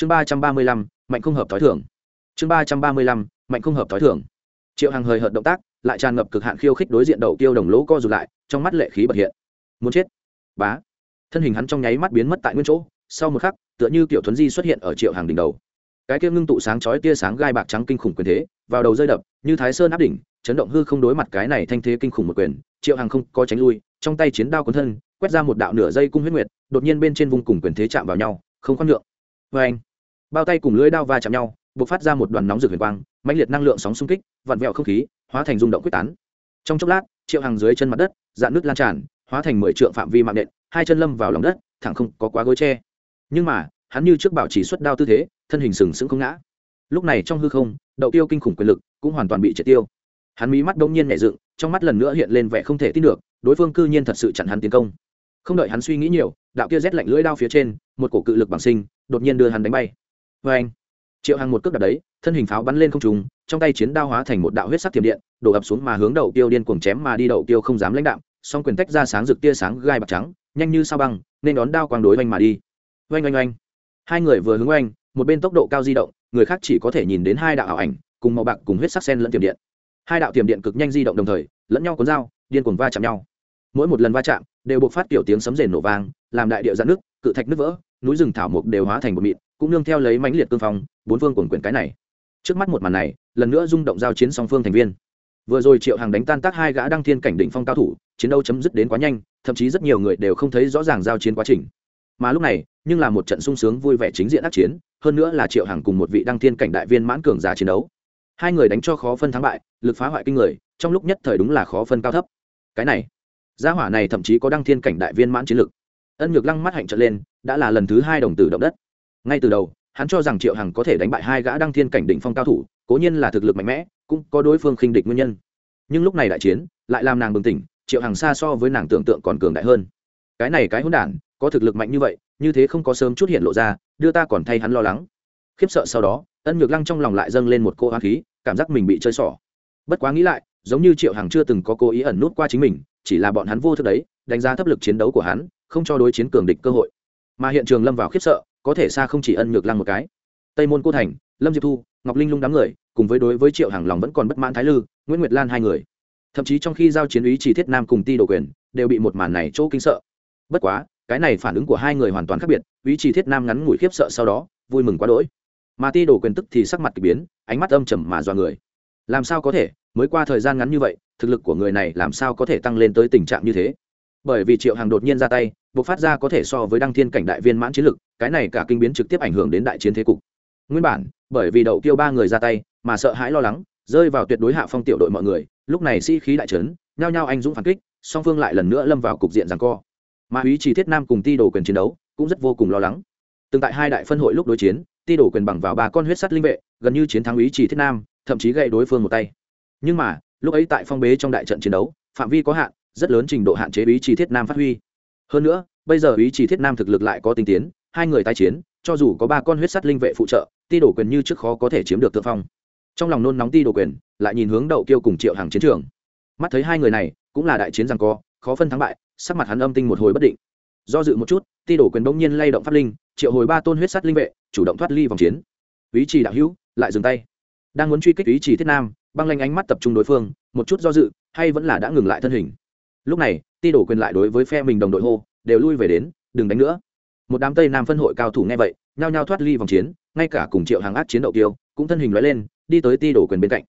chương ba trăm ba mươi lăm, mạnh không hợp t h ó i thưởng chương ba trăm ba mươi lăm, mạnh không hợp t h ó i thưởng triệu hằng hời hợt động tác, lại tràn ngập cực hạn khiêu khích đối diện đầu tiêu đồng lỗ co rụt lại, trong mắt lệ khí bật hiện. Muốn chết? Bá. Thân hình hắn trong nháy mắt biến mất tại nguyên chỗ, sau một khắc, tựa như kiểu thuấn di xuất hiện ở triệu hàng đỉnh đầu. Cái kia ngưng tụ sáng chói tia sáng gai bạc trắng kinh khủng quyền thế, vào đầu rơi đập, như thái sơn áp đỉnh, chấn động hư không đối mặt cái này thanh thế kinh khủng một quyền, triệu hàng không có tránh lui, trong tay chiến đao cuốn thân, quét ra một đạo nửa dây cung huyết nguyệt, đột nhiên bên trên vùng cùng quyền thế chạm vào nhau, không khoan nhượng. Vê anh bao tay cùng lưỡi đao va chạm nhau buộc phát ra một đoàn nóng rực huyền quang, mãnh liệt năng lượng sóng xung kích, vặn vẹo không khí, hóa thành rung động quyết tán. Trong chốc lát, triệu hàng dưới chân mặt đất, dạn nước lan tràn, hóa thành mười trượng phạm vi mạng nện, hai chân lâm vào lòng đất, thẳng không có quá gối tre nhưng mà, hắn như trước bảo chỉ xuất đao tư thế, thân hình sừng sững không ngã. Lúc này trong hư không, đậu tiêu kinh khủng quyền lực cũng hoàn toàn bị triệt tiêu. Hắn mí mắt đông nhiên nhẹ dựng, trong mắt lần nữa hiện lên vẻ không thể tin được, đối phương cư nhiên thật sự chặn hắn tiến công. Không đợi hắn suy nghĩ nhiều, đạo kia rét lạnh lưỡi đao phía trên, một cổ cự lực bằng sinh, đột nhiên đưa hắn đánh bay vê anh. Triệu hàng một cước đạp đấy, thân hình pháo bắn lên không trùng trong tay chiến đao hóa thành một đạo huyết sắc tiềm điện, đổ ập xuống mà hướng đậu tiêu điên cuồng chém mà đi đậu tiêu không dám lãnh đạm, song quyền tách ra sáng rực tia sáng gai bạc trắng, nhanh như sao băng, nên đón đao quang đối oanh mà đi. Oanh oanh oanh. Hai người vừa hướng oanh, một bên tốc độ cao di động, người khác chỉ có thể nhìn đến hai đạo ảo ảnh, cùng màu bạc, cùng huyết sắc sen lẫn tiềm điện. Hai đạo tiềm điện cực nhanh di động đồng thời, lẫn nhau cuốn dao, điên cuồng va chạm nhau. Mỗi một lần va chạm, đều buộc phát kiểu tiếng sấm rền nổ vang, làm đại địa giãn nước cự thạch nứt vỡ, núi rừng thảo mục đều hóa thành một mịn cũng nương theo lấy mãnh liệt cương phong, bốn phương quần quyển cái này. Trước mắt một màn này, lần nữa rung động giao chiến song phương thành viên. Vừa rồi triệu hàng đánh tan tác hai gã đăng thiên cảnh đỉnh phong cao thủ, chiến đấu chấm dứt đến quá nhanh, thậm chí rất nhiều người đều không thấy rõ ràng giao chiến quá trình. Mà lúc này, nhưng là một trận sung sướng vui vẻ chính diện ác chiến, hơn nữa là triệu hàng cùng một vị đăng thiên cảnh đại viên mãn cường giả chiến đấu. Hai người đánh cho khó phân thắng bại, lực phá hoại kinh người, trong lúc nhất thời đúng là khó phân cao thấp. Cái này, gia hỏa này thậm chí có đăng thiên cảnh đại viên mãn chiến lực. Ân nhược lăng mắt hạnh trận lên, đã là lần thứ hai đồng tử động đất ngay từ đầu, hắn cho rằng triệu hằng có thể đánh bại hai gã đăng thiên cảnh đỉnh phong cao thủ, cố nhiên là thực lực mạnh mẽ, cũng có đối phương khinh địch nguyên nhân. Nhưng lúc này đại chiến, lại làm nàng bừng tỉnh, triệu hằng xa so với nàng tưởng tượng còn cường đại hơn. Cái này cái hỗn đản, có thực lực mạnh như vậy, như thế không có sớm chút hiện lộ ra, đưa ta còn thay hắn lo lắng. Khiếp sợ sau đó, ân nhược lăng trong lòng lại dâng lên một cô hoa khí, cảm giác mình bị chơi xỏ. Bất quá nghĩ lại, giống như triệu hằng chưa từng có cố ý ẩn nút qua chính mình, chỉ là bọn hắn vô thức đấy, đánh giá thấp lực chiến đấu của hắn, không cho đối chiến cường địch cơ hội. Mà hiện trường lâm vào khiếp sợ có thể xa không chỉ ân nhược lăng một cái. Tây môn cô thành, lâm diệp thu, ngọc linh lung đám người, cùng với đối với triệu hằng lòng vẫn còn bất mãn thái lư, nguyễn nguyệt lan hai người. Thậm chí trong khi giao chiến ý chỉ thiết nam cùng ti đồ quyền, đều bị một màn này chỗ kinh sợ. Bất quá, cái này phản ứng của hai người hoàn toàn khác biệt, ý chỉ thiết nam ngắn ngủi khiếp sợ sau đó, vui mừng quá đỗi. Mà ti đồ quyền tức thì sắc mặt k ỳ biến, ánh mắt âm trầm mà dọa người. Làm sao có thể, mới qua thời gian ngắn như vậy, thực lực của người này làm sao có thể tăng lên tới tình trạng như thế? Bởi vì triệu hàng đột nhiên ra tay bộc phát ra có thể so với đăng thiên cảnh đại viên mãn chiến lực, cái này cả kinh biến trực tiếp ảnh hưởng đến đại chiến thế cục. Nguyên bản, bởi vì đậu tiêu ba người ra tay, mà sợ hãi lo lắng, rơi vào tuyệt đối hạ phong tiểu đội mọi người, lúc này sĩ khí đại trấn, nhao nhao anh dũng phản kích, song phương lại lần nữa lâm vào cục diện giằng co. Mà Úy Trì thiết nam cùng ti đồ quyền chiến đấu, cũng rất vô cùng lo lắng. Từng tại hai đại phân hội lúc đối chiến, ti đồ quyền bằng vào ba con huyết sắt linh vệ, gần như chiến thắng Úy Trì thiết nam, thậm chí gậy đối phương một tay. Nhưng mà, lúc ấy tại phong bế trong đại trận chiến đấu, phạm vi có hạn, rất lớn trình độ hạn chế Úy Trì thiết nam phát huy hơn nữa, bây giờ ý chỉ thiết nam thực lực lại có tinh tiến, hai người tái chiến, cho dù có ba con huyết sắt linh vệ phụ trợ, ti đổ quyền như trước khó có thể chiếm được thượng phong. Trong lòng nôn nóng ti đổ quyền, lại nhìn hướng đậu kiêu cùng triệu hàng chiến trường. Mắt thấy hai người này, cũng là đại chiến rằng co, khó phân thắng bại, sắc mặt hắn âm tinh một hồi bất định. Do dự một chút, ti đổ quyền bỗng nhiên lay động pháp linh, triệu hồi ba tôn huyết sắt linh vệ, chủ động thoát ly vòng chiến. Ý chỉ đạo hữu, lại dừng tay. Đang muốn truy kích ý chỉ thiết nam, băng lanh ánh mắt tập trung đối phương, một chút do dự, hay vẫn là đã ngừng lại thân hình lúc này, ti đổ quyền lại đối với phe mình đồng đội hô, đều lui về đến, đừng đánh nữa. Một đám tây nam phân hội cao thủ nghe vậy, nhao nhao thoát ly vòng chiến, ngay cả cùng triệu hàng ác chiến đậu tiêu cũng thân hình nói lên, đi tới ti đổ quyền bên cạnh.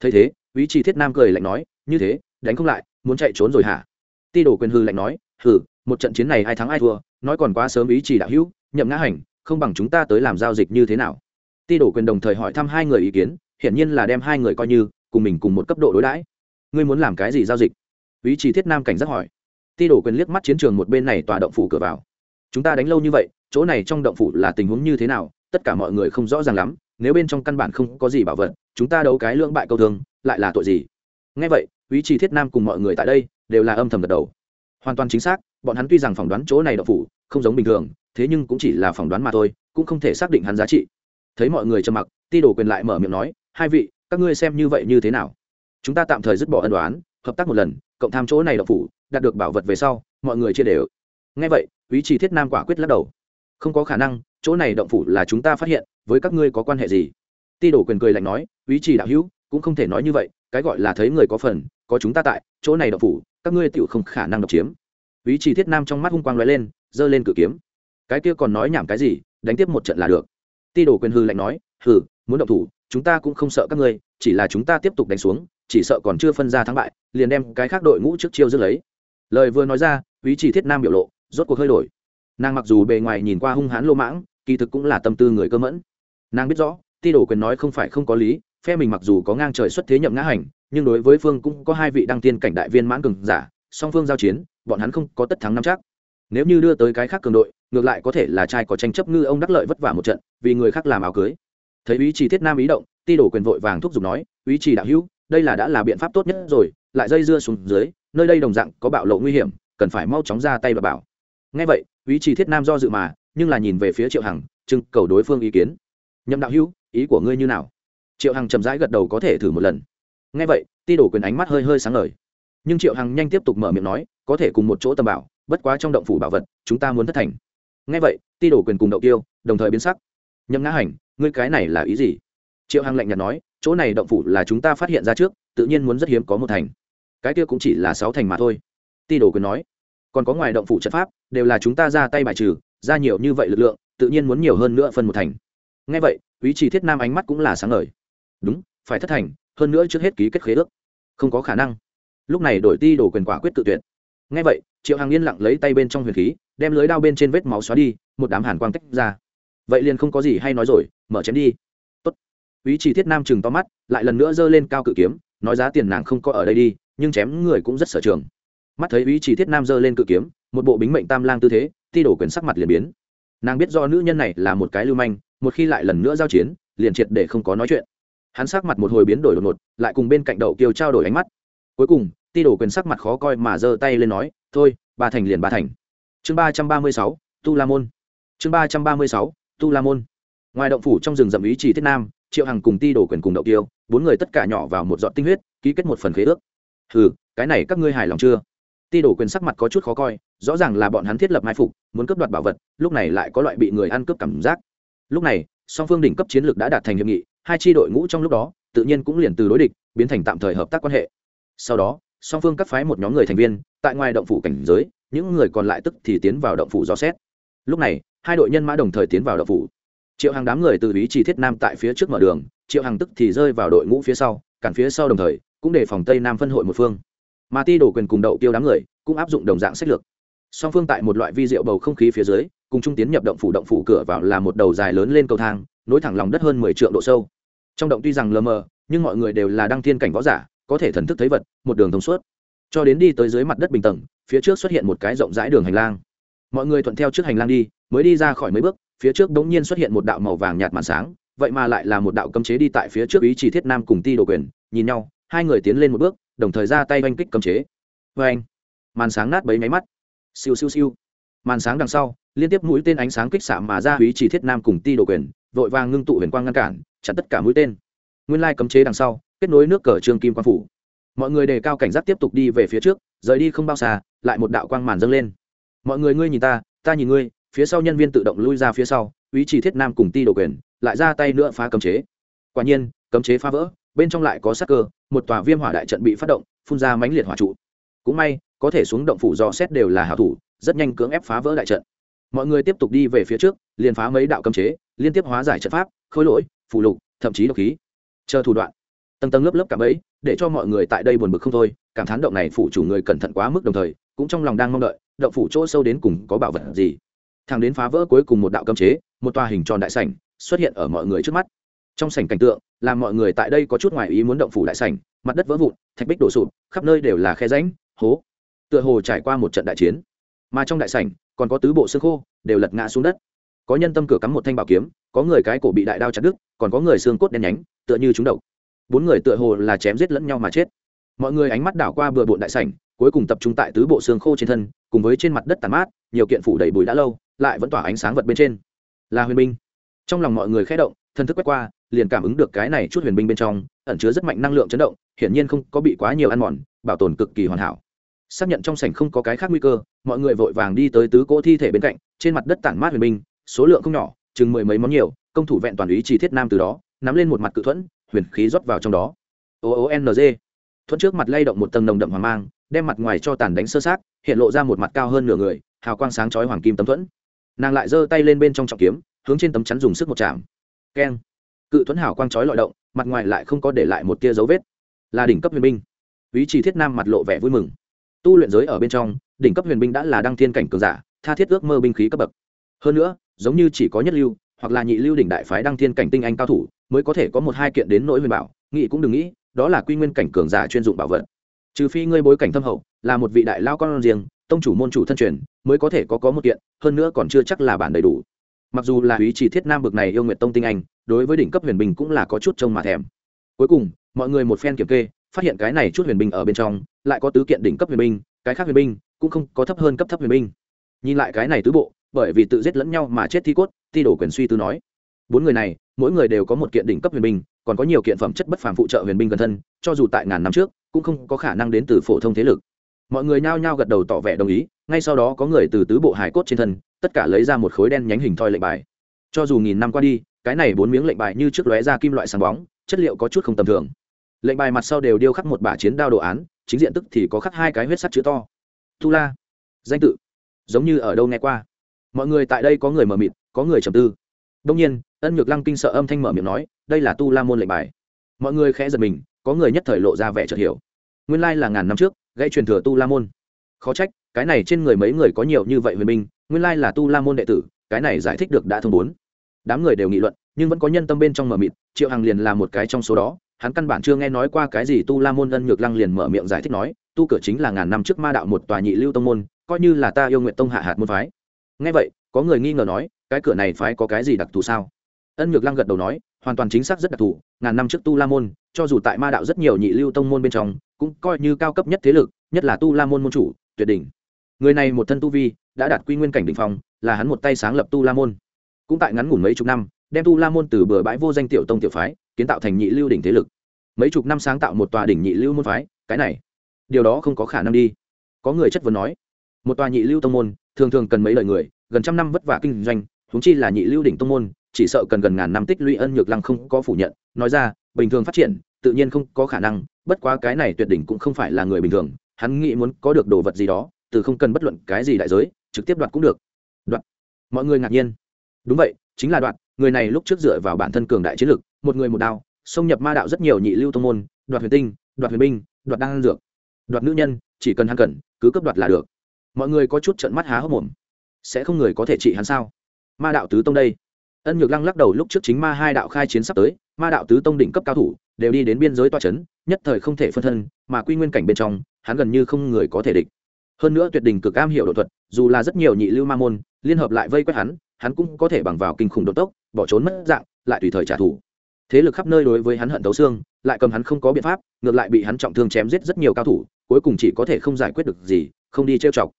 Thấy thế ý chỉ thiết nam cười lạnh nói, như thế, đánh không lại, muốn chạy trốn rồi hả? Ti đổ quyền hư lạnh nói hử một trận chiến này ai thắng ai thua, nói còn quá sớm ý chỉ đạo hữu, nhậm ngã hành, không bằng chúng ta tới làm giao dịch như thế nào? Ti đổ quyền đồng thời hỏi thăm hai người ý kiến, hiển nhiên là đem hai người coi như, cùng mình cùng một cấp độ đối đãi. Ngươi muốn làm cái gì giao dịch? Ý chỉ thiết nam cảnh giác hỏi. Ti đổ quyền liếc mắt chiến trường một bên này tòa động phủ cửa vào. Chúng ta đánh lâu như vậy, chỗ này trong động phủ là tình huống như thế nào, tất cả mọi người không rõ ràng lắm, nếu bên trong căn bản không có gì bảo vật, chúng ta đấu cái lưỡng bại câu thương, lại là tội gì? Ngay vậy, ý chỉ thiết nam cùng mọi người tại đây đều là âm thầm gật đầu. Hoàn toàn chính xác, bọn hắn tuy rằng phỏng đoán chỗ này động phủ không giống bình thường, thế nhưng cũng chỉ là phỏng đoán mà thôi, cũng không thể xác định hắn giá trị. Thấy mọi người trầm mặc, ti đổ quyền lại mở miệng nói, hai vị, các ngươi xem như vậy như thế nào? Chúng ta tạm thời dứt bỏ ân đoán hợp tác một lần, cộng tham chỗ này đậu phủ, đạt được bảo vật về sau, mọi người chia đều. Ngay vậy ý chỉ thiết nam quả quyết lắc đầu. Không có khả năng, chỗ này động phủ là chúng ta phát hiện, với các ngươi có quan hệ gì? Ti đổ quyền cười lạnh nói ý chỉ đạo hữu, cũng không thể nói như vậy, cái gọi là thấy người có phần, có chúng ta tại, chỗ này động phủ, các ngươi tựu không khả năng độc chiếm. Ý chỉ thiết nam trong mắt hung quang lóe lên, giơ lên cự kiếm. Cái kia còn nói nhảm cái gì, đánh tiếp một trận là được. Ti đổ quyền hư lạnh nói, hừ, muốn động thủ, chúng ta cũng không sợ các ngươi, chỉ là chúng ta tiếp tục đánh xuống chỉ sợ còn chưa phân ra thắng bại, liền đem cái khác đội ngũ trước chiêu dứt lấy. Lời vừa nói ra, ý chỉ thiết nam biểu lộ, rốt cuộc hơi đổi. Nàng mặc dù bề ngoài nhìn qua hung hãn lô mãng, kỳ thực cũng là tâm tư người cơ mẫn. Nàng biết rõ, ti đổ quyền nói không phải không có lý, phe mình mặc dù có ngang trời xuất thế nhậm ngã hành, nhưng đối với phương cũng có hai vị đăng tiên cảnh đại viên mãn cường giả, song phương giao chiến, bọn hắn không có tất thắng năm chắc. Nếu như đưa tới cái khác cường đội, ngược lại có thể là trai có tranh chấp ngư ông đắc lợi vất vả một trận, vì người khác làm áo cưới. Thấy ý chỉ thiết nam ý động, ti đổ quyền vội vàng thúc giục nói, ý chỉ đạo hữu đây là đã là biện pháp tốt nhất rồi, lại dây dưa xuống dưới, nơi đây đồng dạng có bạo lộ nguy hiểm, cần phải mau chóng ra tay và bảo. Ngay vậy, ý chỉ thiết nam do dự mà, nhưng là nhìn về phía triệu hằng, trưng cầu đối phương ý kiến. Nhậm đạo hữu, ý của ngươi như nào? Triệu hằng chậm rãi gật đầu có thể thử một lần. Ngay vậy, ti đổ quyền ánh mắt hơi hơi sáng lời nhưng triệu hằng nhanh tiếp tục mở miệng nói, có thể cùng một chỗ tầm bảo, bất quá trong động phủ bảo vật, chúng ta muốn thất thành. Ngay vậy, ti đổ quyền cùng đậu tiêu đồng thời biến sắc. Nhậm ngã hành, ngươi cái này là ý gì? Triệu hằng lạnh nhạt nói chỗ này động phủ là chúng ta phát hiện ra trước, tự nhiên muốn rất hiếm có một thành. Cái kia cũng chỉ là sáu thành mà thôi. Ti Đồ quyền nói, còn có ngoài động phủ trận pháp, đều là chúng ta ra tay bài trừ, ra nhiều như vậy lực lượng, tự nhiên muốn nhiều hơn nữa phân một thành. Ngay vậy, ý chỉ thiết nam ánh mắt cũng là sáng ngời. Đúng, phải thất thành, hơn nữa trước hết ký kết khế ước. Không có khả năng. Lúc này đổi ti Đồ quyền quả quyết tự tuyệt. Ngay vậy, triệu hằng yên lặng lấy tay bên trong huyền khí, đem lưới đao bên trên vết máu xóa đi, một đám hàn quang tách ra. Vậy liền không có gì hay nói rồi, mở chém đi ý chỉ thiết nam chừng to mắt, lại lần nữa giơ lên cao cự kiếm, nói giá tiền nàng không có ở đây đi, nhưng chém người cũng rất sở trường. Mắt thấy ý chỉ thiết nam giơ lên cự kiếm, một bộ bính mệnh tam lang tư thế ti đổ quyền sắc mặt liền biến. Nàng biết do nữ nhân này là một cái lưu manh, một khi lại lần nữa giao chiến, liền triệt để không có nói chuyện. Hắn sắc mặt một hồi biến đổi đột ngột, lại cùng bên cạnh đậu kiều trao đổi ánh mắt. Cuối cùng ti đổ quyền sắc mặt khó coi mà giơ tay lên nói, thôi, ba thành liền ba thành. Chương ba trăm ba mươi sáu, tu la môn. Chương ba trăm ba mươi sáu, tu la môn. Ngoài động phủ trong rừng rậm ý chỉ thiết nam triệu hằng cùng ti đổ quyền cùng đậu tiêu bốn người tất cả nhỏ vào một giọt tinh huyết, ký kết một phần khế ước. Ừ cái này các ngươi hài lòng chưa? Ti đổ quyền sắc mặt có chút khó coi, rõ ràng là bọn hắn thiết lập mai phục, muốn cướp đoạt bảo vật, lúc này lại có loại bị người ăn cướp cảm giác. Lúc này, song phương đỉnh cấp chiến lược đã đạt thành hiệp nghị, hai tri đội ngũ trong lúc đó, tự nhiên cũng liền từ đối địch, biến thành tạm thời hợp tác quan hệ. Sau đó, song phương cắt phái một nhóm người thành viên, tại ngoài động phủ cảnh giới, những người còn lại tức thì tiến vào động phủ dò xét. Lúc này, hai đội nhân mã đồng thời tiến vào động phủ triệu hàng đám người từ ý chỉ thiết nam tại phía trước mở đường, triệu hàng tức thì rơi vào đội ngũ phía sau, cản phía sau đồng thời, cũng để phòng tây nam phân hội một phương. Mà ti đổ quyền cùng đậu tiêu đám người cũng áp dụng đồng dạng sách lược. Song phương tại một loại vi rượu bầu không khí phía dưới, cùng trung tiến nhập động phủ động phủ cửa vào là một đầu dài lớn lên cầu thang, nối thẳng lòng đất hơn mười triệu độ sâu. Trong động tuy rằng lờ mờ, nhưng mọi người đều là đăng thiên cảnh võ giả, có thể thần thức thấy vật, một đường thông suốt. Cho đến đi tới dưới mặt đất bình tầng, phía trước xuất hiện một cái rộng rãi đường hành lang. Mọi người thuận theo trước hành lang đi, mới đi ra khỏi mấy bước phía trước bỗng nhiên xuất hiện một đạo màu vàng nhạt màn sáng, vậy mà lại là một đạo cấm chế đi tại phía trước ý chỉ thiết nam cùng ti đồ quyền, nhìn nhau, hai người tiến lên một bước, đồng thời ra tay oanh kích cấm chế. Vê anh màn sáng nát bấy máy mắt. Siêu siêu siêu. Màn sáng đằng sau, liên tiếp mũi tên ánh sáng kích xạ mà ra ý chỉ thiết nam cùng ti đồ quyền, vội vàng ngưng tụ huyền quang ngăn cản, chặn tất cả mũi tên. Nguyên lai cấm chế đằng sau, kết nối nước cờ trương kim quang phủ. Mọi người đề cao cảnh giác tiếp tục đi về phía trước, rời đi không bao xa, lại một đạo quang màn dâng lên. Mọi người ngươi nhìn ta ta nhìn ngươi phía sau nhân viên tự động lui ra phía sau, ý chỉ thiết nam cùng ti đồ quyền, lại ra tay nữa phá cấm chế. Quả nhiên, cấm chế phá vỡ, bên trong lại có sắc cơ, một tòa viêm hỏa đại trận bị phát động, phun ra mãnh liệt hỏa trụ. Cũng may, có thể xuống động phủ dò xét đều là hảo thủ, rất nhanh cưỡng ép phá vỡ đại trận. Mọi người tiếp tục đi về phía trước, liền phá mấy đạo cấm chế, liên tiếp hóa giải trận pháp, khôi lỗi phụ lục, thậm chí độc khí. Chờ thủ đoạn. Tầng tầng lớp lớp cả ấy để cho mọi người tại đây buồn bực không thôi, cảm thán động này phủ chủ người cẩn thận quá mức đồng thời, cũng trong lòng đang mong đợi, động phủ chỗ sâu đến cùng có bảo vật gì thằng đến phá vỡ cuối cùng một đạo cấm chế, một tòa hình tròn đại sảnh xuất hiện ở mọi người trước mắt. Trong sảnh cảnh tượng, làm mọi người tại đây có chút ngoài ý muốn động phủ đại sảnh, mặt đất vỡ vụn, thạch bích đổ sụp, khắp nơi đều là khe rãnh, hố. Tựa hồ trải qua một trận đại chiến, mà trong đại sảnh còn có tứ bộ xương khô đều lật ngã xuống đất. Có nhân tâm cửa cắm một thanh bảo kiếm, có người cái cổ bị đại đao chặt đứt, còn có người xương cốt đen nhánh, tựa như chúng độc. Bốn người tựa hồ là chém giết lẫn nhau mà chết. Mọi người ánh mắt đảo qua bừa bộn đại sảnh cuối cùng tập trung tại tứ bộ xương khô trên thân, cùng với trên mặt đất tàn mát, nhiều kiện phủ đầy bụi đã lâu, lại vẫn tỏa ánh sáng vật bên trên. Là huyền binh trong lòng mọi người khẽ động, thân thức quét qua, liền cảm ứng được cái này chút huyền binh bên trong, ẩn chứa rất mạnh năng lượng chấn động, hiển nhiên không có bị quá nhiều ăn mòn, bảo tồn cực kỳ hoàn hảo. Xác nhận trong sảnh không có cái khác nguy cơ, mọi người vội vàng đi tới tứ cỗ thi thể bên cạnh, trên mặt đất tản mát huyền binh, số lượng không nhỏ, chừng mười mấy món nhiều, công thủ vẹn toàn ý chỉ thiết nam từ đó, nắm lên một mặt cự thuẫn, huyền khí rót vào trong đó. O n g. Thuẫn trước mặt lay động một tầng nồng đậm hoàng mang đem mặt ngoài cho tàn đánh sơ sát hiện lộ ra một mặt cao hơn nửa người, hào quang sáng chói hoàng kim tấm thuẫn. Nàng lại giơ tay lên bên trong trọng kiếm, hướng trên tấm chắn dùng sức một chạm. Keng. Cự thuẫn hào quang chói lọi động, mặt ngoài lại không có để lại một tia dấu vết. Là đỉnh cấp huyền binh. Ý chỉ thiết nam mặt lộ vẻ vui mừng. Tu luyện giới ở bên trong, đỉnh cấp huyền binh đã là đăng thiên cảnh cường giả, tha thiết ước mơ binh khí cấp bậc. Hơn nữa, giống như chỉ có nhất lưu, hoặc là nhị lưu đỉnh đại phái đăng thiên cảnh tinh anh cao thủ, mới có thể có một hai kiện đến nỗi huyền bảo nghị cũng đừng nghĩ, đó là quy nguyên cảnh cường giả chuyên dụng bảo vật trừ phi ngươi bối cảnh thâm hậu, là một vị đại lao con riêng, tông chủ môn chủ thân truyền, mới có thể có có một kiện, hơn nữa còn chưa chắc là bản đầy đủ. Mặc dù là ý chỉ thiết nam bực này yêu nguyệt tông tinh anh, đối với đỉnh cấp huyền bình cũng là có chút trông mà thèm. Cuối cùng, mọi người một phen kiểm kê, phát hiện cái này chút huyền binh ở bên trong, lại có tứ kiện đỉnh cấp huyền binh, cái khác huyền binh cũng không có thấp hơn cấp thấp huyền binh. Nhìn lại cái này tứ bộ, bởi vì tự giết lẫn nhau mà chết thi cốt thi đổ quyền suy tư nói, bốn người này, mỗi người đều có một kiện đỉnh cấp huyền binh, còn có nhiều kiện phẩm chất bất phàm phụ trợ huyền binh gần thân, cho dù tại ngàn năm trước cũng không có khả năng đến từ phổ thông thế lực. Mọi người nhao nhao gật đầu tỏ vẻ đồng ý, ngay sau đó có người từ tứ bộ hải cốt trên thân, tất cả lấy ra một khối đen nhánh hình thoi lệnh bài. Cho dù nghìn năm qua đi, cái này bốn miếng lệnh bài như trước lóe ra kim loại sáng bóng, chất liệu có chút không tầm thường. Lệnh bài mặt sau đều điêu khắc một bả chiến đao đồ án, chính diện tức thì có khắc hai cái huyết sắt chữ to. Tu la, danh tự. Giống như ở đâu nghe qua. Mọi người tại đây có người mờ mịt, có người trầm tư. Đông nhiên, ân nhược lăng kinh sợ âm thanh mở miệng nói, đây là tu la môn lệnh bài. Mọi người khẽ giật mình có người nhất thời lộ ra vẻ chợt hiểu. Nguyên lai là ngàn năm trước gây truyền thừa tu la môn. Khó trách, cái này trên người mấy người có nhiều như vậy huyền minh nguyên lai là tu la môn đệ tử, cái này giải thích được đã thông bốn. Đám người đều nghị luận, nhưng vẫn có nhân tâm bên trong mở mịt, triệu hằng liền là một cái trong số đó, hắn căn bản chưa nghe nói qua cái gì tu la môn ân nhược lăng liền mở miệng giải thích nói, tu cửa chính là ngàn năm trước ma đạo một tòa nhị lưu tông môn, coi như là ta yêu nguyện tông hạ hạt môn phái. Nghe vậy, có người nghi ngờ nói, cái cửa này phái có cái gì đặc thù sao? Ân nhược lăng gật đầu nói, hoàn toàn chính xác rất đặc thù, ngàn năm trước tu la môn cho dù tại ma đạo rất nhiều nhị lưu tông môn bên trong, cũng coi như cao cấp nhất thế lực, nhất là tu la môn môn chủ, tuyệt đỉnh. Người này một thân tu vi, đã đạt quy nguyên cảnh đỉnh phong, là hắn một tay sáng lập tu la môn. Cũng tại ngắn ngủn mấy chục năm, đem tu la môn từ bờ bãi vô danh tiểu tông tiểu phái, kiến tạo thành nhị lưu đỉnh thế lực. Mấy chục năm sáng tạo một tòa đỉnh nhị lưu môn phái, cái này, điều đó không có khả năng đi. Có người chất vấn nói, một tòa nhị lưu tông môn, thường thường cần mấy lời người, gần trăm năm vất vả kinh doanh, huống chi là nhị lưu đỉnh tông môn, chỉ sợ cần gần ngàn năm tích lũy ân nhược lăng không có phủ nhận. Nói ra bình thường phát triển, tự nhiên không có khả năng, bất quá cái này tuyệt đỉnh cũng không phải là người bình thường, hắn nghĩ muốn có được đồ vật gì đó, từ không cần bất luận cái gì đại giới, trực tiếp đoạt cũng được. Đoạt. Mọi người ngạc nhiên. Đúng vậy, chính là đoạt, người này lúc trước dựa vào bản thân cường đại chiến lực, một người một đao, xông nhập ma đạo rất nhiều nhị lưu tông môn, đoạt huyền tinh, đoạt huyền binh, đoạt đan dược. Đoạt nữ nhân, chỉ cần hắn cần, cứ cấp đoạt là được. Mọi người có chút trận mắt há hốc mồm. Sẽ không người có thể trị hắn sao? Ma đạo tứ tông đây. Ân nhược lăng lắc đầu, lúc trước chính ma hai đạo khai chiến sắp tới ma đạo tứ tông đỉnh cấp cao thủ, đều đi đến biên giới toa c h ấ n nhất thời không thể phân thân, mà quy nguyên cảnh bên trong, hắn gần như không người có thể địch. Hơn nữa tuyệt đình cực am hiểu đột thuật, dù là rất nhiều nhị lưu ma môn, liên hợp lại vây quét hắn hắn cũng có thể bằng vào kinh khủng đột tốc, bỏ trốn mất dạng, lại tùy thời trả thù. Thế lực khắp nơi đối với hắn hận tấu xương, lại cầm hắn không có biện pháp, ngược lại bị hắn trọng thương chém giết rất nhiều cao thủ, cuối cùng chỉ có thể không giải quyết được gì, không đi trêu chọc.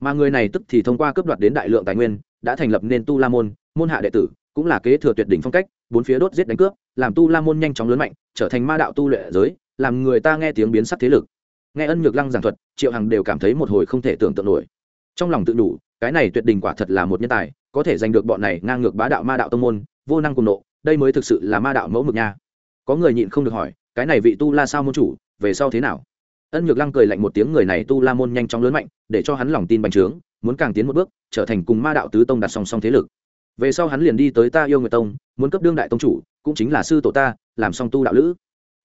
Mà người này tức thì thông qua cướp đoạt đến đại lượng tài nguyên, đã thành lập nên tu la môn môn hạ đệ tử cũng là kế thừa tuyệt đỉnh phong cách, bốn phía đốt giết đánh cướp, làm tu la môn nhanh chóng lớn mạnh, trở thành ma đạo tu luyện giới, làm người ta nghe tiếng biến sắc thế lực. Nghe ân nhược lăng giảng thuật, triệu hằng đều cảm thấy một hồi không thể tưởng tượng nổi. Trong lòng tự đủ, cái này tuyệt đỉnh quả thật là một nhân tài, có thể giành được bọn này ngang ngược bá đạo ma đạo tông môn, vô năng cùng nộ, đây mới thực sự là ma đạo mẫu mực nha. Có người nhịn không được hỏi, cái này vị tu la sao môn chủ, về sau thế nào? Ân nhược lăng cười lạnh một tiếng người này tu la môn nhanh chóng lớn mạnh, để cho hắn lòng tin bành trướng, muốn càng tiến một bước, trở thành cùng ma đạo tứ tông đặt song song thế lực về sau hắn liền đi tới ta yêu người tông, muốn cấp đương đại tông chủ, cũng chính là sư tổ ta, làm song tu đạo lữ.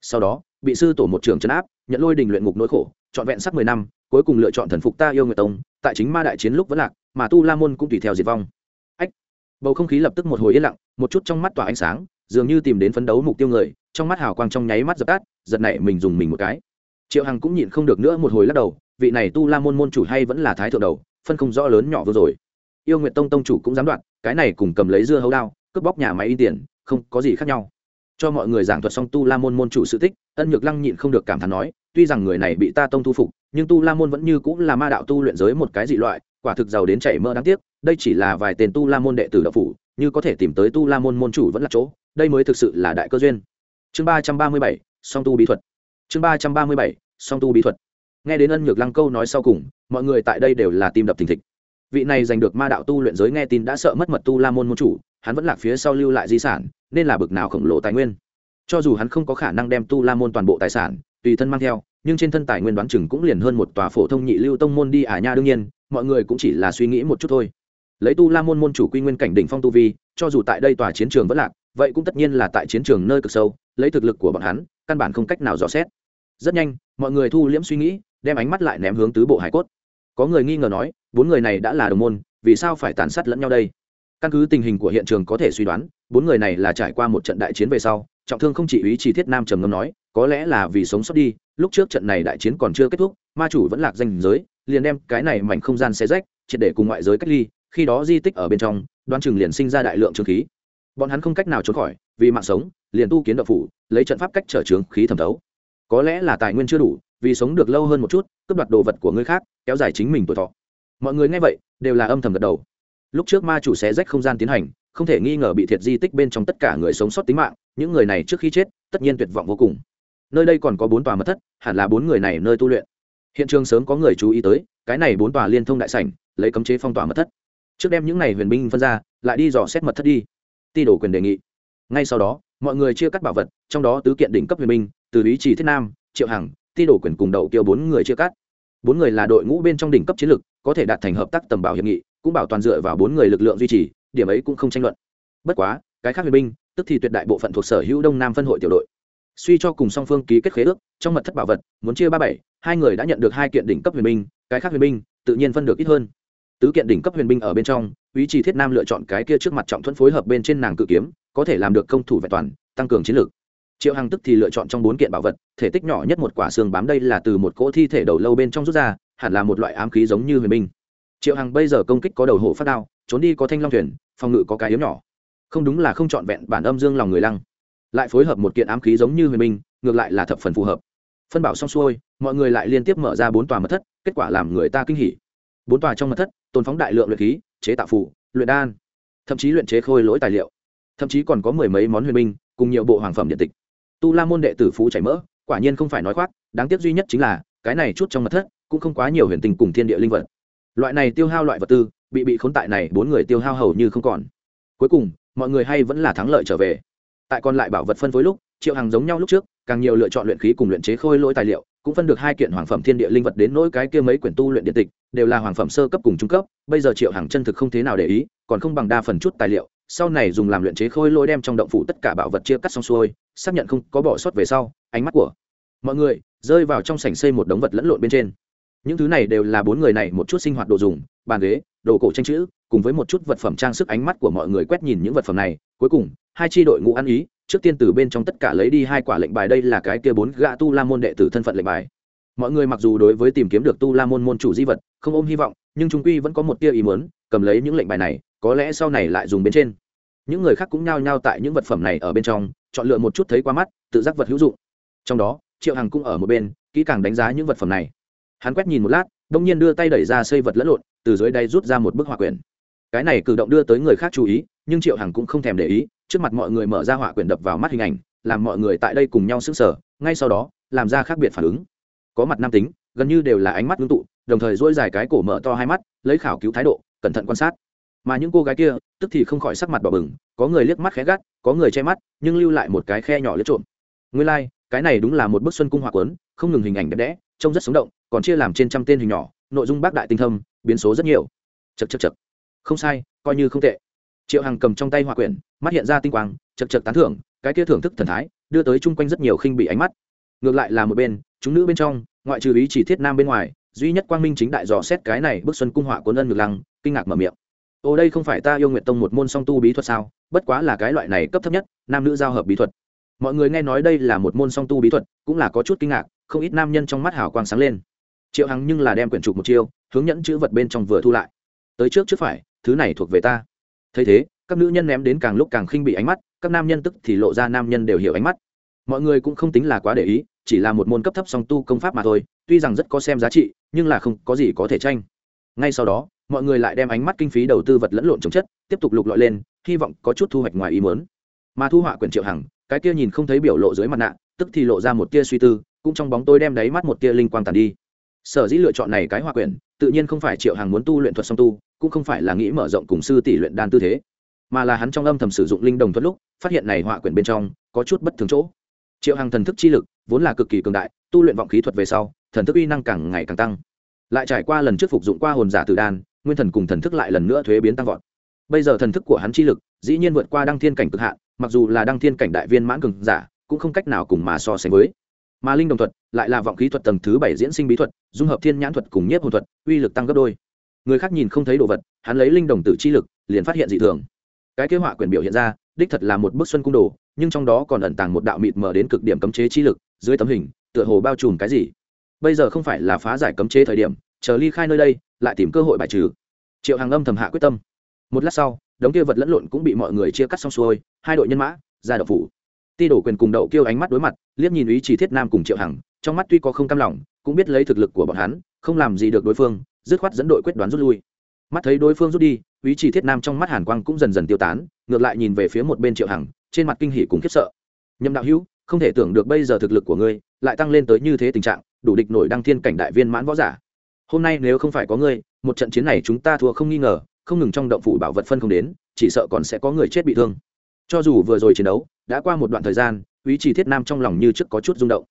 Sau đó, bị sư tổ một trường trấn áp, nhận lôi đình luyện ngục nỗi khổ, trọn vẹn sắc mười năm, cuối cùng lựa chọn thần phục ta yêu người tông, tại chính ma đại chiến lúc vẫn lạc, mà tu la môn cũng tùy theo diệt vong. Ách! Bầu không khí lập tức một hồi yên lặng, một chút trong mắt tỏa ánh sáng, dường như tìm đến phấn đấu mục tiêu người, trong mắt hào quang trong nháy mắt dập tắt, giật này mình dùng mình một cái. Triệu hằng cũng nhịn không được nữa một hồi lắc đầu, vị này tu la môn môn chủ hay vẫn là thái thượng đầu, phân không rõ lớn nhỏ vừa rồi yêu nguyện tông tông chủ cũng dám đoạn cái này cùng cầm lấy dưa hấu đao, cướp bóc nhà máy in tiền, không có gì khác nhau. Cho mọi người giảng thuật xong tu la môn môn chủ sự tích, ân nhược lăng nhịn không được cảm thán nói, tuy rằng người này bị ta tông thu phục, nhưng tu la môn vẫn như cũng là ma đạo tu luyện giới một cái dị loại, quả thực giàu đến chảy mơ đáng tiếc, đây chỉ là vài tên tu la môn đệ tử đạo phủ, như có thể tìm tới tu la môn môn chủ vẫn là chỗ, đây mới thực sự là đại cơ duyên. Chương ba trăm ba mươi bảy, song tu bí thuật. Chương ba trăm ba mươi bảy, song tu bí thuật. Nghe đến ân nhược lăng câu nói sau cùng, mọi người tại đây đều là tim đập thình thịch vị này giành được ma đạo tu luyện giới nghe tin đã sợ mất mật tu la môn môn chủ, hắn vẫn lạc phía sau lưu lại di sản, nên là bực nào khổng lồ tài nguyên. Cho dù hắn không có khả năng đem tu la môn toàn bộ tài sản, tùy thân mang theo, nhưng trên thân tài nguyên đoán chừng cũng liền hơn một tòa phổ thông nhị lưu tông môn đi à nha, đương nhiên, mọi người cũng chỉ là suy nghĩ một chút thôi. Lấy tu la môn môn chủ quy nguyên cảnh đỉnh phong tu vi, cho dù tại đây tòa chiến trường vẫn lạc, vậy cũng tất nhiên là tại chiến trường nơi cực sâu, lấy thực lực của bọn hắn, căn bản không cách nào dò xét. Rất nhanh, mọi người thu liễm suy nghĩ, đem ánh mắt lại ném hướng tứ bộ hải cốt có người nghi ngờ nói, bốn người này đã là đồng môn, vì sao phải tàn sát lẫn nhau đây? Căn cứ tình hình của hiện trường có thể suy đoán, bốn người này là trải qua một trận đại chiến về sau, trọng thương không chỉ ý chỉ thiết nam trầm ngâm nói, có lẽ là vì sống sót đi, lúc trước trận này đại chiến còn chưa kết thúc, ma chủ vẫn lạc danh giới, liền đem cái này mảnh không gian xé rách, triệt để cùng ngoại giới cách ly, khi đó di tích ở bên trong đoan chừng liền sinh ra đại lượng trường khí. Bọn hắn không cách nào trốn khỏi, vì mạng sống, liền tu kiến đậu phủ, lấy trận pháp cách trở trường khí thẩm thấu. Có lẽ là tài nguyên chưa đủ vì sống được lâu hơn một chút, cướp đoạt đồ vật của người khác, kéo dài chính mình tuổi thọ. Mọi người nghe vậy, đều là âm thầm gật đầu. Lúc trước ma chủ xé rách không gian tiến hành, không thể nghi ngờ bị thiệt di tích bên trong tất cả người sống sót tính mạng, những người này trước khi chết, tất nhiên tuyệt vọng vô cùng. Nơi đây còn có bốn tòa mật thất, hẳn là bốn người này nơi tu luyện. Hiện trường sớm có người chú ý tới, cái này bốn tòa liên thông đại sảnh, lấy cấm chế phong tỏa mật thất. Trước đem những này huyền binh phân ra, lại đi dò xét mật thất đi. Ti đổ quyền đề nghị. Ngay sau đó, mọi người chia cắt bảo vật, trong đó tứ kiện đỉnh cấp huyền binh, từ ý chỉ thiết nam, triệu hằng ti đổ quyền cùng đậu kêu bốn người chia cắt. Bốn người là đội ngũ bên trong đỉnh cấp chiến lược có thể đạt thành hợp tác tầm bảo hiệp nghị, cũng bảo toàn dựa vào bốn người lực lượng duy trì, điểm ấy cũng không tranh luận. Bất quá, cái khác huyền binh, tức thì tuyệt đại bộ phận thuộc sở hữu đông nam phân hội tiểu đội. Suy cho cùng song phương ký kết khế ước, trong mật thất bảo vật, muốn chia ba bảy, hai người đã nhận được hai kiện đỉnh cấp huyền binh, cái khác huyền binh, tự nhiên phân được ít hơn. Tứ kiện đỉnh cấp huyền binh ở bên trong, ý chỉ thiết nam lựa chọn cái kia trước mặt trọng thuẫn phối hợp bên trên nàng cự kiếm, có thể làm được công thủ vẹn toàn, tăng cường chiến lược triệu hằng tức thì lựa chọn trong bốn kiện bảo vật, thể tích nhỏ nhất một quả xương bám đây là từ một cỗ thi thể đầu lâu bên trong rút ra, hẳn là một loại ám khí giống như huyền binh. Triệu hằng bây giờ công kích có đầu hổ phát đao, trốn đi có thanh long thuyền, phòng ngự có cái yếm nhỏ. Không đúng là không trọn vẹn bản âm dương lòng người lăng. Lại phối hợp một kiện ám khí giống như huyền binh, ngược lại là thập phần phù hợp. Phân bảo xong xuôi, mọi người lại liên tiếp mở ra bốn tòa mật thất, kết quả làm người ta kinh hỉ. Bốn tòa trong mật thất, tồn phóng đại lượng luyện khí, chế tạo phụ luyện đan, thậm chí luyện chế khôi lỗi tài liệu. Thậm chí còn có mười mấy món huyền binh, cùng nhiều bộ hoàng phẩm điện tịch tu la môn đệ tử phú chảy mỡ, quả nhiên không phải nói khoác, đáng tiếc duy nhất chính là, cái này chút trong mật thất, cũng không quá nhiều huyền tình cùng thiên địa linh vật. Loại này tiêu hao loại vật tư, bị bị khốn tại này bốn người tiêu hao hầu như không còn. Cuối cùng, mọi người hay vẫn là thắng lợi trở về. Tại còn lại bảo vật phân phối lúc, triệu hàng giống nhau lúc trước, càng nhiều lựa chọn luyện khí cùng luyện chế khôi lỗi tài liệu, cũng phân được hai kiện hoàng phẩm thiên địa linh vật đến nỗi cái kia mấy quyển tu luyện điện tịch, đều là hoàng phẩm sơ cấp cùng trung cấp, bây giờ triệu hàng chân thực không thế nào để ý, còn không bằng đa phần chút tài liệu sau này dùng làm luyện chế khôi lỗi đem trong động phủ tất cả bảo vật chia cắt xong xuôi, xác nhận không có bỏ sót về sau, ánh mắt của mọi người rơi vào trong sảnh xây một đống vật lẫn lộn bên trên. Những thứ này đều là bốn người này một chút sinh hoạt đồ dùng, bàn ghế, đồ cổ tranh chữ, cùng với một chút vật phẩm trang sức ánh mắt của mọi người quét nhìn những vật phẩm này. Cuối cùng, hai tri đội ngũ ăn ý, trước tiên từ bên trong tất cả lấy đi hai quả lệnh bài, đây là cái kia bốn gã tu la môn đệ tử thân phận lệnh bài. Mọi người mặc dù đối với tìm kiếm được tu la môn môn chủ di vật không ôm hy vọng, nhưng chúng quy vẫn có một tia ý muốn, cầm lấy những lệnh bài này có lẽ sau này lại dùng bên trên. Những người khác cũng nhao nhao tại những vật phẩm này ở bên trong, chọn lựa một chút thấy qua mắt, tự giác vật hữu dụng. Trong đó, triệu hằng cũng ở một bên, kỹ càng đánh giá những vật phẩm này. Hắn quét nhìn một lát, đông nhiên đưa tay đẩy ra xây vật lẫn lộn, từ dưới đây rút ra một bức họa quyển. Cái này cử động đưa tới người khác chú ý, nhưng triệu hằng cũng không thèm để ý, trước mặt mọi người mở ra họa quyển đập vào mắt hình ảnh, làm mọi người tại đây cùng nhau sức sở ngay sau đó, làm ra khác biệt phản ứng. Có mặt nam tính, gần như đều là ánh mắt ngưng tụ, đồng thời dỗi dài cái cổ mở to hai mắt, lấy khảo cứu thái độ, cẩn thận quan sát mà những cô gái kia tức thì không khỏi sắc mặt bỏ bừng có người liếc mắt khé gắt có người che mắt nhưng lưu lại một cái khe nhỏ lướt trộm. Nguyên lai、like, cái này đúng là một bức xuân cung họa quấn không ngừng hình ảnh đẹp đẽ trông rất sống động còn chia làm trên trăm tên hình nhỏ nội dung bác đại tinh thâm biến số rất nhiều. Chật chật chật không sai coi như không tệ. Triệu hằng cầm trong tay hòa quyển mắt hiện ra tinh quang chật chật tán thưởng cái kia thưởng thức thần thái đưa tới chung quanh rất nhiều khinh bị ánh mắt. Ngược lại là một bên chúng nữ bên trong ngoại trừ ý chỉ thiết nam bên ngoài duy nhất quang minh chính đại dò xét cái này bức xuân cung họa cuốn ân ngược lăng kinh ngạc mở miệng ô đây không phải ta yêu nguyện tông một môn song tu bí thuật sao? Bất quá là cái loại này cấp thấp nhất, nam nữ giao hợp bí thuật. Mọi người nghe nói đây là một môn song tu bí thuật, cũng là có chút kinh ngạc, không ít nam nhân trong mắt hào quang sáng lên. Triệu hằng nhưng là đem quyển trục một chiêu, hướng nhẫn chữ vật bên trong vừa thu lại. Tới trước trước phải, thứ này thuộc về ta. Thấy thế, các nữ nhân ném đến càng lúc càng khinh bị ánh mắt, các nam nhân tức thì lộ ra nam nhân đều hiểu ánh mắt. Mọi người cũng không tính là quá để ý, chỉ là một môn cấp thấp song tu công pháp mà thôi, tuy rằng rất có xem giá trị, nhưng là không có gì có thể tranh. Ngay sau đó mọi người lại đem ánh mắt kinh phí đầu tư vật lẫn lộn chống chất, tiếp tục lục lọi lên, hy vọng có chút thu hoạch ngoài ý muốn. Mà thu họa quyển triệu hằng, cái kia nhìn không thấy biểu lộ dưới mặt nạ, tức thì lộ ra một tia suy tư, cũng trong bóng tôi đem đáy mắt một tia linh quang tàn đi. Sở dĩ lựa chọn này cái họa quyển, tự nhiên không phải triệu hằng muốn tu luyện thuật song tu, cũng không phải là nghĩ mở rộng cùng sư tỷ luyện đan tư thế, mà là hắn trong âm thầm sử dụng linh đồng thuật lúc, phát hiện này họa quyển bên trong có chút bất thường chỗ. Triệu hàng thần thức chi lực vốn là cực kỳ cường đại, tu luyện vọng khí thuật về sau, thần thức uy năng càng ngày càng tăng. Lại trải qua lần trước phục dụng qua hồn giả tử đan nguyên thần cùng thần thức lại lần nữa thuế biến tăng vọt. Bây giờ thần thức của hắn chi lực dĩ nhiên vượt qua đăng thiên cảnh cực hạn, mặc dù là đăng thiên cảnh đại viên mãn cường giả, cũng không cách nào cùng mà so sánh với. Mà linh đồng thuật lại là vọng khí thuật tầng thứ bảy diễn sinh bí thuật, dung hợp thiên nhãn thuật cùng nhiếp hồn thuật, uy lực tăng gấp đôi. Người khác nhìn không thấy đồ vật, hắn lấy linh đồng tử chi lực, liền phát hiện dị thường. Cái kế họa quyển biểu hiện ra, đích thật là một bức xuân cung đồ, nhưng trong đó còn ẩn tàng một đạo mịt mở đến cực điểm cấm chế chi lực, dưới tấm hình, tựa hồ bao trùm cái gì. Bây giờ không phải là phá giải cấm chế thời điểm chờ ly khai nơi đây, lại tìm cơ hội bài trừ. Triệu hàng âm thầm hạ quyết tâm. Một lát sau, đống kia vật lẫn lộn cũng bị mọi người chia cắt xong xuôi, hai đội nhân mã, ra đậu phủ. Ti đổ quyền cùng đậu kêu ánh mắt đối mặt, liếc nhìn ý chỉ thiết nam cùng triệu hằng, trong mắt tuy có không cam lòng, cũng biết lấy thực lực của bọn hắn, không làm gì được đối phương, dứt khoát dẫn đội quyết đoán rút lui. Mắt thấy đối phương rút đi, ý chỉ thiết nam trong mắt hàn quang cũng dần dần tiêu tán, ngược lại nhìn về phía một bên triệu hằng, trên mặt kinh hỉ cùng khiếp sợ. Nhậm đạo hữu, không thể tưởng được bây giờ thực lực của ngươi, lại tăng lên tới như thế tình trạng, đủ địch nổi đăng thiên cảnh đại viên mãn võ giả hôm nay nếu không phải có ngươi, một trận chiến này chúng ta thua không nghi ngờ, không ngừng trong động phủ bảo vật phân không đến, chỉ sợ còn sẽ có người chết bị thương. Cho dù vừa rồi chiến đấu, đã qua một đoạn thời gian, ý chỉ thiết nam trong lòng như trước có chút rung động.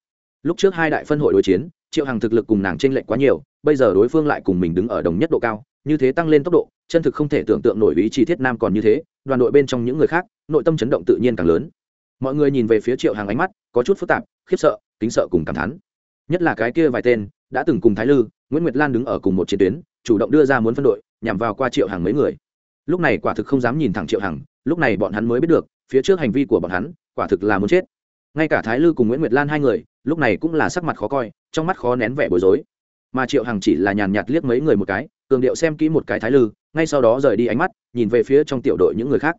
Lúc trước hai đại phân hội đối chiến, triệu hằng thực lực cùng nàng t r ê n lệch quá nhiều, bây giờ đối phương lại cùng mình đứng ở đồng nhất độ cao, như thế tăng lên tốc độ, chân thực không thể tưởng tượng nổi ý chỉ thiết nam còn như thế, đoàn đội bên trong những người khác, nội tâm chấn động tự nhiên càng lớn. Mọi người nhìn về phía triệu hàng ánh mắt có chút phức tạp, khiếp sợ, kính sợ cùng cảm thán nhất là cái kia vài tên, đã từng cùng thái lư, nguyễn nguyệt lan đứng ở cùng một chiến tuyến, chủ động đưa ra muốn phân đội, nhằm vào qua triệu hàng mấy người. Lúc này quả thực không dám nhìn thẳng triệu hằng, lúc này bọn hắn mới biết được, phía trước hành vi của bọn hắn, quả thực là muốn chết. Ngay cả thái lư cùng nguyễn nguyệt lan hai người, lúc này cũng là sắc mặt khó coi, trong mắt khó nén vẻ bối rối. Mà triệu hằng chỉ là nhàn nhạt liếc mấy người một cái, cường điệu xem kỹ một cái thái lư, ngay sau đó rời đi ánh mắt, nhìn về phía trong tiểu đội những người khác.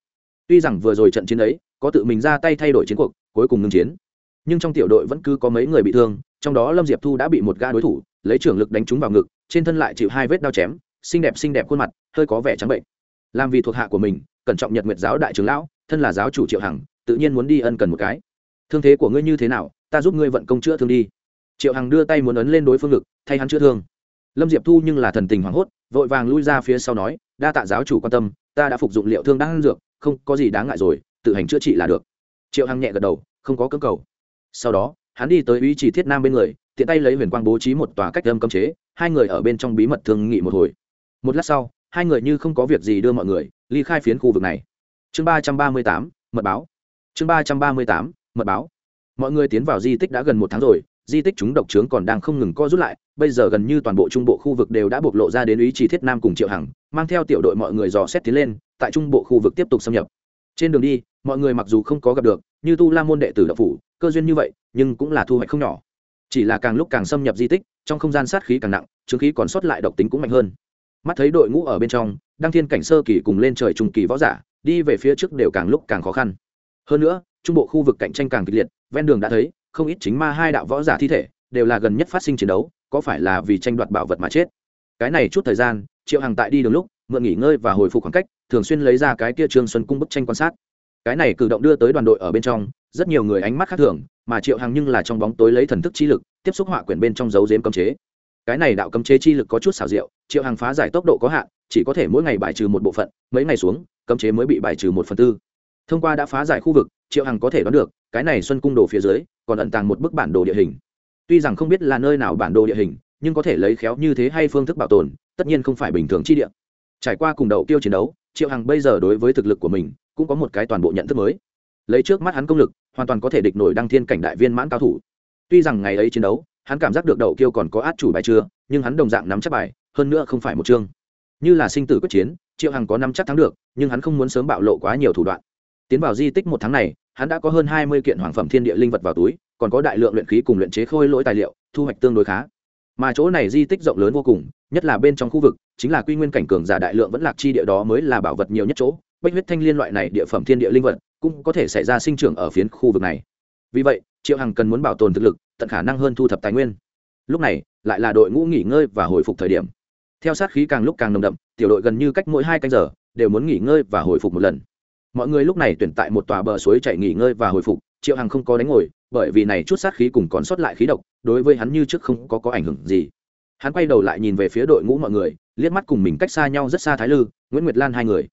Tuy rằng vừa rồi trận chiến ấy, có tự mình ra tay thay đổi chiến cuộc, cuối cùng ngừng chiến. Nhưng trong tiểu đội vẫn cứ có mấy người bị thương trong đó lâm diệp thu đã bị một ga đối thủ, lấy trưởng lực đánh trúng vào ngực, trên thân lại chịu hai vết đao chém, xinh đẹp xinh đẹp khuôn mặt, hơi có vẻ trắng bệnh. Làm vì thuộc hạ của mình, cẩn trọng nhật nguyệt giáo đại trưởng lão, thân là giáo chủ triệu hằng, tự nhiên muốn đi ân cần một cái. Thương thế của ngươi như thế nào, ta giúp ngươi vận công chữa thương đi. Triệu hằng đưa tay muốn ấn lên đối phương ngực, thay hắn chữa thương. Lâm diệp thu nhưng là thần tình hoảng hốt, vội vàng lui ra phía sau nói, đa tạ giáo chủ quan tâm, ta đã phục dụng liệu thương đang ăn dược, không có gì đáng ngại rồi, tự hành chữa trị là được. Triệu hằng nhẹ gật đầu, không có cơ cầu. Sau đó hắn đi tới ý chỉ thiết nam bên người, tiện tay lấy huyền quang bố trí một tòa cách âm cấm chế, hai người ở bên trong bí mật thương nghị một hồi. Một lát sau, hai người như không có việc gì đưa mọi người, ly khai phiến khu vực này. Chương ba trăm ba mươi tám, mật báo. Chương ba trăm ba mươi tám, mật báo. Mọi người tiến vào di tích đã gần một tháng rồi, di tích chúng độc trướng còn đang không ngừng co rút lại, bây giờ gần như toàn bộ trung bộ khu vực đều đã bộc lộ ra đến ý chí thiết nam cùng triệu hằng, mang theo tiểu đội mọi người dò xét tiến lên, tại trung bộ khu vực tiếp tục xâm nhập. Trên đường đi, mọi người mặc dù không có gặp được như tu la môn đệ tử đạo phủ, cơ duyên như vậy, nhưng cũng là thu hoạch không nhỏ. Chỉ là càng lúc càng xâm nhập di tích, trong không gian sát khí càng nặng, chứng khí còn sót lại độc tính cũng mạnh hơn. Mắt thấy đội ngũ ở bên trong, đăng thiên cảnh sơ kỳ cùng lên trời trung kỳ võ giả, đi về phía trước đều càng lúc càng khó khăn. Hơn nữa, trung bộ khu vực cạnh tranh càng kịch liệt, ven đường đã thấy, không ít chính ma hai đạo võ giả thi thể, đều là gần nhất phát sinh chiến đấu, có phải là vì tranh đoạt bảo vật mà chết? Cái này chút thời gian, triệu hàng tại đi đường lúc, mượn nghỉ ngơi và hồi phục khoảng cách, thường xuyên lấy ra cái kia trương xuân cung bức tranh quan sát cái này cử động đưa tới đoàn đội ở bên trong, rất nhiều người ánh mắt khác thường, mà triệu hàng nhưng là trong bóng tối lấy thần thức chi lực, tiếp xúc họa quyển bên trong dấu dếm cấm chế. Cái này đạo cấm chế chi lực có chút xảo diệu, triệu hàng phá giải tốc độ có hạn, chỉ có thể mỗi ngày bài trừ một bộ phận, mấy ngày xuống, cấm chế mới bị bài trừ một phần tư. Thông qua đã phá giải khu vực, triệu hằng có thể đoán được, cái này xuân cung đồ phía dưới, còn ẩn tàng một bức bản đồ địa hình. Tuy rằng không biết là nơi nào bản đồ địa hình, nhưng có thể lấy khéo như thế hay phương thức bảo tồn, tất nhiên không phải bình thường chi địa trải qua cùng đậu tiêu chiến đấu, triệu hằng bây giờ đối với thực lực của mình cũng có một cái toàn bộ nhận thức mới. Lấy trước mắt hắn công lực, hoàn toàn có thể địch nổi đăng thiên cảnh đại viên mãn cao thủ. Tuy rằng ngày ấy chiến đấu, hắn cảm giác được đậu kiêu còn có át chủ bài chưa, nhưng hắn đồng dạng nắm chắc bài, hơn nữa không phải một chương. Như là sinh tử quyết chiến, triệu hằng có năm chắc thắng được, nhưng hắn không muốn sớm bạo lộ quá nhiều thủ đoạn. Tiến vào di tích một tháng này, hắn đã có hơn hai mươi kiện hoàng phẩm thiên địa linh vật vào túi, còn có đại lượng luyện khí cùng luyện chế khôi lỗi tài liệu, thu hoạch tương đối khá mà chỗ này di tích rộng lớn vô cùng, nhất là bên trong khu vực, chính là quy nguyên cảnh cường giả đại lượng vẫn lạc chi địa đó mới là bảo vật nhiều nhất chỗ. Bách huyết thanh liên loại này địa phẩm thiên địa linh vật, cũng có thể xảy ra sinh trưởng ở phiến khu vực này. Vì vậy, triệu hằng cần muốn bảo tồn thực lực, tận khả năng hơn thu thập tài nguyên. Lúc này, lại là đội ngũ nghỉ ngơi và hồi phục thời điểm. Theo sát khí càng lúc càng nồng đậm, tiểu đội gần như cách mỗi hai canh giờ, đều muốn nghỉ ngơi và hồi phục một lần. Mọi người lúc này tuyển tại một tòa bờ suối chạy nghỉ ngơi và hồi phục, triệu hằng không có đánh ngồi bởi vì này chút sát khí cùng còn sót lại khí độc, đối với hắn như trước không có có ảnh hưởng gì. Hắn quay đầu lại nhìn về phía đội ngũ mọi người, liếc mắt cùng mình cách xa nhau rất xa thái lư, nguyễn nguyệt lan hai người.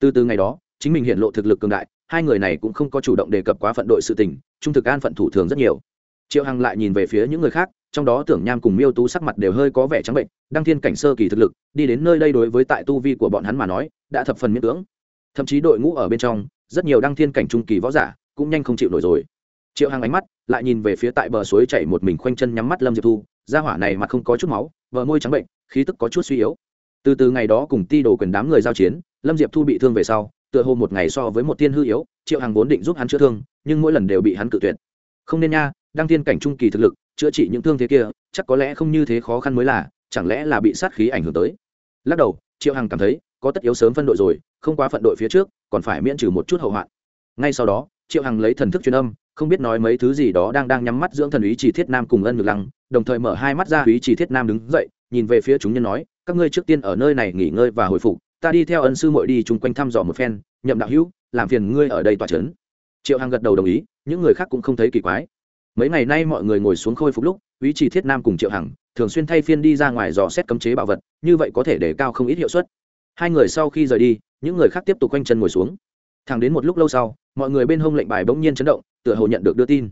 Từ từ ngày đó, chính mình hiện lộ thực lực cường đại, hai người này cũng không có chủ động đề cập quá phận đội sự tình, trung thực an phận thủ thường rất nhiều. Triệu hằng lại nhìn về phía những người khác, trong đó tưởng nham cùng miêu tú sắc mặt đều hơi có vẻ trắng bệnh, đăng thiên cảnh sơ kỳ thực lực, đi đến nơi đây đối với tại tu vi của bọn hắn mà nói, đã thập phần miễn cưỡng. Thậm chí đội ngũ ở bên trong, rất nhiều đăng thiên cảnh trung kỳ võ giả cũng nhanh không chịu nổi rồi triệu hằng ánh mắt lại nhìn về phía tại bờ suối chảy một mình khoanh chân nhắm mắt lâm diệp thu. Ra hỏa này mặt không có chút máu vợ môi trắng bệnh, khí tức có chút suy yếu. Từ từ ngày đó cùng ti đồ quyền đám người giao chiến, lâm diệp thu bị thương về sau, tựa hồ một ngày so với một tiên hư yếu, triệu hằng vốn định giúp hắn chữa thương, nhưng mỗi lần đều bị hắn cự tuyệt. Không nên nha, đăng tiên cảnh trung kỳ thực lực, chữa trị những thương thế kia, chắc có lẽ không như thế khó khăn mới là, chẳng lẽ là bị sát khí ảnh hưởng tới? Lắc đầu, triệu hằng cảm thấy, có tất yếu sớm phân đội rồi, không quá phận đội phía trước, còn phải miễn trừ một chút hậu hoạn. Ngay sau đó, triệu hằng lấy thần thức truyền âm không biết nói mấy thứ gì đó đang đang nhắm mắt dưỡng thần ý chỉ thiết nam cùng ân ngược lăng, đồng thời mở hai mắt ra ý chỉ thiết nam đứng dậy, nhìn về phía chúng nhân nói, các ngươi trước tiên ở nơi này nghỉ ngơi và hồi phục, ta đi theo ân sư muội đi chung quanh thăm dò một phen, nhậm đạo hữu, làm phiền ngươi ở đây tòa trấn. Triệu hằng gật đầu đồng ý, những người khác cũng không thấy kỳ quái. Mấy ngày nay mọi người ngồi xuống khôi phục lúc, ý chỉ thiết nam cùng triệu hằng thường xuyên thay phiên đi ra ngoài dò xét cấm chế bảo vật, như vậy có thể để cao không ít hiệu suất. Hai người sau khi rời đi, những người khác tiếp tục quanh chân ngồi xuống. Thẳng đến một lúc lâu sau, mọi người bên hông lệnh bài bỗng nhiên chấn động tựa hồ nhận được đưa tin.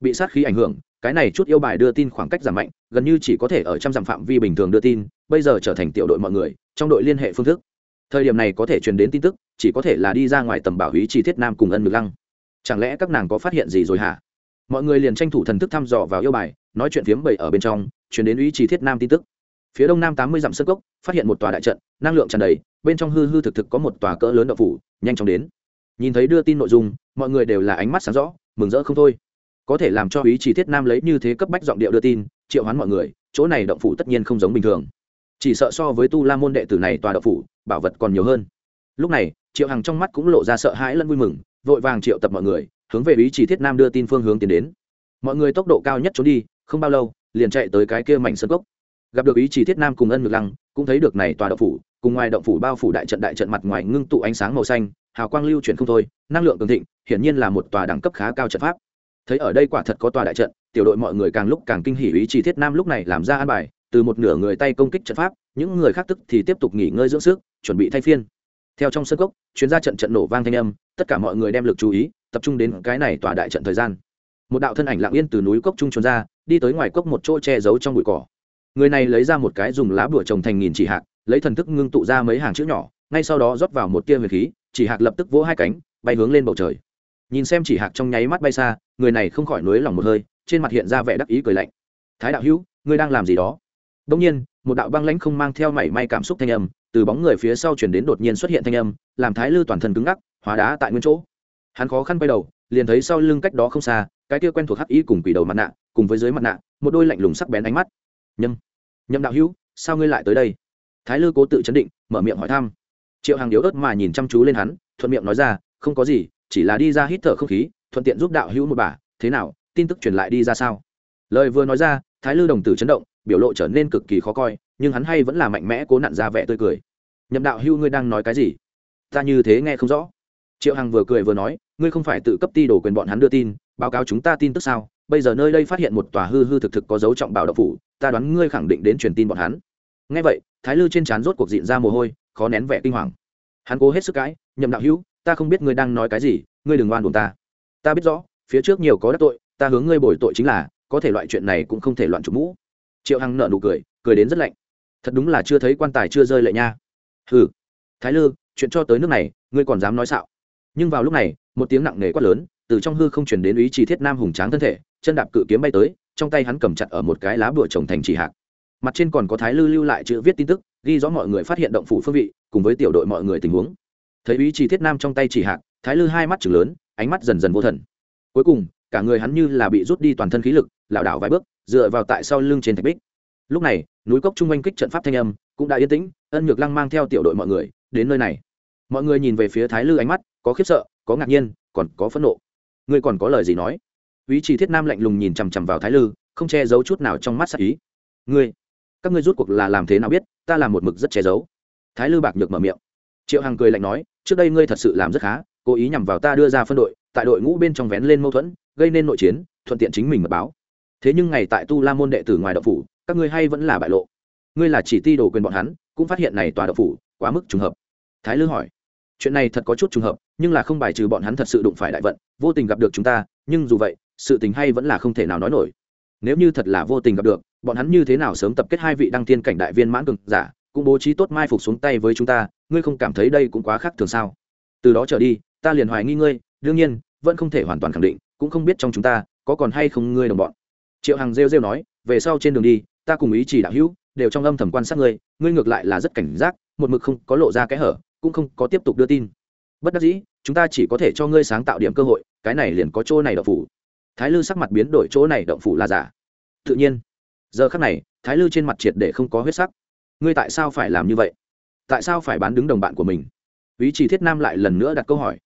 Bị sát khí ảnh hưởng, cái này chút yêu bài đưa tin khoảng cách giảm mạnh, gần như chỉ có thể ở trăm dặm phạm vi bình thường đưa tin, bây giờ trở thành tiểu đội mọi người, trong đội liên hệ phương thức. Thời điểm này có thể truyền đến tin tức, chỉ có thể là đi ra ngoài tầm bảo hí chi thiết nam cùng ân ngực lăng. Chẳng lẽ các nàng có phát hiện gì rồi hả? Mọi người liền tranh thủ thần thức thăm dò vào yêu bài, nói chuyện phiếm bậy ở bên trong chuyển đến ý chỉ thiết nam tin tức. Phía đông nam tám mươi dặm sơ cốc, phát hiện một tòa đại trận, năng lượng tràn đầy, bên trong hư hư thực thực có một tòa cỡ lớn đậu phủ, nhanh chóng đến nhìn thấy đưa tin nội dung, mọi người đều là ánh mắt sáng rõ, mừng rỡ không thôi. Có thể làm cho ý chỉ thiết nam lấy như thế cấp bách giọng điệu đưa tin, triệu hoán mọi người, chỗ này động phủ tất nhiên không giống bình thường. Chỉ sợ so với tu la môn đệ tử này tòa động phủ, bảo vật còn nhiều hơn. Lúc này, triệu hằng trong mắt cũng lộ ra sợ hãi lẫn vui mừng, vội vàng triệu tập mọi người, hướng về ý chỉ thiết nam đưa tin phương hướng tiến đến. Mọi người tốc độ cao nhất trốn đi, không bao lâu, liền chạy tới cái kia mảnh sân gốc gặp được ý chỉ thiết nam cùng ân ngược lăng, cũng thấy được này tòa động phủ, cùng ngoài động phủ bao phủ đại trận đại trận mặt ngoài ngưng tụ ánh sáng màu xanh hào quang lưu chuyển không thôi, năng lượng cường thịnh, hiển nhiên là một tòa đẳng cấp khá cao trận pháp. Thấy ở đây quả thật có tòa đại trận, tiểu đội mọi người càng lúc càng kinh hỉ ý chỉ thiết nam lúc này làm ra an bài, từ một nửa người tay công kích trận pháp, những người khác tức thì tiếp tục nghỉ ngơi dưỡng sức, chuẩn bị thay phiên. Theo trong sân gốc chuyên gia trận trận nổ vang thanh âm, tất cả mọi người đem lực chú ý tập trung đến cái này tòa đại trận thời gian. Một đạo thân ảnh lặng yên từ núi cốc trung trốn ra, đi tới ngoài cốc một chỗ che giấu trong bụi cỏ. Người này lấy ra một cái dùng lá bùa trồng thành nghìn chỉ hạt lấy thần thức ngưng tụ ra mấy hàng chữ nhỏ, ngay sau đó rót vào một tia huyền khí chỉ hạc lập tức vỗ hai cánh, bay hướng lên bầu trời. Nhìn xem chỉ hạc trong nháy mắt bay xa, người này không khỏi nối lòng một hơi, trên mặt hiện ra vẻ đắc ý cười lạnh. Thái đạo hữu, ngươi đang làm gì đó? Đông nhiên, một đạo băng lãnh không mang theo mảy may cảm xúc thanh âm, từ bóng người phía sau chuyển đến đột nhiên xuất hiện thanh âm, làm thái lư toàn thân cứng ngắc, hóa đá tại nguyên chỗ. Hắn khó khăn quay đầu, liền thấy sau lưng cách đó không xa, cái kia quen thuộc hắc ý cùng quỷ đầu mặt nạ, cùng với dưới mặt nạ, một đôi lạnh lùng sắc bén ánh mắt. Nhâm nhâm đạo hữu, sao ngươi lại tới đây? Thái lư cố tự chấn định, mở miệng hỏi thăm triệu hàng điếu ớt mà nhìn chăm chú lên hắn, thuận miệng nói ra, không có gì, chỉ là đi ra hít thở không khí, thuận tiện giúp đạo hữu một bà, thế nào, tin tức truyền lại đi ra sao? Lời vừa nói ra, thái lư đồng tử chấn động, biểu lộ trở nên cực kỳ khó coi, nhưng hắn hay vẫn là mạnh mẽ cố nặn ra vẻ tươi cười. Nhậm đạo hữu ngươi đang nói cái gì? Ta như thế nghe không rõ. Triệu hằng vừa cười vừa nói, ngươi không phải tự cấp ti đổ quyền bọn hắn đưa tin, báo cáo chúng ta tin tức sao? Bây giờ nơi đây phát hiện một tòa hư hư thực thực có dấu trọng bảo đạo phủ, ta đoán ngươi khẳng định đến truyền tin bọn hắn ngay vậy, thái lư trên trán rốt cuộc diện ra mồ hôi, khó nén vẻ kinh hoàng. Hắn cố hết sức cãi, nhậm đạo hữu, ta không biết ngươi đang nói cái gì, ngươi đừng oan buồn ta. Ta biết rõ, phía trước nhiều có đắc tội, ta hướng ngươi bồi tội chính là, có thể loại chuyện này cũng không thể loạn chủ mũ. Triệu hằng nợ nụ cười cười đến rất lạnh. Thật đúng là chưa thấy quan tài chưa rơi lệ nha. Hừ. Thái lư, chuyện cho tới nước này, ngươi còn dám nói xạo. Nhưng vào lúc này, một tiếng nặng nề quát lớn, từ trong hư không chuyển đến ý chỉ thiết nam hùng tráng thân thể, chân đạp cự kiếm bay tới, trong tay hắn cầm chặt ở một cái lá bụa trồng thành chỉ hạc mặt trên còn có thái lư lưu lại chữ viết tin tức, ghi rõ mọi người phát hiện động phủ phương vị, cùng với tiểu đội mọi người tình huống. Thấy ý chỉ thiết nam trong tay chỉ hạc, thái lư hai mắt chừng lớn, ánh mắt dần dần vô thần. Cuối cùng, cả người hắn như là bị rút đi toàn thân khí lực, lảo đảo vài bước, dựa vào tại sau lưng trên thạch bích. Lúc này, núi cốc trung quanh kích trận pháp thanh âm cũng đã yên tĩnh, ân nhược lăng mang theo tiểu đội mọi người đến nơi này. Mọi người nhìn về phía thái lư ánh mắt, có khiếp sợ, có ngạc nhiên, còn có phẫn nộ. Ngươi còn có lời gì nói? Ý chỉ thiết nam lạnh lùng nhìn chằm chằm vào thái lư, không che giấu chút nào trong mắt sắc ý. Ngươi các ngươi rút cuộc là làm thế nào biết, ta làm một mực rất che giấu. Thái lư bạc nhược mở miệng. Triệu hằng cười lạnh nói, trước đây ngươi thật sự làm rất khá, cố ý nhằm vào ta đưa ra phân đội, tại đội ngũ bên trong vén lên mâu thuẫn, gây nên nội chiến, thuận tiện chính mình mật báo. Thế nhưng ngày tại tu la môn đệ tử ngoài đậu phủ, các ngươi hay vẫn là bại lộ. Ngươi là chỉ ti đổ quyền bọn hắn, cũng phát hiện này tòa đậu phủ quá mức trùng hợp. Thái lư hỏi, chuyện này thật có chút trùng hợp, nhưng là không bài trừ bọn hắn thật sự đụng phải đại vận, vô tình gặp được chúng ta, nhưng dù vậy, sự tình hay vẫn là không thể nào nói nổi. Nếu như thật là vô tình gặp được bọn hắn như thế nào sớm tập kết hai vị đăng tiên cảnh đại viên mãn cường giả, cũng bố trí tốt mai phục xuống tay với chúng ta, ngươi không cảm thấy đây cũng quá khác thường sao? Từ đó trở đi, ta liền hoài nghi ngươi, đương nhiên, vẫn không thể hoàn toàn khẳng định, cũng không biết trong chúng ta, có còn hay không ngươi đồng bọn. Triệu hằng rêu rêu nói, về sau trên đường đi, ta cùng ý chỉ đạo hữu, đều trong âm thầm quan sát ngươi ngươi ngược lại là rất cảnh giác, một mực không có lộ ra kẽ hở, cũng không có tiếp tục đưa tin. Bất đắc dĩ, chúng ta chỉ có thể cho ngươi sáng tạo điểm cơ hội, cái này liền có chỗ này đậu phủ. Thái lư sắc mặt biến đổi, chỗ này đậu phủ là giả. Tự nhiên giờ khắc này, thái lư trên mặt triệt để không có huyết sắc. Ngươi tại sao phải làm như vậy? Tại sao phải bán đứng đồng bạn của mình? Ý chỉ thiết nam lại lần nữa đặt câu hỏi.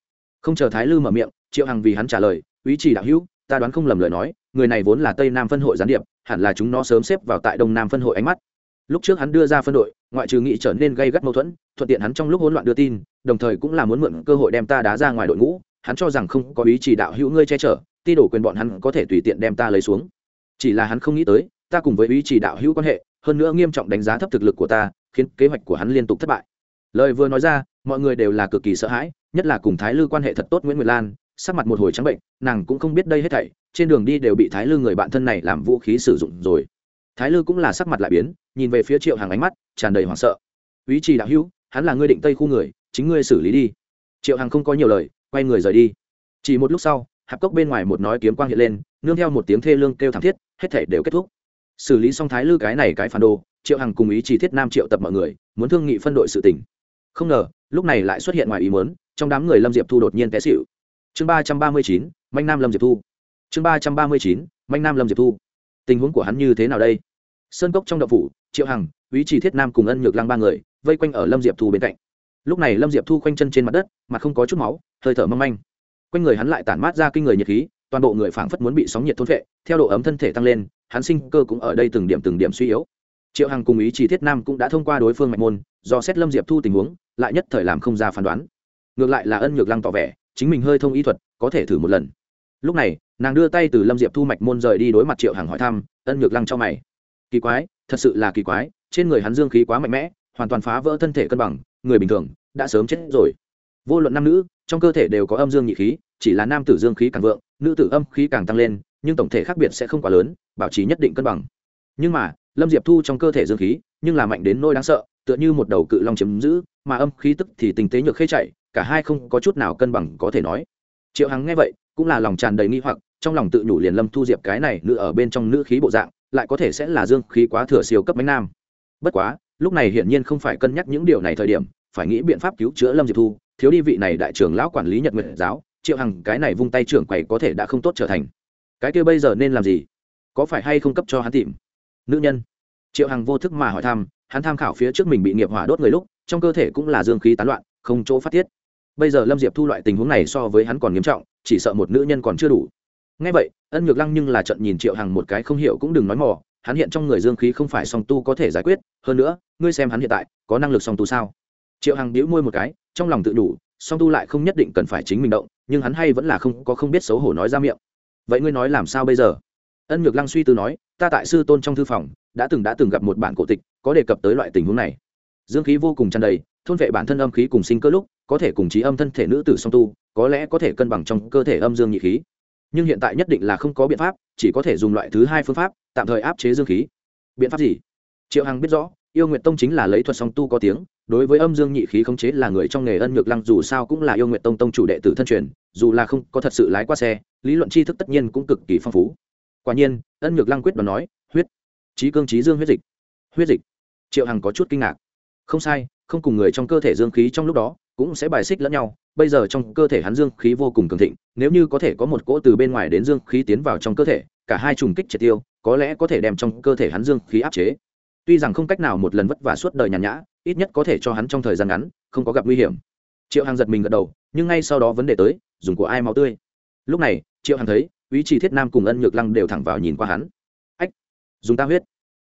Không chờ thái lư mở miệng, triệu hằng vì hắn trả lời, ý chỉ đạo hữu, ta đoán không lầm lời nói, người này vốn là tây nam phân hội gián điệp, hẳn là chúng nó sớm xếp vào tại đông nam phân hội ánh mắt. Lúc trước hắn đưa ra phân đội, ngoại trừ nghị trở nên gây gắt mâu thuẫn, thuận tiện hắn trong lúc hỗn loạn đưa tin, đồng thời cũng là muốn mượn cơ hội đem ta đá ra ngoài đội ngũ, hắn cho rằng không có ý chỉ đạo hữu ngươi che chở, ti đổ quyền bọn hắn có thể tùy tiện đem ta lấy xuống. Chỉ là hắn không nghĩ tới ta cùng với ý chỉ đạo hữu quan hệ, hơn nữa nghiêm trọng đánh giá thấp thực lực của ta, khiến kế hoạch của hắn liên tục thất bại. Lời vừa nói ra, mọi người đều là cực kỳ sợ hãi, nhất là cùng thái lư quan hệ thật tốt nguyễn nguyệt lan, sắc mặt một hồi trắng bệnh, nàng cũng không biết đây hết thảy, trên đường đi đều bị thái lư người bạn thân này làm vũ khí sử dụng rồi. Thái lư cũng là sắc mặt lại biến, nhìn về phía triệu hàng ánh mắt, tràn đầy hoảng sợ. Ý chỉ đạo hữu, hắn là ngươi định tây khu người, chính ngươi xử lý đi. Triệu hàng không có nhiều lời, quay người rời đi. Chỉ một lúc sau, hạp cốc bên ngoài một nói kiếm quang hiện lên, nương theo một tiếng thê lương kêu thảm thiết, hết thể đều kết thúc xử lý xong thái lư cái này cái phản đồ, triệu hằng cùng ý chỉ thiết nam triệu tập mọi người, muốn thương nghị phân đội sự tình. Không ngờ, lúc này lại xuất hiện ngoài ý muốn, trong đám người lâm diệp thu đột nhiên té xịu chương ba trăm ba mươi chín, manh nam lâm diệp thu. Chương ba trăm ba mươi chín, manh nam lâm diệp thu. Tình huống của hắn như thế nào đây? Sơn cốc trong đậu phủ, triệu hằng, ý chỉ thiết nam cùng ân nhược lăng ba người, vây quanh ở lâm diệp thu bên cạnh. Lúc này lâm diệp thu khoanh chân trên mặt đất mà không có chút máu, hơi thở mâm anh quanh người hắn lại tản mát ra kinh người nhiệt khí toàn bộ người phảng phất muốn bị sóng nhiệt thôn vệ theo độ ấm thân thể tăng lên, hắn sinh cơ cũng ở đây từng điểm từng điểm suy yếu. Triệu hằng cùng ý chỉ thiết nam cũng đã thông qua đối phương mạch môn, do xét lâm diệp thu tình huống, lại nhất thời làm không ra phán đoán. Ngược lại là ân nhược lăng tỏ vẻ, chính mình hơi thông y thuật, có thể thử một lần. Lúc này, nàng đưa tay từ lâm diệp thu mạch môn rời đi đối mặt triệu hằng hỏi thăm, ân nhược lăng cho mày. Kỳ quái, thật sự là kỳ quái, trên người hắn dương khí quá mạnh mẽ, hoàn toàn phá vỡ thân thể cân bằng, người bình thường đã sớm chết rồi. Vô luận nam nữ, trong cơ thể đều có âm dương nhị khí, chỉ là nam tử dương khí càng vượng nữ tử âm khí càng tăng lên, nhưng tổng thể khác biệt sẽ không quá lớn, bảo trì nhất định cân bằng. Nhưng mà, lâm diệp thu trong cơ thể dương khí, nhưng là mạnh đến nôi đáng sợ, tựa như một đầu cự long chiếm giữ, mà âm khí tức thì tình tế nhược khê chạy, cả hai không có chút nào cân bằng có thể nói. Triệu hằng nghe vậy, cũng là lòng tràn đầy nghi hoặc, trong lòng tự nhủ liền lâm thu diệp cái này nữ ở bên trong nữ khí bộ dạng, lại có thể sẽ là dương khí quá thừa siêu cấp bánh nam. Bất quá, lúc này hiển nhiên không phải cân nhắc những điều này thời điểm, phải nghĩ biện pháp cứu chữa lâm diệp thu, thiếu đi vị này đại trưởng lão quản lý nhật nguyện giáo triệu hằng, cái này vung tay trưởng quầy có thể đã không tốt trở thành. Cái kia bây giờ nên làm gì? Có phải hay không cấp cho hắn tìm? Nữ nhân. Triệu hằng vô thức mà hỏi thăm, hắn tham khảo phía trước mình bị nghiệp hỏa đốt người lúc, trong cơ thể cũng là dương khí tán loạn, không chỗ phát tiết. Bây giờ lâm diệp thu loại tình huống này so với hắn còn nghiêm trọng, chỉ sợ một nữ nhân còn chưa đủ. Ngay vậy, ân nhược lăng nhưng là trận nhìn triệu hằng một cái không hiểu cũng đừng nói mò, hắn hiện trong người dương khí không phải song tu có thể giải quyết, hơn nữa, ngươi xem hắn hiện tại, có năng lực song tu sao? Triệu hằng đĩu môi một cái, trong lòng tự đủ, song tu lại không nhất định cần phải chính mình động nhưng hắn hay vẫn là không có không biết xấu hổ nói ra miệng. Vậy ngươi nói làm sao bây giờ? Ân nhược lăng suy tư nói, ta tại sư tôn trong thư phòng, đã từng đã từng gặp một bản cổ tịch, có đề cập tới loại tình huống này. Dương khí vô cùng tràn đầy, thôn vệ bản thân âm khí cùng sinh cơ lúc, có thể cùng trí âm thân thể nữ tử song tu, có lẽ có thể cân bằng trong cơ thể âm dương nhị khí. Nhưng hiện tại nhất định là không có biện pháp, chỉ có thể dùng loại thứ hai phương pháp, tạm thời áp chế dương khí. Biện pháp gì? Triệu hằng biết rõ, yêu nguyện tông chính là lấy thuật song tu có tiếng đối với âm dương nhị khí khống chế là người trong nghề ân nhược lăng, dù sao cũng là yêu nguyện tông tông chủ đệ tử thân truyền, dù là không có thật sự lái qua xe, lý luận tri thức tất nhiên cũng cực kỳ phong phú. Quả nhiên, ân nhược lăng quyết đoán nói, huyết trí cương trí dương huyết dịch. Huyết dịch? Triệu hằng có chút kinh ngạc. Không sai, không cùng người trong cơ thể dương khí trong lúc đó cũng sẽ bài xích lẫn nhau, bây giờ trong cơ thể hắn dương khí vô cùng cường thịnh, nếu như có thể có một cỗ từ bên ngoài đến dương khí tiến vào trong cơ thể, cả hai trùng kích triệt tiêu, có lẽ có thể đem trong cơ thể hắn dương khí áp chế tuy rằng không cách nào một lần vất vả suốt đời nhàn nhã, ít nhất có thể cho hắn trong thời gian ngắn, không có gặp nguy hiểm. Triệu hằng giật mình gật đầu, nhưng ngay sau đó vấn đề tới, dùng của ai máu tươi? Lúc này, triệu hằng thấy, ý chỉ thiết nam cùng ân nhược lăng đều thẳng vào nhìn qua hắn. Ách, dùng ta huyết.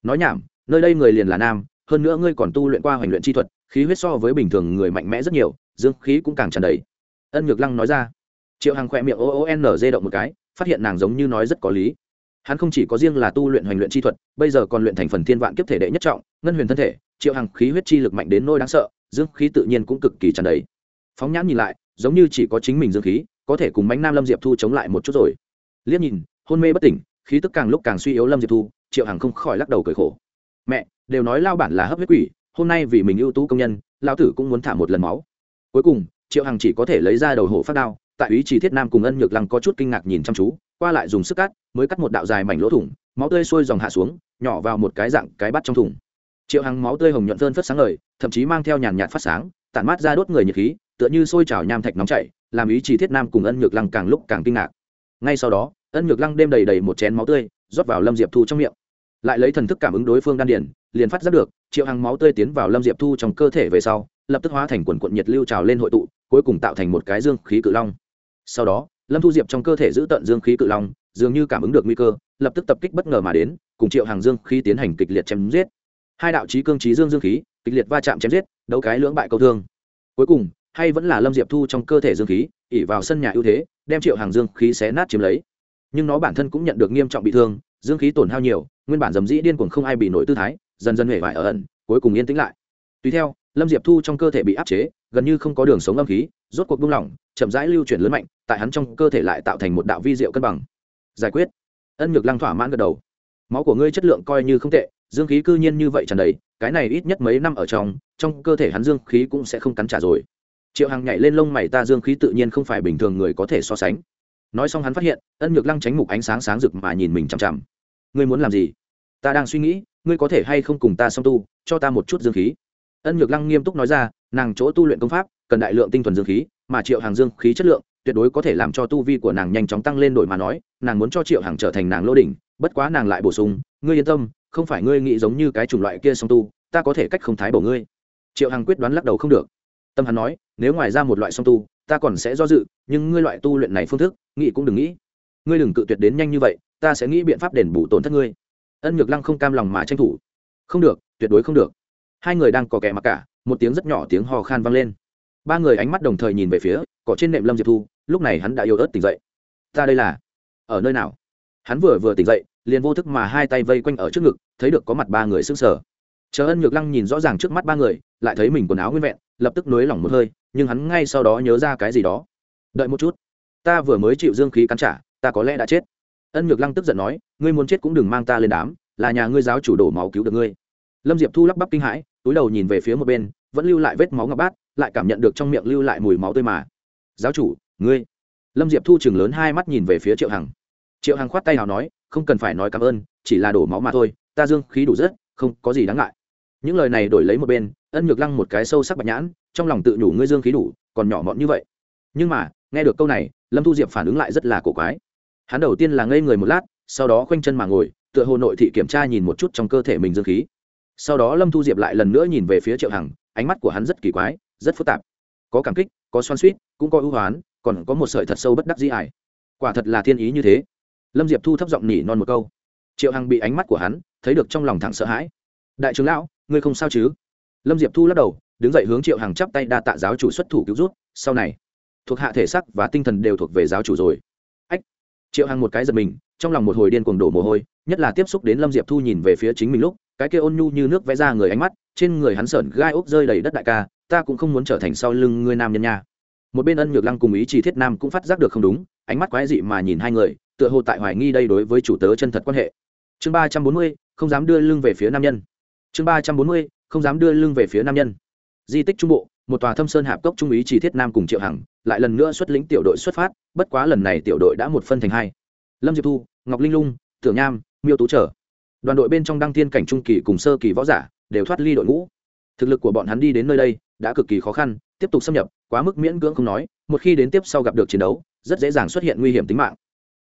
Nói nhảm, nơi đây người liền là nam, hơn nữa ngươi còn tu luyện qua hoành luyện chi thuật, khí huyết so với bình thường người mạnh mẽ rất nhiều, dương khí cũng càng tràn đầy. Ân nhược lăng nói ra. Triệu hằng khỏe miệng o ô n d động một cái, phát hiện nàng giống như nói rất có lý hắn không chỉ có riêng là tu luyện hoành luyện chi thuật, bây giờ còn luyện thành phần thiên vạn kiếp thể đệ nhất trọng, ngân huyền thân thể, triệu hằng khí huyết chi lực mạnh đến nôi đáng sợ, dương khí tự nhiên cũng cực kỳ tràn đầy. Phóng nhãn nhìn lại, giống như chỉ có chính mình dương khí, có thể cùng bánh nam lâm diệp thu chống lại một chút rồi. Liếc nhìn, hôn mê bất tỉnh, khí tức càng lúc càng suy yếu lâm diệp thu, triệu hằng không khỏi lắc đầu cười khổ. Mẹ, đều nói lao bản là hấp huyết quỷ, hôm nay vì mình ưu tú công nhân lao tử cũng muốn thả một lần máu. Cuối cùng, triệu hằng chỉ có thể lấy ra đầu hổ phát đao, tại ý chỉ thiết nam cùng ân nhược lăng có chút kinh ngạc nhìn chăm chú qua lại dùng sức cắt, mới cắt một đạo dài mảnh lỗ thủng, máu tươi sôi dòng hạ xuống, nhỏ vào một cái dạng cái bắt trong thùng. Triệu hằng máu tươi hồng nhuận phơn phất sáng lời thậm chí mang theo nhàn nhạt phát sáng, tản mát ra đốt người nhiệt khí, tựa như sôi trào nham thạch nóng chảy, làm ý chí thiết nam cùng ân nhược lăng càng lúc càng kinh ngạc. Ngay sau đó, ân nhược lăng đêm đầy đầy một chén máu tươi, rót vào lâm diệp thu trong miệng. Lại lấy thần thức cảm ứng đối phương đan điển liền phát giác được, triệu hằng máu tươi tiến vào lâm diệp thu trong cơ thể về sau, lập tức hóa thành quần quận nhiệt lưu trào lên hội tụ, cuối cùng tạo thành một cái dương khí cự long. Sau đó lâm thu diệp trong cơ thể giữ tận dương khí cự long, dường như cảm ứng được nguy cơ, lập tức tập kích bất ngờ mà đến, cùng triệu hàng dương khí tiến hành kịch liệt chém giết. Hai đạo trí cương trí dương dương khí, kịch liệt va chạm chém giết, đấu cái lưỡng bại câu thương. Cuối cùng, hay vẫn là lâm diệp thu trong cơ thể dương khí ỉ vào sân nhà ưu thế, đem triệu hàng dương khí xé nát chiếm lấy. Nhưng nó bản thân cũng nhận được nghiêm trọng bị thương, dương khí tổn hao nhiều, nguyên bản dầm dĩ điên cuồng không ai bị nổi tư thái, dần dần hể vải ở ẩn, cuối cùng yên tĩnh lại. Tùy theo lâm diệp thu trong cơ thể bị áp chế, gần như không có đường sống âm khí, rốt cuộc buông lỏng, chậm rãi lưu chuyển lớn mạnh, tại hắn trong cơ thể lại tạo thành một đạo vi diệu cân bằng. Giải quyết. Ân nhược lăng thỏa mãn gật đầu. Máu của ngươi chất lượng coi như không tệ, dương khí cư nhiên như vậy tràn đầy, cái này ít nhất mấy năm ở trong trong cơ thể hắn dương khí cũng sẽ không cắn trả rồi. Triệu hằng nhảy lên lông mày ta dương khí tự nhiên không phải bình thường người có thể so sánh. Nói xong hắn phát hiện, ân nhược lăng tránh mục ánh sáng sáng rực mà nhìn mình chằm chằm. Ngươi muốn làm gì? Ta đang suy nghĩ, ngươi có thể hay không cùng ta song tu, cho ta một chút dương khí ân nhược lăng nghiêm túc nói ra, nàng chỗ tu luyện công pháp, cần đại lượng tinh thuần dương khí, mà triệu hàng dương khí chất lượng, tuyệt đối có thể làm cho tu vi của nàng nhanh chóng tăng lên đổi mà nói, nàng muốn cho triệu hàng trở thành nàng lô đỉnh, bất quá nàng lại bổ sung, ngươi yên tâm, không phải ngươi nghĩ giống như cái chủng loại kia song tu, ta có thể cách không thái bổ ngươi. Triệu Hằng quyết đoán lắc đầu không được. Tâm hắn nói, nếu ngoài ra một loại song tu, ta còn sẽ do dự, nhưng ngươi loại tu luyện này phương thức, nghĩ cũng đừng nghĩ. Ngươi đừng cự tuyệt đến nhanh như vậy, ta sẽ nghĩ biện pháp đền bù tổn thất ngươi. Ân nhược lăng không cam lòng mà tranh thủ. Không được, tuyệt đối không được hai người đang có kẻ mặc cả, một tiếng rất nhỏ tiếng hò khan vang lên. Ba người ánh mắt đồng thời nhìn về phía, cỏ trên nệm lâm diệp thu, lúc này hắn đã yêu ớt tỉnh dậy. Ta đây là, ở nơi nào? Hắn vừa vừa tỉnh dậy, liền vô thức mà hai tay vây quanh ở trước ngực, thấy được có mặt ba người sững sờ. Chờ ân nhược lăng nhìn rõ ràng trước mắt ba người, lại thấy mình quần áo nguyên vẹn, lập tức nới lỏng một hơi, nhưng hắn ngay sau đó nhớ ra cái gì đó. Đợi một chút. Ta vừa mới chịu dương khí cắn trả, ta có lẽ đã chết. Ân nhược lăng tức giận nói, ngươi muốn chết cũng đừng mang ta lên đám, là nhà ngươi giáo chủ đổ máu cứu được ngươi. Lâm diệp thu lắp bắp kinh hãi túi đầu nhìn về phía một bên, vẫn lưu lại vết máu ngọc bát, lại cảm nhận được trong miệng lưu lại mùi máu tươi mà. Giáo chủ, ngươi. Lâm diệp thu chừng lớn hai mắt nhìn về phía triệu hằng. Triệu hằng khoát tay nào nói, không cần phải nói cảm ơn, chỉ là đổ máu mà thôi, ta dương khí đủ rất, không có gì đáng ngại. Những lời này đổi lấy một bên, ân nhược lăng một cái sâu sắc bạch nhãn, trong lòng tự nhủ ngươi dương khí đủ, còn nhỏ mọn như vậy. Nhưng mà, nghe được câu này, lâm thu diệp phản ứng lại rất là cổ quái. Hắn đầu tiên là ngây người một lát, sau đó khoanh chân mà ngồi, tựa hồ nội thị kiểm tra nhìn một chút trong cơ thể mình dương khí sau đó lâm thu diệp lại lần nữa nhìn về phía triệu hằng, ánh mắt của hắn rất kỳ quái, rất phức tạp. Có cảm kích, có xoan suýt cũng có ưu hoán, còn có một sợi thật sâu bất đắc di ải. Quả thật là thiên ý như thế. Lâm diệp thu thấp giọng nỉ non một câu. Triệu hằng bị ánh mắt của hắn thấy được trong lòng thẳng sợ hãi. Đại trưởng lão, ngươi không sao chứ? Lâm diệp thu lắc đầu, đứng dậy hướng triệu hằng chắp tay đa tạ giáo chủ xuất thủ cứu rút sau này, thuộc hạ thể sắc và tinh thần đều thuộc về giáo chủ rồi. Ách! Triệu hằng một cái giật mình, trong lòng một hồi điên cuồng đổ mồ hôi, nhất là tiếp xúc đến lâm diệp thu nhìn về phía chính mình lúc cái kia ôn nhu như nước vẽ ra người ánh mắt, trên người hắn sởn gai ốc rơi đầy đất đại ca, ta cũng không muốn trở thành sau lưng ngươi nam nhân nha. Một bên ân nhược lăng cùng ý chí thiết nam cũng phát giác được không đúng, ánh mắt quái dị mà nhìn hai người, tựa hồ tại hoài nghi đây đối với chủ tớ chân thật quan hệ. Chương ba trăm bốn mươi, không dám đưa lưng về phía nam nhân. Chương ba trăm bốn mươi, không dám đưa lưng về phía nam nhân. Di tích trung bộ, một tòa thâm sơn hạp cốc trung ý chỉ thiết nam cùng triệu hằng, lại lần nữa xuất lĩnh tiểu đội xuất phát, bất quá lần này tiểu đội đã một phân thành hai. Lâm diệp thu, ngọc linh lung, tưởng nham, miêu tú trở đoàn đội bên trong đăng thiên cảnh trung kỳ cùng sơ kỳ võ giả đều thoát ly đội ngũ. Thực lực của bọn hắn đi đến nơi đây đã cực kỳ khó khăn, tiếp tục xâm nhập, quá mức miễn cưỡng không nói, một khi đến tiếp sau gặp được chiến đấu, rất dễ dàng xuất hiện nguy hiểm tính mạng.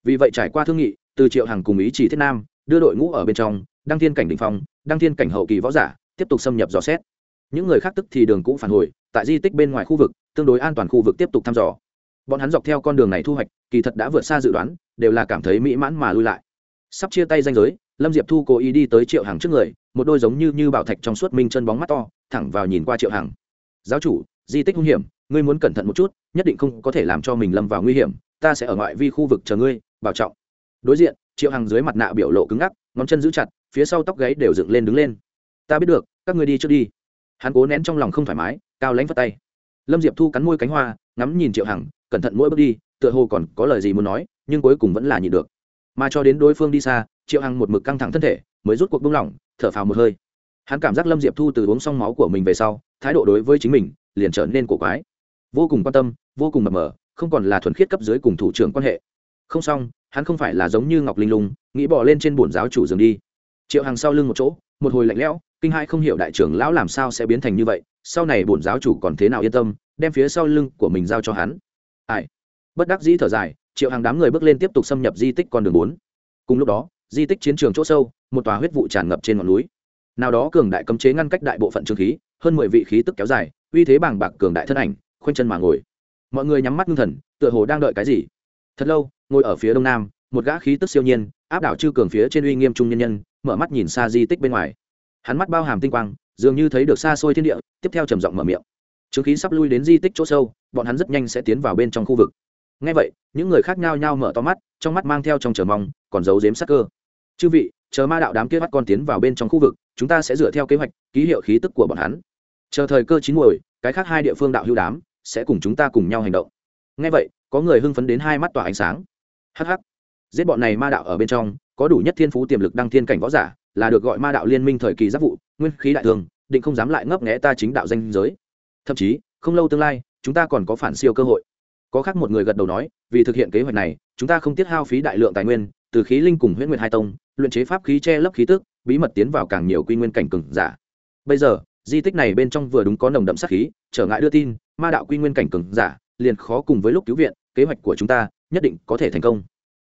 Vì vậy trải qua thương nghị, từ triệu hàng cùng ý chỉ thiết nam đưa đội ngũ ở bên trong, đăng thiên cảnh đ ỉ n h phong, đăng thiên cảnh hậu kỳ võ giả tiếp tục xâm nhập dò xét. Những người khác tức thì đường cũ phản hồi, tại di tích bên ngoài khu vực, tương đối an toàn khu vực tiếp tục thăm dò. Bọn hắn dọc theo con đường này thu hoạch, kỳ thật đã vượt xa dự đoán, đều là cảm thấy mỹ mãn mà lui lại. Sắp chia tay danh giới lâm diệp thu cố ý đi tới triệu hàng trước người, một đôi giống như như bảo thạch trong suốt minh chân bóng mắt to, thẳng vào nhìn qua triệu hàng giáo chủ, di tích hung hiểm, ngươi muốn cẩn thận một chút, nhất định không có thể làm cho mình lâm vào nguy hiểm, ta sẽ ở ngoại vi khu vực chờ ngươi, bảo trọng. Đối diện, triệu hằng dưới mặt nạ biểu lộ cứng ngắc, ngón chân giữ chặt, phía sau tóc gáy đều dựng lên đứng lên. Ta biết được, các ngươi đi trước đi. Hắn cố nén trong lòng không thoải mái, cao lãnh vắt tay. Lâm diệp thu cắn môi cánh hoa, ngắm nhìn triệu hằng, cẩn thận mỗi bước đi, tựa hồ còn có lời gì muốn nói, nhưng cuối cùng vẫn là nhịn được. Mà cho đến đối phương đi xa triệu hằng một mực căng thẳng thân thể, mới rút cuộc buông lỏng, thở phào một hơi. Hắn cảm giác lâm diệp thu từ uống xong máu của mình về sau, thái độ đối với chính mình liền trở nên cổ quái. Vô cùng quan tâm, vô cùng mập mờ, không còn là thuần khiết cấp dưới cùng thủ trưởng quan hệ. Không xong, hắn không phải là giống như ngọc linh lung, nghĩ bỏ lên trên bổn giáo chủ giường đi. Triệu Hằng sau lưng một chỗ, một hồi lạnh lẽo, kinh hai không hiểu đại trưởng lão làm sao sẽ biến thành như vậy, sau này bổn giáo chủ còn thế nào yên tâm, đem phía sau lưng của mình giao cho hắn. Ai? Bất đắc dĩ thở dài, triệu hàng đám người bước lên tiếp tục xâm nhập di tích con đường bốn. Cùng lúc đó di tích chiến trường chỗ sâu, một tòa huyết vụ tràn ngập trên ngọn núi. Nào đó cường đại cấm chế ngăn cách đại bộ phận trường khí, hơn mười vị khí tức kéo dài, uy thế bàng bạc cường đại thân ảnh, khoanh chân mà ngồi. Mọi người nhắm mắt ngưng thần, tựa hồ đang đợi cái gì? Thật lâu, ngồi ở phía đông nam, một gã khí tức siêu nhiên, áp đảo chư cường phía trên uy nghiêm trung nhân nhân, mở mắt nhìn xa di tích bên ngoài. Hắn mắt bao hàm tinh quang, dường như thấy được xa xôi thiên địa, tiếp theo trầm giọng mở miệng. Chứng khí sắp lui đến di tích chỗ sâu, bọn hắn rất nhanh sẽ tiến vào bên trong khu vực. Ngay vậy, những người khác nhau nhau mở to mắt, trong mắt mang theo trong chờ mong, còn giấu giếm sắc cơ chư vị, chờ ma đạo đám kia bắt con tiến vào bên trong khu vực, chúng ta sẽ dựa theo kế hoạch, ký hiệu khí tức của bọn hắn. Chờ thời cơ chín muồi, cái khác hai địa phương đạo hữu đám sẽ cùng chúng ta cùng nhau hành động. Ngay vậy, có người hưng phấn đến hai mắt tỏa ánh sáng. Hh giết bọn này ma đạo ở bên trong, có đủ nhất thiên phú tiềm lực đăng thiên cảnh võ giả, là được gọi ma đạo liên minh thời kỳ giáp vụ, nguyên khí đại thường, định không dám lại ngấp nghẽ ta chính đạo danh giới. Thậm chí, không lâu tương lai, chúng ta còn có phản siêu cơ hội. Có khác một người gật đầu nói, vì thực hiện kế hoạch này, chúng ta không tiết hao phí đại lượng tài nguyên, từ khí linh cùng huyễn nguyệt hai tông luyện chế pháp khí che lấp khí tức, bí mật tiến vào càng nhiều quy nguyên cảnh cường giả. Bây giờ, di tích này bên trong vừa đúng có nồng đậm sát khí, trở ngại đưa tin, ma đạo quy nguyên cảnh cường giả liền khó cùng với lúc cứu viện, kế hoạch của chúng ta nhất định có thể thành công.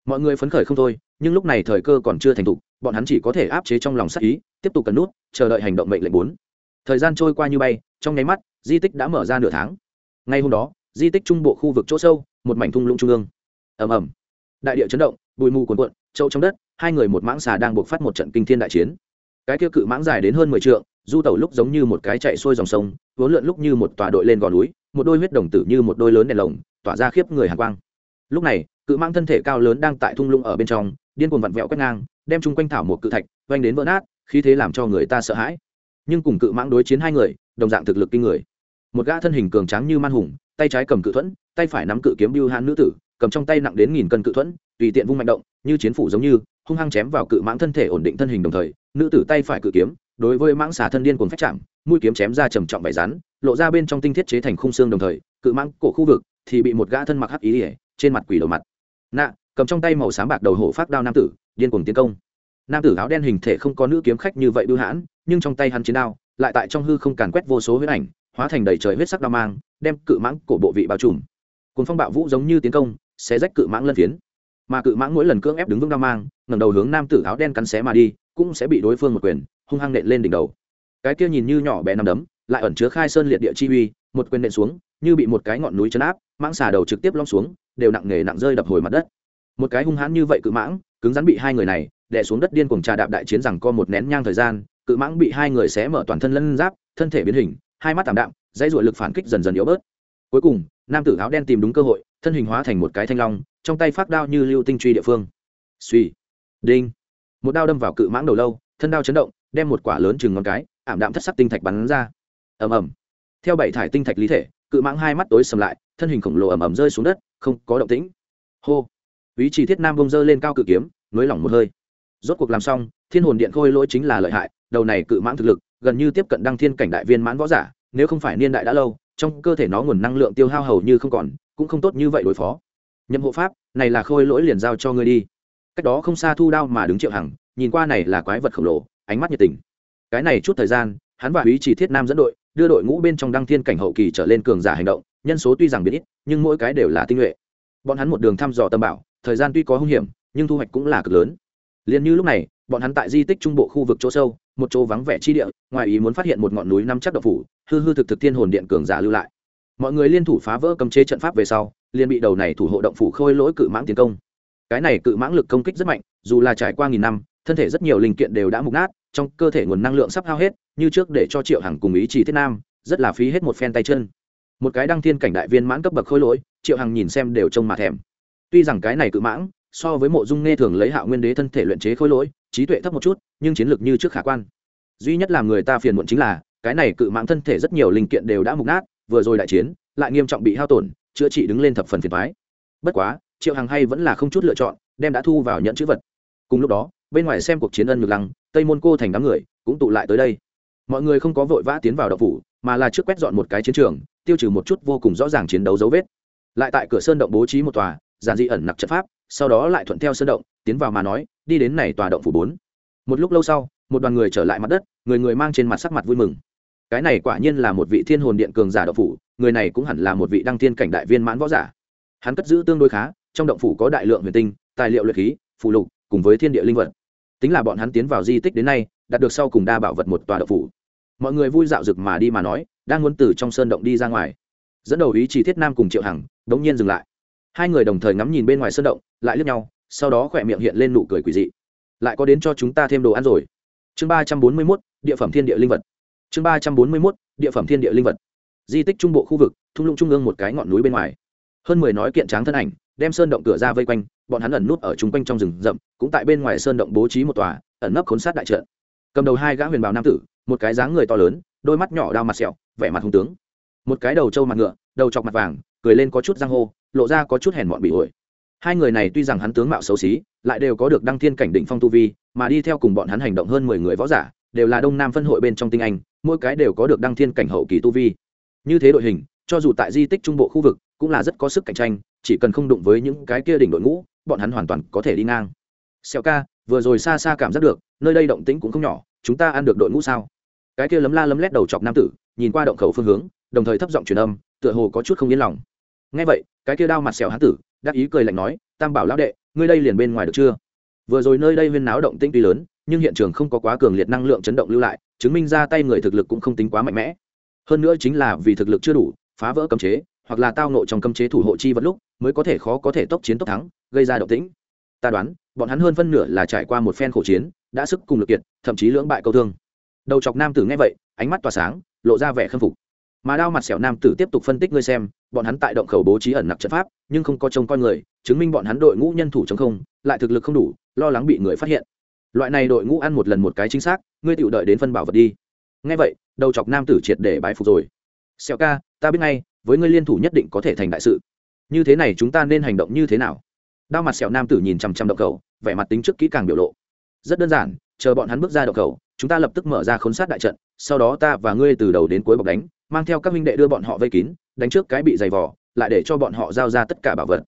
Mọi người phấn khởi không thôi, nhưng lúc này thời cơ còn chưa thành thục, bọn hắn chỉ có thể áp chế trong lòng sát ý, tiếp tục cần nút, chờ đợi hành động mệnh lệnh bốn. Thời gian trôi qua như bay, trong nháy mắt, di tích đã mở ra nửa tháng. Ngay hôm đó, di tích trung bộ khu vực chỗ sâu, một mảnh thung lũng trung ương. Ầm ầm. Đại địa chấn động, bụi mù cuồn cuộn châu trong đất hai người một mãng xà đang buộc phát một trận kinh thiên đại chiến. Cái kia cự mãng dài đến hơn mười trượng, du tẩu lúc giống như một cái chạy xuôi dòng sông, vốn lượn lúc như một tòa đội lên gò núi, một đôi huyết đồng tử như một đôi lớn đèn lồng, tỏa ra khiếp người hàn quang. Lúc này, cự mãng thân thể cao lớn đang tại thung lũng ở bên trong, điên cuồng vặn vẹo quét ngang, đem chung quanh thảo một cự thạch oanh đến vỡ nát, khí thế làm cho người ta sợ hãi. Nhưng cùng cự mãng đối chiến hai người, đồng dạng thực lực kinh người. Một gã thân hình cường tráng như man hùng, tay trái cầm cự thuẫn, tay phải nắm cự kiếm biêu hãn nữ tử, cầm trong tay nặng đến nghìn cân cự thuẫn, tùy tiện vung mạnh động, như chiến phủ giống như hung hăng chém vào cự mãng thân thể ổn định thân hình đồng thời, nữ tử tay phải cự kiếm, đối với mãng xà thân điên cuồng phách chạm, mũi kiếm chém ra trầm trọng vải rắn, lộ ra bên trong tinh thiết chế thành khung xương đồng thời, cự mãng cổ khu vực thì bị một gã thân mặc hắc ý ỉa trên mặt quỷ đầu mặt. Nạ, cầm trong tay màu sáng bạc đầu hổ phát đao nam tử, điên cuồng tiến công. Nam tử áo đen hình thể không có nữ kiếm khách như vậy bưu hãn, nhưng trong tay hắn chiến đao, lại tại trong hư không càn quét vô số huyết ảnh, hóa thành đầy trời huyết sắc đao mang, đem cự mãng cổ bộ vị bao trùm. Cùng phong bạo vũ giống như tiến công sẽ rách cự mãng lân phiến. Mà cự mãng mỗi lần cưỡng ép đứng vững đao mang ngẩng đầu hướng nam tử áo đen cắn xé mà đi, cũng sẽ bị đối phương một quyền, hung hăng nện lên đỉnh đầu. Cái kia nhìn như nhỏ bé nằm đấm, lại ẩn chứa khai sơn liệt địa chi uy, một quyền nện xuống, như bị một cái ngọn núi chấn áp, mãng xà đầu trực tiếp lom xuống, đều nặng nề nặng rơi đập hồi mặt đất. Một cái hung hãn như vậy cự mãng, cứng rắn bị hai người này đè xuống đất điên cuồng trà đạp đại chiến rằng co một nén nhang thời gian, cự mãng bị hai người xé mở toàn thân lân giáp, thân thể biến hình, hai mắt tạm đạm, dãy ruột lực phản kích dần dần yếu bớt. Cuối cùng, nam tử áo đen tìm đúng cơ hội, thân hình hóa thành một cái thanh long, trong tay phát đao như lưu tinh truy địa phương. Suy đinh. Một đao đâm vào cự mãng đầu lâu, thân đao chấn động, đem một quả lớn chừng ngón cái, ảm đạm thất sắc tinh thạch bắn ra. Ầm ầm. Theo bảy thải tinh thạch lý thể, cự mãng hai mắt tối sầm lại, thân hình khổng lồ ầm ầm rơi xuống đất, không có động tĩnh. Hô. Ý chỉ thiết nam bông dơ lên cao cự kiếm, nới lỏng một hơi. Rốt cuộc làm xong, thiên hồn điện khôi lỗi chính là lợi hại, đầu này cự mãng thực lực, gần như tiếp cận đăng thiên cảnh đại viên mãn võ giả, nếu không phải niên đại đã lâu, trong cơ thể nó nguồn năng lượng tiêu hao hầu như không còn, cũng không tốt như vậy đối phó. Nhậm hộ pháp, này là khôi lỗi liền giao cho ngươi đi cách đó không xa thu đao mà đứng triệu hằng, nhìn qua này là quái vật khổng lồ, ánh mắt nhiệt tình. Cái này chút thời gian, hắn và ý chỉ thiết nam dẫn đội, đưa đội ngũ bên trong đăng thiên cảnh hậu kỳ trở lên cường giả hành động, nhân số tuy rằng biết ít, nhưng mỗi cái đều là tinh nhuệ. Bọn hắn một đường thăm dò tâm bảo, thời gian tuy có hung hiểm, nhưng thu hoạch cũng là cực lớn. Liền như lúc này, bọn hắn tại di tích trung bộ khu vực chỗ sâu, một chỗ vắng vẻ chi địa, ngoài ý muốn phát hiện một ngọn núi năm chắc độc phủ, hư hư thực thực thiên hồn điện cường giả lưu lại. Mọi người liên thủ phá vỡ cầm chế trận pháp về sau, liền bị đầu này thủ hộ động phủ khôi lỗi cự mãng tiến công cái này cự mãng lực công kích rất mạnh, dù là trải qua nghìn năm, thân thể rất nhiều linh kiện đều đã mục nát, trong cơ thể nguồn năng lượng sắp hao hết, như trước để cho triệu hằng cùng ý chí thiết nam, rất là phí hết một phen tay chân. Một cái đăng thiên cảnh đại viên mãn cấp bậc khôi lỗi, triệu hằng nhìn xem đều trông mà thèm. Tuy rằng cái này cự mãng, so với mộ dung nghe thường lấy hạo nguyên đế thân thể luyện chế khôi lỗi, trí tuệ thấp một chút, nhưng chiến lược như trước khả quan. Duy nhất làm người ta phiền muộn chính là, cái này cự mãng thân thể rất nhiều linh kiện đều đã mục nát, vừa rồi đại chiến, lại nghiêm trọng bị hao tổn, chữa trị đứng lên thập phần phiền thoái bất quá triệu hằng hay vẫn là không chút lựa chọn, đem đã thu vào nhận chữ vật. Cùng lúc đó, bên ngoài xem cuộc chiến ân ngược lăng, tây môn cô thành đám người cũng tụ lại tới đây. Mọi người không có vội vã tiến vào đậu phủ, mà là trước quét dọn một cái chiến trường, tiêu trừ một chút vô cùng rõ ràng chiến đấu dấu vết. Lại tại cửa sơn động bố trí một tòa, giản dị ẩn nặc trận pháp, sau đó lại thuận theo sơn động, tiến vào mà nói, đi đến này tòa động phủ bốn. Một lúc lâu sau, một đoàn người trở lại mặt đất, người người mang trên mặt sắc mặt vui mừng. Cái này quả nhiên là một vị thiên hồn điện cường giả động phủ, người này cũng hẳn là một vị đăng thiên cảnh đại viên mãn võ giả. Hắn cất giữ tương đối khá trong động phủ có đại lượng huyền tinh, tài liệu luyện khí phụ lục, cùng với thiên địa linh vật. Tính là bọn hắn tiến vào di tích đến nay, đạt được sau cùng đa bảo vật một tòa động phủ. Mọi người vui dạo rực mà đi mà nói, đang muốn từ trong sơn động đi ra ngoài. Dẫn đầu ý chỉ thiết nam cùng triệu hằng, đống nhiên dừng lại. Hai người đồng thời ngắm nhìn bên ngoài sơn động, lại lướt nhau, sau đó khỏe miệng hiện lên nụ cười quỳ dị. Lại có đến cho chúng ta thêm đồ ăn rồi. Chương ba trăm bốn mươi mốt, địa phẩm thiên địa linh vật. Chương ba trăm bốn mươi mốt, địa phẩm thiên địa linh vật. Di tích trung bộ khu vực, thung lũng trung ương một cái ngọn núi bên ngoài hơn mười nói kiện tráng thân ảnh, đem sơn động cửa ra vây quanh, bọn hắn ẩn nút ở chung quanh trong rừng rậm, cũng tại bên ngoài sơn động bố trí một tòa, ẩn nấp khốn sát đại trận. Cầm đầu hai gã huyền bào nam tử, một cái dáng người to lớn, đôi mắt nhỏ đao mặt sẹo, vẻ mặt hung tướng. Một cái đầu trâu mặt ngựa, đầu chọc mặt vàng, cười lên có chút giang hô, lộ ra có chút hèn mọn bị ổi. Hai người này tuy rằng hắn tướng mạo xấu xí, lại đều có được đăng thiên cảnh định phong tu vi, mà đi theo cùng bọn hắn hành động hơn mười người võ giả, đều là đông nam phân hội bên trong tinh anh, mỗi cái đều có được đăng thiên cảnh hậu kỳ tu vi. Như thế đội hình, cho dù tại di tích trung bộ khu vực cũng là rất có sức cạnh tranh, chỉ cần không đụng với những cái kia đỉnh đội ngũ, bọn hắn hoàn toàn có thể đi ngang. Xeo ca, vừa rồi xa xa cảm giác được, nơi đây động tĩnh cũng không nhỏ, chúng ta ăn được đội ngũ sao? Cái kia lấm la lấm lét đầu chọc nam tử, nhìn qua động khẩu phương hướng, đồng thời thấp giọng truyền âm, tựa hồ có chút không yên lòng. Ngay vậy, cái kia đao mặt xẻo hán tử, đắc ý cười lạnh nói, tam bảo lão đệ, ngươi đây liền bên ngoài được chưa? Vừa rồi nơi đây huyên náo động tĩnh tuy lớn, nhưng hiện trường không có quá cường liệt năng lượng chấn động lưu lại, chứng minh ra tay người thực lực cũng không tính quá mạnh mẽ. Hơn nữa chính là vì thực lực chưa đủ, phá vỡ cấm chế hoặc là tao nộ trong cấm chế thủ hộ chi vật lúc, mới có thể khó có thể tốc chiến tốc thắng, gây ra động tĩnh. Ta đoán, bọn hắn hơn phân nửa là trải qua một phen khổ chiến, đã sức cùng lực kiệt, thậm chí lưỡng bại câu thương. Đầu chọc nam tử nghe vậy, ánh mắt tỏa sáng, lộ ra vẻ khâm phục. Mà đao mặt sẹo nam tử tiếp tục phân tích ngươi xem, bọn hắn tại động khẩu bố trí ẩn nặc trận pháp, nhưng không có trông coi người, chứng minh bọn hắn đội ngũ nhân thủ chống không, lại thực lực không đủ, lo lắng bị người phát hiện. Loại này đội ngũ ăn một lần một cái chính xác, ngươi tự đợi đến phân bảo vật đi. Ngay vậy, đầu chọc nam tử triệt để bái phục rồi. Sẹo ca, ta biết ngay với ngươi liên thủ nhất định có thể thành đại sự. Như thế này chúng ta nên hành động như thế nào? Đao mặt sẹo nam tử nhìn chằm chằm động khẩu, vẻ mặt tính trước kỹ càng biểu lộ. Rất đơn giản, chờ bọn hắn bước ra động khẩu, chúng ta lập tức mở ra khốn sát đại trận, sau đó ta và ngươi từ đầu đến cuối bọc đánh, mang theo các minh đệ đưa bọn họ vây kín, đánh trước cái bị dày vỏ lại để cho bọn họ giao ra tất cả bảo vật.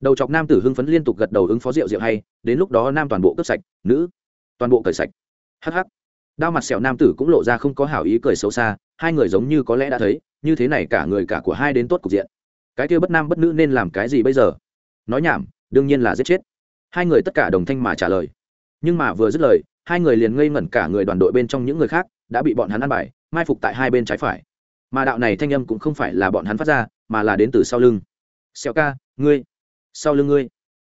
Đầu chọc nam tử hưng phấn liên tục gật đầu ứng phó rượu rượu hay, đến lúc đó nam toàn bộ cướp sạch, nữ, toàn bộ cởi sạch. Hh đao mặt sẹo nam tử cũng lộ ra không có hảo ý cười xấu xa, hai người giống như có lẽ đã thấy như thế này cả người cả của hai đến tốt cục diện. Cái kia bất nam bất nữ nên làm cái gì bây giờ? Nói nhảm, đương nhiên là giết chết. Hai người tất cả đồng thanh mà trả lời. Nhưng mà vừa dứt lời, hai người liền ngây ngẩn cả người đoàn đội bên trong những người khác, đã bị bọn hắn ăn bài, mai phục tại hai bên trái phải. Mà đạo này thanh âm cũng không phải là bọn hắn phát ra, mà là đến từ sau lưng. Xẹo ca, ngươi, sau lưng ngươi.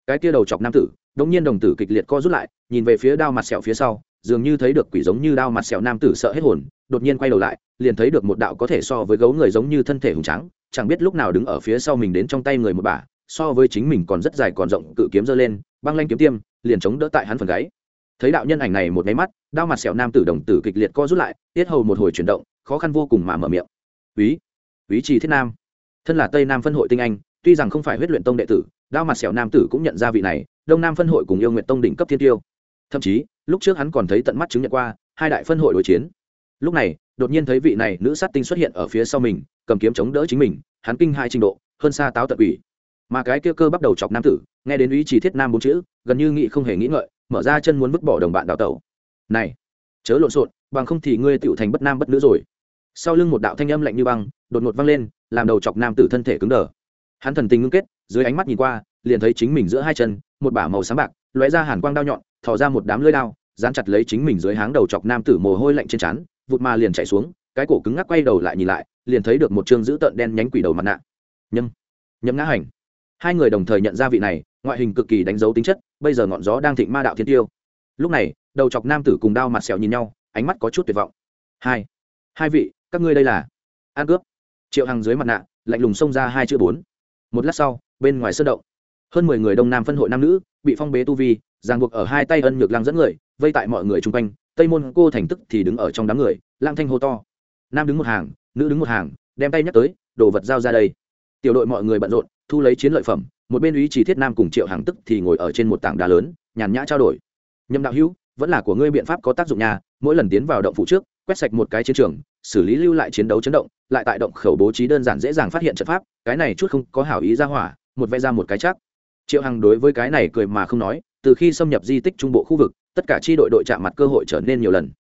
Cái kia đầu chọc nam tử, đống nhiên đồng tử kịch liệt co rút lại, nhìn về phía đao mặt sẹo phía sau, dường như thấy được quỷ giống như đao mặt sẹo nam tử sợ hết hồn đột nhiên quay đầu lại, liền thấy được một đạo có thể so với gấu người giống như thân thể hùng trắng chẳng biết lúc nào đứng ở phía sau mình đến trong tay người một bà, so với chính mình còn rất dài còn rộng, cự kiếm giơ lên, băng lanh kiếm tiêm, liền chống đỡ tại hắn phần gáy. Thấy đạo nhân ảnh này một máy mắt, đao mặt sẹo nam tử đồng tử kịch liệt co rút lại, tiết hầu một hồi chuyển động, khó khăn vô cùng mà mở miệng. Úy úy trì thiết nam. Thân là tây nam phân hội tinh anh, tuy rằng không phải huyết luyện tông đệ tử, đao mặt sẹo nam tử cũng nhận ra vị này, đông nam phân hội cùng yêu nguyện tông đỉnh cấp thiên tiêu. Thậm chí, lúc trước hắn còn thấy tận mắt chứng nhận qua, hai đại phân hội đối chiến lúc này, đột nhiên thấy vị này nữ sát tinh xuất hiện ở phía sau mình, cầm kiếm chống đỡ chính mình, hắn kinh hai trình độ, hơn xa táo tận ủy mà cái kia cơ bắt đầu chọc nam tử, nghe đến ý chỉ thiết nam bốn chữ, gần như nghị không hề nghĩ ngợi, mở ra chân muốn vứt bỏ đồng bạn đào tẩu. Này, chớ lộn xộn, bằng không thì ngươi tựu thành bất nam bất nữ rồi. Sau lưng một đạo thanh âm lạnh như băng, đột ngột văng lên, làm đầu chọc nam tử thân thể cứng đờ. Hắn thần tình ngưng kết, dưới ánh mắt nhìn qua, liền thấy chính mình giữa hai chân, một bả màu sáng bạc, lóe ra hàn quang đao nhọn, thò ra một đám lưỡi đao, dán chặt lấy chính mình dưới háng đầu chọc nam tử mồ hôi lạnh trên trán vụt mà liền chạy xuống, cái cổ cứng ngắc quay đầu lại nhìn lại, liền thấy được một chương dữ tợn đen nhánh quỷ đầu mặt nạ. Nhâm nhâm ngã hành. Hai người đồng thời nhận ra vị này, ngoại hình cực kỳ đánh dấu tính chất, bây giờ ngọn gió đang thịnh ma đạo thiên tiêu. Lúc này, đầu chọc nam tử cùng đao mặt sẹo nhìn nhau, ánh mắt có chút tuyệt vọng. Hai hai vị, các ngươi đây là? An cướp. Triệu hằng dưới mặt nạ, lạnh lùng xông ra hai chữ bốn. Một lát sau, bên ngoài sân động. Hơn mười người đông nam phân hội nam nữ, bị phong bế tu vi, ràng buộc ở hai tay ân nhược lăng dẫn người, vây tại mọi người chung quanh tây môn cô thành tức thì đứng ở trong đám người lang thanh hô to. Nam đứng một hàng, nữ đứng một hàng, đem tay nhắc tới, đồ vật giao ra đây. Tiểu đội mọi người bận rộn, thu lấy chiến lợi phẩm, một bên ý chỉ thiết nam cùng triệu hàng tức thì ngồi ở trên một tảng đá lớn, nhàn nhã trao đổi. Nhâm đạo hữu, vẫn là của ngươi biện pháp có tác dụng nhà mỗi lần tiến vào động phủ trước, quét sạch một cái chiến trường, xử lý lưu lại chiến đấu chấn động, lại tại động khẩu bố trí đơn giản dễ dàng phát hiện trận pháp, cái này chút không có hảo ý ra hỏa, một vẽ ra một cái chắc. Triệu hằng đối với cái này cười mà không nói từ khi xâm nhập di tích trung bộ khu vực, tất cả tri đội đội chạm mặt cơ hội trở nên nhiều lần.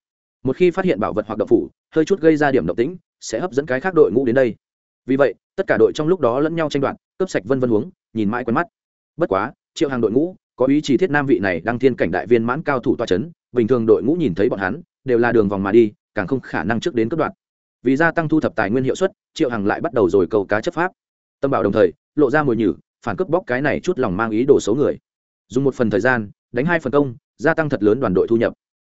Một khi phát hiện bảo vật hoặc động phủ, hơi chút gây ra điểm động tĩnh, sẽ hấp dẫn cái khác đội ngũ đến đây. Vì vậy, tất cả đội trong lúc đó lẫn nhau tranh đoạt, cướp sạch vân vân huống nhìn mãi quen mắt. Bất quá, triệu hàng đội ngũ, có ý chí thiết nam vị này đăng thiên cảnh đại viên mãn cao thủ toa c h ấ n bình thường đội ngũ nhìn thấy bọn hắn, đều là đường vòng mà đi, càng không khả năng trước đến cướp đoạt. Vì gia tăng thu thập tài nguyên hiệu suất, triệu hàng lại bắt đầu rồi câu cá chấp pháp. Tâm bảo đồng thời, lộ ra mùi nhử, phản cướp bóc cái này chút lòng mang ý đồ số người dùng một phần thời gian, đánh hai phần công, gia tăng thật lớn đoàn đội thu nhập.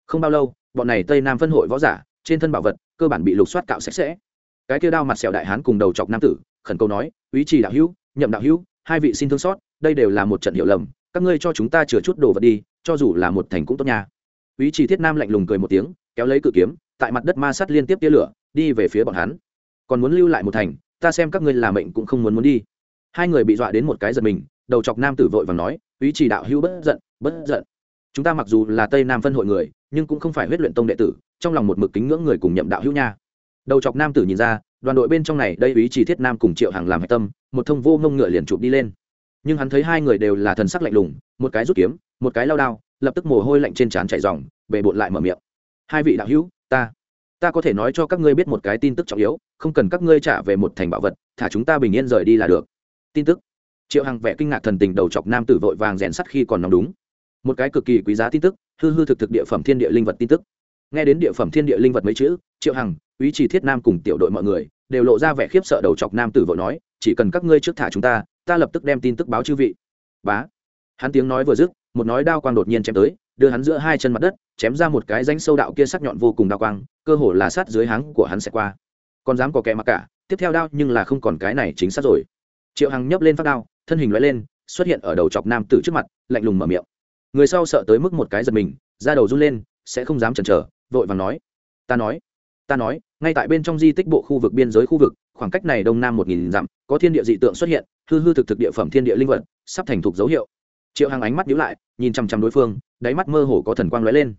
Không bao lâu, bọn này tây nam phân hội võ giả, trên thân bảo vật, cơ bản bị lục soát cạo sạch sẽ. Cái kia đao mặt sẹo đại hán cùng đầu chọc nam tử, khẩn cầu nói, ý trì đạo hữu, nhậm đạo hữu, hai vị xin thương xót, đây đều là một trận hiểu lầm, các ngươi cho chúng ta chừa chút đồ vật đi, cho dù là một thành cũng tốt nha. Ý trì thiết nam lạnh lùng cười một tiếng, kéo lấy cự kiếm, tại mặt đất ma sắt liên tiếp tia lửa, đi về phía bọn hắn. Còn muốn lưu lại một thành, ta xem các ngươi là mệnh cũng không muốn muốn đi. Hai người bị dọa đến một cái giật mình, đầu chọc nam tử vội và nói ý chỉ đạo hữu bất giận bất giận. Chúng ta mặc dù là tây nam phân hội người, nhưng cũng không phải huyết luyện tông đệ tử, trong lòng một mực kính ngưỡng người cùng nhậm đạo hữu nha. Đầu chọc nam tử nhìn ra, đoàn đội bên trong này đây ý chỉ thiết nam cùng triệu hàng làm hạch tâm, một thông vô ngông ngựa liền chụp đi lên. Nhưng hắn thấy hai người đều là thần sắc lạnh lùng, một cái rút kiếm, một cái lao đao, lập tức mồ hôi lạnh trên trán chảy dòng bề bộn lại mở miệng. Hai vị đạo hữu, ta ta có thể nói cho các ngươi biết một cái tin tức trọng yếu, không cần các ngươi trả về một thành bảo vật, thả chúng ta bình yên rời đi là được. Tin tức triệu hằng vẻ kinh ngạc thần tình đầu chọc nam tử vội vàng rèn sắt khi còn nóng đúng. Một cái cực kỳ quý giá tin tức, hư hư thực thực địa phẩm thiên địa linh vật tin tức. Nghe đến địa phẩm thiên địa linh vật mấy chữ, triệu hằng, ý chỉ thiết nam cùng tiểu đội mọi người đều lộ ra vẻ khiếp sợ đầu chọc nam tử vội nói, chỉ cần các ngươi trước thả chúng ta ta lập tức đem tin tức báo chư vị. Bá. Hắn tiếng nói vừa dứt, một nói đao quang đột nhiên chém tới, đưa hắn giữa hai chân mặt đất, chém ra một cái rãnh sâu đạo kia sắc nhọn vô cùng đao quang, cơ hồ là sát dưới háng của hắn sẽ qua. Còn dám có kẻ mặc cả, tiếp theo đao nhưng là không còn cái này chính xác rồi triệu hằng nhấp lên phát đao, thân hình loại lên, xuất hiện ở đầu chọc nam tử trước mặt, lạnh lùng mở miệng. Người sau sợ tới mức một cái giật mình ra đầu run lên, sẽ không dám chần chờ, vội vàng nói. Ta nói ta nói, ngay tại bên trong di tích bộ khu vực biên giới khu vực, khoảng cách này đông nam một nghìn dặm, có thiên địa dị tượng xuất hiện, hư hư thực thực địa phẩm thiên địa linh vật, sắp thành thục dấu hiệu. Triệu Hằng ánh mắt nhíu lại, nhìn chằm chằm đối phương, đáy mắt mơ hồ có thần quang lóe lên.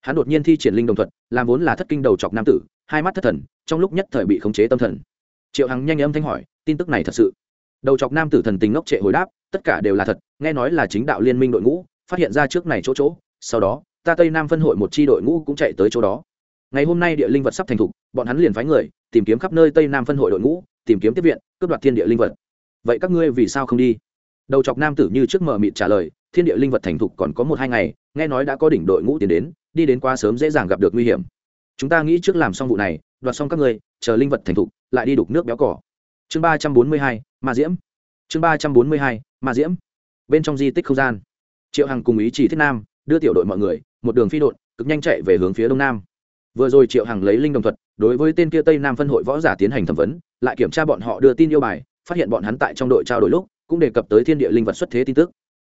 Hắn đột nhiên thi triển linh đồng thuật, làm vốn là thất kinh đầu chọc nam tử, hai mắt thất thần, trong lúc nhất thời bị khống chế tâm thần. Triệu hằng nhanh âm thanh hỏi, tin tức này thật sự? Đầu chọc nam tử thần tình ngốc trệ hồi đáp, tất cả đều là thật, nghe nói là chính đạo liên minh đội ngũ, phát hiện ra trước này chỗ chỗ, sau đó, ta tây nam phân hội một chi đội ngũ cũng chạy tới chỗ đó. Ngày hôm nay địa linh vật sắp thành thục, bọn hắn liền phái người, tìm kiếm khắp nơi tây nam phân hội đội ngũ, tìm kiếm tiếp viện, cướp đoạt thiên địa linh vật. Vậy các ngươi vì sao không đi? Đầu chọc nam tử như trước mờ mịt trả lời, thiên địa linh vật thành thục còn có một hai ngày, nghe nói đã có đỉnh đội ngũ tiến đến, đi đến quá sớm dễ dàng gặp được nguy hiểm. Chúng ta nghĩ trước làm xong vụ này, đoạt xong các ngươi, chờ linh vật thành thục, lại đi đục nước béo cỏ chương ba trăm bốn mươi hai, ma diễm. Chương ba trăm bốn mươi hai, ma diễm. Bên trong di tích không gian. Triệu hằng cùng ý chỉ thiết nam, đưa tiểu đội mọi người, một đường phi đội cực nhanh chạy về hướng phía đông nam. Vừa rồi triệu hằng lấy linh đồng thuật, đối với tên kia tây nam phân hội võ giả tiến hành thẩm vấn, lại kiểm tra bọn họ đưa tin yêu bài, phát hiện bọn hắn tại trong đội trao đổi lúc, cũng đề cập tới thiên địa linh vật xuất thế tin tức.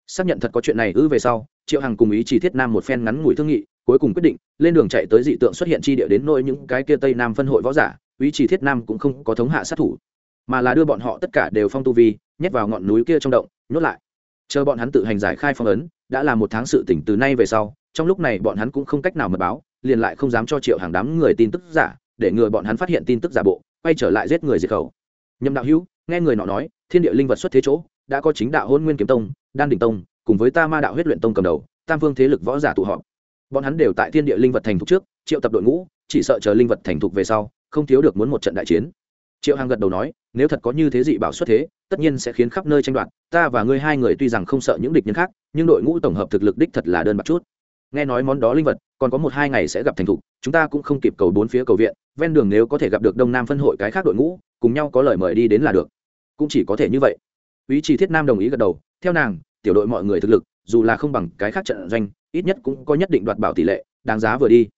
Xác nhận thật có chuyện này ư về sau, triệu hằng cùng ý chỉ thiết nam một phen ngắn ngủi thương nghị, cuối cùng quyết định, lên đường chạy tới dị tượng xuất hiện chi địa đến nỗi những cái kia tây nam phân hội võ giả, ý chỉ thiết nam cũng không có thống hạ sát thủ mà là đưa bọn họ tất cả đều phong tu vi, nhét vào ngọn núi kia trong động, nhốt lại. Chờ bọn hắn tự hành giải khai phong ấn, đã là một tháng sự tỉnh từ nay về sau, trong lúc này bọn hắn cũng không cách nào mật báo, liền lại không dám cho triệu hàng đám người tin tức giả, để ngừa bọn hắn phát hiện tin tức giả bộ, quay trở lại giết người diệt khẩu. Nhâm đạo hữu, nghe người nọ nói, thiên địa linh vật xuất thế chỗ, đã có chính đạo hôn nguyên kiếm tông, đan đình tông, cùng với ta ma đạo huyết luyện tông cầm đầu, tam phương thế lực võ giả tụ họp. Bọn hắn đều tại thiên địa linh vật thành thục trước, triệu tập đội ngũ, chỉ sợ chờ linh vật thành thục về sau, không thiếu được muốn một trận đại chiến triệu Hằng gật đầu nói, nếu thật có như thế dị bảo xuất thế, tất nhiên sẽ khiến khắp nơi tranh đoạt, ta và ngươi hai người tuy rằng không sợ những địch nhân khác, nhưng đội ngũ tổng hợp thực lực đích thật là đơn bạc chút. Nghe nói món đó linh vật, còn có một hai ngày sẽ gặp thành thục, chúng ta cũng không kịp cầu bốn phía cầu viện, ven đường nếu có thể gặp được đông nam phân hội cái khác đội ngũ, cùng nhau có lời mời đi đến là được. Cũng chỉ có thể như vậy. Ý chỉ thiết nam đồng ý gật đầu, theo nàng, tiểu đội mọi người thực lực, dù là không bằng cái khác trận doanh, ít nhất cũng có nhất định đoạt bảo tỷ lệ, đáng giá vừa đi.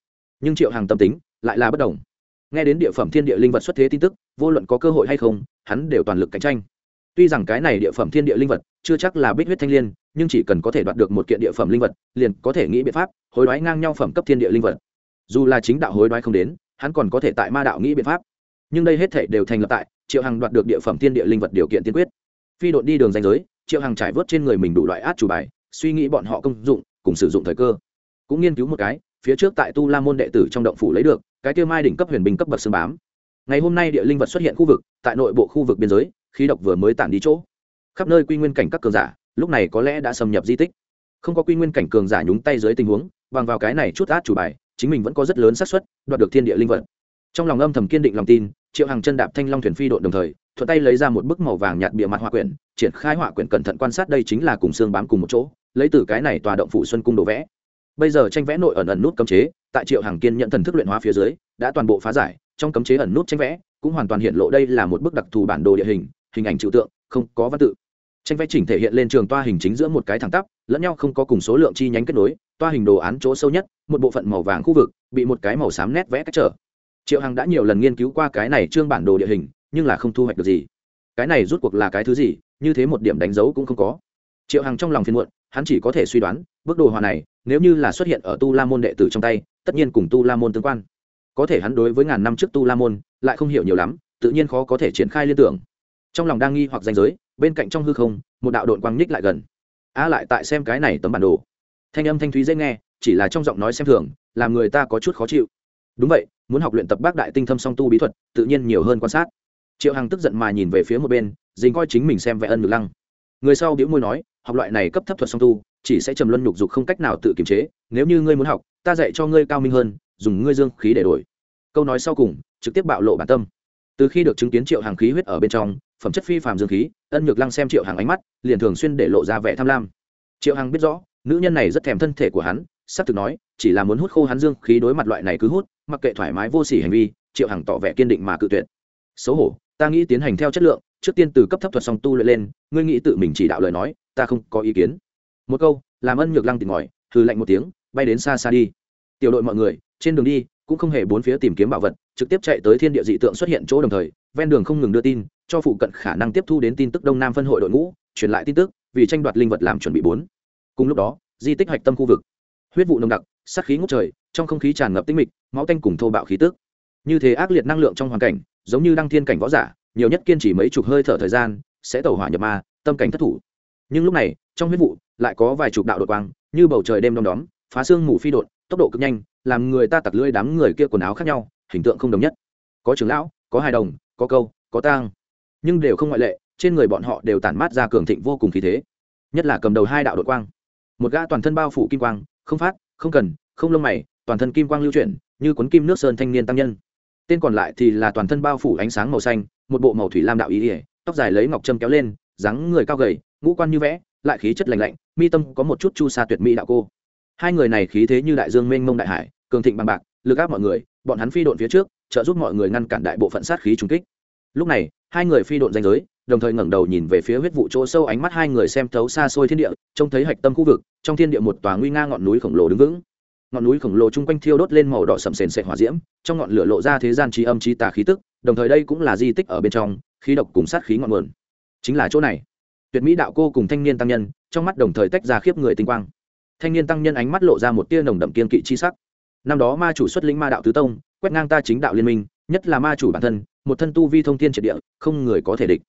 Nhưng triệu hàng tâm tính, lại là bất đồng nghe đến địa phẩm thiên địa linh vật xuất thế tin tức, vô luận có cơ hội hay không, hắn đều toàn lực cạnh tranh. Tuy rằng cái này địa phẩm thiên địa linh vật chưa chắc là bích huyết thanh l i ê n nhưng chỉ cần có thể đoạt được một kiện địa phẩm linh vật, liền có thể nghĩ biện pháp hối đoái ngang nhau phẩm cấp thiên địa linh vật. Dù là chính đạo hối đoái không đến, hắn còn có thể tại ma đạo nghĩ biện pháp. Nhưng đây hết thể đều thành lập tại triệu hằng đoạt được địa phẩm thiên địa linh vật điều kiện tiên quyết. Phi đội đi đường danh giới, triệu hằng trải vớt trên người mình đủ loại át chủ bài, suy nghĩ bọn họ công dụng, cùng sử dụng thời cơ. Cũng nghiên cứu một cái, phía trước tại tu la môn đệ tử trong động phủ lấy được cái tiêu mai đỉnh cấp huyền binh cấp bậc xương bám. Ngày hôm nay địa linh vật xuất hiện khu vực, tại nội bộ khu vực biên giới, khí độc vừa mới tản đi chỗ. Khắp nơi quy nguyên cảnh các cường giả, lúc này có lẽ đã xâm nhập di tích. Không có quy nguyên cảnh cường giả nhúng tay dưới tình huống, bằng vào cái này chút át chủ bài, chính mình vẫn có rất lớn xác suất, đoạt được thiên địa linh vật. Trong lòng âm thầm kiên định lòng tin, triệu hàng chân đạp thanh long thuyền phi đội đồng thời, thuận tay lấy ra một bức màu vàng nhạt bịa mặt họa quyển, triển khai họa quyển cẩn thận quan sát đây chính là cùng xương bám cùng một chỗ, lấy từ cái này tòa động phủ xuân cung đồ vẽ bây giờ tranh vẽ nội ẩn ẩn nút cấm chế, tại triệu hàng kiên nhận thần thức luyện hóa phía dưới, đã toàn bộ phá giải. Trong cấm chế ẩn nút tranh vẽ, cũng hoàn toàn hiện lộ đây là một bức đặc thù bản đồ địa hình hình ảnh trừu tượng, không có văn tự. Tranh vẽ chỉnh thể hiện lên trường toa hình chính giữa một cái thẳng tắp, lẫn nhau không có cùng số lượng chi nhánh kết nối, toa hình đồ án chỗ sâu nhất, một bộ phận màu vàng khu vực, bị một cái màu xám nét vẽ cách trở. Triệu hằng đã nhiều lần nghiên cứu qua cái này trương bản đồ địa hình, nhưng là không thu hoạch được gì. Cái này rút cuộc là cái thứ gì, như thế một điểm đánh dấu cũng không có. Triệu hằng trong lòng phiền muộn, hắn chỉ có thể suy đoán bức đồ họa này nếu như là xuất hiện ở tu la môn đệ tử trong tay, tất nhiên cùng tu la môn tương quan. Có thể hắn đối với ngàn năm trước tu la môn, lại không hiểu nhiều lắm, tự nhiên khó có thể triển khai liên tưởng. Trong lòng đang nghi hoặc danh giới, bên cạnh trong hư không, một đạo đội quang nhích lại gần. A à, lại tại xem cái này tấm bản đồ. Thanh âm thanh thúy dễ nghe, chỉ là trong giọng nói xem thường, làm người ta có chút khó chịu. Đúng vậy, muốn học luyện tập bác đại tinh thâm song tu bí thuật, tự nhiên nhiều hơn quan sát. Triệu hằng tức giận mà nhìn về phía một bên dính coi chính mình xem vẽ ân ngược lăng. Người sau biễu môi nói, học loại này cấp thấp thuật song tu chỉ sẽ trầm luân nhục dục không cách nào tự kiềm chế, nếu như ngươi muốn học, ta dạy cho ngươi cao minh hơn, dùng ngươi dương khí để đổi. Câu nói sau cùng, trực tiếp bạo lộ bản tâm. Từ khi được chứng kiến triệu hàng khí huyết ở bên trong, phẩm chất phi phàm dương khí, ân nhược lăng xem triệu hàng ánh mắt, liền thường xuyên để lộ ra vẻ tham lam. Triệu hàng biết rõ, nữ nhân này rất thèm thân thể của hắn, sắp thực nói, chỉ là muốn hút khô hắn dương khí đối mặt loại này cứ hút, mặc kệ thoải mái vô sỉ hành vi, triệu hằng tỏ vẻ kiên định mà cự tuyệt. Xấu hổ, ta nghĩ tiến hành theo chất lượng, trước tiên từ cấp thấp thuật song tu luyện lên, ngươi nghĩ tự mình chỉ đạo lời nói, ta không có ý kiến một câu, làm ân nhược lăng tìm ngòi, hừ lạnh một tiếng, bay đến xa xa đi. Tiểu đội mọi người, trên đường đi, cũng không hề bốn phía tìm kiếm bảo vật, trực tiếp chạy tới thiên địa dị tượng xuất hiện chỗ đồng thời, ven đường không ngừng đưa tin, cho phụ cận khả năng tiếp thu đến tin tức đông nam phân hội đội ngũ, truyền lại tin tức, vì tranh đoạt linh vật làm chuẩn bị bốn. Cùng lúc đó, di tích hạch tâm khu vực. Huyết vụ nồng đặc, sát khí ngút trời, trong không khí tràn ngập tinh mịch, máu tanh cùng thô bạo khí tức. Như thế ác liệt năng lượng trong hoàn cảnh, giống như đăng thiên cảnh võ giả, nhiều nhất kiên trì mấy chục hơi thở thời gian, sẽ tẩu hỏa nhập ma, tâm cảnh thất thủ nhưng lúc này, trong huyết vụ lại có vài chục đạo đột quang, như bầu trời đêm đom đóm, phá xương mù phi đột, tốc độ cực nhanh, làm người ta tặc lưỡi đám người kia quần áo khác nhau, hình tượng không đồng nhất. Có trưởng lão, có hài đồng, có câu, có tang. Nhưng đều không ngoại lệ, trên người bọn họ đều tản mát ra cường thịnh vô cùng khí thế. Nhất là cầm đầu hai đạo đội quang. Một gã toàn thân bao phủ kim quang, không phát, không cần, không lông mày, toàn thân kim quang lưu chuyển, như cuốn kim nước sơn thanh niên tăng nhân. Tên còn lại thì là toàn thân bao phủ ánh sáng màu xanh, một bộ màu thủy lam đạo ý ỉa, tóc dài lấy ngọc trâm kéo lên, dáng người cao gầy ngũ quan như vẽ, lại khí chất lành lạnh, mi tâm có một chút chu sa tuyệt mỹ đạo cô. Hai người này khí thế như đại dương mênh mông đại hải, cường thịnh bằng bạc, lực áp mọi người, bọn hắn phi độn phía trước, trợ giúp mọi người ngăn cản đại bộ phận sát khí trung kích. Lúc này, hai người phi độn danh giới, đồng thời ngẩng đầu nhìn về phía huyết vụ chỗ sâu ánh mắt hai người xem thấu xa xôi thiên địa, trông thấy hạch tâm khu vực, trong thiên địa một tòa nguy nga ngọn núi khổng lồ đứng vững. Ngọn núi khổng lồ chung quanh thiêu đốt lên màu đỏ sầm sền sệt hỏa diễm, trong ngọn lửa lộ ra thế gian trí âm trí tà khí tức, đồng thời đây cũng là di tích ở bên trong, khí độc cùng sát khí ngọn nguồn. Chính là chỗ này tuyệt mỹ đạo cô cùng thanh niên tăng nhân, trong mắt đồng thời tách ra khiếp người tinh quang. Thanh niên tăng nhân ánh mắt lộ ra một tia nồng đậm kiên kỵ chi sắc. Năm đó ma chủ xuất lĩnh ma đạo tứ tông, quét ngang ta chính đạo liên minh, nhất là ma chủ bản thân, một thân tu vi thông thiên triệt địa, không người có thể địch.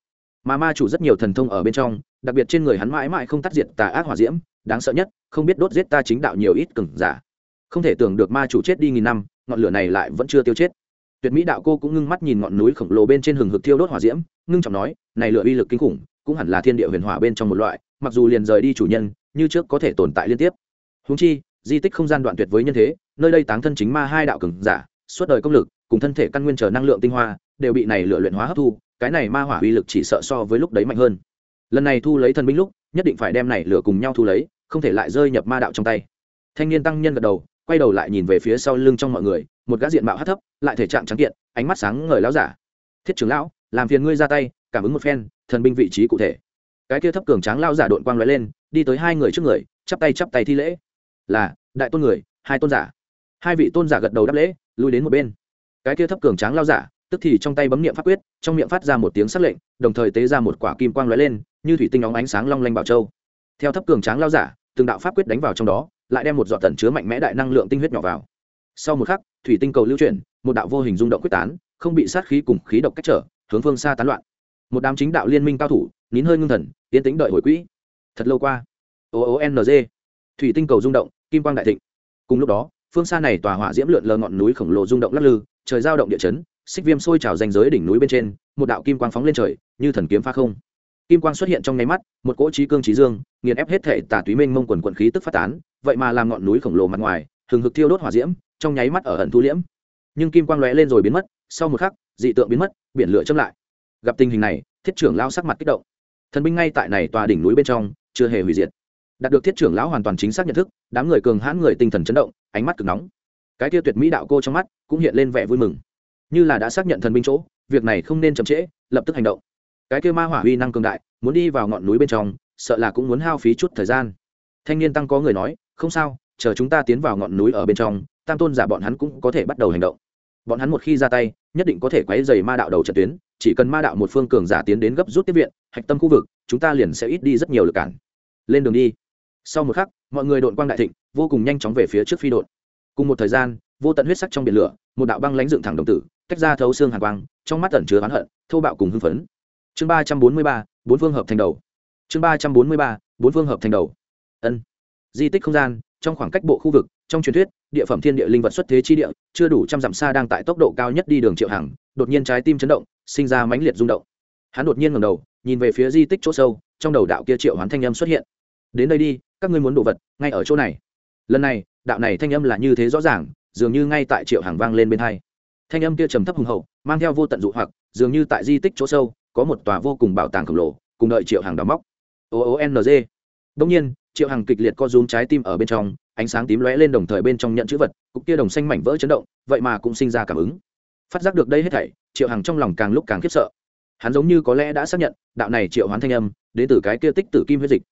Mà ma chủ rất nhiều thần thông ở bên trong, đặc biệt trên người hắn mãi mãi không tắt diệt tà ác hỏa diễm, đáng sợ nhất, không biết đốt giết ta chính đạo nhiều ít cừng giả. Không thể tưởng được ma chủ chết đi nghìn năm, ngọn lửa này lại vẫn chưa tiêu chết. Tuyệt mỹ đạo cô cũng ngưng mắt nhìn ngọn núi khổng lồ bên trên hừng hực thiêu đốt hỏa diễm, ngưng trọng nói, này lửa uy lực kinh khủng cũng hẳn là thiên địa huyền hỏa bên trong một loại, mặc dù liền rời đi chủ nhân, như trước có thể tồn tại liên tiếp. Húng chi, di tích không gian đoạn tuyệt với nhân thế, nơi đây táng thân chính ma hai đạo cường giả, suốt đời công lực, cùng thân thể căn nguyên chờ năng lượng tinh hoa, đều bị này lựa luyện hóa hấp thu, cái này ma hỏa uy lực chỉ sợ so với lúc đấy mạnh hơn. Lần này thu lấy thần binh lúc, nhất định phải đem này lửa cùng nhau thu lấy, không thể lại rơi nhập ma đạo trong tay. Thanh niên tăng nhân gật đầu, quay đầu lại nhìn về phía sau lưng trong mọi người, một gã diện mạo hát thấp, lại thể trạng trắng kiện, ánh mắt sáng ngời láo giả. Thiết trưởng lão làm phiền ngươi ra tay, cảm ứng một phen, thần binh vị trí cụ thể. Cái kia thấp cường tráng lao giả đội quang lóe lên, đi tới hai người trước người, chắp tay chắp tay thi lễ. Là, đại tôn người, hai tôn giả. Hai vị tôn giả gật đầu đáp lễ, lui đến một bên. Cái kia thấp cường tráng lao giả, tức thì trong tay bấm niệm pháp quyết, trong miệng phát ra một tiếng sắc lệnh, đồng thời tế ra một quả kim quang lóe lên, như thủy tinh óng ánh sáng long lanh bảo châu. Theo thấp cường tráng lao giả, từng đạo pháp quyết đánh vào trong đó, lại đem một giọt tẩn chứa mạnh mẽ đại năng lượng tinh huyết nhỏ vào. Sau một khắc, thủy tinh cầu lưu chuyển, một đạo vô hình rung động quyết tán, không bị sát khí cùng khí độc cách trở hướng phương xa tán loạn. Một đám chính đạo liên minh cao thủ, nín hơi ngưng thần tiến tính đợi hồi quỹ. Thật lâu qua. O o n g. Thủy tinh cầu rung động, kim quang đại thịnh. Cùng lúc đó, phương xa này tòa hỏa diễm lượn lờ ngọn núi khổng lồ rung động lắc lư, trời giao động địa chấn, xích viêm sôi trào danh giới đỉnh núi bên trên, một đạo kim quang phóng lên trời, như thần kiếm pha không. Kim quang xuất hiện trong nháy mắt, một cỗ trí cương trí dương, nghiền ép hết thể tả túy minh mông quần quần khí tức phát tán, vậy mà làm ngọn núi khổng lồ mặt ngoài, hừng hực thiêu đốt hỏa diễm, trong nháy mắt ở ẩn thu liễm. Nhưng kim quang lóe lên rồi biến mất, sau một khắc dị tượng biến mất, biển lửa châm lại. Gặp tình hình này, thiết trưởng lao sắc mặt kích động. Thần binh ngay tại này tòa đỉnh núi bên trong, chưa hề hủy diệt. Đạt được thiết trưởng lão hoàn toàn chính xác nhận thức, đám người cường hãn người tinh thần chấn động, ánh mắt cực nóng. Cái tiêu tuyệt mỹ đạo cô trong mắt cũng hiện lên vẻ vui mừng. Như là đã xác nhận thần binh chỗ, việc này không nên chậm trễ, lập tức hành động. Cái kia ma hỏa huy năng cường đại, muốn đi vào ngọn núi bên trong, sợ là cũng muốn hao phí chút thời gian. Thanh niên tăng có người nói, không sao, chờ chúng ta tiến vào ngọn núi ở bên trong, tam tôn giả bọn hắn cũng có thể bắt đầu hành động bọn hắn một khi ra tay, nhất định có thể quấy dày ma đạo đầu trận tuyến, chỉ cần ma đạo một phương cường giả tiến đến gấp rút tiếp viện, hạch tâm khu vực, chúng ta liền sẽ ít đi rất nhiều lực cản. Lên đường đi. Sau một khắc, mọi người đội quang đại thịnh, vô cùng nhanh chóng về phía trước phi đội. Cùng một thời gian, vô tận huyết sắc trong biển lửa, một đạo băng lãnh dựng thẳng đồng tử, tách ra thấu xương hàn quang, trong mắt tẩn chứa oán hận, thô bạo cùng hưng phấn. Chương ba trăm bốn mươi ba, bốn phương hợp thành đầu. Chương ba trăm bốn mươi ba, bốn phương hợp thành đầu. Ân. Di tích không gian, trong khoảng cách bộ khu vực trong truyền thuyết, địa phẩm thiên địa linh vật xuất thế chi địa, chưa đủ trăm dặm xa đang tại tốc độ cao nhất đi đường triệu hàng đột nhiên trái tim chấn động, sinh ra mãnh liệt rung động. Hắn đột nhiên ngầm đầu, nhìn về phía di tích chỗ sâu, trong đầu đạo kia triệu hoán thanh âm xuất hiện. Đến đây đi, các ngươi muốn đồ vật, ngay ở chỗ này. Lần này, đạo này thanh âm là như thế rõ ràng, dường như ngay tại triệu hàng vang lên bên hai. Thanh âm kia trầm thấp hùng hậu, mang theo vô tận dụ hoặc, dường như tại di tích chỗ sâu, có một tòa vô cùng bảo tàng khổng lồ, cùng đợi triệu hàng đóng móc. O o n g. Đông nhiên, triệu hàng kịch liệt co rúm trái tim ở bên trong ánh sáng tím lóe lên đồng thời bên trong nhận chữ vật, cục kia đồng xanh mảnh vỡ chấn động, vậy mà cũng sinh ra cảm ứng. Phát giác được đây hết thảy, triệu hằng trong lòng càng lúc càng khiếp sợ. Hắn giống như có lẽ đã xác nhận, đạo này triệu hoán thanh âm, đến từ cái kia tích tử kim huyết dịch.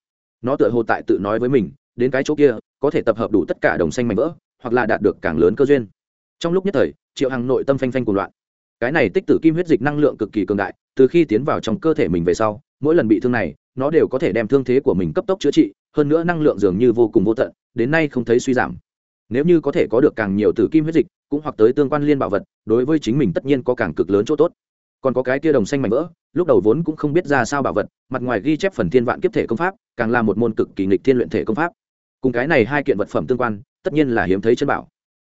Nó tựa hồ tại tự nói với mình, đến cái chỗ kia, có thể tập hợp đủ tất cả đồng xanh mảnh vỡ, hoặc là đạt được càng lớn cơ duyên. Trong lúc nhất thời, triệu hằng nội tâm phanh phanh cuồng loạn. Cái này tích tử kim huyết dịch năng lượng cực kỳ cường đại, từ khi tiến vào trong cơ thể mình về sau mỗi lần bị thương này, nó đều có thể đem thương thế của mình cấp tốc chữa trị, hơn nữa năng lượng dường như vô cùng vô tận, đến nay không thấy suy giảm. Nếu như có thể có được càng nhiều tử kim huyết dịch, cũng hoặc tới tương quan liên bảo vật, đối với chính mình tất nhiên có càng cực lớn chỗ tốt. Còn có cái kia đồng xanh mảnh vỡ, lúc đầu vốn cũng không biết ra sao bảo vật, mặt ngoài ghi chép phần thiên vạn kiếp thể công pháp, càng là một môn cực kỳ nghịch thiên luyện thể công pháp. Cùng cái này hai kiện vật phẩm tương quan, tất nhiên là hiếm thấy chân bảo.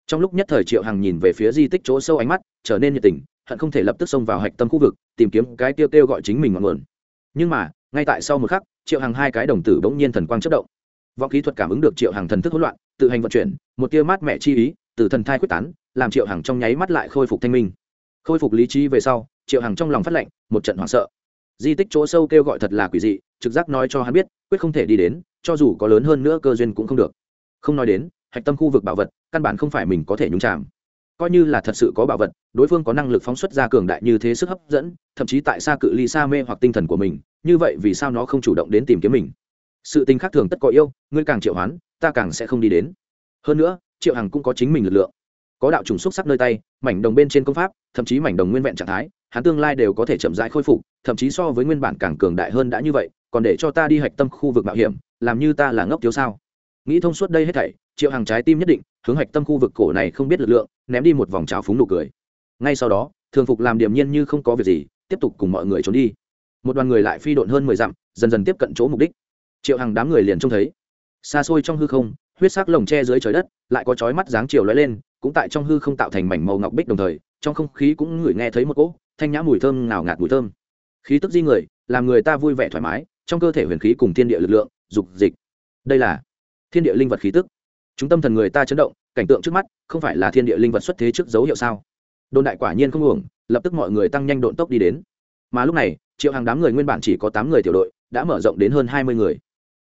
Trong lúc nhất thời triệu hằng nhìn về phía di tích chỗ sâu ánh mắt, trở nên nhiệt tình, hận không thể lập tức xông vào hạch tâm khu vực, tìm kiếm cái tiêu kêu gọi chính mình ngọn nguồn nhưng mà, ngay tại sau một khắc, triệu hằng hai cái đồng tử bỗng nhiên thần quang chất động. Vọng kỹ thuật cảm ứng được triệu hằng thần thức hỗn loạn, tự hành vận chuyển, một tia mát mẹ chi ý, từ thần thai quyết tán, làm triệu hằng trong nháy mắt lại khôi phục thanh minh. Khôi phục lý trí về sau, triệu hằng trong lòng phát lệnh, một trận hoảng sợ. Di tích chỗ sâu kêu gọi thật là quỷ dị, trực giác nói cho hắn biết, quyết không thể đi đến, cho dù có lớn hơn nữa cơ duyên cũng không được. Không nói đến, hạch tâm khu vực bảo vật, căn bản không phải mình có thể nhúng chạm coi như là thật sự có bảo vật, đối phương có năng lực phóng xuất ra cường đại như thế sức hấp dẫn, thậm chí tại xa cự ly xa mê hoặc tinh thần của mình, như vậy vì sao nó không chủ động đến tìm kiếm mình? Sự tình khác thường tất có yêu, ngươi càng triệu hoán, ta càng sẽ không đi đến. Hơn nữa, triệu hằng cũng có chính mình lực lượng. Có đạo trùng xúc sắc nơi tay, mảnh đồng bên trên công pháp, thậm chí mảnh đồng nguyên vẹn trạng thái, hắn tương lai đều có thể chậm rãi khôi phục, thậm chí so với nguyên bản càng cường đại hơn đã như vậy, còn để cho ta đi hạch tâm khu vực mạo hiểm, làm như ta là ngốc thiếu sao? Nghĩ thông suốt đây hết thảy, triệu hàng trái tim nhất định hướng hạch tâm khu vực cổ này không biết lực lượng, ném đi một vòng trào phúng nụ cười. Ngay sau đó, thường phục làm điểm nhiên như không có việc gì, tiếp tục cùng mọi người trốn đi. Một đoàn người lại phi độn hơn mười dặm, dần dần tiếp cận chỗ mục đích. Triệu hàng đám người liền trông thấy. Xa xôi trong hư không, huyết sắc lồng tre dưới trời đất, lại có chói mắt dáng chiều lóe lên, cũng tại trong hư không tạo thành mảnh màu ngọc bích đồng thời, trong không khí cũng ngửi nghe thấy một cỗ thanh nhã mùi thơm ngào ngạt mùi thơm. Khí tức di người, làm người ta vui vẻ thoải mái, trong cơ thể huyền khí cùng thiên địa lực lượng, dục dịch. Đây là thiên địa linh vật khí tức chúng tâm thần người ta chấn động, cảnh tượng trước mắt, không phải là thiên địa linh vật xuất thế trước dấu hiệu sao? Đồn đại quả nhiên không uổng, lập tức mọi người tăng nhanh độn tốc đi đến. Mà lúc này, triệu hàng đám người nguyên bản chỉ có tám người tiểu đội, đã mở rộng đến hơn hai mươi người.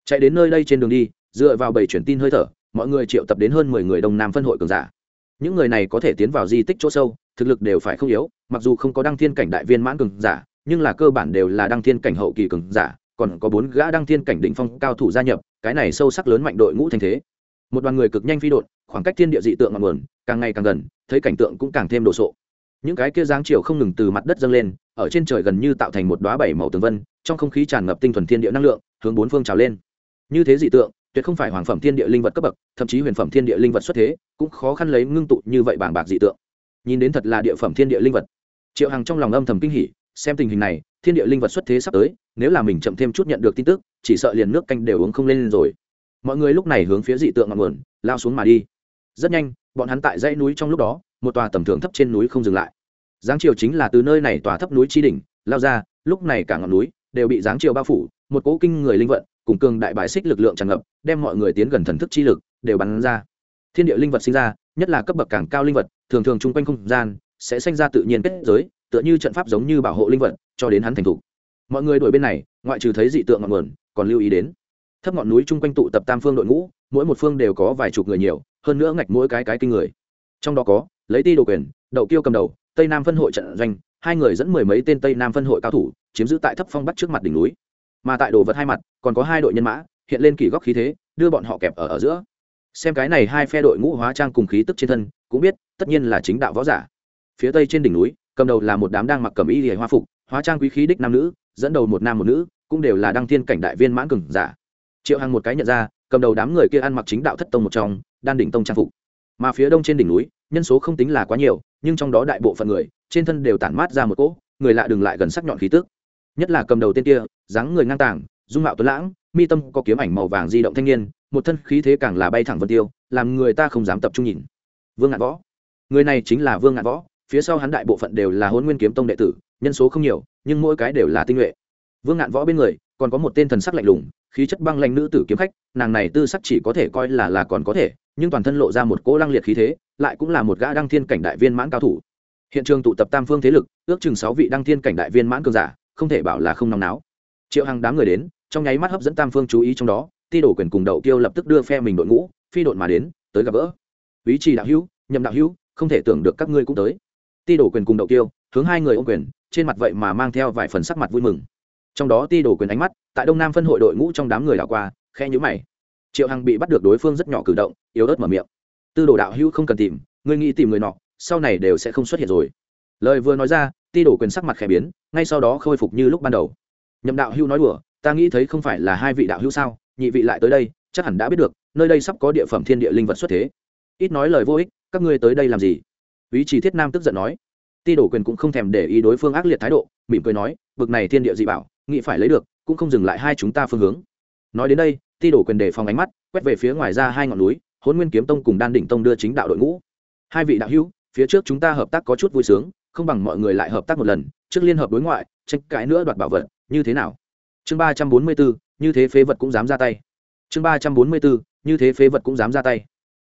Chạy đến nơi đây trên đường đi, dựa vào bảy truyền tin hơi thở, mọi người triệu tập đến hơn mười người đông nam phân hội cường giả. Những người này có thể tiến vào di tích chỗ sâu, thực lực đều phải không yếu, mặc dù không có đăng thiên cảnh đại viên mãn cường giả, nhưng là cơ bản đều là đăng thiên cảnh hậu kỳ cường giả, còn có bốn gã đăng thiên cảnh đỉnh phong cao thủ gia nhập, cái này sâu sắc lớn mạnh đội ngũ thành thế một đoàn người cực nhanh phi đột khoảng cách thiên địa dị tượng ngọn nguồn, càng ngày càng gần, thấy cảnh tượng cũng càng thêm đồ sộ. Những cái kia dáng chiều không ngừng từ mặt đất dâng lên, ở trên trời gần như tạo thành một đoá bảy màu tường vân, trong không khí tràn ngập tinh thuần thiên địa năng lượng, hướng bốn phương trào lên. Như thế dị tượng, tuyệt không phải hoàng phẩm thiên địa linh vật cấp bậc, thậm chí huyền phẩm thiên địa linh vật xuất thế, cũng khó khăn lấy ngưng tụ như vậy bảng bạc dị tượng. Nhìn đến thật là địa phẩm thiên địa linh vật. Triệu hằng trong lòng âm thầm kinh hỉ, xem tình hình này, thiên địa linh vật xuất thế sắp tới, nếu là mình chậm thêm chút nhận được tin tức, chỉ sợ liền nước canh đều uống không lên rồi mọi người lúc này hướng phía dị tượng ngọn nguồn, lao xuống mà đi. Rất nhanh, bọn hắn tại dãy núi trong lúc đó, một tòa tầm thường thấp trên núi không dừng lại. Giáng chiều chính là từ nơi này tòa thấp núi chi đỉnh, lao ra, lúc này cả ngọn núi đều bị giáng chiều bao phủ, một cỗ kinh người linh vận cùng cường đại bài xích lực lượng tràn ngập, đem mọi người tiến gần thần thức chi lực đều bắn ra. Thiên địa linh vật sinh ra, nhất là cấp bậc càng cao linh vật, thường thường chung quanh không gian sẽ sinh ra tự nhiên kết giới, tựa như trận pháp giống như bảo hộ linh vật, cho đến hắn thành thủ. Mọi người đuổi bên này, ngoại trừ thấy dị tượng ngọn nguồn, còn lưu ý đến thấp ngọn núi chung quanh tụ tập tam phương đội ngũ, mỗi một phương đều có vài chục người nhiều, hơn nữa ngạch mỗi cái cái kinh người. Trong đó có, lấy ti đồ quyền, đậu kiêu cầm đầu, tây nam phân hội trận doanh, hai người dẫn mười mấy tên tây nam phân hội cao thủ, chiếm giữ tại thấp phong bắc trước mặt đỉnh núi. Mà tại đồ vật hai mặt, còn có hai đội nhân mã, hiện lên kỳ góc khí thế, đưa bọn họ kẹp ở ở giữa. Xem cái này hai phe đội ngũ hóa trang cùng khí tức trên thân, cũng biết, tất nhiên là chính đạo võ giả. Phía tây trên đỉnh núi, cầm đầu là một đám đang mặc cầm y hề hoa phục, hóa trang quý khí đích nam nữ, dẫn đầu một nam một nữ, cũng đều là đăng thiên cảnh đại viên mãn cường giả triệu hằng một cái nhận ra, cầm đầu đám người kia ăn mặc chính đạo thất tông một trong, đan đỉnh tông trang phục. Mà phía đông trên đỉnh núi, nhân số không tính là quá nhiều, nhưng trong đó đại bộ phận người, trên thân đều tản mát ra một cỗ, người lạ đừng lại gần sắc nhọn khí tức. Nhất là cầm đầu tên kia, dáng người ngang tàng, dung mạo tuấn lãng, mi tâm có kiếm ảnh màu vàng di động thanh niên, một thân khí thế càng là bay thẳng vân tiêu, làm người ta không dám tập trung nhìn. Vương ngạn võ. Người này chính là vương ngạn võ, phía sau hắn đại bộ phận đều là hôn nguyên kiếm tông đệ tử, nhân số không nhiều, nhưng mỗi cái đều là tinh nhuệ vương ngạn võ bên người, còn có một tên thần sắc lạnh lùng, khí chất băng lanh nữ tử kiếm khách, nàng này tư sắc chỉ có thể coi là là còn có thể, nhưng toàn thân lộ ra một cỗ lăng liệt khí thế, lại cũng là một gã đăng thiên cảnh đại viên mãn cao thủ. Hiện trường tụ tập tam phương thế lực, ước chừng sáu vị đăng thiên cảnh đại viên mãn cường giả, không thể bảo là không nóng náo. Triệu hàng đám người đến, trong nháy mắt hấp dẫn tam phương chú ý trong đó, ti đổ quyền cùng đậu Tiêu lập tức đưa phe mình đội ngũ, phi đội mà đến, tới gặp gỡ. Ý trì đạo hữu, nhậm đạo hữu, không thể tưởng được các ngươi cũng tới. Ti đổ quyền cùng đậu Tiêu hướng hai người ô quyền, trên mặt vậy mà mang theo vài phần sắc mặt vui mừng trong đó ti đổ quyền ánh mắt, tại đông nam phân hội đội ngũ trong đám người đảo qua khe nhữ mày. Triệu hằng bị bắt được đối phương rất nhỏ cử động, yếu ớt mở miệng. Tư đồ đạo hữu không cần tìm người nghĩ tìm người nọ, sau này đều sẽ không xuất hiện rồi. Lời vừa nói ra, ti đổ quyền sắc mặt khẽ biến, ngay sau đó khôi phục như lúc ban đầu. Nhậm đạo hữu nói đùa, ta nghĩ thấy không phải là hai vị đạo hữu sao, nhị vị lại tới đây, chắc hẳn đã biết được, nơi đây sắp có địa phẩm thiên địa linh vật xuất thế. Ít nói lời vô ích, các ngươi tới đây làm gì? Ý chỉ thiết nam tức giận nói ti đổ quyền cũng không thèm để ý đối phương ác liệt thái độ, mỉm cười nói, bực này thiên địa dị bảo nghị phải lấy được, cũng không dừng lại hai chúng ta phương hướng. Nói đến đây, ti đổ quyền đề phòng ánh mắt, quét về phía ngoài ra hai ngọn núi hôn nguyên kiếm tông cùng đan đỉnh tông đưa chính đạo đội ngũ. Hai vị đạo hữu, phía trước chúng ta hợp tác có chút vui sướng, không bằng mọi người lại hợp tác một lần, trước liên hợp đối ngoại, tranh cãi nữa đoạt bảo vật, như thế nào? Chương ba trăm bốn mươi bốn, như thế phế vật cũng dám ra tay. Chương ba trăm bốn mươi bốn, như thế phế vật cũng dám ra tay.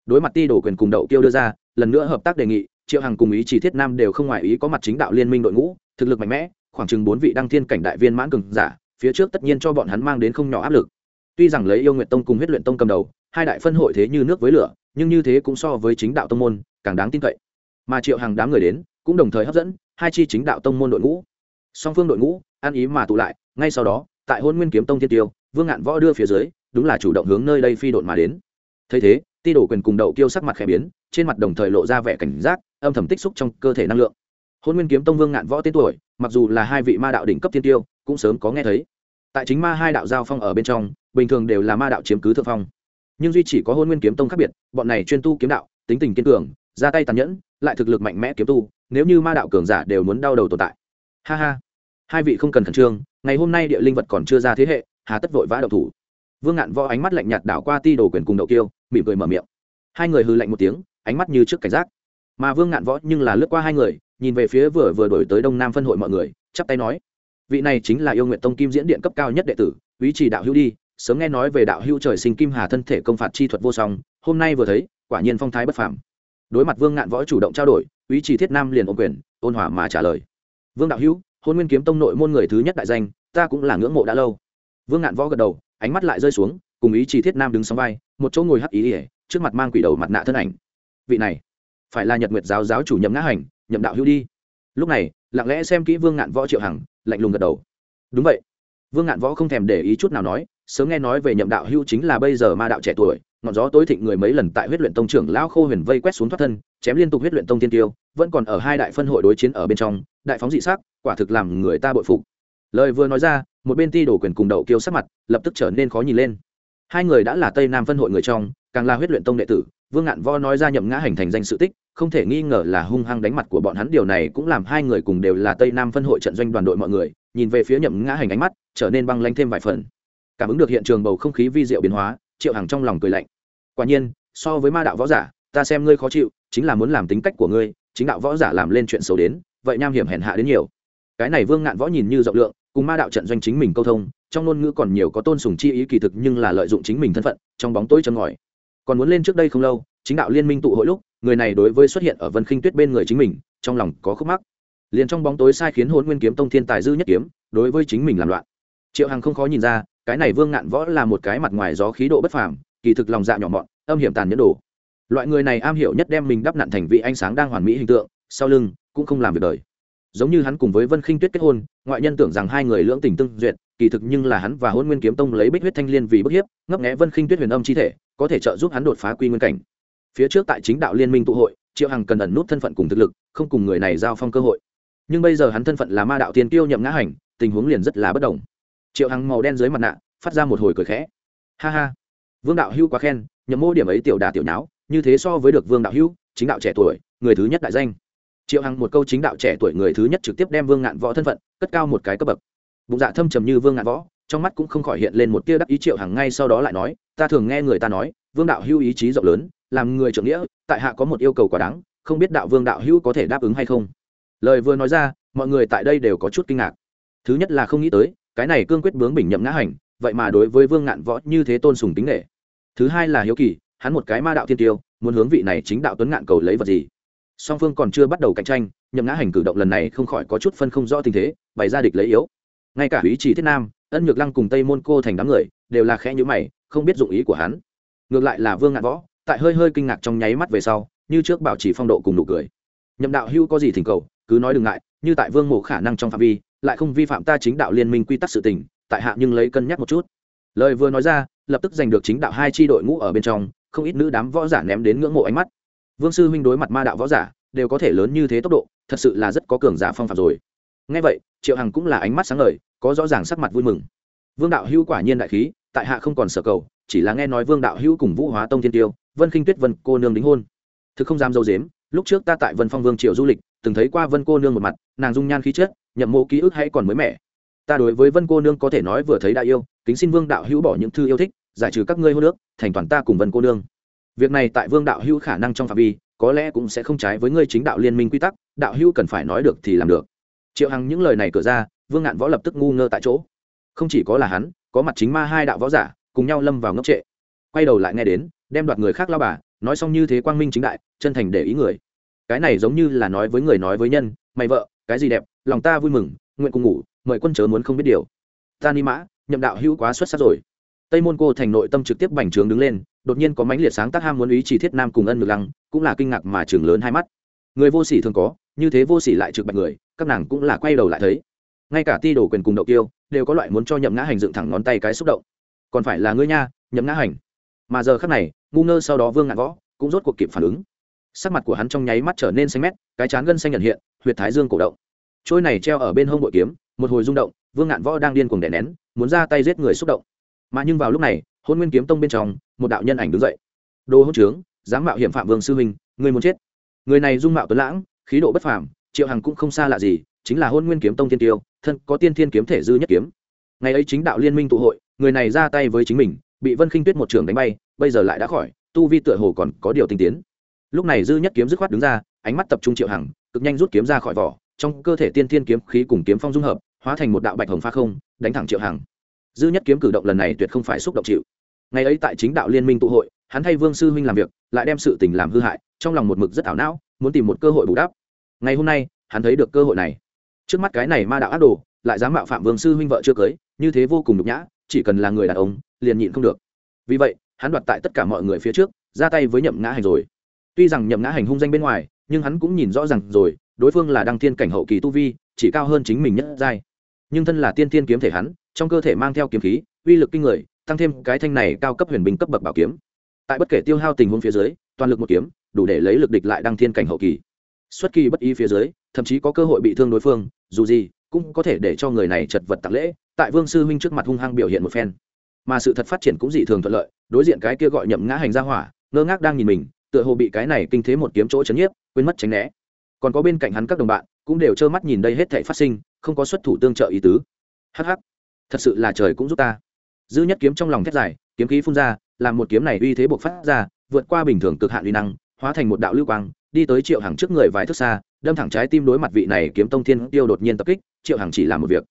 Đối mặt ti đổ quyền cùng đậu kêu đưa ra, lần nữa hợp tác đề nghị triệu hằng cùng ý chỉ thiết nam đều không ngoài ý có mặt chính đạo liên minh đội ngũ, thực lực mạnh mẽ, khoảng chừng bốn vị đăng thiên cảnh đại viên mãn cường giả, phía trước tất nhiên cho bọn hắn mang đến không nhỏ áp lực. Tuy rằng lấy yêu nguyện tông cùng huyết luyện tông cầm đầu, hai đại phân hội thế như nước với lửa, nhưng như thế cũng so với chính đạo tông môn, càng đáng tin cậy. Mà triệu hàng đám người đến, cũng đồng thời hấp dẫn, hai chi chính đạo tông môn đội ngũ. Song phương đội ngũ ăn ý mà tụ lại, ngay sau đó, tại hôn nguyên kiếm tông thiên tiêu, vương ngạn võ đưa phía dưới, đúng là chủ động hướng nơi đây phi đội mà đến. Thấy thế, ti đổ quyền cùng đậu kiêu sắc mặt khẽ biến trên mặt đồng thời lộ ra vẻ cảnh giác, âm thầm tích xúc trong cơ thể năng lượng. Hôn nguyên kiếm tông vương ngạn võ tên tuổi, mặc dù là hai vị ma đạo đỉnh cấp thiên tiêu, cũng sớm có nghe thấy. Tại chính ma hai đạo giao phong ở bên trong, bình thường đều là ma đạo chiếm cứ thượng phong. Nhưng duy chỉ có hôn nguyên kiếm tông khác biệt, bọn này chuyên tu kiếm đạo, tính tình kiên cường, ra tay tàn nhẫn, lại thực lực mạnh mẽ kiếm tu, nếu như ma đạo cường giả đều muốn đau đầu tồn tại. Ha ha. Hai vị không cần khẩn trương, ngày hôm nay địa linh vật còn chưa ra thế hệ, hà tất vội vã đậu thủ. Vương ngạn võ ánh mắt lạnh nhạt đảo qua ti đồ quyền cùng đậu kiêu, mỉm cười mở miệng. Hai người hư lạnh một tiếng ánh mắt như trước cảnh giác. Mà vương ngạn võ nhưng là lướt qua hai người, nhìn về phía vừa vừa đổi tới đông nam phân hội mọi người, chắp tay nói, vị này chính là yêu nguyện tông kim diễn điện cấp cao nhất đệ tử, ý chỉ đạo hữu đi, sớm nghe nói về đạo hữu trời sinh kim hà thân thể công phạt chi thuật vô song, hôm nay vừa thấy, quả nhiên phong thái bất phàm. Đối mặt vương ngạn võ chủ động trao đổi, ý chỉ thiết nam liền ôm quyền, ôn hòa mà trả lời, vương đạo hữu, hôn nguyên kiếm tông nội môn người thứ nhất đại danh, ta cũng là ngưỡng mộ đã lâu. Vương ngạn võ gật đầu, ánh mắt lại rơi xuống, cùng ý chỉ thiết nam đứng sóng vai, một chỗ ngồi hắc ý ỉa, trước mặt mang quỷ đầu mặt nạ thân ảnh vị này, phải là nhật nguyệt giáo giáo chủ nhậm ngã hành, nhậm đạo hữu đi. Lúc này, lặng lẽ xem kỹ vương ngạn võ triệu hằng, lạnh lùng gật đầu. Đúng vậy. Vương ngạn võ không thèm để ý chút nào nói, sớm nghe nói về nhậm đạo hữu chính là bây giờ ma đạo trẻ tuổi, ngọn gió tối thịnh người mấy lần tại huyết luyện tông trưởng lão khô huyền vây quét xuống thoát thân, chém liên tục huyết luyện tông tiên tiêu, vẫn còn ở hai đại phân hội đối chiến ở bên trong, đại phóng dị sắc, quả thực làm người ta bội phục. Lời vừa nói ra, một bên ti đổ quyền cùng đậu kiêu sắc mặt lập tức trở nên khó nhìn lên. Hai người đã là tây nam phân hội người trong, càng là huyết luyện tông đệ tử vương ngạn võ nói ra nhậm ngã hành thành danh sự tích, không thể nghi ngờ là hung hăng đánh mặt của bọn hắn, điều này cũng làm hai người cùng đều là tây nam phân hội trận doanh đoàn đội mọi người, nhìn về phía nhậm ngã hành ánh mắt, trở nên băng lanh thêm vài phần. Cảm ứng được hiện trường bầu không khí vi diệu biến hóa, triệu hằng trong lòng cười lạnh. Quả nhiên, so với ma đạo võ giả, ta xem ngươi khó chịu, chính là muốn làm tính cách của ngươi, chính đạo võ giả làm lên chuyện xấu đến, vậy nham hiểm hèn hạ đến nhiều. Cái này vương ngạn võ nhìn như rộng lượng, cùng ma đạo trận doanh chính mình câu thông, trong ngôn ngữ còn nhiều có tôn sùng chi ý kỳ thực nhưng là lợi dụng chính mình thân phận, trong bóng tối chân ngòi còn muốn lên trước đây không lâu, chính đạo liên minh tụ hội lúc, người này đối với xuất hiện ở vân khinh tuyết bên người chính mình, trong lòng có khúc mắc. Liền trong bóng tối sai khiến hôn nguyên kiếm tông thiên tài dư nhất kiếm, đối với chính mình làm loạn. Triệu hằng không khó nhìn ra, cái này vương ngạn võ là một cái mặt ngoài gió khí độ bất phàm, kỳ thực lòng dạ nhỏ mọn, âm hiểm tàn nhẫn đồ. Loại người này am hiểu nhất đem mình đắp nặn thành vị ánh sáng đang hoàn mỹ hình tượng, sau lưng cũng không làm việc đời. Giống như hắn cùng với vân khinh tuyết kết hôn, ngoại nhân tưởng rằng hai người lưỡng tình tương duyệt, kỳ thực nhưng là hắn và hôn nguyên kiếm tông lấy bích huyết thanh liên vì bức hiếp, ngấp nghẽ vân khinh tuyết huyền âm chi thể có thể trợ giúp hắn đột phá quy nguyên cảnh. Phía trước tại chính đạo liên minh tụ hội, triệu hằng cần ẩn nút thân phận cùng thực lực, không cùng người này giao phong cơ hội. Nhưng bây giờ hắn thân phận là ma đạo tiên tiêu nhậm ngã hành, tình huống liền rất là bất đồng. Triệu hằng màu đen dưới mặt nạ, phát ra một hồi cười khẽ. Ha ha. Vương đạo hữu quá khen, nhậm mô điểm ấy tiểu đà tiểu nháo, như thế so với được vương đạo hữu, chính đạo trẻ tuổi, người thứ nhất đại danh. Triệu hằng một câu chính đạo trẻ tuổi người thứ nhất trực tiếp đem vương ngạn võ thân phận, cất cao một cái cấp bậc. Bụng dạ thâm trầm như vương ngạn võ, trong mắt cũng không khỏi hiện lên một tia đắc ý triệu hằng ngay sau đó lại nói ta thường nghe người ta nói, vương đạo hữu ý chí rộng lớn, làm người trưởng nghĩa, tại hạ có một yêu cầu quá đáng, không biết đạo vương đạo hữu có thể đáp ứng hay không? Lời vừa nói ra, mọi người tại đây đều có chút kinh ngạc. Thứ nhất là không nghĩ tới, cái này cương quyết bướng bình nhậm ngã hành, vậy mà đối với vương ngạn võ như thế tôn sùng tính nghệ thứ hai là hiếu kỳ, hắn một cái ma đạo thiên tiêu, muốn hướng vị này chính đạo tuấn ngạn cầu lấy vật gì? Song phương còn chưa bắt đầu cạnh tranh, nhậm ngã hành cử động lần này không khỏi có chút phân không rõ tình thế, bày ra địch lấy yếu. Ngay cả ý chỉ thiết nam, ân nhược lăng cùng tây môn cô thành đám người, đều là khẽ nhữ mày không biết dụng ý của hắn. Ngược lại là vương ngạn võ, tại hơi hơi kinh ngạc trong nháy mắt về sau, như trước bảo trì phong độ cùng nụ cười. Nhậm đạo hưu có gì thỉnh cầu, cứ nói đừng ngại, như tại vương mộ khả năng trong phạm vi, lại không vi phạm ta chính đạo liên minh quy tắc sự tình, tại hạ nhưng lấy cân nhắc một chút. Lời vừa nói ra, lập tức giành được chính đạo hai tri đội ngũ ở bên trong, không ít nữ đám võ giả ném đến ngưỡng mộ ánh mắt. Vương sư huynh đối mặt ma đạo võ giả, đều có thể lớn như thế tốc độ, thật sự là rất có cường giả phong phạm rồi. Ngay vậy, triệu hằng cũng là ánh mắt sáng ngời, có rõ ràng sắc mặt vui mừng. Vương đạo hữu quả nhiên đại khí tại hạ không còn sở cầu, chỉ là nghe nói vương đạo hữu cùng vũ hóa tông thiên tiêu, vân khinh tuyết vân cô nương đính hôn. Thực không dám dâu dếm, lúc trước ta tại vân phong vương triều du lịch, từng thấy qua vân cô nương một mặt, nàng dung nhan khí chất, nhậm mộ ký ức hay còn mới mẻ. Ta đối với vân cô nương có thể nói vừa thấy đại yêu, kính xin vương đạo hữu bỏ những thư yêu thích, giải trừ các ngươi hô nước thành toàn ta cùng vân cô nương. Việc này tại vương đạo hữu khả năng trong phạm vi, có lẽ cũng sẽ không trái với ngươi chính đạo liên minh quy tắc, đạo hữu cần phải nói được thì làm được. Triệu hằng những lời này cửa ra, vương ngạn võ lập tức ngu ngơ tại chỗ. Không chỉ có là hắn có mặt chính ma hai đạo võ giả, cùng nhau lâm vào ngốc trệ. Quay đầu lại nghe đến, đem đoạt người khác lao bà, nói xong như thế quang minh chính đại, chân thành để ý người. Cái này giống như là nói với người nói với nhân, mày vợ, cái gì đẹp, lòng ta vui mừng, nguyện cùng ngủ, mời quân chớ muốn không biết điều. Ta ni mã, nhậm đạo hữu quá xuất sắc rồi. Tây môn cô thành nội tâm trực tiếp bành trướng đứng lên, đột nhiên có mãnh liệt sáng tác ham muốn ý chỉ thiết nam cùng ân ngược lăng, cũng là kinh ngạc mà trường lớn hai mắt. Người vô sỉ thường có, như thế vô sỉ lại trực bạch người, các nàng cũng là quay đầu lại thấy ngay cả ti đổ quyền cùng đậu tiêu đều có loại muốn cho nhậm ngã hành dựng thẳng ngón tay cái xúc động. Còn phải là ngươi nha, nhậm ngã hành. Mà giờ khắc này, ngu ngơ sau đó vương ngạn võ cũng rốt cuộc kịp phản ứng. Sắc mặt của hắn trong nháy mắt trở nên xanh mét, cái chán gân xanh nhận hiện, huyệt thái dương cổ động. Trôi này treo ở bên hông bội kiếm, một hồi rung động, vương ngạn võ đang điên cuồng đè nén, muốn ra tay giết người xúc động. Mà nhưng vào lúc này, hôn nguyên kiếm tông bên trong, một đạo nhân ảnh đứng dậy. Đồ hỗn trướng, dám mạo hiểm phạm vương sư huynh người muốn chết. Người này dung mạo tuấn lãng, khí độ bất phàm, triệu hằng cũng không xa lạ gì, chính là hôn nguyên kiếm tông thiên tiêu thân có tiên thiên kiếm thể dư nhất kiếm. Ngày ấy chính đạo liên minh tụ hội, người này ra tay với chính mình, bị vân khinh tuyết một trường đánh bay, bây giờ lại đã khỏi, tu vi tựa hồ còn có điều tinh tiến. Lúc này dư nhất kiếm dứt khoát đứng ra, ánh mắt tập trung triệu hằng, cực nhanh rút kiếm ra khỏi vỏ, trong cơ thể tiên thiên kiếm khí cùng kiếm phong dung hợp, hóa thành một đạo bạch hồng pha không, đánh thẳng triệu hằng. Dư nhất kiếm cử động lần này tuyệt không phải xúc động chịu. Ngày ấy tại chính đạo liên minh tụ hội, hắn thay vương sư huynh làm việc, lại đem sự tình làm hư hại, trong lòng một mực rất ảo não, muốn tìm một cơ hội bù đắp. Ngày hôm nay, hắn thấy được cơ hội này trước mắt cái này ma đạo ác đồ, lại dám mạo phạm vương sư huynh vợ chưa cưới, như thế vô cùng nhục nhã, chỉ cần là người đàn ông, liền nhịn không được. Vì vậy, hắn đoạt tại tất cả mọi người phía trước, ra tay với nhậm ngã hành rồi. Tuy rằng nhậm ngã hành hung danh bên ngoài, nhưng hắn cũng nhìn rõ r à n g rồi, đối phương là đăng thiên cảnh hậu kỳ tu vi, chỉ cao hơn chính mình nhất giai. Nhưng thân là tiên tiên kiếm thể hắn, trong cơ thể mang theo kiếm khí, uy lực kinh người, tăng thêm cái thanh này cao cấp huyền binh cấp bậc bảo kiếm. Tại bất kể tiêu hao tình huống phía dưới, toàn lực một kiếm, đủ để lấy lực địch lại đăng thiên cảnh hậu kỳ. Xuất kỳ bất ý phía dưới thậm chí có cơ hội bị thương đối phương, dù gì, cũng có thể để cho người này chật vật tặng lễ, tại vương sư huynh trước mặt hung hăng biểu hiện một phen. Mà sự thật phát triển cũng dị thường thuận lợi, đối diện cái kia gọi nhậm ngã hành ra hỏa, ngơ ngác đang nhìn mình, tựa hồ bị cái này kinh thế một kiếm chỗ chấn nhiếp, quên mất tránh né. Còn có bên cạnh hắn các đồng bạn, cũng đều trơ mắt nhìn đây hết thể phát sinh, không có xuất thủ tương trợ ý tứ. Hh thật sự là trời cũng giúp ta. Dư nhất kiếm trong lòng thét dài, kiếm khí phun ra, làm một kiếm này uy thế buộc phát ra, vượt qua bình thường cực hạn uy năng, hóa thành một đạo lưu quang, đi tới triệu hàng trước người vài thước xa đâm thẳng trái tim đối mặt vị này kiếm tông thiên tiêu đột nhiên tập kích, triệu hằng chỉ làm một việc.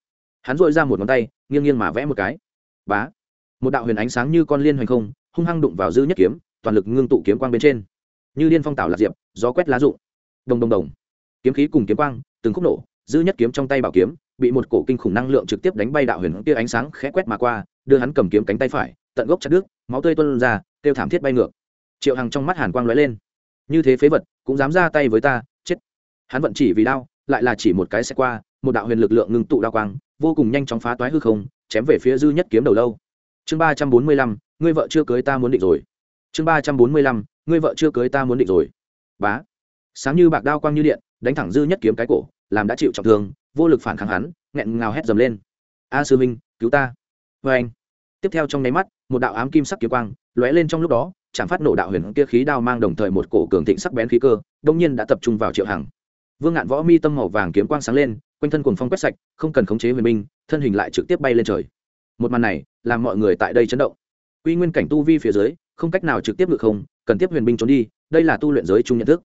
Hắn dội ra một ngón tay, nghiêng nghiêng mà vẽ một cái. Bá! Một đạo huyền ánh sáng như con liên hoành không, hung hăng đụng vào dư nhất kiếm, toàn lực ngưng tụ kiếm quang bên trên. Như liên phong tảo lạc diệp, gió quét lá rụng. Đồng đồng đồng. Kiếm khí cùng kiếm quang, từng khúc nổ, dư nhất kiếm trong tay bảo kiếm, bị một cổ kinh khủng năng lượng trực tiếp đánh bay đạo huyền tia ánh sáng khẽ quét mà qua, đưa hắn cầm kiếm cánh tay phải, tận gốc chặt đứt, máu tươi tuôn ra, kêu thảm thiết bay ngược. Triệu hằng trong mắt hàn quang lóe lên. Như thế phế vật, cũng dám ra tay với ta hắn vận chỉ vì đao, lại là chỉ một cái xe qua, một đạo huyền lực lượng ngưng tụ đao quang, vô cùng nhanh chóng phá toái hư không, chém về phía dư nhất kiếm đầu lâu. Chương ba trăm bốn mươi lăm, ngươi vợ chưa cưới ta muốn định rồi. Chương ba trăm bốn mươi lăm, ngươi vợ chưa cưới ta muốn định rồi. Bá. Sáng như bạc đao quang như điện, đánh thẳng dư nhất kiếm cái cổ, làm đã chịu trọng thương, vô lực phản kháng hắn, nghẹn ngào hét dầm lên. A sư minh cứu ta. Vê anh. Tiếp theo trong nháy mắt, một đạo ám kim sắc kiếm quang, lóe lên trong lúc đó chạm phát nổ đạo huyền kia khí đao mang đồng thời một cổ cường thịnh sắc bén khí cơ, đông nhiên đã tập trung vào triệu hằng vương ngạn võ mi tâm màu vàng kiếm quang sáng lên, quanh thân cuồng phong quét sạch, không cần khống chế huyền minh thân hình lại trực tiếp bay lên trời. Một màn này, làm mọi người tại đây chấn động. Quy nguyên cảnh tu vi phía dưới, không cách nào trực tiếp ngự không, cần tiếp huyền binh trốn đi, đây là tu luyện giới chung nhận thức.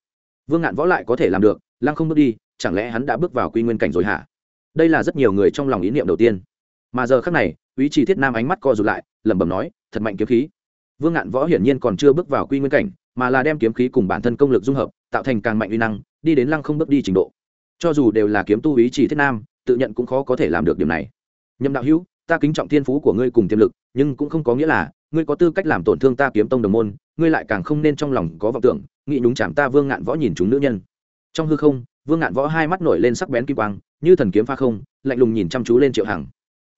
Vương ngạn võ lại có thể làm được, lăng không bước đi, chẳng lẽ hắn đã bước vào quy nguyên cảnh rồi hả? Đây là rất nhiều người trong lòng ý niệm đầu tiên. Mà giờ khác này, ý chỉ thiết nam ánh mắt co rụt lại, lẩm bẩm nói, thật mạnh kiếm khí. Vương ngạn võ hiển nhiên còn chưa bước vào quy nguyên cảnh, mà là đem kiếm khí cùng bản thân công lực dung hợp, tạo thành càng mạnh uy năng đi đến lăng không bước đi trình độ. Cho dù đều là kiếm tu ý chỉ thiết nam, tự nhận cũng khó có thể làm được điểm này. Nhậm đạo hữu, ta kính trọng thiên phú của ngươi cùng tiềm lực, nhưng cũng không có nghĩa là, ngươi có tư cách làm tổn thương ta kiếm tông đồng môn, ngươi lại càng không nên trong lòng có vọng tưởng, nghĩ đúng chạm ta vương ngạn võ nhìn chúng nữ nhân. Trong hư không, vương ngạn võ hai mắt nổi lên sắc bén kim quang, như thần kiếm pha không, lạnh lùng nhìn chăm chú lên triệu hằng.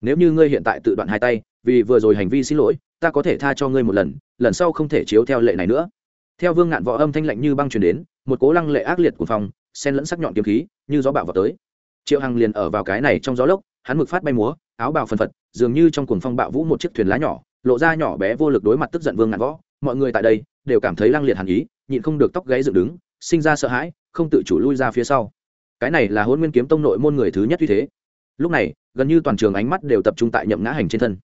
Nếu như ngươi hiện tại tự đoạn hai tay, vì vừa rồi hành vi xin lỗi, ta có thể tha cho ngươi một lần lần sau không thể chiếu theo lệ này nữa. Theo vương ngạn võ âm thanh lạnh như băng truyền đến một cố lăng lệ ác liệt của phòng sen lẫn sắc nhọn kiếm khí, như gió bạo vào tới. Triệu hằng liền ở vào cái này trong gió lốc, hắn mực phát bay múa, áo bào phân phật, dường như trong cuồng phong bạo vũ một chiếc thuyền lá nhỏ, lộ ra nhỏ bé vô lực đối mặt tức giận vương ngạn võ. Mọi người tại đây đều cảm thấy lăng liệt hàn ý, nhịn không được tóc gáy dựng đứng, sinh ra sợ hãi, không tự chủ lui ra phía sau. Cái này là hôn nguyên kiếm tông nội môn người thứ nhất uy thế. Lúc này, gần như toàn trường ánh mắt đều tập trung tại nhậm ngã hành trên thân.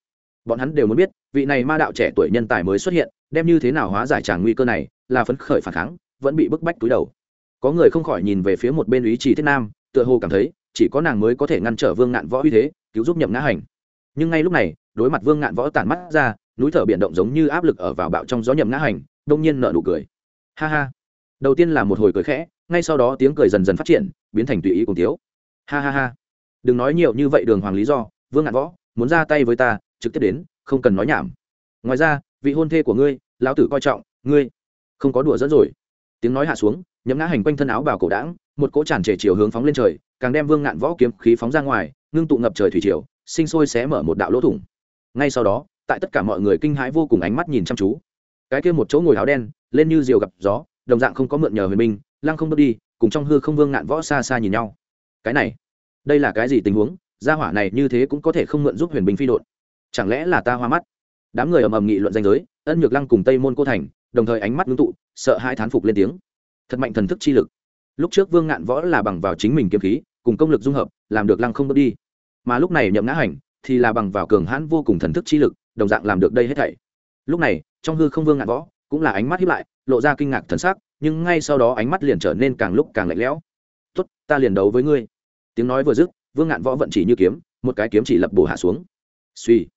Bọn hắn đều muốn biết, vị này ma đạo trẻ tuổi nhân tài mới xuất hiện, đem như thế nào hóa giải tràng nguy cơ này, là phấn khởi phản kháng vẫn bị bức bách túi đầu. Có người không khỏi nhìn về phía một bên ý trì thiết nam, tựa hồ cảm thấy, chỉ có nàng mới có thể ngăn trở vương ngạn võ uy thế, cứu giúp nhậm ngã hành. Nhưng ngay lúc này, đối mặt vương ngạn võ tản mắt ra, núi thở biển động giống như áp lực ở vào bạo trong gió nhậm ngã hành, đông nhiên nở nụ cười. Ha ha. Đầu tiên là một hồi cười khẽ, ngay sau đó tiếng cười dần dần phát triển, biến thành tùy ý cùng tiếu ha ha ha. Đừng nói nhiều như vậy đường hoàng lý do, vương ngạn võ, muốn ra tay với ta, trực tiếp đến, không cần nói nhảm. Ngoài ra, vị hôn thê của ngươi, lão tử coi trọng, ngươi không có đùa dẫn rồi tiếng nói hạ xuống nhấm ngã hành quanh thân áo bào cổ đảng một cỗ tràn trề chiều hướng phóng lên trời, càng đem vương ngạn võ kiếm khí phóng ra ngoài, ngưng tụ ngập trời thủy triều, sinh sôi xé mở một đạo lỗ thủng. Ngay sau đó, tại tất cả mọi người kinh hãi vô cùng ánh mắt nhìn chăm chú. Cái kia một chỗ ngồi áo đen, lên như diều gặp gió, đồng dạng không có mượn nhờ huyền minh lăng không bước đi, cùng trong hư không vương ngạn võ xa xa nhìn nhau. Cái này, đây là cái gì tình huống? Gia hỏa này như thế cũng có thể không mượn giúp huyền binh phi đột chẳng lẽ là ta hoa mắt? Đám người ầm ầm nghị luận danh giới, ân nhược lăng cùng tây môn cô thành đồng thời ánh mắt ngưng tụ, sợ hai thán phục lên tiếng. Thật mạnh thần thức chi lực. Lúc trước vương ngạn võ là bằng vào chính mình kiếm khí, cùng công lực dung hợp, làm được lăng không bước đi. Mà lúc này nhậm ngã hành thì là bằng vào cường hãn vô cùng thần thức chi lực, đồng dạng làm được đây hết thảy. Lúc này, trong hư không vương ngạn võ cũng là ánh mắt hiếp lại, lộ ra kinh ngạc thần sắc, nhưng ngay sau đó ánh mắt liền trở nên càng lúc càng lạnh lẽo. Tốt, ta liền đấu với ngươi. Tiếng nói vừa dứt, vương ngạn võ vận chỉ như kiếm, một cái kiếm chỉ lập bổ hạ xuống. Suy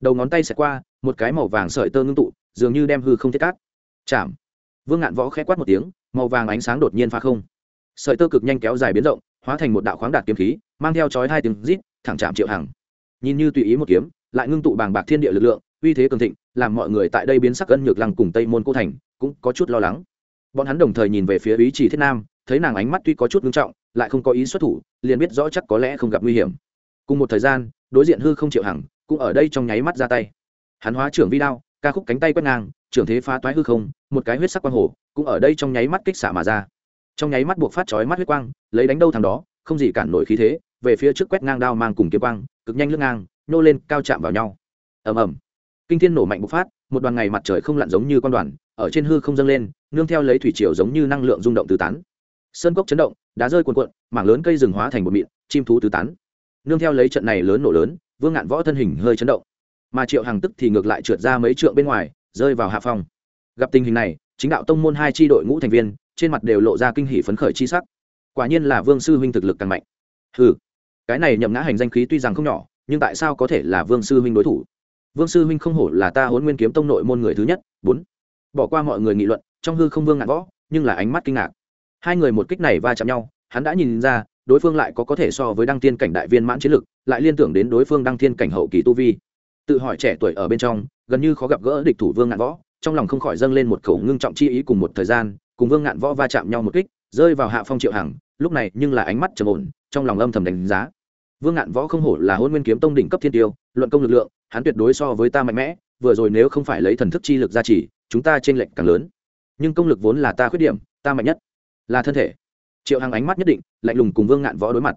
đầu ngón tay xẹt qua, một cái màu vàng sợi tơ ngưng tụ, dường như đem hư không thiết cát chạm. Vương ngạn võ khẽ quát một tiếng, màu vàng ánh sáng đột nhiên phá không. Sợi tơ cực nhanh kéo dài biến rộng, hóa thành một đạo khoáng đạt kiếm khí, mang theo chói hai tiếng rít, thẳng chạm triệu hàng nhìn như tùy ý một kiếm, lại ngưng tụ bàng bạc thiên địa lực lượng, uy thế cường thịnh, làm mọi người tại đây biến sắc ân nhược lăng cùng tây môn cô thành, cũng có chút lo lắng. Bọn hắn đồng thời nhìn về phía ý chỉ thiết nam, thấy nàng ánh mắt tuy có chút ngưng trọng, lại không có ý xuất thủ, liền biết rõ chắc có lẽ không gặp nguy hiểm. Cùng một thời gian, đối diện hư không chịu hằng, cũng ở đây trong nháy mắt ra tay. Hắn hóa trưởng vi đao ca khúc cánh tay quét ngang, trưởng thế phá toái hư không, một cái huyết sắc quang hồ, cũng ở đây trong nháy mắt kích xả mà ra. Trong nháy mắt buộc phát chói mắt huyết quang, lấy đánh đâu thằng đó, không gì cản nổi khí thế, về phía trước quét ngang đao mang cùng kiếm quang, cực nhanh lướt ngang nô lên, cao chạm vào nhau. Ầm ầm. Kinh thiên nổ mạnh bộc phát, một đoàn ngày mặt trời không lặn giống như con đoàn, ở trên hư không dâng lên, nương theo lấy thủy triều giống như năng lượng rung động tứ tán. Sơn cốc chấn động, đá rơi cuồn cuộn, mảng lớn cây rừng hóa thành một mịn, chim thú tứ tán. Nương theo lấy trận này lớn nổ lớn, vương ngạn võ thân hình hơi chấn động mà triệu hằng tức thì ngược lại trượt ra mấy trượng bên ngoài, rơi vào hạ phong. Gặp tình hình này, chính đạo tông môn hai tri đội ngũ thành viên, trên mặt đều lộ ra kinh hỷ phấn khởi chi sắc. Quả nhiên là vương sư huynh thực lực càng mạnh. Ừ cái này nhậm ngã hành danh khí tuy rằng không nhỏ, nhưng tại sao có thể là vương sư huynh đối thủ? Vương sư huynh không hổ là ta huấn nguyên kiếm tông nội môn người thứ nhất. Bốn, bỏ qua mọi người nghị luận, trong hư không vương ngạn võ, nhưng là ánh mắt kinh ngạc. Hai người một kích này va chạm nhau, hắn đã nhìn ra, đối phương lại có có thể so với đăng tiên cảnh đại viên mãn chiến lực, lại liên tưởng đến đối phương đăng thiên cảnh hậu kỳ tu vi tự hỏi trẻ tuổi ở bên trong, gần như khó gặp gỡ địch thủ vương ngạn võ, trong lòng không khỏi dâng lên một khẩu ngưng trọng chi ý cùng một thời gian, cùng vương ngạn võ va chạm nhau một kích, rơi vào hạ phong triệu hằng, lúc này nhưng là ánh mắt trầm ổn, trong lòng âm thầm đánh giá. Vương ngạn võ không hổ là hôn nguyên kiếm tông đỉnh cấp thiên tiêu, luận công lực lượng, hắn tuyệt đối so với ta mạnh mẽ, vừa rồi nếu không phải lấy thần thức chi lực ra chỉ, chúng ta trên lệnh càng lớn. Nhưng công lực vốn là ta khuyết điểm, ta mạnh nhất là thân thể. Triệu hằng ánh mắt nhất định, lạnh lùng cùng vương ngạn võ đối mặt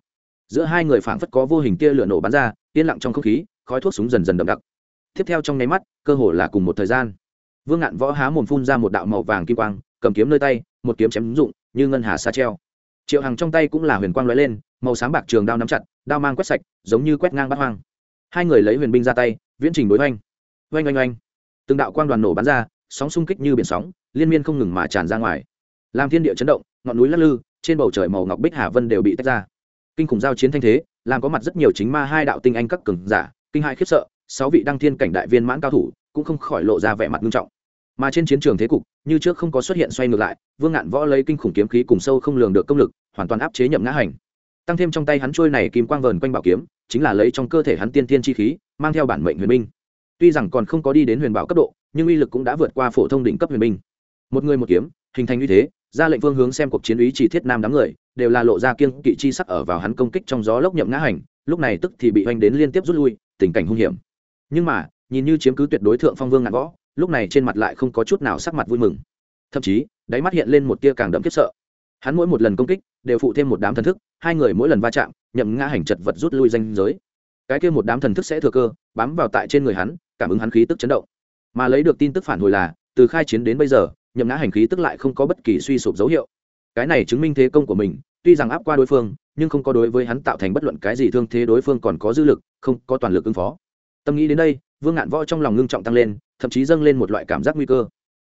giữa hai người phảng phất có vô hình tia lửa nổ bắn ra, yên lặng trong không khí, khói thuốc súng dần dần đậm đặc. Tiếp theo trong nháy mắt, cơ hồ là cùng một thời gian. Vương ngạn võ há mồm phun ra một đạo màu vàng kim quang, cầm kiếm nơi tay, một kiếm chém rụng như ngân hà xa treo. Triệu hằng trong tay cũng là huyền quang lóe lên, màu sáng bạc trường đao nắm chặt, đao mang quét sạch, giống như quét ngang bắt hoang. Hai người lấy huyền binh ra tay, viễn trình đối oanh oanh oanh oanh. Từng đạo quang đoàn nổ bắn ra, sóng xung kích như biển sóng, liên miên không ngừng mà tràn ra ngoài. Làm thiên địa chấn động, ngọn núi lắc lư, trên bầu trời màu ngọc bích hà vân đều bị tách ra kinh khủng giao chiến thanh thế, làm có mặt rất nhiều chính ma hai đạo tinh anh các cường giả, kinh hai khiếp sợ, sáu vị đăng thiên cảnh đại viên mãn cao thủ cũng không khỏi lộ ra vẻ mặt nghiêm trọng mà trên chiến trường thế cục, như trước không có xuất hiện xoay ngược lại, vương ngạn võ lấy kinh khủng kiếm khí cùng sâu không lường được công lực, hoàn toàn áp chế nhậm ngã hành tăng thêm trong tay hắn trôi này kim quang vờn quanh bảo kiếm, chính là lấy trong cơ thể hắn tiên tiên chi khí, mang theo bản mệnh huyền minh. tuy rằng còn không có đi đến huyền bảo cấp độ, nhưng uy lực cũng đã vượt qua phổ thông đỉnh cấp huyền minh. một người một kiếm, hình thành như thế ra lệnh phương hướng xem cuộc chiến ý chỉ thiết nam đám người, đều là lộ ra kiêng kỵ chi sắc ở vào hắn công kích trong gió lốc nhậm ngã hành, lúc này tức thì bị hoành đến liên tiếp rút lui, tình cảnh hung hiểm. Nhưng mà, nhìn như chiếm cứ tuyệt đối thượng phong vương ngạn võ, lúc này trên mặt lại không có chút nào sắc mặt vui mừng. Thậm chí, đáy mắt hiện lên một tia càng đậm kiếp sợ. Hắn mỗi một lần công kích, đều phụ thêm một đám thần thức, hai người mỗi lần va chạm, nhậm ngã hành chật vật rút lui danh giới. Cái kia một đám thần thức sẽ thừa cơ, bám vào tại trên người hắn, cảm ứng hắn khí tức chấn động. Mà lấy được tin tức phản hồi là, từ khai chiến đến bây giờ nhậm ngã hành khí tức lại không có bất kỳ suy sụp dấu hiệu. Cái này chứng minh thế công của mình, tuy rằng áp qua đối phương, nhưng không có đối với hắn tạo thành bất luận cái gì thương thế đối phương còn có dư lực, không có toàn lực ứng phó. Tâm nghĩ đến đây, vương ngạn võ trong lòng ngưng trọng tăng lên, thậm chí dâng lên một loại cảm giác nguy cơ.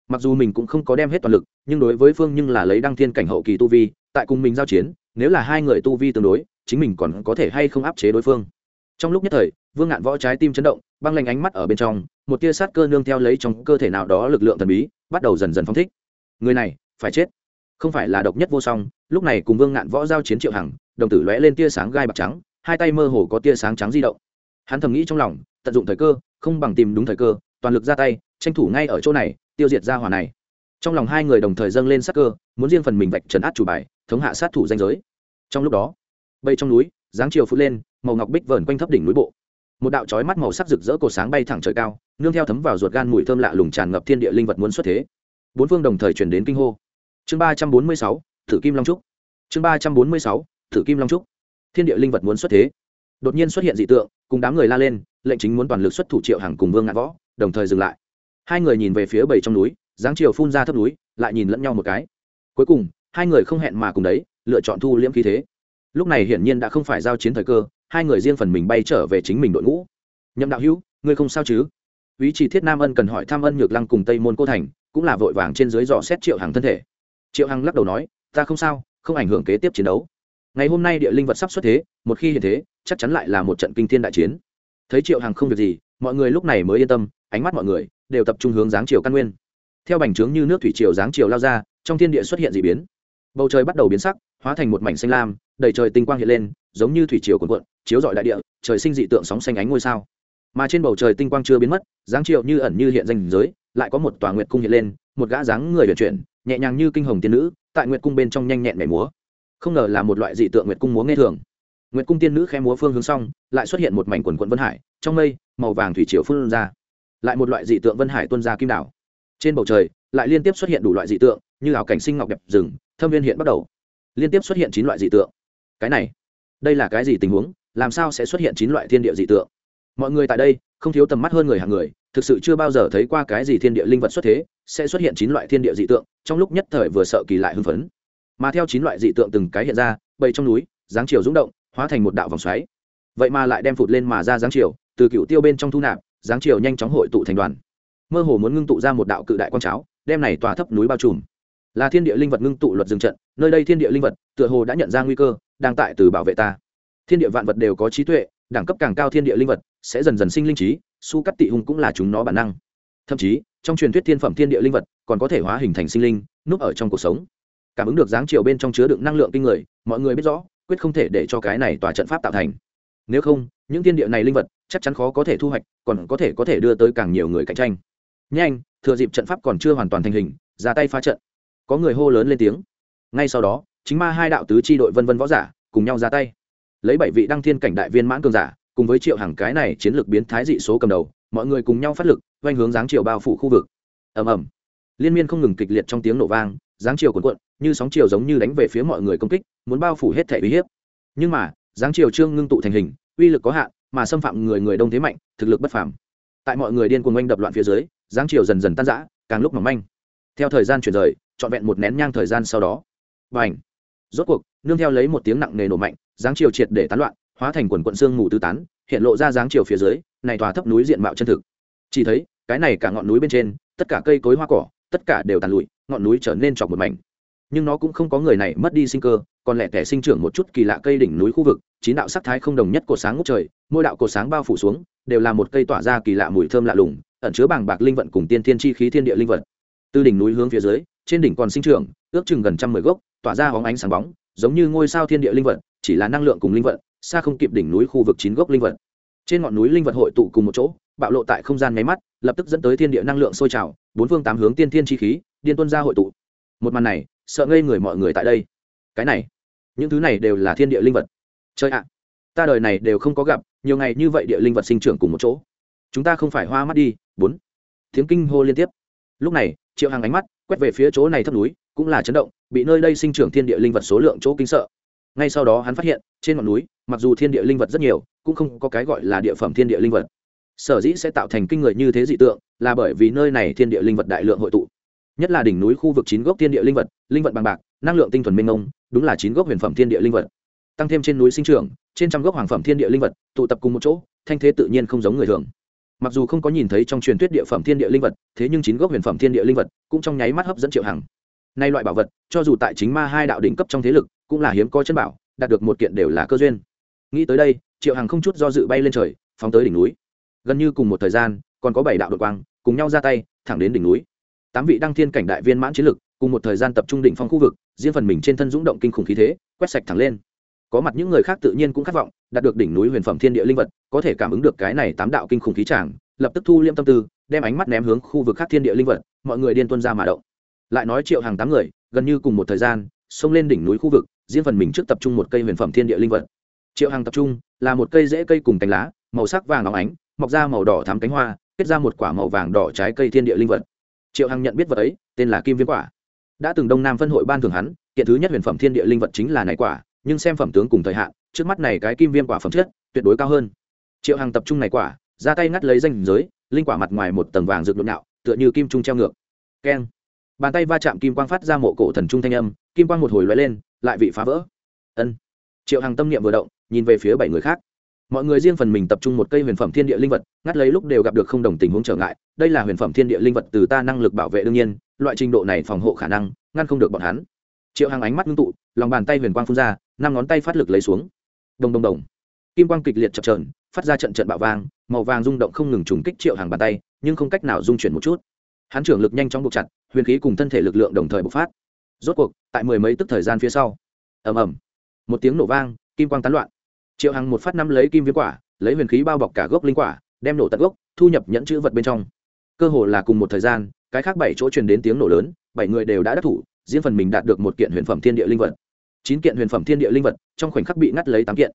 Mặc dù mình cũng không có đem hết toàn lực, nhưng đối với phương nhưng là lấy đăng thiên cảnh hậu kỳ tu vi, tại cùng mình giao chiến, nếu là hai người tu vi tương đối, chính mình còn có thể hay không áp chế đối phương. Trong lúc nhất thời, vương ngạn võ trái tim chấn động, băng lanh ánh mắt ở bên trong một tia sát cơ nương theo lấy trong cơ thể nào đó lực lượng thần bí, bắt đầu dần dần phong thích. Người này, phải chết. Không phải là độc nhất vô song, lúc này cùng vương ngạn võ giao chiến triệu hằng, đồng tử lóe lên tia sáng gai bạc trắng, hai tay mơ hồ có tia sáng trắng di động. Hắn thầm nghĩ trong lòng, tận dụng thời cơ, không bằng tìm đúng thời cơ, toàn lực ra tay, tranh thủ ngay ở chỗ này, tiêu diệt ra hỏa này. Trong lòng hai người đồng thời dâng lên sát cơ, muốn riêng phần mình vạch trấn át chủ bài, thống hạ sát thủ danh giới. Trong lúc đó, bay trong núi, dáng chiều phút lên, màu ngọc bích vờn quanh thấp đỉnh núi bộ. Một đạo chói mắt màu sắc rực rỡ cột sáng bay thẳng trời cao nương theo thấm vào ruột gan mùi thơm lạ lùng tràn ngập thiên địa linh vật muốn xuất thế. Bốn phương đồng thời chuyển đến kinh hô. Chương ba trăm bốn mươi sáu, thử kim long trúc. Chương ba trăm bốn mươi sáu, thử kim long trúc. Thiên địa linh vật muốn xuất thế. Đột nhiên xuất hiện dị tượng, cùng đám người la lên, lệnh chính muốn toàn lực xuất thủ triệu hàng cùng vương ngạn võ, đồng thời dừng lại. Hai người nhìn về phía bầy trong núi, dáng chiều phun ra thấp núi, lại nhìn lẫn nhau một cái. Cuối cùng, hai người không hẹn mà cùng đấy, lựa chọn thu liễm khí thế. Lúc này hiển nhiên đã không phải giao chiến thời cơ, hai người riêng phần mình bay trở về chính mình đội ngũ. Nhậm đạo hữu, ngươi không sao chứ? Ý chỉ thiết nam ân cần hỏi thăm ân nhược lăng cùng tây môn cô thành, cũng là vội vàng trên dưới dò xét triệu hằng thân thể. Triệu hằng lắc đầu nói, ta không sao, không ảnh hưởng kế tiếp chiến đấu. Ngày hôm nay địa linh vật sắp xuất thế, một khi hiện thế, chắc chắn lại là một trận kinh thiên đại chiến. Thấy triệu hằng không việc gì, mọi người lúc này mới yên tâm, ánh mắt mọi người đều tập trung hướng dáng chiều căn nguyên. Theo bành trướng như nước thủy triều dáng chiều lao ra, trong thiên địa xuất hiện d ị biến. Bầu trời bắt đầu biến sắc, hóa thành một mảnh xanh lam, đầy trời tinh quang hiện lên, giống như thủy triều cuộn cuộn, chiếu rọi đại địa, trời sinh dị tượng sóng xanh ánh ngôi sao mà trên bầu trời tinh quang chưa biến mất, dáng triệu như ẩn như hiện danh giới, lại có một tòa nguyệt cung hiện lên, một gã dáng người vận chuyển, nhẹ nhàng như kinh hồng tiên nữ, tại nguyệt cung bên trong nhanh nhẹn mẻ múa. Không ngờ là một loại dị tượng nguyệt cung múa nghe thường. Nguyệt cung tiên nữ khẽ múa phương hướng xong, lại xuất hiện một mảnh quần quận vân hải, trong mây, màu vàng thủy triều phun ra. Lại một loại dị tượng vân hải tuôn ra kim đảo. Trên bầu trời, lại liên tiếp xuất hiện đủ loại dị tượng, như ảo cảnh sinh ngọc đẹp rừng, thâm viên hiện bắt đầu. Liên tiếp xuất hiện chín loại dị tượng. Cái này, đây là cái gì tình huống? Làm sao sẽ xuất hiện chín loại thiên địa dị tượng? Mọi người tại đây, không thiếu tầm mắt hơn người hàng người, thực sự chưa bao giờ thấy qua cái gì thiên địa linh vật xuất thế, sẽ xuất hiện chín loại thiên địa dị tượng, trong lúc nhất thời vừa sợ kỳ lại hưng phấn. Mà theo chín loại dị tượng từng cái hiện ra, bầy trong núi, dáng chiều rung động, hóa thành một đạo vòng xoáy. Vậy mà lại đem phụt lên mà ra dáng chiều, từ cựu tiêu bên trong thu nạp, dáng chiều nhanh chóng hội tụ thành đoàn. Mơ hồ muốn ngưng tụ ra một đạo cự đại quang cháo, đem này tòa thấp núi bao trùm. Là thiên địa linh vật ngưng tụ luật dừng trận, nơi đây thiên địa linh vật tựa hồ đã nhận ra nguy cơ, đang tại từ bảo vệ ta. Thiên địa vạn vật đều có trí tuệ đẳng cấp càng cao thiên địa linh vật, sẽ dần dần sinh linh trí, su cắt tị hùng cũng là chúng nó bản năng. Thậm chí, trong truyền thuyết thiên phẩm thiên địa linh vật còn có thể hóa hình thành sinh linh, núp ở trong cuộc sống. Cảm ứng được dáng chiều bên trong chứa đựng năng lượng kinh người, mọi người biết rõ, quyết không thể để cho cái này tòa trận pháp tạo thành. Nếu không, những thiên địa này linh vật chắc chắn khó có thể thu hoạch, còn có thể có thể đưa tới càng nhiều người cạnh tranh. Nhanh, thừa dịp trận pháp còn chưa hoàn toàn thành hình, ra tay phá trận. Có người hô lớn lên tiếng. Ngay sau đó, chính ma hai đạo tứ chi đội vân vân võ giả cùng nhau ra tay lấy bảy vị đăng thiên cảnh đại viên mãn cường giả, cùng với triệu hàng cái này chiến lược biến thái dị số cầm đầu, mọi người cùng nhau phát lực doanh hướng giáng chiều bao phủ khu vực. Ầm ầm. Liên miên không ngừng kịch liệt trong tiếng nổ vang giáng chiều cuộn cuộn, như sóng chiều giống như đánh về phía mọi người công kích, muốn bao phủ hết thể uy hiếp. Nhưng mà giáng chiều trương ngưng tụ thành hình, uy lực có hạn, mà xâm phạm người người đông thế mạnh, thực lực bất phàm. Tại mọi người điên cuồng oanh đập loạn phía dưới giáng chiều dần dần tan rã, càng lúc mỏng manh. Theo thời gian chuyển rời, trọn vẹn một nén nhang thời gian sau đó. Và ảnh rốt cuộc, nương theo lấy một tiếng nặng nề nổ mạnh, dáng chiều triệt để tán loạn, hóa thành quần quận xương mù tứ tán, hiện lộ ra dáng chiều phía dưới, này tòa thấp núi diện mạo chân thực. Chỉ thấy, cái này cả ngọn núi bên trên, tất cả cây cối hoa cỏ, tất cả đều tàn lụi, ngọn núi trở nên trọc một mảnh. Nhưng nó cũng không có người này mất đi sinh cơ, còn lẻ tẻ sinh trưởng một chút kỳ lạ cây đỉnh núi khu vực, chín đạo sắc thái không đồng nhất cột sáng ngút trời, mỗi đạo cột sáng bao phủ xuống, đều là một cây tỏa ra kỳ lạ mùi thơm lạ lùng, ẩn chứa bàng bạc linh vận cùng tiên thiên chi khí thiên địa linh vật. Từ đỉnh núi hướng phía dưới trên đỉnh còn sinh trưởng, ước chừng gần trăm mười gốc, tỏa ra hóng ánh sáng bóng, giống như ngôi sao thiên địa linh vật, chỉ là năng lượng cùng linh vật, xa không kịp đỉnh núi khu vực chín gốc linh vật. Trên ngọn núi linh vật hội tụ cùng một chỗ, bạo lộ tại không gian nháy mắt, lập tức dẫn tới thiên địa năng lượng sôi trào, bốn phương tám hướng tiên thiên chi khí, điên tuân ra hội tụ. Một màn này, sợ ngây người mọi người tại đây. Cái này, những thứ này đều là thiên địa linh vật. Chơi ạ, ta đời này đều không có gặp, nhiều ngày như vậy địa linh vật sinh trưởng cùng một chỗ. Chúng ta không phải hoa mắt đi, bốn. Tiếng kinh hô liên tiếp. Lúc này, triệu hàng ánh mắt quét về phía chỗ này thấp núi, cũng là chấn động, bị nơi đây sinh trưởng thiên địa linh vật số lượng chỗ kinh sợ. Ngay sau đó hắn phát hiện, trên ngọn núi, mặc dù thiên địa linh vật rất nhiều, cũng không có cái gọi là địa phẩm thiên địa linh vật. Sở dĩ sẽ tạo thành kinh người như thế dị tượng, là bởi vì nơi này thiên địa linh vật đại lượng hội tụ. Nhất là đỉnh núi khu vực chín gốc thiên địa linh vật linh vật bằng bạc, năng lượng tinh thuần minh ông đúng là chín gốc huyền phẩm thiên địa linh vật. Tăng thêm trên núi sinh trưởng, trên trăm gốc hoàng phẩm thiên địa linh vật, tụ tập cùng một chỗ, thanh thế tự nhiên không giống người thường mặc dù không có nhìn thấy trong truyền thuyết địa phẩm thiên địa linh vật, thế nhưng chín gốc huyền phẩm thiên địa linh vật cũng trong nháy mắt hấp dẫn triệu hằng. Nay loại bảo vật, cho dù tại chính ma hai đạo đỉnh cấp trong thế lực, cũng là hiếm có chân bảo, đạt được một kiện đều là cơ duyên. Nghĩ tới đây, triệu hằng không chút do dự bay lên trời, phóng tới đỉnh núi. Gần như cùng một thời gian, còn có bảy đạo đội quang, cùng nhau ra tay, thẳng đến đỉnh núi. Tám vị đăng thiên cảnh đại viên mãn chiến lực, cùng một thời gian tập trung đỉnh phong khu vực, riêng phần mình trên thân dũng động kinh khủng khí thế, quét sạch thẳng lên có mặt những người khác tự nhiên cũng khát vọng, đạt được đỉnh núi huyền phẩm thiên địa linh vật, có thể cảm ứng được cái này tám đạo kinh khủng khí tràng, lập tức thu liêm tâm tư, đem ánh mắt ném hướng khu vực khác thiên địa linh vật, mọi người điên tuân ra mà động. Lại nói triệu hàng tám người, gần như cùng một thời gian, xông lên đỉnh núi khu vực, riêng phần mình trước tập trung một cây huyền phẩm thiên địa linh vật. Triệu hàng tập trung, là một cây rễ cây cùng cánh lá, màu sắc vàng óng ánh, mọc ra màu đỏ thắm cánh hoa, kết ra một quả màu vàng đỏ trái cây thiên địa linh vật. Triệu hằng nhận biết vật ấy, tên là kim viêm quả. Đã từng đông nam phân hội ban thường hắn, kiện thứ nhất huyền phẩm thiên địa linh vật chính là này quả nhưng xem phẩm tướng cùng thời hạn, trước mắt này cái kim viêm quả phẩm chất, tuyệt đối cao hơn. Triệu hằng tập trung này quả, ra tay ngắt lấy danh giới, linh quả mặt ngoài một tầng vàng rực nhộn nhạo, tựa như kim trung treo ngược. Keng. Bàn tay va chạm kim quang phát ra mộ cổ thần trung thanh âm, kim quang một hồi lóe lên, lại bị phá vỡ. Ân. Triệu hằng tâm niệm vừa động, nhìn về phía bảy người khác. Mọi người riêng phần mình tập trung một cây huyền phẩm thiên địa linh vật, ngắt lấy lúc đều gặp được không đồng tình huống trở ngại, đây là huyền phẩm thiên địa linh vật từ ta năng lực bảo vệ đương nhiên, loại trình độ này phòng hộ khả năng, ngăn không được bọn hắn. Triệu hằng ánh mắt ngưng tụ, lòng bàn tay huyền quang phun ra năm ngón tay phát lực lấy xuống. Đồng đồng đồng. Kim quang kịch liệt chập trờn phát ra trận trận bạo vang, màu vàng rung động không ngừng trùng kích triệu hàng bàn tay, nhưng không cách nào dung chuyển một chút. Hắn trưởng lực nhanh chóng buộc chặt, huyền khí cùng thân thể lực lượng đồng thời bộc phát. Rốt cuộc, tại mười mấy tức thời gian phía sau, ầm ầm, một tiếng nổ vang, kim quang tán loạn. Triệu hằng một phát năm lấy kim viêm quả, lấy huyền khí bao bọc cả gốc linh quả, đem nổ tận gốc, thu nhập nhẫn chữ vật bên trong. Cơ hồ là cùng một thời gian, cái khác bảy chỗ truyền đến tiếng nổ lớn, bảy người đều đã đắc thủ, riêng phần mình đạt được một kiện huyền phẩm thiên địa linh vật chín kiện huyền phẩm thiên địa linh vật, trong khoảnh khắc bị ngắt lấy tám kiện.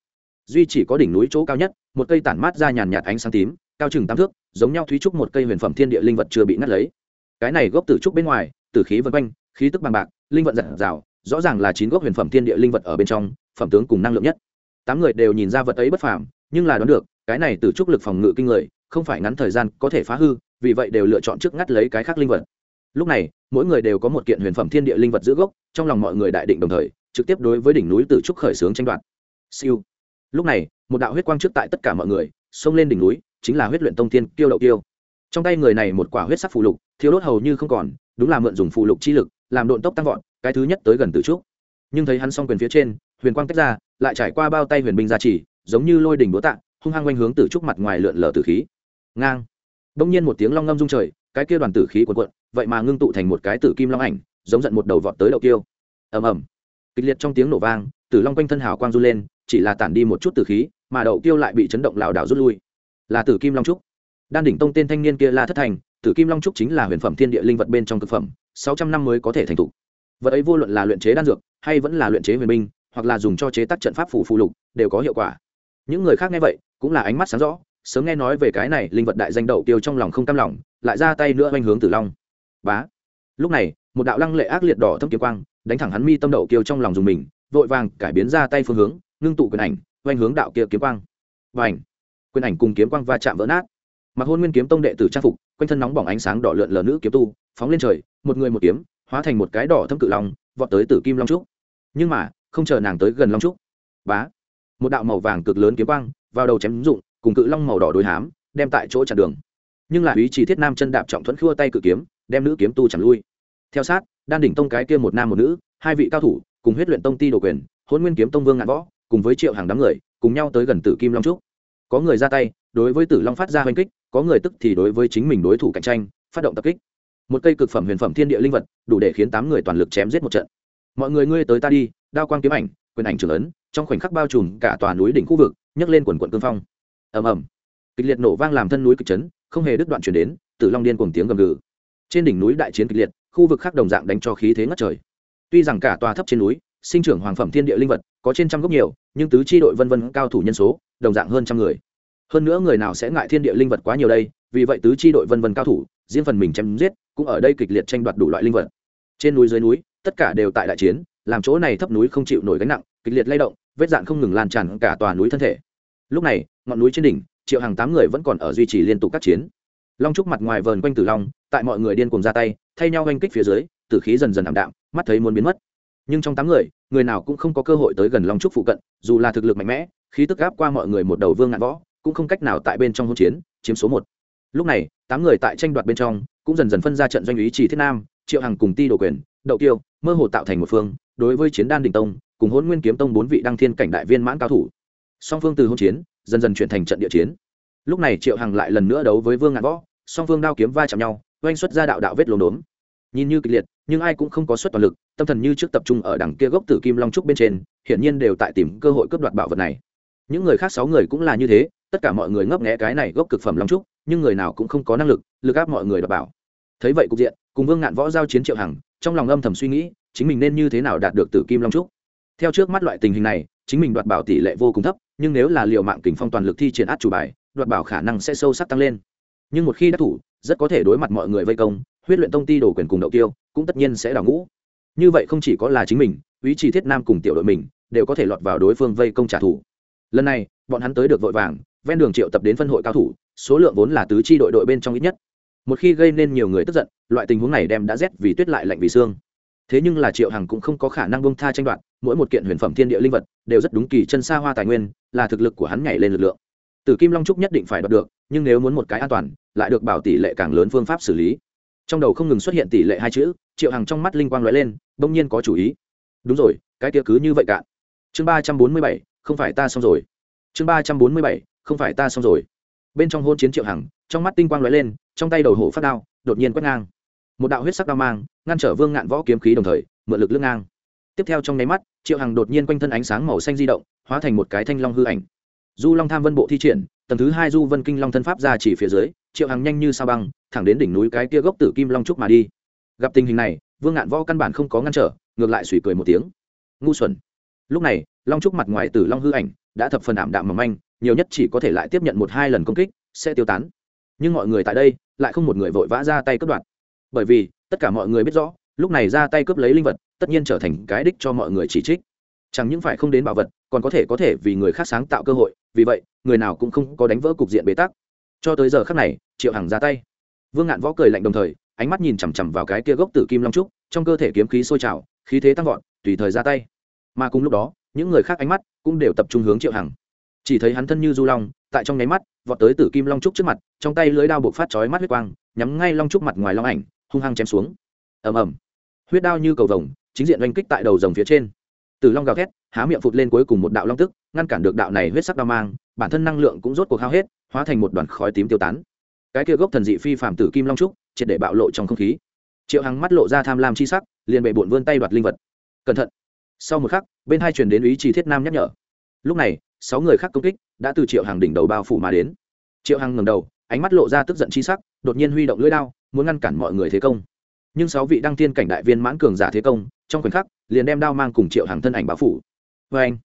Duy chỉ có đỉnh núi chỗ cao nhất, một cây tản mát ra nhàn nhạt ánh sáng tím, cao chừng tám thước, giống nhau thúy trúc một cây huyền phẩm thiên địa linh vật chưa bị ngắt lấy. Cái này gốc tử trúc bên ngoài, tử khí vân quanh, khí tức bằng bạc, linh vật giật rào rõ ràng là chín gốc huyền phẩm thiên địa linh vật ở bên trong, phẩm tướng cùng năng lượng nhất. Tám người đều nhìn ra vật ấy bất phàm, nhưng là đoán được, cái này từ trúc lực phòng ngự kinh người, không phải ngắn thời gian có thể phá hư, vì vậy đều lựa chọn trước ngắt lấy cái khác linh vật lúc này, mỗi người đều có một kiện huyền phẩm thiên địa linh vật giữ gốc, trong lòng mọi người đại định đồng thời, trực tiếp đối với đỉnh núi từ trúc khởi xướng tranh đoạt. Siêu. Lúc này, một đạo huyết quang trước tại tất cả mọi người, xông lên đỉnh núi, chính là huyết luyện tông tiên kiêu đậu tiêu trong tay người này một quả huyết sắc phù lục thiếu đốt hầu như không còn, đúng là mượn dùng phù lục chi lực, làm độn tốc tăng vọt, cái thứ nhất tới gần từ trúc. Nhưng thấy hắn s quyền phía trên, huyền quang tách ra, lại trải qua bao tay huyền binh gia trì, giống như lôi đỉnh đố tạ, hung hăng quanh hướng từ trúc mặt ngoài lượn lờ tử khí. Ngang. Đông nhiên một tiếng long ngâm rung trời, cái kia đoàn tử khí cuộn cuộn vậy mà ngưng tụ thành một cái tử kim long ảnh, giống giận một đầu vọt tới đậu kiêu. Ầm ầm. Kịch liệt trong tiếng nổ vang, tử long quanh thân hào quang run lên, chỉ là tản đi một chút tử khí, mà đậu kiêu lại bị chấn động lảo đảo rút lui. Là tử kim long trúc. Đan đỉnh tông tên thanh niên kia la thất thành, tử kim long trúc chính là huyền phẩm thiên địa linh vật bên trong thực phẩm, sáu trăm năm mới có thể thành thục vật ấy vô luận là luyện chế đan dược, hay vẫn là luyện chế huyền binh, hoặc là dùng cho chế tác trận pháp phủ phù lục, đều có hiệu quả. Những người khác nghe vậy, cũng là ánh mắt sáng rõ, sớm nghe nói về cái này linh vật đại danh đậu tiêu trong lòng không cam lòng, lại ra tay nữa oanh hướng tử long bá. Lúc này, một đạo lăng lệ ác liệt đỏ thâm kiếm quang đánh thẳng hắn mi tâm đậu kiêu trong lòng dùng mình, vội vàng cải biến ra tay phương hướng, ngưng tụ quyền ảnh, oanh hướng đạo kia kiếm quang. Và ảnh quyền ảnh cùng kiếm quang va chạm vỡ nát. Mặc hôn nguyên kiếm tông đệ tử trang phục, quanh thân nóng bỏng ánh sáng đỏ lượn lờ nữ kiếm tu, phóng lên trời, một người một kiếm, hóa thành một cái đỏ thâm cự long, vọt tới tử kim long trúc. Nhưng mà, không chờ nàng tới gần long trúc, bá, một đạo màu vàng cực lớn kiếm quang vào đầu chém dụng, cùng cự long màu đỏ đối hám, đem tại chỗ chặn đường. Nhưng là ý chí thiết nam chân đạp trọng thuẫn khua tay cự kiếm đem nữ kiếm tu chẳng lui. Theo sát, đan đỉnh tông cái kia một nam một nữ, hai vị cao thủ, cùng huyết luyện tông ti đồ quyền hôn nguyên kiếm tông vương ngạn võ, cùng với triệu hàng đám người, cùng nhau tới gần tử kim long trúc. Có người ra tay, đối với tử long phát ra oanh kích, có người tức thì đối với chính mình đối thủ cạnh tranh, phát động tập kích. Một cây cực phẩm huyền phẩm thiên địa linh vật, đủ để khiến tám người toàn lực chém giết một trận. Mọi người ngươi tới ta đi, đao quang kiếm ảnh, quyền ảnh trưởng ấn, trong khoảnh khắc bao trùm cả tòa núi đỉnh khu vực, nhấc lên quần quận cương phong. Ầm ầm. Kịch liệt nổ vang làm thân núi kịch chấn, không hề đứt đoạn chuyển đến, tử long điên cùng tiếng gầm gừ trên đỉnh núi đại chiến kịch liệt, khu vực khác đồng dạng đánh cho khí thế ngất trời. Tuy rằng cả tòa thấp trên núi, sinh trưởng hoàng phẩm thiên địa linh vật, có trên trăm gốc nhiều, nhưng tứ chi đội vân vân cao thủ nhân số, đồng dạng hơn trăm người. Hơn nữa người nào sẽ ngại thiên địa linh vật quá nhiều đây? Vì vậy tứ chi đội vân vân cao thủ diễn phần mình chém giết, cũng ở đây kịch liệt tranh đoạt đủ loại linh vật. Trên núi dưới núi, tất cả đều tại đại chiến, làm chỗ này thấp núi không chịu nổi gánh nặng, kịch liệt lay động, vết dạn không ngừng lan tràn cả tòa núi thân thể. Lúc này, ngọn núi trên đỉnh, triệu hàng tám người vẫn còn ở duy trì liên tục các chiến long trúc mặt ngoài vờn quanh tử long, tại mọi người điên cùng ra tay, thay nhau oanh kích phía dưới, tử khí dần dần ảm đạm, mắt thấy muốn biến mất. Nhưng trong tám người người nào cũng không có cơ hội tới gần long trúc phụ cận, dù là thực lực mạnh mẽ, khí tức gáp qua mọi người một đầu vương ngạn võ, cũng không cách nào tại bên trong hỗn chiến, chiếm số một. Lúc này, tám người tại tranh đoạt bên trong, cũng dần dần phân ra trận doanh ý chỉ thiết nam, triệu hằng cùng ti đồ quyền, đậu tiêu mơ hồ tạo thành một phương, đối với chiến đan đình tông, cùng hôn nguyên kiếm tông bốn vị đăng thiên cảnh đại viên mãn cao thủ. Song phương từ hôn chiến, dần dần chuyển thành trận địa chiến. Lúc này triệu hằng lại lần nữa đấu với vương ngạn võ song phương đao kiếm va chạm nhau, oanh xuất ra đạo đạo vết lốm đốm. Nhìn như kịch liệt, nhưng ai cũng không có suất toàn lực, tâm thần như trước tập trung ở đằng kia gốc tử kim long trúc bên trên, hiển nhiên đều tại tìm cơ hội cướp đoạt bảo vật này. Những người khác sáu người cũng là như thế, tất cả mọi người ngấp nghé cái này gốc cực phẩm long trúc, nhưng người nào cũng không có năng lực lực áp mọi người đoạt bảo. Thấy vậy cục diện, cùng vương ngạn võ giao chiến triệu hằng, trong lòng âm thầm suy nghĩ, chính mình nên như thế nào đạt được tử kim long trúc. Theo trước mắt loại tình hình này, chính mình đoạt bảo tỷ lệ vô cùng thấp, nhưng nếu là liệu mạng kình phong toàn lực thi triển át chủ bài, đoạt bảo khả năng sẽ sâu sắc tăng lên nhưng một khi đắc thủ, rất có thể đối mặt mọi người vây công, huyết luyện tông ti đổ quyền cùng đậu tiêu cũng tất nhiên sẽ đào ngũ. Như vậy không chỉ có là chính mình ý chỉ thiết nam cùng tiểu đội mình đều có thể lọt vào đối phương vây công trả thù. Lần này, bọn hắn tới được vội vàng, ven đường triệu tập đến phân hội cao thủ, số lượng vốn là tứ chi đội đội bên trong ít nhất. Một khi gây nên nhiều người tức giận, loại tình huống này đem đã rét vì tuyết lại lạnh vì xương. Thế nhưng là triệu hằng cũng không có khả năng bông tha tranh đoạt, mỗi một kiện huyền phẩm thiên địa linh vật đều rất đúng kỳ chân xa hoa tài nguyên, là thực lực của hắn nhảy lên lực lượng. Tử kim long trúc nhất định phải đoạt được nhưng nếu muốn một cái an toàn, lại được bảo tỷ lệ càng lớn phương pháp xử lý. Trong đầu không ngừng xuất hiện tỷ lệ hai chữ, triệu hằng trong mắt linh quang l ó e lên, bỗng nhiên có chủ ý. Đúng rồi, cái tia cứ như vậy cạn. Chương ba trăm bốn mươi bảy, không phải ta xong rồi. Chương ba trăm bốn mươi bảy, không phải ta xong rồi. Bên trong hôn chiến triệu hằng, trong mắt tinh quang l ó e lên, trong tay đầu hổ phát đao, đột nhiên quét ngang. Một đạo huyết sắc đao mang, ngăn trở vương ngạn võ kiếm khí đồng thời, mượn lực lưng ngang. Tiếp theo trong nháy mắt, triệu hằng đột nhiên quanh thân ánh sáng màu xanh di động, hóa thành một cái thanh long hư ảnh. Du long tham vân bộ thi triển tầng thứ hai du vân kinh long thân pháp ra chỉ phía dưới, triệu hằng nhanh như sao băng, thẳng đến đỉnh núi cái kia gốc tử kim long trúc mà đi. Gặp tình hình này, vương ngạn võ căn bản không có ngăn trở, ngược lại suy cười một tiếng. Ngu xuẩn. Lúc này, long trúc mặt ngoài tử long hư ảnh đã thập phần ảm đạm mầm manh, nhiều nhất chỉ có thể lại tiếp nhận một hai lần công kích, sẽ tiêu tán. Nhưng mọi người tại đây, lại không một người vội vã ra tay cướp đoạt. Bởi vì, tất cả mọi người biết rõ, lúc này ra tay cướp lấy linh vật, tất nhiên trở thành cái đích cho mọi người chỉ trích. Chẳng những phải không đến bảo vật, còn có thể có thể vì người khác sáng tạo cơ hội vì vậy, người nào cũng không có đánh vỡ cục diện bế tắc. Cho tới giờ khắc này, triệu hằng ra tay. Vương ngạn võ cười lạnh đồng thời, ánh mắt nhìn chằm chằm vào cái kia gốc tử kim long trúc, trong cơ thể kiếm khí sôi trào, khí thế tăng vọt, tùy thời ra tay. Mà cùng lúc đó, những người khác ánh mắt cũng đều tập trung hướng triệu hằng. Chỉ thấy hắn thân như du long, tại trong nháy mắt, vọt tới tử kim long trúc trước mặt, trong tay lưới đao buộc phát chói mắt huyết quang, nhắm ngay long trúc mặt ngoài long ảnh, hung hăng chém xuống. Ầm ầm. Huyết đao như cầu vồng, chính diện oanh kích tại đầu rồng phía trên. Tử long gào thét há miệng phụt lên cuối cùng một đạo long tức, ngăn cản được đạo này huyết sắc đao mang, bản thân năng lượng cũng rốt cuộc hao hết, hóa thành một đoàn khói tím tiêu tán. Cái kia gốc thần dị phi phạm tử kim long trúc, triệt để bạo lộ trong không khí. Triệu hằng mắt lộ ra tham lam chi sắc, liền bệ bổn vươn tay đoạt linh vật. Cẩn thận. Sau một khắc, bên hai truyền đến ý chí thiết nam nhắc nhở. Lúc này, sáu người khác công kích đã từ triệu hàng đỉnh đầu bao phủ mà đến. Triệu hằng ngầm đầu, ánh mắt lộ ra tức giận chi sắc, đột nhiên huy động lưỡi đao, muốn ngăn cản mọi người thế công. Nhưng sáu vị đăng tiên cảnh đại viên mãn cường giả thế công, trong khoảnh khắc, liền đem đao mang cùng triệu hàng thân ảnh bao phủ vê anh,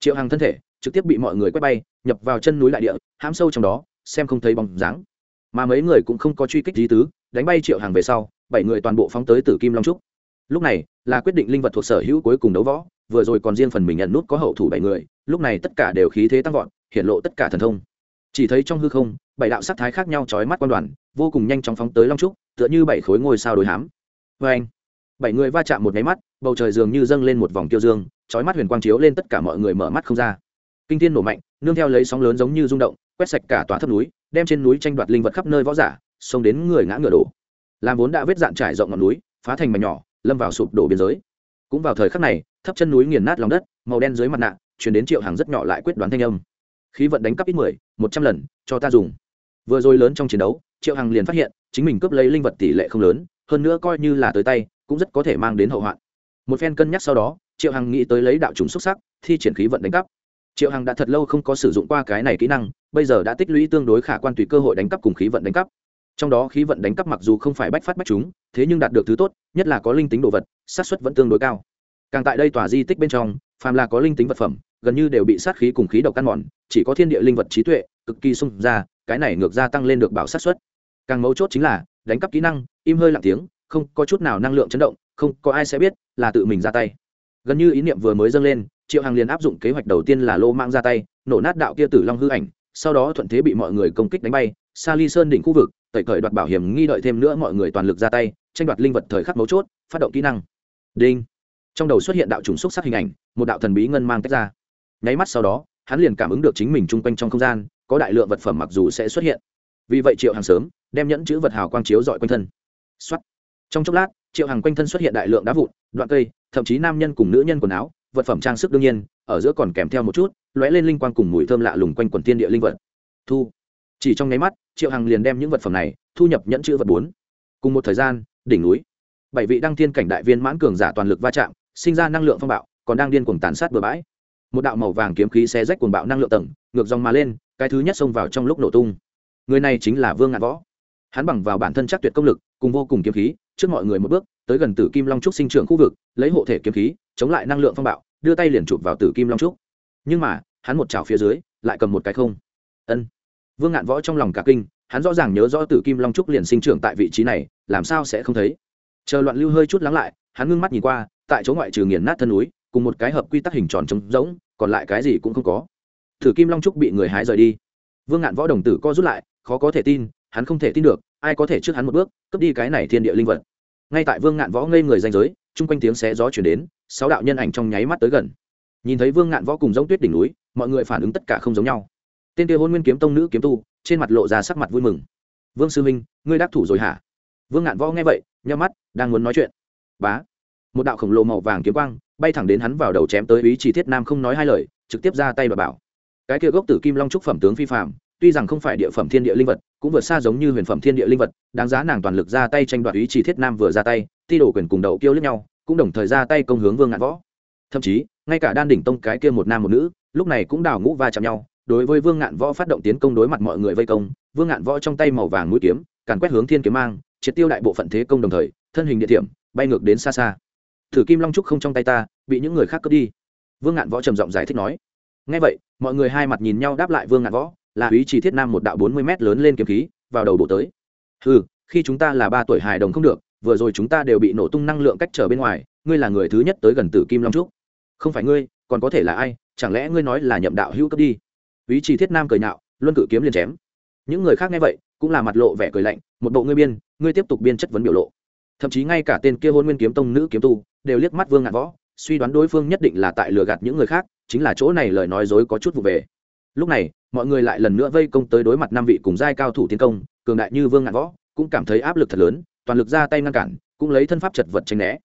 triệu hàng thân thể trực tiếp bị mọi người quét bay, nhập vào chân núi đại địa, hãm sâu trong đó, xem không thấy bóng dáng. Mà mấy người cũng không có truy kích lý tứ, đánh bay triệu hàng về sau, bảy người toàn bộ phóng tới tử kim long trúc. Lúc này, là quyết định linh vật thuộc sở hữu cuối cùng đấu võ, vừa rồi còn riêng phần mình nhận nút có hậu thủ bảy người, lúc này tất cả đều khí thế tăng vọt hiện lộ tất cả thần thông. Chỉ thấy trong hư không, bảy đạo sắc thái khác nhau chói mắt quan đoàn, vô cùng nhanh chóng phóng tới long trúc, tựa như bảy khối ngôi sao đối hám. Vê anh, bảy người va chạm một nháy mắt, bầu trời dường như dâng lên một vòng tiêu dương chói mắt huyền quang chiếu lên tất cả mọi người mở mắt không ra. Kinh thiên nổ mạnh, nương theo lấy sóng lớn giống như rung động, quét sạch cả tòa thấp núi, đem trên núi tranh đoạt linh vật khắp nơi võ giả, xông đến người ngã ngựa đổ. Làm vốn đã vết dạn trải rộng ngọn núi, phá thành mảnh nhỏ, lâm vào sụp đổ biên giới. Cũng vào thời khắc này, thấp chân núi nghiền nát lòng đất, màu đen dưới mặt nạ chuyển đến triệu hàng rất nhỏ lại quyết đoán thanh âm. Khí vận đánh cắp ít mười, một trăm lần, cho ta dùng. Vừa rồi lớn trong chiến đấu, triệu hằng liền phát hiện, chính mình cướp lấy linh vật tỷ lệ không lớn, hơn nữa coi như là tới tay, cũng rất có thể mang đến hậu hoạn. Một phen cân nhắc sau đó triệu hằng nghĩ tới lấy đạo trùng xuất sắc, thi triển khí vận đánh cắp. Triệu hằng đã thật lâu không có sử dụng qua cái này kỹ năng, bây giờ đã tích lũy tương đối khả quan tùy cơ hội đánh cắp cùng khí vận đánh cắp. Trong đó khí vận đánh cắp mặc dù không phải bách phát bách chúng, thế nhưng đạt được thứ tốt, nhất là có linh tính đồ vật sát xuất vẫn tương đối cao. Càng tại đây tòa di tích bên trong, phàm là có linh tính vật phẩm, gần như đều bị sát khí cùng khí độc căn mòn, chỉ có thiên địa linh vật trí tuệ, cực kỳ sung ra, cái này ngược ra tăng lên được bảo sát xuất càng mấu chốt chính là, đánh cắp kỹ năng, im hơi lặng tiếng, không có chút nào năng lượng chấn động, không có ai sẽ biết là tự mình ra tay gần như ý niệm vừa mới dâng lên, triệu hằng liền áp dụng kế hoạch đầu tiên là lô mang ra tay, nổ nát đạo kia tử long hư ảnh, sau đó thuận thế bị mọi người công kích đánh bay xa ly sơn đỉnh khu vực, tẩy cởi đoạt bảo hiểm nghi đợi thêm nữa mọi người toàn lực ra tay, tranh đoạt linh vật thời khắc mấu chốt, phát động kỹ năng. Đinh. Trong đầu xuất hiện đạo trùng xúc sắc hình ảnh, một đạo thần bí ngân mang tách ra. Nháy mắt sau đó, hắn liền cảm ứng được chính mình chung quanh trong không gian, có đại lượng vật phẩm mặc dù sẽ xuất hiện. Vì vậy triệu hàng sớm đem nhẫn chữ vật hào quang chiếu dọi quanh thân. Xuất trong chốc lát, triệu hàng quanh thân xuất hiện đại lượng đá vụn, đoạn cây thậm chí nam nhân cùng nữ nhân quần áo, vật phẩm trang sức đương nhiên, ở giữa còn kèm theo một chút, lóe lên linh quang cùng mùi thơm lạ lùng quanh quần tiên địa linh vật. Thu. Chỉ trong nháy mắt, triệu hằng liền đem những vật phẩm này thu nhập nhẫn chữ vật bốn. Cùng một thời gian, đỉnh núi. Bảy vị đăng thiên cảnh đại viên mãn cường giả toàn lực va chạm, sinh ra năng lượng phong bạo, còn đang điên cuồng tàn sát bừa bãi. Một đạo màu vàng kiếm khí xé rách cuồng bạo năng lượng tầng, ngược dòng mà lên, cái thứ nhất xông vào trong lúc nổ tung. Người này chính là vương ngạn võ. Hắn bằng vào bản thân chắc tuyệt công lực, cùng vô cùng kiếm khí trước mọi người một bước, tới gần tử kim long trúc sinh trưởng khu vực, lấy hộ thể kiếm khí, chống lại năng lượng phong bạo, đưa tay liền chụp vào tử kim long trúc. Nhưng mà, hắn một chảo phía dưới, lại cầm một cái không. Ân. Vương ngạn võ trong lòng cả kinh, hắn rõ ràng nhớ rõ tử kim long trúc liền sinh trưởng tại vị trí này, làm sao sẽ không thấy? Chờ loạn lưu hơi chút lắng lại, hắn ngưng mắt nhìn qua, tại chỗ ngoại trừ nghiền nát thân núi, cùng một cái hợp quy tắc hình tròn trống rỗng, còn lại cái gì cũng không có. Thử kim long trúc bị người hái rời đi. Vương ngạn võ đồng tử co rút lại, khó có thể tin, hắn không thể tin được ai có thể trước hắn một bước, cướp đi cái này thiên địa linh vật. Ngay tại vương ngạn võ ngây người danh giới, chung quanh tiếng xé gió chuyển đến, sáu đạo nhân ảnh trong nháy mắt tới gần. Nhìn thấy vương ngạn võ cùng giống tuyết đỉnh núi, mọi người phản ứng tất cả không giống nhau. Tên kia hôn nguyên kiếm tông nữ kiếm tu, trên mặt lộ ra sắc mặt vui mừng. Vương sư minh ngươi đắc thủ rồi hả? Vương ngạn võ nghe vậy, nheo mắt, đang muốn nói chuyện. Bá. Một đạo khổng lồ màu vàng kiếm quang bay thẳng đến hắn vào đầu chém tới ý chỉ thiết nam không nói hai lời, trực tiếp ra tay và bảo. Cái kia gốc tử kim long trúc phẩm tướng phi phạm tuy rằng không phải địa phẩm thiên địa linh vật, cũng vượt xa giống như huyền phẩm thiên địa linh vật, đáng giá nàng toàn lực ra tay tranh đoạt ý chỉ thiết nam vừa ra tay ti đổ quyền cùng đầu kêu lẫn nhau, cũng đồng thời ra tay công hướng vương ngạn võ. Thậm chí, ngay cả đan đỉnh tông cái kia một nam một nữ, lúc này cũng đào ngũ va chạm nhau, đối với vương ngạn võ phát động tiến công đối mặt mọi người vây công, vương ngạn võ trong tay màu vàng mũi kiếm, càn quét hướng thiên kiếm mang, triệt tiêu đại bộ phận thế công đồng thời, thân hình địa điểm bay ngược đến xa xa. Thử kim long trúc không trong tay ta, bị những người khác cướp đi. Vương ngạn võ trầm giọng giải thích nói. Ngay vậy, mọi người hai mặt nhìn nhau đáp lại vương ngạn võ là ý chỉ thiết nam một đạo bốn mươi m lớn lên kiếm khí, vào đầu bộ tới. Ừ khi chúng ta là ba tuổi hài đồng không được, vừa rồi chúng ta đều bị nổ tung năng lượng cách trở bên ngoài, ngươi là người thứ nhất tới gần tử kim long trúc. Không phải ngươi, còn có thể là ai, chẳng lẽ ngươi nói là nhậm đạo hữu cấp đi? Ý chỉ thiết nam cười nhạo, luân cử kiếm liền chém. Những người khác nghe vậy, cũng là mặt lộ vẻ cười lạnh, một bộ ngươi biên, ngươi tiếp tục biên chất vấn biểu lộ. Thậm chí ngay cả tên kia hôn nguyên kiếm tông nữ kiếm tu, đều liếc mắt vương ngạn võ, suy đoán đối phương nhất định là tại lừa gạt những người khác, chính là chỗ này lời nói dối có chút vụ về lúc này, mọi người lại lần nữa vây công tới đối mặt năm vị cùng giai cao thủ tiến công, cường đại như vương ngạn võ, cũng cảm thấy áp lực thật lớn, toàn lực ra tay ngăn cản, cũng lấy thân pháp chật vật tranh né.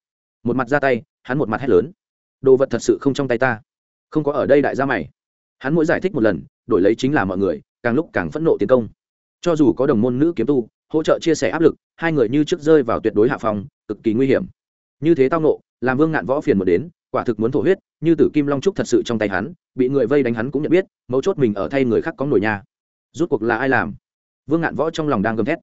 Một mặt ra tay, hắn một mặt hét lớn. Đồ vật thật sự không trong tay ta. Không có ở đây đại gia mày. Hắn mỗi giải thích một lần, đổi lấy chính là mọi người, càng lúc càng phẫn nộ tiến công. Cho dù có đồng môn nữ kiếm tu, hỗ trợ chia sẻ áp lực, hai người như trước rơi vào tuyệt đối hạ phòng, cực kỳ nguy hiểm. Như thế tao nộ làm vương ngạn võ phiền một đến, quả thực muốn thổ huyết, như tử kim long trúc thật sự trong tay hắn bị người vây đánh hắn cũng nhận biết, mấu chốt mình ở thay người khác có nổi nhà. Rút cuộc là ai làm? Vương ngạn võ trong lòng đang gầm thét.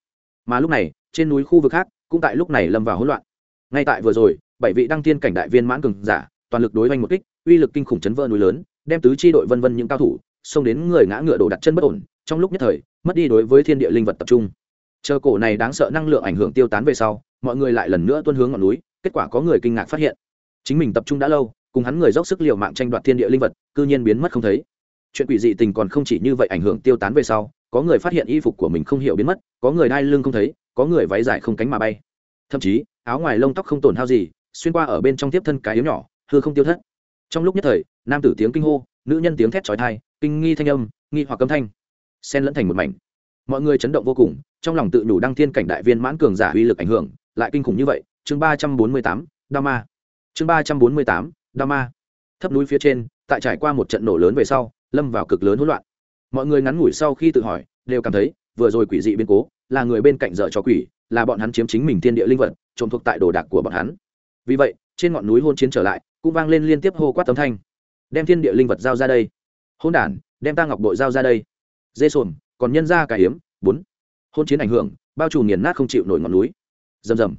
Mà lúc này, trên núi khu vực khác, cũng tại lúc này lâm vào hỗn loạn. Ngay tại vừa rồi, bảy vị đăng tiên cảnh đại viên mãn cường giả, toàn lực đối oanh một kích, uy lực kinh khủng chấn vỡ núi lớn, đem tứ chi đội vân vân những cao thủ, xông đến người ngã ngựa đổ đặt chân bất ổn, trong lúc nhất thời, mất đi đối với thiên địa linh vật tập trung. Chờ cổ này đáng sợ năng lượng ảnh hưởng tiêu tán về sau, mọi người lại lần nữa tuân hướng ngọn núi, kết quả có người kinh ngạc phát hiện. Chính mình tập trung đã lâu cùng hắn người dốc sức liều mạng tranh đoạt thiên địa linh vật, cư nhiên biến mất không thấy. Chuyện quỷ dị tình còn không chỉ như vậy ảnh hưởng tiêu tán về sau, có người phát hiện y phục của mình không hiểu biến mất, có người đai lưng không thấy, có người váy dài không cánh mà bay. Thậm chí, áo ngoài lông tóc không tổn hao gì, xuyên qua ở bên trong tiếp thân cái yếu nhỏ, hư không tiêu thất. Trong lúc nhất thời, nam tử tiếng kinh hô, nữ nhân tiếng thét trói thai kinh nghi thanh âm, nghi hoặc âm thanh. Xen lẫn thành một mảnh. Mọi người chấn động vô cùng, trong lòng tự nhủ đăng thiên cảnh đại viên mãn cường giả uy lực ảnh hưởng, lại kinh khủng như vậy. Chương ba trăm bốn mươi tám đa ma. Chương ba trăm bốn mươi tám đa ma. Thấp núi phía trên, tại trải qua một trận nổ lớn về sau, lâm vào cực lớn hỗn loạn. Mọi người ngắn ngủi sau khi tự hỏi, đều cảm thấy, vừa rồi quỷ dị biến cố, là người bên cạnh dở cho quỷ, là bọn hắn chiếm chính mình thiên địa linh vật, trộm thuộc tại đồ đạc của bọn hắn. Vì vậy, trên ngọn núi hôn chiến trở lại, cũng vang lên liên tiếp hô quát tấm thanh. Đem thiên địa linh vật giao ra đây. Hôn đản, đem ta ngọc bội giao ra đây. Dê sồn còn nhân ra cả hiếm. Bốn. Hôn chiến ảnh hưởng, bao trùm nghiền nát không chịu nổi ngọn núi. Rầm rầm.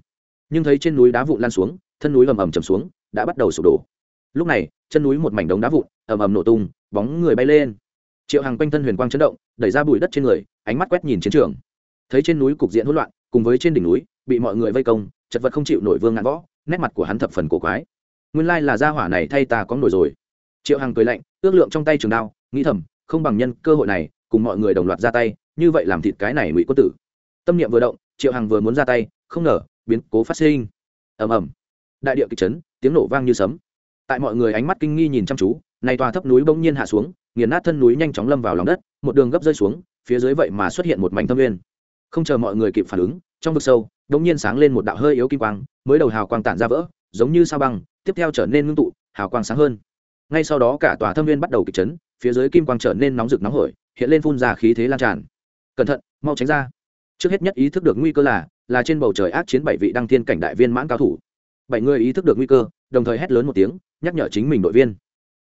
Nhưng thấy trên núi đá vụn lan xuống, thân núi ầm ầm chầm xuống, đã bắt đầu sụp đổ lúc này, chân núi một mảnh đống đá vụn, ầm ầm nổ tung, bóng người bay lên. Triệu hàng quanh thân huyền quang chấn động, đẩy ra bụi đất trên người, ánh mắt quét nhìn chiến trường. Thấy trên núi cục diện hỗn loạn, cùng với trên đỉnh núi, bị mọi người vây công, chật vật không chịu nổi vương ngạn võ, nét mặt của hắn thập phần cổ quái. Nguyên lai là gia hỏa này thay ta có nổi rồi. Triệu hằng cười lạnh, ước lượng trong tay trường đao, nghĩ thầm, không bằng nhân cơ hội này, cùng mọi người đồng loạt ra tay, như vậy làm thịt cái này ngụy quân tử. Tâm niệm vừa động, triệu hằng vừa muốn ra tay, không ngờ, biến cố phát sinh. Ầm ầm. Đại địa kịch chấn, tiếng nổ vang như sấm tại mọi người ánh mắt kinh nghi nhìn chăm chú, này tòa thấp núi bỗng nhiên hạ xuống, nghiền nát thân núi nhanh chóng lâm vào lòng đất, một đường gấp rơi xuống, phía dưới vậy mà xuất hiện một mảnh thâm nguyên. Không chờ mọi người kịp phản ứng, trong vực sâu bỗng nhiên sáng lên một đạo hơi yếu kim quang, mới đầu hào quang tản ra vỡ, giống như sao băng, tiếp theo trở nên ngưng tụ, hào quang sáng hơn. Ngay sau đó cả tòa thâm nguyên bắt đầu kịch chấn, phía dưới kim quang trở nên nóng rực nóng hổi, hiện lên phun ra khí thế lan tràn. Cẩn thận, mau tránh ra. Trước hết nhất ý thức được nguy cơ là là trên bầu trời ác chiến bảy vị đăng thiên cảnh đại viên mãn cao thủ. Bảy người ý thức được nguy cơ đồng thời hét lớn một tiếng, nhắc nhở chính mình đội viên.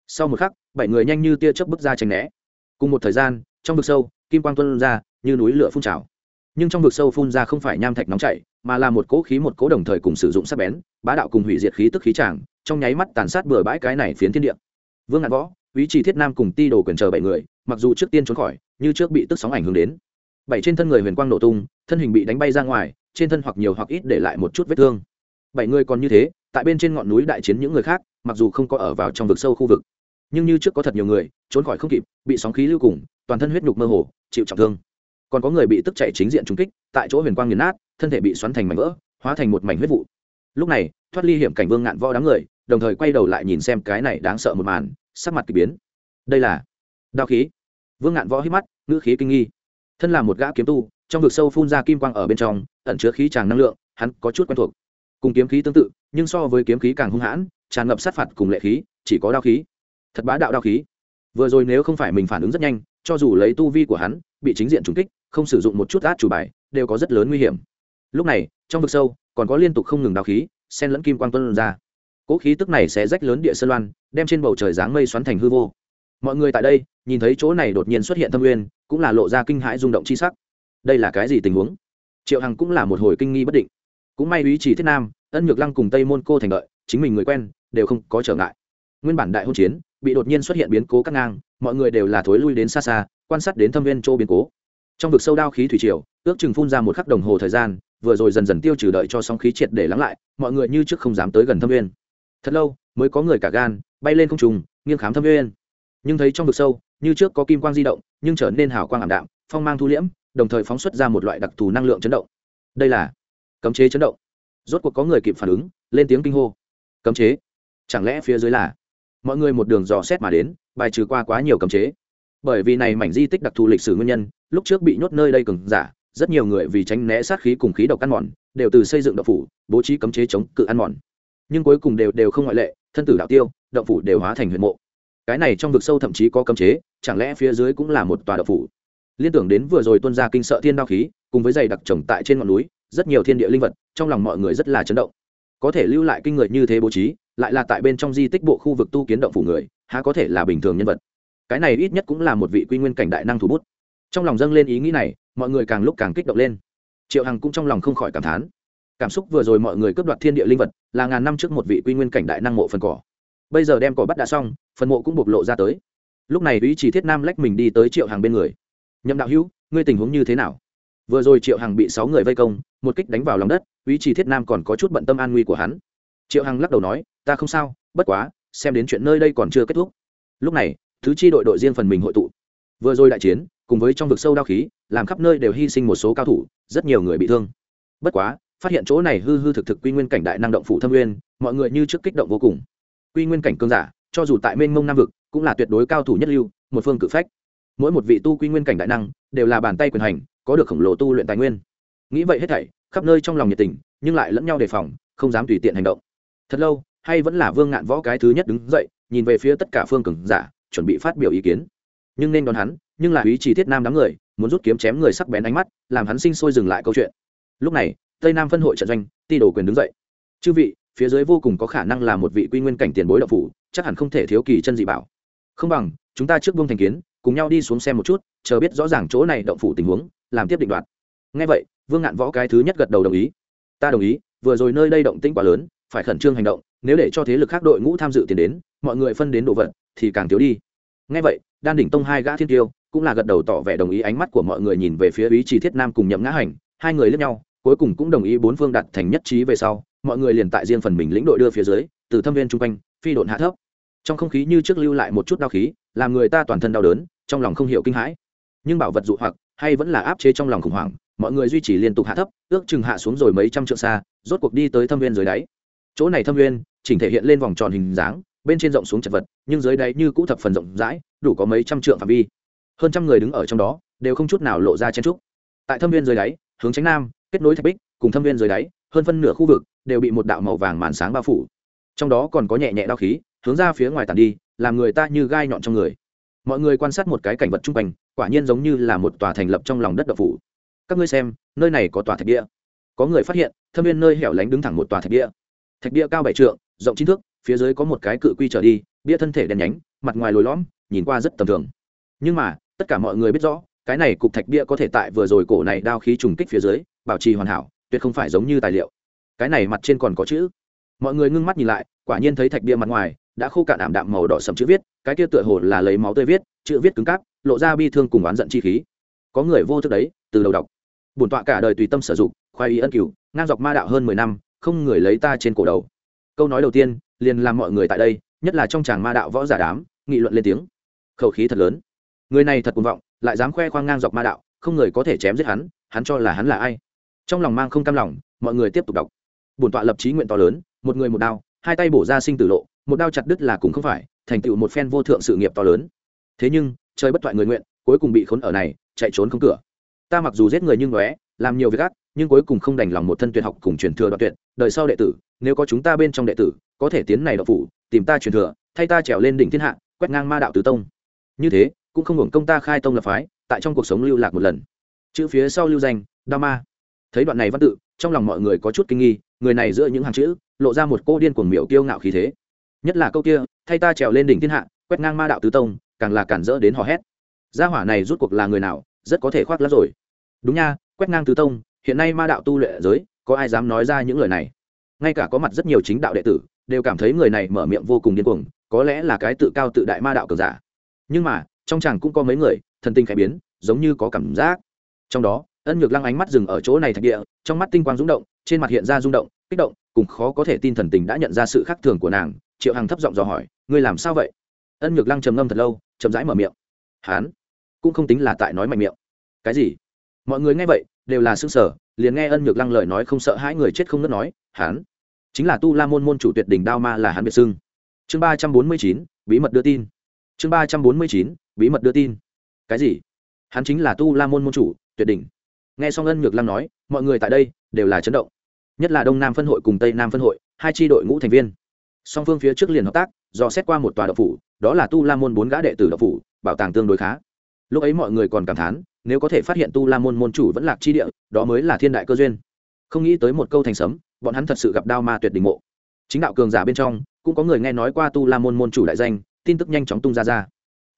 Sau một khắc, bảy người nhanh như tia chớp bước ra tránh né. Cùng một thời gian, trong vực sâu, kim quang tuân ra, như núi lửa phun trào. Nhưng trong vực sâu phun ra không phải nham thạch nóng chảy, mà là một cỗ khí một cỗ đồng thời cùng sử dụng sắc bén, bá đạo cùng hủy diệt khí tức khí tràng, trong nháy mắt tàn sát bừa bãi cái này phiến thiên địa. Vương ngạn võ ý chỉ thiết nam cùng ti đồ quyền chờ bảy người, mặc dù trước tiên trốn khỏi, như trước bị tức sóng ảnh hưởng đến. Bảy trên thân người huyền quang nổ tung, thân hình bị đánh bay ra ngoài, trên thân hoặc nhiều hoặc ít để lại một chút vết thương. Bảy người còn như thế tại bên trên ngọn núi đại chiến những người khác, mặc dù không có ở vào trong vực sâu khu vực, nhưng như trước có thật nhiều người, trốn khỏi không kịp, bị sóng khí lưu cùng, toàn thân huyết nhục mơ hồ, chịu trọng thương. Còn có người bị tức chạy chính diện trúng kích, tại chỗ huyền quang nghiền nát, thân thể bị xoắn thành mảnh vỡ, hóa thành một mảnh huyết vụ. Lúc này, thoát ly hiểm cảnh vương ngạn võ đám người, đồng thời quay đầu lại nhìn xem cái này đáng sợ một màn, sắc mặt k ỳ biến. Đây là đao khí. Vương ngạn võ hít mắt, ngữ khí kinh nghi. Thân là một gã kiếm tu, trong vực sâu phun ra kim quang ở bên trong, ẩn chứa khí tràng năng lượng, hắn có chút quen thuộc cùng kiếm khí tương tự, nhưng so với kiếm khí càng hung hãn, tràn ngập sát phạt cùng lệ khí, chỉ có đao khí. Thật bá đạo đao khí. Vừa rồi nếu không phải mình phản ứng rất nhanh, cho dù lấy tu vi của hắn, bị chính diện trúng kích, không sử dụng một chút át chủ bài, đều có rất lớn nguy hiểm. Lúc này, trong vực sâu, còn có liên tục không ngừng đao khí, sen lẫn kim quang tuân ra. Cỗ khí tức này sẽ rách lớn địa sơn loan, đem trên bầu trời dáng mây xoắn thành hư vô. Mọi người tại đây, nhìn thấy chỗ này đột nhiên xuất hiện thâm nguyên, cũng là lộ ra kinh hãi rung động chi sắc. Đây là cái gì tình huống? Triệu hằng cũng là một hồi kinh nghi bất định cũng may ý chỉ thiết nam, ân nhược lăng cùng tây môn cô thành lợi chính mình người quen, đều không có trở ngại. Nguyên bản đại hôn chiến, bị đột nhiên xuất hiện biến cố cắt ngang, mọi người đều là thối lui đến xa xa, quan sát đến thâm viên châu biến cố. Trong vực sâu đao khí thủy triều, ước chừng phun ra một khắc đồng hồ thời gian, vừa rồi dần dần tiêu trừ đợi cho sóng khí triệt để lắng lại, mọi người như trước không dám tới gần thâm viên. Thật lâu, mới có người cả gan, bay lên không trùng nghiêng khám thâm viên. Nhưng thấy trong vực sâu, như trước có kim quang di động, nhưng trở nên hào quang ảm đạm, phong mang thu liễm, đồng thời phóng xuất ra một loại đặc thù năng lượng chấn động. Đây là cấm chế chấn động. Rốt cuộc có người kịp phản ứng, lên tiếng kinh hô. Cấm chế? Chẳng lẽ phía dưới là? Mọi người một đường dò xét mà đến, bài trừ qua quá nhiều cấm chế. Bởi vì này mảnh di tích đặc thù lịch sử nguyên nhân, lúc trước bị nhốt nơi đây cường giả, rất nhiều người vì tránh né sát khí cùng khí độc ăn mòn, đều từ xây dựng đậu phủ, bố trí cấm chế chống cự ăn mòn. Nhưng cuối cùng đều đều không ngoại lệ, thân tử đạo tiêu đậu phủ đều hóa thành huyện mộ. Cái này trong vực sâu thậm chí có cấm chế, chẳng lẽ phía dưới cũng là một tòa đậu phủ? Liên tưởng đến vừa rồi tuân ra kinh sợ thiên đao khí, cùng với giày đặc trồng tại trên ngọn núi rất nhiều thiên địa linh vật, trong lòng mọi người rất là chấn động. Có thể lưu lại kinh người như thế bố trí, lại là tại bên trong di tích bộ khu vực tu kiến động phủ người, há có thể là bình thường nhân vật. Cái này ít nhất cũng là một vị quy nguyên cảnh đại năng thủ bút. Trong lòng dâng lên ý nghĩ này, mọi người càng lúc càng kích động lên. Triệu hằng cũng trong lòng không khỏi cảm thán. Cảm xúc vừa rồi mọi người cướp đoạt thiên địa linh vật, là ngàn năm trước một vị quy nguyên cảnh đại năng mộ phần cỏ. Bây giờ đem cỏ bắt đã xong, phần mộ cũng bộc lộ ra tới. Lúc này ý chỉ thiết nam lách mình đi tới triệu hàng bên người. Nhậm đạo hữu, ngươi tình huống như thế nào? Vừa rồi triệu hằng bị sáu người vây công, một kích đánh vào lòng đất ý chỉ thiết nam còn có chút bận tâm an nguy của hắn. Triệu hằng lắc đầu nói, ta không sao, bất quá, xem đến chuyện nơi đây còn chưa kết thúc. Lúc này, thứ chi đội đội riêng phần mình hội tụ. Vừa rồi đại chiến, cùng với trong vực sâu đao khí, làm khắp nơi đều hy sinh một số cao thủ, rất nhiều người bị thương. Bất quá, phát hiện chỗ này hư hư thực thực quy nguyên cảnh đại năng động phủ thâm nguyên, mọi người như trước kích động vô cùng. Quy nguyên cảnh cương giả, cho dù tại mênh mông nam vực, cũng là tuyệt đối cao thủ nhất lưu, một phương cự phách. Mỗi một vị tu quy nguyên cảnh đại năng, đều là bàn tay quyền hành có được khổng lồ tu luyện tài nguyên. Nghĩ vậy hết thảy, khắp nơi trong lòng nhiệt tình, nhưng lại lẫn nhau đề phòng, không dám tùy tiện hành động. Thật lâu, hay vẫn là vương ngạn võ cái thứ nhất đứng dậy, nhìn về phía tất cả phương cường giả, chuẩn bị phát biểu ý kiến. Nhưng nên đón hắn, nhưng là ý chỉ thiết nam đám người, muốn rút kiếm chém người sắc bén ánh mắt, làm hắn sinh sôi dừng lại câu chuyện. Lúc này, tây nam phân hội trận doanh, ti đồ quyền đứng dậy. Chư vị, phía dưới vô cùng có khả năng là một vị quy nguyên cảnh tiền bối đậu phủ, chắc hẳn không thể thiếu kỳ chân dị bảo. Không bằng, chúng ta trước vương thành kiến cùng nhau đi xuống xem một chút, chờ biết rõ ràng chỗ này động phủ tình huống, làm tiếp định đoạt. Ngay vậy, vương ngạn võ cái thứ nhất gật đầu đồng ý. Ta đồng ý, vừa rồi nơi đây động tĩnh quá lớn, phải khẩn trương hành động, nếu để cho thế lực khác đội ngũ tham dự tiền đến, mọi người phân đến đồ vật, thì càng thiếu đi. Ngay vậy, đan đỉnh tông hai gã thiên tiêu cũng là gật đầu tỏ vẻ đồng ý ánh mắt của mọi người nhìn về phía ý chỉ thiết nam cùng nhậm ngã hành, hai người lướt nhau, cuối cùng cũng đồng ý bốn phương đặt thành nhất trí về sau, mọi người liền tại riêng phần mình lĩnh đội đưa phía dưới, từ thâm viên chung quanh, phi độn hạ thấp. Trong không khí như trước lưu lại một chút đau khí làm người ta toàn thân đau đớn, trong lòng không hiểu kinh hãi. Nhưng bảo vật dụ hoặc, hay vẫn là áp chế trong lòng khủng hoảng, mọi người duy trì liên tục hạ thấp, ước chừng hạ xuống rồi mấy trăm trượng xa, rốt cuộc đi tới thâm viên dưới đáy. Chỗ này thâm viên, chỉnh thể hiện lên vòng tròn hình dáng, bên trên rộng xuống chật vật, nhưng dưới đáy như cũ thập phần rộng rãi, đủ có mấy trăm trượng phạm vi. Hơn trăm người đứng ở trong đó, đều không chút nào lộ ra chen trúc tại thâm viên dưới đáy, hướng tránh nam, kết nối thạch bích, cùng thâm viên dưới đáy, hơn phân nửa khu vực đều bị một đạo màu vàng màn sáng bao phủ. Trong đó còn có nhẹ nhẹ đao khí, hướng ra phía ngoài tàn đi làm người ta như gai nhọn trong người. Mọi người quan sát một cái cảnh vật chung quanh, quả nhiên giống như là một tòa thành lập trong lòng đất độc phủ. Các ngươi xem, nơi này có tòa thạch địa. Có người phát hiện, thâm viên nơi hẻo lánh đứng thẳng một tòa thạch địa. Thạch địa cao bảy trượng, rộng chín thước, phía dưới có một cái cự quy trở đi, bia thân thể đen nhánh, mặt ngoài lồi lõm, nhìn qua rất tầm thường. Nhưng mà, tất cả mọi người biết rõ, cái này cục thạch bia có thể tại vừa rồi cổ này đao khí trùng kích phía dưới, bảo trì hoàn hảo, tuyệt không phải giống như tài liệu. Cái này mặt trên còn có chữ. Mọi người ngưng mắt nhìn lại, quả nhiên thấy thạch bia mặt ngoài đã khô cạn ảm đạm màu đỏ sầm chữ viết, cái kia tựa hồ là lấy máu tươi viết, chữ viết cứng cáp, lộ ra bi thương cùng oán giận chi khí. Có người vô thức đấy, từ đầu đọc. Bổn tọa cả đời tùy tâm sử dụng khoai ý ân cửu, ngang dọc ma đạo hơn mười năm, không người lấy ta trên cổ đầu. Câu nói đầu tiên, liền làm mọi người tại đây, nhất là trong tràng ma đạo võ giả đám, nghị luận lên tiếng. Khẩu khí thật lớn. Người này thật cuồng vọng, lại dám khoe khoang ngang dọc ma đạo, không người có thể chém giết hắn hắn cho là hắn là ai. Trong lòng mang không cam lòng, mọi người tiếp tục đọc. Bổn tọa lập chí nguyện to lớn, một người một đao, hai tay bổ ra sinh tử lộ một đao chặt đứt là cũng không phải, thành tựu một phen vô thượng sự nghiệp to lớn. Thế nhưng, trời bất thoại người nguyện, cuối cùng bị khốn ở này, chạy trốn không cửa. Ta mặc dù giết người nhưng lóe làm nhiều việc ác, nhưng cuối cùng không đành lòng một thân tuyệt học cùng truyền thừa đoạn tuyệt, đời sau đệ tử, nếu có chúng ta bên trong đệ tử, có thể tiến này đọc phủ, tìm ta truyền thừa, thay ta trèo lên đỉnh thiên hạ, quét ngang ma đạo tứ tông. Như thế, cũng không hưởng công ta khai tông lập phái, tại trong cuộc sống lưu lạc một lần. Chữ phía sau lưu danh, đa ma. Thấy đoạn này văn tự, trong lòng mọi người có chút kinh nghi, người này giữa những hàng chữ, lộ ra một cô điên cuồng miệu kiêu ngạo khí thế nhất là câu kia, thay ta trèo lên đỉnh thiên hạ, quét ngang ma đạo tứ tông, càng là cản rỡ đến hò hét. Gia hỏa này rút cuộc là người nào, rất có thể khoác lắm rồi. Đúng nha, quét ngang tứ tông, hiện nay ma đạo tu lệ giới, có ai dám nói ra những lời này? Ngay cả có mặt rất nhiều chính đạo đệ tử, đều cảm thấy người này mở miệng vô cùng điên cuồng, có lẽ là cái tự cao tự đại ma đạo cường giả. Nhưng mà, trong chàng cũng có mấy người, thần tinh khẽ biến, giống như có cảm giác. Trong đó, ân nhược lăng ánh mắt dừng ở chỗ này thạch địa, trong mắt tinh quang rung động, trên mặt hiện ra rung động, kích động, cùng khó có thể tin thần tình đã nhận ra sự khác thường của nàng triệu hằng thấp giọng dò hỏi, ngươi làm sao vậy? Ân nhược lăng trầm ngâm thật lâu, chậm rãi mở miệng, hán, cũng không tính là tại nói mạnh miệng. Cái gì? Mọi người nghe vậy, đều là xương sở liền nghe ân nhược lăng lời nói không sợ hãi người chết không ngất nói hắn chính là tu la môn môn chủ tuyệt đỉnh đao ma là hắn biệt xưng. Chương ba trăm bốn mươi chín, bí mật đưa tin. Chương ba trăm bốn mươi chín, bí mật đưa tin. Cái gì? Hắn chính là tu la môn môn chủ tuyệt đỉnh. Nghe xong ân nhược lăng nói, mọi người tại đây đều là chấn động. Nhất là đông nam phân hội cùng tây nam phân hội, hai tri đội ngũ thành viên song phương phía trước liền hợp tác, do xét qua một tòa đậu phủ, đó là tu la môn bốn gã đệ tử đậu phủ, bảo tàng tương đối khá. Lúc ấy mọi người còn cảm thán, nếu có thể phát hiện tu la môn môn chủ vẫn lạc chi địa, đó mới là thiên đại cơ duyên. Không nghĩ tới một câu thành sấm, bọn hắn thật sự gặp đao ma tuyệt đỉnh mộ. Chính đạo cường giả bên trong, cũng có người nghe nói qua tu la môn môn chủ đại danh, tin tức nhanh chóng tung ra ra.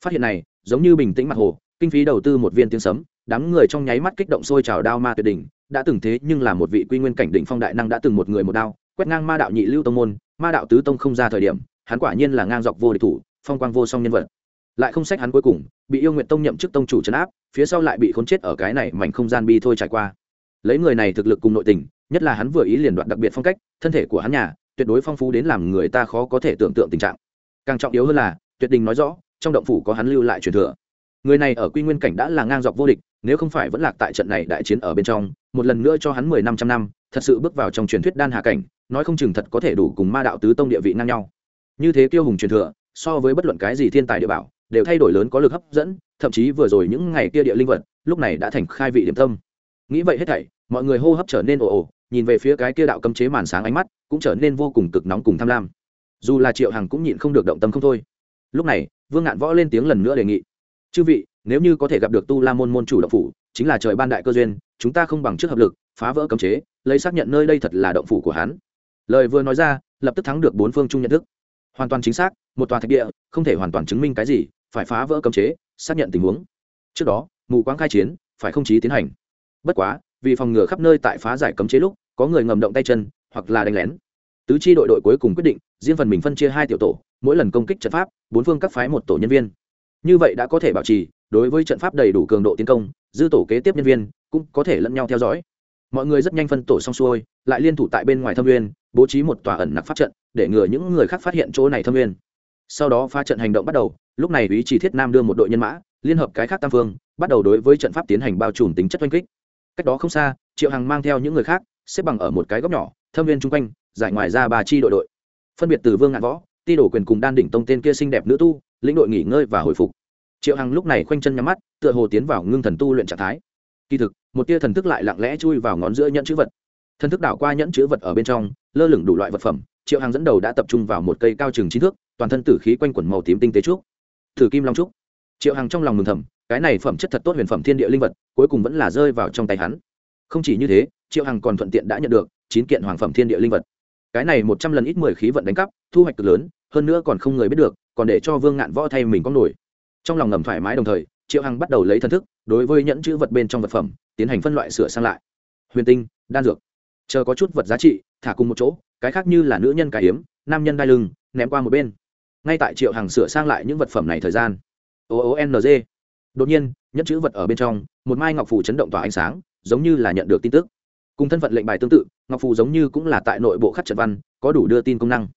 Phát hiện này, giống như bình tĩnh mặt hồ, kinh phí đầu tư một viên tiếng sấm, đám người trong nháy mắt kích động sôi trào đao ma tuyệt đỉnh, đã từng thế nhưng là một vị quy nguyên cảnh đỉnh phong đại năng đã từng một người một đao quét ngang ma đạo nhị lưu tông môn, ma đạo tứ tông không ra thời điểm, hắn quả nhiên là ngang dọc vô địch thủ, phong quang vô song nhân vật. Lại không sách hắn cuối cùng, bị yêu nguyện tông nhậm chức tông chủ trấn áp, phía sau lại bị khốn chết ở cái này mảnh không gian bi thôi trải qua. Lấy người này thực lực cùng nội tình, nhất là hắn vừa ý liền đoạn đặc biệt phong cách, thân thể của hắn nhà, tuyệt đối phong phú đến làm người ta khó có thể tưởng tượng tình trạng. Càng trọng yếu hơn là, tuyệt đình nói rõ, trong động phủ có hắn lưu lại truyền thừa. Người này ở quy nguyên cảnh đã là ngang dọc vô địch, nếu không phải vẫn lạc tại trận này đại chiến ở bên trong, một lần nữa cho hắn mười năm trăm năm, thật sự bước vào trong truyền thuyết đan hạ cảnh nói không chừng thật có thể đủ cùng ma đạo tứ tông địa vị ngang nhau. Như thế kiêu hùng truyền thừa, so với bất luận cái gì thiên tài địa bảo, đều thay đổi lớn có lực hấp dẫn, thậm chí vừa rồi những ngày kia địa linh vật, lúc này đã thành khai vị điểm tâm. Nghĩ vậy hết thảy, mọi người hô hấp trở nên ồ ồ, nhìn về phía cái kia đạo cấm chế màn sáng ánh mắt, cũng trở nên vô cùng cực nóng cùng tham lam. Dù là triệu hằng cũng nhịn không được động tâm không thôi. Lúc này, vương ngạn võ lên tiếng lần nữa đề nghị. Chư vị, nếu như có thể gặp được tu la môn môn chủ động phủ, chính là trời ban đại cơ duyên, chúng ta không bằng trước hợp lực, phá vỡ cấm chế, lấy xác nhận nơi đây thật là động phủ của hắn lời vừa nói ra, lập tức thắng được bốn phương chung nhận thức. Hoàn toàn chính xác, một tòa thạch địa, không thể hoàn toàn chứng minh cái gì, phải phá vỡ cấm chế, xác nhận tình huống. Trước đó, mù quáng khai chiến, phải không chí tiến hành. Bất quá, vì phòng ngừa khắp nơi tại phá giải cấm chế lúc, có người ngầm động tay chân, hoặc là đánh lén. Tứ chi đội đội cuối cùng quyết định, riêng phần mình phân chia hai tiểu tổ, mỗi lần công kích trận pháp, bốn phương các phái một tổ nhân viên. Như vậy đã có thể bảo trì, đối với trận pháp đầy đủ cường độ tiến công, dư tổ kế tiếp nhân viên cũng có thể lẫn nhau theo dõi mọi người rất nhanh phân tổ xong xuôi, lại liên thủ tại bên ngoài thâm nguyên, bố trí một tòa ẩn nặc pháp trận, để ngừa những người khác phát hiện chỗ này thâm nguyên. Sau đó phá trận hành động bắt đầu, lúc này ý chỉ thiết nam đưa một đội nhân mã, liên hợp cái khác tam phương, bắt đầu đối với trận pháp tiến hành bao trùm tính chất oanh kích. Cách đó không xa, triệu hằng mang theo những người khác, xếp bằng ở một cái góc nhỏ, thâm viên chung quanh, giải ngoài ra ba chi đội đội. Phân biệt từ vương ngạn võ, ti đổ quyền cùng đan đỉnh tông tên kia xinh đẹp nữ tu, lĩnh đội nghỉ ngơi và hồi phục. Triệu hằng lúc này khoanh chân nhắm mắt, tựa hồ tiến vào ngưng thần tu luyện trạng thái. Kỳ thực một tia thần thức lại lặng lẽ chui vào ngón giữa nhẫn chữ vật. Thần thức đảo qua nhẫn chữ vật ở bên trong, lơ lửng đủ loại vật phẩm, triệu hằng dẫn đầu đã tập trung vào một cây cao chừng chín thước, toàn thân tử khí quanh quẩn màu tím tinh tế trúc. Thử kim long trúc. Triệu hằng trong lòng mừng thầm, cái này phẩm chất thật tốt huyền phẩm thiên địa linh vật, cuối cùng vẫn là rơi vào trong tay hắn. Không chỉ như thế, triệu hằng còn thuận tiện đã nhận được chín kiện hoàng phẩm thiên địa linh vật. Cái này một trăm lần ít mười khí vận đánh cắp, thu hoạch cực lớn, hơn nữa còn không người biết được, còn để cho vương ngạn võ thay mình có nổi. Trong lòng ngầm thoải mái đồng thời triệu hằng bắt đầu lấy thần thức, đối với nhẫn chữ vật bên trong vật phẩm, tiến hành phân loại sửa sang lại. Huyền tinh, đan dược. Chờ có chút vật giá trị, thả cùng một chỗ, cái khác như là nữ nhân cải hiếm nam nhân đai lưng, ném qua một bên. Ngay tại triệu hằng sửa sang lại những vật phẩm này thời gian. O o n g. Đột nhiên, nhẫn chữ vật ở bên trong, một mai ngọc phủ chấn động tỏa ánh sáng, giống như là nhận được tin tức. Cùng thân phận lệnh bài tương tự, ngọc phủ giống như cũng là tại nội bộ khắc trận văn, có đủ đưa tin công năng.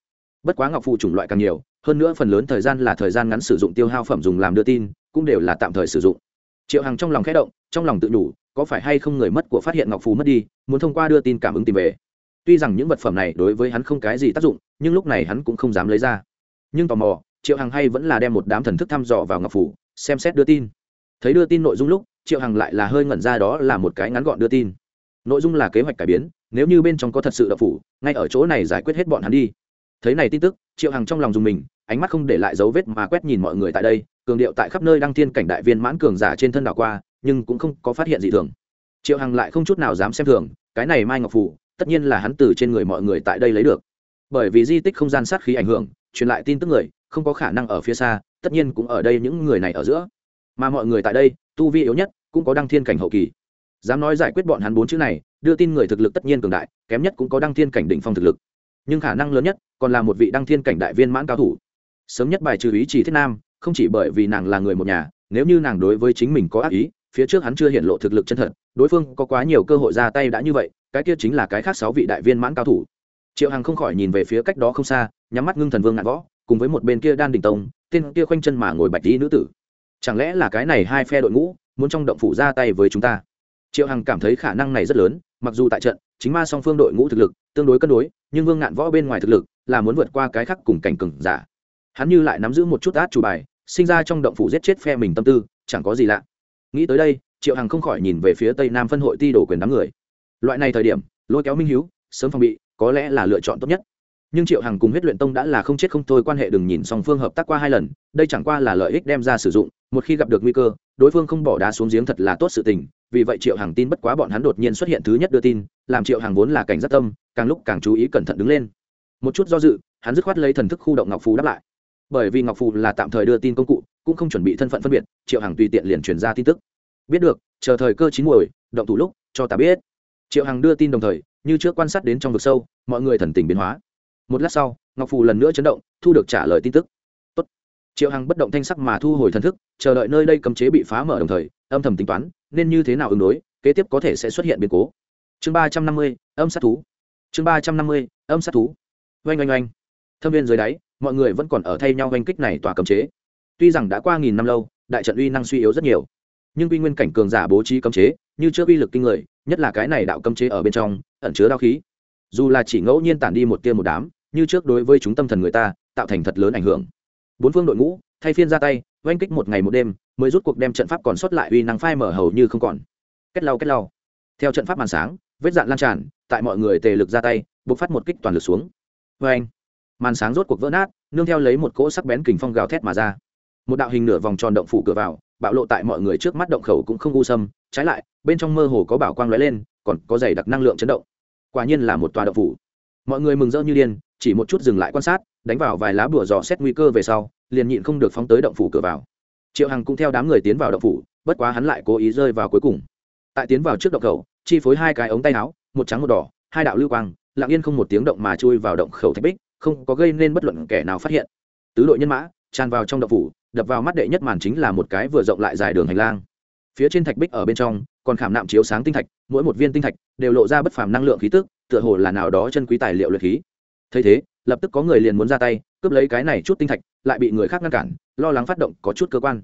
Bất quá ngọc phủ chủng loại càng nhiều, hơn nữa phần lớn thời gian là thời gian ngắn sử dụng tiêu hao phẩm dùng làm đưa tin cũng đều là tạm thời sử dụng. Triệu hằng trong lòng khẽ động, trong lòng tự nhủ, có phải hay không người mất của phát hiện ngọc phù mất đi, muốn thông qua đưa tin cảm ứng tìm về. Tuy rằng những vật phẩm này đối với hắn không cái gì tác dụng, nhưng lúc này hắn cũng không dám lấy ra. Nhưng tò mò, triệu hằng hay vẫn là đem một đám thần thức thăm dò vào ngọc phủ xem xét đưa tin. Thấy đưa tin nội dung lúc, triệu hằng lại là hơi ngẩn ra đó là một cái ngắn gọn đưa tin. Nội dung là kế hoạch cải biến, nếu như bên trong có thật sự đậu phủ, ngay ở chỗ này giải quyết hết bọn hắn đi. Thấy này tin tức, triệu hằng trong lòng dùng mình, ánh mắt không để lại dấu vết mà quét nhìn mọi người tại đây cường điệu tại khắp nơi đăng thiên cảnh đại viên mãn cường giả trên thân đảo qua, nhưng cũng không có phát hiện gì thường. Triệu hằng lại không chút nào dám xem thường, cái này mai ngọc phủ tất nhiên là hắn từ trên người mọi người tại đây lấy được. Bởi vì di tích không gian sát khí ảnh hưởng, truyền lại tin tức người, không có khả năng ở phía xa, tất nhiên cũng ở đây những người này ở giữa. Mà mọi người tại đây, tu vi yếu nhất, cũng có đăng thiên cảnh hậu kỳ. Dám nói giải quyết bọn hắn bốn chữ này, đưa tin người thực lực tất nhiên cường đại, kém nhất cũng có đăng thiên cảnh đỉnh phong thực lực. Nhưng khả năng lớn nhất, còn là một vị đăng thiên cảnh đại viên mãn cao thủ. Sớm nhất bài trừ ý chỉ thiết nam không chỉ bởi vì nàng là người một nhà, nếu như nàng đối với chính mình có ác ý, phía trước hắn chưa hiện lộ thực lực chân thật, đối phương có quá nhiều cơ hội ra tay đã như vậy, cái kia chính là cái khác sáu vị đại viên mãn cao thủ. Triệu hằng không khỏi nhìn về phía cách đó không xa, nhắm mắt ngưng thần vương ngạn võ, cùng với một bên kia đan đình tông, tên kia khoanh chân mà ngồi bạch đi nữ tử. Chẳng lẽ là cái này hai phe đội ngũ, muốn trong động phủ ra tay với chúng ta? Triệu hằng cảm thấy khả năng này rất lớn, mặc dù tại trận, chính ma song phương đội ngũ thực lực tương đối cân đối, nhưng vương ngạn võ bên ngoài thực lực là muốn vượt qua cái khác cùng cảnh cừng giả. Hắn như lại nắm giữ một chút át chủ bài sinh ra trong động phủ giết chết phe mình tâm tư, chẳng có gì lạ. Nghĩ tới đây, triệu hằng không khỏi nhìn về phía tây nam phân hội ti đổ quyền đám người. Loại này thời điểm, lôi kéo minh hiếu, sớm phòng bị, có lẽ là lựa chọn tốt nhất. Nhưng triệu hằng cùng huyết luyện tông đã là không chết không thôi, quan hệ đừng nhìn song phương hợp tác qua hai lần, đây chẳng qua là lợi ích đem ra sử dụng, một khi gặp được nguy cơ, đối phương không bỏ đá xuống giếng thật là tốt sự tình. Vì vậy triệu hằng tin bất quá bọn hắn đột nhiên xuất hiện thứ nhất đưa tin, làm triệu hằng vốn là cảnh giác tâm, càng lúc càng chú ý cẩn thận đứng lên. Một chút do dự, hắn dứt khoát lấy thần thức khu động ngọc phù đáp lại bởi vì ngọc phù là tạm thời đưa tin công cụ, cũng không chuẩn bị thân phận phân biệt, triệu hằng tùy tiện liền truyền ra tin tức. Biết được, chờ thời cơ chín muồi, động thủ lúc, cho ta biết. Triệu hằng đưa tin đồng thời, như trước quan sát đến trong vực sâu, mọi người thần tình biến hóa. Một lát sau, ngọc phù lần nữa chấn động, thu được trả lời tin tức. Tốt. triệu hằng bất động thanh sắc mà thu hồi thần thức, chờ đợi nơi đây cấm chế bị phá mở đồng thời, âm thầm tính toán, nên như thế nào ứng đối, kế tiếp có thể sẽ xuất hiện biến cố. Chương ba trăm năm mươi, âm sát thú. Chương ba trăm năm mươi, âm sát thú. Oanh oanh oanh. Thâm viên dưới đáy mọi người vẫn còn ở thay nhau oanh kích này tòa cấm chế. Tuy rằng đã qua nghìn năm lâu, đại trận uy năng suy yếu rất nhiều, nhưng quy nguyên cảnh cường giả bố trí cấm chế, như chưa uy lực kinh người, nhất là cái này đạo cấm chế ở bên trong, ẩn chứa đao khí. Dù là chỉ ngẫu nhiên tản đi một tia một đám, như trước đối với chúng tâm thần người ta, tạo thành thật lớn ảnh hưởng. Bốn phương đội ngũ, thay phiên ra tay, oanh kích một ngày một đêm, mới rút cuộc đem trận pháp còn sót lại uy năng phai mở hầu như không còn. Kết lau kết lau. Theo trận pháp màn sáng, vết dạn lan tràn, tại mọi người tề lực ra tay buộc phát một kích toàn lực xuống. Vê anh màn sáng rốt cuộc vỡ nát, nương theo lấy một cỗ sắc bén kình phong gào thét mà ra. Một đạo hình nửa vòng tròn động phủ cửa vào, bạo lộ tại mọi người trước mắt động khẩu cũng không u sâm, trái lại, bên trong mơ hồ có bảo quang lóe lên, còn có dày đặc năng lượng chấn động. Quả nhiên là một tòa động phủ. Mọi người mừng rỡ như điên, chỉ một chút dừng lại quan sát, đánh vào vài lá bùa dò xét nguy cơ về sau, liền nhịn không được phóng tới động phủ cửa vào. Triệu hằng cũng theo đám người tiến vào động phủ, bất quá hắn lại cố ý rơi vào cuối cùng. Tại tiến vào trước động khẩu, chi phối hai cái ống tay áo, một trắng một đỏ, hai đạo lưu quang, lặng yên không một tiếng động mà chui vào động khẩu thạch bích không có gây nên bất luận kẻ nào phát hiện. Tứ đội nhân mã, tràn vào trong động phủ, đập vào mắt đệ nhất màn chính là một cái vừa rộng lại dài đường hành lang. Phía trên thạch bích ở bên trong, còn khảm nạm chiếu sáng tinh thạch, mỗi một viên tinh thạch đều lộ ra bất phàm năng lượng khí tức, tựa hồ là nào đó chân quý tài liệu luyện khí. Thấy thế, lập tức có người liền muốn ra tay, cướp lấy cái này chút tinh thạch, lại bị người khác ngăn cản, lo lắng phát động có chút cơ quan.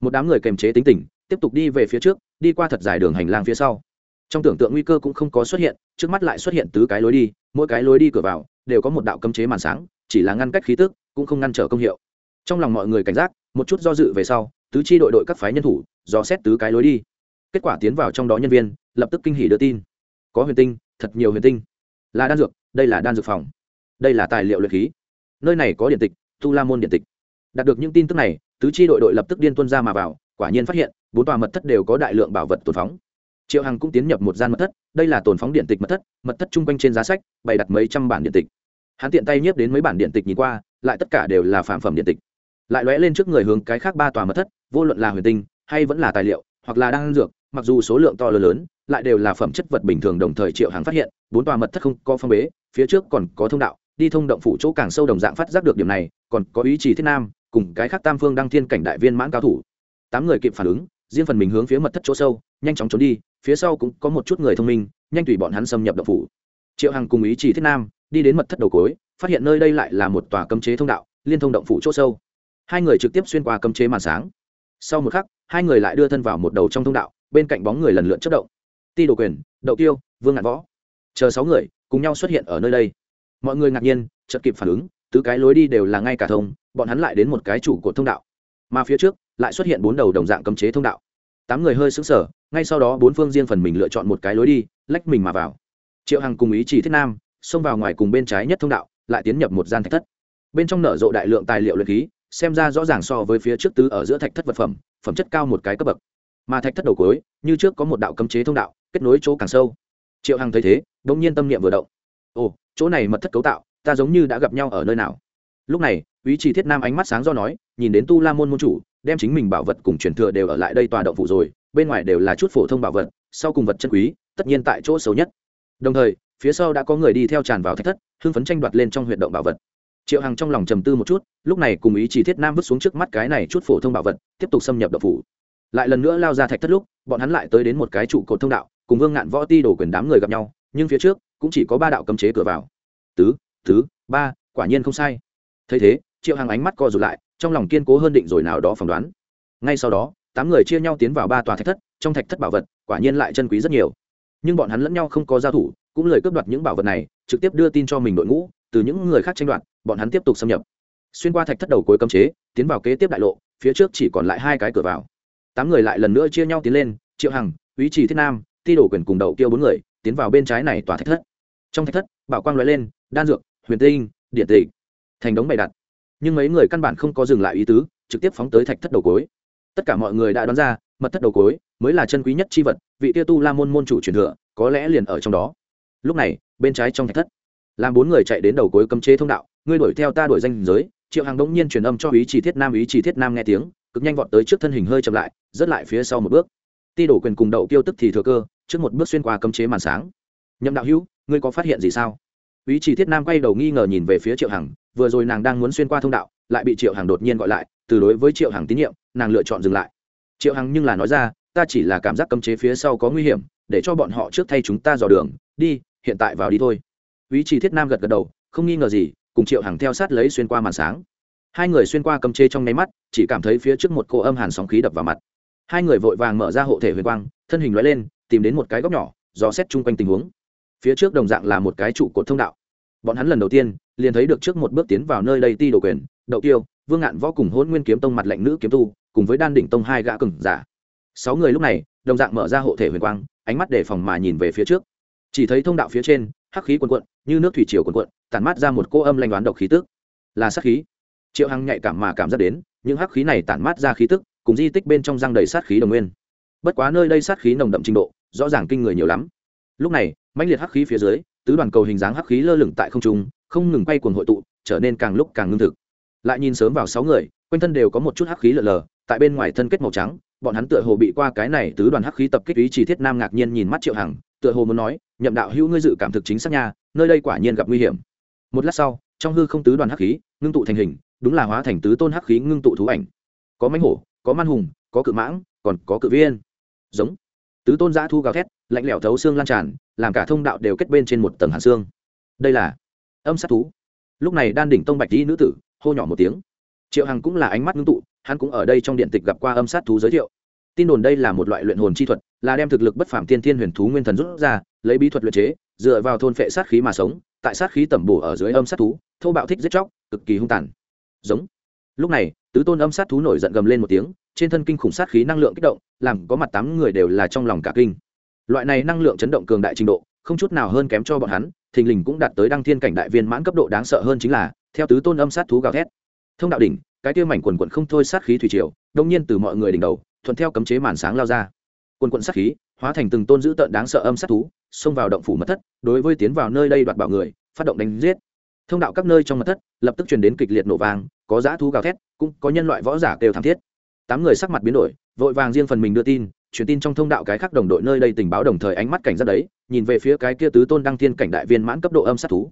Một đám người kềm chế tính tình, tiếp tục đi về phía trước, đi qua thật dài đường hành lang phía sau. Trong tưởng tượng nguy cơ cũng không có xuất hiện, trước mắt lại xuất hiện tứ cái lối đi, mỗi cái lối đi cửa vào đều có một đạo cấm chế màn sáng, chỉ là ngăn cách khí tức, cũng không ngăn trở công hiệu. Trong lòng mọi người cảnh giác, một chút do dự về sau, tứ chi đội đội các phái nhân thủ, dò xét tứ cái lối đi. Kết quả tiến vào trong đó nhân viên, lập tức kinh hỉ đưa tin. Có huyền tinh, thật nhiều huyền tinh. Là đan dược, đây là đan dược phòng. Đây là tài liệu luyện khí. Nơi này có điện tịch, tu la môn điện tịch. Đạt được những tin tức này, tứ chi đội đội lập tức điên tuân ra mà vào, quả nhiên phát hiện, bốn tòa mật thất đều có đại lượng bảo vật tồn phóng triệu hằng cũng tiến nhập một gian mật thất, đây là tồn phóng điện tịch mật thất mật thất chung quanh trên giá sách, bày đặt mấy trăm bản điện tịch. Hắn tiện tay nhiếp đến mấy bản điện tịch nhìn qua, lại tất cả đều là phạm phẩm điện tịch. Lại lóe lên trước người hướng cái khác ba tòa mật thất, vô luận là huyền tinh, hay vẫn là tài liệu, hoặc là đan dược, mặc dù số lượng to lớn lớn, lại đều là phẩm chất vật bình thường đồng thời triệu Hằng phát hiện, bốn tòa mật thất không có phong bế, phía trước còn có thông đạo, đi thông động phủ chỗ càng sâu đồng dạng phát giác được điểm này, còn có ý chí thiết nam, cùng cái khác tam phương đăng thiên cảnh đại viên mãn cao thủ. Tám người kịp phản ứng, riêng phần mình hướng phía mật thất chỗ sâu, nhanh chóng trốn đi phía sau cũng có một chút người thông minh, nhanh tùy bọn hắn xâm nhập động phủ. Triệu hằng cùng ý chỉ thiết nam đi đến mật thất đầu cối, phát hiện nơi đây lại là một tòa cấm chế thông đạo, liên thông động phủ chỗ sâu. Hai người trực tiếp xuyên qua cấm chế màn sáng. Sau một khắc, hai người lại đưa thân vào một đầu trong thông đạo, bên cạnh bóng người lần lượt chất động. Ti đồ quyền, đậu tiêu vương ngạn võ. Chờ sáu người cùng nhau xuất hiện ở nơi đây. Mọi người ngạc nhiên, chợt kịp phản ứng, tứ cái lối đi đều là ngay cả thông, bọn hắn lại đến một cái chủ của thông đạo. Mà phía trước, lại xuất hiện bốn đầu đồng dạng cấm chế thông đạo. Tám người hơi sững sờ ngay sau đó bốn phương riêng phần mình lựa chọn một cái lối đi, lách mình mà vào. Triệu hằng cùng ý chỉ thiết nam, xông vào ngoài cùng bên trái nhất thông đạo, lại tiến nhập một gian thạch thất. Bên trong nở rộ đại lượng tài liệu luyện khí, xem ra rõ ràng so với phía trước tứ ở giữa thạch thất vật phẩm phẩm chất cao một cái cấp bậc. Mà thạch thất đầu cuối, như trước có một đạo cấm chế thông đạo, kết nối chỗ càng sâu. Triệu hằng thấy thế đ ỗ n g nhiên tâm niệm vừa động. Ồ, chỗ này mật thất cấu tạo, ta giống như đã gặp nhau ở nơi nào? Lúc này, ý chỉ thiết nam ánh mắt sáng do nói, nhìn đến tu la môn môn chủ, đem chính mình bảo vật cùng truyền thừa đều ở lại đây tòa động phủ rồi bên ngoài đều là chút phổ thông bảo vật, sau cùng vật chân quý, tất nhiên tại chỗ xấu nhất. Đồng thời, phía sau đã có người đi theo tràn vào thạch thất, hưng phấn tranh đoạt lên trong huyệt động bảo vật. Triệu hằng trong lòng trầm tư một chút, lúc này cùng ý chỉ thiết nam vứt xuống trước mắt cái này chút phổ thông bảo vật, tiếp tục xâm nhập độc phủ. Lại lần nữa lao ra thạch thất lúc, bọn hắn lại tới đến một cái trụ cột thông đạo, cùng vương ngạn võ ti đổ quyền đám người gặp nhau, nhưng phía trước, cũng chỉ có ba đạo cấm chế cửa vào. Tứ tứ, ba, quả nhiên không sai. Thấy thế, triệu hằng ánh mắt co rụt lại, trong lòng kiên cố hơn định rồi nào đó phỏng đoán. Ngay sau đó tám người chia nhau tiến vào ba tòa thạch thất, trong thạch thất bảo vật, quả nhiên lại chân quý rất nhiều. Nhưng bọn hắn lẫn nhau không có giao thủ, cũng lời cướp đoạt những bảo vật này, trực tiếp đưa tin cho mình đội ngũ, từ những người khác tranh đoạt, bọn hắn tiếp tục xâm nhập. Xuyên qua thạch thất đầu cuối cấm chế, tiến vào kế tiếp đại lộ, phía trước chỉ còn lại hai cái cửa vào. Tám người lại lần nữa chia nhau tiến lên, triệu hằng úy trì thiết nam, ti đổ quyền cùng đậu kêu bốn người, tiến vào bên trái này tòa thạch thất. Trong thạch thất, bảo quang loại lên, đan dược, huyền tinh, điện tịch, thành đống bày đặt. Nhưng mấy người căn bản không có dừng lại ý tứ, trực tiếp phóng tới thạch thất đầu cối tất cả mọi người đã đoán ra, mật thất đầu cối mới là chân quý nhất chi vật, vị tiêu tu la môn môn chủ truyền thừa, có lẽ liền ở trong đó. Lúc này, bên trái trong thạch thất, làm bốn người chạy đến đầu cối cấm chế thông đạo, ngươi đuổi theo ta đuổi danh giới. Triệu hàng đống nhiên truyền âm cho ý chỉ thiết nam, ý chỉ thiết nam nghe tiếng, cực nhanh vọt tới trước thân hình hơi chậm lại rớt lại phía sau một bước. Ti đổ quyền cùng đậu tiêu tức thì thừa cơ, trước một bước xuyên qua cấm chế màn sáng. Nhậm đạo hữu, ngươi có phát hiện gì sao? Ý chỉ thiết nam quay đầu nghi ngờ nhìn về phía triệu hằng, vừa rồi nàng đang muốn xuyên qua thông đạo, lại bị triệu hằng đột nhiên gọi lại từ đối với triệu hằng tín nhiệm, nàng lựa chọn dừng lại. Triệu hằng nhưng là nói ra, ta chỉ là cảm giác cấm chế phía sau có nguy hiểm, để cho bọn họ trước thay chúng ta dò đường, đi, hiện tại vào đi thôi. Ý chỉ thiết nam gật gật đầu, không nghi ngờ gì, cùng triệu hằng theo sát lấy xuyên qua màn sáng. Hai người xuyên qua cấm chế trong nháy mắt, chỉ cảm thấy phía trước một cô âm hàn sóng khí đập vào mặt. Hai người vội vàng mở ra hộ thể huyền quang, thân hình loại lên, tìm đến một cái góc nhỏ, dò xét chung quanh tình huống. Phía trước đồng dạng là một cái trụ cột thông đạo. Bọn hắn lần đầu tiên, liền thấy được trước một bước tiến vào nơi đây ti đồ quyền, đậu tiêu vương ngạn võ cùng hôn nguyên kiếm tông mặt lệnh nữ kiếm tu, cùng với đan đỉnh tông hai gã cừng giả. Sáu người lúc này, đồng dạng mở ra hộ thể huyền quang, ánh mắt đề phòng mà nhìn về phía trước. Chỉ thấy thông đạo phía trên, hắc khí quần quận như nước thủy triều quần quận tản mát ra một cô âm lanh đoán độc khí tức. Là sát khí. Triệu hằng nhạy cảm mà cảm giác đến, những hắc khí này tản mát ra khí tức, cùng di tích bên trong răng đầy sát khí đồng nguyên. Bất quá nơi đây sát khí nồng đậm trình độ, rõ ràng kinh người nhiều lắm. Lúc này, mãnh liệt hắc khí phía dưới, tứ đoàn cầu hình dáng hắc khí lơ lửng tại không trung, không ngừng quay cuồng hội tụ, trở nên càng lúc càng ngưng thực lại nhìn sớm vào sáu người, quanh thân đều có một chút hắc khí lờ lờ, tại bên ngoài thân kết màu trắng, bọn hắn tựa hồ bị qua cái này tứ đoàn hắc khí tập kích ý chỉ thiết nam ngạc nhiên nhìn mắt triệu hằng, tựa hồ muốn nói, nhậm đạo hữu ngươi dự cảm thực chính xác nha, nơi đây quả nhiên gặp nguy hiểm. Một lát sau, trong hư không tứ đoàn hắc khí, ngưng tụ thành hình, đúng là hóa thành tứ tôn hắc khí ngưng tụ thú ảnh. Có mánh hổ, có man hùng, có cự mãng, còn có cự viên. Giống. Tứ tôn giã thu gào thét, lạnh lẽo thấu xương lan tràn, làm cả thông đạo đều kết bên trên một tầng hàn xương. Đây là âm sát thú. Lúc này đan đỉnh tông bạch dĩ nữ tử hô nhỏ một tiếng. Triệu hằng cũng là ánh mắt ngưng tụ, hắn cũng ở đây trong điện tịch gặp qua âm sát thú giới thiệu. Tin đồn đây là một loại luyện hồn chi thuật, là đem thực lực bất phàm tiên thiên huyền thú nguyên thần rút ra, lấy bí thuật luyện chế, dựa vào thôn phệ sát khí mà sống, tại sát khí tẩm bổ ở dưới âm sát thú, thô bạo thích giết chóc, cực kỳ hung tàn. Giống. Lúc này, tứ tôn âm sát thú nổi giận gầm lên một tiếng, trên thân kinh khủng sát khí năng lượng kích động, làm có mặt tám người đều là trong lòng cả kinh. Loại này năng lượng chấn động cường đại trình độ, không chút nào hơn kém cho bọn hắn thình lình cũng đạt tới đăng thiên cảnh đại viên mãn cấp độ đáng sợ hơn chính là, theo tứ tôn âm sát thú gào thét. Thông đạo đỉnh, cái tiêu mảnh quần quận không thôi sát khí thủy triều đông nhiên từ mọi người đỉnh đầu, thuận theo cấm chế màn sáng lao ra. Quần quận sát khí, hóa thành từng tôn dữ tợn đáng sợ âm sát thú, xông vào động phủ mật thất, đối với tiến vào nơi đây đoạt bảo người, phát động đánh giết. Thông đạo các nơi trong mật thất, lập tức truyền đến kịch liệt nổ vàng có dã thú gào thét, cũng có nhân loại võ giả kêu thảm thiết. Tám người sắc mặt biến đổi vội vàng riêng phần mình đưa tin, truyền tin trong thông đạo cái khác đồng đội nơi đây tình báo đồng thời ánh mắt cảnh giác đấy, nhìn về phía cái kia tứ tôn đăng thiên cảnh đại viên mãn cấp độ âm sát thú.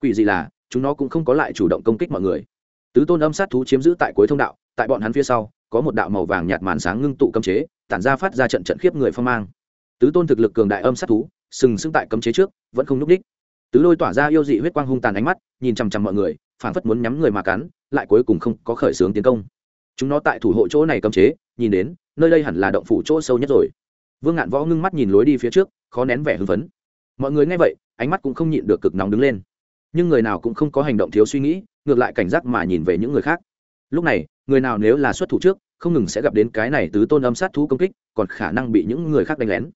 Quỷ gì là, chúng nó cũng không có lại chủ động công kích mọi người. Tứ tôn âm sát thú chiếm giữ tại cuối thông đạo, tại bọn hắn phía sau, có một đạo màu vàng nhạt màn sáng ngưng tụ cấm chế, tản ra phát ra trận trận khiếp người phong mang. Tứ tôn thực lực cường đại âm sát thú, sừng sững tại cấm chế trước, vẫn không n ú c đích tứ đôi tỏa ra yêu dị huyết quang hung tàn ánh mắt, nhìn chằm chằm mọi người phản phất muốn nhắm người mà cắn, lại cuối cùng không có khởi xướng tiến công. Chúng nó tại thủ hộ chỗ này cấm chế nhìn đến, nơi đây hẳn là động phủ chỗ sâu nhất rồi. Vương ngạn võ ngưng mắt nhìn lối đi phía trước, khó nén vẻ hưng phấn. Mọi người nghe vậy, ánh mắt cũng không nhịn được cực nóng đứng lên. Nhưng người nào cũng không có hành động thiếu suy nghĩ, ngược lại cảnh giác mà nhìn về những người khác. Lúc này, người nào nếu là xuất thủ trước, không ngừng sẽ gặp đến cái này tứ tôn âm sát thú công kích, còn khả năng bị những người khác đánh lén.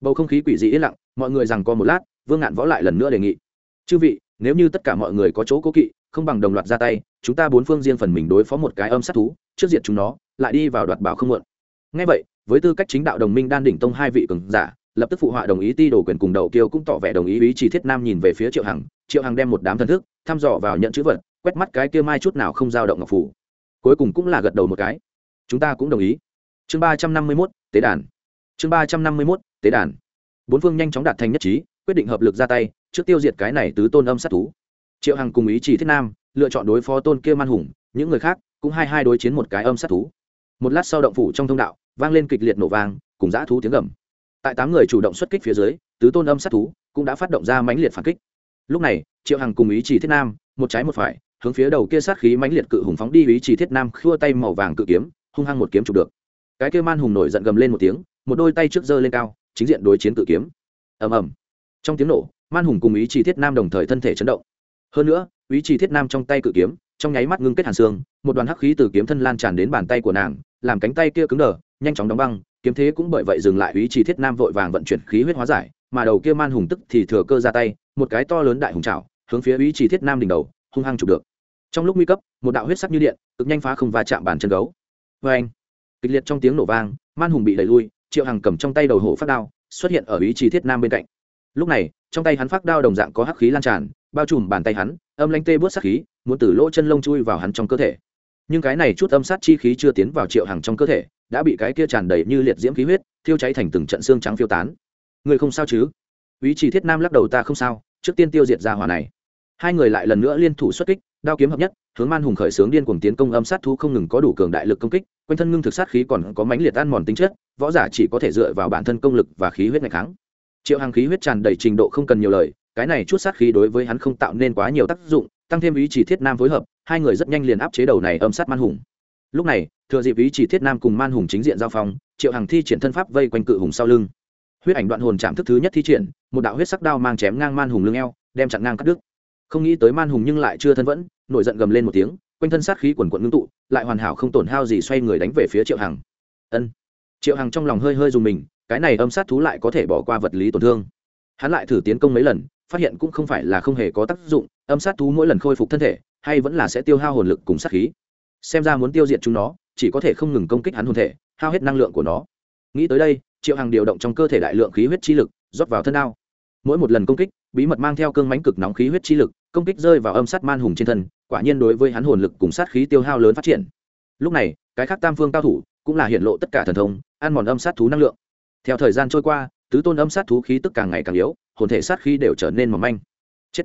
Bầu không khí quỷ dị yên lặng, mọi người rằng có một lát, vương ngạn võ lại lần nữa đề nghị. Chư vị, nếu như tất cả mọi người có chỗ cố kỵ, không bằng đồng loạt ra tay, chúng ta bốn phương riêng phần mình đối phó một cái âm sát thú trước diệt chúng nó, lại đi vào đoạt bảo không muộn. Ngay vậy, với tư cách chính đạo đồng minh đan đỉnh tông hai vị cường giả, lập tức phụ họa đồng ý ti đổ quyền cùng đầu kiêu cũng tỏ vẻ đồng ý ý chỉ thiết nam nhìn về phía triệu hằng. Triệu hằng đem một đám thần thức, thăm dò vào nhận chữ vật, quét mắt cái kia mai chút nào không dao động ngọc phủ. Cuối cùng cũng là gật đầu một cái. Chúng ta cũng đồng ý. Chương ba trăm năm mươi mốt, tế đàn. Chương ba trăm năm mươi mốt, tế đàn. Bốn phương nhanh chóng đạt thành nhất trí, quyết định hợp lực ra tay, trước tiêu diệt cái này tứ tôn âm sát thú. Triệu hằng cùng ý chỉ thiết nam, lựa chọn đối phó tôn kia man hùng, những người khác cũng hai hai đối chiến một cái âm sát thú. Một lát sau động phủ trong thông đạo, vang lên kịch liệt nổ vang, cùng dã thú tiếng gầm. Tại tám người chủ động xuất kích phía dưới, tứ tôn âm sát thú cũng đã phát động ra mãnh liệt phản kích. Lúc này, triệu hằng cùng ý chỉ thiết nam, một trái một phải, hướng phía đầu kia sát khí mãnh liệt cự hùng phóng đi, ý chỉ thiết nam khua tay màu vàng cự kiếm, hung hăng một kiếm chụp được. Cái kia man hùng nổi giận gầm lên một tiếng, một đôi tay trước giơ lên cao, chính diện đối chiến cự kiếm. Ầm ầm. Trong tiếng nổ, man hùng cùng ý chỉ thiết nam đồng thời thân thể chấn động. Hơn nữa, ý chỉ thiết nam trong tay cự kiếm trong nháy mắt ngưng kết hàn xương, một đoàn hắc khí từ kiếm thân lan tràn đến bàn tay của nàng, làm cánh tay kia cứng đờ, nhanh chóng đóng băng, kiếm thế cũng bởi vậy dừng lại ý chỉ thiết nam vội vàng vận chuyển khí huyết hóa giải, mà đầu kia man hùng tức thì thừa cơ ra tay, một cái to lớn đại hùng trào hướng phía ý chỉ thiết nam đỉnh đầu, hung hăng chụp được. Trong lúc nguy cấp, một đạo huyết sắc như điện, cực nhanh phá không va chạm bàn chân gấu. Vê anh kịch liệt trong tiếng nổ vang, man hùng bị đẩy lui, triệu hằng cầm trong tay đầu hổ phát đao, xuất hiện ở ý chí thiết nam bên cạnh. Lúc này, trong tay hắn phát đao đồng dạng có hắc khí lan tràn, bao trùm bàn tay hắn, âm lanh tê bước sắc khí muốn từ lỗ chân lông chui vào hắn trong cơ thể. Nhưng cái này chút âm sát chi khí chưa tiến vào triệu hằng trong cơ thể, đã bị cái kia tràn đầy như liệt diễm khí huyết, thiêu cháy thành từng trận xương trắng phiêu tán. Người không sao chứ? Ý chỉ thiết nam lắc đầu, ta không sao, trước tiên tiêu diệt ra hỏa này. Hai người lại lần nữa liên thủ xuất kích, đao kiếm hợp nhất, hướng man hùng khởi xướng điên cuồng tiến công âm sát thú không ngừng có đủ cường đại lực công kích, quanh thân ngưng thực sát khí còn có mãnh liệt ăn mòn tính chất, võ giả chỉ có thể dựa vào bản thân công lực và khí huyết ngày kháng. Triệu hàng khí huyết tràn đầy trình độ không cần nhiều lời, cái này chút sát khí đối với hắn không tạo nên quá nhiều tác dụng tăng thêm ý chỉ thiết nam phối hợp, hai người rất nhanh liền áp chế đầu này âm sát man hùng. Lúc này, thừa dịp ý chỉ thiết nam cùng man hùng chính diện giao phong, triệu hằng thi triển thân pháp vây quanh cự hùng sau lưng. Huyết ảnh đoạn hồn chạm thức thứ nhất thi triển, một đạo huyết sắc đao mang chém ngang man hùng lưng eo, đem chặn ngang cắt đứt. Không nghĩ tới man hùng nhưng lại chưa thân vẫn, nổi giận gầm lên một tiếng, quanh thân sát khí quần quận ngưng tụ, lại hoàn hảo không tổn hao gì xoay người đánh về phía triệu hằng. Ân. Triệu hằng trong lòng hơi hơi dùng mình, cái này âm sát thú lại có thể bỏ qua vật lý tổn thương. Hắn lại thử tiến công mấy lần phát hiện cũng không phải là không hề có tác dụng, âm sát thú mỗi lần khôi phục thân thể, hay vẫn là sẽ tiêu hao hồn lực cùng sát khí. Xem ra muốn tiêu diệt chúng nó, chỉ có thể không ngừng công kích hắn hồn thể, hao hết năng lượng của nó. Nghĩ tới đây, triệu hằng điều động trong cơ thể đại lượng khí huyết chi lực, rót vào thân đao. Mỗi một lần công kích, bí mật mang theo cương mánh cực nóng khí huyết chi lực, công kích rơi vào âm sát man hùng trên thân, quả nhiên đối với hắn hồn lực cùng sát khí tiêu hao lớn phát triển. Lúc này, cái khác tam phương cao thủ cũng là hiện lộ tất cả thần thông, ăn mòn âm sát thú năng lượng. Theo thời gian trôi qua, tứ tôn âm sát thú khí tức càng ngày càng yếu hồn thể sát khí đều trở nên mỏng manh. Chết.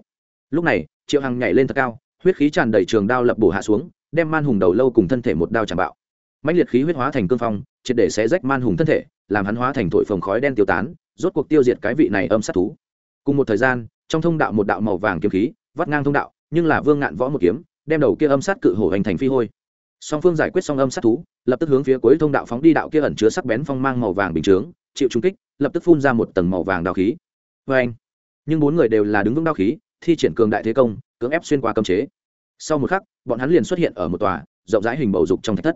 Lúc này, triệu hằng nhảy lên thật cao, huyết khí tràn đầy trường đao lập bổ hạ xuống, đem man hùng đầu lâu cùng thân thể một đao chạm bạo. Mạnh liệt khí huyết hóa thành cương phong, triệt để xé rách man hùng thân thể, làm hắn hóa thành thổi phồng khói đen tiêu tán, rốt cuộc tiêu diệt cái vị này âm sát thú. Cùng một thời gian, trong thông đạo một đạo màu vàng kiếm khí, vắt ngang thông đạo, nhưng là vương ngạn võ một kiếm, đem đầu kia âm sát cự hổ hành thành phi hôi. Song phương giải quyết xong âm sát thú, lập tức hướng phía cuối thông đạo phóng đi đạo kia ẩn chứa sắc bén phong mang màu vàng bình chướng, chịu trung kích, lập tức phun ra một tầng màu vàng đạo khí vê anh. Nhưng bốn người đều là đứng vững đao khí, thi triển cường đại thế công, cưỡng ép xuyên qua cấm chế. Sau một khắc, bọn hắn liền xuất hiện ở một tòa, rộng rãi hình bầu dục trong thạch thất.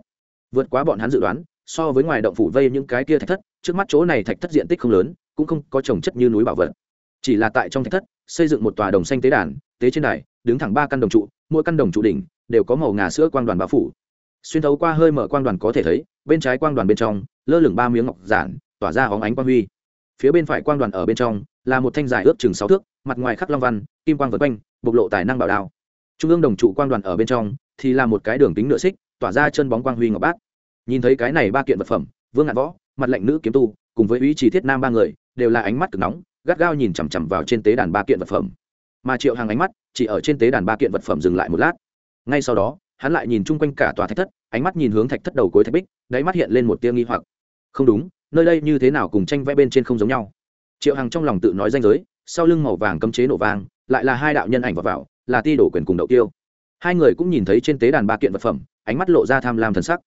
Vượt quá bọn hắn dự đoán, so với ngoài động phủ vây những cái kia thạch thất, trước mắt chỗ này thạch thất diện tích không lớn, cũng không có trồng chất như núi bảo vật. Chỉ là tại trong thạch thất, xây dựng một tòa đồng xanh tế đàn, tế trên đài, đứng thẳng ba căn đồng trụ, mỗi căn đồng trụ đỉnh đều có màu ngà sữa quang đoàn bao phủ. Xuyên thấu qua hơi mở quang đoàn có thể thấy, bên trái quang đoàn bên trong, lơ lửng ba miếng ngọc giản, tỏa ra hóng ánh quang huy. Phía bên phải quang đoàn ở bên trong là một thanh dài ước chừng sáu thước, mặt ngoài khắc long văn, kim quang vượt quanh, bộc lộ tài năng bảo đao. Trung ương đồng trụ quang đoàn ở bên trong thì là một cái đường tính nửa xích, tỏa ra chân bóng quang huy ngọc bát. Nhìn thấy cái này ba kiện vật phẩm, vương ngạn võ, mặt lệnh nữ kiếm tu, cùng với ý chỉ thiết nam ba người, đều là ánh mắt cực nóng, gắt gao nhìn chằm chằm vào trên tế đàn ba kiện vật phẩm. Mà triệu hàng ánh mắt chỉ ở trên tế đàn ba kiện vật phẩm dừng lại một lát. Ngay sau đó, hắn lại nhìn chung quanh cả tòa thạch thất, ánh mắt nhìn hướng thạch thất đầu cuối thạch bích, đáy mắt hiện lên một tia nghi hoặc. Không đúng, nơi đây như thế nào cùng tranh vẽ bên trên không giống nhau triệu hằng trong lòng tự nói danh giới, sau lưng màu vàng cấm chế nổ vàng lại là hai đạo nhân ảnh vào vào, là ti đổ quyền cùng đậu tiêu hai người cũng nhìn thấy trên tế đàn ba kiện vật phẩm, ánh mắt lộ ra tham lam thần sắc.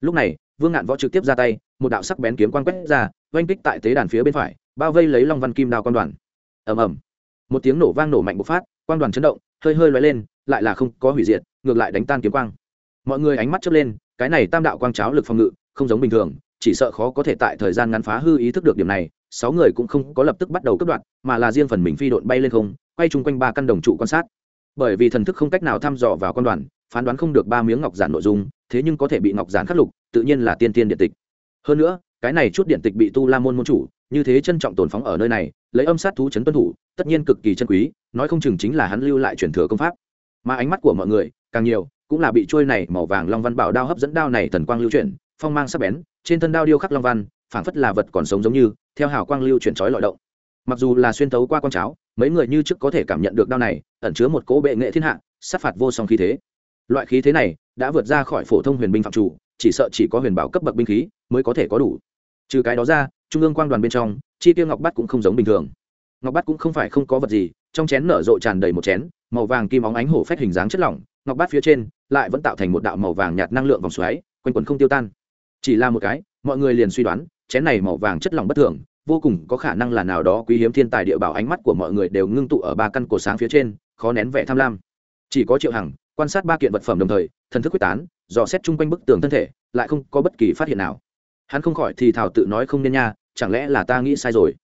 Lúc này, vương ngạn võ trực tiếp ra tay, một đạo sắc bén kiếm quan quét ra, oanh kích tại tế đàn phía bên phải, bao vây lấy long văn kim đao quan đoàn. Ầm ầm. Một tiếng nổ vang nổ mạnh bộc phát, quan đoàn chấn động, hơi hơi loay lên, lại là không có hủy diệt, ngược lại đánh tan kiếm quang. Mọi người ánh mắt chớp lên, cái này tam đạo quang cháo lực phòng ngự, không giống bình thường, chỉ sợ khó có thể tại thời gian ngắn phá hư ý thức được điểm này sáu người cũng không có lập tức bắt đầu cấp đoạn mà là riêng phần mình phi độn bay lên không, quay chung quanh ba căn đồng trụ quan sát. Bởi vì thần thức không cách nào thăm dò vào con đoàn, phán đoán không được ba miếng ngọc giản nội dung, thế nhưng có thể bị ngọc giản khắc lục, tự nhiên là tiên tiên điện tịch. Hơn nữa, cái này chút điện tịch bị tu la môn môn chủ, như thế trân trọng tồn phóng ở nơi này, lấy âm sát thú chấn tuân thủ, tất nhiên cực kỳ chân quý, nói không chừng chính là hắn lưu lại truyền thừa công pháp. Mà ánh mắt của mọi người, càng nhiều, cũng là bị trôi này màu vàng long văn bảo đao hấp dẫn đao này thần quang lưu chuyển, phong mang sắc bén, trên thân đao điêu khắc long văn, phảng phất là vật còn sống giống như theo hào quang lưu chuyển trói lọi động. Mặc dù là xuyên tấu qua con cháo, mấy người như trước có thể cảm nhận được đao này, ẩn chứa một cỗ bệ nghệ thiên hạ, sát phạt vô song khí thế. Loại khí thế này đã vượt ra khỏi phổ thông huyền binh phạm chủ, chỉ sợ chỉ có huyền bảo cấp bậc binh khí mới có thể có đủ. Trừ cái đó ra, trung ương quang đoàn bên trong, chi tiêu ngọc bắt cũng không giống bình thường. Ngọc bát cũng không phải không có vật gì, trong chén nở rộ tràn đầy một chén, màu vàng kim óng ánh hổ phách hình dáng chất lỏng, ngọc bát phía trên lại vẫn tạo thành một đạo màu vàng nhạt năng lượng vòng xoáy, quanh quần không tiêu tan. Chỉ là một cái mọi người liền suy đoán, chén này màu vàng chất lỏng bất thường, vô cùng có khả năng là nào đó quý hiếm thiên tài địa bảo ánh mắt của mọi người đều ngưng tụ ở ba căn cổ sáng phía trên, khó nén vẻ tham lam. Chỉ có triệu hằng, quan sát ba kiện vật phẩm đồng thời, thần thức quyết tán, dò xét chung quanh bức tường thân thể, lại không có bất kỳ phát hiện nào. Hắn không khỏi thì thảo tự nói không nên nha, chẳng lẽ là ta nghĩ sai rồi?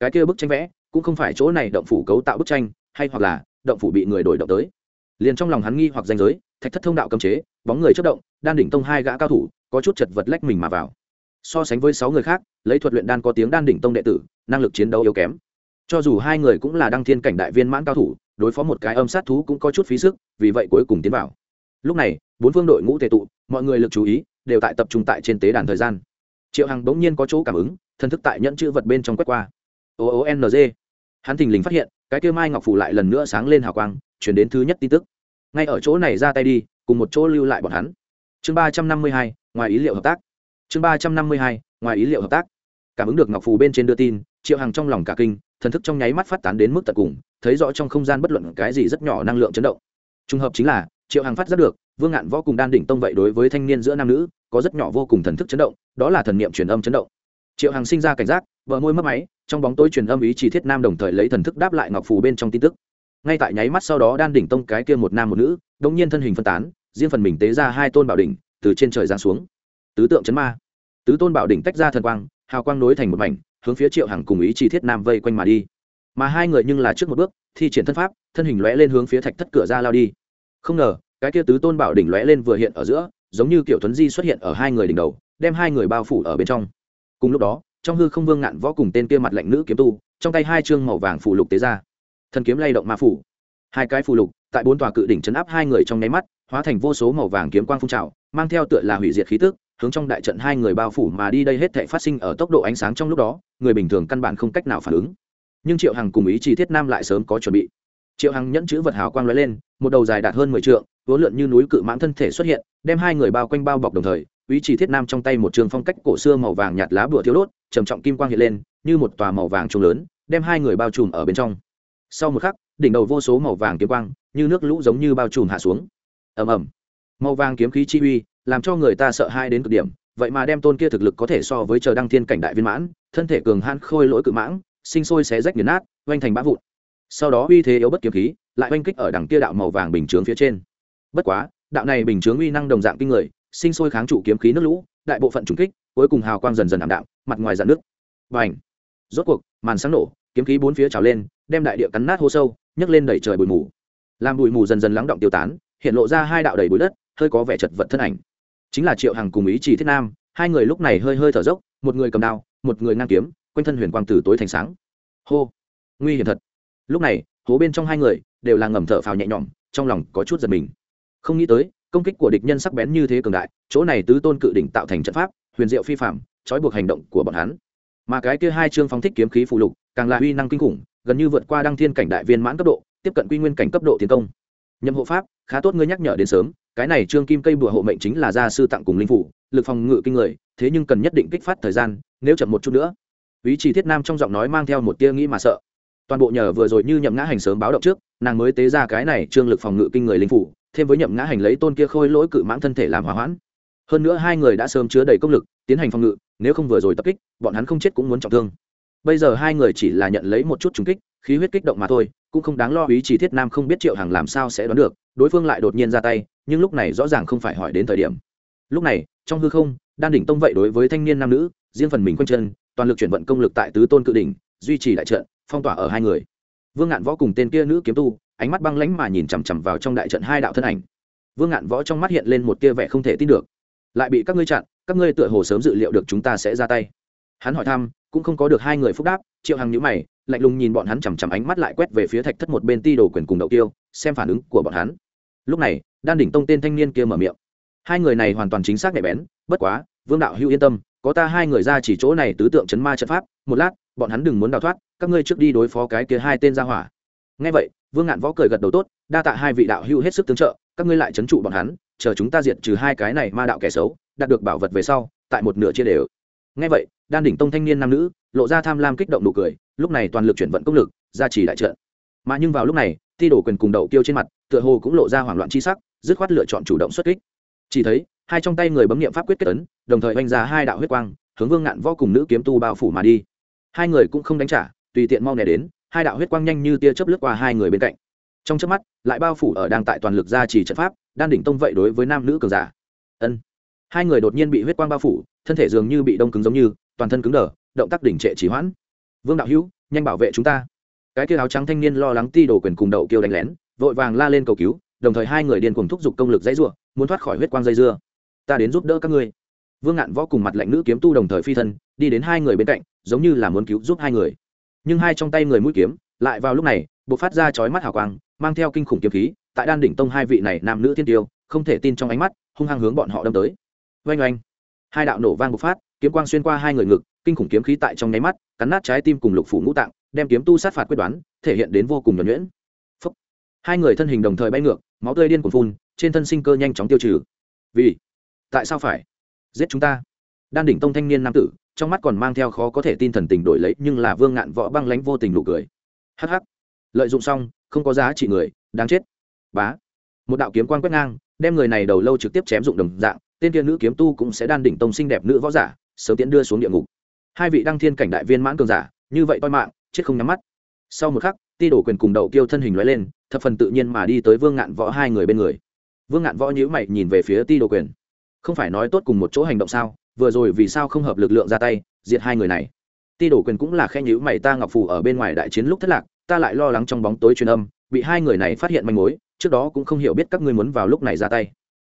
Cái kia bức tranh vẽ, cũng không phải chỗ này động phủ cấu tạo bức tranh, hay hoặc là động phủ bị người đổi động tới. Liền trong lòng hắn nghi hoặc danh giới, thạch thất thông đạo cấm chế, bóng người chất động, đan đỉnh tông hai gã cao thủ, có chút chật vật lách mình mà vào so sánh với sáu người khác, lấy thuật luyện đan có tiếng đan đỉnh tông đệ tử, năng lực chiến đấu yếu kém. Cho dù hai người cũng là đăng thiên cảnh đại viên mãn cao thủ, đối phó một cái âm sát thú cũng có chút phí sức, vì vậy cuối cùng tiến vào. Lúc này, bốn phương đội ngũ tề tụ, mọi người lực chú ý, đều tại tập trung tại trên tế đàn thời gian. Triệu hằng bỗng nhiên có chỗ cảm ứng, thân thức tại nhận chữ vật bên trong quét qua. O o n g. Hắn thình lình phát hiện, cái kêu mai ngọc phủ lại lần nữa sáng lên hào quang, chuyển đến thứ nhất tin tức. Ngay ở chỗ này ra tay đi, cùng một chỗ lưu lại bọn hắn. Chương ba trăm năm mươi hai, ngoài ý liệu hợp tác chương ba trăm năm mươi hai, ngoài ý liệu hợp tác. Cảm ứng được ngọc phù bên trên đưa tin, triệu hằng trong lòng cả kinh, thần thức trong nháy mắt phát tán đến mức tận cùng, thấy rõ trong không gian bất luận cái gì rất nhỏ năng lượng chấn động. Trùng hợp chính là, triệu hằng phát rất được, vương ngạn võ cùng đan đỉnh tông vậy đối với thanh niên giữa nam nữ, có rất nhỏ vô cùng thần thức chấn động, đó là thần niệm truyền âm chấn động. Triệu hằng sinh ra cảnh giác vợ môi mất máy, trong bóng tối truyền âm ý chỉ thiết nam đồng thời lấy thần thức đáp lại ngọc phù bên trong tin tức. Ngay tại nháy mắt sau đó đan đỉnh tông cái kia một nam một nữ đống nhiên thân hình phân tán, riêng phần mình tế ra hai tôn bảo đỉnh, từ trên trời giáng xuống tứ tượng chấn ma. Tứ tôn bảo đỉnh tách ra thần quang, hào quang nối thành một mảnh, hướng phía triệu hằng cùng ý chỉ thiết nam vây quanh mà đi. Mà hai người nhưng là trước một bước, thi triển thân pháp, thân hình lóe lên hướng phía thạch thất cửa ra lao đi. Không ngờ, cái kia tứ tôn bảo đỉnh lóe lên vừa hiện ở giữa, giống như kiểu tuấn di xuất hiện ở hai người đỉnh đầu, đem hai người bao phủ ở bên trong. Cùng lúc đó, trong hư không vương ngạn võ cùng tên kia mặt lạnh nữ kiếm tu, trong tay hai chương màu vàng phủ lục tế ra. Thần kiếm lay động ma phủ. Hai cái phù lục, tại bốn tòa cự đỉnh chấn áp hai người trong nháy mắt, hóa thành vô số màu vàng kiếm quang phun trào, mang theo tựa là hủy diệt khí tức hướng trong đại trận hai người bao phủ mà đi đây hết thể phát sinh ở tốc độ ánh sáng trong lúc đó, người bình thường căn bản không cách nào phản ứng. Nhưng triệu hằng cùng ý chí thiết nam lại sớm có chuẩn bị. Triệu hằng nhẫn chữ vật hào quang lóe lên, một đầu dài đạt hơn mười trượng, vốn lượn như núi cự mãn thân thể xuất hiện, đem hai người bao quanh bao bọc đồng thời, ý chí thiết nam trong tay một trường phong cách cổ xưa màu vàng nhạt lá bùa thiếu đốt, trầm trọng kim quang hiện lên, như một tòa màu vàng trông lớn, đem hai người bao trùm ở bên trong. Sau một khắc, đỉnh đầu vô số màu vàng kiếm quang, như nước lũ giống như bao trùm hạ xuống. Ầm ầm. Màu vàng kiếm khí chi uy làm cho người ta sợ hai đến cực điểm, vậy mà đem tôn kia thực lực có thể so với chờ đăng thiên cảnh đại viên mãn, thân thể cường hãn khôi lỗi cự mãng, sinh sôi xé rách nghiền nát, oanh thành bã vụn. Sau đó uy thế yếu bất kiếm khí, lại oanh kích ở đằng kia đạo màu vàng bình chướng phía trên. Bất quá, đạo này bình chướng uy năng đồng dạng kinh người, sinh sôi kháng trụ kiếm khí nước lũ, đại bộ phận trùng kích, cuối cùng hào quang dần dần ảm đạm, mặt ngoài dạn nước. Và ảnh rốt cuộc, màn sáng nổ, kiếm khí bốn phía trào lên, đem đại địa cắn nát hô sâu, nhấc lên đẩy trời bụi mù. Làm bụi mù dần dần lắng động tiêu tán, hiện lộ ra hai đạo đầy bụi đất, hơi có vẻ chật vật thân ảnh chính là triệu hằng cùng ý chỉ thiết nam, hai người lúc này hơi hơi thở dốc, một người cầm đao, một người ngang kiếm, quanh thân huyền quang từ tối thành sáng. Hô, nguy hiểm thật. Lúc này, hố bên trong hai người đều là ngầm thở phào nhẹ nhõm, trong lòng có chút giật mình. Không nghĩ tới, công kích của địch nhân sắc bén như thế cường đại, chỗ này tứ tôn cự đỉnh tạo thành trận pháp, huyền diệu phi phạm trói buộc hành động của bọn hắn. Mà cái kia hai chương phóng thích kiếm khí phụ lục, càng là uy năng kinh khủng, gần như vượt qua đăng thiên cảnh đại viên mãn cấp độ, tiếp cận quy nguyên cảnh cấp độ tiến công. Nhậm hộ pháp, khá tốt ngươi nhắc nhở đến sớm cái này trương kim cây bùa hộ mệnh chính là gia sư tặng cùng linh phủ, lực phòng ngự kinh người, thế nhưng cần nhất định kích phát thời gian, nếu chậm một chút nữa. Ý chỉ thiết nam trong giọng nói mang theo một tia nghĩ mà sợ. Toàn bộ nhờ vừa rồi như nhậm ngã hành sớm báo động trước, nàng mới tế ra cái này trương lực phòng ngự kinh người linh phủ, thêm với nhậm ngã hành lấy tôn kia khôi lỗi cự mãng thân thể làm hỏa hoãn. Hơn nữa hai người đã sớm chứa đầy công lực, tiến hành phòng ngự, nếu không vừa rồi tập kích, bọn hắn không chết cũng muốn trọng thương. Bây giờ hai người chỉ là nhận lấy một chút trùng kích, khí huyết kích động mà thôi cũng không đáng lo ý chỉ thiết nam không biết triệu hằng làm sao sẽ đoán được, đối phương lại đột nhiên ra tay, nhưng lúc này rõ ràng không phải hỏi đến thời điểm. Lúc này, trong hư không, đan đỉnh tông vậy đối với thanh niên nam nữ, riêng phần mình quanh chân, toàn lực chuyển vận công lực tại tứ tôn cự đỉnh, duy trì đại trận, phong tỏa ở hai người. Vương ngạn võ cùng tên kia nữ kiếm tu, ánh mắt băng lãnh mà nhìn chằm chằm vào trong đại trận hai đạo thân ảnh. Vương ngạn võ trong mắt hiện lên một tia vẻ không thể tin được. Lại bị các ngươi chặn, các ngươi tựa hồ sớm dự liệu được chúng ta sẽ ra tay. Hắn hỏi thăm, cũng không có được hai người phúc đáp, triệu hằng nhữ mày lạnh lùng nhìn bọn hắn chằm chằm ánh mắt lại quét về phía thạch thất một bên ti đồ quyền cùng đậu tiêu, xem phản ứng của bọn hắn. Lúc này, đan đỉnh tông tên thanh niên kia mở miệng. Hai người này hoàn toàn chính xác nhạy bén, bất quá, vương đạo hữu yên tâm, có ta hai người ra chỉ chỗ này tứ tượng chấn ma trận pháp, một lát, bọn hắn đừng muốn đào thoát, các ngươi trước đi đối phó cái kia hai tên ra hỏa. Ngay vậy, vương ngạn võ cười gật đầu tốt, đa tạ hai vị đạo hữu hết sức tương trợ, các ngươi lại trấn trụ bọn hắn, chờ chúng ta diệt trừ hai cái này ma đạo kẻ xấu, đạt được bảo vật về sau, tại một nửa chia đều. Ngay vậy, đan đỉnh tông thanh niên nam nữ, lộ ra tham lam kích động nụ cười lúc này toàn lực chuyển vận công lực ra chỉ đại trận. Mà nhưng vào lúc này thi đổ quyền cùng đậu tiêu trên mặt, tựa hồ cũng lộ ra hoảng loạn chi sắc, dứt khoát lựa chọn chủ động xuất kích. Chỉ thấy, hai trong tay người bấm nghiệm pháp quyết kết ấn, đồng thời oanh ra hai đạo huyết quang, hướng vương ngạn võ cùng nữ kiếm tu bao phủ mà đi. Hai người cũng không đánh trả, tùy tiện mau nẻ đến, hai đạo huyết quang nhanh như tia chớp lướt qua hai người bên cạnh. Trong chớp mắt, lại bao phủ ở đang tại toàn lực gia trì trận pháp, đan đỉnh tông vậy đối với nam nữ cường giả. Ân. Hai người đột nhiên bị huyết quang bao phủ, thân thể dường như bị đông cứng giống như, toàn thân cứng đờ, động tác đỉnh trệ chỉ hoãn vương đạo hữu, nhanh bảo vệ chúng ta. Cái kia áo trắng thanh niên lo lắng ti đổ quyền cùng đậu kiêu đánh lén, vội vàng la lên cầu cứu, đồng thời hai người điên cùng thúc giục công lực dãy ruộng muốn thoát khỏi huyết quang dây dưa. Ta đến giúp đỡ các ngươi. Vương ngạn võ cùng mặt lạnh nữ kiếm tu đồng thời phi thân, đi đến hai người bên cạnh, giống như là muốn cứu giúp hai người. Nhưng hai trong tay người mũi kiếm, lại vào lúc này buộc phát ra chói mắt hào quang, mang theo kinh khủng kiếm khí, tại đan đỉnh tông hai vị này nam nữ thiên tiêu, không thể tin trong ánh mắt, hung hăng hướng bọn họ đâm tới. Oanh oanh. Hai đạo nổ vang bộc phát, kiếm quang xuyên qua hai người ngực, kinh khủng kiếm khí tại trong nháy mắt cắn nát trái tim cùng lục phủ ngũ tạng, đem kiếm tu sát phạt quyết đoán, thể hiện đến vô cùng nhuẩn nhuyễn. Phúc. hai người thân hình đồng thời bay ngược, máu tươi điên cuồng phun, trên thân sinh cơ nhanh chóng tiêu trừ. Vì. Tại sao phải? Giết chúng ta. Đan đỉnh tông thanh niên nam tử, trong mắt còn mang theo khó có thể tin thần tình đổi lấy, nhưng là vương ngạn võ băng lánh vô tình nụ cười. Hắc hắc. Lợi dụng xong, không có giá trị người, đáng chết. Bá. Một đạo kiếm quan quét ngang, đem người này đầu lâu trực tiếp chém dụng đồng dạng, tên kia nữ kiếm tu cũng sẽ đan đỉnh tông xinh đẹp nữ võ giả, sớm tiễn đưa xuống địa ngục hai vị đăng thiên cảnh đại viên mãn cường giả, như vậy toi mạng, chết không nhắm mắt. Sau một khắc, ti đổ quyền cùng đậu kiêu thân hình lóe lên, thập phần tự nhiên mà đi tới vương ngạn võ hai người bên người. Vương ngạn võ nhíu mày nhìn về phía ti đổ quyền. Không phải nói tốt cùng một chỗ hành động sao? Vừa rồi vì sao không hợp lực lượng ra tay, diệt hai người này? Ti đổ quyền cũng là khen nhữ mày, ta ngọc phù ở bên ngoài đại chiến lúc thất lạc, ta lại lo lắng trong bóng tối truyền âm, bị hai người này phát hiện manh mối, trước đó cũng không hiểu biết các ngươi muốn vào lúc này ra tay.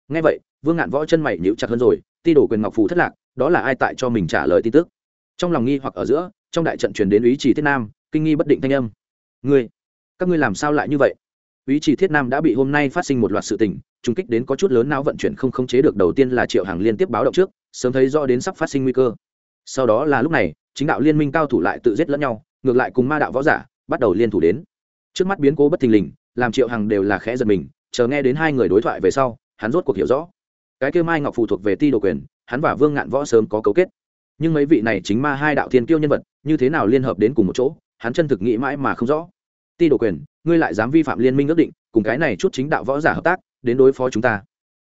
Ngay vậy, vương ngạn võ chân mày nhíu chặt hơn rồi, ti đổ quyền ngọc phù thất lạc, đó là ai tại cho mình trả lời tin tức? Trong lòng nghi hoặc ở giữa, trong đại trận truyền đến ý chỉ thiết nam, kinh nghi bất định thanh âm. Ngươi, các ngươi làm sao lại như vậy? Ý chỉ thiết nam đã bị hôm nay phát sinh một loạt sự tình trung kích đến có chút lớn não vận chuyển không khống chế được đầu tiên là triệu hàng liên tiếp báo động trước, sớm thấy rõ đến sắp phát sinh nguy cơ. Sau đó là lúc này, chính đạo liên minh cao thủ lại tự giết lẫn nhau, ngược lại cùng ma đạo võ giả bắt đầu liên thủ đến. Trước mắt biến cố bất thình lình, làm triệu hằng đều là khẽ giật mình, chờ nghe đến hai người đối thoại về sau, hắn rốt cuộc hiểu rõ. Cái kêu mai ngọc phụ thuộc về ti đồ quyền, hắn và vương ngạn võ sớm có cấu kết nhưng mấy vị này chính ma hai đạo thiên kiêu nhân vật, như thế nào liên hợp đến cùng một chỗ, hắn chân thực nghĩ mãi mà không rõ. Ti Đổ quyền, ngươi lại dám vi phạm liên minh ước định, cùng cái này chút chính đạo võ giả hợp tác, đến đối phó chúng ta.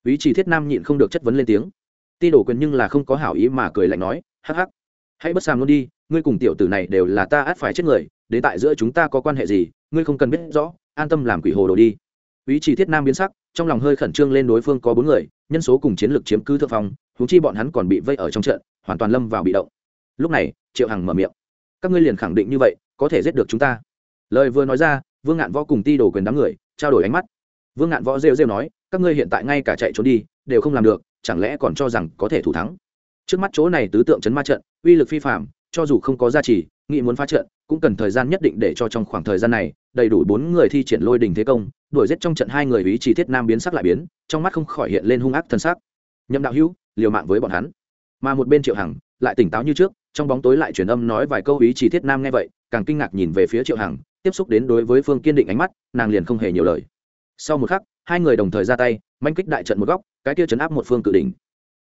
Ý chỉ thiết nam nhịn không được chất vấn lên tiếng. Ti đổ quyền nhưng là không có hảo ý mà cười lạnh nói, hắc hắc. Hãy bất sàm luôn đi, ngươi cùng tiểu tử này đều là ta át phải chết người, đến tại giữa chúng ta có quan hệ gì, ngươi không cần biết rõ, an tâm làm quỷ hồ đồ đi. Ý chỉ thiết nam biến sắc, trong lòng hơi khẩn trương lên đối phương có bốn người nhân số cùng chiến lược chiếm cứ thượng phong húng chi bọn hắn còn bị vây ở trong trận, hoàn toàn lâm vào bị động. Lúc này, triệu hằng mở miệng. Các ngươi liền khẳng định như vậy, có thể giết được chúng ta. Lời vừa nói ra, vương ngạn võ cùng ti đổ quyền đám người, trao đổi ánh mắt. Vương ngạn võ rêu rêu nói, các ngươi hiện tại ngay cả chạy trốn đi, đều không làm được, chẳng lẽ còn cho rằng có thể thủ thắng? Trước mắt chỗ này tứ tượng chấn ma trận, uy lực phi phạm cho dù không có gia trì, nghị muốn phá trận, cũng cần thời gian nhất định để cho trong khoảng thời gian này đầy đủ bốn người thi triển lôi đình thế công, đuổi giết trong trận hai người ý chỉ thiết nam biến sắc lại biến, trong mắt không khỏi hiện lên hung ác thân sắc. Nhậm đạo hữu, liều mạng với bọn hắn. Mà một bên triệu hằng lại tỉnh táo như trước, trong bóng tối lại truyền âm nói vài câu ý chỉ thiết nam nghe vậy, càng kinh ngạc nhìn về phía triệu hằng, tiếp xúc đến đối với phương kiên định ánh mắt, nàng liền không hề nhiều lời. Sau một khắc, hai người đồng thời ra tay, manh kích đại trận một góc, cái kia chấn áp một phương cự đỉnh.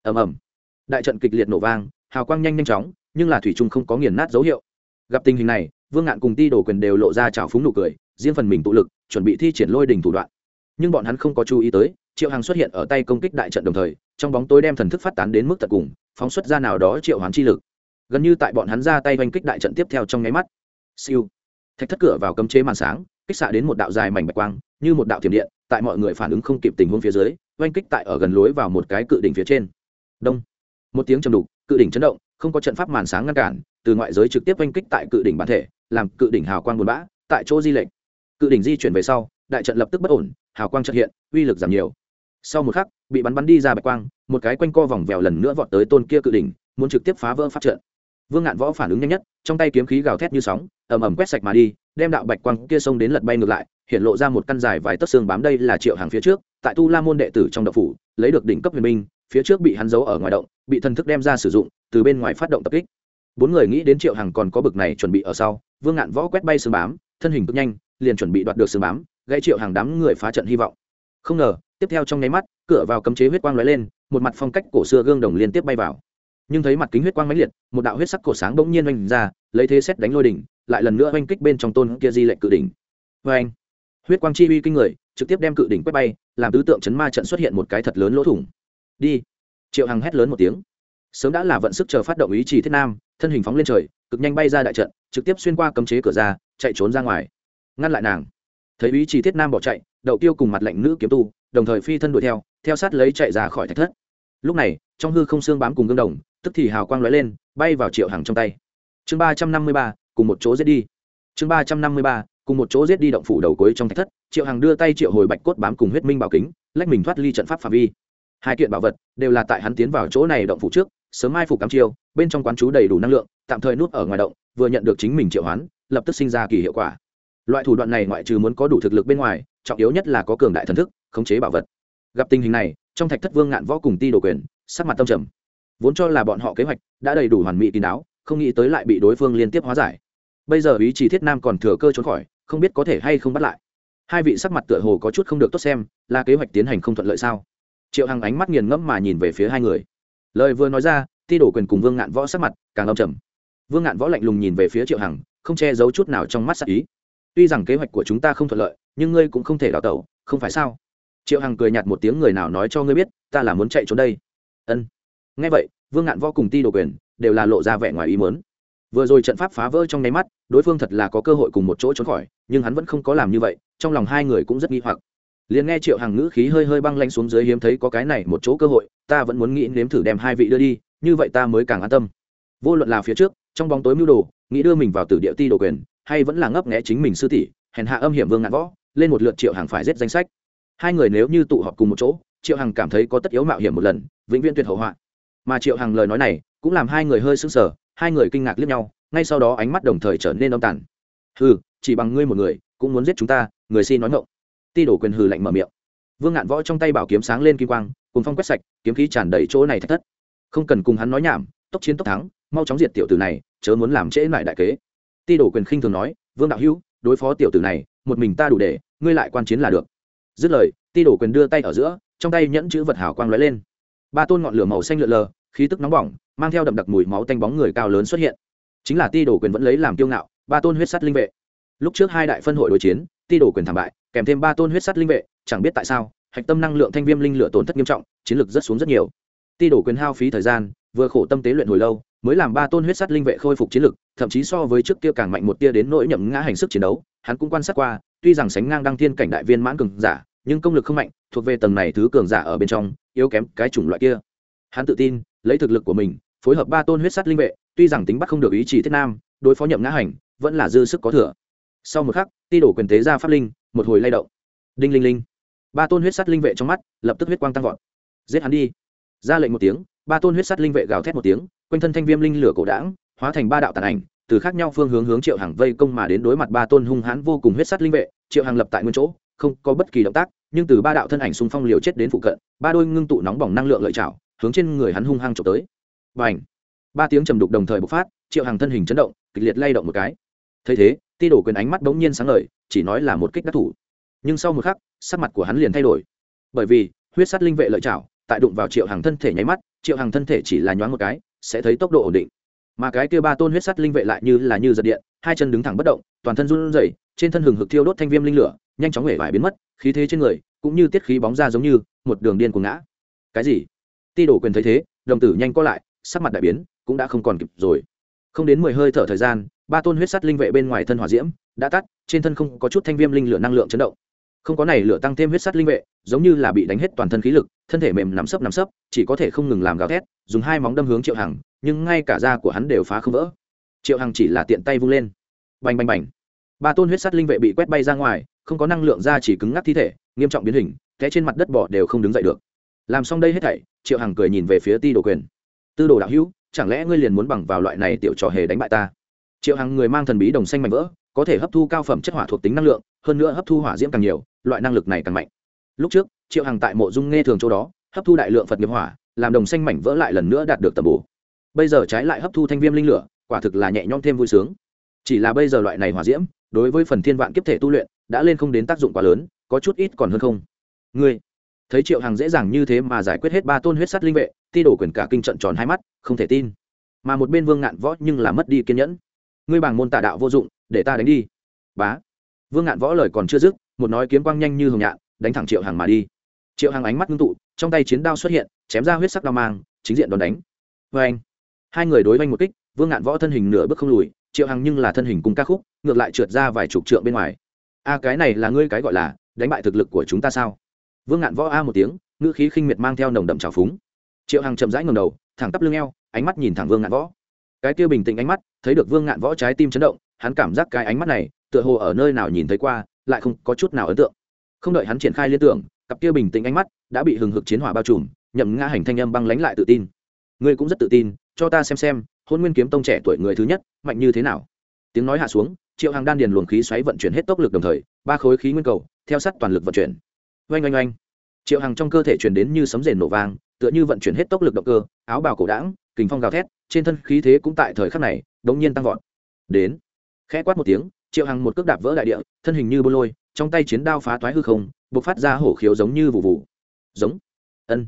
Ầm ầm. Đại trận kịch liệt nổ vang, hào quang nhanh nhanh chóng, nhưng là thủy trung không có nghiền nát dấu hiệu. Gặp tình hình này vương ngạn cùng ti đổ quyền đều lộ ra trào phúng nụ cười, riêng phần mình tụ lực, chuẩn bị thi triển lôi đỉnh thủ đoạn. Nhưng bọn hắn không có chú ý tới, triệu hằng xuất hiện ở tay công kích đại trận đồng thời, trong bóng tối đem thần thức phát tán đến mức tận cùng, phóng xuất ra nào đó triệu hoán chi lực. Gần như tại bọn hắn ra tay oanh kích đại trận tiếp theo trong nháy mắt. Siêu. Thạch thất cửa vào cấm chế màn sáng, kích xạ đến một đạo dài mảnh bạch quang, như một đạo thiểm điện, tại mọi người phản ứng không kịp tình huống phía dưới oanh kích tại ở gần lối vào một cái cự đỉnh phía trên. Đông. Một tiếng trầm đục, cự đỉnh chấn động, không có trận pháp màn sáng ngăn cản từ ngoại giới trực tiếp oanh kích tại cự đỉnh bản thể, làm cự đỉnh hào quang buồn bã, tại chỗ di lệnh cự đỉnh di chuyển về sau, đại trận lập tức bất ổn, hào quang trật hiện, uy lực giảm nhiều. Sau một khắc, bị bắn bắn đi ra bạch quang, một cái quanh co vòng vèo lần nữa vọt tới tôn kia cự đỉnh, muốn trực tiếp phá vỡ pháp trận. Vương ngạn võ phản ứng nhanh nhất, trong tay kiếm khí gào thét như sóng, ầm ầm quét sạch mà đi, đem đạo bạch quang kia xông đến lật bay ngược lại, hiện lộ ra một căn dài vài tấc xương bám đây là triệu hàng phía trước, tại tu la môn đệ tử trong đậu phủ, lấy được đỉnh cấp huyền minh phía trước bị hắn giấu ở ngoài động, bị thần thức đem ra sử dụng, từ bên ngoài phát động tập kích bốn người nghĩ đến triệu hằng còn có bực này chuẩn bị ở sau, vương ngạn võ quét bay xương bám, thân hình cực nhanh, liền chuẩn bị đoạt được xương bám gây triệu hàng đám người phá trận hy vọng. Không ngờ, tiếp theo trong nháy mắt, cửa vào cấm chế huyết quang lóe lên, một mặt phong cách cổ xưa gương đồng liên tiếp bay vào. Nhưng thấy mặt kính huyết quang mãnh liệt, một đạo huyết sắc cổ sáng bỗng nhiên oanh ra, lấy thế xét đánh lôi đỉnh, lại lần nữa oanh kích bên trong tôn kia di lệnh cự đỉnh. Vê anh huyết quang chi uy kinh người, trực tiếp đem cự đỉnh quét bay, làm tứ tượng chấn ma trận xuất hiện một cái thật lớn lỗ thủng. Đi! Triệu hằng hét lớn một tiếng sớm đã là vận sức chờ phát động ý chỉ thiết nam, thân hình phóng lên trời, cực nhanh bay ra đại trận, trực tiếp xuyên qua cấm chế cửa ra, chạy trốn ra ngoài. Ngăn lại nàng. Thấy ý chỉ thiết nam bỏ chạy, đậu tiêu cùng mặt lạnh nữ kiếm tu, đồng thời phi thân đuổi theo theo sát lấy chạy ra khỏi thạch thất. Lúc này, trong hư không xương bám cùng gương đồng, tức thì hào quang lóe lên, bay vào triệu hàng trong tay. Chương ba trăm năm mươi ba, cùng một chỗ giết đi. Chương ba trăm năm mươi ba, cùng một chỗ giết đi động phủ đầu cuối trong thạch thất, triệu hàng đưa tay triệu hồi bạch cốt bám cùng huyết minh bảo kính, lách mình thoát ly trận pháp phạm vi hai kiện bảo vật đều là tại hắn tiến vào chỗ này động phủ trước, sớm mai phục cắm chiêu, bên trong quán chú đầy đủ năng lượng, tạm thời nút ở ngoài động, vừa nhận được chính mình triệu hoán, lập tức sinh ra kỳ hiệu quả. Loại thủ đoạn này ngoại trừ muốn có đủ thực lực bên ngoài, trọng yếu nhất là có cường đại thần thức, khống chế bảo vật. Gặp tình hình này, trong thạch thất vương ngạn võ cùng ti đồ quyền, sắc mặt tâm trầm. Vốn cho là bọn họ kế hoạch đã đầy đủ hoàn mỹ kín đáo, không nghĩ tới lại bị đối phương liên tiếp hóa giải. Bây giờ ý chí thiết nam còn thừa cơ trốn khỏi, không biết có thể hay không bắt lại. Hai vị sắc mặt tựa hồ có chút không được tốt xem, là kế hoạch tiến hành không thuận lợi sao? Triệu hằng ánh mắt nghiền ngẫm mà nhìn về phía hai người. Lời vừa nói ra, ti đổ quyền cùng vương ngạn võ sắc mặt càng âm trầm. Vương ngạn võ lạnh lùng nhìn về phía triệu hằng, không che giấu chút nào trong mắt sắc ý. Tuy rằng kế hoạch của chúng ta không thuận lợi, nhưng ngươi cũng không thể đào tẩu, không phải sao? Triệu hằng cười nhạt một tiếng người nào nói cho ngươi biết, ta là muốn chạy trốn đây. Ân. Nghe vậy, vương ngạn võ cùng ti đồ quyền đều là lộ ra vẻ ngoài ý mớn vừa rồi trận pháp phá vỡ trong nháy mắt, đối phương thật là có cơ hội cùng một chỗ trốn khỏi, nhưng hắn vẫn không có làm như vậy, trong lòng hai người cũng rất nghi hoặc liền nghe triệu hàng ngữ khí hơi hơi băng lanh xuống dưới hiếm thấy có cái này một chỗ cơ hội, ta vẫn muốn nghĩ nếm thử đem hai vị đưa đi, như vậy ta mới càng an tâm. Vô luận là phía trước, trong bóng tối mưu đồ, nghĩ đưa mình vào tử địa ti đồ quyền, hay vẫn là ngấp nghẽ chính mình sư tỷ, hèn hạ âm hiểm vương ngạn võ, lên một lượt triệu hàng phải giết danh sách. Hai người nếu như tụ họp cùng một chỗ, triệu hằng cảm thấy có tất yếu mạo hiểm một lần, vĩnh viễn tuyệt hậu họa. Mà triệu hằng lời nói này, cũng làm hai người hơi sững sờ, hai người kinh ngạc liếc nhau, ngay sau đó ánh mắt đồng thời trở nên âm tàn. Ừ chỉ bằng ngươi một người, cũng muốn giết chúng ta, người xin nói ngộng ti đổ quyền hừ lạnh mở miệng. Vương ngạn võ trong tay bảo kiếm sáng lên kim quang cùng phong quét sạch, kiếm khí tràn đầy chỗ này thách thất. Không cần cùng hắn nói nhảm, tốc chiến tốc thắng, mau chóng diệt tiểu tử này, chớ muốn làm trễ lại đại kế. Ti đổ quyền khinh thường nói, vương đạo hữu, đối phó tiểu tử này, một mình ta đủ để, ngươi lại quan chiến là được. Dứt lời, ti đổ quyền đưa tay ở giữa, trong tay nhẫn chữ vật hảo quang lóe lên. Ba tôn ngọn lửa màu xanh lượn lờ, khí tức nóng bỏng, mang theo đậm đặc mùi máu tanh bóng người cao lớn xuất hiện. Chính là ti đổ quyền vẫn lấy làm kiêu ngạo, ba tôn huyết sắt linh vệ. Lúc trước hai đại phân hội đối chiến, ti đổ quyền thảm bại kèm thêm ba tôn huyết sắt linh vệ, chẳng biết tại sao, hạch tâm năng lượng thanh viêm linh lửa tổn thất nghiêm trọng, chiến lực rất xuống rất nhiều. Ti đổ quyền hao phí thời gian, vừa khổ tâm tế luyện hồi lâu, mới làm ba tôn huyết sắt linh vệ khôi phục chiến lực, thậm chí so với trước kia càng mạnh một tia đến nỗi nhậm ngã hành sức chiến đấu, hắn cũng quan sát qua, tuy rằng sánh ngang đăng thiên cảnh đại viên mãn cường giả, nhưng công lực không mạnh, thuộc về tầng này thứ cường giả ở bên trong, yếu kém cái chủng loại kia. Hắn tự tin, lấy thực lực của mình, phối hợp ba tôn huyết sắt linh vệ, tuy rằng tính bắt không được ý chỉ thiết nam, đối phó nhậm ngã hành, vẫn là dư sức có thừa. Sau một khắc, ti đổ quyền tế ra pháp linh một hồi lay động. Đinh linh linh. Ba tôn huyết sắt linh vệ trong mắt, lập tức huyết quang tăng vọt. Giết hắn đi. Ra lệnh một tiếng, ba tôn huyết sắt linh vệ gào thét một tiếng, quanh thân thanh viêm linh lửa cổ đảng hóa thành ba đạo tàn ảnh, từ khác nhau phương hướng hướng triệu hàng vây công mà đến đối mặt ba tôn hung hãn vô cùng huyết sắt linh vệ. Triệu hàng lập tại nguyên chỗ, không có bất kỳ động tác, nhưng từ ba đạo thân ảnh xung phong liều chết đến phụ cận, ba đôi ngưng tụ nóng bỏng năng lượng lợi chảo hướng trên người hắn hung hăng trộm tới. Và ảnh ba tiếng trầm đục đồng thời bộc phát, triệu hàng thân hình chấn động, kịch liệt lay động một cái. Thấy thế ti đổ quyền ánh mắt bỗng nhiên sáng ngời, chỉ nói là một kích đắc thủ. Nhưng sau một khắc, sắc mặt của hắn liền thay đổi. Bởi vì, huyết sắt linh vệ lợi chảo tại đụng vào triệu hàng thân thể nháy mắt, triệu hàng thân thể chỉ là nhoáng một cái, sẽ thấy tốc độ ổn định. Mà cái kia ba tôn huyết sắt linh vệ lại như là như giật điện, hai chân đứng thẳng bất động, toàn thân run rẩy, trên thân hừng hực thiêu đốt thanh viêm linh lửa, nhanh chóng hể vải biến mất, khí thế trên người cũng như tiết khí bóng ra giống như một đường điên cuồng ngã. Cái gì? Ti đổ quyền thấy thế, đồng tử nhanh co lại, sắc mặt đại biến, cũng đã không còn kịp rồi không đến mười hơi thở thời gian, ba tôn huyết sắt linh vệ bên ngoài thân hỏa diễm đã tắt, trên thân không có chút thanh viêm linh lửa năng lượng chấn động. Không có này lửa tăng thêm huyết sắt linh vệ, giống như là bị đánh hết toàn thân khí lực, thân thể mềm nắm sấp nắm sấp, chỉ có thể không ngừng làm gào thét, dùng hai móng đâm hướng triệu hằng, nhưng ngay cả da của hắn đều phá không vỡ. Triệu hằng chỉ là tiện tay vung lên. Bành bành bành. Ba tôn huyết sắt linh vệ bị quét bay ra ngoài, không có năng lượng da chỉ cứng ngắc thi thể, nghiêm trọng biến hình, té trên mặt đất bỏ đều không đứng dậy được. Làm xong đây hết thảy, triệu hằng cười nhìn về phía ti đồ quyền. Tư đồ đạo hữu chẳng lẽ ngươi liền muốn bằng vào loại này tiểu trò hề đánh bại ta? Triệu hằng người mang thần bí đồng xanh mạnh vỡ, có thể hấp thu cao phẩm chất hỏa thuộc tính năng lượng, hơn nữa hấp thu hỏa diễm càng nhiều, loại năng lực này càng mạnh. Lúc trước, triệu hằng tại mộ dung nghe thường chỗ đó, hấp thu đại lượng phật nghiệp hỏa, làm đồng xanh mảnh vỡ lại lần nữa đạt được tầm bù. bây giờ trái lại hấp thu thanh viêm linh lửa, quả thực là nhẹ nhõm thêm vui sướng. Chỉ là bây giờ loại này hỏa diễm, đối với phần thiên vạn kiếp thể tu luyện, đã lên không đến tác dụng quá lớn, có chút ít còn hơn không. Ngươi thấy triệu hằng dễ dàng như thế mà giải quyết hết ba tôn huyết sắt linh vệ, ti đổ quyền cả kinh trận tròn hai mắt, không thể tin. Mà một bên vương ngạn võ nhưng là mất đi kiên nhẫn. Ngươi bằng môn tà đạo vô dụng, để ta đánh đi. Bá. Vương ngạn võ lời còn chưa dứt, một nói kiếm quang nhanh như hồng nhạn, đánh thẳng triệu hằng mà đi. Triệu hằng ánh mắt ngưng tụ, trong tay chiến đao xuất hiện, chém ra huyết sắc đao mang, chính diện đòn đánh. Vê anh hai người đối oanh một kích, vương ngạn võ thân hình nửa bước không lùi, triệu hằng nhưng là thân hình cùng ca khúc, ngược lại trượt ra vài chục trượng bên ngoài. A, cái này là ngươi cái gọi là đánh bại thực lực của chúng ta sao? Vương ngạn võ a một tiếng, ngữ khí khinh miệt mang theo nồng đậm trào phúng. Triệu hằng chậm rãi ngầm đầu, thẳng tắp lưng eo, ánh mắt nhìn thẳng vương ngạn võ. Cái kia bình tĩnh ánh mắt, thấy được vương ngạn võ trái tim chấn động, hắn cảm giác cái ánh mắt này, tựa hồ ở nơi nào nhìn thấy qua, lại không có chút nào ấn tượng. Không đợi hắn triển khai liên tưởng, cặp kia bình tĩnh ánh mắt đã bị hừng hực chiến hỏa bao trùm, nhậm ngã hành thanh âm băng lánh lại tự tin. Ngươi cũng rất tự tin, cho ta xem xem, hôn nguyên kiếm tông trẻ tuổi người thứ nhất, mạnh như thế nào? Tiếng nói hạ xuống, triệu hàng đan điền luồng khí xoáy vận chuyển hết tốc lực đồng thời, ba khối khí nguyên cầu, theo sát toàn lực vận chuyển oanh oanh oanh. Triệu hằng trong cơ thể truyền đến như sấm rền nổ vang, tựa như vận chuyển hết tốc lực động cơ, áo bào cổ đảng kình phong gào thét, trên thân khí thế cũng tại thời khắc này, đống nhiên tăng vọt. Đến, khẽ quát một tiếng, triệu hằng một cước đạp vỡ đại địa, thân hình như bô lôi, trong tay chiến đao phá toái hư không b ộ c phát ra hổ khiếu giống như vụ vụ. Giống. Ân.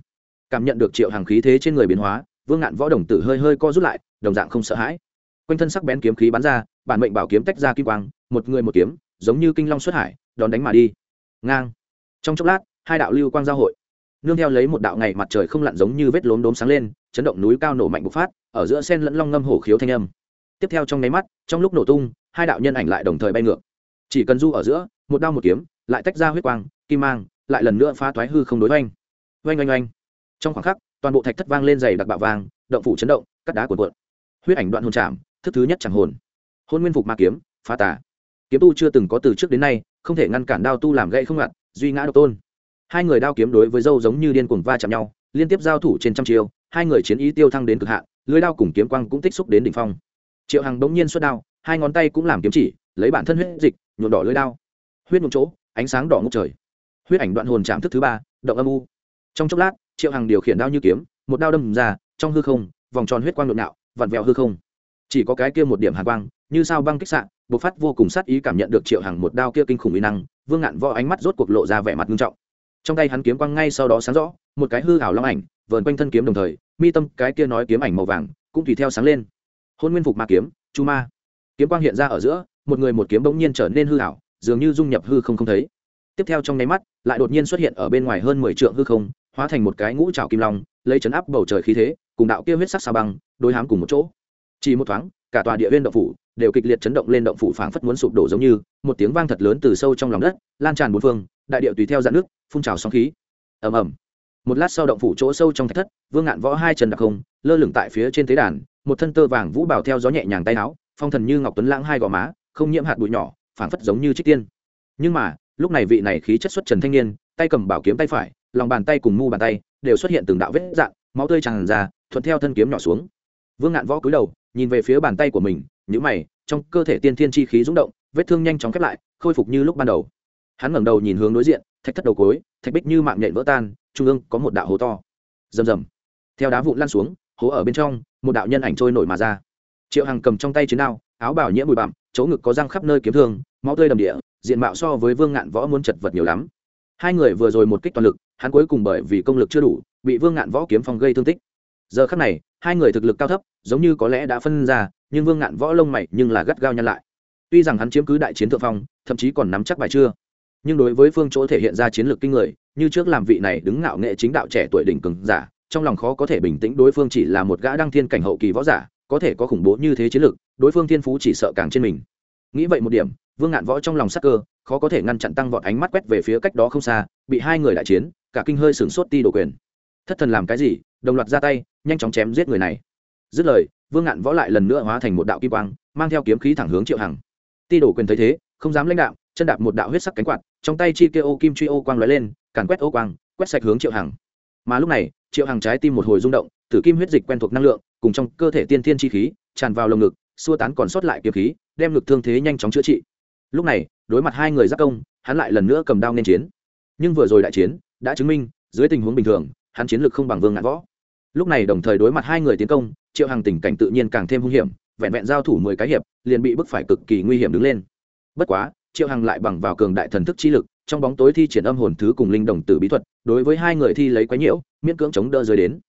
Cảm nhận được triệu hằng khí thế trên người biến hóa, vương ngạn võ đồng tử hơi hơi co rút lại, đồng dạng không sợ hãi. Quanh thân sắc bén kiếm khí bắn ra, bản mệnh bảo kiếm tách ra kim quang, một người một kiếm, giống như kinh long xuất hải, đón đánh mà đi. Ngang trong chốc lát, hai đạo lưu quang giao hội. Nương theo lấy một đạo ngày mặt trời không lặn giống như vết lốm đốm sáng lên, chấn động núi cao nổ mạnh bộc phát, ở giữa sen lẫn long ngâm hổ khiếu thanh âm. Tiếp theo trong nháy mắt, trong lúc nổ tung, hai đạo nhân ảnh lại đồng thời bay ngược. Chỉ cần du ở giữa, một đao một kiếm, lại tách ra huyết quang, kim mang, lại lần nữa phá thoái hư không đối oanh oanh oanh oanh. Trong khoảng khắc, toàn bộ thạch thất vang lên dày đặc bạo vang động phủ chấn động, cắt đá cuộn cuộn. Huyết ảnh đoạn hồn chạm, thức thứ nhất chẳng hồn. Hôn nguyên phục ma kiếm, phá tà. Kiếm tu chưa từng có từ trước đến nay, không thể ngăn cản đao tu làm gậy không ngặt duy ngã độc tôn. Hai người đao kiếm đối với dâu giống như điên cuồng va chạm nhau, liên tiếp giao thủ trên trăm chiêu, hai người chiến ý tiêu thăng đến cực hạn, lưới đao cùng kiếm quang cũng tích xúc đến đỉnh phong. Triệu hằng bỗng nhiên xuất đao, hai ngón tay cũng làm kiếm chỉ, lấy bản thân huyết dịch, nhuộm đỏ lưới đao. Huyết nhuộm chỗ, ánh sáng đỏ ngốc trời. Huyết ảnh đoạn hồn chạm thức thứ ba, động âm u. Trong chốc lát, triệu hằng điều khiển đao như kiếm, một đao đâm ra, trong hư không, vòng tròn huyết quang nhộn nhạo vặn vẹo hư không. Chỉ có cái kia một điểm hàn quang, như sao băng kích sạn bộc phát vô cùng sát ý cảm nhận được triệu hằng một đao kia kinh khủng uy năng vương ngạn võ ánh mắt rốt cuộc lộ ra vẻ mặt nghiêm trọng. Trong tay hắn kiếm quang ngay sau đó sáng rõ, một cái hư hảo long ảnh, vờn quanh thân kiếm đồng thời, mi tâm cái kia nói kiếm ảnh màu vàng cũng tùy theo sáng lên. Hôn nguyên phục ma kiếm, chu ma. Kiếm quang hiện ra ở giữa, một người một kiếm bỗng nhiên trở nên hư hảo dường như dung nhập hư không không thấy. Tiếp theo trong nháy mắt, lại đột nhiên xuất hiện ở bên ngoài hơn mười trượng hư không, hóa thành một cái ngũ trào kim long, lấy chấn áp bầu trời khí thế, cùng đạo kia huyết sắc sa băng, đối hám cùng một chỗ. Chỉ một thoáng, cả tòa địa viên đậu phủ đều kịch liệt chấn động lên động phủ phảng phất muốn sụp đổ giống như, một tiếng vang thật lớn từ sâu trong lòng đất, lan tràn bốn phương, đại điệu tùy theo dạn nước, phun trào sóng khí. Ầm ầm. Một lát sau động phủ chỗ sâu trong thạch thất, vương ngạn võ hai chân đặc không, lơ lửng tại phía trên tế đàn, một thân tơ vàng vũ bảo theo gió nhẹ nhàng tay áo, phong thần như ngọc tuấn lãng hai gò má, không nhiễm hạt bụi nhỏ, phảng phất giống như trích tiên. Nhưng mà, lúc này vị này khí chất xuất trần thanh niên, tay cầm bảo kiếm tay phải, lòng bàn tay cùng mu bàn tay, đều xuất hiện từng đạo vết dạng, máu tươi tràn ra, thuận theo thân kiếm nhỏ xuống. Vương ngạn võ cúi đầu, nhìn về phía bàn tay của mình nhữ mày, trong cơ thể tiên thiên chi khí rúng động, vết thương nhanh chóng khép lại, khôi phục như lúc ban đầu. Hắn ngẩng đầu nhìn hướng đối diện, thạch thất đầu cối, thạch bích như mạng nhện vỡ tan, trung ương có một đạo hố to. Rầm rầm. Theo đá vụn lan xuống, hố ở bên trong, một đạo nhân ảnh trôi nổi mà ra. Triệu hằng cầm trong tay chiến đao, áo bảo nhiễm bụi bặm, chỗ ngực có răng khắp nơi kiếm thương, máu tươi đầm địa, diện mạo so với vương ngạn võ muốn chật vật nhiều lắm. Hai người vừa rồi một kích toàn lực, hắn cuối cùng bởi vì công lực chưa đủ, bị vương ngạn võ kiếm phong gây thương tích. Giờ khắc này, hai người thực lực cao thấp, giống như có lẽ đã phân ra nhưng vương ngạn võ lông mày nhưng là gắt gao nhăn lại. Tuy rằng hắn chiếm cứ đại chiến thượng phong, thậm chí còn nắm chắc bài chưa, nhưng đối với phương chỗ thể hiện ra chiến lược kinh người, như trước làm vị này đứng ngạo nghệ chính đạo trẻ tuổi đỉnh cường giả, trong lòng khó có thể bình tĩnh đối phương chỉ là một gã đăng thiên cảnh hậu kỳ võ giả, có thể có khủng bố như thế chiến lược, đối phương thiên phú chỉ sợ càng trên mình. Nghĩ vậy một điểm, vương ngạn võ trong lòng sắc cơ, khó có thể ngăn chặn tăng vọt ánh mắt quét về phía cách đó không xa, bị hai người đại chiến, cả kinh hơi sửng sốt ti đổ quyền. Thất thần làm cái gì? Đồng loạt ra tay, nhanh chóng chém giết người này dứt lời, vương ngạn võ lại lần nữa hóa thành một đạo kim quang, mang theo kiếm khí thẳng hướng triệu hằng. Ti đổ quyền thấy thế, không dám lãnh đạo, chân đạp một đạo huyết sắc cánh quạt, trong tay chi kia ô kim truy ô quang lóe lên, càn quét ô quang, quét sạch hướng triệu hằng. Mà lúc này, triệu hằng trái tim một hồi rung động, tử kim huyết dịch quen thuộc năng lượng, cùng trong cơ thể tiên thiên chi khí, tràn vào lồng ngực, xua tán còn sót lại kiếm khí, đem ngực thương thế nhanh chóng chữa trị. Lúc này, đối mặt hai người giác công, hắn lại lần nữa cầm đao nên chiến. Nhưng vừa rồi đại chiến, đã chứng minh, dưới tình huống bình thường, hắn chiến lược không bằng vương ngạn võ lúc này đồng thời đối mặt hai người tiến công, triệu hằng tình cảnh tự nhiên càng thêm hung hiểm, vẹn vẹn giao thủ mười cái hiệp, liền bị bức phải cực kỳ nguy hiểm đứng lên. Bất quá, triệu hằng lại bằng vào cường đại thần thức chi lực, trong bóng tối thi triển âm hồn thứ cùng linh đồng tử bí thuật, đối với hai người thi lấy quái nhiễu, miễn cưỡng chống đỡ rơi đến.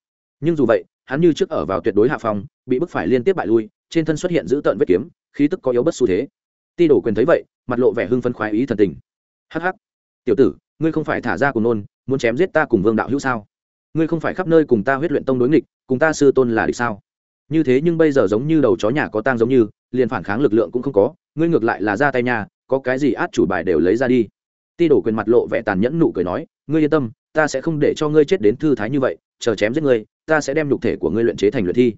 Nhưng dù vậy, hắn như trước ở vào tuyệt đối hạ phòng bị bức phải liên tiếp bại lui, trên thân xuất hiện giữ tợn vết kiếm, khí tức có yếu bất xu thế. Ti đổ quyền thấy vậy, mặt lộ vẻ hưng phân khoái ý thần tình. Hắc hắc, tiểu tử, ngươi không phải thả ra cùng nôn, muốn chém giết ta cùng vương đạo hữu sao? Ngươi không phải khắp nơi cùng ta huyết luyện tông đối nghịch, cùng ta sư tôn là địch sao? Như thế nhưng bây giờ giống như đầu chó nhà có tang giống như, liền phản kháng lực lượng cũng không có, ngươi ngược lại là ra tay nhà có cái gì át chủ bài đều lấy ra đi. Ti đổ quyền mặt lộ vẻ tàn nhẫn nụ cười nói, ngươi yên tâm, ta sẽ không để cho ngươi chết đến thư thái như vậy, chờ chém giết ngươi, ta sẽ đem nhục thể của ngươi luyện chế thành luyện thi.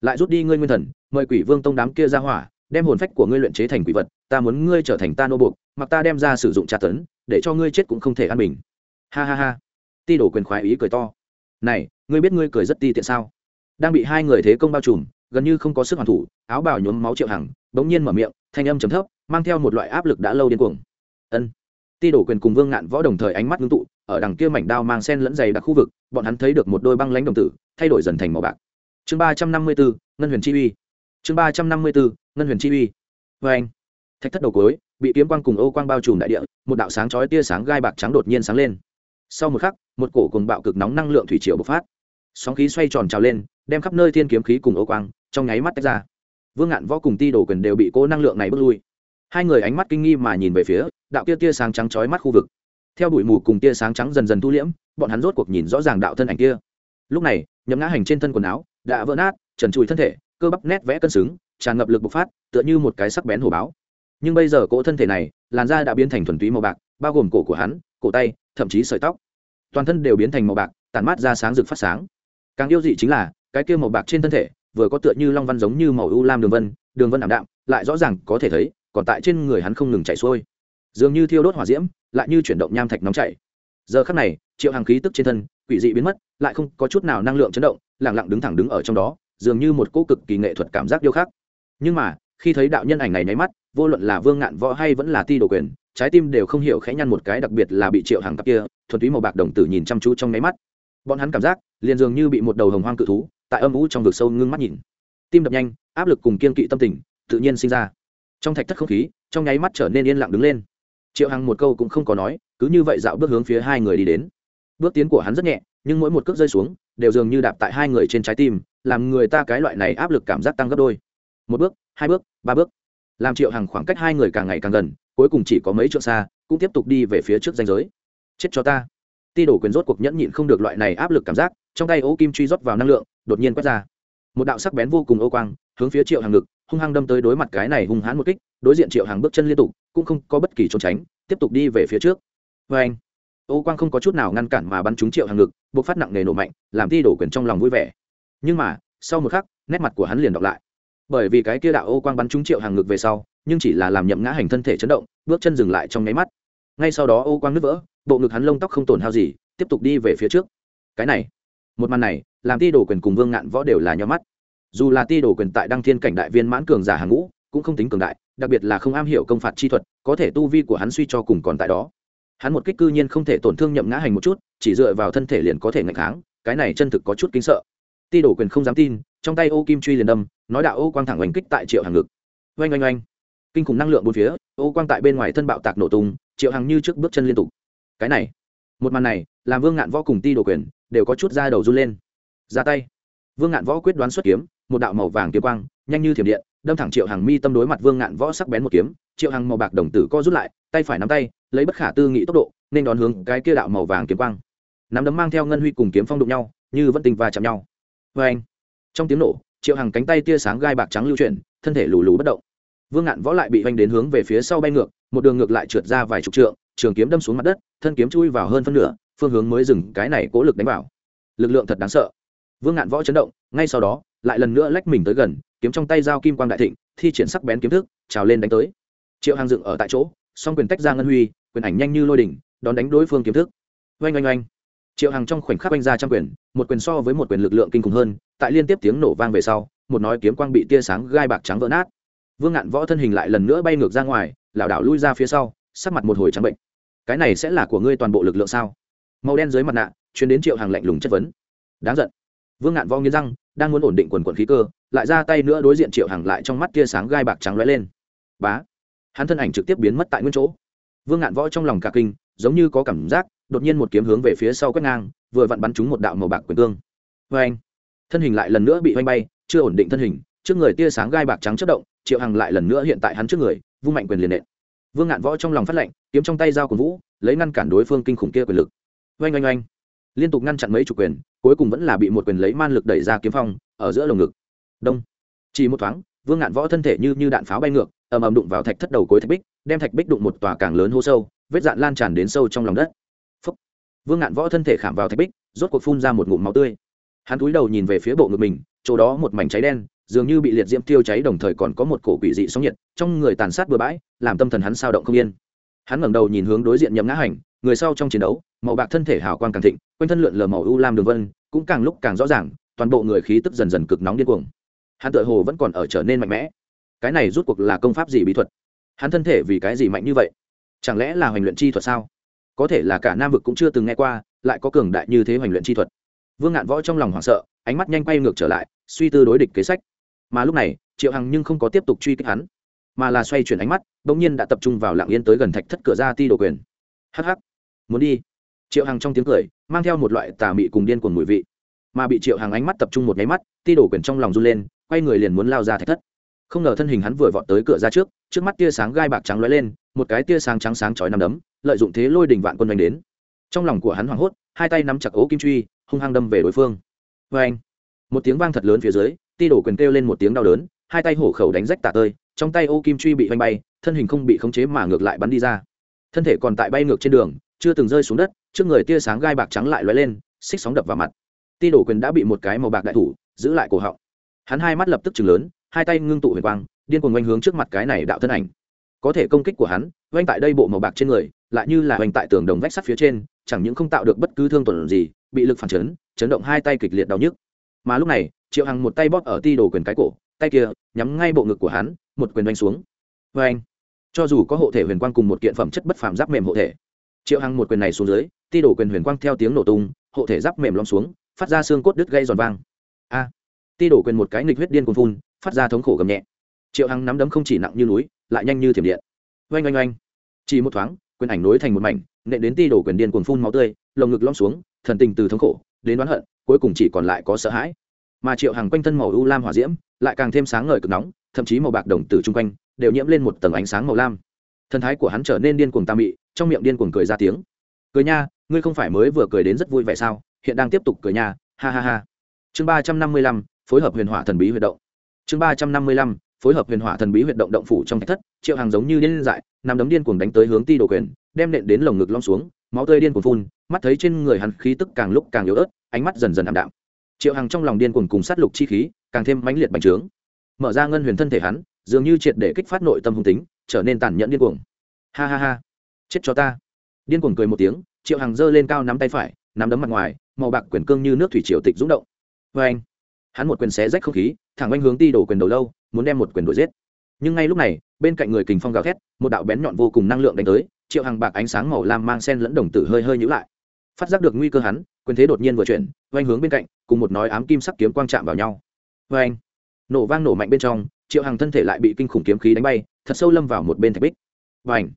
Lại rút đi ngươi nguyên thần, mời quỷ vương tông đám kia ra hỏa, đem hồn phách của ngươi luyện chế thành quỷ vật, ta muốn ngươi trở thành ta nô buộc, mặc ta đem ra sử dụng tra tấn, để cho ngươi chết cũng không thể an bình. Ha ha ha. Ti đổ quyền khoái ý cười to này, ngươi biết ngươi cười rất ti tiện sao? Đang bị hai người thế công bao trùm, gần như không có sức hoàn thủ, áo bào nhuốm máu triệu hằng, bỗng nhiên mở miệng, thanh âm chấm thấp, mang theo một loại áp lực đã lâu điên cuồng. Ân. Ti đổ quyền cùng vương ngạn võ đồng thời ánh mắt ngưng tụ, ở đằng kia mảnh đao mang sen lẫn dày đặc khu vực, bọn hắn thấy được một đôi băng lãnh đồng tử, thay đổi dần thành màu bạc. Chương ba trăm năm mươi bốn ngân huyền chi uy. Chương ba trăm năm mươi bốn ngân huyền chi uy. Vê anh. Thách thất đầu cối bị kiếm quang cùng ô quang bao trùm đại địa, một đạo sáng chói tia sáng gai bạc trắng đột nhiên sáng lên sau một khắc, một cổ cùng bạo cực nóng năng lượng thủy triều bộc phát. Sóng khí xoay tròn trào lên, đem khắp nơi thiên kiếm khí cùng ô quang trong nháy mắt tách ra. Vương ngạn võ cùng ti đổ quyền đều bị cố năng lượng này bước lui. Hai người ánh mắt kinh nghi mà nhìn về phía đạo kia tia sáng trắng chói mắt khu vực. Theo bụi mù cùng tia sáng trắng dần dần thu liễm, bọn hắn rốt cuộc nhìn rõ ràng đạo thân ảnh kia. Lúc này nhấm ngã hành trên thân quần áo đã vỡ nát, trần trụi thân thể, cơ bắp nét vẽ cân xứng, tràn ngập lực bộc phát, tựa như một cái sắc bén hổ báo. Nhưng bây giờ cỗ thân thể này, làn da đã biến thành thuần túy màu bạc, bao gồm cổ của hắn, cổ tay thậm chí sợi tóc. Toàn thân đều biến thành màu bạc tàn mát ra sáng rực phát sáng. Càng yêu dị chính là, cái kia màu bạc trên thân thể, vừa có tựa như long văn giống như màu u lam đường vân đường vân ảm đạm, lại rõ ràng có thể thấy, còn tại trên người hắn không ngừng chảy xuôi. Dường như thiêu đốt hỏa diễm, lại như chuyển động nham thạch nóng chảy. Giờ khắc này, triệu hàng khí tức trên thân, quỷ dị biến mất, lại không có chút nào năng lượng chấn động lẳng lặng đứng thẳng đứng ở trong đó, dường như một cỗ cực kỳ nghệ thuật cảm giác điêu khắc. Nhưng mà, khi thấy đạo nhân ảnh này nháy mắt, vô luận là vương ngạn võ hay vẫn là ti đồ quyền trái tim đều không hiểu khẽ nhăn một cái, đặc biệt là bị triệu hàng cặp kia, thuần túy màu bạc đồng tử nhìn chăm chú trong nháy mắt. Bọn hắn cảm giác, liền dường như bị một đầu hồng hoang cự thú, tại âm ú trong vực sâu ngưng mắt nhìn. Tim đập nhanh, áp lực cùng kiên kỵ tâm tình, tự nhiên sinh ra. Trong thạch thất không khí, trong nháy mắt trở nên yên lặng đứng lên. Triệu hằng một câu cũng không có nói, cứ như vậy dạo bước hướng phía hai người đi đến. Bước tiến của hắn rất nhẹ, nhưng mỗi một cước rơi xuống, đều dường như đạp tại hai người trên trái tim, làm người ta cái loại này áp lực cảm giác tăng gấp đôi. Một bước, hai bước, ba bước. Làm triệu hằng khoảng cách hai người càng ngày càng gần cuối cùng chỉ có mấy trượng xa, cũng tiếp tục đi về phía trước danh giới. Chết cho ta. Ti đổ quyền rốt cuộc nhẫn nhịn không được loại này áp lực cảm giác, trong tay ô kim truy rót vào năng lượng, đột nhiên quét ra. Một đạo sắc bén vô cùng ô quang, hướng phía triệu hàng ngực, hung hăng đâm tới đối mặt cái này hung hãn một kích, đối diện triệu hàng bước chân liên tục, cũng không có bất kỳ trốn tránh, tiếp tục đi về phía trước. Vê anh ô quang không có chút nào ngăn cản mà bắn trúng triệu hàng ngực buộc phát nặng nề nổ mạnh, làm ti đổ quyền trong lòng vui vẻ. Nhưng mà, sau một khắc, nét mặt của hắn liền đọc lại. Bởi vì cái kia đạo ô quang bắn trúng triệu hàng ngực về sau nhưng chỉ là làm nhậm ngã hành thân thể chấn động, bước chân dừng lại trong nháy mắt. Ngay sau đó ô quang nứt vỡ, bộ ngực hắn lông tóc không tổn hao gì, tiếp tục đi về phía trước. Cái này, một màn này, làm ti đổ quyền cùng vương ngạn võ đều là nhau mắt. Dù là ti đổ quyền tại đăng thiên cảnh đại viên mãn cường giả hàng ngũ, cũng không tính cường đại, đặc biệt là không am hiểu công phạt chi thuật, có thể tu vi của hắn suy cho cùng còn tại đó. Hắn một kích cư nhiên không thể tổn thương nhậm ngã hành một chút, chỉ dựa vào thân thể liền có thể ngạch kháng, cái này chân thực có chút kinh sợ. Ti đổ quyền không dám tin, trong tay ô kim truy liền đâm, nói đạo ô quang thẳng oanh kích tại triệu hàng ngực. Oanh oanh oanh kinh khủng năng lượng bốn phía, ô quang tại bên ngoài thân bạo tạc nổ tung, triệu hằng như trước bước chân liên tục. Cái này, một màn này, làm vương ngạn võ cùng ti đổ quyền đều có chút da đầu run lên. Ra tay. Vương ngạn võ quyết đoán xuất kiếm, một đạo màu vàng kiếm quang, nhanh như thiểm điện, đâm thẳng triệu hằng mi tâm đối mặt vương ngạn võ sắc bén một kiếm. Triệu hằng màu bạc đồng tử co rút lại, tay phải nắm tay, lấy bất khả tư nghị tốc độ, nên đón hướng cái kia đạo màu vàng kiếm quang. Nắm đấm mang theo ngân huy cùng kiếm phong đụng nhau, như vẫn tình và chạm nhau. Vê anh trong tiếng nổ, triệu hằng cánh tay tia sáng gai bạc trắng lưu chuyển, thân thể lù lù bất động vương ngạn võ lại bị oanh đến hướng về phía sau bay ngược, một đường ngược lại trượt ra vài chục trượng, trường kiếm đâm xuống mặt đất, thân kiếm chui vào hơn phân nửa, phương hướng mới dừng, cái này cố lực đánh vào. Lực lượng thật đáng sợ. Vương ngạn võ chấn động, ngay sau đó, lại lần nữa lách mình tới gần, kiếm trong tay dao kim quang đại thịnh, thi triển sắc bén kiếm thức, trào lên đánh tới. Triệu hàng dựng ở tại chỗ, song quyền tách ra ngân huy, quyền ảnh nhanh như lôi đỉnh, đón đánh đối phương kiếm thức. Oanh oanh oanh. Triệu hàng trong khoảnh khắc oanh ra trăm quyền, một quyền so với một quyền lực lượng kinh khủng hơn, tại liên tiếp tiếng nổ vang về sau, một nói kiếm quang bị tia sáng gai bạc trắng vỡ nát vương ngạn võ thân hình lại lần nữa bay ngược ra ngoài, lảo đảo lui ra phía sau, sắc mặt một hồi trắng bệnh. Cái này sẽ là của ngươi toàn bộ lực lượng sao? Màu đen dưới mặt nạ chuyến đến triệu hàng lạnh lùng chất vấn. Đáng giận. Vương ngạn võ nghiến răng, đang muốn ổn định quần quần khí cơ, lại ra tay nữa đối diện triệu hàng lại trong mắt tia sáng gai bạc trắng lóe lên. Bá. Hắn thân ảnh trực tiếp biến mất tại nguyên chỗ. Vương ngạn võ trong lòng cả kinh, giống như có cảm giác, đột nhiên một kiếm hướng về phía sau quét ngang, vừa vặn bắn trúng một đạo màu bạc quyền cương. Vê anh thân hình lại lần nữa bị oanh bay, chưa ổn định thân hình, trước người tia sáng gai bạc trắng chất động triệu hằng lại lần nữa hiện tại hắn trước người, vung mạnh quyền liền nện. Vương ngạn võ trong lòng phát lệnh, kiếm trong tay dao của vũ, lấy ngăn cản đối phương kinh khủng kia quyền lực. Oanh oanh oanh. Liên tục ngăn chặn mấy chủ quyền, cuối cùng vẫn là bị một quyền lấy man lực đẩy ra kiếm phong, ở giữa lồng ngực. Đông. Chỉ một thoáng, vương ngạn võ thân thể như như đạn pháo bay ngược, ầm ầm đụng vào thạch thất đầu cối thạch bích, đem thạch bích đụng một tòa càng lớn hô sâu, vết dạn lan tràn đến sâu trong lòng đất. Phúc. vương ngạn võ thân thể khảm vào thạch bích, rốt cuộc phun ra một ngụm máu tươi. Hắn cúi đầu nhìn về phía bộ ngực mình, chỗ đó một mảnh cháy đen dường như bị liệt diễm tiêu cháy đồng thời còn có một cổ quỷ dị sóng nhiệt, trong người tàn sát bừa bãi, làm tâm thần hắn sao động không yên. Hắn ngẩng đầu nhìn hướng đối diện nhậm ngã hành, người sau trong chiến đấu, màu bạc thân thể hào quang càng thịnh, quanh thân lượn lờ màu u lam đường vân, cũng càng lúc càng rõ ràng, toàn bộ người khí tức dần dần cực nóng điên cuồng. Hắn tựa hồ vẫn còn ở trở nên mạnh mẽ. Cái này rút cuộc là công pháp gì bí thuật? Hắn thân thể vì cái gì mạnh như vậy? Chẳng lẽ là hoành luyện chi thuật sao? Có thể là cả nam vực cũng chưa từng nghe qua, lại có cường đại như thế hoành luyện chi thuật. Vương ngạn võ trong lòng hoảng sợ, ánh mắt nhanh quay ngược trở lại, suy tư đối địch kế sách mà lúc này, triệu hằng nhưng không có tiếp tục truy kích hắn, mà là xoay chuyển ánh mắt, bỗng nhiên đã tập trung vào lạng yên tới gần thạch thất cửa ra ti đồ quyền. Hh muốn đi. Triệu hằng trong tiếng cười, mang theo một loại tà mị cùng điên cuồng mùi vị, mà bị triệu hằng ánh mắt tập trung một nháy mắt, ti đồ quyền trong lòng run lên, quay người liền muốn lao ra thạch thất. Không ngờ thân hình hắn vừa vọt tới cửa ra trước trước mắt tia sáng gai bạc trắng lóe lên, một cái tia sáng trắng sáng chói nằm đấm, lợi dụng thế lôi đình vạn quân đánh đến. Trong lòng của hắn hoảng hốt, hai tay nắm chặt ố kim truy, hung hăng đâm về đối phương. Vê anh một tiếng vang thật lớn phía dưới ti đổ quyền kêu lên một tiếng đau đớn, hai tay hổ khẩu đánh rách tả tơi, trong tay ô kim truy bị vanh bay, thân hình không bị khống chế mà ngược lại bắn đi ra. Thân thể còn tại bay ngược trên đường, chưa từng rơi xuống đất, trước người tia sáng gai bạc trắng lại lóe lên, xích sóng đập vào mặt. Ti đổ quyền đã bị một cái màu bạc đại thủ giữ lại cổ họng. Hắn hai mắt lập tức chừng lớn, hai tay ngưng tụ huyền quang, điên cuồng oanh hướng trước mặt cái này đạo thân ảnh. Có thể công kích của hắn oanh tại đây bộ màu bạc trên người, lại như là oanh tại tường đồng vách sắt phía trên, chẳng những không tạo được bất cứ thương tổn gì, bị lực phản chấn chấn động hai tay kịch liệt đau nhức mà lúc này, triệu hằng một tay bóp ở ti đồ quyền cái cổ, tay kia, nhắm ngay bộ ngực của hắn, một quyền đánh xuống. Vê anh, cho dù có hộ thể huyền quang cùng một kiện phẩm chất bất phàm giáp mềm hộ thể, triệu hằng một quyền này xuống dưới, ti đổ quyền huyền quang theo tiếng nổ tung, hộ thể giáp mềm lom xuống, phát ra xương cốt đứt gây giòn vang. A, ti đổ quyền một cái nghịch huyết điên cuồng phun, phát ra thống khổ gầm nhẹ. Triệu hằng nắm đấm không chỉ nặng như núi, lại nhanh như thiểm điện. Oanh oanh oanh. Chỉ một thoáng, quyền ảnh nối thành một mảnh, nện đến ti đổ quyền điên cuồng phun máu tươi, lồng ngực lom xuống, thần tình từ thống khổ đến đoán hận, cuối cùng chỉ còn lại có sợ hãi. Mà triệu hằng quanh thân màu u lam hỏa diễm, lại càng thêm sáng ngời cực nóng, thậm chí màu bạc đồng tử chung quanh đều nhiễm lên một tầng ánh sáng màu lam. Thần thái của hắn trở nên điên cuồng tà mị, trong miệng điên cuồng cười ra tiếng. Cười nha, ngươi không phải mới vừa cười đến rất vui vẻ sao? Hiện đang tiếp tục cười nha, ha ha ha. Chương ba trăm năm mươi lăm, phối hợp huyền hỏa thần bí huyệt động. Chương ba trăm năm mươi lăm, phối hợp huyền hỏa thần bí huyệt động động phủ trong thạch thất, triệu hàng giống như điên dại nằm đấm điên cuồng đánh tới hướng ti đồ quyền, đem nện đến lồng ngực long xuống máu tươi điên cuồng phun, mắt thấy trên người hắn khí tức càng lúc càng yếu ớt, ánh mắt dần dần ảm đạm. Triệu hằng trong lòng điên cuồng cùng sát lục chi khí, càng thêm mãnh liệt bành trướng. Mở ra ngân huyền thân thể hắn, dường như triệt để kích phát nội tâm hung tính, trở nên tàn nhẫn điên cuồng. Ha ha ha. Chết cho ta. Điên cuồng cười một tiếng, triệu hằng giơ lên cao nắm tay phải, nắm đấm mặt ngoài, màu bạc quyền cương như nước thủy triều tịch rúng động. Vê anh, hắn một quyền xé rách không khí, thẳng anh hướng ti đổ quyền đầu lâu, muốn đem một quyền đổi giết. Nhưng ngay lúc này, bên cạnh người kình phong gào thét, một đạo bén nhọn vô cùng năng lượng đánh tới triệu hàng bạc ánh sáng màu lam mang sen lẫn đồng tử hơi hơi nhữ lại. Phát giác được nguy cơ hắn, quyền thế đột nhiên vừa chuyển, oanh hướng bên cạnh, cùng một nói ám kim sắc kiếm quang chạm vào nhau. Vê anh nổ vang nổ mạnh bên trong, triệu hàng thân thể lại bị kinh khủng kiếm khí đánh bay, thật sâu lâm vào một bên thạch bích. Và ảnh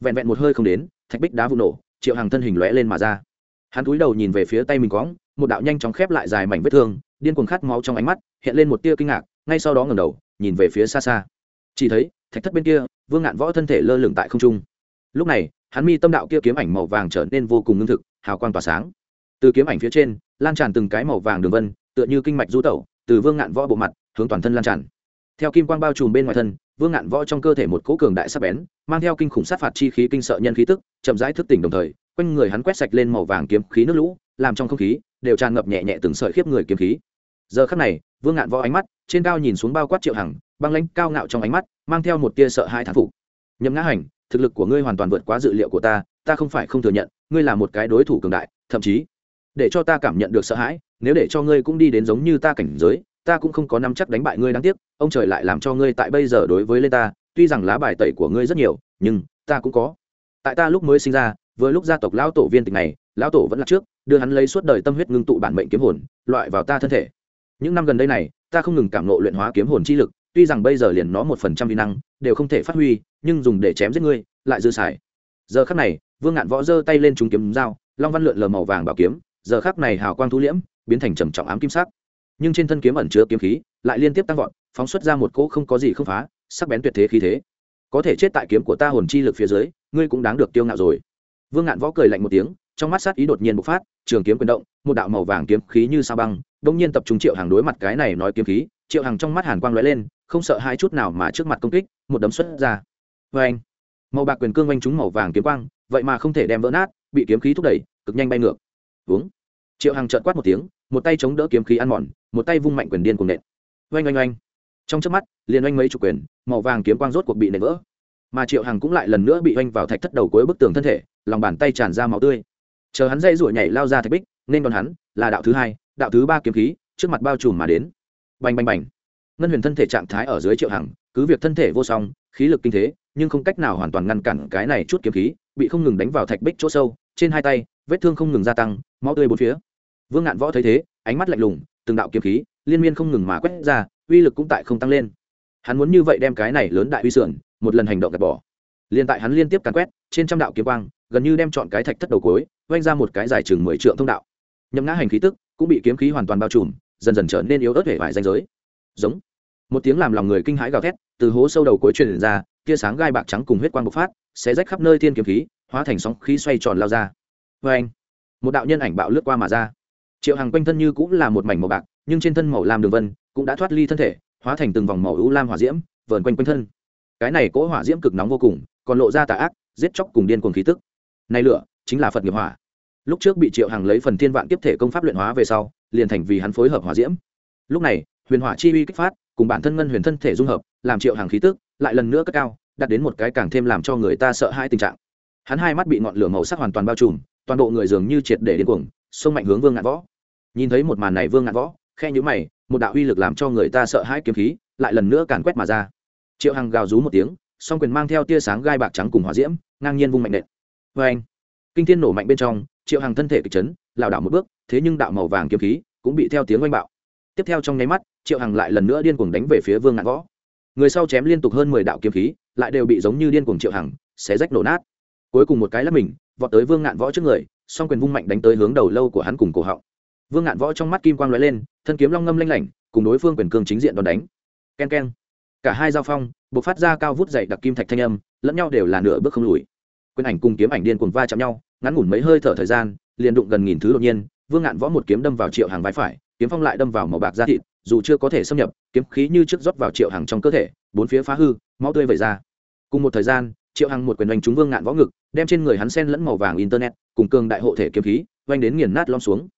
vẹn vẹn một hơi không đến, thạch bích đá vụ nổ, triệu hàng thân hình lóe lên mà ra. Hắn cúi đầu nhìn về phía tay mình cóng một đạo nhanh chóng khép lại dài mảnh vết thương, điên cuồng khát máu trong ánh mắt, hiện lên một tia kinh ngạc, ngay sau đó ngẩng đầu, nhìn về phía xa xa. Chỉ thấy, thạch thất bên kia, vương ngạn võ thân thể lơ lửng tại không trung lúc này, hắn mi tâm đạo kia kiếm ảnh màu vàng trở nên vô cùng ngưng thực, hào quang tỏa sáng. Từ kiếm ảnh phía trên, lan tràn từng cái màu vàng đường vân, tựa như kinh mạch du tẩu, từ vương ngạn võ bộ mặt, hướng toàn thân lan tràn. Theo kim quang bao trùm bên ngoài thân, vương ngạn võ trong cơ thể một cỗ cường đại sắc bén, mang theo kinh khủng sát phạt chi khí kinh sợ nhân khí tức, chậm rãi thức tỉnh đồng thời, quanh người hắn quét sạch lên màu vàng kiếm khí nước lũ, làm trong không khí, đều tràn ngập nhẹ nhẹ từng sợi khiếp người kiếm khí. Giờ khắc này, vương ngạn võ ánh mắt, trên cao nhìn xuống bao quát triệu hằng, băng lãnh cao ngạo trong ánh mắt, mang theo một tia sợ hai thán phục. Nhậm ngã hành thực lực của ngươi hoàn toàn vượt quá dự liệu của ta ta không phải không thừa nhận, ngươi là một cái đối thủ cường đại, thậm chí, để cho ta cảm nhận được sợ hãi, nếu để cho ngươi cũng đi đến giống như ta cảnh giới, ta cũng không có năm chắc đánh bại ngươi đáng tiếc, ông trời lại làm cho ngươi tại bây giờ đối với lê ta, tuy rằng lá bài tẩy của ngươi rất nhiều, nhưng ta cũng có. Tại ta lúc mới sinh ra, vừa lúc gia tộc lão tổ viên tịch này, lão tổ vẫn là trước, đưa hắn lấy suốt đời tâm huyết ngưng tụ bản mệnh kiếm hồn, loại vào ta thân thể. Những năm gần đây này, ta không ngừng cảm nộ luyện hóa kiếm hồn chi lực tuy rằng bây giờ liền nó một phần trăm vi năng, đều không thể phát huy, nhưng dùng để chém giết ngươi, lại dư xài. Giờ khắc này, vương ngạn võ giơ tay lên trúng kiếm dao, long văn lượn lờ màu vàng bảo kiếm, giờ khắc này hào quang thu liễm, biến thành trầm trọng ám kim sắc. Nhưng trên thân kiếm ẩn chứa kiếm khí, lại liên tiếp tăng vọt, phóng xuất ra một cỗ không có gì không phá, sắc bén tuyệt thế khí thế. Có thể chết tại kiếm của ta hồn chi lực phía dưới, ngươi cũng đáng được tiêu ngạo rồi. Vương ngạn võ cười lạnh một tiếng, trong mắt sát ý đột nhiên bộc phát, trường kiếm quyền động, một đạo màu vàng kiếm khí như sao băng, đông nhiên tập trung triệu hàng đối mặt cái này nói kiếm khí, triệu hàng trong mắt hàn quang lóe lên không sợ hai chút nào mà trước mặt công kích, một đấm xuất ra. Vê anh, màu bạc quyền cương oanh trúng màu vàng kiếm quang, vậy mà không thể đem vỡ nát, bị kiếm khí thúc đẩy, cực nhanh bay ngược. Uống triệu hằng trợn quát một tiếng, một tay chống đỡ kiếm khí ăn mòn, một tay vung mạnh quyền điên cùng nện. Oanh oanh oanh. Trong chớp mắt, liền oanh mấy chục quyền, màu vàng kiếm quang rốt cuộc bị nện vỡ. Mà triệu hằng cũng lại lần nữa bị oanh vào thạch thất đầu cuối bức tường thân thể, lòng bàn tay tràn ra máu tươi. Chờ hắn dây ruổi nhảy lao ra thạch bích, nên còn hắn, là đạo thứ hai, đạo thứ ba kiếm khí, trước mặt bao trùm mà đến. Bành bành bành ngân huyền thân thể trạng thái ở dưới triệu hằng, cứ việc thân thể vô song, khí lực kinh thế, nhưng không cách nào hoàn toàn ngăn cản cái này chút kiếm khí, bị không ngừng đánh vào thạch bích chỗ sâu, trên hai tay, vết thương không ngừng gia tăng, máu tươi bốn phía. Vương ngạn võ thấy thế, ánh mắt lạnh lùng, từng đạo kiếm khí, liên miên không ngừng mà quét ra, uy lực cũng tại không tăng lên. Hắn muốn như vậy đem cái này lớn đại uy sườn, một lần hành động gạt bỏ. Liên tại hắn liên tiếp càn quét, trên trăm đạo kiếm quang, gần như đem chọn cái thạch thất đầu cối oanh ra một cái dài chừng mười trượng thông đạo. Nhậm ngã hành khí tức, cũng bị kiếm khí hoàn toàn bao trùm, dần dần trở nên yếu ớt hệ vải danh giới. Giống một tiếng làm lòng người kinh hãi gào thét, từ hố sâu đầu cuối truyền ra, tia sáng gai bạc trắng cùng huyết quang bộc phát sẽ rách khắp nơi thiên kiếm khí, hóa thành sóng khí xoay tròn lao ra. Vê anh, một đạo nhân ảnh bạo lướt qua mà ra. Triệu hàng quanh thân như cũng là một mảnh màu bạc, nhưng trên thân màu lam đường vân cũng đã thoát ly thân thể, hóa thành từng vòng màu ưu lam hỏa diễm, vờn quanh quanh thân. Cái này cỗ hỏa diễm cực nóng vô cùng, còn lộ ra tà ác, giết chóc cùng điên cuồng khí tức. Này lửa, chính là phật nghiệp hỏa. Lúc trước bị triệu hàng lấy phần thiên vạn kiếp thể công pháp luyện hóa về sau, liền thành vì hắn phối hợp hỏa diễm. Lúc này, huyền hỏa chi uy kích phát cùng bản thân ngân huyền thân thể dung hợp, làm triệu hàng khí tức, lại lần nữa cất cao, đạt đến một cái càng thêm làm cho người ta sợ hãi tình trạng. Hắn hai mắt bị ngọn lửa màu sắc hoàn toàn bao trùm, toàn bộ người dường như triệt để điên cuồng xông mạnh hướng vương ngạn võ. Nhìn thấy một màn này vương ngạn võ, khe nhữ mày, một đạo uy lực làm cho người ta sợ hãi kiếm khí, lại lần nữa càn quét mà ra. Triệu hằng gào rú một tiếng, song quyền mang theo tia sáng gai bạc trắng cùng hỏa diễm, ngang nhiên vung mạnh nện. Vê anh kinh thiên nổ mạnh bên trong, triệu hằng thân thể kịch chấn, lảo đảo một bước, thế nhưng đạo màu vàng kiếm khí cũng bị theo tiếng oanh bạo tiếp theo trong nháy mắt, triệu hằng lại lần nữa điên cuồng đánh về phía vương ngạn võ. Người sau chém liên tục hơn mười đạo kiếm khí, lại đều bị giống như điên cuồng triệu hằng, xé rách nổ nát. Cuối cùng một cái lắp mình, vọt tới vương ngạn võ trước người, song quyền vung mạnh đánh tới hướng đầu lâu của hắn cùng cổ họng. Vương ngạn võ trong mắt kim quang lóe lên, thân kiếm long ngâm lanh lảnh, cùng đối phương quyền cương chính diện đòn đánh. K e n k e n cả hai giao phong b ộ c phát ra cao vút dậy đặc kim thạch thanh âm, lẫn nhau đều là nửa bước không lùi. Quyền ảnh cùng kiếm ảnh điên cuồng va chạm nhau, ngắn ngủn mấy hơi thở thời gian, liền đụng gần nghìn thứ đột nhiên, vương ngạn võ một kiếm đâm vào triệu hàng vai phải kiếm phong lại đâm vào màu bạc da thịt, dù chưa có thể xâm nhập, kiếm khí như trước rót vào triệu hằng trong cơ thể, bốn phía phá hư, máu tươi vẩy ra. Cùng một thời gian, triệu hằng một quyền đánh trúng vương ngạn võ ngực, đem trên người hắn sen lẫn màu vàng internet, cùng cường đại hộ thể kiếm khí, oanh đến nghiền nát lom xuống.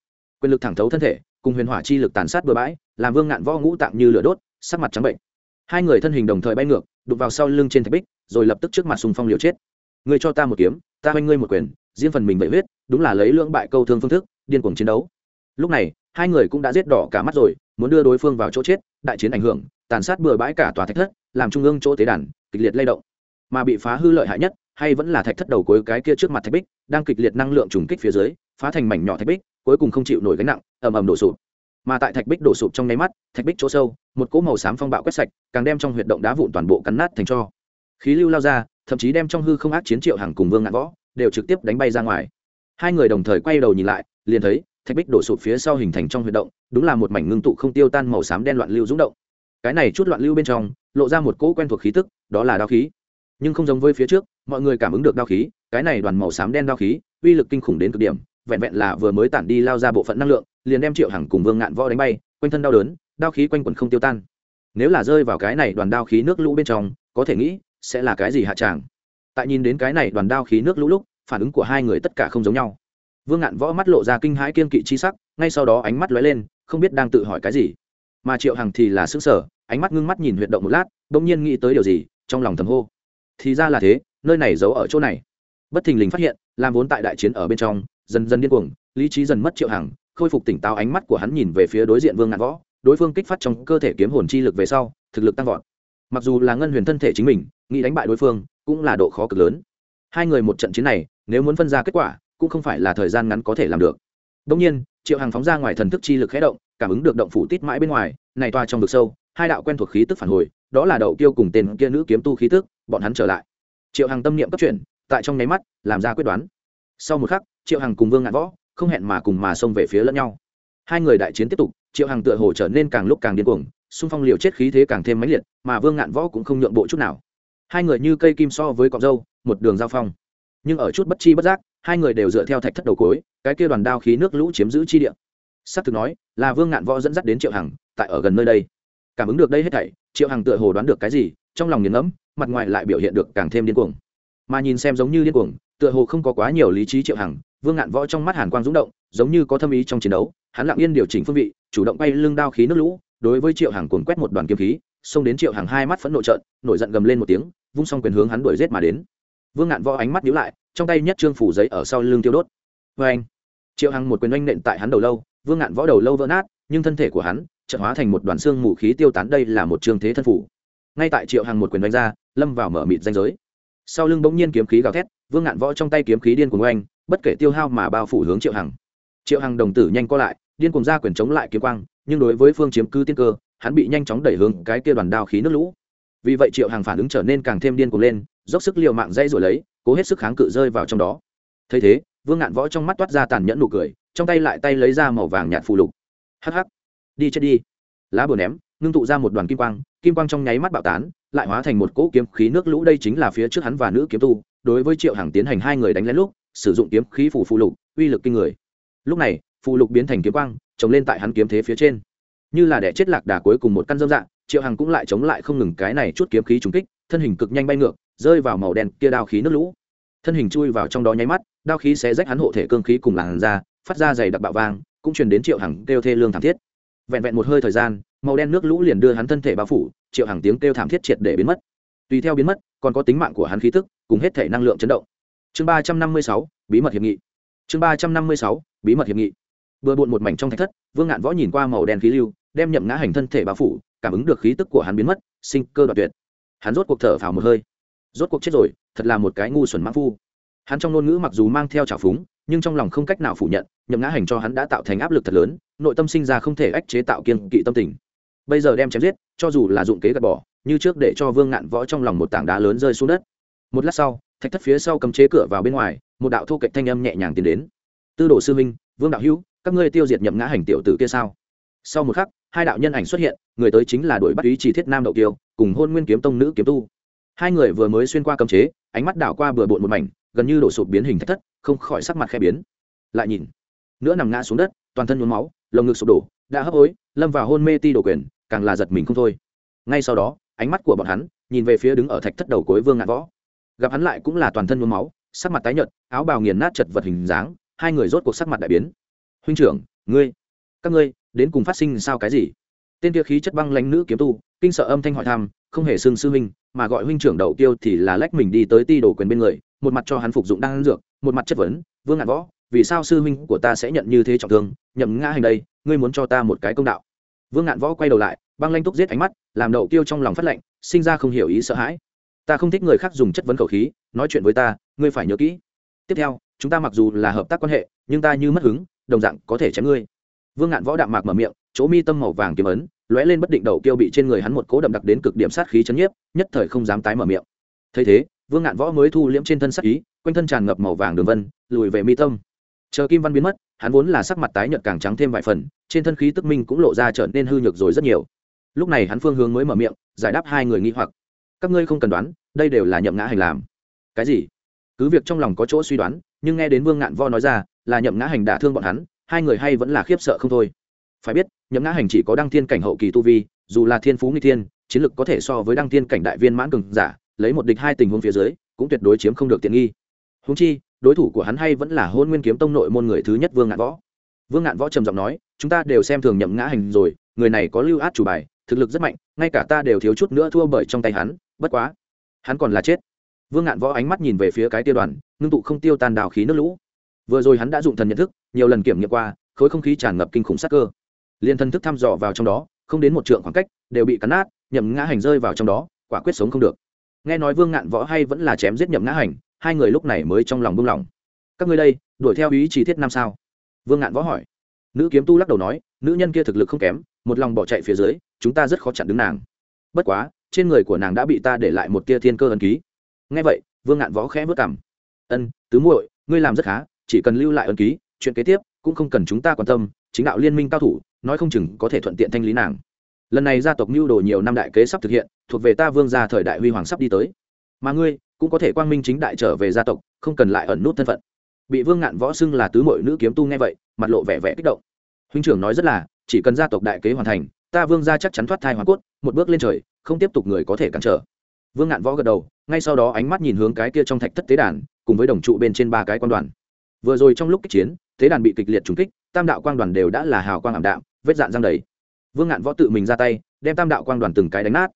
Quyền lực thẳng thấu thân thể, cùng huyền hỏa chi lực tàn sát bừa bãi, làm vương ngạn võ ngũ tạm như lửa đốt, sắc mặt trắng bệnh. Hai người thân hình đồng thời bay ngược đục vào sau lưng trên thạch bích, rồi lập tức trước mặt sùng phong liều chết. Ngươi cho ta một kiếm, ta oanh ngươi một quyền, riêng phần mình bậy huyết, đúng là lấy lưỡng bại câu thương phương thức, điên cuồng chiến đấu. Lúc này hai người cũng đã giết đỏ cả mắt rồi, muốn đưa đối phương vào chỗ chết, đại chiến ảnh hưởng, tàn sát bừa bãi cả tòa thạch thất, làm trung ương chỗ tế đàn, kịch liệt lay động. Mà bị phá hư lợi hại nhất, hay vẫn là thạch thất đầu cuối cái kia trước mặt thạch bích, đang kịch liệt năng lượng trùng kích phía dưới, phá thành mảnh nhỏ thạch bích, cuối cùng không chịu nổi gánh nặng, ầm ầm đổ sụp. Mà tại thạch bích đổ sụp trong nháy mắt, thạch bích chỗ sâu, một cỗ màu xám phong bạo quét sạch, càng đem trong huyệt động đá vụn toàn bộ cắn nát thành cho. Khí lưu lao ra, thậm chí đem trong hư không ác chiến triệu hàng cùng vương ngạn võ, đều trực tiếp đánh bay ra ngoài. Hai người đồng thời quay đầu nhìn lại, liền thấy thạch bích đổ sụp phía sau hình thành trong huyệt động, đúng là một mảnh ngưng tụ không tiêu tan màu xám đen loạn lưu rúng động. Cái này chút loạn lưu bên trong, lộ ra một cỗ quen thuộc khí tức, đó là đao khí. Nhưng không giống với phía trước, mọi người cảm ứng được đao khí, cái này đoàn màu xám đen đao khí, uy lực kinh khủng đến cực điểm, vẹn vẹn là vừa mới tản đi lao ra bộ phận năng lượng, liền đem triệu hằng cùng vương ngạn võ đánh bay, quanh thân đau đớn, đao khí quanh quẩn không tiêu tan. Nếu là rơi vào cái này đoàn đao khí nước lũ bên trong, có thể nghĩ, sẽ là cái gì hạ tràng. Tại nhìn đến cái này đoàn đao khí nước lũ lúc, phản ứng của hai người tất cả không giống nhau vương ngạn võ mắt lộ ra kinh hãi kiên kỵ chi sắc, ngay sau đó ánh mắt lóe lên, không biết đang tự hỏi cái gì. Mà triệu hằng thì là xứng sở ánh mắt ngưng mắt nhìn huyệt động một lát, bỗng nhiên nghĩ tới điều gì, trong lòng thầm hô. Thì ra là thế, nơi này giấu ở chỗ này. Bất thình lình phát hiện, làm vốn tại đại chiến ở bên trong, dần dần điên cuồng, lý trí dần mất triệu hằng, khôi phục tỉnh táo ánh mắt của hắn nhìn về phía đối diện vương ngạn võ, đối phương kích phát trong cơ thể kiếm hồn chi lực về sau, thực lực tăng vọt. Mặc dù là ngân huyền thân thể chính mình, nghĩ đánh bại đối phương, cũng là độ khó cực lớn. Hai người một trận chiến này, nếu muốn phân ra kết quả cũng không phải là thời gian ngắn có thể làm được. Đông nhiên, triệu hằng phóng ra ngoài thần thức chi lực khé động, cảm ứng được động phủ tít mãi bên ngoài, này toa trong vực sâu, hai đạo quen thuộc khí tức phản hồi, đó là đậu tiêu cùng tên kia nữ kiếm tu khí tức, bọn hắn trở lại. Triệu hằng tâm niệm cấp chuyển, tại trong nháy mắt, làm ra quyết đoán. Sau một khắc, triệu hằng cùng vương ngạn võ, không hẹn mà cùng mà xông về phía lẫn nhau. Hai người đại chiến tiếp tục, triệu hằng tựa hồ trở nên càng lúc càng điên cuồng, xung phong liều chết khí thế càng thêm mãnh liệt, mà vương ngạn võ cũng không nhượng bộ chút nào. Hai người như cây kim so với cọng dâu, một đường giao phong. Nhưng ở chút bất chi bất giác hai người đều dựa theo thạch thất đầu cối, cái kia đoàn đao khí nước lũ chiếm giữ chi địa. S á c thực nói, là vương ngạn võ dẫn dắt đến triệu hằng, tại ở gần nơi đây. Cảm ứng được đây hết thảy, triệu hằng tựa hồ đoán được cái gì, trong lòng nghiền ngẫm, mặt ngoài lại biểu hiện được càng thêm điên cuồng. Mà nhìn xem giống như điên cuồng, tựa hồ không có quá nhiều lý trí triệu hằng, vương ngạn võ trong mắt hàn quang rúng động, giống như có thâm ý trong chiến đấu, hắn lặng yên điều chỉnh phương vị, chủ động bay lưng đao khí nước lũ, đối với triệu hằng cuốn quét một đoàn kiếm khí, xông đến triệu hằng hai mắt phẫn nộ trợn, nổi giận gầm lên một tiếng, vung xong quyền hướng hắn đuổi giết mà đến. Vương ngạn võ ánh mắt nhíu lại trong tay nhất trương phủ giấy ở sau lưng tiêu đốt. Vê anh, triệu hằng một quyền oanh nện tại hắn đầu lâu, vương ngạn võ đầu lâu vỡ nát, nhưng thân thể của hắn chợt hóa thành một đoàn xương mù khí tiêu tán, đây là một trương thế thân phủ. Ngay tại triệu hằng một quyền oanh ra, lâm vào mở mịt danh giới. Sau lưng bỗng nhiên kiếm khí gào thét, vương ngạn võ trong tay kiếm khí điên cuồng oanh, bất kể tiêu hao mà bao phủ hướng triệu hằng. Triệu hằng đồng tử nhanh co lại, điên cuồng ra quyền chống lại kiếm quang, nhưng đối với phương chiếm cư tiên cơ, hắn bị nhanh chóng đẩy hướng cái kia đoàn đao khí nước lũ. Vì vậy triệu hằng phản ứng trở nên càng thêm điên cuồng lên, dốc sức l i ề u mạng dây rồi lấy cố hết sức kháng cự rơi vào trong đó. Thấy thế, vương ngạn võ trong mắt toát ra tàn nhẫn nụ cười, trong tay lại tay lấy ra màu vàng nhạt phù lục. Hắc hắc. Đi chết đi. Lá bừa ném, ngưng tụ ra một đoàn kim quang kim quang trong nháy mắt bạo tán, lại hóa thành một cỗ kiếm khí nước lũ, đây chính là phía trước hắn và nữ kiếm tu, đối với triệu hằng tiến hành hai người đánh lén lúc, sử dụng kiếm khí phủ phù lục, uy lực kinh người. Lúc này, phù lục biến thành kiếm quang chống lên tại hắn kiếm thế phía trên. Như là đẻ chết lạc đà cuối cùng một căn dâm dạng, triệu hằng cũng lại chống lại không ngừng cái này chút kiếm khí trúng kích, thân hình cực nhanh bay ngược, rơi vào màu đen kia đao khí nước lũ thân hình chui vào trong đó nháy mắt, đao khí sẽ rách hắn hộ thể cương khí cùng làn da, phát ra dày đặc bạo vang, cũng truyền đến triệu hằng kêu thê lương thảm thiết. Vẹn vẹn một hơi thời gian, màu đen nước lũ liền đưa hắn thân thể bao phủ, triệu hằng tiếng kêu thảm thiết triệt để biến mất. Tùy theo biến mất, còn có tính mạng của hắn khí tức, cùng hết thể năng lượng chấn động. Chương ba trăm năm mươi sáu, bí mật hiệp nghị. Chương ba trăm năm mươi sáu, bí mật hiệp nghị. Vừa bụn một mảnh trong thạch thất, vương ngạn võ nhìn qua màu đen khí lưu, đem nhậm ngã hành thân thể bao phủ, cảm ứng được khí tức của hắn biến mất, sinh cơ đoạt tuyệt. Hắn rốt cuộc thở phào một hơi. Rốt cuộc chết rồi thật là một cái ngu xuẩn mãn phu. Hắn trong ngôn ngữ mặc dù mang theo trào phúng, nhưng trong lòng không cách nào phủ nhận, nhậm ngã hành cho hắn đã tạo thành áp lực thật lớn, nội tâm sinh ra không thể ách chế tạo kiên kỵ tâm tình. Bây giờ đem chém giết, cho dù là dụng kế gạt bỏ, như trước để cho vương ngạn võ trong lòng một tảng đá lớn rơi xuống đất. Một lát sau, thạch thất phía sau cấm chế cửa vào bên ngoài, một đạo thu cạnh thanh âm nhẹ nhàng tiến đến. Tư đồ sư minh vương đạo hữu, các ngươi tiêu diệt nhậm ngã hành tiểu tử kia sao? Sau một khắc, hai đạo nhân ảnh xuất hiện, người tới chính là đội bắt ý chỉ thiết nam đậu kiều, cùng hôn nguyên kiếm tông nữ kiếm tu hai người vừa mới xuyên qua cấm chế, ánh mắt đảo qua bừa bộn một mảnh, gần như đổ sụp biến hình thách thất, không khỏi sắc mặt khe biến. Lại nhìn nữa nằm ngã xuống đất, toàn thân nhuốm máu, lồng ngực sụp đổ, đã hấp hối, lâm vào hôn mê ti đổ quyền, càng là giật mình không thôi. Ngay sau đó, ánh mắt của bọn hắn nhìn về phía đứng ở thạch thất đầu cuối vương ngạn võ. Gặp hắn lại cũng là toàn thân nhuốm máu, sắc mặt tái nhợt, áo bào nghiền nát chật vật hình dáng, hai người rốt cuộc sắc mặt đại biến. Huynh trưởng, ngươi, các ngươi đến cùng phát sinh sao cái gì? Tên kia khí chất băng lãnh nữ kiếm tu, kinh sợ âm thanh hỏi thăm, không hề xương sư huynh mà gọi huynh trưởng đậu tiêu thì là lách mình đi tới ti đổ quyền bên người, một mặt cho hắn phục dụng đang dược, một mặt chất vấn, vương ngạn võ, vì sao sư huynh của ta sẽ nhận như thế trọng thương? Nhậm ngã hành đây, ngươi muốn cho ta một cái công đạo. Vương ngạn võ quay đầu lại, băng lanh túc giết ánh mắt, làm đậu tiêu trong lòng phát lệnh, sinh ra không hiểu ý sợ hãi. Ta không thích người khác dùng chất vấn khẩu khí, nói chuyện với ta, ngươi phải nhớ kỹ. Tiếp theo, chúng ta mặc dù là hợp tác quan hệ, nhưng ta như mất hứng, đồng dạng có thể chém ngươi. Vương ngạn võ đạm mạc mở miệng, chỗ mi tâm màu vàng kiếm ấn lóe lên bất định đầu kiêu bị trên người hắn một cố đậm đặc đến cực điểm sát khí chấn nhiếp, nhất thời không dám tái mở miệng. Thấy thế, vương ngạn võ mới thu liễm trên thân sát ý, quanh thân tràn ngập màu vàng đường vân, lùi về mi tâm. Chờ kim văn biến mất, hắn vốn là sắc mặt tái nhợt càng trắng thêm vài phần, trên thân khí tức minh cũng lộ ra trở nên hư nhược rồi rất nhiều. Lúc này hắn phương hướng mới mở miệng, giải đáp hai người nghi hoặc. Các ngươi không cần đoán, đây đều là nhậm ngã hành làm. Cái gì? Cứ việc trong lòng có chỗ suy đoán, nhưng nghe đến vương ngạn Võ nói ra, là nhậm ngã hành đả thương bọn hắn, hai người hay vẫn là khiếp sợ không thôi phải biết, nhậm ngã hành chỉ có đăng thiên cảnh hậu kỳ tu vi, dù là thiên phú nghi thiên, chiến lực có thể so với đăng thiên cảnh đại viên mãn cường giả, lấy một địch hai tình huống phía dưới, cũng tuyệt đối chiếm không được tiện nghi. Húng chi, đối thủ của hắn hay vẫn là hôn nguyên kiếm tông nội môn người thứ nhất vương ngạn võ. Vương ngạn võ trầm giọng nói, chúng ta đều xem thường nhậm ngã hành rồi, người này có lưu át chủ bài, thực lực rất mạnh, ngay cả ta đều thiếu chút nữa thua bởi trong tay hắn, bất quá, hắn còn là chết. Vương ngạn võ ánh mắt nhìn về phía cái tiêu đoàn, ngưng tụ không tiêu tan đào khí nước lũ. Vừa rồi hắn đã dụng thần nhận thức, nhiều lần kiểm nghiệm qua, khối không khí tràn ngập kinh khủng sắc cơ liên thân thức thăm dò vào trong đó, không đến một trượng khoảng cách, đều bị cắn nát, nhậm ngã hành rơi vào trong đó, quả quyết sống không được. Nghe nói vương ngạn võ hay vẫn là chém giết nhậm ngã hành, hai người lúc này mới trong lòng buông lỏng các ngươi đây, đuổi theo ý chỉ thiết năm sao? Vương ngạn võ hỏi. Nữ kiếm tu lắc đầu nói, nữ nhân kia thực lực không kém, một lòng bỏ chạy phía dưới, chúng ta rất khó chặn đứng nàng. Bất quá, trên người của nàng đã bị ta để lại một tia thiên cơ ấn ký. Nghe vậy, vương ngạn võ khẽ vớt cảm ân, tứ muội, ngươi làm rất khá, chỉ cần lưu lại ấn ký, chuyện kế tiếp cũng không cần chúng ta quan tâm chính đạo liên minh cao thủ, nói không chừng có thể thuận tiện thanh lý nàng. Lần này gia tộc mưu đồ nhiều năm đại kế sắp thực hiện, thuộc về ta vương gia thời đại huy hoàng sắp đi tới. Mà ngươi, cũng có thể quang minh chính đại trở về gia tộc, không cần lại ẩn nút thân phận. Bị vương ngạn võ xưng là tứ mội nữ kiếm tu nghe vậy, mặt lộ vẻ vẻ kích động. Huynh trưởng nói rất là, chỉ cần gia tộc đại kế hoàn thành, ta vương gia chắc chắn thoát thai hoàn cốt, một bước lên trời, không tiếp tục người có thể cản trở. Vương ngạn võ gật đầu, ngay sau đó ánh mắt nhìn hướng cái kia trong thạch thất tế đàn, cùng với đồng trụ bên trên ba cái quan đoàn. Vừa rồi trong lúc kích chiến, tế đàn bị kịch liệt trúng kích tam đạo quang đoàn đều đã là hào quang ảm đạm, vết dạn răng đầy. Vương ngạn võ tự mình ra tay, đem tam đạo quang đoàn từng cái đánh nát.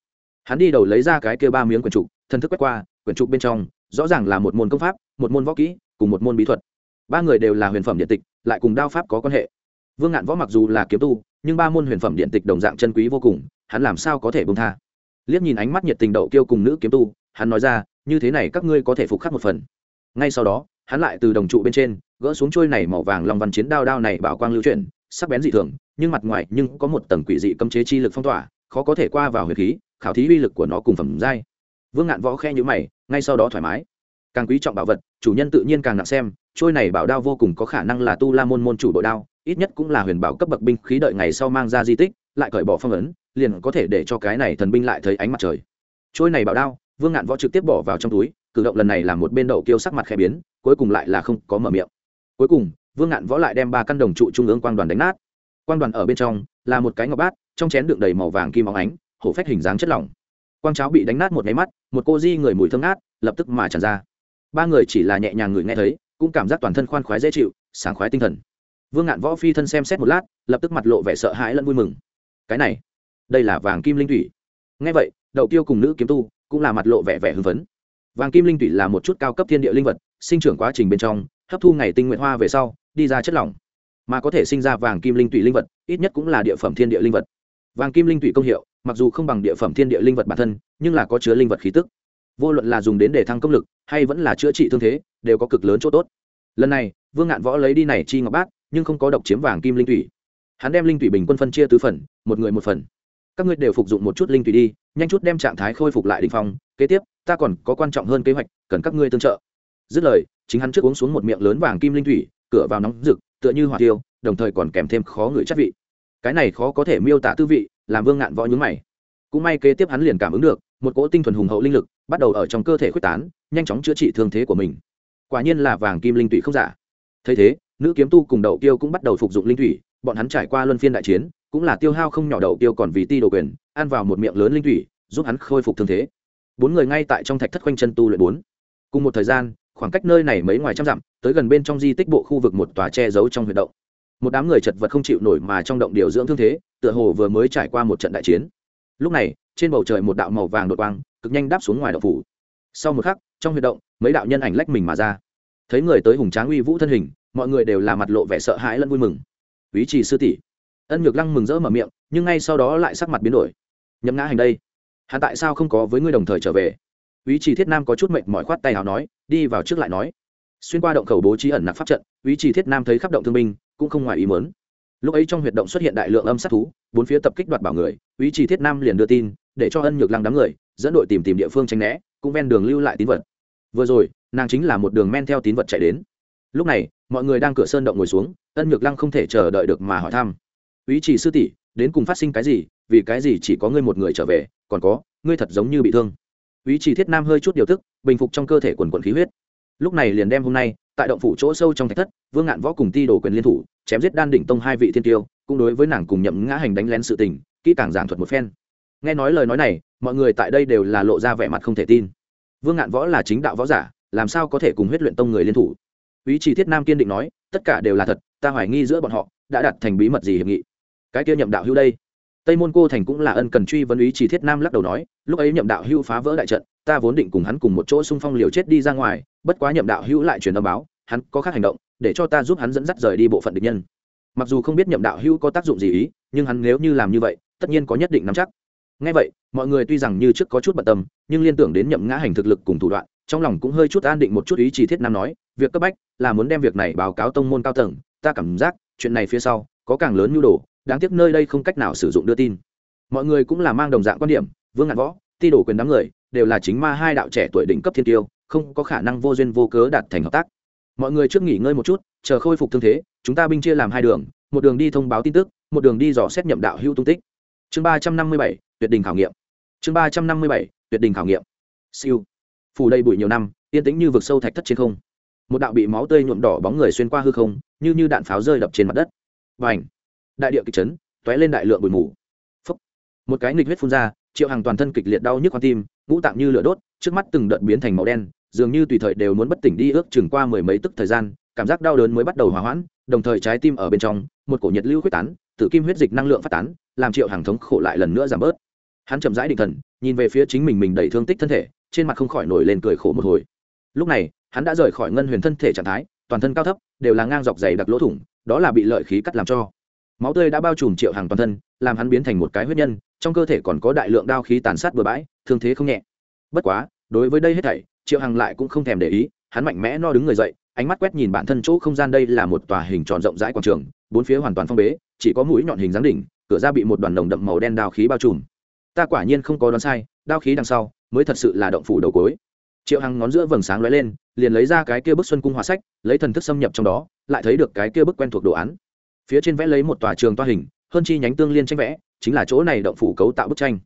Hắn đi đầu lấy ra cái kia ba miếng quyển trục thân thức quét qua, quyển trục bên trong, rõ ràng là một môn công pháp, một môn võ kỹ, cùng một môn bí thuật. Ba người đều là huyền phẩm điện tịch, lại cùng đao pháp có quan hệ. Vương ngạn võ mặc dù là kiếm tu, nhưng ba môn huyền phẩm điện tịch đồng dạng chân quý vô cùng, hắn làm sao có thể bông tha? Liếc nhìn ánh mắt nhiệt tình đậu kêu cùng nữ kiếm tu, hắn nói ra, như thế này các ngươi có thể phục khắc một phần. Ngay sau đó hắn lại từ đồng trụ bên trên, gỡ xuống trôi này màu vàng long văn chiến đao đao này bảo quang lưu chuyển, sắc bén dị thường, nhưng mặt ngoài nhưng có một tầng quỷ dị cấm chế chi lực phong tỏa, khó có thể qua vào huyệt khí, khảo thí uy lực của nó cùng phẩm giai. Vương ngạn võ khe nhữ mày, ngay sau đó thoải mái. Càng quý trọng bảo vật, chủ nhân tự nhiên càng nặng xem, trôi này bảo đao vô cùng có khả năng là tu la môn môn chủ bộ đao, ít nhất cũng là huyền bảo cấp bậc binh khí đợi ngày sau mang ra di tích, lại cởi bỏ phong ấn, liền có thể để cho cái này thần binh lại thấy ánh mặt trời. Trôi này bảo đao, vương ngạn võ trực tiếp bỏ vào trong túi, cử động lần này là một bên đậu kiêu sắc mặt khẽ biến cuối cùng lại là không có mở miệng. Cuối cùng, vương ngạn võ lại đem ba căn đồng trụ trung ương quang đoàn đánh nát. Quang đoàn ở bên trong là một cái ngọc bát, trong chén đựng đầy màu vàng kim óng ánh, hổ phách hình dáng chất lỏng. Quang cháo bị đánh nát một máy mắt, một cô di người mùi thơm ngát, lập tức mà tràn ra. Ba người chỉ là nhẹ nhàng người nghe thấy, cũng cảm giác toàn thân khoan khoái dễ chịu, sảng khoái tinh thần. Vương ngạn võ phi thân xem xét một lát, lập tức mặt lộ vẻ sợ hãi lẫn vui mừng. Cái này, đây là vàng kim linh thủy. Nghe vậy, đậu tiêu cùng nữ kiếm tu cũng là mặt lộ vẻ vẻ hưng phấn vàng kim linh tụy là một chút cao cấp thiên địa linh vật, sinh trưởng quá trình bên trong, hấp thu ngày tinh nguyện hoa về sau, đi ra chất lỏng. Mà có thể sinh ra vàng kim linh tụy linh vật, ít nhất cũng là địa phẩm thiên địa linh vật. Vàng kim linh tụy công hiệu, mặc dù không bằng địa phẩm thiên địa linh vật bản thân, nhưng là có chứa linh vật khí tức. Vô luận là dùng đến để thăng công lực, hay vẫn là chữa trị thương thế, đều có cực lớn chỗ tốt. Lần này, vương ngạn võ lấy đi này chi ngọc bát, nhưng không có độc chiếm vàng kim linh tụy. hắn đem linh tụy bình quân phân chia tứ phần, một người một phần. Các ngươi đều phục dụng một chút linh tụy đi, nhanh chút đem trạng thái khôi phục lại đình phong. Kế tiếp ta còn có quan trọng hơn kế hoạch, cần các ngươi tương trợ. Dứt lời, chính hắn trước uống xuống một miệng lớn vàng kim linh thủy, cửa vào nóng rực, tựa như hỏa tiêu, đồng thời còn kèm thêm khó ngửi chất vị. Cái này khó có thể miêu tả tư vị, làm vương ngạn võ nhúng mày. Cũng may kế tiếp hắn liền cảm ứng được, một cỗ tinh thuần hùng hậu linh lực, bắt đầu ở trong cơ thể khuếch tán, nhanh chóng chữa trị thương thế của mình. Quả nhiên là vàng kim linh thủy không giả. Thấy thế, nữ kiếm tu cùng đậu tiêu cũng bắt đầu phục dụng linh thủy, bọn hắn trải qua luân phiên đại chiến, cũng là tiêu hao không nhỏ đậu tiêu còn vì ti đồ quyền, ăn vào một miệng lớn linh thủy, giúp hắn khôi phục thương thế bốn người ngay tại trong thạch thất quanh chân tu luyện bốn. Cùng một thời gian, khoảng cách nơi này mấy ngoài trăm dặm, tới gần bên trong di tích bộ khu vực một tòa che giấu trong huyệt động. Một đám người chật vật không chịu nổi mà trong động điều dưỡng thương thế, tựa hồ vừa mới trải qua một trận đại chiến. Lúc này, trên bầu trời một đạo màu vàng đột quang, cực nhanh đáp xuống ngoài động phủ. Sau một khắc, trong huyệt động, mấy đạo nhân ảnh lách mình mà ra. Thấy người tới hùng tráng uy vũ thân hình, mọi người đều là mặt lộ vẻ sợ hãi lẫn vui mừng. Ý trì sư tỷ. Ân nhược lăng mừng rỡ mở miệng, nhưng ngay sau đó lại sắc mặt biến đổi. Nhấm ngã hành đây hắn tại sao không có với ngươi đồng thời trở về? Ý trì thiết nam có chút mệnh mỏi khoát tay nào nói, đi vào trước lại nói. Xuyên qua động khẩu bố trí ẩn nặc pháp trận, ý trì thiết nam thấy khắp động thương binh, cũng không ngoài ý mớn lúc ấy trong huyệt động xuất hiện đại lượng âm sát thú, bốn phía tập kích đoạt bảo người, ý trì thiết nam liền đưa tin, để cho ân nhược lăng đám người, dẫn đội tìm tìm địa phương tránh né, cũng ven đường lưu lại tín vật. Vừa rồi, nàng chính là một đường men theo tín vật chạy đến. Lúc này, mọi người đang cửa sơn động ngồi xuống, ân nhược lăng không thể chờ đợi được mà hỏi thăm. Ý chỉ sư tỷ đến cùng phát sinh cái gì, vì cái gì chỉ có ngươi một người trở về, còn có, ngươi thật giống như bị thương. Ý chỉ thiết nam hơi chút điều tức, bình phục trong cơ thể quần quần khí huyết. Lúc này liền đem hôm nay, tại động phủ chỗ sâu trong thạch thất, vương ngạn võ cùng ti Đồ quyền liên thủ, chém giết đan đỉnh tông hai vị thiên tiêu, cũng đối với nàng cùng nhậm ngã hành đánh lén sự tình, kỹ càng giảng thuật một phen. Nghe nói lời nói này, mọi người tại đây đều là lộ ra vẻ mặt không thể tin. Vương ngạn võ là chính đạo võ giả, làm sao có thể cùng huyết luyện tông người liên thủ? Ý chỉ thiết nam kiên định nói, tất cả đều là thật, ta hoài nghi giữa bọn họ đã đặt thành bí mật gì hiệp nghị cái kia nhậm đạo hữu đây. Tây môn cô thành cũng là ân cần truy vấn ý chỉ thiết nam lắc đầu nói, lúc ấy nhậm đạo hữu phá vỡ đại trận, ta vốn định cùng hắn cùng một chỗ xung phong liều chết đi ra ngoài, bất quá nhậm đạo hữu lại truyền âm báo, hắn có khác hành động, để cho ta giúp hắn dẫn dắt rời đi bộ phận địch nhân. Mặc dù không biết nhậm đạo hữu có tác dụng gì ý, nhưng hắn nếu như làm như vậy, tất nhiên có nhất định nắm chắc. Ngay vậy, mọi người tuy rằng như trước có chút bận tâm, nhưng liên tưởng đến nhậm ngã hành thực lực cùng thủ đoạn, trong lòng cũng hơi chút an định một chút ý chỉ thiết nam nói, việc cấp bách là muốn đem việc này báo cáo tông môn cao tầng, ta cảm giác, chuyện này phía sau, có càng lớn nhu đồ đáng tiếc nơi đây không cách nào sử dụng đưa tin. Mọi người cũng là mang đồng dạng quan điểm, vương ngạn võ, ti đổ quyền đám người, đều là chính ma hai đạo trẻ tuổi đỉnh cấp thiên tiêu, không có khả năng vô duyên vô cớ đạt thành hợp tác. Mọi người trước nghỉ ngơi một chút, chờ khôi phục thương thế, chúng ta binh chia làm hai đường, một đường đi thông báo tin tức, một đường đi dò xét nhậm đạo hưu tung tích. Chương ba trăm năm mươi bảy, tuyệt đình khảo nghiệm. Chương ba trăm năm mươi bảy, tuyệt đình khảo nghiệm. Siêu. Phủ đầy bụi nhiều năm, yên tĩnh như vực sâu thạch thất trên không. Một đạo bị máu tươi nhuộm đỏ bóng người xuyên qua hư không, như như đạn pháo rơi đập trên mặt đất. Và ảnh đại địa kịch chấn tóe lên đại lượng bụi mù. Phấp một cái nghịch huyết phun ra, triệu hằng toàn thân kịch liệt đau nhức con tim, ngũ tạng như lửa đốt, trước mắt từng đợt biến thành màu đen, dường như tùy thời đều muốn bất tỉnh đi ước chừng qua mười mấy tức thời gian, cảm giác đau đớn mới bắt đầu hòa hoãn, đồng thời trái tim ở bên trong, một cổ nhiệt lưu huyết tán, tự kim huyết dịch năng lượng phát tán, làm triệu hàng thống khổ lại lần nữa giảm bớt. Hắn chậm rãi định thần, nhìn về phía chính mình mình đầy thương tích thân thể, trên mặt không khỏi nổi lên cười khổ một hồi. Lúc này, hắn đã rời khỏi ngân huyền thân thể trạng thái, toàn thân cao thấp, đều là ngang dọc dày đặc lỗ thủng, đó là bị lợi khí cắt làm cho máu tươi đã bao trùm triệu hàng toàn thân, làm hắn biến thành một cái huyết nhân, trong cơ thể còn có đại lượng đao khí tàn sát bừa bãi, thương thế không nhẹ. Bất quá, đối với đây hết thảy, triệu hằng lại cũng không thèm để ý, hắn mạnh mẽ no đứng người dậy, ánh mắt quét nhìn bản thân chỗ không gian đây là một tòa hình tròn rộng rãi quảng trường, bốn phía hoàn toàn phong bế, chỉ có mũi nhọn hình dáng đỉnh, cửa ra bị một đoàn đồng đậm màu đen đao khí bao trùm. Ta quả nhiên không có đoán sai, đao khí đằng sau mới thật sự là động phủ đầu cối. Triệu hằng ngón giữa vầng sáng lóe lên, liền lấy ra cái kia bức xuân cung hòa sách, lấy thần thức xâm nhập trong đó, lại thấy được cái kia bức quen thuộc đồ án phía trên vẽ lấy một tòa trường toa hình, hơn chi nhánh tương liên tranh vẽ, chính là chỗ này động phủ cấu tạo bức tranh.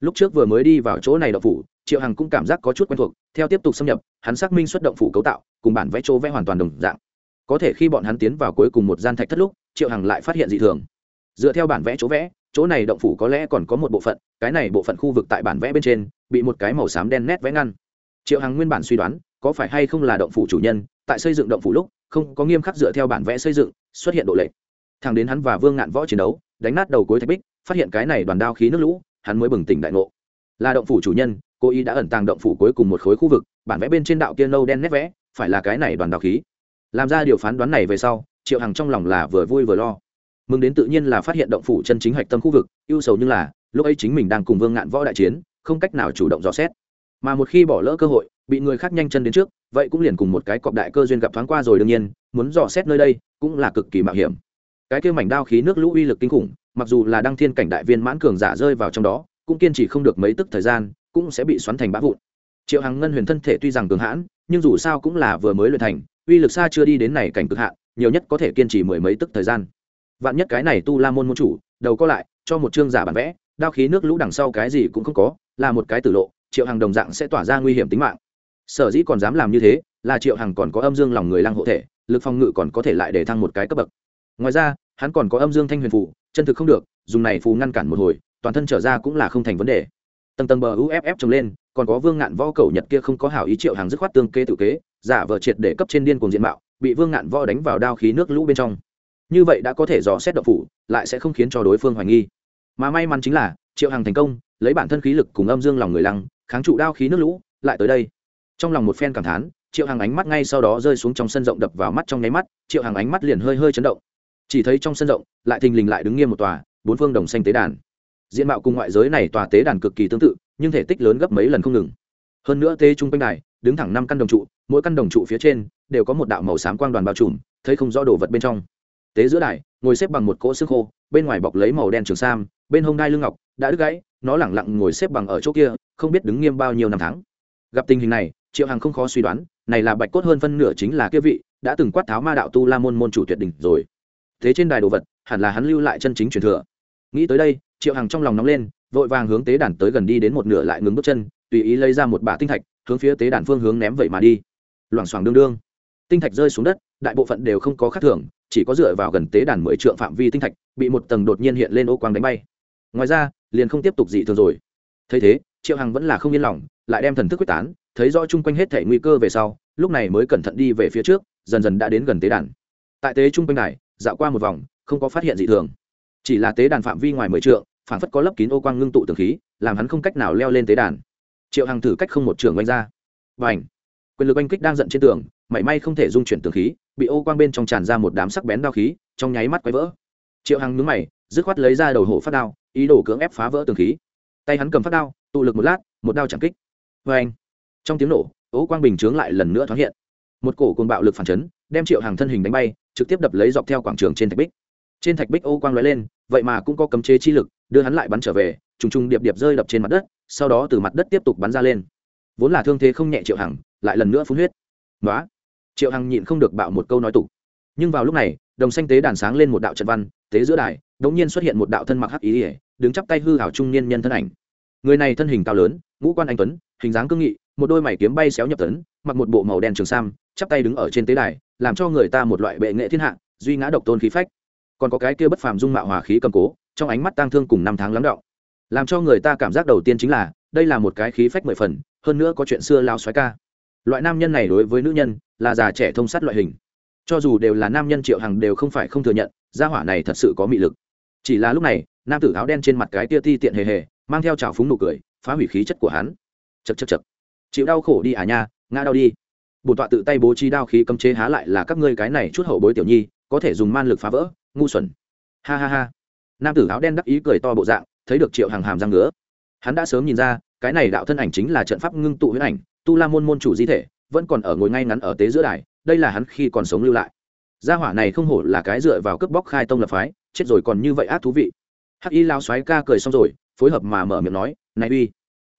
Lúc trước vừa mới đi vào chỗ này động phủ, triệu hằng cũng cảm giác có chút quen thuộc, theo tiếp tục xâm nhập, hắn xác minh xuất động phủ cấu tạo, cùng bản vẽ chỗ vẽ hoàn toàn đồng dạng. Có thể khi bọn hắn tiến vào cuối cùng một gian thạch thất lúc, triệu hằng lại phát hiện dị thường. Dựa theo bản vẽ chỗ vẽ, chỗ này động phủ có lẽ còn có một bộ phận, cái này bộ phận khu vực tại bản vẽ bên trên, bị một cái màu xám đen nét vẽ ngăn. Triệu hằng nguyên bản suy đoán, có phải hay không là động phủ chủ nhân, tại xây dựng động phủ lúc, không có nghiêm khắc dựa theo bản vẽ xây dựng, xuất hiện độ lệ thằng đến hắn và vương ngạn võ chiến đấu, đánh nát đầu cuối thạch bích, phát hiện cái này đoàn đao khí nước lũ, hắn mới bừng tỉnh đại ngộ. Là động phủ chủ nhân cố ý đã ẩn tàng động phủ cuối cùng một khối khu vực, bản vẽ bên trên đạo kia nâu đen nét vẽ, phải là cái này đoàn đao khí. Làm ra điều phán đoán này về sau, triệu hằng trong lòng là vừa vui vừa lo. Mừng đến tự nhiên là phát hiện động phủ chân chính hạch tâm khu vực, ưu sầu như là, lúc ấy chính mình đang cùng vương ngạn võ đại chiến, không cách nào chủ động dò xét. Mà một khi bỏ lỡ cơ hội, bị người khác nhanh chân đến trước, vậy cũng liền cùng một cái cọp đại cơ duyên gặp thoáng qua rồi đương nhiên, muốn dò xét nơi đây, cũng là cực kỳ mạo hiểm cái kia mảnh đao khí nước lũ uy lực kinh khủng, mặc dù là đăng thiên cảnh đại viên mãn cường giả rơi vào trong đó, cũng kiên trì không được mấy tức thời gian, cũng sẽ bị xoắn thành bã vụn. Triệu hằng ngân huyền thân thể tuy rằng cường hãn, nhưng dù sao cũng là vừa mới luyện thành, uy lực xa chưa đi đến này cảnh cực hạn, nhiều nhất có thể kiên trì mười mấy tức thời gian. Vạn nhất cái này tu la môn môn chủ, đầu có lại, cho một chương giả bản vẽ, đao khí nước lũ đằng sau cái gì cũng không có, là một cái tử lộ, triệu hằng đồng dạng sẽ tỏa ra nguy hiểm tính mạng. Sở dĩ còn dám làm như thế, là triệu hằng còn có âm dương lòng người lăng hộ thể, lực phòng ngự còn có thể lại để thăng một cái cấp bậc ngoài ra, hắn còn có âm dương thanh huyền phụ chân thực không được, dùng này phù ngăn cản một hồi, toàn thân trở ra cũng là không thành vấn đề. Tầng tầng bờ uff trồng lên, còn có vương ngạn võ cầu nhật kia không có hảo ý triệu hàng dứt khoát tương kê tự kế, giả vờ triệt để cấp trên điên cùng diện mạo, bị vương ngạn võ đánh vào đao khí nước lũ bên trong. Như vậy đã có thể dò xét độc phủ, lại sẽ không khiến cho đối phương hoài nghi. Mà may mắn chính là, triệu hàng thành công, lấy bản thân khí lực cùng âm dương lòng người lăng, kháng trụ đao khí nước lũ, lại tới đây. Trong lòng một phen cảm thán, triệu hàng ánh mắt ngay sau đó rơi xuống trong sân rộng đập vào mắt trong nháy mắt, triệu hàng ánh mắt liền hơi hơi chấn động chỉ thấy trong sân rộng, lại thình lình lại đứng nghiêm một tòa, bốn phương đồng xanh tế đàn. Diện mạo cùng ngoại giới này tòa tế đàn cực kỳ tương tự, nhưng thể tích lớn gấp mấy lần không ngừng. Hơn nữa tế trung quanh đài, đứng thẳng năm căn đồng trụ, mỗi căn đồng trụ phía trên đều có một đạo màu xám quang đoàn bao trùm, thấy không rõ đồ vật bên trong. Tế giữa đài, ngồi xếp bằng một cỗ xương khô, bên ngoài bọc lấy màu đen trường sam, bên hông đai lưng ngọc, đã đứt gãy, nó lẳng lặng ngồi xếp bằng ở chỗ kia, không biết đứng nghiêm bao nhiêu năm tháng. Gặp tình hình này, triệu hằng không khó suy đoán, này là bạch cốt hơn phân nửa chính là kia vị đã từng quát tháo ma đạo tu la môn môn chủ tuyệt đỉnh rồi thế trên đài đồ vật, hẳn là hắn lưu lại chân chính truyền thừa. Nghĩ tới đây, triệu hằng trong lòng nóng lên, vội vàng hướng tế đàn tới gần đi đến một nửa lại ngừng bước chân, tùy ý lấy ra một bả tinh thạch, hướng phía tế đàn phương hướng ném vậy mà đi. Loảng xoảng đương đương. Tinh thạch rơi xuống đất, đại bộ phận đều không có khác thường, chỉ có dựa vào gần tế đàn mười trượng phạm vi tinh thạch, bị một tầng đột nhiên hiện lên ô quang đánh bay. Ngoài ra, liền không tiếp tục dị thường rồi. Thấy thế, triệu hằng vẫn là không yên lòng, lại đem thần thức quyết tán, thấy rõ chung quanh hết thể nguy cơ về sau, lúc này mới cẩn thận đi về phía trước, dần dần đã đến gần tế đàn. Tại tế chung quanh này dạo qua một vòng, không có phát hiện gì thường. Chỉ là tế đàn phạm vi ngoài mười trượng phản phất có lấp kín ô quang ngưng tụ tường khí, làm hắn không cách nào leo lên tế đàn. Triệu hằng thử cách không một trường oanh ra. Và ảnh quyền lực oanh kích đang giận trên tường, mảy may không thể dung chuyển tường khí, bị ô quang bên trong tràn ra một đám sắc bén đao khí, trong nháy mắt quay vỡ. Triệu hằng nhúng mày, dứt khoát lấy ra đầu hổ phát đao, ý đồ cưỡng ép phá vỡ tường khí. Tay hắn cầm phát đao, tụ lực một lát, một đao chẳng kích. Vê anh trong tiếng nổ ố quang bình chướng lại lần nữa thoáng hiện. Một cổ cồn bạo lực phản chấn, đem triệu hàng thân hình đánh bay trực tiếp đập lấy dọc theo quảng trường trên thạch bích. Trên thạch bích ô quang lóe lên, vậy mà cũng có cấm chế chi lực, đưa hắn lại bắn trở về, trùng trùng điệp điệp rơi đập trên mặt đất, sau đó từ mặt đất tiếp tục bắn ra lên. Vốn là thương thế không nhẹ triệu hằng, lại lần nữa phun huyết. Nói triệu hằng nhịn không được bạo một câu nói tục. Nhưng vào lúc này, đồng xanh tế đàn sáng lên một đạo trận văn, tế giữa đài đống nhiên xuất hiện một đạo thân mặc hắc ý ỉa đứng chắp tay hư hảo trung niên nhân thân ảnh. Người này thân hình cao lớn, ngũ quan anh tuấn, hình dáng cương nghị, một đôi mày kiếm bay xéo nhập tấn, mặc một bộ màu đen trường sam, chắp tay đứng ở trên tế đài làm cho người ta một loại bệ nghệ thiên hạ, duy ngã độc tôn khí phách. Còn có cái kia bất phàm dung mạo hòa khí cầm cố, trong ánh mắt tang thương cùng năm tháng lắng đọng làm cho người ta cảm giác đầu tiên chính là, đây là một cái khí phách mười phần, hơn nữa có chuyện xưa lao xoáy ca. Loại nam nhân này đối với nữ nhân, là già trẻ thông sát loại hình. Cho dù đều là nam nhân triệu hằng đều không phải không thừa nhận, gia hỏa này thật sự có mị lực. Chỉ là lúc này, nam tử áo đen trên mặt cái tia ti tiện hề hề, mang theo trào phúng nụ cười, phá hủy khí chất của hắn. Chật chật chật chịu đau khổ đi à nha, ngã đau đi bổn tọa tự tay bố trí đao khí cấm chế há lại là các ngươi cái này chút hậu bối tiểu nhi, có thể dùng man lực phá vỡ, ngu xuẩn. Ha ha ha. Nam tử áo đen đắc ý cười to bộ dạng, thấy được triệu hàng hàm răng ngứa. Hắn đã sớm nhìn ra, cái này đạo thân ảnh chính là trận pháp ngưng tụ huyết ảnh, tu la môn môn chủ di thể, vẫn còn ở ngồi ngay ngắn ở tế giữa đài, đây là hắn khi còn sống lưu lại. Gia hỏa này không hổ là cái dựa vào cướp bóc khai tông lập phái, chết rồi còn như vậy ác thú vị. Hắc y lao xoáy ca cười xong rồi, phối hợp mà mở miệng nói, này uy,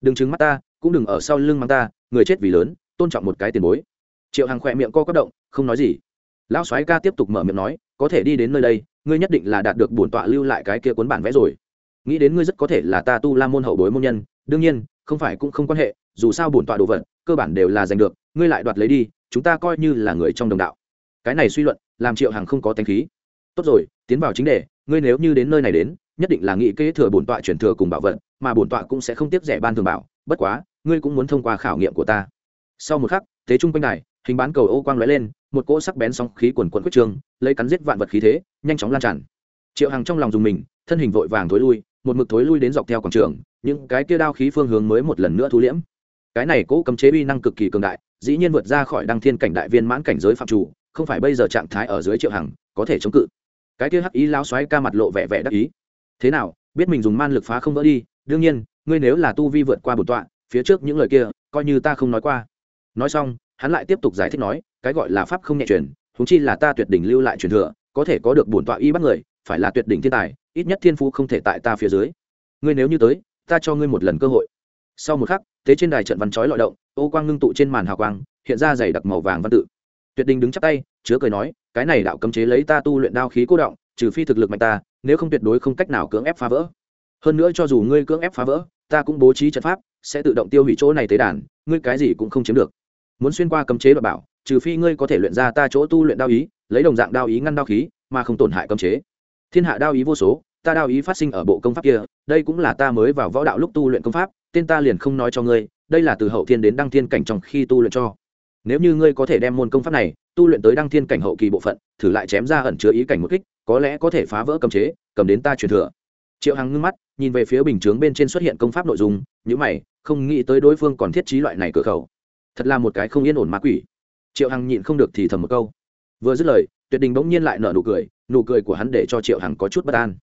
đừng trừng mắt ta, cũng đừng ở sau lưng mang ta, người chết vì lớn, tôn trọng một cái tiền bối triệu hằng khỏe miệng co quất động, không nói gì. Lão soái ca tiếp tục mở miệng nói, có thể đi đến nơi đây, ngươi nhất định là đạt được bổn tọa lưu lại cái kia cuốn bản vẽ rồi. Nghĩ đến ngươi rất có thể là ta tu la môn hậu bối môn nhân, đương nhiên, không phải cũng không quan hệ, dù sao bổn tọa đồ vật, cơ bản đều là giành được, ngươi lại đoạt lấy đi, chúng ta coi như là người trong đồng đạo. Cái này suy luận, làm triệu hằng không có thanh khí. Tốt rồi, tiến vào chính đề, ngươi nếu như đến nơi này đến, nhất định là nghĩ kế thừa bổn tọa chuyển thừa cùng bảo vật, mà bổn tọa cũng sẽ không tiếp rẻ ban thường bảo, bất quá, ngươi cũng muốn thông qua khảo nghiệm của ta. Sau một khắc, thế trung quanh này hình bán cầu ô quang lóe lên, một cỗ sắc bén sóng khí quần quần quyết trương, lấy cắn giết vạn vật khí thế, nhanh chóng lan tràn. Triệu hằng trong lòng dùng mình, thân hình vội vàng thối lui, một mực thối lui đến dọc theo quảng trường, những cái kia đao khí phương hướng mới một lần nữa thu liễm. Cái này cỗ cấm chế uy năng cực kỳ cường đại, dĩ nhiên vượt ra khỏi đăng thiên cảnh đại viên mãn cảnh giới phạm chủ, không phải bây giờ trạng thái ở dưới triệu hằng, có thể chống cự. Cái kia hắc ý lao xoáy ca mặt lộ vẻ vẻ đắc ý. Thế nào, biết mình dùng man lực phá không vỡ đi, đương nhiên, ngươi nếu là tu vi vượt qua bổn tọa, phía trước những lời kia, coi như ta không nói qua. Nói xong hắn lại tiếp tục giải thích nói, cái gọi là pháp không nhẹ truyền thúng chi là ta tuyệt đỉnh lưu lại truyền thừa, có thể có được bổn tọa y bắt người, phải là tuyệt đỉnh thiên tài, ít nhất thiên phú không thể tại ta phía dưới. Ngươi nếu như tới, ta cho ngươi một lần cơ hội. Sau một khắc, thế trên đài trận văn chói lọi động, ô quang ngưng tụ trên màn hào quang, hiện ra dày đặc màu vàng văn tự. Tuyệt đỉnh đứng chắp tay, chứa cười nói, cái này đạo cấm chế lấy ta tu luyện đao khí cố động, trừ phi thực lực mạnh ta, nếu không tuyệt đối không cách nào cưỡng ép phá vỡ. Hơn nữa cho dù ngươi cưỡng ép phá vỡ, ta cũng bố trí trận pháp, sẽ tự động tiêu hủy chỗ này tế đàn, ngươi cái gì cũng không chiếm được muốn xuyên qua cấm chế đoạt bảo, trừ phi ngươi có thể luyện ra ta chỗ tu luyện đao ý, lấy đồng dạng đao ý ngăn đao khí, mà không tổn hại cấm chế. Thiên hạ đao ý vô số, ta đao ý phát sinh ở bộ công pháp kia, đây cũng là ta mới vào võ đạo lúc tu luyện công pháp, tên ta liền không nói cho ngươi, đây là từ hậu thiên đến đăng thiên cảnh trong khi tu luyện cho. Nếu như ngươi có thể đem môn công pháp này, tu luyện tới đăng thiên cảnh hậu kỳ bộ phận, thử lại chém ra ẩn chứa ý cảnh một kích, có lẽ có thể phá vỡ cấm chế, cầm đến ta truyền thừa. Triệu hằng ngưng mắt, nhìn về phía bình chướng bên trên xuất hiện công pháp nội dung những mày, không nghĩ tới đối phương còn thiết trí loại này cửa khẩu thật là một cái không yên ổn ma quỷ. Triệu hằng nhịn không được thì thầm một câu. Vừa dứt lời, tuyệt đình bỗng nhiên lại nở nụ cười nụ cười của hắn để cho triệu hằng có chút bất an.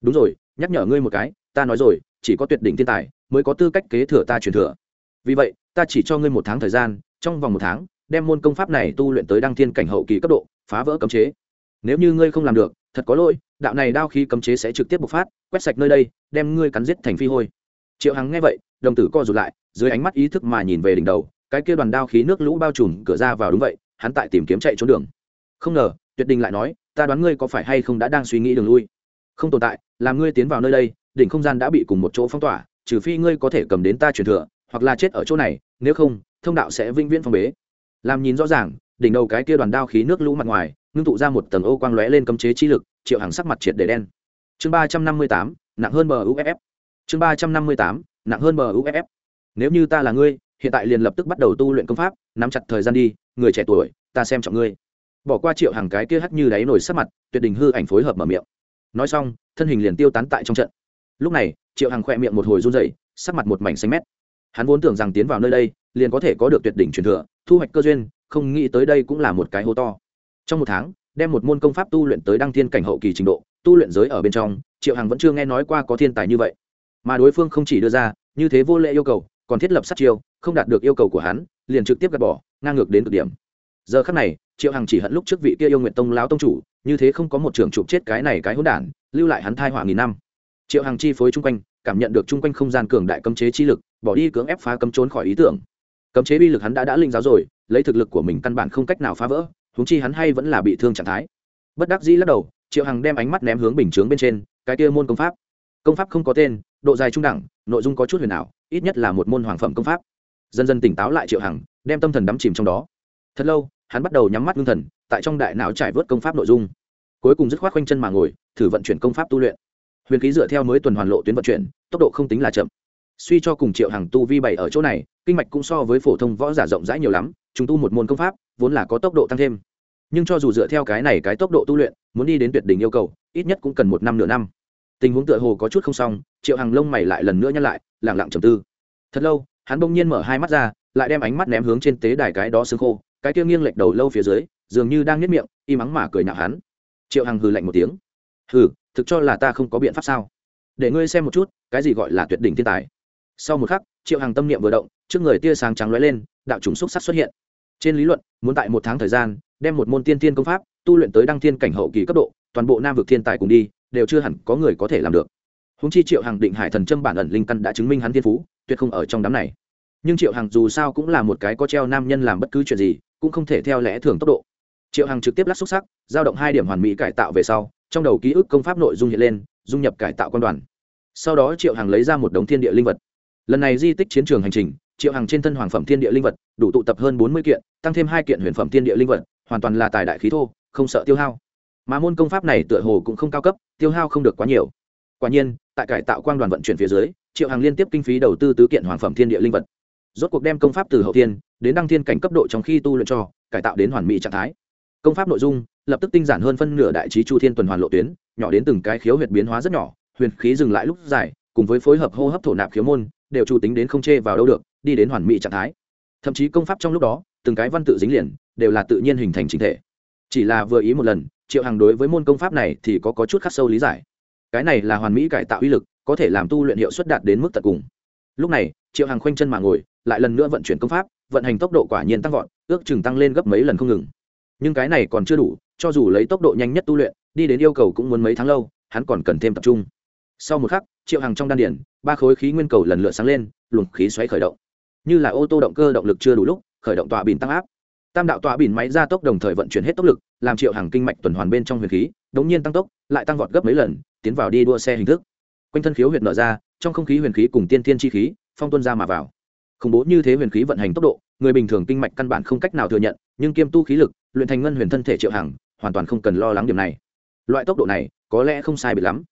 Đúng rồi, nhắc nhở ngươi một cái, ta nói rồi, chỉ có tuyệt đỉnh thiên tài mới có tư cách kế thừa ta truyền thừa. Vì vậy, ta chỉ cho ngươi một tháng thời gian, trong vòng một tháng, đem môn công pháp này tu luyện tới đăng thiên cảnh hậu kỳ cấp độ, phá vỡ cấm chế. Nếu như ngươi không làm được, thật có lỗi, đạo này đao khi cấm chế sẽ trực tiếp bộc phát, quét sạch nơi đây, đem ngươi cắn giết thành phi hôi. Triệu hằng nghe vậy, đồng tử co rụt lại, dưới ánh mắt ý thức mà nhìn về đỉnh đầu cái kia đoàn đao khí nước lũ bao trùm cửa ra vào đúng vậy, hắn tại tìm kiếm chạy trốn đường. Không ngờ, tuyệt đình lại nói, ta đoán ngươi có phải hay không đã đang suy nghĩ đường lui? Không tồn tại, làm ngươi tiến vào nơi đây, đỉnh không gian đã bị cùng một chỗ phong tỏa, trừ phi ngươi có thể cầm đến ta truyền thừa, hoặc là chết ở chỗ này, nếu không, thông đạo sẽ vĩnh viễn phong bế. Làm nhìn rõ ràng, đỉnh đầu cái kia đoàn đao khí nước lũ mặt ngoài, ngưng tụ ra một tầng ô quang lóe lên cấm chế chi lực, triệu hàng sắc mặt triệt để đen. Chương ba trăm năm mươi tám, nặng hơn bờ uff chương ba trăm năm mươi tám, nặng hơn bờ uff nếu như ta là ngươi hiện tại liền lập tức bắt đầu tu luyện công pháp, nắm chặt thời gian đi, người trẻ tuổi, ta xem trọng ngươi. Bỏ qua triệu hàng cái kia hắt như đáy nổi sắc mặt, tuyệt đình hư ảnh phối hợp mở miệng. Nói xong, thân hình liền tiêu tán tại trong trận. Lúc này, triệu hàng khỏe miệng một hồi run dày sắc mặt một mảnh xanh mét. Hắn vốn tưởng rằng tiến vào nơi đây, liền có thể có được tuyệt đỉnh truyền thừa, thu hoạch cơ duyên, không nghĩ tới đây cũng là một cái hố to. Trong một tháng, đem một môn công pháp tu luyện tới đăng thiên cảnh hậu kỳ trình độ, tu luyện giới ở bên trong, triệu hằng vẫn chưa nghe nói qua có thiên tài như vậy. Mà đối phương không chỉ đưa ra, như thế vô lệ yêu cầu, còn thiết lập sát chiêu không đạt được yêu cầu của hắn, liền trực tiếp gạt bỏ, ngang ngược đến cực điểm. Giờ khắc này, triệu hằng chỉ hận lúc trước vị kia yêu nguyện tông lão tông chủ, như thế không có một trường chụp chết cái này cái hỗn đản, lưu lại hắn thai họa nghìn năm. Triệu hằng chi phối chung quanh, cảm nhận được chung quanh không gian cường đại cấm chế chi lực, bỏ đi cưỡng ép phá cấm trốn khỏi ý tưởng. Cấm chế bi lực hắn đã đã linh giáo rồi, lấy thực lực của mình căn bản không cách nào phá vỡ, huống chi hắn hay vẫn là bị thương trạng thái. Bất đắc dĩ lắc đầu, triệu hằng đem ánh mắt ném hướng bình chướng bên trên, cái kia môn công pháp. Công pháp không có tên, độ dài trung đẳng, nội dung có chút huyền ảo, ít nhất là một môn hoàng phẩm công pháp dần dần tỉnh táo lại triệu hằng, đem tâm thần đắm chìm trong đó. Thật lâu, hắn bắt đầu nhắm mắt ngưng thần, tại trong đại não trải vớt công pháp nội dung. Cuối cùng dứt khoát quanh chân mà ngồi, thử vận chuyển công pháp tu luyện. Huyền khí dựa theo mới tuần hoàn lộ tuyến vận chuyển, tốc độ không tính là chậm. Suy cho cùng triệu hằng tu vi bảy ở chỗ này, kinh mạch cũng so với phổ thông võ giả rộng rãi nhiều lắm chúng tu một môn công pháp, vốn là có tốc độ tăng thêm. Nhưng cho dù dựa theo cái này cái tốc độ tu luyện, muốn đi đến tuyệt đỉnh yêu cầu, ít nhất cũng cần một năm nửa năm. Tình huống tựa hồ có chút không xong, triệu hằng lông mày lại lần nữa nhắc lại lẳng lặng trầm tư. Thật lâu hắn bỗng nhiên mở hai mắt ra, lại đem ánh mắt ném hướng trên tế đài cái đó xương khô, cái kia nghiêng lệch đầu lâu phía dưới, dường như đang nhếch miệng, im ắng mà cười nhạo hắn. Triệu hằng hừ lạnh một tiếng. Hừ, thực cho là ta không có biện pháp sao? Để ngươi xem một chút, cái gì gọi là tuyệt đỉnh thiên tài. Sau một khắc, triệu hằng tâm niệm vừa động, trước người tia sáng trắng lóe lên, đạo trùng xúc sắc xuất hiện. Trên lý luận, muốn tại một tháng thời gian, đem một môn tiên tiên công pháp, tu luyện tới đăng thiên cảnh hậu kỳ cấp độ, toàn bộ nam vực thiên tài cùng đi, đều chưa hẳn có người có thể làm được. Húng chi triệu hằng định hải thần châm bản ẩn linh căn đã chứng minh hắn thiên phú tuyệt không ở trong đám này. Nhưng triệu hằng dù sao cũng là một cái có treo nam nhân làm bất cứ chuyện gì, cũng không thể theo lẽ thường tốc độ. Triệu hằng trực tiếp lắc xúc sắc, giao động hai điểm hoàn mỹ cải tạo về sau, trong đầu ký ức công pháp nội dung hiện lên, dung nhập cải tạo quan đoàn. Sau đó triệu hằng lấy ra một đống thiên địa linh vật. Lần này di tích chiến trường hành trình, triệu hằng trên thân hoàng phẩm thiên địa linh vật, đủ tụ tập hơn bốn mươi kiện, tăng thêm hai kiện huyền phẩm thiên địa linh vật, hoàn toàn là tài đại khí thô, không sợ tiêu hao. Mà môn công pháp này tựa hồ cũng không cao cấp, tiêu hao không được quá nhiều. Quả nhiên, tại cải tạo quang đoàn vận chuyển phía dưới triệu Hàng liên tiếp kinh phí đầu tư tứ kiện hoàng phẩm thiên địa linh vật. Rốt cuộc đem công pháp từ hậu thiên đến đăng thiên cảnh cấp độ trong khi tu luyện cho cải tạo đến hoàn mỹ trạng thái. Công pháp nội dung lập tức tinh giản hơn phân nửa đại trí chu thiên tuần hoàn lộ tuyến nhỏ đến từng cái khiếu huyệt biến hóa rất nhỏ huyền khí dừng lại lúc dài cùng với phối hợp hô hấp thổ nạp khiếu môn đều chủ tính đến không chê vào đâu được đi đến hoàn mỹ trạng thái. Thậm chí công pháp trong lúc đó từng cái văn tự dính liền đều là tự nhiên hình thành chính thể. Chỉ là vừa ý một lần triệu hàng đối với môn công pháp này thì có, có chút khắc sâu lý giải. Cái này là hoàn mỹ cải tạo uy lực có thể làm tu luyện hiệu suất đạt đến mức tận cùng. Lúc này, triệu hằng khoanh chân mà ngồi, lại lần nữa vận chuyển công pháp, vận hành tốc độ quả nhiên tăng vọt, ước chừng tăng lên gấp mấy lần không ngừng. Nhưng cái này còn chưa đủ, cho dù lấy tốc độ nhanh nhất tu luyện, đi đến yêu cầu cũng muốn mấy tháng lâu, hắn còn cần thêm tập trung. Sau một khắc, triệu hằng trong đan điển ba khối khí nguyên cầu lần lượt sáng lên, luồng khí xoáy khởi động. Như là ô tô động cơ động lực chưa đủ lúc, khởi động tọa bìn tăng áp. Tam đạo tọa bìn máy ra tốc đồng thời vận chuyển hết tốc lực, làm triệu hằng kinh mạch tuần hoàn bên trong huyền khí, đống nhiên tăng tốc, lại tăng vọt gấp mấy lần, tiến vào đi đua xe hình thức quanh thân khiếu huyệt nở ra, trong không khí huyền khí cùng tiên thiên chi khí, phong tuân ra mà vào. Khủng bố như thế huyền khí vận hành tốc độ, người bình thường kinh mạch căn bản không cách nào thừa nhận, nhưng kiêm tu khí lực, luyện thành ngân huyền thân thể triệu hằng, hoàn toàn không cần lo lắng điểm này. Loại tốc độ này, có lẽ không sai bị lắm.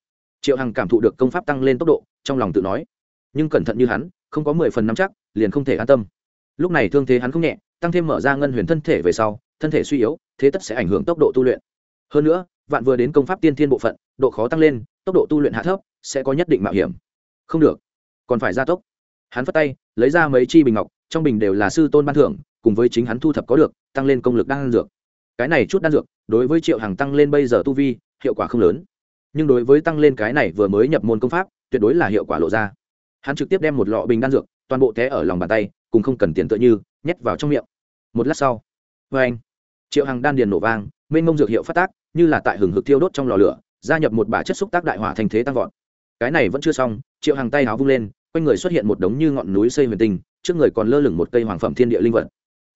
Triệu hằng cảm thụ được công pháp tăng lên tốc độ, trong lòng tự nói. Nhưng cẩn thận như hắn, không có mười phần nắm chắc, liền không thể an tâm. Lúc này thương thế hắn không nhẹ, tăng thêm mở ra ngân huyền thân thể về sau, thân thể suy yếu, thế tất sẽ ảnh hưởng tốc độ tu luyện. Hơn nữa, vạn vừa đến công pháp tiên thiên bộ phận, độ khó tăng lên, tốc độ tu luyện hạ thấp sẽ có nhất định mạo hiểm. Không được. Còn phải gia tốc. Hắn phất tay, lấy ra mấy chi bình ngọc, trong bình đều là sư tôn ban thưởng, cùng với chính hắn thu thập có được, tăng lên công lực đan dược. Cái này chút đan dược, đối với triệu hàng tăng lên bây giờ tu vi, hiệu quả không lớn. Nhưng đối với tăng lên cái này vừa mới nhập môn công pháp, tuyệt đối là hiệu quả lộ ra. Hắn trực tiếp đem một lọ bình đan dược, toàn bộ té ở lòng bàn tay, cùng không cần tiền tựa như, nhét vào trong miệng. Một lát sau vê anh, triệu hàng đan điền nổ vang, mênh mông dược hiệu phát tác, như là tại hừng hực thiêu đốt trong lò lửa, gia nhập một bả chất xúc tác đại hỏa thành thế tăng vọt cái này vẫn chưa xong, triệu hàng tay áo vung lên, quanh người xuất hiện một đống như ngọn núi xây huyền tinh, trước người còn lơ lửng một cây hoàng phẩm thiên địa linh vật.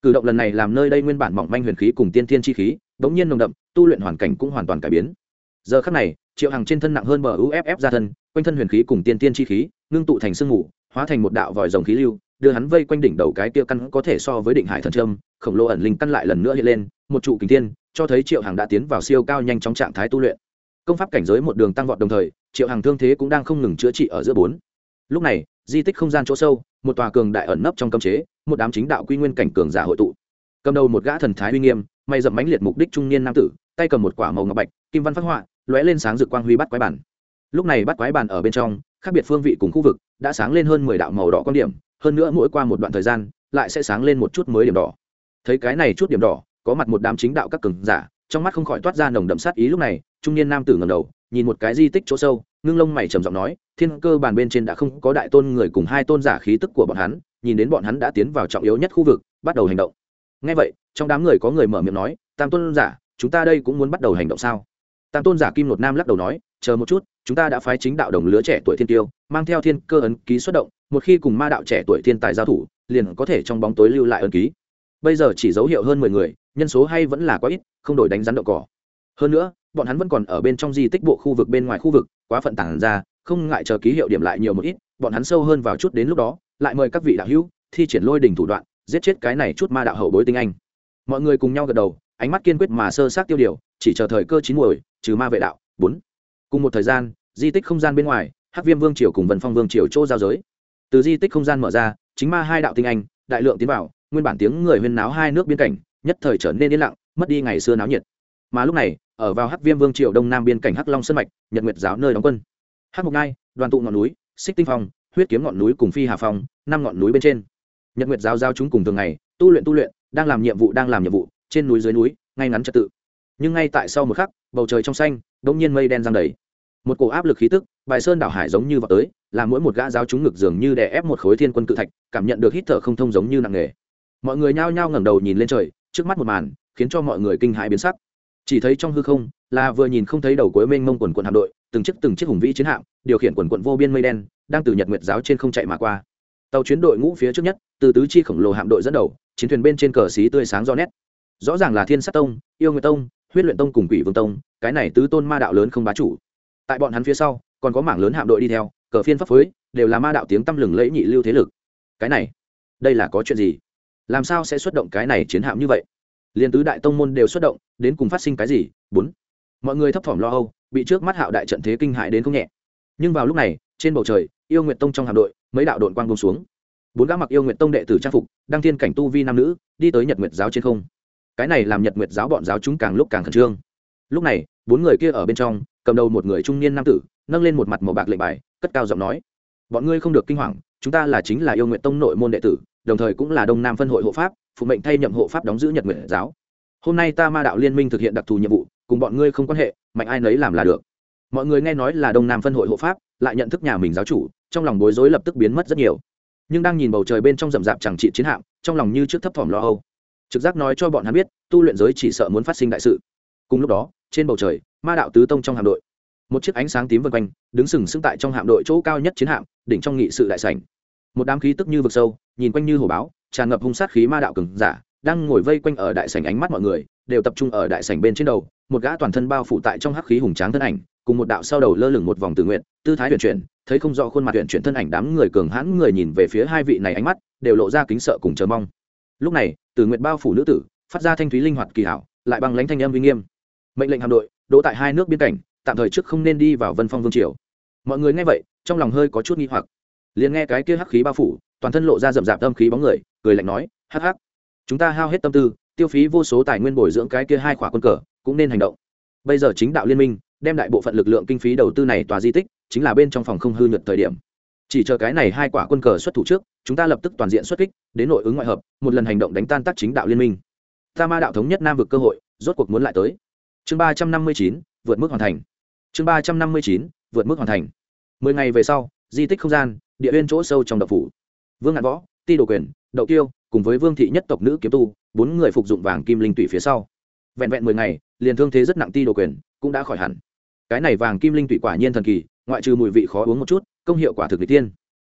Cử động lần này làm nơi đây nguyên bản mỏng manh huyền khí cùng tiên thiên chi khí, bỗng nhiên nồng đậm, tu luyện hoàn cảnh cũng hoàn toàn cải biến. Giờ khắc này, triệu hàng trên thân nặng hơn bờ uff ra thân, quanh thân huyền khí cùng tiên tiên chi khí, ngưng tụ thành sương mù, hóa thành một đạo vòi rồng khí lưu, đưa hắn vây quanh đỉnh đầu cái tiêu căn có thể so với định hải thần trâm khổng lồ ẩn linh căn lại lần nữa hiện lên, một trụ kính tiên cho thấy triệu hàng đã tiến vào siêu cao nhanh trong trạng thái tu luyện. Công pháp cảnh giới một đường tăng vọt đồng thời triệu hàng thương thế cũng đang không ngừng chữa trị ở giữa bốn. Lúc này, di tích không gian chỗ sâu, một tòa cường đại ẩn nấp trong cấm chế, một đám chính đạo quy nguyên cảnh cường giả hội tụ. Cầm đầu một gã thần thái uy nghiêm, may dậm mãnh liệt mục đích trung niên nam tử, tay cầm một quả màu ngọc bạch, kim văn phát họa, lóe lên sáng rực quang huy bắt quái bản. Lúc này bắt quái bản ở bên trong, khác biệt phương vị cùng khu vực, đã sáng lên hơn mười đạo màu đỏ quan điểm, hơn nữa mỗi qua một đoạn thời gian, lại sẽ sáng lên một chút mới điểm đỏ. Thấy cái này chút điểm đỏ, có mặt một đám chính đạo các cường giả, trong mắt không khỏi toát ra nồng đậm sát ý lúc này, trung niên nam tử ngầm đầu nhìn một cái di tích chỗ sâu, ngưng lông mày trầm giọng nói, thiên cơ bàn bên trên đã không có đại tôn người cùng hai tôn giả khí tức của bọn hắn, nhìn đến bọn hắn đã tiến vào trọng yếu nhất khu vực, bắt đầu hành động. Ngay vậy, trong đám người có người mở miệng nói, tam tôn giả, chúng ta đây cũng muốn bắt đầu hành động sao? Tam tôn giả kim nột nam lắc đầu nói, chờ một chút, chúng ta đã phái chính đạo đồng lứa trẻ tuổi thiên tiêu, mang theo thiên cơ ấn ký xuất động, một khi cùng ma đạo trẻ tuổi thiên tài giao thủ, liền có thể trong bóng tối lưu lại ấn ký. Bây giờ chỉ dấu hiệu hơn mười người, nhân số hay vẫn là quá ít, không đổi đánh rắn đậu cỏ. Hơn nữa bọn hắn vẫn còn ở bên trong di tích bộ khu vực bên ngoài khu vực, quá phận tản ra, không ngại chờ ký hiệu điểm lại nhiều một ít, bọn hắn sâu hơn vào chút đến lúc đó, lại mời các vị đạo hữu, thi triển lôi đình thủ đoạn, giết chết cái này chút ma đạo hậu bối tinh anh. Mọi người cùng nhau gật đầu, ánh mắt kiên quyết mà sơ sát tiêu điều, chỉ chờ thời cơ chín muồi, trừ ma vệ đạo, bốn. Cùng một thời gian, di tích không gian bên ngoài, hắc viêm vương triều cùng vân phong vương triều chỗ giao giới. Từ di tích không gian mở ra, chính ma hai đạo tinh anh, đại lượng tiến vào, nguyên bản tiếng người huyên náo hai nước biên cảnh, nhất thời trở nên yên lặng, mất đi ngày xưa náo nhiệt. Mà lúc này ở vào hắc viêm vương triều đông nam biên cảnh hắc long sơn mạch, nhật nguyệt giáo nơi đóng quân. Hắc mục ngai, đoàn tụ ngọn núi, xích tinh phong, huyết kiếm ngọn núi cùng phi hà phong, năm ngọn núi bên trên. Nhật nguyệt giáo giao chúng cùng thường ngày, tu luyện tu luyện, đang làm nhiệm vụ, đang làm nhiệm vụ, trên núi dưới núi, ngay ngắn trật tự. Nhưng ngay tại sau một khắc, bầu trời trong xanh đ nhiên mây đen giăng đầy. Một cổ áp lực khí tức, bài sơn đảo hải giống như vào tới, làm mỗi một gã giáo chúng ngực dường như đè ép một khối thiên quân cự thạch, cảm nhận được hít thở không thông giống như nặng nề. Mọi người nhao nhao ngẩng đầu nhìn lên trời, trước mắt một màn, khiến cho mọi người kinh hãi biến sắc chỉ thấy trong hư không, là vừa nhìn không thấy đầu cuối mênh mông quần quận hạm đội, từng chiếc từng chiếc hùng vĩ chiến hạm, điều khiển quần quận vô biên mây đen, đang từ nhật nguyệt giáo trên không chạy mà qua. Tàu chuyến đội ngũ phía trước nhất, từ tứ chi khổng lồ hạm đội dẫn đầu, chiến thuyền bên trên cờ xí tươi sáng rõ nét. Rõ ràng là thiên sát tông, yêu nguyệt tông, huyết luyện tông cùng quỷ vương tông, cái này tứ tôn ma đạo lớn không bá chủ. Tại bọn hắn phía sau, còn có mảng lớn hạm đội đi theo, cờ phiên pháp phối, đều là ma đạo tiếng tăm lừng lẫy nhị lưu thế lực. Cái này, đây là có chuyện gì? Làm sao sẽ xuất động cái này chiến hạm như vậy? Liền tứ đại tông môn đều xuất động, đến cùng phát sinh cái gì? Bốn. Mọi người thấp thỏm lo âu, bị trước mắt hạo đại trận thế kinh hại đến không nhẹ. Nhưng vào lúc này, trên bầu trời, yêu nguyệt tông trong hạm đội, mấy đạo đội quang bông xuống. Bốn gã mặc yêu nguyệt tông đệ tử trang phục đăng thiên cảnh tu vi nam nữ, đi tới nhật nguyệt giáo trên không. Cái này làm nhật nguyệt giáo bọn giáo chúng càng lúc càng khẩn trương. Lúc này, bốn người kia ở bên trong, cầm đầu một người trung niên nam tử, nâng lên một mặt màu bạc lệnh bài, cất cao giọng nói, bọn ngươi không được kinh hoàng, chúng ta là chính là yêu nguyện tông nội môn đệ tử, đồng thời cũng là đông nam phân hội hộ pháp phụ mệnh thay nhậm hộ pháp đóng giữ nhật nguyện giáo. Hôm nay ta ma đạo liên minh thực hiện đặc thù nhiệm vụ, cùng bọn ngươi không quan hệ, mạnh ai nấy làm là được. Mọi người nghe nói là đông nam phân hội hộ pháp, lại nhận thức nhà mình giáo chủ, trong lòng bối rối lập tức biến mất rất nhiều. Nhưng đang nhìn bầu trời bên trong rậm rạp chẳng trị chiến hạm, trong lòng như trước thấp thỏm lo âu. Trực giác nói cho bọn hắn biết, tu luyện giới chỉ sợ muốn phát sinh đại sự. Cùng lúc đó, trên bầu trời, ma đạo tứ tông trong hạm đội. Một chiếc ánh sáng tím vân quanh, đứng sừng sững tại trong hạm đội chỗ cao nhất chiến hạm, đỉnh trong nghị sự đại sảnh. Một đám khí tức như vực sâu, nhìn quanh như hồ báo tràn ngập hung sát khí ma đạo cường giả, đang ngồi vây quanh ở đại sảnh ánh mắt mọi người, đều tập trung ở đại sảnh bên trên đầu, một gã toàn thân bao phủ tại trong hắc khí hùng tráng thân ảnh, cùng một đạo sau đầu lơ lửng một vòng tự nguyện, tư thái huyền chuyển, thấy không rõ khuôn mặt huyền chuyển thân ảnh đám người cường hãn người nhìn về phía hai vị này ánh mắt, đều lộ ra kính sợ cùng chờ mong. Lúc này từ nguyện bao phủ nữ tử, phát ra thanh thúy linh hoạt kỳ hảo, lại bằng lãnh thanh âm uy nghiêm. Mệnh lệnh hạm đội, đỗ tại hai nước biên cảnh, tạm thời trước không nên đi vào vân phong vương triều. Mọi người nghe vậy, trong lòng hơi có chút nghi hoặc. Liền nghe cái kia hắc khí bao phủ toàn thân lộ ra rậm rạp tâm khí bóng người, cười lạnh nói, hắc hắc, chúng ta hao hết tâm tư, tiêu phí vô số tài nguyên bồi dưỡng cái kia hai khỏa quân cờ, cũng nên hành động. Bây giờ chính đạo liên minh, đem đại bộ phận lực lượng kinh phí đầu tư này tòa di tích, chính là bên trong phòng không hư nhuận thời điểm. Chỉ chờ cái này hai quả quân cờ xuất thủ trước, chúng ta lập tức toàn diện xuất kích, đến nội ứng ngoại hợp, một lần hành động đánh tan tác chính đạo liên minh. Ta ma đạo thống nhất nam vực cơ hội, rốt cuộc muốn lại tới. Chương ba trăm năm mươi chín, vượt mức hoàn thành. Chương ba trăm năm mươi chín, vượt mức hoàn thành. Mười ngày về sau, di tích không gian, địa nguyên chỗ sâu trong đập phủ vương ngạn võ, ti đồ quyền, đậu tiêu cùng với vương thị nhất tộc nữ kiếm tu, bốn người phục dụng vàng kim linh tụy phía sau. Vẹn vẹn mười ngày, liền thương thế rất nặng ti đồ quyền cũng đã khỏi hẳn. Cái này vàng kim linh tụy quả nhiên thần kỳ, ngoại trừ mùi vị khó uống một chút, công hiệu quả thực n tiên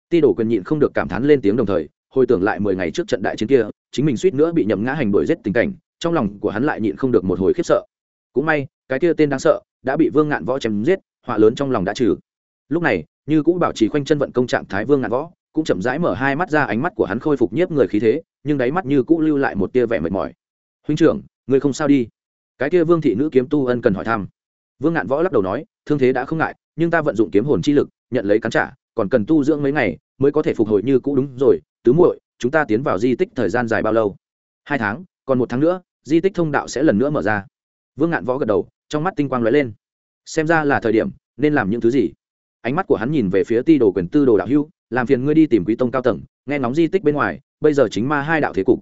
ti đồ quyền nhịn không được cảm thán lên tiếng đồng thời, hồi tưởng lại mười ngày trước trận đại chiến kia, chính mình suýt nữa bị nhầm ngã hành đuổi giết tình cảnh, trong lòng của hắn lại nhịn không được một hồi khiếp sợ. Cũng may, cái kia tên đáng sợ đã bị vương ngạn võ chém giết, họa lớn trong lòng đã trừ. Lúc này, như cũng bảo trì khoanh chân vận công trạng thái vương ngạn võ cũng chậm rãi mở hai mắt ra ánh mắt của hắn khôi phục nhiếp người khí thế, nhưng đáy mắt như cũ lưu lại một tia vẻ mệt mỏi. Huynh trưởng người không sao đi? Cái kia vương thị nữ kiếm tu ân cần hỏi thăm. Vương ngạn võ lắc đầu nói, thương thế đã không ngại, nhưng ta vận dụng kiếm hồn chi lực, nhận lấy cắn trả, còn cần tu dưỡng mấy ngày mới có thể phục hồi như cũ đúng rồi, tứ muội, chúng ta tiến vào di tích thời gian dài bao lâu? Hai tháng, còn một tháng nữa, di tích thông đạo sẽ lần nữa mở ra. Vương ngạn võ gật đầu, trong mắt tinh quang lóe lên. Xem ra là thời điểm, nên làm những thứ gì? Ánh mắt của hắn nhìn về phía ti đồ quyền tư đồ đạo hưu làm phiền ngươi đi tìm quý tông cao tầng, nghe ngóng di tích bên ngoài, bây giờ chính ma hai đạo thế cục.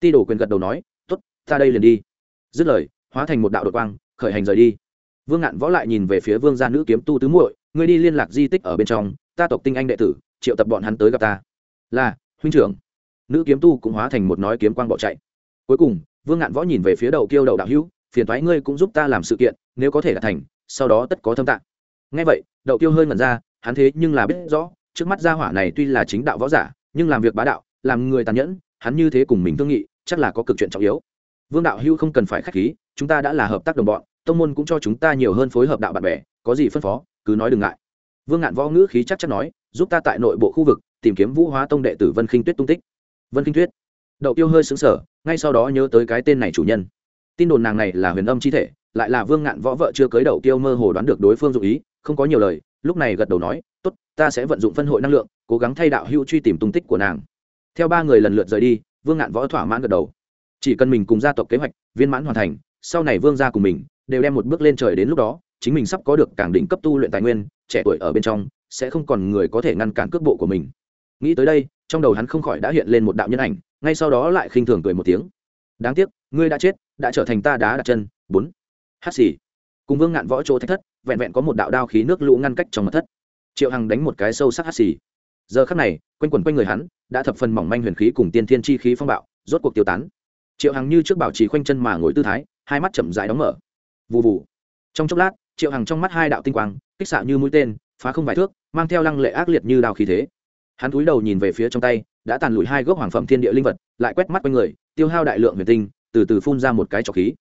Ti đồ quyền gật đầu nói t ố t ta đây liền đi. Dứt lời, hóa thành một đạo đội quang, khởi hành rời đi. Vương ngạn võ lại nhìn về phía vương gia nữ kiếm tu tứ muội, ngươi đi liên lạc di tích ở bên trong, ta tộc tinh anh đệ tử, triệu tập bọn hắn tới gặp ta. Là, huynh trưởng. Nữ kiếm tu cũng hóa thành một nói kiếm quang bỏ chạy. Cuối cùng, vương ngạn võ nhìn về phía đầu kiêu đầu đạo hữu, phiền thoái ngươi cũng giúp ta làm sự kiện, nếu có thể đạt thành, sau đó tất có thâm tạng ngay vậy đậu tiêu hơi ngẩn ra, hắn thế nhưng là biết rõ trước mắt gia hỏa này tuy là chính đạo võ giả, nhưng làm việc bá đạo, làm người tàn nhẫn, hắn như thế cùng mình thương nghị, chắc là có cực chuyện trọng yếu. Vương đạo hưu không cần phải k h á c h khí, chúng ta đã là hợp tác đồng bọn, tông môn cũng cho chúng ta nhiều hơn phối hợp đạo bạn bè, có gì phân phó, cứ nói đừng ngại. Vương ngạn võ ngữ khí chắc chắn nói, giúp ta tại nội bộ khu vực, tìm kiếm vũ hóa tông đệ tử vân khinh tuyết tung tích. Vân khinh tuyết. Đậu tiêu hơi xứng sở ngay sau đó nhớ tới cái tên này chủ nhân. Tin đồn nàng này là huyền âm chi thể, lại là vương ngạn võ vợ chưa cưới đậu tiêu mơ hồ đoán được đối phương dụ ý, không có nhiều lời, lúc này gật đầu nói, tốt ta sẽ vận dụng phân hội năng lượng, cố gắng thay đạo hữu truy tìm tung tích của nàng. Theo ba người lần lượt rời đi, vương ngạn võ thỏa mãn gật đầu. Chỉ cần mình cùng gia tộc kế hoạch viên mãn hoàn thành, sau này vương gia cùng mình đều đem một bước lên trời đến lúc đó, chính mình sắp có được cảng đỉnh cấp tu luyện tài nguyên, trẻ tuổi ở bên trong, sẽ không còn người có thể ngăn cản cước bộ của mình. Nghĩ tới đây, trong đầu hắn không khỏi đã hiện lên một đạo nhân ảnh, ngay sau đó lại khinh thường cười một tiếng. Đáng tiếc, ngươi đã chết, đã trở thành ta đá đặt chân. Bốn. Hát xì. Cùng vương ngạn võ chỗ thách thất, vẹn vẹn có một đạo đao khí nước lũ ngăn cách trong mặt thất triệu hằng đánh một cái sâu sắc hát xì. Giờ khắc này, quanh quẩn quanh người hắn, đã thập phần mỏng manh huyền khí cùng tiên thiên chi khí phong bạo, rốt cuộc tiêu tán. Triệu hằng như trước bảo trì khoanh chân mà ngồi tư thái, hai mắt chậm dại đóng mở. Vụ vụ trong chốc lát, triệu hằng trong mắt hai đạo tinh quang, kích xạ như mũi tên, phá không vài thước, mang theo lăng lệ ác liệt như đao khí thế. Hắn cúi đầu nhìn về phía trong tay, đã tàn lùi hai gốc hoàng phẩm thiên địa linh vật, lại quét mắt quanh người, tiêu hao đại lượng huyền tinh, từ từ phun ra một cái trọc khí.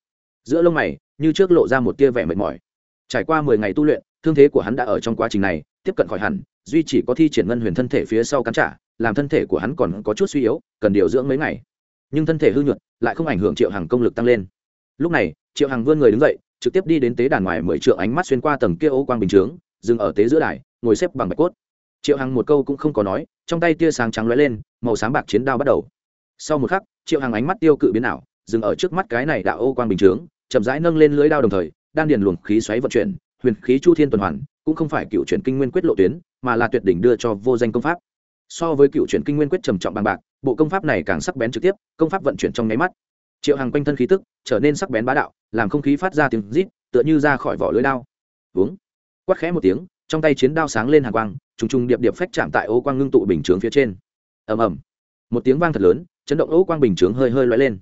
Giữa lông mày, như trước lộ ra một tia vẻ mệt mỏi. Trải qua mười ngày tu luyện, thương thế của hắn đã ở trong quá trình này tiếp cận khỏi hẳn, duy chỉ có thi triển ngân huyền thân thể phía sau cắn trả, làm thân thể của hắn còn có chút suy yếu, cần điều dưỡng mấy ngày. Nhưng thân thể hư nhuận lại không ảnh hưởng triệu hằng công lực tăng lên. Lúc này, triệu hằng vươn người đứng dậy, trực tiếp đi đến tế đàn ngoài mười trượng ánh mắt xuyên qua tầng kia ô quang bình chướng, dừng ở tế giữa đài, ngồi xếp bằng bạch cốt. Triệu hằng một câu cũng không có nói, trong tay tia sáng trắng lóe lên, màu sáng bạc chiến đao bắt đầu. Sau một khắc, triệu hằng ánh mắt tiêu cự biến ảo, dừng ở trước mắt cái này đạo ô quang bình chướng, chậm rãi nâng lên lưới đao đồng thời, đan điền luồng khí xoáy vận chuyển, huyền khí chu thiên tuần hoàn cũng không phải cựu chuyển kinh nguyên quyết lộ tuyến, mà là tuyệt đỉnh đưa cho vô danh công pháp. So với cựu chuyển kinh nguyên quyết trầm trọng bằng bạc, bộ công pháp này càng sắc bén trực tiếp, công pháp vận chuyển trong nháy mắt. Triệu hằng quanh thân khí tức trở nên sắc bén bá đạo, làm không khí phát ra tiếng rít, tựa như ra khỏi vỏ lưới đao. Uống quát khẽ một tiếng, trong tay chiến đao sáng lên hàng quang, trùng trùng điệp điệp phách chạm tại ô quang ngưng tụ bình chướng phía trên. Ầm ầm. Một tiếng vang thật lớn, chấn động ô quang bình chướng hơi hơi loay lên.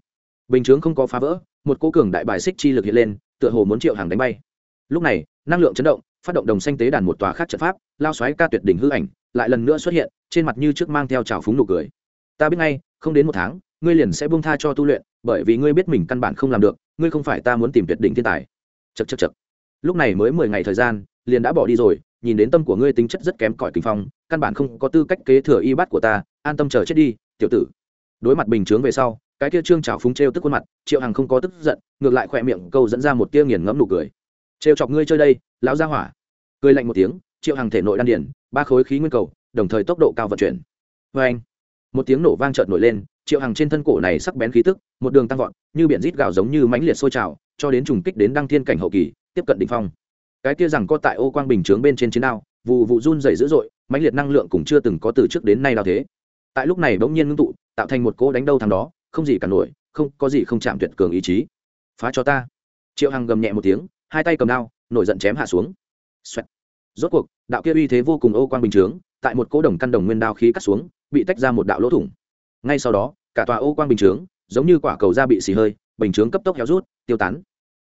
Bình chướng không có phá vỡ, một cố cường đại bài xích chi lực hiện lên, tựa hồ muốn triệu hàng đánh bay. Lúc này, năng lượng chấn động phát động đồng xanh tế đàn một tòa khác trận pháp, lao xoáy ca tuyệt đỉnh hư ảnh, lại lần nữa xuất hiện, trên mặt như trước mang theo trào phúng nụ cười. Ta biết ngay, không đến một tháng, ngươi liền sẽ buông tha cho tu luyện, bởi vì ngươi biết mình căn bản không làm được, ngươi không phải ta muốn tìm tuyệt đỉnh thiên tài. Chật chật chật lúc này mới mười ngày thời gian, liền đã bỏ đi rồi, nhìn đến tâm của ngươi tính chất rất kém cỏi kinh phong, căn bản không có tư cách kế thừa y bát của ta, an tâm chờ chết đi, tiểu tử. Đối mặt bình chướng về sau, cái kia trương trào phúng trêu tức khuôn mặt, triệu hằng không có tức giận, ngược lại khỏe miệng câu dẫn ra một tia nghiền ngẫm nụ cười trêu chọc ngươi chơi đây, lão gia hỏa. Cười lạnh một tiếng, triệu hằng thể nội đan điển ba khối khí nguyên cầu, đồng thời tốc độ cao vận chuyển. Vê anh, một tiếng nổ vang trợn nổi lên, triệu hằng trên thân cổ này sắc bén khí tức, một đường tăng vọt, như biển rít gạo giống như mãnh liệt sôi trào, cho đến trùng kích đến đăng thiên cảnh hậu kỳ, tiếp cận đỉnh phong. Cái kia rằng co tại ô quang bình chướng bên trên chiến đao, vụ vụ run dày dữ dội, mãnh liệt năng lượng cũng chưa từng có từ trước đến nay đao thế. Tại lúc này bỗng nhiên ngưng tụ, tạo thành một cỗ đánh đâu thằng đó, không gì cả nổi, không có gì không chạm tuyệt cường ý chí. Phá cho ta. Triệu hằng gầm nhẹ một tiếng hai tay cầm đao, nổi giận chém hạ xuống. Xoẹt. rốt cuộc, đạo kia uy thế vô cùng ô quang bình chướng, tại một cỗ đồng căn đồng nguyên đao khí cắt xuống, bị tách ra một đạo lỗ thủng. Ngay sau đó, cả tòa ô quang bình chướng, giống như quả cầu da bị xì hơi, bình chướng cấp tốc héo rút, tiêu tán.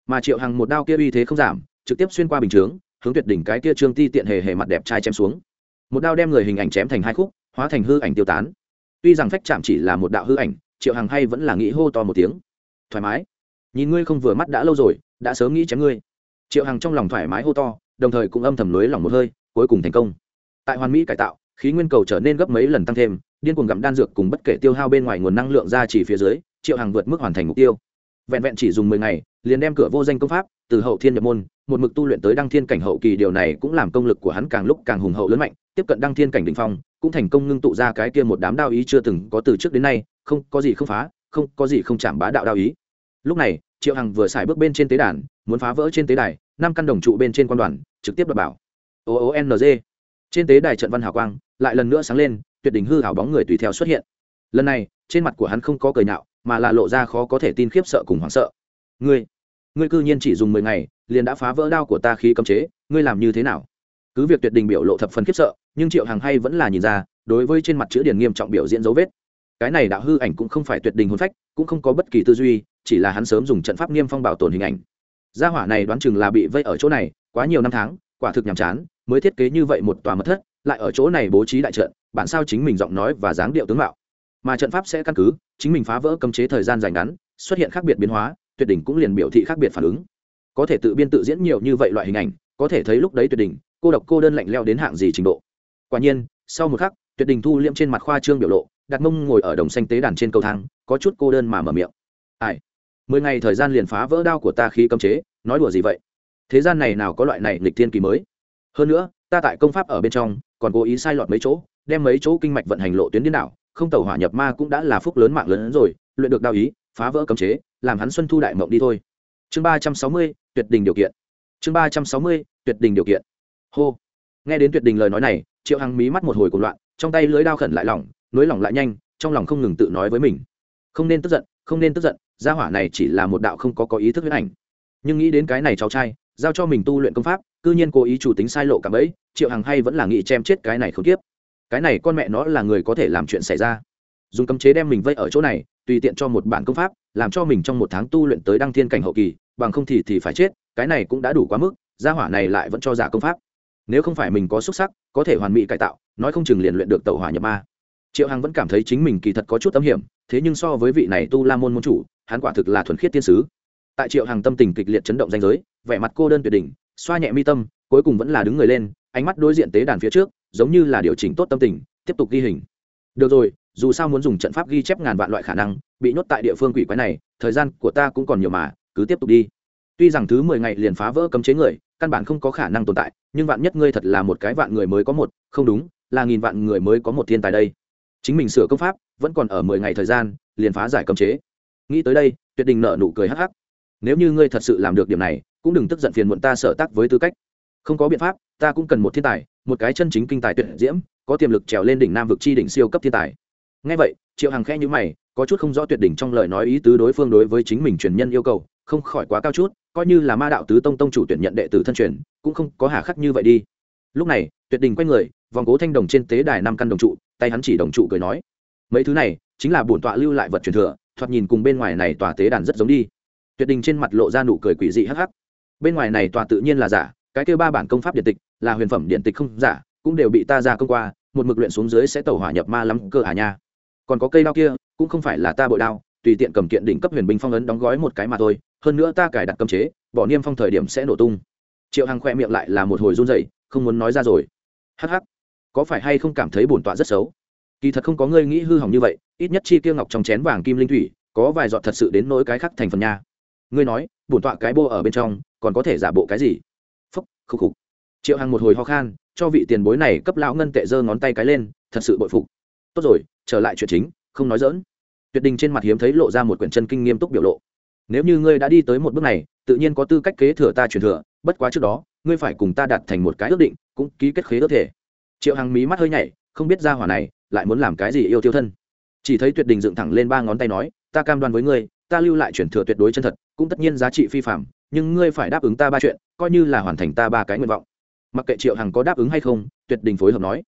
Mà triệu hằng một đao kia uy thế không giảm, trực tiếp xuyên qua bình chướng, hướng tuyệt đỉnh cái kia trương ti tiện hề hề mặt đẹp trai chém xuống. Một đao đem người hình ảnh chém thành hai khúc, hóa thành hư ảnh tiêu tán. Tuy rằng phách chạm chỉ là một đạo hư ảnh, triệu hằng hay vẫn là nghĩ hô to một tiếng. Thoải mái. Nhìn ngươi không vừa mắt đã lâu rồi, đã sớm nghĩ chém ngươi triệu hằng trong lòng thoải mái hô to, đồng thời cũng âm thầm lưới lòng một hơi, cuối cùng thành công. Tại hoàn mỹ cải tạo, khí nguyên cầu trở nên gấp mấy lần tăng thêm, điên cuồng gặm đan dược cùng bất kể tiêu hao bên ngoài nguồn năng lượng ra chỉ phía dưới, triệu hằng vượt mức hoàn thành mục tiêu. Vẹn vẹn chỉ dùng mười ngày, liền đem cửa vô danh công pháp, từ hậu thiên nhập môn, một mực tu luyện tới đăng thiên cảnh hậu kỳ, điều này cũng làm công lực của hắn càng lúc càng hùng hậu lớn mạnh, tiếp cận đăng thiên cảnh đ ỉ n h phong, cũng thành công ngưng tụ ra cái kia một đám đao ý chưa từng có từ trước đến nay, không có gì không phá, không có gì không chạm bá đạo đao ý. Lúc này, triệu hằng vừa xài bước bên trên tế đàn muốn phá vỡ trên tế đài, năm căn đồng trụ bên trên quan đoàn, trực tiếp đập bảo. O o n g. Trên tế đài trận văn hào quang lại lần nữa sáng lên, tuyệt đỉnh hư hảo bóng người tùy theo xuất hiện. Lần này, trên mặt của hắn không có cười nhạo, mà là lộ ra khó có thể tin khiếp sợ cùng hoảng sợ. Ngươi ngươi cư nhiên chỉ dùng mười ngày, liền đã phá vỡ đao của ta khi cấm chế, ngươi làm như thế nào? Cứ việc tuyệt đình biểu lộ thập phần khiếp sợ, nhưng triệu hằng hay vẫn là nhìn ra, đối với trên mặt chữ điển nghiêm trọng biểu diễn dấu vết. Cái này đạo hư ảnh cũng không phải tuyệt đình hôn phách, cũng không có bất kỳ tư duy, chỉ là hắn sớm dùng trận pháp niêm phong bảo tồn hình ảnh gia hỏa này đoán chừng là bị vây ở chỗ này, quá nhiều năm tháng, quả thực nhàm chán, mới thiết kế như vậy một tòa mật thất, lại ở chỗ này bố trí đại trận, bản sao chính mình giọng nói và dáng điệu tướng mạo. Mà trận pháp sẽ căn cứ, chính mình phá vỡ cấm chế thời gian dài ngắn, xuất hiện khác biệt biến hóa, tuyệt đỉnh cũng liền biểu thị khác biệt phản ứng. Có thể tự biên tự diễn nhiều như vậy loại hình ảnh, có thể thấy lúc đấy tuyệt đỉnh, cô độc cô đơn lạnh leo đến hạng gì trình độ. Quả nhiên, sau một khắc, tuyệt đỉnh thu liễm trên mặt khoa trương biểu lộ, đặt mông ngồi ở đồng xanh tế đàn trên cầu thang, có chút cô đơn mà mở miệng. Ai? Mười ngày thời gian liền phá vỡ đao của ta khi cấm chế, nói đùa gì vậy? Thế gian này nào có loại này lịch thiên kỳ mới? Hơn nữa, ta tại công pháp ở bên trong, còn cố ý sai lọt mấy chỗ, đem mấy chỗ kinh mạch vận hành lộ tuyến điên đảo, không tàu hỏa nhập ma cũng đã là phúc lớn mạng lớn hơn rồi, luyện được đao ý, phá vỡ cấm chế, làm hắn xuân thu đại mộng đi thôi. Chương ba trăm sáu mươi, tuyệt đình điều kiện. Chương ba trăm sáu mươi, tuyệt đình điều kiện. Hô. Nghe đến tuyệt đình lời nói này, triệu hằng mí mắt một hồi cuồng loạn, trong tay lưới đao khẩn lại lỏng, nối lỏng lại nhanh, trong lòng không ngừng tự nói với mình. Không nên tức giận không nên tức giận, gia hỏa này chỉ là một đạo không có có ý thức huyết ảnh. Nhưng nghĩ đến cái này cháu trai, giao cho mình tu luyện công pháp, cư nhiên cố ý chủ tính sai lộ cả bấy triệu hằng hay vẫn là nghĩ chém chết cái này không tiếp cái này con mẹ nó là người có thể làm chuyện xảy ra. Dùng cấm chế đem mình vây ở chỗ này, tùy tiện cho một bản công pháp, làm cho mình trong một tháng tu luyện tới đăng thiên cảnh hậu kỳ, bằng không thì thì phải chết, cái này cũng đã đủ quá mức, gia hỏa này lại vẫn cho giả công pháp. Nếu không phải mình có xuất sắc, có thể hoàn mỹ cải tạo, nói không chừng liền luyện được tàu hỏa nhập ma triệu hằng vẫn cảm thấy chính mình kỳ thật có chút tâm hiểm, thế nhưng so với vị này tu la môn môn chủ, hắn quả thực là thuần khiết tiên sứ. Tại triệu hằng tâm tình kịch liệt chấn động danh giới, vẻ mặt cô đơn tuyệt đỉnh, xoa nhẹ mi tâm, cuối cùng vẫn là đứng người lên, ánh mắt đối diện tế đàn phía trước, giống như là điều chỉnh tốt tâm tình, tiếp tục ghi hình. Được rồi, dù sao muốn dùng trận pháp ghi chép ngàn vạn loại khả năng, bị nhốt tại địa phương quỷ quái này, thời gian của ta cũng còn nhiều mà, cứ tiếp tục đi. Tuy rằng thứ mười ngày liền phá vỡ cấm chế người, căn bản không có khả năng tồn tại, nhưng vạn nhất ngươi thật là một cái vạn người mới có một, không đúng, là nghìn vạn người mới có một thiên tài đây chính mình sửa công pháp, vẫn còn ở mười ngày thời gian, liền phá giải cấm chế. Nghĩ tới đây, tuyệt đình nợ nụ cười hắc hắc. Nếu như ngươi thật sự làm được điểm này, cũng đừng tức giận phiền muộn ta sở tác với tư cách. Không có biện pháp, ta cũng cần một thiên tài, một cái chân chính kinh tài tuyệt diễm, có tiềm lực trèo lên đỉnh nam vực chi đỉnh siêu cấp thiên tài. Ngay vậy, triệu hằng khẽ nhữ mày, có chút không rõ tuyệt đỉnh trong lời nói ý tứ đối phương đối với chính mình truyền nhân yêu cầu, không khỏi quá cao chút, coi như là ma đạo tứ tông tông chủ tuyển nhận đệ tử thân truyền, cũng không có hà khắc như vậy đi. Lúc này, tuyệt đình quay người, vòng cố thanh đồng trên tế đài năm căn đồng trụ tay hắn chỉ đồng trụ cười nói, mấy thứ này chính là bổn tọa lưu lại vật truyền thừa, thoạt nhìn cùng bên ngoài này tòa tế đàn rất giống đi. Tuyệt đình trên mặt lộ ra nụ cười quỷ dị hắc hắc. Bên ngoài này tòa tự nhiên là giả, cái kêu ba bản công pháp điện tịch là huyền phẩm điện tịch không giả, cũng đều bị ta ra công qua, một mực luyện xuống dưới sẽ tẩu hỏa nhập ma lắm cơ hà nha. Còn có cây đao kia, cũng không phải là ta bội đao, tùy tiện cầm kiện đỉnh cấp huyền binh phong ấn đóng gói một cái mà thôi, hơn nữa ta cài đặt cấm chế, bỏ niêm phong thời điểm sẽ nổ tung. Triệu hằng khoe miệng lại là một hồi run dậy không muốn nói ra rồi. Hắc hắc có phải hay không cảm thấy bổn tọa rất xấu? Kỳ thật không có ngươi nghĩ hư hỏng như vậy, ít nhất chi kia ngọc trong chén vàng kim linh thủy, có vài giọt thật sự đến nỗi cái khác thành phần nha. Ngươi nói, bổn tọa cái bô ở bên trong, còn có thể giả bộ cái gì? Phúc, khúc khục. Triệu hằng một hồi ho khan, cho vị tiền bối này cấp lão ngân tệ giơ ngón tay cái lên, thật sự bội phục. Tốt rồi, trở lại chuyện chính, không nói dỡn tuyệt đình trên mặt hiếm thấy lộ ra một quyển chân kinh nghiêm túc biểu lộ. Nếu như ngươi đã đi tới một bước này, tự nhiên có tư cách kế thừa ta truyền thừa, bất quá trước đó, ngươi phải cùng ta đặt thành một cái ước định, cũng ký kết khế ước thể triệu hằng mí mắt hơi nhảy, không biết ra hỏa này lại muốn làm cái gì yêu tiêu thân. Chỉ thấy tuyệt đình dựng thẳng lên ba ngón tay nói, ta cam đoan với ngươi, ta lưu lại truyền thừa tuyệt đối chân thật, cũng tất nhiên giá trị phi phạm nhưng ngươi phải đáp ứng ta ba chuyện, coi như là hoàn thành ta ba cái nguyện vọng. Mặc kệ triệu hằng có đáp ứng hay không, tuyệt đình phối hợp nói,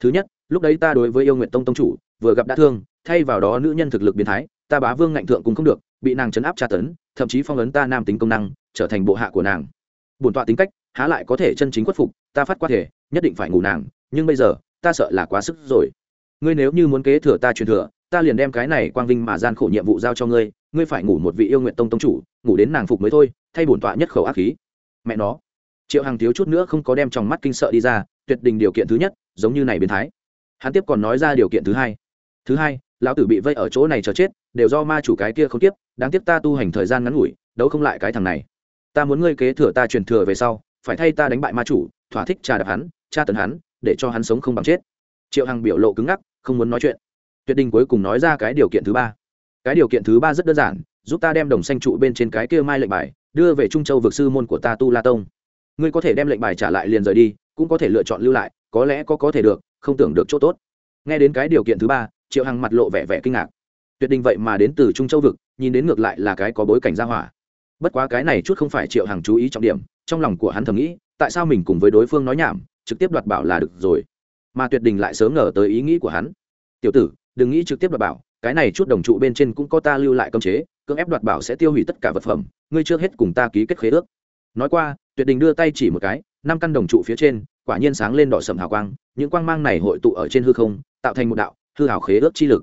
thứ nhất, lúc đấy ta đối với yêu nguyện tông tông chủ, vừa gặp đã thương, thay vào đó nữ nhân thực lực biến thái, ta bá vương ngạnh thượng cũng không được, bị nàng chấn áp tra tấn, thậm chí phong ấn ta nam tính công năng, trở thành bộ hạ của nàng. Bổn tọa tính cách, há lại có thể chân chính khuất phục, ta phát qua thể nhất định phải ngủ nàng nhưng bây giờ, ta sợ là quá sức rồi. Ngươi nếu như muốn kế thừa ta truyền thừa, ta liền đem cái này quang vinh mà gian khổ nhiệm vụ giao cho ngươi ngươi phải ngủ một vị yêu nguyện tông tông chủ, ngủ đến nàng phục mới thôi, thay bổn tọa nhất khẩu ác khí. Mẹ nó. Triệu hằng thiếu chút nữa không có đem trong mắt kinh sợ đi ra, tuyệt đình điều kiện thứ nhất, giống như này biến thái. Hắn tiếp còn nói ra điều kiện thứ hai. Thứ hai, lão tử bị vây ở chỗ này chờ chết, đều do ma chủ cái kia không tiếp, đáng tiếc ta tu hành thời gian ngắn ngủi, đấu không lại cái thằng này. Ta muốn ngươi kế thừa ta truyền thừa về sau, phải thay ta đánh bại ma chủ, thỏa thích trà đập hắn, tra tấn hắn để cho hắn sống không bằng chết. Triệu hằng biểu lộ cứng ngắc, không muốn nói chuyện. Tuyệt đình cuối cùng nói ra cái điều kiện thứ ba. Cái điều kiện thứ ba rất đơn giản, giúp ta đem đồng xanh trụ bên trên cái kia mai lệnh bài, đưa về trung châu vực sư môn của ta tu la tông. Ngươi có thể đem lệnh bài trả lại liền rời đi, cũng có thể lựa chọn lưu lại, có lẽ có có thể được, không tưởng được chỗ tốt. Nghe đến cái điều kiện thứ ba, triệu hằng mặt lộ vẻ vẻ kinh ngạc. Tuyệt đình vậy mà đến từ trung châu vực, nhìn đến ngược lại là cái có bối cảnh gia hỏa. Bất quá cái này chút không phải triệu hằng chú ý trọng điểm, trong lòng của hắn thầm nghĩ, tại sao mình cùng với đối phương nói nhảm trực tiếp đoạt bảo là được rồi. Mà tuyệt đình lại sớm ngờ tới ý nghĩ của hắn. Tiểu tử, đừng nghĩ trực tiếp đoạt bảo, cái này chút đồng trụ bên trên cũng có ta lưu lại cơm chế, cưỡng ép đoạt bảo sẽ tiêu hủy tất cả vật phẩm, ngươi chưa hết cùng ta ký kết khế ước. Nói qua, tuyệt đình đưa tay chỉ một cái, năm căn đồng trụ phía trên, quả nhiên sáng lên đỏ sầm hào quang, những quang mang này hội tụ ở trên hư không, tạo thành một đạo hư hào khế ước chi lực.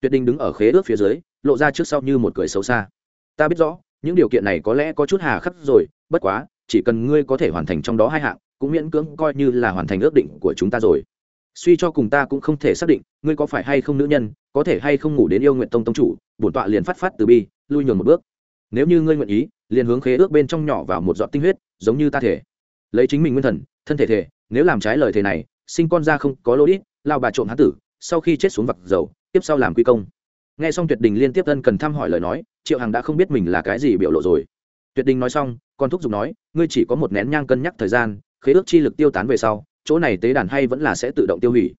Tuyệt đình đứng ở khế ước phía dưới, lộ ra trước sau như một cười xấu xa. Ta biết rõ, những điều kiện này có lẽ có chút hà khắc rồi, bất quá, chỉ cần ngươi có thể hoàn thành trong đó hai hạng cũng miễn cưỡng coi như là hoàn thành ước định của chúng ta rồi. Suy cho cùng ta cũng không thể xác định, ngươi có phải hay không nữ nhân, có thể hay không ngủ đến yêu nguyện tông tông chủ, bổn tọa liền phát phát từ bi, lui nhường một bước. Nếu như ngươi nguyện ý, liền hướng khế ước bên trong nhỏ vào một giọt tinh huyết, giống như ta thể. Lấy chính mình nguyên thần, thân thể thể, nếu làm trái lời thề này, sinh con ra không có lỗi ít, lao bà trộm hán tử, sau khi chết xuống vặt dầu, tiếp sau làm quy công. Nghe xong tuyệt đình liên tiếp tân cần thăm hỏi lời nói, triệu hằng đã không biết mình là cái gì biểu lộ rồi. Tuyệt đình nói xong, còn thúc giục nói, ngươi chỉ có một nén nhang cân nhắc thời gian khế ước chi lực tiêu tán về sau, chỗ này tế đàn hay vẫn là sẽ tự động tiêu hủy.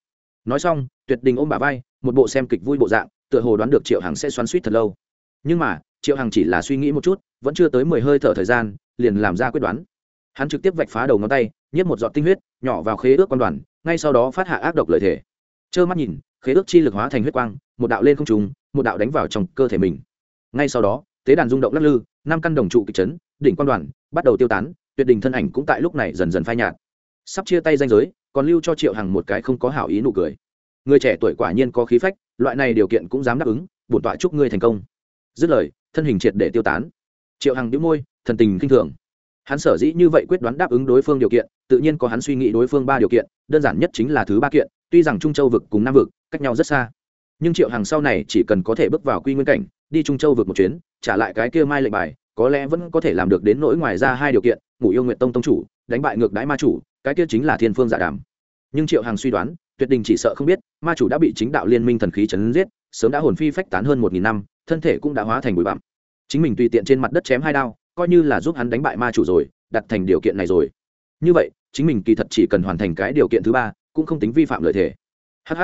Nói xong, tuyệt đình ôm bà vai, một bộ xem kịch vui bộ dạng, tựa hồ đoán được triệu hằng sẽ xoắn suýt thật lâu. Nhưng mà, triệu hằng chỉ là suy nghĩ một chút, vẫn chưa tới mười hơi thở thời gian, liền làm ra quyết đoán. Hắn trực tiếp vạch phá đầu ngón tay, nhét một giọt tinh huyết, nhỏ vào khế ước quan đoàn, ngay sau đó phát hạ ác độc lợi thể trơ mắt nhìn, khế ước chi lực hóa thành huyết quang, một đạo lên không trùng một đạo đánh vào trong cơ thể mình. Ngay sau đó, tế đàn rung động lắc lư, năm căn đồng trụ kịch chấn, đỉnh quan đoàn bắt đầu tiêu tán tuyệt đình thân ảnh cũng tại lúc này dần dần phai nhạt. Sắp chia tay danh giới, còn lưu cho triệu hằng một cái không có hảo ý nụ cười. Người trẻ tuổi quả nhiên có khí phách, loại này điều kiện cũng dám đáp ứng, bổn tọa chúc ngươi thành công. Dứt lời, thân hình triệt để tiêu tán. Triệu hằng đĩu môi, thần tình kinh thường. Hắn sở dĩ như vậy quyết đoán đáp ứng đối phương điều kiện, tự nhiên có hắn suy nghĩ đối phương ba điều kiện, đơn giản nhất chính là thứ ba kiện, tuy rằng trung châu vực cùng nam vực cách nhau rất xa. Nhưng triệu hằng sau này chỉ cần có thể bước vào quy nguyên cảnh, đi trung châu vực một chuyến, trả lại cái kia mai lệnh bài, có lẽ vẫn có thể làm được đến nỗi ngoài ra hai điều kiện ngủ yêu nguyện tông tông chủ, đánh bại ngược đái ma chủ, cái kia chính là thiên phương giả đàm. Nhưng triệu hằng suy đoán, tuyệt đình chỉ sợ không biết, ma chủ đã bị chính đạo liên minh thần khí chấn giết, sớm đã hồn phi phách tán hơn một nghìn năm, thân thể cũng đã hóa thành bụi bặm. Chính mình tùy tiện trên mặt đất chém hai đao, coi như là giúp hắn đánh bại ma chủ rồi, đặt thành điều kiện này rồi. Như vậy, chính mình kỳ thật chỉ cần hoàn thành cái điều kiện thứ ba, cũng không tính vi phạm lợi thể hh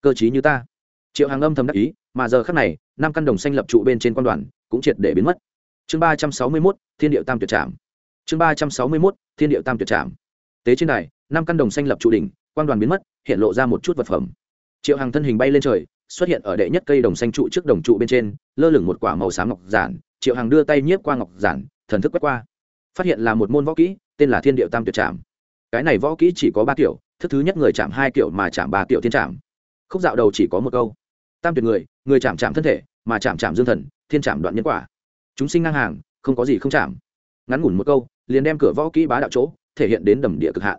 cơ chí như ta. Triệu hàng âm thầm đắc ý, mà giờ khác này, năm căn đồng xanh lập trụ bên trên quan đoàn, cũng triệt để biến mất. Chương ba trăm sáu mươi mốt, thiên điệu tam tuyệt trạm chương ba trăm sáu mươi mốt, thiên điệu tam tuyệt trạm tế trên này năm căn đồng xanh lập trụ đỉnh quan đoàn biến mất, hiện lộ ra một chút vật phẩm. Triệu hàng thân hình bay lên trời, xuất hiện ở đệ nhất cây đồng xanh trụ trước đồng trụ bên trên, lơ lửng một quả màu xám ngọc giản. Triệu hàng đưa tay nhiếp qua ngọc giản, thần thức quét qua. Phát hiện là một môn võ kỹ, tên là thiên điệu tam tuyệt trạm cái này võ kỹ chỉ có ba kiểu, thức thứ nhất người chạm hai kiểu mà chạm ba kiểu thiên trạm khúc dạo đầu chỉ có một câu. Tam tuyệt người người chạm chạm thân thể, mà chạm chạm dương thần, thiên chạm đoạn nhân quả. Chúng sinh ngang hàng, không có gì không chạm. Ngắn ngủn một câu liền đem cửa võ kỹ bá đạo chỗ, thể hiện đến đầm địa cực hạn.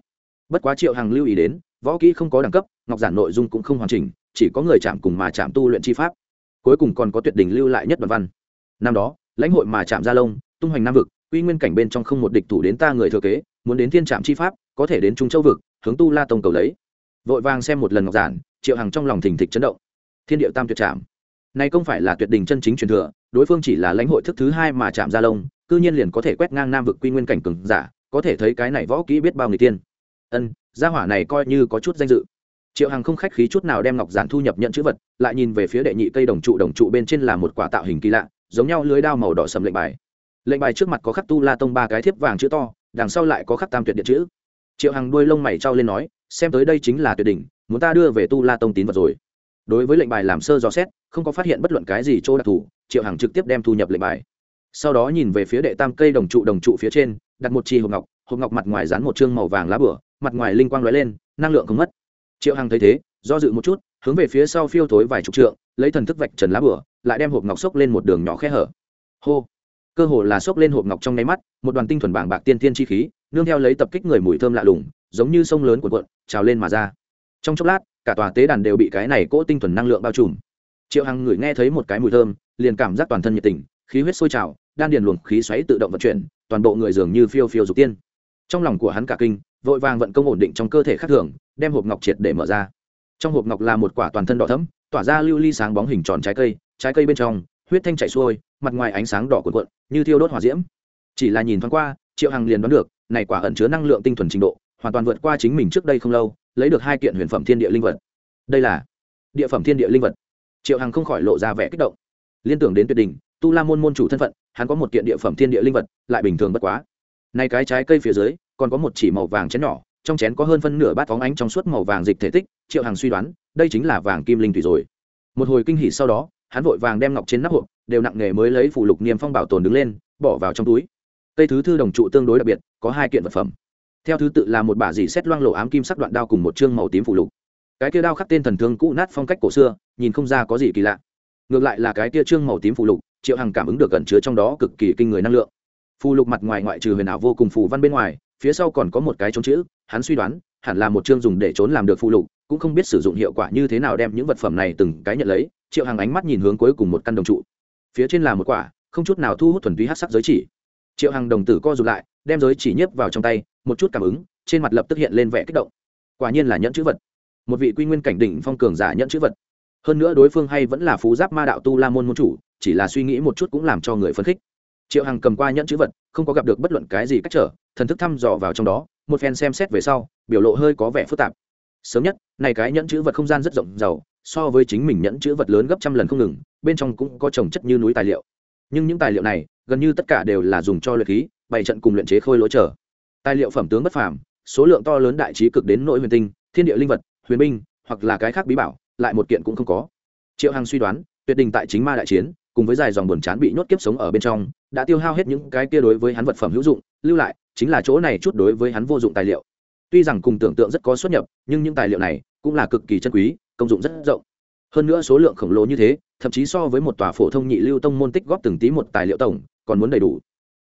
Bất quá triệu hàng lưu ý đến, võ kỹ không có đẳng cấp, ngọc giản nội dung cũng không hoàn chỉnh, chỉ có người chạm cùng mà chạm tu luyện chi pháp. Cuối cùng còn có tuyệt đỉnh lưu lại nhất đoàn văn. Năm đó, lãnh hội mà chạm gia lông tung hoành nam vực uy nguyên cảnh bên trong không một địch thủ đến ta người thừa kế, muốn đến thiên trạm chi pháp, có thể đến trung châu vực, hướng tu la tông cầu lấy. Vội vàng xem một lần ngọc giản, triệu hằng trong lòng thình thịch chấn động. Thiên điệu tam tuyệt trạm này không phải là tuyệt đình chân chính truyền thừa, đối phương chỉ là lãnh hội thức thứ hai mà chạm gia lông cư nhiên liền có thể quét ngang nam vực quy nguyên cảnh cường giả, có thể thấy cái này võ kỹ biết bao người tiên. Ân, gia hỏa này coi như có chút danh dự. Triệu hằng không khách khí chút nào đem ngọc giản thu nhập nhận chữ vật, lại nhìn về phía đệ nhị cây đồng trụ đồng trụ bên trên là một quả tạo hình kỳ lạ, giống nhau lưới đao màu đỏ sầm lệnh bài. Lệnh bài trước mặt có khắc tu la tông ba cái thiếp vàng chữ to, đằng sau lại có khắc tam tuyệt điện chữ. Triệu hằng đuôi lông mày trao lên nói, xem tới đây chính là tuyệt đỉnh, muốn ta đưa về tu la tông tín vật rồi. Đối với lệnh bài làm sơ dò xét, không có phát hiện bất luận cái gì chỗ đặc thù, triệu hằng trực tiếp đem thu nhập lệnh bài sau đó nhìn về phía đệ tam cây đồng trụ đồng trụ phía trên, đặt một chi hộp ngọc hộp ngọc mặt ngoài dán một chương màu vàng lá bửa, mặt ngoài linh quang lóe lên, năng lượng không mất. Triệu hằng thấy thế, do dự một chút, hướng về phía sau phiêu thối vài chục trượng, lấy thần thức vạch trần lá bửa, lại đem hộp ngọc xốc lên một đường nhỏ khe hở. Hô! Cơ hồ là xốc lên hộp ngọc trong nháy mắt, một đoàn tinh thuần bảng bạc tiên tiên chi khí, nương theo lấy tập kích người mùi thơm lạ lùng, giống như sông lớn cuộn cuộn, trào lên mà ra. Trong chốc lát, cả tòa tế đàn đều bị cái này cỗ tinh thuần năng lượng bao trùm. Triệu hằng người nghe thấy một cái mùi thơm, liền cảm giác toàn thân nhiệt tình, khí huyết sôi trào đan điền luồng khí xoáy tự động vận chuyển, toàn bộ người dường như phiêu phiêu dục tiên. Trong lòng của hắn cả kinh, vội vàng vận công ổn định trong cơ thể khác thường, đem hộp ngọc triệt để mở ra. Trong hộp ngọc là một quả toàn thân đỏ thẫm, tỏa ra lưu ly sáng bóng hình tròn trái cây trái cây bên trong, huyết thanh chảy xuôi, mặt ngoài ánh sáng đỏ cuộn cuộn, như thiêu đốt hỏa diễm. Chỉ là nhìn thoáng qua, triệu hằng liền đoán được, này quả ẩn chứa năng lượng tinh thuần trình độ, hoàn toàn vượt qua chính mình trước đây không lâu, lấy được hai kiện huyền phẩm thiên địa linh vật. Đây là địa phẩm thiên địa linh vật. Triệu hằng không khỏi lộ ra vẻ kích động. Liên tưởng đến tuyệt đỉnh, tu la môn môn chủ thân phận hắn có một kiện địa phẩm thiên địa linh vật, lại bình thường bất quá. Này cái trái cây phía dưới, còn có một chỉ màu vàng chén nhỏ, trong chén có hơn phân nửa bát phóng ánh trong suốt màu vàng dịch thể tích, triệu hằng suy đoán, đây chính là vàng kim linh thủy rồi. Một hồi kinh hỉ sau đó, hắn vội vàng đem ngọc trên nắp hộp, đều nặng nghề mới lấy phủ lục niêm phong bảo tồn đứng lên, bỏ vào trong túi. Cây thứ thư đồng trụ tương đối đặc biệt, có hai kiện vật phẩm. Theo thứ tự là một bả dì xét loang lộ ám kim sắc đoạn đao cùng một chương màu tím phủ lục. Cái kia đao khắc tên thần thương cũ nát phong cách cổ xưa, nhìn không ra có gì kỳ lạ. Ngược lại là cái kia chương màu tím phụ lục triệu hằng cảm ứng được gần chứa trong đó cực kỳ kinh người năng lượng. Phù lục mặt ngoài ngoại trừ huyền ảo vô cùng phù văn bên ngoài, phía sau còn có một cái trốn chữ, hắn suy đoán, hẳn là một chương dùng để trốn làm được phù lục, cũng không biết sử dụng hiệu quả như thế nào đem những vật phẩm này từng cái nhận lấy, triệu Hằng ánh mắt nhìn hướng cuối cùng một căn đồng trụ. Phía trên là một quả, không chút nào thu hút thuần túy hát sắc giới chỉ. Triệu Hằng đồng tử co rụt lại, đem giới chỉ nhấp vào trong tay, một chút cảm ứng, trên mặt lập tức hiện lên vẻ kích động. Quả nhiên là nhẫn chữ vật. Một vị quy nguyên cảnh đỉnh phong cường giả nhẫn chữ vật. Hơn nữa đối phương hay vẫn là phú giáp ma đạo tu la môn môn chủ chỉ là suy nghĩ một chút cũng làm cho người phấn khích. Triệu hằng cầm qua nhẫn chữ vật, không có gặp được bất luận cái gì cách trở, thần thức thăm dò vào trong đó, một phen xem xét về sau, biểu lộ hơi có vẻ phức tạp. Sớm nhất, này cái nhẫn chữ vật không gian rất rộng giàu so với chính mình nhẫn chữ vật lớn gấp trăm lần không ngừng, bên trong cũng có trồng chất như núi tài liệu. Nhưng những tài liệu này, gần như tất cả đều là dùng cho luyện khí, bày trận cùng luyện chế khôi lỗ trở. Tài liệu phẩm tướng bất phàm, số lượng to lớn đại trí cực đến nội huyền tinh, thiên địa linh vật, huyền binh, hoặc là cái khác bí bảo, lại một kiện cũng không có. Triệu hằng suy đoán, tuyệt đình tại chính ma đại chiến cùng với dài dòng buồn chán bị nhốt kiếp sống ở bên trong, đã tiêu hao hết những cái kia đối với hắn vật phẩm hữu dụng, lưu lại, chính là chỗ này chút đối với hắn vô dụng tài liệu. Tuy rằng cùng tưởng tượng rất có xuất nhập, nhưng những tài liệu này cũng là cực kỳ chân quý, công dụng rất rộng. Hơn nữa số lượng khổng lồ như thế, thậm chí so với một tòa phổ thông nhị lưu tông môn tích góp từng tí một tài liệu tổng, còn muốn đầy đủ.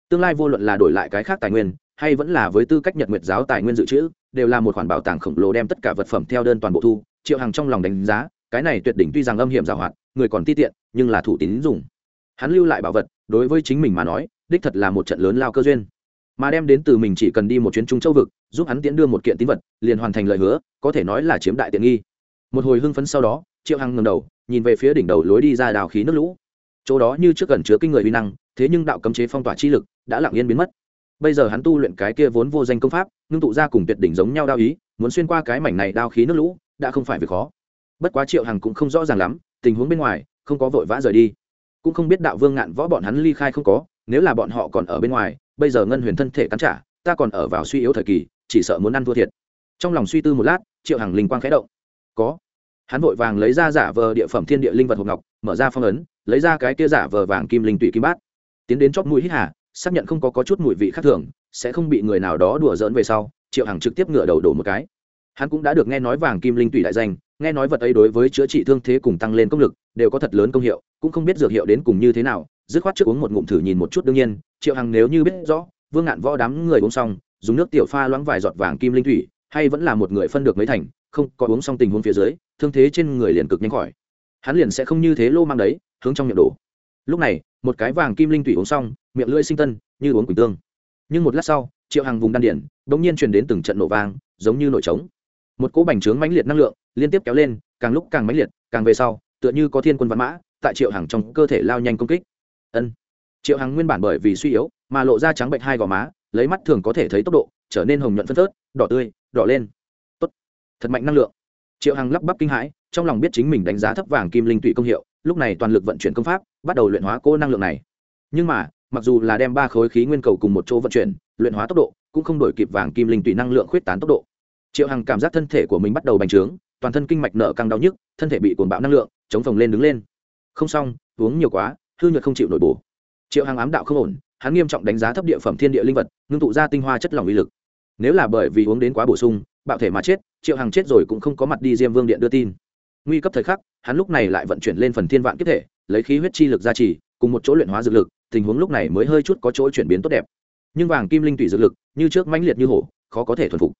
Tương lai vô luận là đổi lại cái khác tài nguyên, hay vẫn là với tư cách nhật nguyệt giáo tài nguyên dự trữ, đều là một khoản bảo tàng khổng lồ đem tất cả vật phẩm theo đơn toàn bộ thu, triệu hàng trong lòng đánh giá, cái này tuyệt đỉnh tuy rằng âm hiểm giảo hoạt, người còn ti tiện nhưng là thủ tín dùng. Hắn lưu lại bảo vật, đối với chính mình mà nói, đích thật là một trận lớn lao cơ duyên. Mà đem đến từ mình chỉ cần đi một chuyến trung châu vực, giúp hắn tiễn đưa một kiện tín vật, liền hoàn thành lời hứa, có thể nói là chiếm đại tiện nghi. Một hồi hưng phấn sau đó, triệu hằng ngầm đầu, nhìn về phía đỉnh đầu lối đi ra đào khí nước lũ. Chỗ đó như trước gần chứa kinh người uy năng, thế nhưng đạo cấm chế phong tỏa chi lực đã lặng yên biến mất. Bây giờ hắn tu luyện cái kia vốn vô danh công pháp, ngưng tụ ra cùng tuyệt đỉnh giống nhau đao ý, muốn xuyên qua cái mảnh này đao khí nước lũ, đã không phải việc khó. Bất quá triệu hằng cũng không rõ ràng lắm, tình huống bên ngoài không có vội vã rời đi. Cũng không biết đạo vương ngạn võ bọn hắn ly khai không có nếu là bọn họ còn ở bên ngoài bây giờ ngân huyền thân thể cắn trả ta còn ở vào suy yếu thời kỳ chỉ sợ muốn ăn thua thiệt. Trong lòng suy tư một lát triệu hằng linh quang khẽ động. Có. Hắn vội vàng lấy ra giả vờ địa phẩm thiên địa linh vật hộp ngọc mở ra phong ấn lấy ra cái kia giả vờ vàng kim linh tụy kim bát. Tiến đến chóp mũi hít hà xác nhận không có, có chút mùi vị khác thường sẽ không bị người nào đó đùa dỡn về sau triệu hằng trực tiếp ngựa đầu đổ một cái. Hắn cũng đã được nghe nói vàng kim linh tụy đại danh nghe nói vật ấy đối với chữa trị thương thế cùng tăng lên công lực, đều có thật lớn công hiệu, cũng không biết dược hiệu đến cùng như thế nào. Dứt khoát trước uống một ngụm thử nhìn một chút đương nhiên, triệu hằng nếu như biết rõ, vương ngạn võ đám người uống xong, dùng nước tiểu pha loãng vài giọt vàng kim linh thủy, hay vẫn là một người phân được mấy thành, không, có uống xong tình huống phía dưới, thương thế trên người liền cực nhanh khỏi. Hắn liền sẽ không như thế lô mang đấy, hướng trong miệng đổ. Lúc này, một cái vàng kim linh thủy uống xong, miệng lưỡi sinh tân, như uống quỳnh tương. Nhưng một lát sau, triệu hằng vùng đan điển đ ỗ n g nhiên truyền đến từng trận nổ vang, giống như nổi trống một cỗ bành trướng mãnh liệt năng lượng liên tiếp kéo lên, càng lúc càng mãnh liệt, càng về sau, tựa như có thiên quân văn mã tại triệu hàng trong cơ thể lao nhanh công kích. Ân. Triệu hàng nguyên bản bởi vì suy yếu mà lộ ra trắng bệnh hai gò má, lấy mắt thường có thể thấy tốc độ trở nên hồng nhuận phân phớt, đỏ tươi, đỏ lên. Tốt. Thật mạnh năng lượng. Triệu hằng lắp bắp kinh hãi, trong lòng biết chính mình đánh giá thấp vàng kim linh tụy công hiệu, lúc này toàn lực vận chuyển công pháp, bắt đầu luyện hóa cô năng lượng này. Nhưng mà, mặc dù là đem ba khối khí nguyên cầu cùng một chỗ vận chuyển, luyện hóa tốc độ cũng không đổi kịp vàng kim linh tụy năng lượng khuyết tán tốc độ triệu hằng cảm giác thân thể của mình bắt đầu bành trướng, toàn thân kinh mạch nợ căng đau nhức, thân thể bị cuồng bạo năng lượng, chống phồng lên đứng lên. Không xong, uống nhiều quá, hư nhược không chịu nổi bổ. Triệu hằng ám đạo không ổn, hắn nghiêm trọng đánh giá thấp địa phẩm thiên địa linh vật, ngưng tụ ra tinh hoa chất lỏng uy lực. Nếu là bởi vì uống đến quá bổ sung, bạo thể mà chết, triệu hằng chết rồi cũng không có mặt đi diêm vương điện đưa tin. Nguy cấp thời khắc, hắn lúc này lại vận chuyển lên phần thiên vạn kiếp thể, lấy khí huyết chi lực gia trì, cùng một chỗ luyện hóa dược lực, tình huống lúc này mới hơi chút có chỗ chuyển biến tốt đẹp. Nhưng vàng kim linh tủy dược lực, như trước mãnh liệt như hổ, khó có thể thuần phục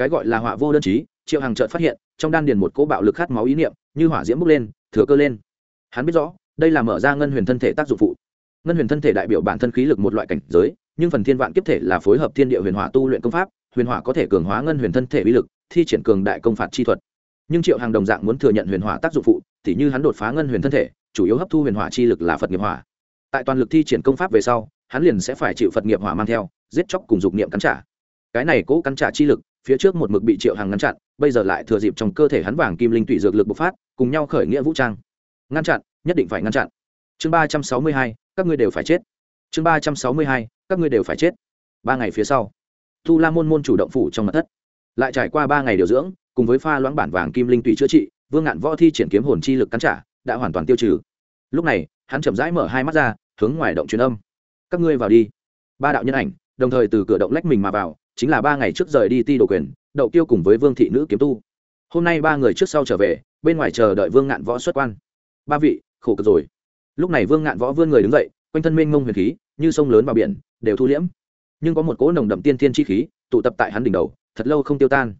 cái gọi là họa vô đơn chí, triệu hàng trợt phát hiện, trong đan điền một cỗ bạo lực khát máu ý niệm, như hỏa diễm bốc lên, thừa cơ lên. Hắn biết rõ, đây là mở ra ngân huyền thân thể tác dụng phụ. Ngân huyền thân thể đại biểu bản thân khí lực một loại cảnh giới, nhưng phần thiên vạn kiếp thể là phối hợp thiên địa huyền hỏa tu luyện công pháp, huyền hỏa có thể cường hóa ngân huyền thân thể uy lực, thi triển cường đại công phạt chi thuật. Nhưng triệu hàng đồng dạng muốn thừa nhận huyền hỏa tác dụng phụ thì như hắn đột phá ngân huyền thân thể, chủ yếu hấp thu huyền hỏa chi lực là phật nghiệp hỏa. Tại toàn lực thi triển công pháp về sau, hắn liền sẽ phải chịu phật nghiệp hỏa mang theo, giết chóc cùng dục niệm cắn trả. Cái này cố cắn trả chi lực phía trước một mực bị triệu hàng ngăn chặn, bây giờ lại thừa dịp trong cơ thể hắn vàng kim linh tụy dược lực bộc phát, cùng nhau khởi nghĩa vũ trang. Ngăn chặn, nhất định phải ngăn chặn. Chương ba trăm sáu mươi hai, các ngươi đều phải chết. Chương ba trăm sáu mươi hai, các ngươi đều phải chết. Ba ngày phía sau, thu la môn môn chủ động phủ trong mặt thất. Lại trải qua ba ngày điều dưỡng, cùng với pha loãng bản vàng kim linh tụy chữa trị, vương ngạn võ thi triển kiếm hồn chi lực cắn trả, đã hoàn toàn tiêu trừ. Lúc này, hắn chậm rãi mở hai mắt ra, hướng ngoài động truyền âm. Các ngươi vào đi. Ba đạo nhân ảnh, đồng thời từ cửa động lách mình mà vào chính là ba ngày trước rời đi ti đồ quyền, đậu tiêu cùng với vương thị nữ kiếm tu. Hôm nay ba người trước sau trở về, bên ngoài chờ đợi vương ngạn võ xuất quan. Ba vị, khổ cực rồi. Lúc này vương ngạn võ vươn người đứng dậy, quanh thân mênh mông huyền khí, như sông lớn vào biển, đều thu liễm. Nhưng có một cỗ nồng đậm tiên thiên chi khí tụ tập tại hắn đỉnh đầu, thật lâu không tiêu tan.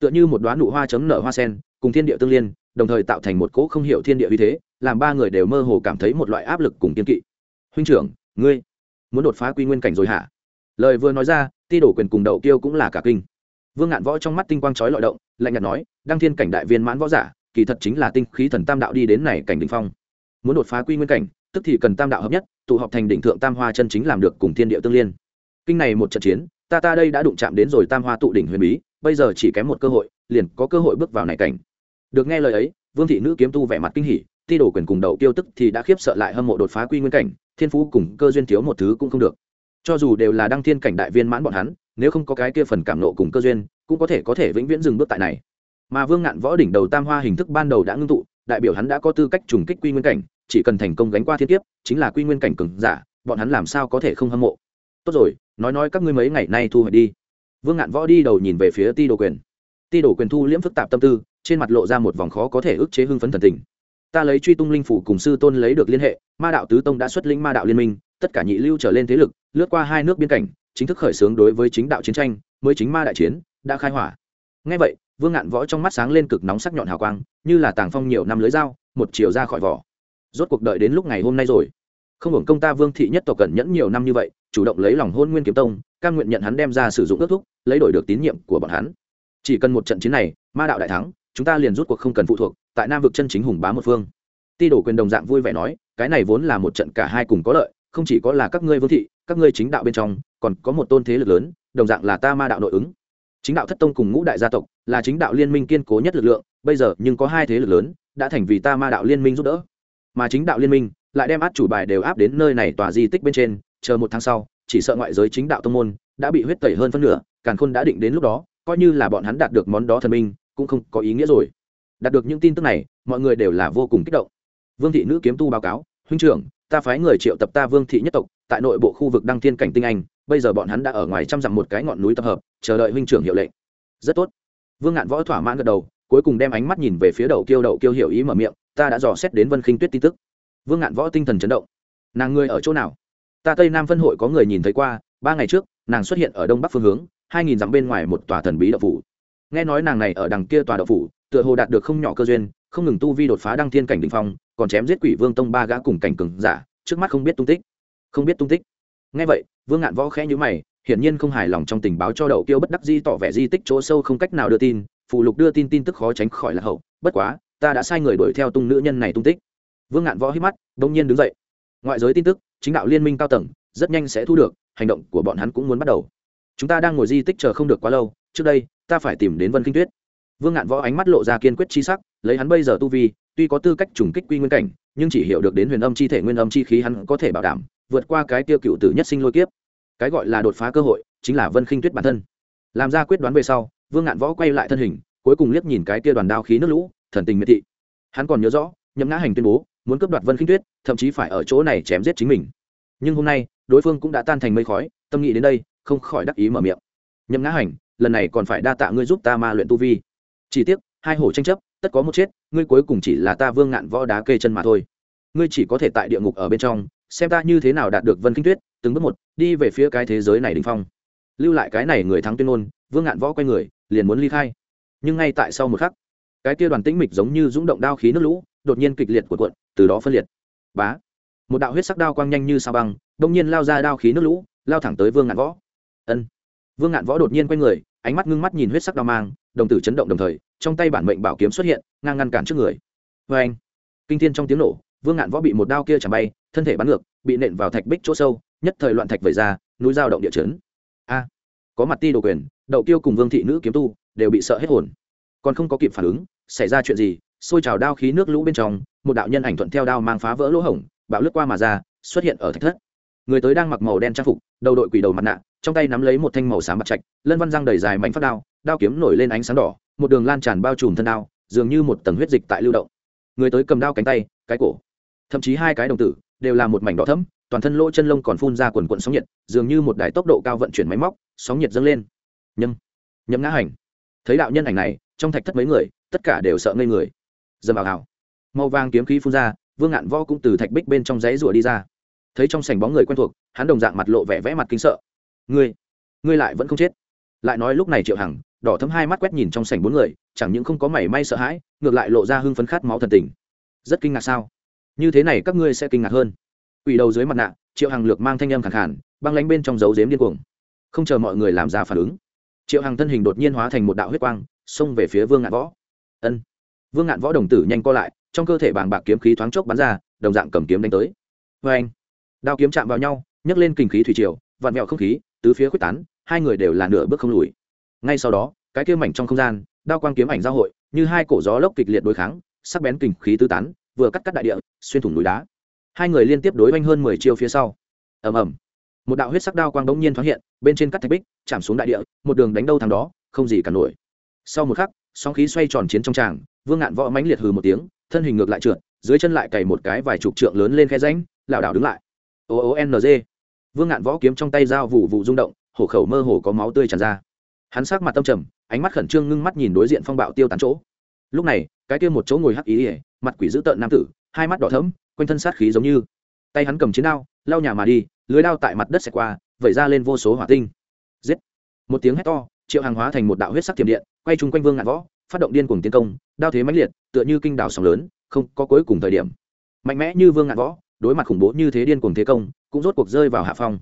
Tựa như một đoán nụ hoa chấm nở hoa sen, cùng thiên địa tương liên, đồng thời tạo thành một cỗ không hiểu thiên địa uy thế, làm ba người đều mơ hồ cảm thấy một loại áp lực cùng kiên kỵ. Huynh trưởng, ngươi muốn đột phá quy nguyên cảnh rồi hả? Lời vừa nói ra, ti đổ quyền cùng đậu tiêu cũng là cả kinh. Vương ngạn võ trong mắt tinh quang trói lọi động, lạnh nhạt nói, đăng thiên cảnh đại viên mãn võ giả, kỳ thật chính là tinh khí thần tam đạo đi đến này cảnh đ ỉ n h phong. Muốn đột phá quy nguyên cảnh, tức thì cần tam đạo hợp nhất, tụ họp thành đỉnh thượng tam hoa chân chính làm được cùng thiên địa tương liên. Kinh này một trận chiến, ta ta đây đã đụng chạm đến rồi tam hoa tụ đỉnh huyền bí, bây giờ chỉ kém một cơ hội, liền có cơ hội bước vào này cảnh. Được nghe lời ấy, vương thị nữ kiếm tu vẻ mặt kinh hỉ, ti đổ quyền cùng Đậu tiêu tức thì đã khiếp sợ lại hâm mộ đột phá quy nguyên cảnh, thiên phú cùng cơ duyên thiếu một thứ cũng không được cho dù đều là đăng thiên cảnh đại viên mãn bọn hắn, nếu không có cái kia phần cảm nộ cùng cơ duyên, cũng có thể có thể vĩnh viễn dừng bước tại này. Mà vương ngạn võ đỉnh đầu tam hoa hình thức ban đầu đã ngưng tụ, đại biểu hắn đã có tư cách trùng kích quy nguyên cảnh, chỉ cần thành công gánh qua thiên kiếp, chính là quy nguyên cảnh cường giả, bọn hắn làm sao có thể không hâm mộ. Tốt rồi, nói nói các ngươi mấy ngày nay thu hồi đi. Vương ngạn võ đi đầu nhìn về phía ti đồ quyền. Ti đồ quyền thu liễm phức tạp tâm tư, trên mặt lộ ra một vòng khó có thể ức chế hưng phấn thần tình. Ta lấy truy tung linh phủ cùng sư tôn lấy được liên hệ, ma đạo tứ tông đã xuất lĩnh ma đạo liên minh tất cả nhị lưu trở lên thế lực, lướt qua hai nước biên cảnh, chính thức khởi xướng đối với chính đạo chiến tranh, mới chính ma đại chiến, đã khai hỏa. Ngay vậy, vương ngạn võ trong mắt sáng lên cực nóng sắc nhọn hào quang, như là tàng phong nhiều năm lưới dao, một chiều ra khỏi vỏ. Rốt cuộc đợi đến lúc ngày hôm nay rồi. Không hưởng công ta vương thị nhất tộc cẩn nhẫn nhiều năm như vậy, chủ động lấy lòng hôn nguyên kiếm tông căn nguyện nhận hắn đem ra sử dụng ước thúc, lấy đổi được tín nhiệm của bọn hắn. Chỉ cần một trận chiến này, ma đạo đại thắng, chúng ta liền rút cuộc không cần phụ thuộc, tại nam vực chân chính hùng bá một phương. Ti đổ quyền đồng dạng vui vẻ nói, cái này vốn là một trận cả hai cùng có lợi không chỉ có là các ngươi vương thị, các ngươi chính đạo bên trong, còn có một tôn thế lực lớn, đồng dạng là ta ma đạo nội ứng. Chính đạo thất tông cùng ngũ đại gia tộc, là chính đạo liên minh kiên cố nhất lực lượng, bây giờ nhưng có hai thế lực lớn, đã thành vì ta ma đạo liên minh giúp đỡ. Mà chính đạo liên minh, lại đem át chủ bài đều áp đến nơi này tòa di tích bên trên, chờ một tháng sau, chỉ sợ ngoại giới chính đạo tông môn, đã bị huyết tẩy hơn phân nửa, càn khôn đã định đến lúc đó, coi như là bọn hắn đạt được món đó thần minh, cũng không có ý nghĩa rồi. Đạt được những tin tức này, mọi người đều là vô cùng kích động. Vương thị nữ kiếm tu báo cáo, huynh trưởng ta phái người triệu tập ta vương thị nhất tộc, tại nội bộ khu vực đăng thiên cảnh tinh anh, bây giờ bọn hắn đã ở ngoài trăm dặm một cái ngọn núi tập hợp, chờ đợi huynh trưởng hiệu lệnh. Rất tốt. Vương ngạn võ thỏa mãn gật đầu, cuối cùng đem ánh mắt nhìn về phía đầu kiêu, đậu kiêu hiểu ý mở miệng, ta đã dò xét đến vân khinh tuyết tin tức. Vương ngạn võ tinh thần chấn động. Nàng ngươi ở chỗ nào? Ta tây nam phân hội có người nhìn thấy qua, ba ngày trước, nàng xuất hiện ở đông bắc phương hướng, hai nghìn dặm bên ngoài một tòa thần bí đậu phủ. Nghe nói nàng này ở đằng kia tòa đậu phủ, tựa hồ đạt được không nhỏ cơ duyên không ngừng tu vi đột phá đăng thiên cảnh đ ỉ n h phong, còn chém giết quỷ vương tông ba gã cùng cảnh cừng giả, trước mắt không biết tung tích. Không biết tung tích. Ngay vậy, vương ngạn võ khẽ nhữ mày, hiển nhiên không hài lòng trong tình báo cho đậu kiêu bất đắc di tỏ vẻ di tích chỗ sâu không cách nào đưa tin, phụ lục đưa tin tin tức khó tránh khỏi là hậu, bất quá, ta đã sai người đuổi theo tung nữ nhân này tung tích. Vương ngạn võ hít mắt đông nhiên đứng dậy. Ngoại giới tin tức, chính đạo liên minh cao tầng, rất nhanh sẽ thu được, hành động của bọn hắn cũng muốn bắt đầu. Chúng ta đang ngồi di tích chờ không được quá lâu, trước đây, ta phải tìm đến vân kinh tuyết vương ngạn võ ánh mắt lộ ra kiên quyết chi sắc, lấy hắn bây giờ tu vi, tuy có tư cách trùng kích quy nguyên cảnh, nhưng chỉ hiểu được đến huyền âm chi thể nguyên âm chi khí hắn có thể bảo đảm, vượt qua cái tiêu cựu tử nhất sinh lôi kiếp. Cái gọi là đột phá cơ hội, chính là vân khinh tuyết bản thân. Làm ra quyết đoán về sau, vương ngạn võ quay lại thân hình, cuối cùng liếc nhìn cái kia đoàn đao khí nước lũ, thần tình miệt thị. Hắn còn nhớ rõ, nhậm ngã hành tuyên bố, muốn cướp đoạt vân khinh tuyết, thậm chí phải ở chỗ này chém giết chính mình. Nhưng hôm nay, đối phương cũng đã tan thành mây khói, tâm nghĩ đến đây, không khỏi đắc ý mở miệng. Nhậm ngã hành, lần này còn phải đa tạ ngươi giúp ta ma luyện tu vi chỉ tiếc, hai hổ tranh chấp, tất có một chết, ngươi cuối cùng chỉ là ta vương ngạn võ đá kê chân mà thôi. Ngươi chỉ có thể tại địa ngục ở bên trong, xem ta như thế nào đạt được vân kinh tuyết, từng bước một, đi về phía cái thế giới này đình phong. Lưu lại cái này người thắng tuyên ngôn, vương ngạn võ quay người, liền muốn ly khai. Nhưng ngay tại sau một khắc, cái kia đoàn tĩnh mịch giống như rúng động đao khí nước lũ, đột nhiên kịch liệt của cuộn, từ đó phân liệt. Bá! Một đạo huyết sắc đao quang nhanh như sao băng, đông nhiên lao ra đao khí nước lũ, lao thẳng tới vương ngạn võ. Ân. Vương ngạn võ đột nhiên quay người, ánh mắt ngưng mắt nhìn huyết sắc đao mang đồng tử chấn động đồng thời, trong tay bản mệnh bảo kiếm xuất hiện, ngang ngăn cản trước người. Vê anh, kinh thiên trong tiếng nổ, vương ngạn võ bị một đao kia chẳng bay, thân thể bắn ngược, bị nện vào thạch bích chỗ sâu, nhất thời loạn thạch vẩy ra, núi dao động địa chấn. A, có mặt ti đồ quyền, đậu tiêu cùng vương thị nữ kiếm tu, đều bị sợ hết hồn. Còn không có kịp phản ứng, xảy ra chuyện gì, xôi trào đao khí nước lũ bên trong, một đạo nhân ảnh thuận theo đao mang phá vỡ lỗ hổng, bạo lướt qua mà ra, xuất hiện ở thạch thất. Người tới đang mặc màu đen trang phục, đầu đội quỷ đầu mặt nạ, trong tay nắm lấy một thanh màu xám mặt trạch, lân văn răng đầy dài mảnh phát đao đao kiếm nổi lên ánh sáng đỏ, một đường lan tràn bao trùm thân đao, dường như một tầng huyết dịch tại lưu động. Người tới cầm đao cánh tay, cái cổ. Thậm chí hai cái đồng tử, đều là một mảnh đỏ thẫm, toàn thân lỗ chân lông còn phun ra quần quận sóng nhiệt, dường như một đài tốc độ cao vận chuyển máy móc, sóng nhiệt dâng lên. Nhâm. Nhâm ngã hành. Thấy đạo nhân ảnh này, trong thạch thất mấy người, tất cả đều sợ ngây người. Dầm vào hào màu vàng kiếm khí phun ra, vương ngạn võ cũng từ thạch bích bên trong giấy rủa đi ra. Thấy trong sảnh bóng người quen thuộc, hắn đồng dạng mặt lộ vẻ vẽ mặt kinh sợ. Ngươi ngươi lại vẫn không chết. Lại nói lúc này triệu hằng đỏ thấm hai mắt quét nhìn trong sảnh bốn người, chẳng những không có mảy may sợ hãi, ngược lại lộ ra hưng phấn khát máu thần tình. Rất kinh ngạc sao? Như thế này các ngươi sẽ kinh ngạc hơn. Quỷ đầu dưới mặt nạ, triệu hằng lược mang thanh âm khẳng khản băng lánh bên trong dấu dếm điên cuồng. Không chờ mọi người làm ra phản ứng, triệu hằng thân hình đột nhiên hóa thành một đạo huyết quang, xông về phía vương ngạn võ. Ân. Vương ngạn võ đồng tử nhanh co lại, trong cơ thể bàng bạc kiếm khí thoáng chốc bắn ra, đồng dạng cầm kiếm đánh tới. Vê anh đao kiếm chạm vào nhau, nhấc lên kinh khí thủy triều, vặn mẹo không khí, tứ phía quyết tán, hai người đều là nửa bước không lùi ngay sau đó, cái kia mảnh trong không gian, đao quang kiếm ảnh giao hội, như hai cổ gió lốc kịch liệt đối kháng, sắc bén kình khí tứ tán, vừa cắt cắt đại địa, xuyên thủng núi đá. Hai người liên tiếp đối oanh hơn mười chiêu phía sau. Ầm ầm. Một đạo huyết sắc đao quang đống nhiên thoáng hiện, bên trên cắt thạch bích, chạm xuống đại địa, một đường đánh đâu thằng đó, không gì cả nổi. Sau một khắc, sóng khí xoay tròn chiến trong tràng, vương ngạn võ mãnh liệt hừ một tiếng, thân hình ngược lại trượt, dưới chân lại cày một cái vài chục trượng lớn lên khe ránh lảo đảo đứng lại. O o n g. Vương ngạn võ kiếm trong tay dao vụ vụ rung động, hổ khẩu mơ hồ có máu tươi tràn ra hắn sắc mặt tâm trầm, ánh mắt khẩn trương ngưng mắt nhìn đối diện phong bạo tiêu tán chỗ. Lúc này, cái kia một chỗ ngồi hắc ý ỉa mặt quỷ dữ tợn nam tử, hai mắt đỏ thẫm, quanh thân sát khí giống như. Tay hắn cầm chiến đao, lao nhà mà đi, lưới đao tại mặt đất xẹt qua, vẩy ra lên vô số hỏa tinh. Giết! Một tiếng hét to, triệu hàng hóa thành một đạo huyết sắc thiểm điện, quay chung quanh vương ngạn võ, phát động điên cuồng tiến công, đao thế mãnh liệt, tựa như kinh đảo sóng lớn, không có cuối cùng thời điểm. Mạnh mẽ như vương ngạn võ, đối mặt khủng bố như thế điên cuồng thế công, cũng rốt cuộc rơi vào hạ phong.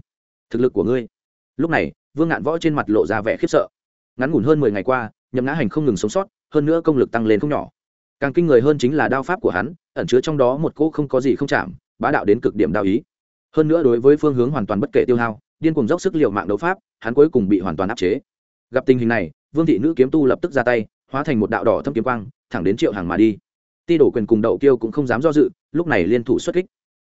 Thực lực của ngươi. Lúc này, vương ngạn võ trên mặt lộ ra vẻ khiếp sợ ngắn ngủn hơn mười ngày qua, nhậm ngã hành không ngừng sống sót, hơn nữa công lực tăng lên không nhỏ. Càng kinh người hơn chính là đao pháp của hắn, ẩn chứa trong đó một cỗ không có gì không chạm, bá đạo đến cực điểm đao ý. Hơn nữa đối với phương hướng hoàn toàn bất kể tiêu hao, điên cùng dốc sức liệu mạng đấu pháp, hắn cuối cùng bị hoàn toàn áp chế. Gặp tình hình này, vương thị nữ kiếm tu lập tức ra tay, hóa thành một đạo đỏ thâm kiếm quang, thẳng đến triệu hàng mà đi. Ti đổ quyền cùng đậu kiêu cũng không dám do dự, lúc này liên thủ xuất kích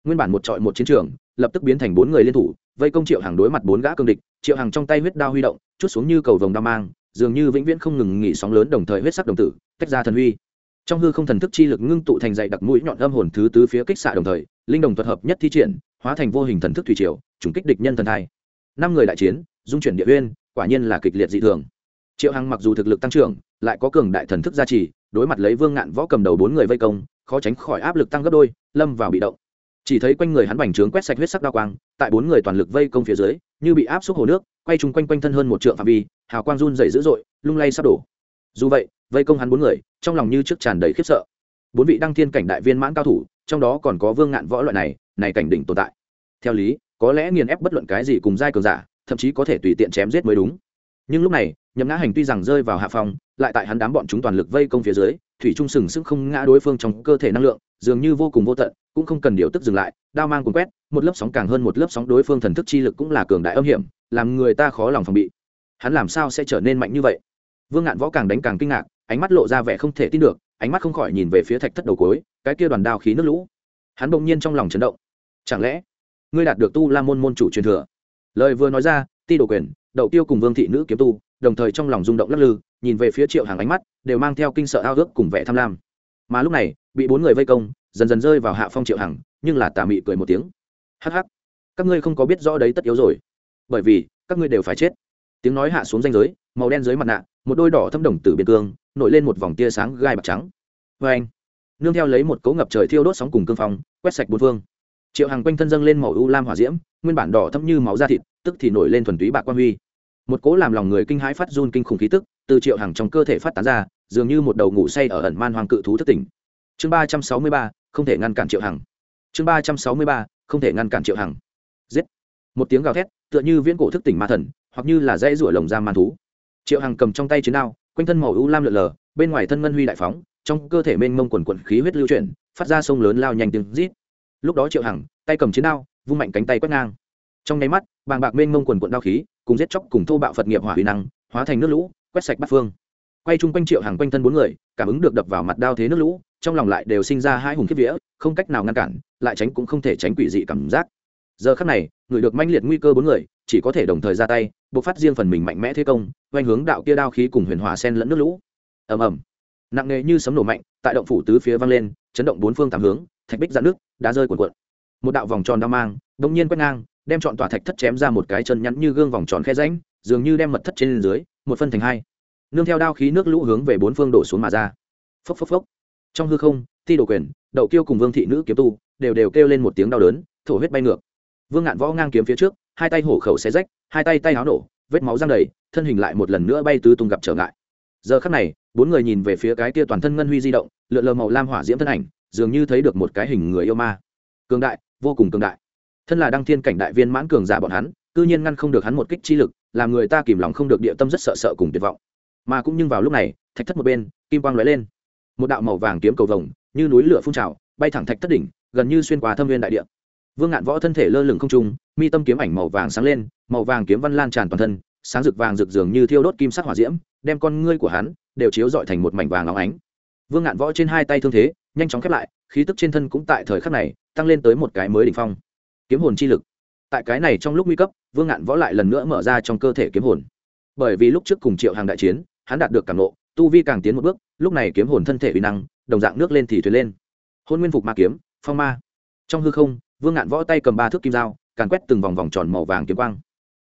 nguyên bản một trọi một chiến trường, lập tức biến thành bốn người liên thủ, vây công triệu hàng đối mặt bốn gã cương địch, triệu hàng trong tay huyết đao huy động, chút xuống như cầu vồng đao mang, dường như vĩnh viễn không ngừng nghỉ sóng lớn đồng thời huyết sắc đồng tử, tách ra thần huy. Trong hư không thần thức chi lực ngưng tụ thành dạy đặc mũi nhọn âm hồn thứ tứ phía kích xạ đồng thời, linh đồng thuật hợp nhất thi triển, hóa thành vô hình thần thức thủy triều, trùng kích địch nhân thần thai. Năm người đại chiến, dung chuyển địa uyên, quả nhiên là kịch liệt dị thường. Triệu hằng mặc dù thực lực tăng trưởng, lại có cường đại thần thức gia trì, đối mặt lấy vương ngạn võ cầm đầu bốn người vây công, khó tránh khỏi áp lực tăng gấp đôi, lâm vào bị động chỉ thấy quanh người hắn bành trướng quét sạch huyết sắc đao quang, tại bốn người toàn lực vây công phía dưới, như bị áp xúc hồ nước, quay chung quanh quanh thân hơn một trượng phạm vi, hào quang run dày dữ dội, lung lay sắp đổ. Dù vậy, vây công hắn bốn người, trong lòng như trước tràn đầy khiếp sợ. Bốn vị đăng thiên cảnh đại viên mãn cao thủ, trong đó còn có vương ngạn võ loại này này cảnh đỉnh tồn tại. Theo lý, có lẽ nghiền ép bất luận cái gì cùng giai cường giả, thậm chí có thể tùy tiện chém giết mới đúng. Nhưng lúc này, nhậm ngã hành tuy rằng rơi vào hạ phòng lại tại hắn đám bọn chúng toàn lực vây công phía dưới thủy trung sừng sững không ngã đối phương trong cơ thể năng lượng, dường như vô cùng vô tận, cũng không cần điều tức dừng lại, đao mang cuốn quét, một lớp sóng càng hơn một lớp sóng đối phương thần thức chi lực cũng là cường đại âm hiểm, làm người ta khó lòng phòng bị. Hắn làm sao sẽ trở nên mạnh như vậy? Vương ngạn võ càng đánh càng kinh ngạc, ánh mắt lộ ra vẻ không thể tin được, ánh mắt không khỏi nhìn về phía thạch thất đầu cối cái kia đoàn đao khí nước lũ. Hắn bỗng nhiên trong lòng chấn động. Chẳng lẽ, ngươi đạt được tu la môn môn chủ truyền thừa? Lời vừa nói ra, ti đồ quyền đậu tiêu cùng vương thị nữ kiếm tu, đồng thời trong lòng rung động lắc lư, nhìn về phía triệu hàng ánh mắt, đều mang theo kinh sợ ao ước cùng vẻ tham lam. Mà lúc này, bị bốn người vây công, dần dần rơi vào hạ phong triệu hằng, nhưng là tà mị cười một tiếng. Hắc hắc, các ngươi không có biết rõ đấy tất yếu rồi. Bởi vì, các ngươi đều phải chết. Tiếng nói hạ xuống danh giới, màu đen dưới mặt nạ, một đôi đỏ thâm đồng từ biên cương, nổi lên một vòng tia sáng gai bạc trắng. Vê anh nương theo lấy một cấu ngập trời thiêu đốt sóng cùng cương phong, quét sạch bốn phương triệu Hằng quanh thân dâng lên màu u lam hỏa diễm, nguyên bản đỏ thấm như máu da thịt, tức thì nổi lên thuần túy bạc quan huy. Một cố làm lòng người kinh hãi phát run kinh khủng khí tức, từ triệu Hằng trong cơ thể phát tán ra, dường như một đầu ngủ say ở ẩn man hoàng cự thú thất tỉnh. Chương ba trăm sáu mươi ba, không thể ngăn cản triệu hằng. Chương ba trăm sáu mươi ba, không thể ngăn cản triệu hằng. Giết. Một tiếng gào thét, tựa như viễn cổ thức tỉnh ma thần, hoặc như là dãy rủa lồng giam man thú. Triệu hằng cầm trong tay chiến đao, quanh thân màu u lam lượn lờ, bên ngoài thân ngân huy đại phóng, trong cơ thể mênh mông quần quần khí huyết lưu chuyển, phát ra sông lớn lao nhanh tiếng rít lúc đó triệu hằng, tay cầm chiến đao, vung mạnh cánh tay quét ngang. Trong nháy mắt, bàng bạc mênh mông quần quận đao khí, cùng giết chóc, cùng thô bạo phật nghiệp hỏa huy năng, hóa thành nước lũ, quét sạch bát phương. Quay chung quanh triệu hàng quanh thân bốn người, cảm ứng được đập vào mặt đao thế nước lũ, trong lòng lại đều sinh ra hai hùng kiếp vía, không cách nào ngăn cản, lại tránh cũng không thể tránh quỷ dị cảm giác. Giờ khắc này, người được manh liệt nguy cơ bốn người, chỉ có thể đồng thời ra tay buộc phát riêng phần mình mạnh mẽ thế công quanh hướng đạo kia đao khí cùng huyền hòa sen lẫn nước lũ. Ầm ầm. Nặng nề như sấm nổ mạnh, tại động phủ tứ phía vang lên, chấn động bốn phương tám hướng thạch bích dạn nước, đá rơi cuộn cuộn. Một đạo vòng tròn đao mang đông nhiên quét ngang, đem chọn tòa thạch thất chém ra một cái chân nhắn như gương vòng tròn khe rãnh, dường như đem mật thất trên dưới, một phân thành hai. Nương theo đao khí nước lũ hướng về bốn phương đổ xuống mà ra. Phốc phốc phốc. Trong hư không thi Đổ quyền, đậu kiêu cùng vương thị nữ kiếm tu, đều đều kêu lên một tiếng đau đớn, thổ huyết bay ngược. Vương ngạn võ ngang kiếm phía trước, hai tay hổ khẩu xé rách, hai tay tay áo nổ, vết máu răng đầy, thân hình lại một lần nữa bay tứ tung gặp trở ngại. Giờ khắc này, bốn người nhìn về phía cái kia toàn thân ngân huy di động, lượn lờ màu lam hỏa diễm thân ảnh dường như thấy được một cái hình người yêu ma. Cường đại, vô cùng cường đại. Thân là đăng thiên cảnh đại viên mãn cường giả bọn hắn, cư nhiên ngăn không được hắn một kích chi lực, làm người ta kìm lòng không được địa tâm rất sợ sợ cùng tuyệt vọng. Mà cũng nhưng vào lúc này, thạch thất một bên, kim quang lóe lên. Một đạo màu vàng kiếm cầu vồng, như núi lửa phun trào, bay thẳng thạch thất đỉnh, gần như xuyên qua thâm viên đại địa. Vương ngạn võ thân thể lơ lửng không trung, mi tâm kiếm ảnh màu vàng sáng lên, màu vàng kiếm văn lan tràn toàn thân, sáng rực vàng rực dường như thiêu đốt kim sắc hỏa diễm, đem con ngươi của hắn đều chiếu dọi thành một mảnh vàng óng ánh. Vương ngạn võ trên hai tay thương thế nhanh chóng khép lại, khí tức trên thân cũng tại thời khắc này tăng lên tới một cái mới đỉnh phong. Kiếm hồn chi lực. Tại cái này trong lúc nguy cấp, vương ngạn võ lại lần nữa mở ra trong cơ thể kiếm hồn. Bởi vì lúc trước cùng triệu hàng đại chiến, hắn đạt được cảm nộ, tu vi càng tiến một bước, lúc này kiếm hồn thân thể uy năng, đồng dạng nước lên thì thuyền lên. Hôn nguyên phục ma kiếm, phong ma. Trong hư không, vương ngạn võ tay cầm ba thước kim dao, càn quét từng vòng vòng tròn màu vàng kiếm quang.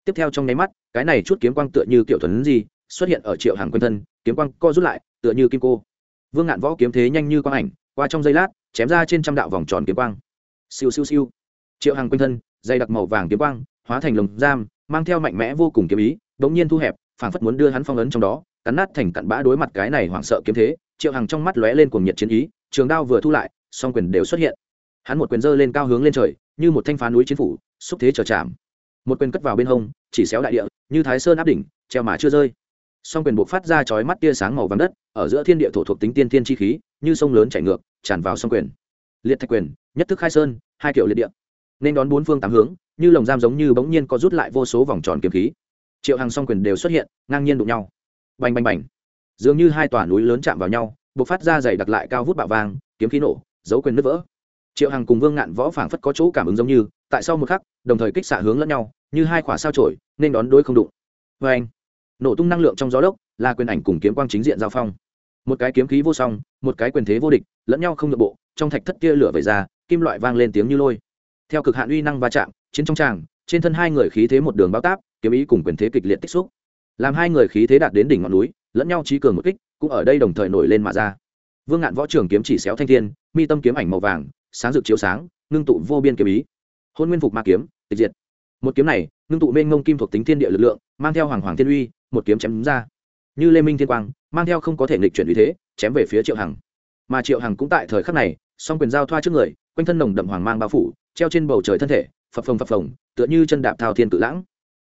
Tiếp theo trong nháy mắt, cái này chút kiếm quang tựa như kiểu thuần gì xuất hiện ở triệu hàng quanh thân, kiếm quang co rút lại, tựa như kim cô. Vương ngạn võ kiếm thế nhanh như quang ảnh qua trong giây lát, chém ra trên trăm đạo vòng tròn kiếm quang. Siêu siêu siêu. Triệu hàng quanh thân, dây đặc màu vàng kiếm quang, hóa thành lồng giam, mang theo mạnh mẽ vô cùng kiếm ý đống nhiên thu hẹp, phảng phất muốn đưa hắn phong ấn trong đó, cắn nát thành cặn bã đối mặt cái này hoảng sợ kiếm thế, triệu hàng trong mắt lóe lên cuồng nhiệt chiến ý, trường đao vừa thu lại, song quyền đều xuất hiện. Hắn một quyền dơ lên cao hướng lên trời, như một thanh phá núi chiến phủ, xúc thế trở chạm. Một quyền cất vào bên hông, chỉ xéo đại địa, như thái sơn áp đỉnh, treo mà chưa rơi song quyền buộc phát ra chói mắt tia sáng màu vàng đất ở giữa thiên địa thổ thuộc tính tiên thiên chi khí như sông lớn chảy ngược tràn vào song quyền. Liệt thạch quyền nhất thức khai sơn hai kiểu liệt địa. Nên đón bốn phương tám hướng như lồng giam giống như bỗng nhiên có rút lại vô số vòng tròn kiếm khí. Triệu hàng song quyền đều xuất hiện ngang nhiên đụng nhau. Bành bành bành. Dường như hai tòa núi lớn chạm vào nhau buộc phát ra dày đặc lại cao vút bạo vàng, kiếm khí nổ dấu quyền nứt vỡ. Triệu hằng cùng vương ngạn võ phảng phất có chỗ cảm ứng giống như tại sau một khắc đồng thời kích xạ hướng lẫn nhau như hai quả sao trổi nên đón đối không đụng. Vê anh nổ tung năng lượng trong gió lốc, là quyền ảnh cùng kiếm quang chính diện giao phong. Một cái kiếm khí vô song, một cái quyền thế vô địch, lẫn nhau không nội bộ, trong thạch thất kia lửa vẩy ra, kim loại vang lên tiếng như lôi. Theo cực hạn uy năng va chạm, chiến trong tràng, trên thân hai người khí thế một đường bao táp, kiếm ý cùng quyền thế kịch liệt tích xúc. Làm hai người khí thế đạt đến đỉnh ngọn núi, lẫn nhau trí cường một kích, cũng ở đây đồng thời nổi lên mà ra. Vương ngạn võ trường kiếm chỉ xéo thanh thiên, mi tâm kiếm ảnh màu vàng, sáng rực chiếu sáng, ngưng tụ vô biên kiếm ý. Hôn nguyên phục ma kiếm, tịch diệt. Một kiếm này, ngưng tụ mênh ngông kim thuộc tính thiên địa lực lượng, mang theo hoàng hoàng thiên uy một kiếm chém ra. Như lê minh thiên quang, mang theo không có thể nghịch chuyển uy thế, chém về phía triệu hằng. Mà triệu hằng cũng tại thời khắc này, song quyền giao thoa trước người, quanh thân nồng đậm hoàng mang bao phủ, treo trên bầu trời thân thể, phập phồng phập phồng, tựa như chân đạp thao thiên tự lãng.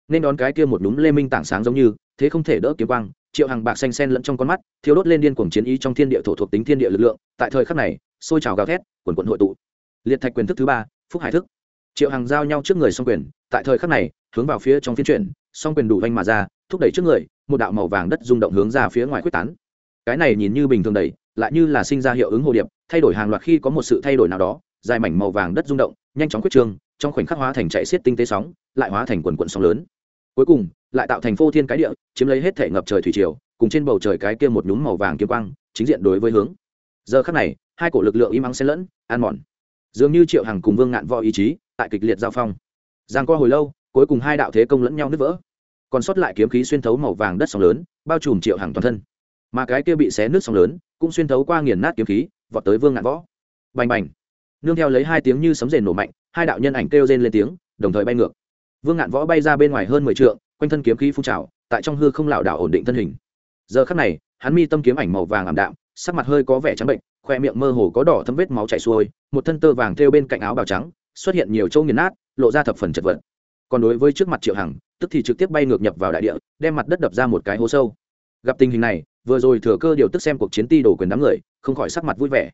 Nên đón cái kia một núm lê minh tảng sáng giống như, thế không thể đỡ kiếm quang, triệu hằng bạc xanh sen lẫn trong con mắt thiếu đốt lên điên cuồng chiến ý trong thiên địa thổ thuộc tính thiên địa lực lượng, tại thời khắc này, sôi trào gào thét, quần quận hội tụ. Liệt thạch quyền thức thứ ba, phúc hải thức. Triệu hằng giao nhau trước người song quyền, tại thời khắc này, hướng vào phía trong phiên chuyển, song quyền đủ vanh mà ra thúc đẩy trước người, một đạo màu vàng đất rung động hướng ra phía ngoài quyết tán. Cái này nhìn như bình thường đẩy lại như là sinh ra hiệu ứng hồ điệp, thay đổi hàng loạt khi có một sự thay đổi nào đó, dài mảnh màu vàng đất rung động, nhanh chóng quyết trương, trong khoảnh khắc hóa thành chạy xiết tinh tế sóng, lại hóa thành quần quận sóng lớn. Cuối cùng, lại tạo thành phô thiên cái địa, chiếm lấy hết thể ngập trời thủy triều, cùng trên bầu trời cái kia một nhúm màu vàng kiếm quang, chính diện đối với hướng. Giờ khắc này, hai cổ lực lượng im ắng xen lẫn, an mòn. Dường như triệu hằng cùng vương ngạn võ ý chí, tại kịch liệt giao phong. Giang qua hồi lâu, cuối cùng hai đạo thế công lẫn nhau nứt vỡ còn sót lại kiếm khí xuyên thấu màu vàng đất sóng lớn, bao trùm triệu hàng toàn thân. Mà cái kia bị xé nước sóng lớn, cũng xuyên thấu qua nghiền nát kiếm khí, vọt tới vương ngạn võ. Bành bành. Nương theo lấy hai tiếng như sấm rền nổ mạnh, hai đạo nhân ảnh kêu rên lên tiếng, đồng thời bay ngược. Vương ngạn võ bay ra bên ngoài hơn mười trượng, quanh thân kiếm khí phun trào, tại trong hư không lảo đảo ổn định thân hình. Giờ khắc này, hắn mi tâm kiếm ảnh màu vàng ảm đạm, sắc mặt hơi có vẻ trắng bệnh, khoe miệng mơ hồ có đỏ thấm vết máu chảy xuôi, một thân tơ vàng thêu bên cạnh áo bào trắng, xuất hiện nhiều châu nghiền nát, lộ ra thập phần chật vật. Còn đối với trước mặt triệu hằng tức thì trực tiếp bay ngược nhập vào đại địa, đem mặt đất đập ra một cái hố sâu. Gặp tình hình này, vừa rồi thừa cơ điều tức xem cuộc chiến ti đổ quyền đám người, không khỏi sắc mặt vui vẻ.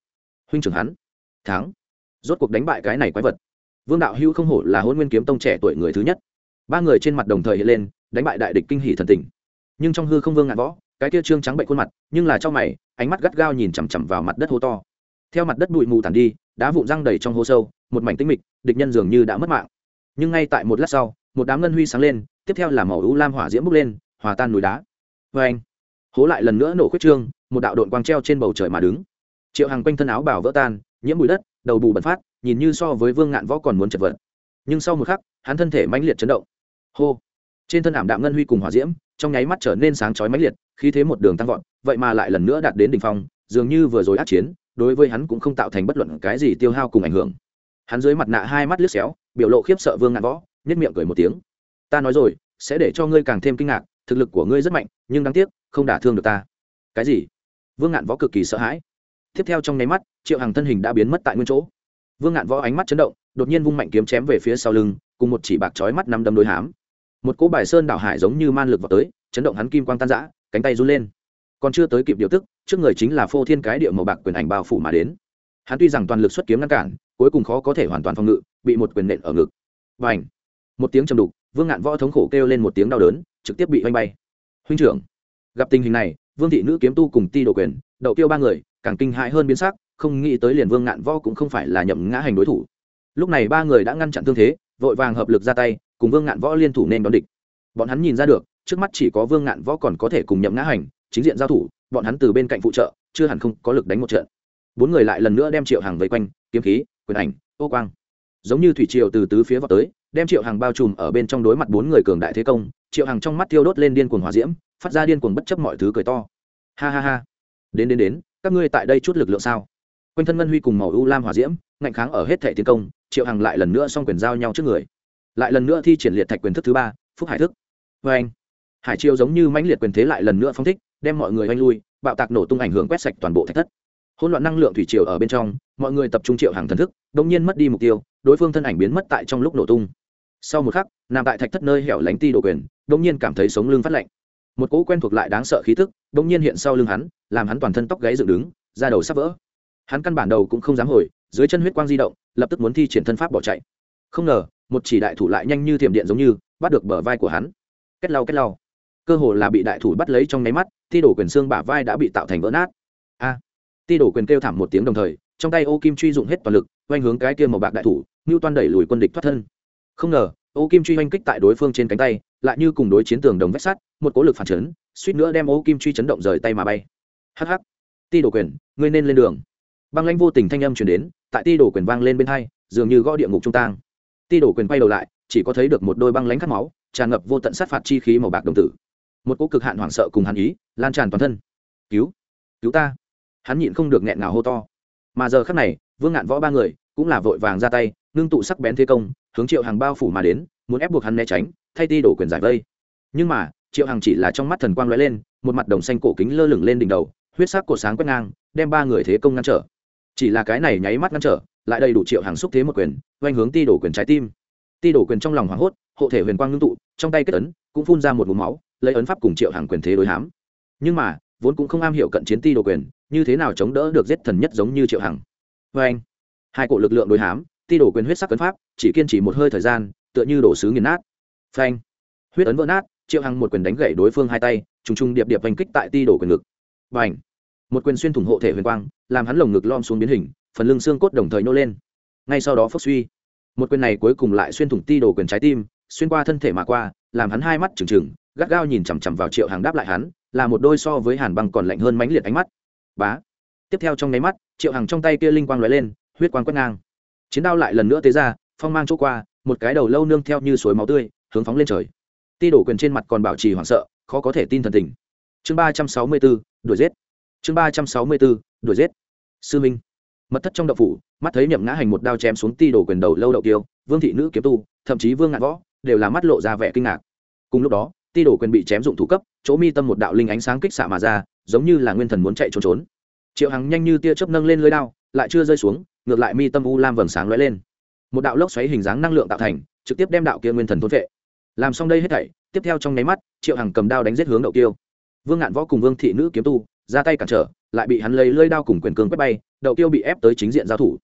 Huynh trưởng hắn, thắng. Rốt cuộc đánh bại cái này quái vật. Vương đạo hữu không hổ là hôn nguyên kiếm tông trẻ tuổi người thứ nhất. Ba người trên mặt đồng thời hiện lên, đánh bại đại địch kinh hỷ thần tình. Nhưng trong hư không vương ngạn võ, cái kia trương trắng bệnh khuôn mặt, nhưng là trong mày, ánh mắt gắt gao nhìn chằm chằm vào mặt đất hô to. Theo mặt đất bụi mù tàn đi, đá vụn răng đầy trong hố sâu, một mảnh tinh mịch, địch nhân dường như đã mất mạng. Nhưng ngay tại một lát sau, một đám ngân huy sáng lên tiếp theo là màu u lam hỏa diễm bốc lên, hòa tan núi đá. Vê anh, hố lại lần nữa nổ khuyết trương, một đạo đội quang treo trên bầu trời mà đứng. Triệu hàng quanh thân áo bảo vỡ tan, nhiễm bụi đất, đầu bù bẩn phát, nhìn như so với vương ngạn võ còn muốn chật vật. Nhưng sau một khắc, hắn thân thể mãnh liệt chấn động. Hô! Trên thân ảm đạm ngân huy cùng hỏa diễm, trong nháy mắt trở nên sáng chói mãnh liệt, khí thế một đường tăng vọt, vậy mà lại lần nữa đạt đến đỉnh phong, dường như vừa rồi át chiến, đối với hắn cũng không tạo thành bất luận cái gì tiêu hao cùng ảnh hưởng. Hắn dưới mặt nạ hai mắt liếc xéo, biểu lộ khiếp sợ vương ngạn võ nhất miệng cười một tiếng ta nói rồi, sẽ để cho ngươi càng thêm kinh ngạc, thực lực của ngươi rất mạnh, nhưng đáng tiếc, không đả thương được ta. Cái gì? Vương ngạn võ cực kỳ sợ hãi. Tiếp theo trong nháy mắt, triệu Hằng thân hình đã biến mất tại nguyên chỗ. Vương ngạn võ ánh mắt chấn động, đột nhiên vung mạnh kiếm chém về phía sau lưng, cùng một chỉ bạc chói mắt năm đâm đối hám. Một cỗ bài sơn đảo hải giống như man lực vào tới, chấn động hắn kim quang tan giã cánh tay run lên. Còn chưa tới kịp điều tức, trước người chính là phô thiên cái địa màu bạc quyền ảnh bao phủ mà đến. Hắn tuy rằng toàn lực xuất kiếm ngăn cản, cuối cùng khó có thể hoàn toàn phòng ngự, bị một quyền nện ở ngực. Và ảnh một tiếng trầm đục vương ngạn võ thống khổ kêu lên một tiếng đau đớn, trực tiếp bị oanh bay. Huynh trưởng, gặp tình hình này, vương thị nữ kiếm tu cùng ti đồ quyền, đậu tiêu ba người, càng kinh hãi hơn biến sắc, không nghĩ tới liền vương ngạn võ cũng không phải là nhậm ngã hành đối thủ. Lúc này ba người đã ngăn chặn thương thế, vội vàng hợp lực ra tay, cùng vương ngạn võ liên thủ nên đón địch. Bọn hắn nhìn ra được, trước mắt chỉ có vương ngạn võ còn có thể cùng nhậm ngã hành, chính diện giao thủ, bọn hắn từ bên cạnh phụ trợ, chưa hẳn không có lực đánh một trận. Bốn người lại lần nữa đem triệu hàng vây quanh, kiếm khí, quyền ảnh, ô quang. Giống như thủy triều từ tứ phía vào tới đem triệu hàng bao trùm ở bên trong đối mặt bốn người cường đại thế công, triệu hàng trong mắt thiêu đốt lên điên cuồng hòa diễm, phát ra điên cuồng bất chấp mọi thứ cười to. Ha ha ha. Đến đến đến, các ngươi tại đây chút lực lượng sao? Quanh thân ngân huy cùng màu u lam hòa diễm, ngạnh kháng ở hết thể tiến công, triệu hằng lại lần nữa xong quyền giao nhau trước người. Lại lần nữa thi triển liệt thạch quyền thức thứ ba, phúc hải thức. Vê anh, hải triều giống như mãnh liệt quyền thế lại lần nữa phong thích, đem mọi người oanh lui, bạo tạc nổ tung ảnh hưởng quét sạch toàn bộ thạch thất. Hỗn loạn năng lượng thủy triều ở bên trong, mọi người tập trung triệu hàng thần thức đông nhiên mất đi mục tiêu, đối phương thân ảnh biến mất tại trong lúc nổ tung sau một khắc, nằm tại thạch thất nơi hẻo lánh ti đồ quyền đông nhiên cảm thấy sống lưng phát lạnh. Một cỗ quen thuộc lại đáng sợ khí thức đông nhiên hiện sau lưng hắn, làm hắn toàn thân tóc gáy dựng đứng, da đầu sắp vỡ. Hắn căn bản đầu cũng không dám hồi, dưới chân huyết quang di động, lập tức muốn thi triển thân pháp bỏ chạy. Không ngờ, một chỉ đại thủ lại nhanh như thiểm điện giống như, bắt được bờ vai của hắn. Kết lau kết lau. Cơ hồ là bị đại thủ bắt lấy trong nháy mắt thi đổ quyền xương bả vai đã bị tạo thành vỡ nát. A! Ti đổ quyền kêu thảm một tiếng đồng thời, trong tay ô kim truy dụng hết toàn lực oanh hướng cái kia màu bạc đại thủ ngưu toan đẩy lùi quân địch thoát thân không ngờ, ô kim truy oanh kích tại đối phương trên cánh tay, lại như cùng đối chiến tường đồng vách sắt, một cố lực phản chấn, suýt nữa đem ô kim truy chấn động rời tay mà bay. Hh ti đổ quyền, ngươi nên lên đường. Băng lãnh vô tình thanh âm chuyển đến, tại ti đổ quyền vang lên bên hai, dường như gõ địa ngục trung tang. Ti đổ quyền quay đầu lại, chỉ có thấy được một đôi băng lãnh cắt máu, tràn ngập vô tận sát phạt chi khí màu bạc đồng tử. Một cỗ cực hạn hoảng sợ cùng hàn ý, lan tràn toàn thân. Cứu cứu ta. Hắn nhịn không được nghẹn ngào hô to. Mà giờ khắc này, vương ngạn võ ba người cũng là vội vàng ra tay, ngưng tụ sắc bén thế công hướng triệu hàng bao phủ mà đến, muốn ép buộc hắn né tránh, thay ti đổ quyền giải vây. Nhưng mà, triệu hàng chỉ là trong mắt thần quang lóe lên, một mặt đồng xanh cổ kính lơ lửng lên đỉnh đầu, huyết sắc cổ sáng quét ngang, đem ba người thế công ngăn trở. Chỉ là cái này nháy mắt ngăn trở, lại đầy đủ triệu hàng xúc thế một quyền, oanh hướng ti đổ quyền trái tim. Ti đổ quyền trong lòng hoảng hốt, hộ thể huyền quang ngưng tụ, trong tay kết ấn, cũng phun ra một mũ máu, lấy ấn pháp cùng triệu hàng quyền thế đối hám nhưng mà, vốn cũng không am hiểu cận chiến ti đồ quyền, như thế nào chống đỡ được giết thần nhất giống như triệu hằng. Vê anh hai cổ lực lượng đối hám ti đổ quyền huyết sắc cấn pháp, chỉ kiên trì một hơi thời gian, tựa như đổ sứ nghiền nát. Phanh. Huyết ấn vỡ nát, triệu hằng một quyền đánh gãy đối phương hai tay, trùng trùng điệp điệp hành kích tại ti đổ quyền ngực. Và ảnh một quyền xuyên thủng hộ thể huyền quang, làm hắn lồng ngực lom xuống biến hình, phần lưng xương cốt đồng thời nô lên. Ngay sau đó phốc suy. Một quyền này cuối cùng lại xuyên thủng ti đổ quyền trái tim, xuyên qua thân thể mà qua, làm hắn hai mắt trừng trừng, gắt gao nhìn chằm chằm vào triệu hằng đáp lại hắn, là một đôi so với hàn băng còn lạnh hơn mãnh liệt ánh mắt. Bá. Tiếp theo trong nháy mắt, triệu hằng trong tay kia linh quang lóe lên, huyết quang quét ngang chiến đao lại lần nữa tế ra, phong mang chỗ qua, một cái đầu lâu nương theo như suối máu tươi, hướng phóng lên trời. Ti đổ quyền trên mặt còn bảo trì hoảng sợ, khó có thể tin thần tình. Chương ba trăm sáu mươi bốn, đuổi giết. Chương ba trăm sáu mươi bốn, đuổi giết. Sư minh. Mật thất trong đậu phủ, mắt thấy nhậm ngã hành một đao chém xuống ti đổ quyền đầu lâu đậu tiêu vương thị nữ kiếm tu, thậm chí vương ngạn võ, đều là mắt lộ ra vẻ kinh ngạc. Cùng lúc đó, ti đổ quyền bị chém dụng thủ cấp, chỗ mi tâm một đạo linh ánh sáng kích xạ mà ra, giống như là nguyên thần muốn chạy trốn trốn triệu hằng nhanh như tia chớp nâng lên lưới đao, lại chưa rơi xuống, ngược lại mi tâm u lam vầng sáng lóe lên. Một đạo lốc xoáy hình dáng năng lượng tạo thành, trực tiếp đem đạo kia nguyên thần thôn vệ làm xong đây hết thảy, tiếp theo trong nháy mắt, triệu hằng cầm đao đánh giết hướng đậu tiêu. Vương ngạn võ cùng vương thị nữ kiếm tu, ra tay cản trở, lại bị hắn lấy lưỡi đao cùng quyền cương quét bay đậu tiêu bị ép tới chính diện giao thủ.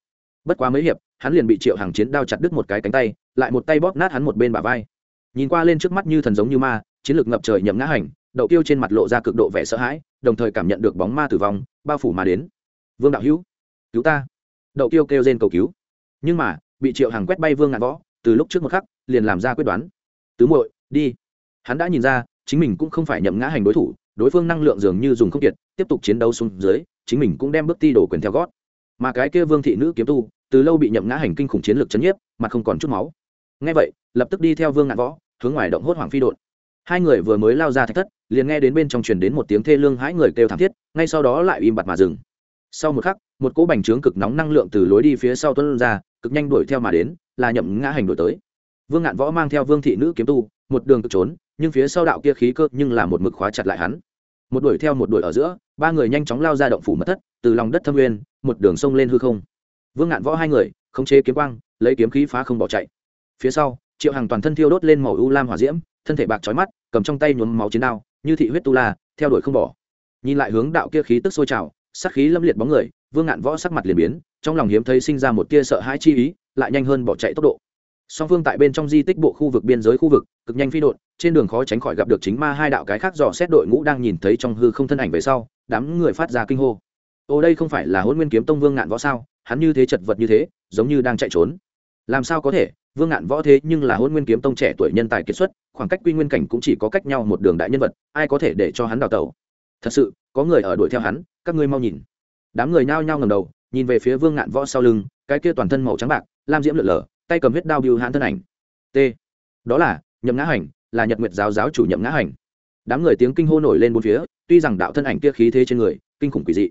Bất quá mấy hiệp, hắn liền bị triệu Hằng chiến đao chặt đứt một cái cánh tay, lại một tay bóp nát hắn một bên bả vai. Nhìn qua lên trước mắt như thần giống như ma, chiến lược ngập trời nhậm ngã hành đậu tiêu trên mặt lộ ra cực độ vẻ sợ hãi, đồng thời cảm nhận được bóng ma tử vong bao phủ mà đến. Vương đạo hữu, cứu ta. Đậu tiêu kêu trên cầu cứu. Nhưng mà, bị triệu Hằng quét bay vương ngạn võ, từ lúc trước một khắc, liền làm ra quyết đoán. Tứ muội, đi. Hắn đã nhìn ra, chính mình cũng không phải nhậm ngã hành đối thủ, đối phương năng lượng dường như dùng không kiệt, tiếp tục chiến đấu xuống dưới, chính mình cũng đem bước ti đổ quyền theo gót. Mà cái kia vương thị nữ kiếm tu, từ lâu bị nhậm ngã hành kinh khủng chiến lược chấn nhiếp mà không còn chút máu. Ngay vậy, lập tức đi theo vương ngạn võ, hướng ngoài động hốt hoảng phi đột hai người vừa mới lao ra thạch thất, liền nghe đến bên trong truyền đến một tiếng thê lương hãi người kêu thảm thiết, ngay sau đó lại im bặt mà dừng. Sau một khắc, một cỗ bành trướng cực nóng năng lượng từ lối đi phía sau tuân ra, cực nhanh đuổi theo mà đến, là nhậm ngã hành đuổi tới. Vương ngạn võ mang theo vương thị nữ kiếm tu, một đường cực trốn, nhưng phía sau đạo kia khí cơ nhưng là một mực khóa chặt lại hắn. Một đuổi theo một đuổi ở giữa, ba người nhanh chóng lao ra động phủ mất thất, từ lòng đất thâm nguyên, một đường sông lên hư không. Vương ngạn võ hai người, khống chế kiếm quang, lấy kiếm khí phá không bỏ chạy. Phía sau triệu hằng toàn thân thiêu đốt lên màu u lam hỏa diễm, thân thể bạc trói mắt, cầm trong tay nhuốm máu chiến đao, như thị huyết tu la, theo đuổi không bỏ. Nhìn lại hướng đạo kia khí tức sôi trào sắc khí lâm liệt bóng người, vương ngạn võ sắc mặt liền biến, trong lòng hiếm thấy sinh ra một tia sợ hãi chi ý, lại nhanh hơn bỏ chạy tốc độ. Song phương tại bên trong di tích bộ khu vực biên giới khu vực, cực nhanh phi đột trên đường khó tránh khỏi gặp được chính ma hai đạo cái khác dò xét đội ngũ đang nhìn thấy trong hư không thân ảnh về sau, đám người phát ra kinh hô. Ô, đây không phải là hôn nguyên kiếm tông vương ngạn võ sao? Hắn như thế chật vật như thế, giống như đang chạy trốn. Làm sao có thể? Vương ngạn võ thế nhưng là hôn nguyên kiếm tông trẻ tuổi nhân tài kiệt xuất, khoảng cách quy nguyên cảnh cũng chỉ có cách nhau một đường đại nhân vật, ai có thể để cho hắn đào tẩu? Thật sự, có người ở đuổi theo hắn, các ngươi mau nhìn. Đám người nhao nhao ngầm đầu, nhìn về phía vương ngạn võ sau lưng, cái kia toàn thân màu trắng bạc, lam diễm lượn lờ, tay cầm huyết đao biêu hãn thân ảnh. T. Đó là, nhậm ngã hành, là nhật nguyệt giáo giáo chủ nhậm ngã hành. Đám người tiếng kinh hô nổi lên bốn phía, tuy rằng đạo thân ảnh kia khí thế trên người, kinh khủng quỷ dị,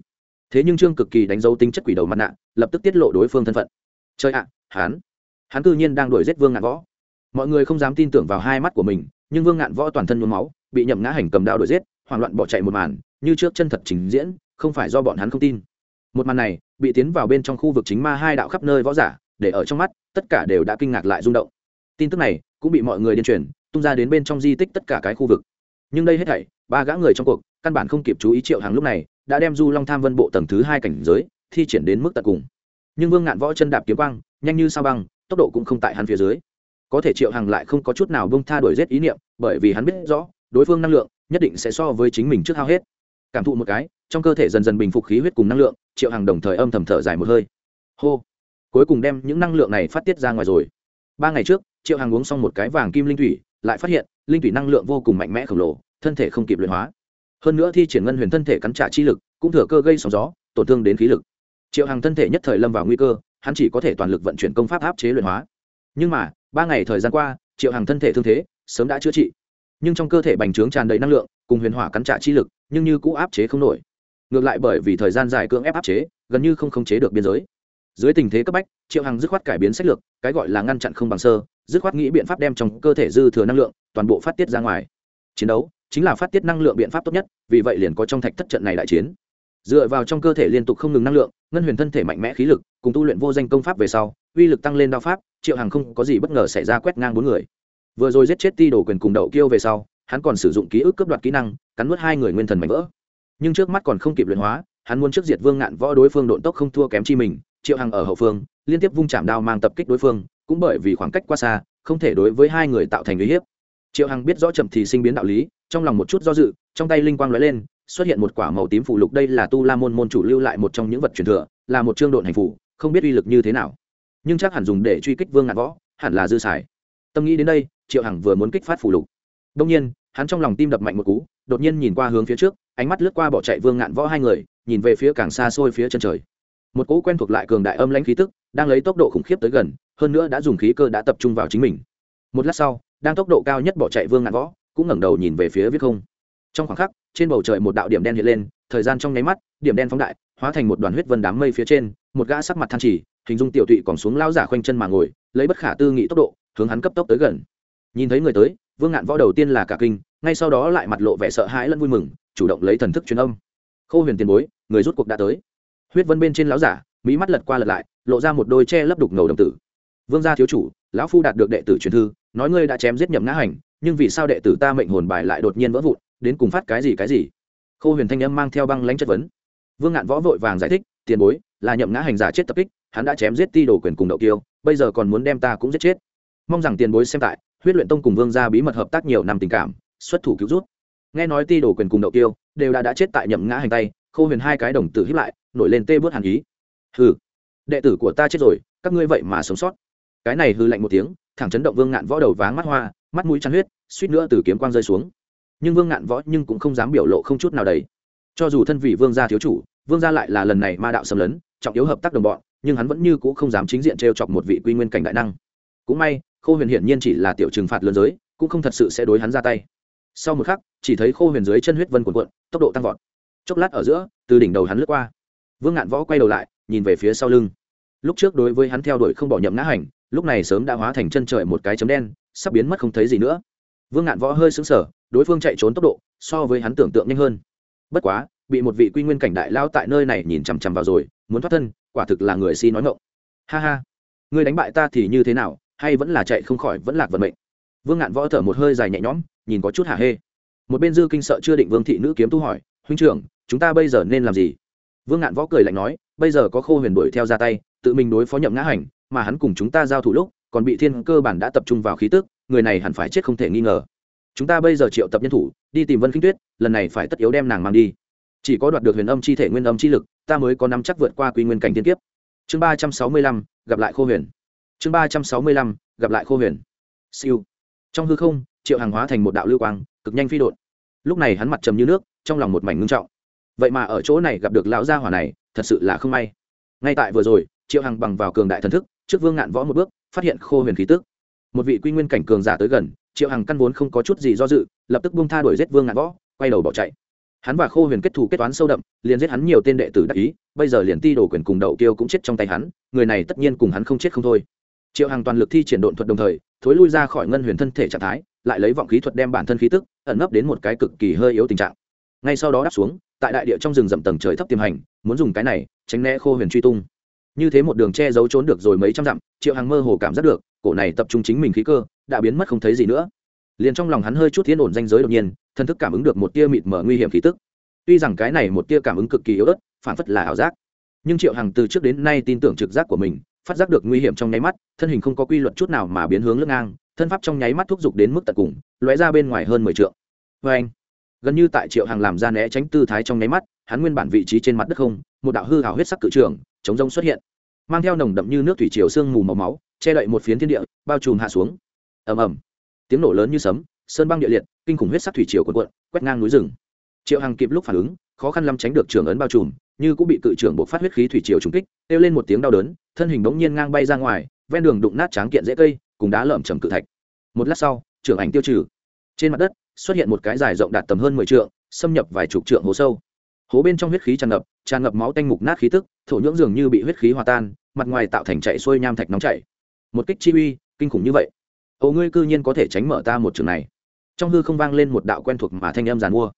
thế nhưng trương cực kỳ đánh dấu tính chất quỷ đầu mặt nạ, lập tức tiết lộ đối phương thân phận. Chơi ạ hán hắn cư nhiên đang đuổi giết vương ngạn võ. Mọi người không dám tin tưởng vào hai mắt của mình, nhưng vương ngạn võ toàn thân nhuốm máu, bị nhậm ngã hành cầm đao đuổi giết, hoảng loạn bỏ chạy một màn, như trước chân thật trình diễn, không phải do bọn hắn không tin. Một màn này, bị tiến vào bên trong khu vực chính ma hai đạo khắp nơi võ giả, để ở trong mắt, tất cả đều đã kinh ngạc lại rung động. Tin tức này, cũng bị mọi người điên truyền, tung ra đến bên trong di tích tất cả cái khu vực. Nhưng đây hết thảy, ba gã người trong cuộc, căn bản không kịp chú ý triệu hàng lúc này, đã đem du long tham vân bộ tầng thứ hai cảnh giới, thi triển đến mức tận cùng. Nhưng vương ngạn võ chân đạp kiếm quang, nhanh như sao băng tốc độ cũng không tại hắn phía dưới. Có thể triệu hàng lại không có chút nào bông tha đổi rét ý niệm, bởi vì hắn biết rõ, đối phương năng lượng nhất định sẽ so với chính mình trước hao hết. Cảm thụ một cái, trong cơ thể dần dần bình phục khí huyết cùng năng lượng, triệu hàng đồng thời âm thầm thở dài một hơi. Hô! Cuối cùng đem những năng lượng này phát tiết ra ngoài rồi. Ba ngày trước, triệu hàng uống xong một cái vàng kim linh thủy, lại phát hiện, linh thủy năng lượng vô cùng mạnh mẽ khổng lồ, thân thể không kịp luyện hóa. Hơn nữa thi triển ngân huyền thân thể cắn trả chi lực, cũng thừa cơ gây sóng gió, tổn thương đến khí lực. Triệu hàng thân thể nhất thời lâm vào nguy cơ hắn chỉ có thể toàn lực vận chuyển công pháp áp chế luyện hóa. Nhưng mà, ba ngày thời gian qua, triệu hằng thân thể thương thế, sớm đã chữa trị. Nhưng trong cơ thể bành trướng tràn đầy năng lượng, cùng huyền hỏa cắn trả chi lực, nhưng như cũ áp chế không nổi. Ngược lại bởi vì thời gian dài cưỡng ép áp chế, gần như không khống chế được biên giới. Dưới tình thế cấp bách, triệu hằng dứt khoát cải biến sách lược, cái gọi là ngăn chặn không bằng sơ, dứt khoát nghĩ biện pháp đem trong cơ thể dư thừa năng lượng, toàn bộ phát tiết ra ngoài. Chiến đấu chính là phát tiết năng lượng biện pháp tốt nhất, vì vậy liền có trong thạch thất trận này đại chiến dựa vào trong cơ thể liên tục không ngừng năng lượng, ngân huyền thân thể mạnh mẽ khí lực, cùng tu luyện vô danh công pháp về sau, uy lực tăng lên đao pháp, triệu hằng không có gì bất ngờ xảy ra quét ngang bốn người. Vừa rồi giết chết ti đổ quyền cùng đậu kiêu về sau, hắn còn sử dụng ký ức cấp đoạt kỹ năng, cắn nuốt hai người nguyên thần mạnh vỡ. Nhưng trước mắt còn không kịp luyện hóa, hắn muốn trước diệt vương ngạn võ đối phương độn tốc không thua kém chi mình, triệu hằng ở hậu phương, liên tiếp vung chạm đao mang tập kích đối phương, cũng bởi vì khoảng cách quá xa, không thể đối với hai người tạo thành uy hiếp. Triệu hằng biết rõ chậm thì sinh biến đạo lý, trong lòng một chút do dự, trong tay linh quang lóe lên xuất hiện một quả màu tím phụ lục. Đây là tu la môn môn chủ lưu lại một trong những vật truyền thừa, là một chương độn hành phủ, không biết uy lực như thế nào. Nhưng chắc hẳn dùng để truy kích vương ngạn võ, hẳn là dư xài. Tâm nghĩ đến đây, triệu hằng vừa muốn kích phát phụ lục. Đông nhiên, hắn trong lòng tim đập mạnh một cú, đột nhiên nhìn qua hướng phía trước, ánh mắt lướt qua bỏ chạy vương ngạn võ hai người, nhìn về phía càng xa xôi phía chân trời. Một cỗ quen thuộc lại cường đại âm lãnh khí tức, đang lấy tốc độ khủng khiếp tới gần, hơn nữa đã dùng khí cơ đã tập trung vào chính mình. Một lát sau, đang tốc độ cao nhất bỏ chạy vương ngạn võ, cũng ngẩng đầu nhìn về phía viết không trong khoảng khắc, trên bầu trời một đạo điểm đen hiện lên, thời gian trong nháy mắt, điểm đen phóng đại, hóa thành một đoàn huyết vân đám mây phía trên, một gã sắc mặt than chỉ hình dung tiểu tụy còn xuống lao giả khoanh chân mà ngồi, lấy bất khả tư nghị tốc độ, hướng hắn cấp tốc tới gần. Nhìn thấy người tới, vương ngạn võ đầu tiên là cả kinh, ngay sau đó lại mặt lộ vẻ sợ hãi lẫn vui mừng, chủ động lấy thần thức truyền âm. Khô huyền tiền bối, người rút cuộc đã tới. Huyết vân bên trên lão giả, mỹ mắt lật qua lật lại, lộ ra một đôi che lấp đục ngầu đồng tử. Vương gia thiếu chủ, lão phu đạt được đệ tử truyền thư, nói ngươi đã chém giết nhậm ngã hành, nhưng vì sao đệ tử ta mệnh hồn bài lại đột nhiên vỡ vụn? Đến cùng phát cái gì cái gì. Khô huyền thanh âm mang theo băng lãnh chất vấn. Vương ngạn võ vội vàng giải thích, tiền bối, là nhậm ngã hành giả chết tập kích, hắn đã chém giết ti đồ quyền cùng đậu kiêu, bây giờ còn muốn đem ta cũng giết chết. Mong rằng tiền bối xem tại, huyết luyện tông cùng vương gia bí mật hợp tác nhiều năm tình cảm, xuất thủ cứu rút. Nghe nói ti đồ quyền cùng đậu kiêu đều đã đã chết tại nhậm ngã hành tay, khô huyền hai cái đồng tử hiếp lại, nổi lên tê bớt hàn ý. Hừ, đệ tử của ta chết rồi, các ngươi vậy mà sống sót. Cái này hư lạnh một tiếng, thẳng chấn động vương ngạn võ đầu váng mắt hoa, mắt mũi chăn huyết, suýt nữa từ kiếm quang rơi xuống nhưng vương ngạn võ nhưng cũng không dám biểu lộ không chút nào đấy. cho dù thân vị vương gia thiếu chủ, vương gia lại là lần này ma đạo xâm lấn, trọng yếu hợp tác đồng bọn, nhưng hắn vẫn như cũ không dám chính diện t r e o chọc một vị quy nguyên cảnh đại năng. Cũng may, khô huyền hiển nhiên chỉ là tiểu trừng phạt lớn giới, cũng không thật sự sẽ đối hắn ra tay. Sau một khắc, chỉ thấy khô huyền dưới chân huyết vân cuộn cuộn, tốc độ tăng vọt. Chốc lát ở giữa, từ đỉnh đầu hắn lướt qua. Vương ngạn võ quay đầu lại, nhìn về phía sau lưng. Lúc trước đối với hắn theo đuổi không bỏ nhậm ngã hành, lúc này sớm đã hóa thành chân trời một cái chấm đen, sắp biến mất không thấy gì nữa. Vương ngạn võ hơi xứng sở đối phương chạy trốn tốc độ so với hắn tưởng tượng nhanh hơn. Bất quá, bị một vị quy nguyên cảnh đại lao tại nơi này nhìn chằm chằm vào rồi, muốn thoát thân, quả thực là người si nói ngộng ha ha ngươi đánh bại ta thì như thế nào, hay vẫn là chạy không khỏi vẫn lạc vận mệnh. Vương ngạn võ thở một hơi dài nhẹ nhõm, nhìn có chút hả hê. Một bên dư kinh sợ chưa định vương thị nữ kiếm tu hỏi, huynh trưởng, chúng ta bây giờ nên làm gì? Vương ngạn võ cười lạnh nói, bây giờ có khô huyền đuổi theo ra tay, tự mình đối phó nhậm ngã hành, mà hắn cùng chúng ta giao thủ lúc, còn bị thiên cơ bản đã tập trung vào khí tức, người này hẳn phải chết không thể nghi ngờ chúng ta bây giờ triệu tập nhân thủ, đi tìm vân khinh tuyết, lần này phải tất yếu đem nàng mang đi. Chỉ có đoạt được huyền âm chi thể, nguyên âm chi lực, ta mới có nắm chắc vượt qua quy nguyên cảnh tiên kiếp. Chương ba trăm sáu mươi lăm, gặp lại khô huyền. Chương ba trăm sáu mươi lăm, gặp lại khô huyền. Siêu. Trong hư không, triệu hàng hóa thành một đạo lưu quang, cực nhanh phi đột. Lúc này hắn mặt trầm như nước, trong lòng một mảnh ngưng trọng. Vậy mà ở chỗ này gặp được lão gia hỏa này, thật sự là không may. Ngay tại vừa rồi, triệu hằng bằng vào cường đại thần thức, trước vương ngạn võ một bước, phát hiện khô huyền khí tức. Một vị quy nguyên cảnh cường giả tới gần triệu hằng căn vốn không có chút gì do dự, lập tức bung tha đuổi giết vương ngạn võ, quay đầu bỏ chạy. Hắn và khô huyền kết thù kết toán sâu đậm, liền giết hắn nhiều tên đệ tử đắc ý, bây giờ liền ti đổ quyền cùng đậu kiêu cũng chết trong tay hắn, người này tất nhiên cùng hắn không chết không thôi. Triệu hằng toàn lực thi triển độn thuật đồng thời, thối lui ra khỏi ngân huyền thân thể trạng thái, lại lấy vọng khí thuật đem bản thân khí tức, ẩn nấp đến một cái cực kỳ hơi yếu tình trạng. Ngay sau đó đáp xuống, tại đại địa trong rừng rậm tầng trời thấp tiềm hành, muốn dùng cái này, tránh né khô huyền truy tung. Như thế một đường che giấu trốn được rồi mấy trăm dặm, triệu hằng mơ hồ cảm giác được, cổ này tập trung chính mình khí cơ đã biến mất không thấy gì nữa. Liền trong lòng hắn hơi chút thiên ổn danh giới đột nhiên, thân thức cảm ứng được một tia mịt mở nguy hiểm khí tức. Tuy rằng cái này một tia cảm ứng cực kỳ yếu ớt, phản phất là ảo giác, nhưng triệu hằng từ trước đến nay tin tưởng trực giác của mình, phát giác được nguy hiểm trong nháy mắt, thân hình không có quy luật chút nào mà biến hướng lưng ngang, thân pháp trong nháy mắt thúc giục đến mức tận cùng, lóe ra bên ngoài hơn mười triệu. vê anh, gần như tại triệu hằng làm ra né tránh tư thái trong nháy mắt, hắn nguyên bản vị trí trên mặt đất không, một đạo hư hào huyết sắc cự trường, chống rông xuất hiện, mang theo nồng đậm như nước thủy triều sương mù màu máu, che đậy một phiến thiên địa, bao trùm hạ xuống ầm ầm. Tiếng nổ lớn như sấm, sơn băng địa liệt, kinh khủng huyết sắc thủy triều cuộn cuộn, quét ngang núi rừng. Triệu hằng kịp lúc phản ứng, khó khăn lắm tránh được trường ấn bao trùm, như cũng bị cự trưởng buộc phát huyết khí thủy triều trúng kích, kêu lên một tiếng đau đớn, thân hình bỗng nhiên ngang bay ra ngoài, ven đường đụng nát tráng kiện dễ cây, cùng đá lởm chầm cự thạch. Một lát sau, trưởng ảnh tiêu trừ. Trên mặt đất, xuất hiện một cái dài rộng đạt tầm hơn mười trượng, xâm nhập vài chục trượng hố sâu. Hố bên trong huyết khí tràn ngập tràn ngập máu tanh mục nát khí tức, thổ nhưỡng dường như bị huyết khí hòa tan, mặt ngoài tạo thành chạy xuôi nham thạch nóng chảy. Một kích chi uy, kinh khủng như vậy ồ, ngươi cư nhiên có thể tránh mở ta một trường này. Trong hư không vang lên một đạo quen thuộc mà thanh âm giàn mua.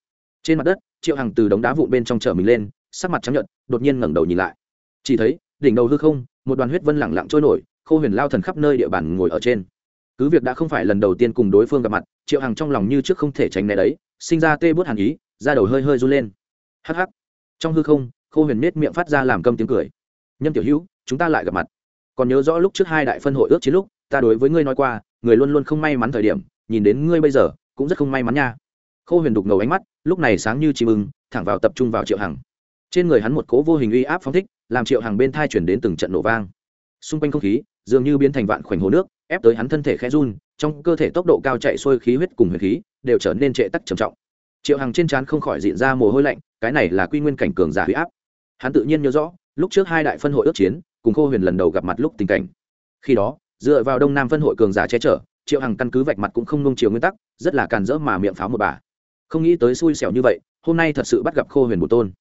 Trên mặt đất, triệu hằng từ đống đá vụn bên trong chở mình lên, sắc mặt trắng nhợt, đột nhiên ngẩng đầu nhìn lại. Chỉ thấy, đỉnh đầu hư không, một đoàn huyết vân lẳng lặng trôi nổi, khô huyền lao thần khắp nơi địa bàn ngồi ở trên. Cứ việc đã không phải lần đầu tiên cùng đối phương gặp mặt, triệu hằng trong lòng như trước không thể tránh né đấy, sinh ra tê bút hàn ý ra đầu hơi hơi run lên. Hắc hắc. Trong hư không, khô huyền nết miệng phát ra làm câm tiếng cười. Nhâm tiểu hữu, chúng ta lại gặp mặt. Còn nhớ rõ lúc trước hai đại phân hội ước chiến lúc, ta đối với ngươi nói qua người luôn luôn không may mắn thời điểm, nhìn đến ngươi bây giờ, cũng rất không may mắn nha. Khô huyền đục ngầu ánh mắt, lúc này sáng như chim ưng, thẳng vào tập trung vào triệu hằng. Trên người hắn một cố vô hình uy áp phóng thích, làm triệu hằng bên thai chuyển đến từng trận nổ vang. Xung quanh không khí, dường như biến thành vạn khoảnh hồ nước, ép tới hắn thân thể khẽ run, trong cơ thể tốc độ cao chạy xuôi khí huyết cùng huyền khí, đều trở nên trệ tắc trầm trọng. Triệu hằng trên trán không khỏi diện ra mồ hôi lạnh, cái này là quy nguyên cảnh cường giả huy áp. Hắn tự nhiên nhớ rõ, lúc trước hai đại phân hội ước chiến, cùng khô huyền lần đầu gặp mặt lúc tình cảnh. Khi đó dựa vào đông nam phân hội cường giả che chở, triệu hằng căn cứ vạch mặt cũng không nung chiều nguyên tắc, rất là càn rỡ mà miệng pháo một bà. Không nghĩ tới xui xẻo như vậy, hôm nay thật sự bắt gặp khô huyền bồ tôn.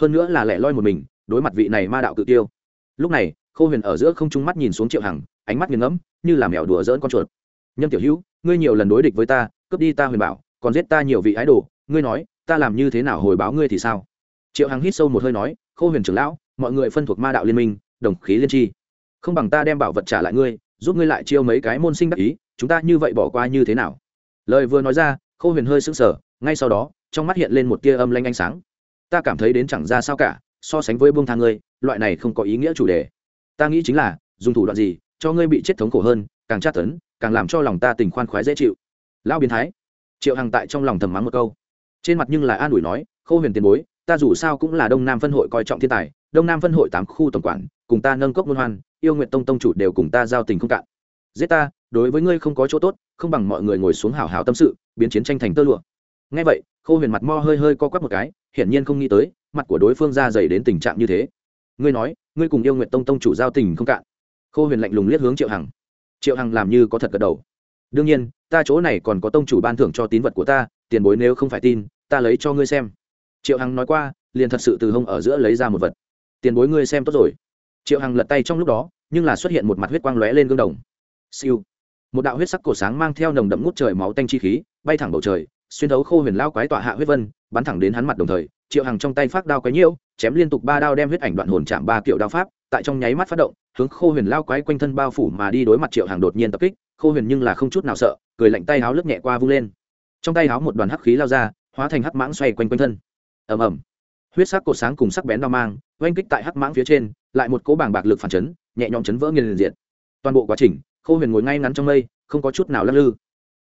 Hơn nữa là lẻ loi một mình, đối mặt vị này ma đạo tự tiêu. Lúc này, khô huyền ở giữa không trung mắt nhìn xuống triệu hằng, ánh mắt nghiền ngẫm, như là mèo đùa dỡn con chuột. Nhâm tiểu hữu, ngươi nhiều lần đối địch với ta, cướp đi ta huyền bảo, còn giết ta nhiều vị ái đồ, ngươi nói, ta làm như thế nào hồi báo ngươi thì sao? Triệu hằng hít sâu một hơi nói, khô huyền trưởng lão, mọi người phân thuộc ma đạo liên minh, đồng khí liên tri. Không bằng ta đem bảo vật trả lại ngươi giúp ngươi lại chiêu mấy cái môn sinh đắc ý, chúng ta như vậy bỏ qua như thế nào? Lời vừa nói ra Khâu huyền hơi sững sờ, ngay sau đó, trong mắt hiện lên một tia âm lanh ánh sáng. Ta cảm thấy đến chẳng ra sao cả, so sánh với buông thang ngươi, loại này không có ý nghĩa chủ đề. Ta nghĩ chính là, dùng thủ đoạn gì, cho ngươi bị chết thống khổ hơn, càng tra tấn, càng làm cho lòng ta tình khoan khoái dễ chịu. Lão biến thái. Triệu hằng tại trong lòng thầm mắng một câu. Trên mặt nhưng là an ủi nói Khâu huyền tiền bối, ta dù sao cũng là đông nam phân hội coi trọng thiên tài, đông nam phân hội tám khu tổng quản, cùng ta nâng cốc luân hoan yêu nguyện tông tông chủ đều cùng ta giao tình không cạn. Giết ta, đối với ngươi không có chỗ tốt, không bằng mọi người ngồi xuống hào hào tâm sự, biến chiến tranh thành tơ lụa. Ngay vậy, khô huyền mặt mo hơi hơi co quắp một cái, hiển nhiên không nghĩ tới, mặt của đối phương ra dày đến tình trạng như thế. Ngươi nói, ngươi cùng yêu nguyện tông tông chủ giao tình không cạn. Khô huyền lạnh lùng liếc hướng triệu hằng. Triệu hằng làm như có thật gật đầu. Đương nhiên, ta chỗ này còn có tông chủ ban thưởng cho tín vật của ta, tiền bối nếu không phải tin, ta lấy cho ngươi xem. Triệu hằng nói qua, liền thật sự từ hông ở giữa lấy ra một vật. Tiền bối ngươi xem tốt rồi triệu hằng lật tay trong lúc đó, nhưng là xuất hiện một mặt huyết quang lóe lên gương đồng. Siêu. Một đạo huyết sắc cổ sáng mang theo nồng đậm ngút trời máu tanh chi khí, bay thẳng bầu trời, xuyên thấu khô huyền lao quái tọa hạ huyết vân, bắn thẳng đến hắn mặt đồng thời, triệu hằng trong tay phát đao quái nhiễu, chém liên tục ba đao đem huyết ảnh đoạn hồn chạm ba kiểu đao pháp, tại trong nháy mắt phát động, hướng khô huyền lao quái quanh thân bao phủ mà đi đối mặt triệu Hằng đột nhiên tập kích, khô huyền nhưng là không chút nào sợ, cười lạnh tay háo lướt nhẹ qua vung lên. Trong tay háo một đoàn hắc khí lao ra, hóa thành hắc mãng xoay quanh quanh thân. Ầm ầm. Huyết sắc cột sáng cùng sắc bén đao mang oanh kích tại hắc mãng phía trên, lại một cỗ bảng bạc lực phản chấn, nhẹ nhõm chấn vỡ nghiền diện toàn bộ quá trình, khô huyền ngồi ngay ngắn trong mây, không có chút nào lắc lư.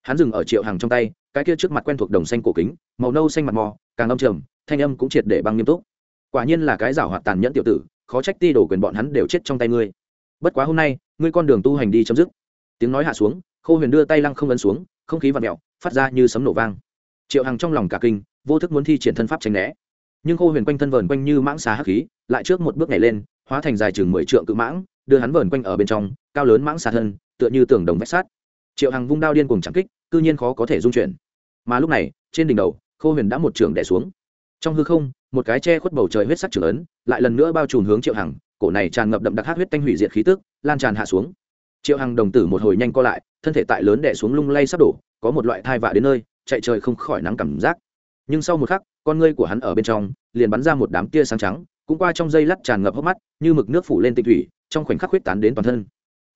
Hắn dừng ở triệu hàng trong tay, cái kia trước mặt quen thuộc đồng xanh cổ kính, màu nâu xanh mặt mò, càng âm trầm, thanh âm cũng triệt để băng nghiêm túc. Quả nhiên là cái giảo hoạt tàn nhẫn tiểu tử, khó trách ti đổ quyền bọn hắn đều chết trong tay ngươi. Bất quá hôm nay, ngươi con đường tu hành đi chấm dứt. Tiếng nói hạ xuống, khô huyền đưa tay lăng không ấn xuống, không khí vặn mẹo phát ra như sấm nổ vang. Triệu hằng trong lòng cả kinh, vô thức muốn thi triển thân pháp tránh né nhưng khô huyền quanh thân vờn quanh như mãng xà hắc khí, lại trước một bước nhảy lên, hóa thành dài chừng mười trượng cự mãng, đưa hắn vờn quanh ở bên trong, cao lớn mãng xà thân, tựa như tường đồng vách sát triệu hằng vung đao điên cùng chẳng kích, cư nhiên khó có thể dung chuyển. Mà lúc này, trên đỉnh đầu, khô huyền đã một trường đẻ xuống. Trong hư không, một cái che khuất bầu trời huyết sắc trưởng ấn, lại lần nữa bao trùm hướng triệu hằng, cổ này tràn ngập đậm đặc hát huyết tanh hủy diệt khí tức, lan tràn hạ xuống. Triệu hằng đồng tử một hồi nhanh co lại, thân thể tại lớn đẻ xuống lung lay sắp đổ, có một loại thai vạ đến nơi, chạy trời không khỏi nắng cảm giác. Nhưng sau một khắc con ngươi của hắn ở bên trong, liền bắn ra một đám tia sáng trắng, cũng qua trong dây lắt tràn ngập hốc mắt, như mực nước phủ lên tinh thủy, trong khoảnh khắc huyết tán đến toàn thân.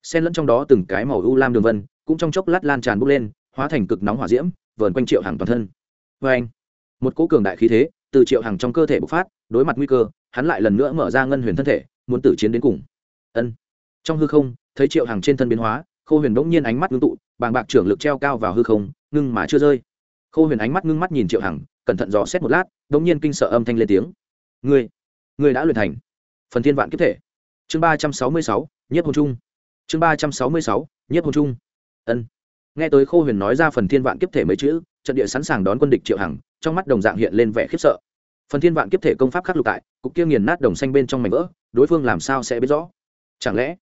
Xen lẫn trong đó từng cái màu u lam đường vân, cũng trong chốc lát lan tràn bốc lên, hóa thành cực nóng hỏa diễm, vờn quanh triệu hàng toàn thân. Vê anh, một cỗ cường đại khí thế, từ triệu hàng trong cơ thể bộc phát, đối mặt nguy cơ, hắn lại lần nữa mở ra ngân huyền thân thể, muốn tử chiến đến cùng. Ân. Trong hư không, thấy triệu hàng trên thân biến hóa, khô huyền bỗng nhiên ánh mắt ngưng tụ, bàng bạc trưởng lực treo cao vào hư không, ngưng mà chưa rơi. Khô huyền ánh mắt ngưng mắt nhìn triệu hằng cẩn thận dò xét một lát bỗng nhiên kinh sợ âm thanh lên tiếng. Ngươi ngươi đã luyện thành phần thiên vạn kiếp thể. Chương ba trăm sáu mươi sáu nhất hồn trung. Chương ba trăm sáu mươi sáu nhất hồn trung. Ân. Nghe tới khô huyền nói ra phần thiên vạn kiếp thể mấy chữ, trận địa sẵn sàng đón quân địch triệu hằng, trong mắt đồng dạng hiện lên vẻ khiếp sợ. Phần thiên vạn kiếp thể công pháp khắc lục tại, cục kia nghiền nát đồng xanh bên trong mảnh vỡ, đối phương làm sao sẽ biết rõ? Chẳng lẽ,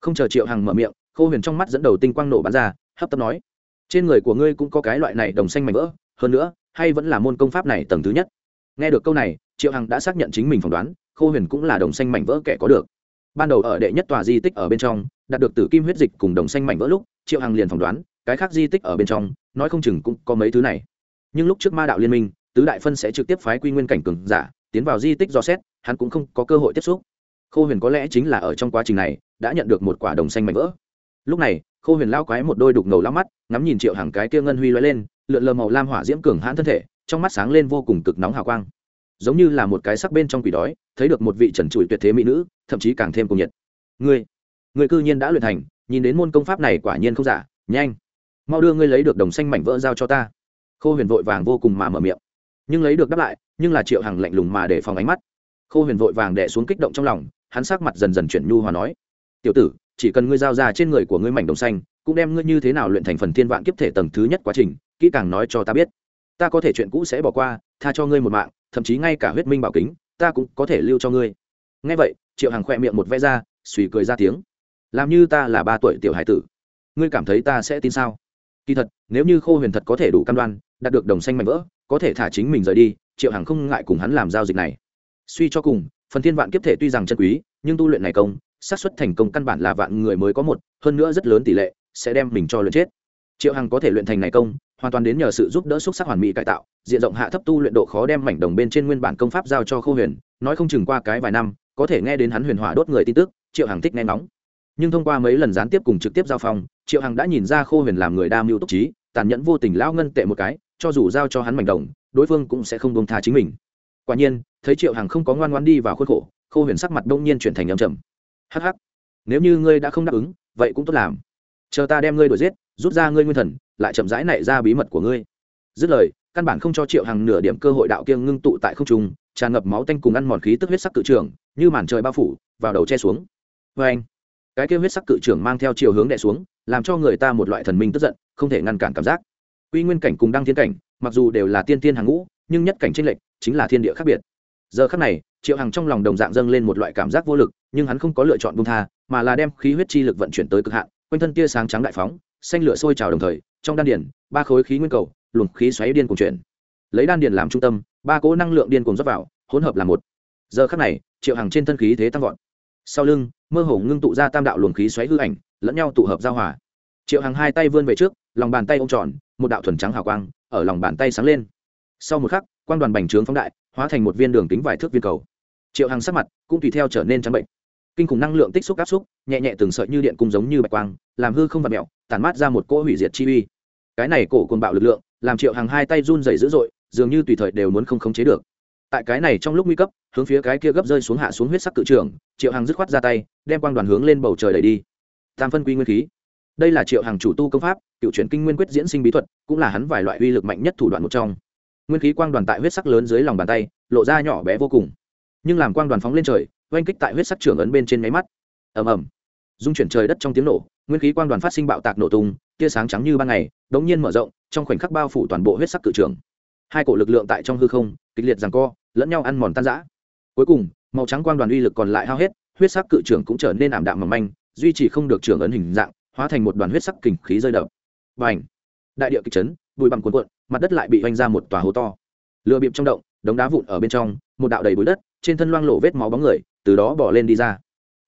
không chờ triệu hằng mở miệng, khô huyền trong mắt dẫn đầu tinh quang nổ bắn ra, hấp tấp nói, trên người của ngươi cũng có cái loại này đồng xanh mảnh vỡ, hơn nữa hay vẫn là môn công pháp này tầng thứ nhất? Nghe được câu này, triệu hằng đã xác nhận chính mình phỏng đoán, khô huyền cũng là đồng xanh mảnh vỡ kẻ có được. Ban đầu ở đệ nhất tòa di tích ở bên trong, đạt được tử kim huyết dịch cùng đồng xanh mảnh vỡ lúc, triệu hằng liền phỏng đoán, cái khác di tích ở bên trong, nói không chừng cũng có mấy thứ này. Nhưng lúc trước ma đạo liên minh, tứ đại phân sẽ trực tiếp phái quy nguyên cảnh cường giả, tiến vào di tích do xét, hắn cũng không có cơ hội tiếp xúc. Khô huyền có lẽ chính là ở trong quá trình này, đã nhận được một quả đồng xanh mảnh vỡ. Lúc này, khô huyền lao quái một đôi đục ngầu lao mắt, ngắm nhìn triệu hàng cái kia ngân huy loay lên lượn lờ màu lam hỏa diễm cường hãn thân thể, trong mắt sáng lên vô cùng cực nóng hào quang. Giống như là một cái sắc bên trong quỷ đói, thấy được một vị trần trụi tuyệt thế mỹ nữ, thậm chí càng thêm cùng nhiệt. Ngươi ngươi cư nhiên đã luyện thành, nhìn đến môn công pháp này quả nhiên không giả, nhanh. Mau đưa ngươi lấy được đồng xanh mảnh vỡ giao cho ta. Khô huyền vội vàng vô cùng mà mở miệng. Nhưng lấy được đáp lại, nhưng là triệu hàng lạnh lùng mà để phòng ánh mắt. Khô huyền vội vàng đẻ xuống kích động trong lòng, hắn sắc mặt dần dần chuyển nhu hòa nói, tiểu tử, chỉ cần ngươi giao ra trên người của ngươi mảnh đồng xanh cũng đem ngươi như thế nào luyện thành phần thiên vạn kiếp thể tầng thứ nhất quá trình, kỹ càng nói cho ta biết. Ta có thể chuyện cũ sẽ bỏ qua, tha cho ngươi một mạng, thậm chí ngay cả huyết minh bảo kính, ta cũng có thể lưu cho ngươi. Ngay vậy, triệu hằng khỏe miệng một vẽ ra, suy cười ra tiếng. Làm như ta là ba tuổi tiểu hải tử. Ngươi cảm thấy ta sẽ tin sao? Kỳ thật, nếu như khô huyền thật có thể đủ căn đoan, đạt được đồng xanh mạnh vỡ, có thể thả chính mình rời đi, triệu hằng không ngại cùng hắn làm giao dịch này. Suy cho cùng, phần thiên vạn kiếp thể tuy rằng chân quý, nhưng tu luyện này công, xác suất thành công căn bản là vạn người mới có một, hơn nữa rất lớn tỷ lệ sẽ đem mình cho luyện chết. Triệu hằng có thể luyện thành này công, hoàn toàn đến nhờ sự giúp đỡ xúc sắc hoàn mỹ cải tạo, diện rộng hạ thấp tu luyện độ khó đem mảnh đồng bên trên nguyên bản công pháp giao cho khô huyền, nói không chừng qua cái vài năm, có thể nghe đến hắn huyền hỏa đốt người tin tức, triệu hằng thích nghe nóng nhưng thông qua mấy lần gián tiếp cùng trực tiếp giao phong, triệu hằng đã nhìn ra khô huyền làm người đa mưu túc trí, tàn nhẫn vô tình lão ngân tệ một cái, cho dù giao cho hắn mảnh đồng, đối phương cũng sẽ không bông tha chính mình. Quả nhiên, thấy triệu hằng không có ngoan ngoan đi vào khuôn khổ, khô huyền sắc mặt đông nhiên chuyển thành âm trầm. Hh nếu như ngươi đã không đáp ứng, vậy cũng tốt làm chờ ta đem ngươi đuổi giết, rút ra ngươi nguyên thần, lại chậm rãi nảy ra bí mật của ngươi. Dứt lời, căn bản không cho triệu hằng nửa điểm cơ hội đạo kiêng ngưng tụ tại không trung, tràn ngập máu tanh cùng ăn mòn khí tức huyết sắc cự trưởng, như màn trời bao phủ, vào đầu che xuống. Vê anh, cái kêu huyết sắc cự trưởng mang theo chiều hướng đè xuống, làm cho người ta một loại thần minh tức giận, không thể ngăn cản cảm giác. Quy nguyên cảnh cùng đăng thiên cảnh, mặc dù đều là tiên tiên hàng ngũ, nhưng nhất cảnh tranh lệch chính là thiên địa khác biệt. Giờ khắc này, triệu hằng trong lòng đồng dạng dâng lên một loại cảm giác vô lực, nhưng hắn không có lựa chọn bung tha, mà là đem khí huyết chi lực vận chuyển tới cực hạn quanh thân tia sáng trắng đại phóng, xanh lửa sôi trào đồng thời, trong đan điền, ba khối khí nguyên cầu, luồng khí xoáy điên cùng chuyển. Lấy đan điền làm trung tâm, ba cỗ năng lượng điên cùng dốc vào, hỗn hợp là một. Giờ khắc này, triệu hàng trên thân khí thế tăng vọt. Sau lưng, mơ hồ ngưng tụ ra tam đạo luồng khí xoáy hư ảnh, lẫn nhau tụ hợp giao hòa. Triệu hàng hai tay vươn về trước, lòng bàn tay ô m tròn, một đạo thuần trắng hào quang, ở lòng bàn tay sáng lên. Sau một khắc, quang đoàn bành trướng phóng đại, hóa thành một viên đường kính vài thước viên cầu. Triệu hàng sắc mặt cũng tùy theo trở nên trắng bệnh kinh khủng năng lượng tích xúc áp xúc, nhẹ nhẹ từng sợi như điện cung giống như bạch quang, làm hư không vật mẹo tản mát ra một cỗ hủy diệt chi uy. Cái này cổ cồn bạo lực lượng, làm triệu hàng hai tay run dày dữ dội, dường như tùy thời đều muốn không khống chế được. Tại cái này trong lúc nguy cấp, hướng phía cái kia gấp rơi xuống hạ xuống huyết sắc cự trường triệu hàng dứt khoát ra tay, đem quang đoàn hướng lên bầu trời đẩy đi. Tam phân quy nguyên khí. Đây là triệu hàng chủ tu công pháp, cựu chuyển kinh nguyên quyết diễn sinh bí thuật, cũng là hắn vài loại uy lực mạnh nhất thủ đoạn một trong. Nguyên khí quang đoàn tại huyết sắc lớn dưới lòng bàn tay, lộ ra nhỏ bé vô cùng. Nhưng làm quang đoàn phóng lên trời oanh kích tại huyết sắc trưởng ấn bên trên máy mắt. Ầm ầm. Dung chuyển trời đất trong tiếng nổ, nguyên khí quang đoàn phát sinh bạo tạc nổ tung, tia sáng trắng như ban ngày, đống nhiên mở rộng, trong khoảnh khắc bao phủ toàn bộ huyết sắc cự trường. Hai cổ lực lượng tại trong hư không, kịch liệt rằng co, lẫn nhau ăn mòn tan rã. Cuối cùng, màu trắng quang đoàn uy lực còn lại hao hết, huyết sắc cự trường cũng trở nên ảm đạm mỏng manh, duy trì không được trưởng ấn hình dạng, hóa thành một đoàn huyết sắc kình khí rơi đập. Và ảnh đại địa kịch chấn, bụi bằng cuộn cuộn, mặt đất lại bị oanh ra một tòa hố to. Lừa bịp trong động, đống đá vụn ở bên trong, một đạo đầy bụi đất, trên thân loang lộ vết máu bóng người từ đó bỏ lên đi ra.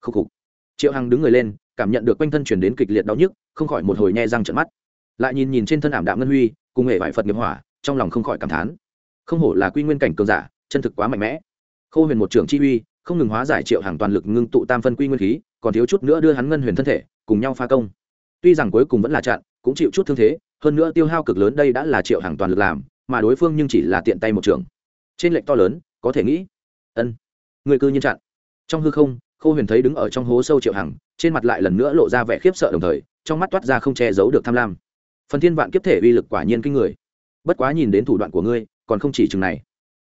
Khúc khục. Triệu hằng đứng người lên, cảm nhận được quanh thân chuyển đến kịch liệt đau nhức, không khỏi một hồi nhe răng trận mắt. Lại nhìn nhìn trên thân ảm đạm ngân huy, cùng hệ vải phật nghiệp hỏa, trong lòng không khỏi cảm thán. Không hổ là quy nguyên cảnh cường giả, chân thực quá mạnh mẽ. Khô huyền một trưởng chi uy, không ngừng hóa giải triệu hàng toàn lực ngưng tụ tam phân quy nguyên khí, còn thiếu chút nữa đưa hắn ngân huyền thân thể, cùng nhau pha công. Tuy rằng cuối cùng vẫn là chặn, cũng chịu chút thương thế, hơn nữa tiêu hao cực lớn đây đã là triệu hàng toàn lực làm, mà đối phương nhưng chỉ là tiện tay một trường trên lệnh to lớn, có thể nghĩ. Ân, người cư nhiên chặn trong hư không, khô huyền thấy đứng ở trong hố sâu triệu hằng, trên mặt lại lần nữa lộ ra vẻ khiếp sợ đồng thời, trong mắt toát ra không che giấu được tham lam. Phần thiên vạn kiếp thể uy lực quả nhiên kinh người. Bất quá nhìn đến thủ đoạn của ngươi, còn không chỉ chừng này.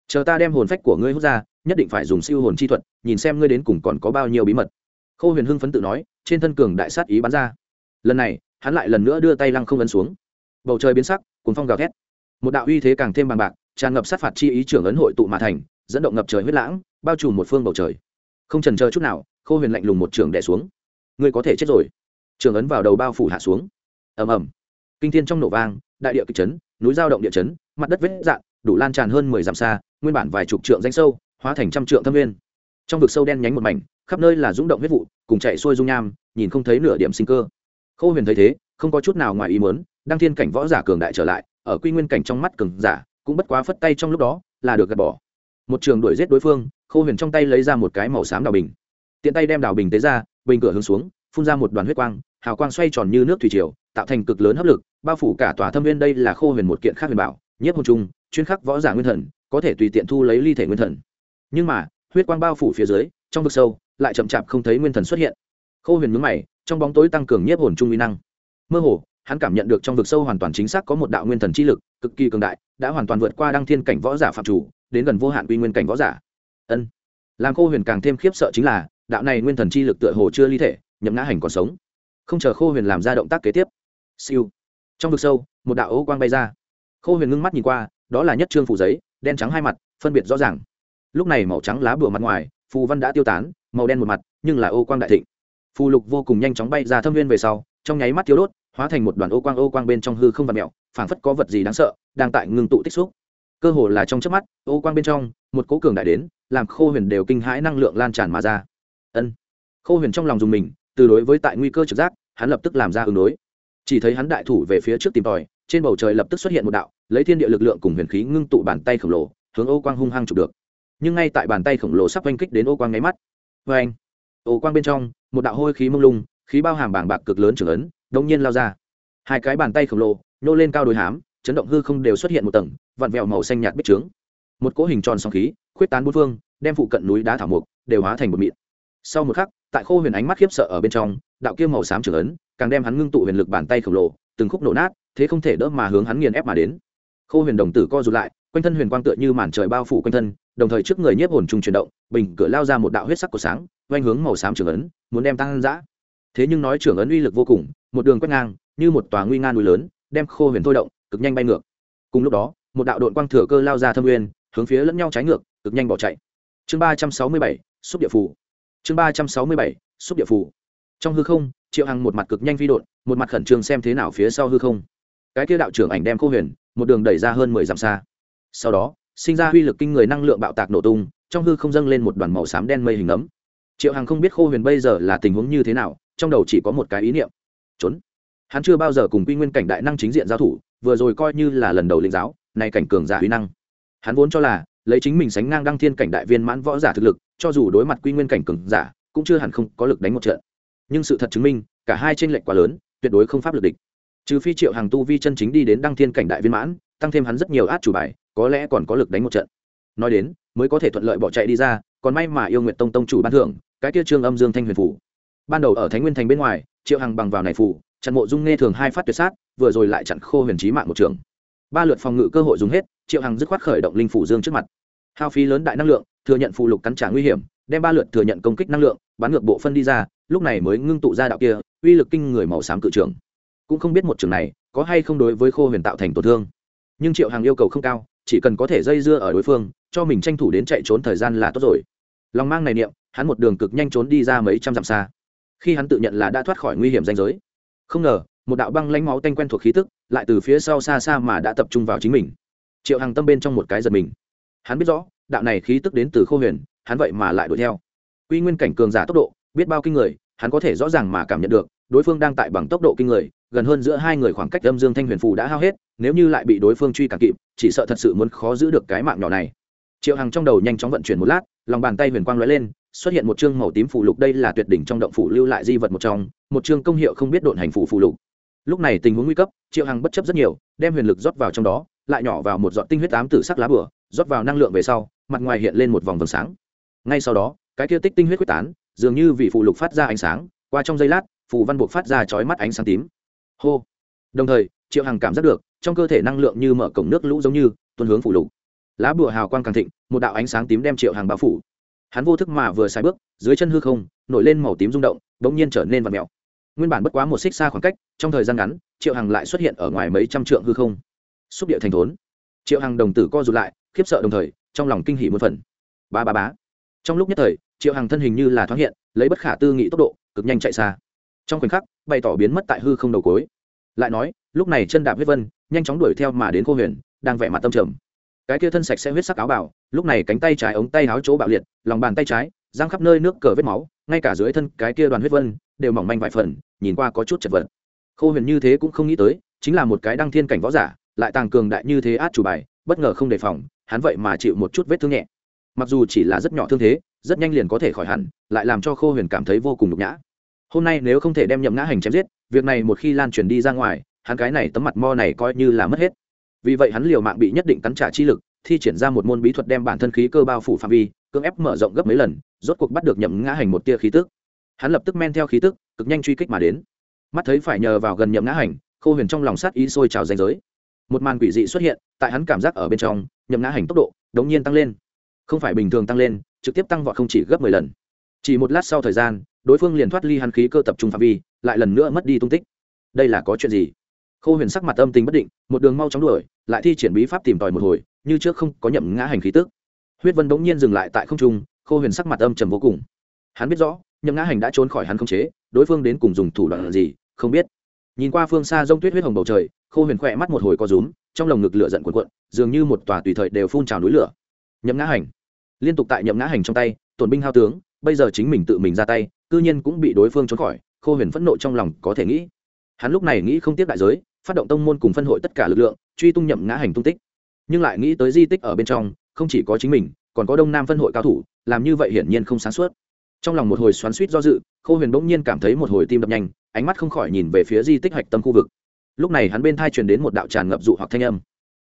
Chờ ta đem hồn phách của ngươi hút ra, nhất định phải dùng siêu hồn chi thuật, nhìn xem ngươi đến cùng còn có bao nhiêu bí mật. Khô huyền hưng phấn tự nói, trên thân cường đại sát ý bắn ra. Lần này, hắn lại lần nữa đưa tay lăng không ấn xuống. Bầu trời biến sắc cùng phong gào thét. Một đạo uy thế càng thêm bằng bạc, tràn ngập sát phạt chi ý trưởng ấn hội tụ mà thành, dẫn động ngập trời huyết lãng, bao trùm một phương bầu trời không trần chờ chút nào, khô huyền lạnh lùng một trường đẻ xuống. Ngươi có thể chết rồi. Trường ấn vào đầu bao phủ hạ xuống. Ầm ầm. Kinh thiên trong nổ vang, đại địa kịch chấn, núi giao động địa chấn, mặt đất vết dạn đủ lan tràn hơn mười dặm xa, nguyên bản vài chục trượng danh sâu, hóa thành trăm trượng thâm nguyên. Trong vực sâu đen nhánh một mảnh, khắp nơi là rung động huyết vụ, cùng chạy xuôi dung nham, nhìn không thấy nửa điểm sinh cơ. Khô huyền thấy thế, không có chút nào ngoài ý muốn, đăng thiên cảnh võ giả cường đại trở lại, ở quy nguyên cảnh trong mắt cường giả, cũng bất quá phất tay trong lúc đó, là được gạt bỏ một trường đuổi giết đối phương, khô huyền trong tay lấy ra một cái màu xám đào bình. Tiện tay đem đào bình tế ra, bình cửa hướng xuống, phun ra một đoàn huyết quang, hào quang xoay tròn như nước thủy triều, tạo thành cực lớn hấp lực, bao phủ cả tòa thâm viên đây là khô huyền một kiện khác huyền bảo nhất hồn trung, chuyên khắc võ giả nguyên thần, có thể tùy tiện thu lấy ly thể nguyên thần. Nhưng mà, huyết quang bao phủ phía dưới, trong vực sâu, lại chậm chạp không thấy nguyên thần xuất hiện. Khô huyền mướn mày, trong bóng tối tăng cường nhiếp hồn trung uy năng. Mơ hồ, hắn cảm nhận được trong vực sâu hoàn toàn chính xác có một đạo nguyên thần chi lực, cực kỳ cường đại, đã hoàn toàn vượt qua đăng thiên cảnh võ giả phạm chủ đến gần vô hạn quy nguyên cảnh võ giả. Ân. Làm khô huyền càng thêm khiếp sợ chính là, đạo này nguyên thần chi lực tựa hồ chưa ly thể, nhậm ngã hành còn sống. Không chờ khô huyền làm ra động tác kế tiếp. Siêu. Trong vực sâu, một đạo ô quang bay ra. Khô huyền ngưng mắt nhìn qua, đó là nhất trương phủ giấy, đen trắng hai mặt, phân biệt rõ ràng. Lúc này màu trắng lá bùa mặt ngoài, phù văn đã tiêu tán, màu đen một mặt, nhưng là ô quang đại thịnh. Phù lục vô cùng nhanh chóng bay ra thâm viên về sau, trong nháy mắt thiếu đốt, hóa thành một đoàn ô quang ô quang bên trong hư không vật mẹo, phảng phất có vật gì đáng sợ, đang tại ngưng tụ tích xúc cơ hồ là trong chớp mắt, ô quang bên trong, một cố cường đại đến, làm khô huyền đều kinh hãi năng lượng lan tràn mà ra. Ân. Khô huyền trong lòng dùng mình, từ đối với tại nguy cơ trực giác, hắn lập tức làm ra ứng đối. Chỉ thấy hắn đại thủ về phía trước tìm tòi, trên bầu trời lập tức xuất hiện một đạo, lấy thiên địa lực lượng cùng huyền khí ngưng tụ bàn tay khổng lồ, hướng ô quang hung hăng chụp được. Nhưng ngay tại bàn tay khổng lồ sắp oanh kích đến ô quang nháy mắt vê anh ô quang bên trong, một đạo hôi khí mông lung, khí bao hàm bảng bạc cực lớn trưởng ấn đông nhiên lao ra. Hai cái bàn tay khổng lồ, nhô lên cao đôi hám chấn động hư không đều xuất hiện một tầng, vặn vẹo màu xanh nhạt bích trướng. Một cỗ hình tròn sóng khí, khuyết tán bốn phương, đem phụ cận núi đá thảo mục đều hóa thành một mịn. Sau một khắc, tại khô huyền ánh mắt khiếp sợ ở bên trong, đạo kia màu xám trưởng ấn càng đem hắn ngưng tụ huyền lực bàn tay khổng lồ, từng khúc nổ nát, thế không thể đỡ mà hướng hắn nghiền ép mà đến. Khô huyền đồng tử co rụt lại, quanh thân huyền quang tựa như màn trời bao phủ quanh thân, đồng thời trước người nhiếp hồn trung chuyển động, bình cửa lao ra một đạo huyết sắc của sáng oanh hướng màu xám trưởng ấn, muốn đem tăng giã thế nhưng nói trưởng ấn uy lực vô cùng, một đường quét ngang, như một tòa nguy nga núi lớn, đem khô huyền thôi động cực nhanh bay ngược. Cùng lúc đó, một đạo đội quang thừa cơ lao ra thâm nguyên, hướng phía lẫn nhau trái ngược, cực nhanh bỏ chạy. Chương ba trăm sáu mươi bảy, xúc địa phủ chương ba trăm sáu mươi bảy, xúc địa phủ trong hư không, triệu hằng một mặt cực nhanh phi đột một mặt khẩn trương xem thế nào phía sau hư không. Cái kia đạo trưởng ảnh đem khô huyền, một đường đẩy ra hơn mười dặm xa. Sau đó, sinh ra uy lực kinh người năng lượng bạo tạc nổ tung, trong hư không dâng lên một đoàn màu xám đen mây hình ấm. Triệu hằng không biết khô huyền bây giờ là tình huống như thế nào, trong đầu chỉ có một cái ý niệm. Trốn. Hắn chưa bao giờ cùng quy nguyên cảnh đại năng chính diện giao thủ vừa rồi coi như là lần đầu lĩnh giáo, nay cảnh cường giả huy năng. Hắn vốn cho là, lấy chính mình sánh ngang đăng thiên cảnh đại viên mãn võ giả thực lực, cho dù đối mặt quy nguyên cảnh cường giả, cũng chưa hẳn không có lực đánh một trận. Nhưng sự thật chứng minh, cả hai tranh lệch quá lớn, tuyệt đối không pháp lực địch. Trừ phi triệu hàng tu vi chân chính đi đến đăng thiên cảnh đại viên mãn, tăng thêm hắn rất nhiều át chủ bài, có lẽ còn có lực đánh một trận. Nói đến, mới có thể thuận lợi bỏ chạy đi ra, còn may mà yêu nguyện tông tông chủ ban thưởng, cái kia trương âm dương thanh huyền phủ. Ban đầu ở thánh nguyên thành bên ngoài, triệu hằng bằng vào này phủ chặn mộ dung nghe thường hai phát tuyệt sát vừa rồi lại chặn khô huyền trí mạng một trường. Ba lượt phòng ngự cơ hội dùng hết, triệu hằng dứt khoát khởi động linh phủ dương trước mặt. Hao phí lớn đại năng lượng, thừa nhận phụ lục cắn trả nguy hiểm, đem ba lượt thừa nhận công kích năng lượng, bắn ngược bộ phân đi ra, lúc này mới ngưng tụ ra đạo kia, uy lực kinh người màu xám cự trường. Cũng không biết một trường này có hay không đối với khô huyền tạo thành tổn thương. Nhưng triệu hằng yêu cầu không cao, chỉ cần có thể dây dưa ở đối phương, cho mình tranh thủ đến chạy trốn thời gian là tốt rồi. Lòng mang này niệm, hắn một đường cực nhanh trốn đi ra mấy trăm dặm xa. Khi hắn tự nhận là đã thoát khỏi nguy hiểm danh giới. Không ngờ một đạo băng lãnh máu tanh quen thuộc khí tức, lại từ phía sau xa xa mà đã tập trung vào chính mình. Triệu hằng tâm bên trong một cái giật mình. Hắn biết rõ, đạo này khí tức đến từ khô huyền, hắn vậy mà lại đuổi theo. Quy nguyên cảnh cường giả tốc độ, biết bao kinh người, hắn có thể rõ ràng mà cảm nhận được, đối phương đang tại bằng tốc độ kinh người, gần hơn giữa hai người khoảng cách âm dương thanh huyền phù đã hao hết, nếu như lại bị đối phương truy cản kịp, chỉ sợ thật sự muốn khó giữ được cái mạng nhỏ này. Triệu hằng trong đầu nhanh chóng vận chuyển một lát, lòng bàn tay huyền quang lóe lên, xuất hiện một chương màu tím phù lục, đây là tuyệt đỉnh trong động phủ lưu lại di vật một trong, một chương công hiệu không biết độn hành phủ phù lục lúc này tình huống nguy cấp, triệu hằng bất chấp rất nhiều, đem huyền lực rót vào trong đó, lại nhỏ vào một giọt tinh huyết ám tử sắc lá bửa rót vào năng lượng về sau, mặt ngoài hiện lên một vòng vầng sáng. Ngay sau đó, cái kia tích tinh huyết quyết tán, dường như vì phụ lục phát ra ánh sáng, qua trong giây lát, phù văn buộc phát ra chói mắt ánh sáng tím. Hô! Đồng thời, triệu hằng cảm giác được, trong cơ thể năng lượng như mở cổng nước lũ giống như, tuôn hướng phủ lục. Lá bùa hào quang càng thịnh, một đạo ánh sáng tím đem triệu hằng bao phủ. Hắn vô thức mà vừa sai bước, dưới chân hư không, nổi lên màu tím rung động, bỗng nhiên trở nên vật mèo nguyên bản bất quá một xích xa khoảng cách, trong thời gian ngắn, triệu hằng lại xuất hiện ở ngoài mấy trăm trượng hư không. Xúc địa thành thốn. Triệu hằng đồng tử co rụt lại, khiếp sợ đồng thời, trong lòng kinh hỉ một phần. Ba ba bá trong lúc nhất thời, triệu hằng thân hình như là thoáng hiện, lấy bất khả tư nghị tốc độ, cực nhanh chạy xa. Trong khoảnh khắc, bày tỏ biến mất tại hư không đầu cối lại nói, lúc này chân đạp huyết vân, nhanh chóng đuổi theo mà đến cô huyền, đang vẻ mặt tâm trầm. Cái kia thân sạch sẽ huyết sắc áo bảo lúc này cánh tay trái ống tay áo chỗ bạo liệt, lòng bàn tay trái, giang khắp nơi nước cờ vết máu, ngay cả dưới thân cái kia đoàn huyết vân đều mỏng manh vài phần, nhìn qua có chút chật vật. Khô huyền như thế cũng không nghĩ tới, chính là một cái đăng thiên cảnh võ giả, lại tàng cường đại như thế át chủ bài, bất ngờ không đề phòng, hắn vậy mà chịu một chút vết thương nhẹ. Mặc dù chỉ là rất nhỏ thương thế, rất nhanh liền có thể khỏi hẳn, lại làm cho khô huyền cảm thấy vô cùng nhục nhã. Hôm nay nếu không thể đem nhậm ngã hành chém giết, việc này một khi lan truyền đi ra ngoài, hắn cái này tấm mặt mo này coi như là mất hết. Vì vậy hắn liều mạng bị nhất định cắn trả chi lực, thi triển ra một môn bí thuật đem bản thân khí cơ bao phủ phạm vi, cưỡng ép mở rộng gấp mấy lần, rốt cuộc bắt được nhậm ngã hành một tia khí tức hắn lập tức men theo khí tức, cực nhanh truy kích mà đến. Mắt thấy phải nhờ vào gần nhậm ngã hành, khô huyền trong lòng sát ý sôi trào danh giới. Một màn quỷ dị xuất hiện, tại hắn cảm giác ở bên trong, nhậm ngã hành tốc độ đống nhiên tăng lên. Không phải bình thường tăng lên, trực tiếp tăng vọt không chỉ gấp mười lần. Chỉ một lát sau thời gian, đối phương liền thoát ly hắn khí cơ tập trung phạm vi, lại lần nữa mất đi tung tích. Đây là có chuyện gì? Khô huyền sắc mặt âm tình bất định, một đường mau chóng đuổi, lại thi triển bí pháp tìm tòi một hồi, như trước không có nhậm ngã hành khí tức. Huyết vân bỗng nhiên dừng lại tại không trung, khô huyền sắc mặt âm trầm vô cùng. Hắn biết rõ nhậm ngã hành đã trốn khỏi hắn không chế, đối phương đến cùng dùng thủ đoạn gì, không biết. Nhìn qua phương xa rông tuyết huyết hồng bầu trời, khô huyền khỏe mắt một hồi co rúm, trong lồng ngực lửa giận cuộn cuộn, dường như một tòa tùy thời đều phun trào núi lửa. Nhậm ngã hành liên tục tại nhậm ngã hành trong tay, tổn binh hao tướng, bây giờ chính mình tự mình ra tay, cư nhiên cũng bị đối phương trốn khỏi, khô huyền phẫn nộ trong lòng có thể nghĩ. Hắn lúc này nghĩ không tiếp đại giới, phát động tông môn cùng phân hội tất cả lực lượng, truy tung nhậm ngã hành tung tích. Nhưng lại nghĩ tới di tích ở bên trong, không chỉ có chính mình, còn có đông nam phân hội cao thủ, làm như vậy hiển nhiên không sáng suốt trong lòng một hồi xoắn suýt do dự, Khô huyền bỗng nhiên cảm thấy một hồi tim đập nhanh, ánh mắt không khỏi nhìn về phía di tích hạch tâm khu vực. Lúc này hắn bên thai truyền đến một đạo tràn ngập dụ hoặc thanh âm.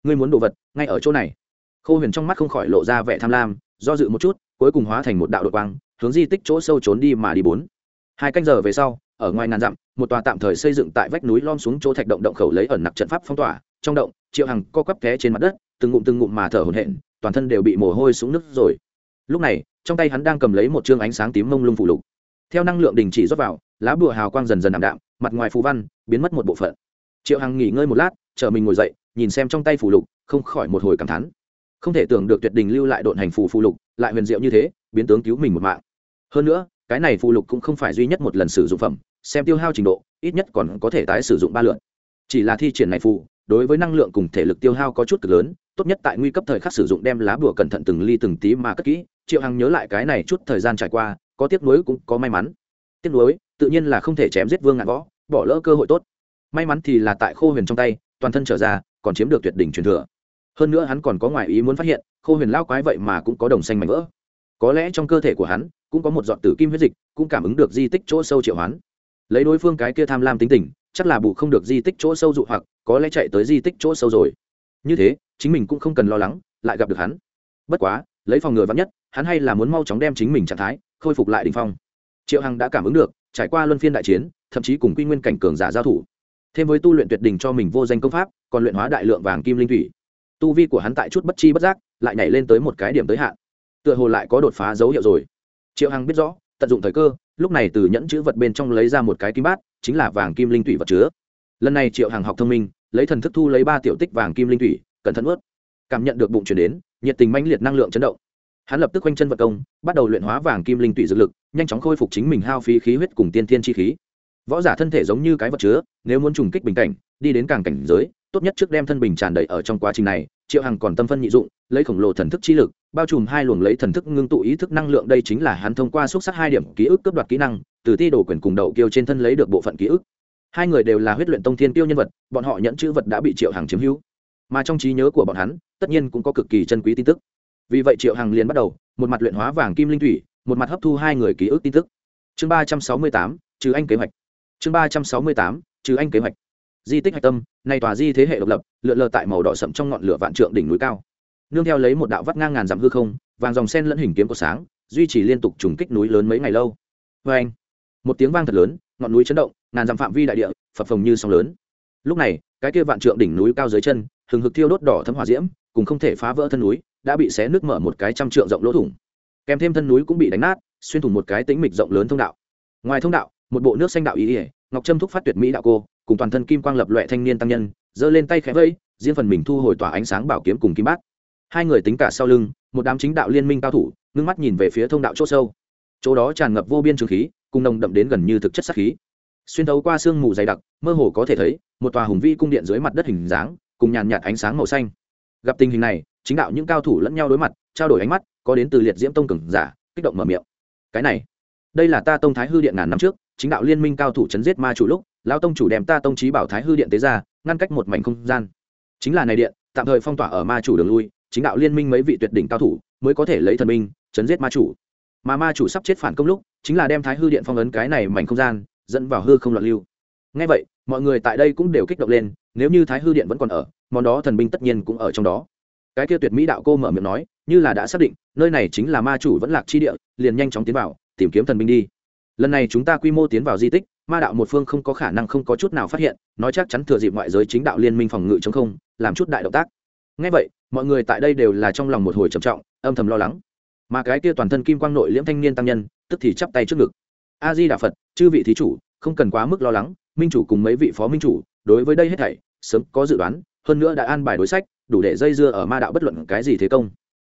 Ngươi muốn đồ vật, ngay ở chỗ này. Khô huyền trong mắt không khỏi lộ ra vẻ tham lam, do dự một chút, cuối cùng hóa thành một đạo đội quang, hướng di tích chỗ sâu trốn đi mà đi bốn. Hai canh giờ về sau, ở ngoài ngàn dặm, một tòa tạm thời xây dựng tại vách núi lom xuống chỗ thạch động động khẩu lấy ẩn nặc trận pháp phong tỏa, trong động, triệu hằng co quắp té trên mặt đất, từng ngụm từng ngụm mà thở hổn hển, toàn thân đều bị mồ hôi xuống nước rồi lúc này, trong tay hắn đang cầm lấy một chương ánh sáng tím mông lung phủ lục. Theo năng lượng đình chỉ rót vào, lá bùa hào quang dần dần ảm đạm, mặt ngoài phù văn biến mất một bộ phận. Triệu hằng nghỉ ngơi một lát chờ mình ngồi dậy, nhìn xem trong tay phủ lục, không khỏi một hồi cảm thán. Không thể tưởng được tuyệt đình lưu lại độn hành phù phù lục, lại huyền diệu như thế, biến tướng cứu mình một mạng. Hơn nữa, cái này phù lục cũng không phải duy nhất một lần sử dụng phẩm, xem tiêu hao trình độ, ít nhất còn có thể tái sử dụng ba lượt. Chỉ là thi triển này phù, đối với năng lượng cùng thể lực tiêu hao có chút cực lớn, tốt nhất tại nguy cấp thời khắc sử dụng đem lá bùa cẩn thận từng ly từng tí mà cất kỹ triệu hằng nhớ lại cái này chút thời gian trải qua, có tiếc nuối cũng có may mắn. Tiếc nuối, tự nhiên là không thể chém giết vương ngạn võ, bỏ lỡ cơ hội tốt. May mắn thì là tại khô huyền trong tay, toàn thân trở ra, còn chiếm được tuyệt đỉnh truyền thừa. Hơn nữa hắn còn có ngoại ý muốn phát hiện, khô huyền lao quái vậy mà cũng có đồng xanh mảnh vỡ. Có lẽ trong cơ thể của hắn, cũng có một dọn tử kim huyết dịch, cũng cảm ứng được di tích chỗ sâu triệu hắn lấy đối phương cái kia tham lam tính tình, chắc là bù không được di tích chỗ sâu dụ hoặc, có lẽ chạy tới di tích chỗ sâu rồi. Như thế, chính mình cũng không cần lo lắng, lại gặp được hắn. Bất quá, lấy phòng ngừa vắn nhất hắn hay là muốn mau chóng đem chính mình trạng thái khôi phục lại đ ỉ n h phong. Triệu hằng đã cảm ứng được, trải qua luân phiên đại chiến, thậm chí cùng quy nguyên cảnh cường giả giao thủ. Thêm với tu luyện tuyệt đình cho mình vô danh công pháp, còn luyện hóa đại lượng vàng kim linh thủy. Tu vi của hắn tại chút bất chi bất giác, lại nhảy lên tới một cái điểm tới hạn. Tựa hồ lại có đột phá dấu hiệu rồi. Triệu hằng biết rõ, tận dụng thời cơ, lúc này từ nhẫn chữ vật bên trong lấy ra một cái kim bát, chính là vàng kim linh thủy vật chứa. Lần này triệu hằng học thông minh, lấy thần thức thu lấy ba tiểu tích vàng kim linh thủy, cẩn thận ướt cảm nhận được bụng chuyển đến, nhiệt tình mãnh liệt năng lượng chấn động hắn lập tức quanh chân vật công, bắt đầu luyện hóa vàng kim linh tụy dược lực, nhanh chóng khôi phục chính mình hao phí khí huyết cùng tiên thiên chi khí. Võ giả thân thể giống như cái vật chứa, nếu muốn trùng kích bình cảnh, đi đến càng cảnh giới, tốt nhất trước đem thân bình tràn đầy ở trong quá trình này, triệu hằng còn tâm phân nhị dụng, lấy khổng lồ thần thức chi lực, bao trùm hai luồng lấy thần thức ngưng tụ ý thức năng lượng, đây chính là hắn thông qua xúc sắc hai điểm ký ức cướp đoạt kỹ năng, từ ti đổ quyền cùng đậu kiêu trên thân lấy được bộ phận ký ức. Hai người đều là huyết luyện tông thiên tiêu nhân vật, bọn họ nhận chữ vật đã bị triệu hằng chiếm hữu. Mà trong trí nhớ của bọn hắn, tất nhiên cũng có cực kỳ chân quý tin tức vì vậy triệu hằng liền bắt đầu, một mặt luyện hóa vàng kim linh thủy, một mặt hấp thu hai người ký ức tin tức. Chương ba trăm sáu mươi tám, trừ anh kế hoạch. Chương ba trăm sáu mươi tám, trừ anh kế hoạch. Di tích hạch tâm, nay tòa di thế hệ độc lập, lượn lờ tại màu đỏ sậm trong ngọn lửa vạn trượng đỉnh núi cao. Nương theo lấy một đạo vắt ngang ngàn dặm hư không, vàng dòng sen lẫn hình kiếm của sáng, duy trì liên tục trùng kích núi lớn mấy ngày lâu. Vê anh, một tiếng vang thật lớn, ngọn núi chấn động, ngàn dặm phạm vi đại địa, phập phồng như sóng lớn. Lúc này, cái kia vạn trượng đỉnh núi cao dưới chân, hừng hực thiêu đốt đỏ thấm hỏa diễm, cùng không thể phá vỡ thân núi đã bị xé nước mở một cái trăm trượng rộng lỗ thủng. Kèm thêm thân núi cũng bị đánh nát, xuyên thủng một cái tĩnh mịch rộng lớn thông đạo. Ngoài thông đạo, một bộ nước xanh đạo ý ỉa ngọc trâm thúc phát tuyệt mỹ đạo cô, cùng toàn thân kim quang lập loại thanh niên tăng nhân, giơ lên tay khẽ vẫy, riêng phần mình thu hồi tỏa ánh sáng bảo kiếm cùng kim bát. Hai người tính cả sau lưng, một đám chính đạo liên minh cao thủ, ngưng mắt nhìn về phía thông đạo chỗ sâu. Chỗ đó tràn ngập vô biên trường khí, cùng nồng đậm đến gần như thực chất sắc khí. Xuyên thấu qua sương mù dày đặc, mơ hồ có thể thấy, một tòa hùng vi cung điện dưới mặt đất hình dáng, cùng nhàn nhạt ánh sáng màu xanh. Gặp tình hình này chính đạo những cao thủ lẫn nhau đối mặt, trao đổi ánh mắt, có đến từ liệt diễm tông cường giả, kích động mở miệng. Cái này, đây là ta tông thái hư điện ngàn năm trước, chính đạo liên minh cao thủ chấn giết ma chủ lúc, lão tông chủ đem ta tông trí bảo thái hư điện tế ra, ngăn cách một mảnh không gian. Chính là này điện, tạm thời phong tỏa ở ma chủ đường lui, chính đạo liên minh mấy vị tuyệt đỉnh cao thủ mới có thể lấy thần minh, chấn giết ma chủ. Mà ma chủ sắp chết phản công lúc, chính là đem thái hư điện phong ấn cái này mảnh không gian, dẫn vào hư không loạn lưu. Ngay vậy, mọi người tại đây cũng đều kích động lên, nếu như thái hư điện vẫn còn ở, món đó thần binh tất nhiên cũng ở trong đó cái kia tuyệt mỹ đạo cô mở miệng nói, như là đã xác định, nơi này chính là ma chủ vẫn lạc chi địa, liền nhanh chóng tiến vào, tìm kiếm thần binh đi. Lần này chúng ta quy mô tiến vào di tích, ma đạo một phương không có khả năng không có chút nào phát hiện, nói chắc chắn thừa dịp ngoại giới chính đạo liên minh phòng ngự chống không, làm chút đại động tác. Ngay vậy, mọi người tại đây đều là trong lòng một hồi trầm trọng, âm thầm lo lắng. Mà cái kia toàn thân kim quang nội liễm thanh niên tăng nhân, tức thì chắp tay trước ngực. A di đà phật, chư vị thí chủ, không cần quá mức lo lắng, minh chủ cùng mấy vị phó minh chủ, đối với đây hết thảy, sớm có dự đoán, hơn nữa đã an bài đối sách đủ để dây dưa ở ma đạo bất luận cái gì thế công.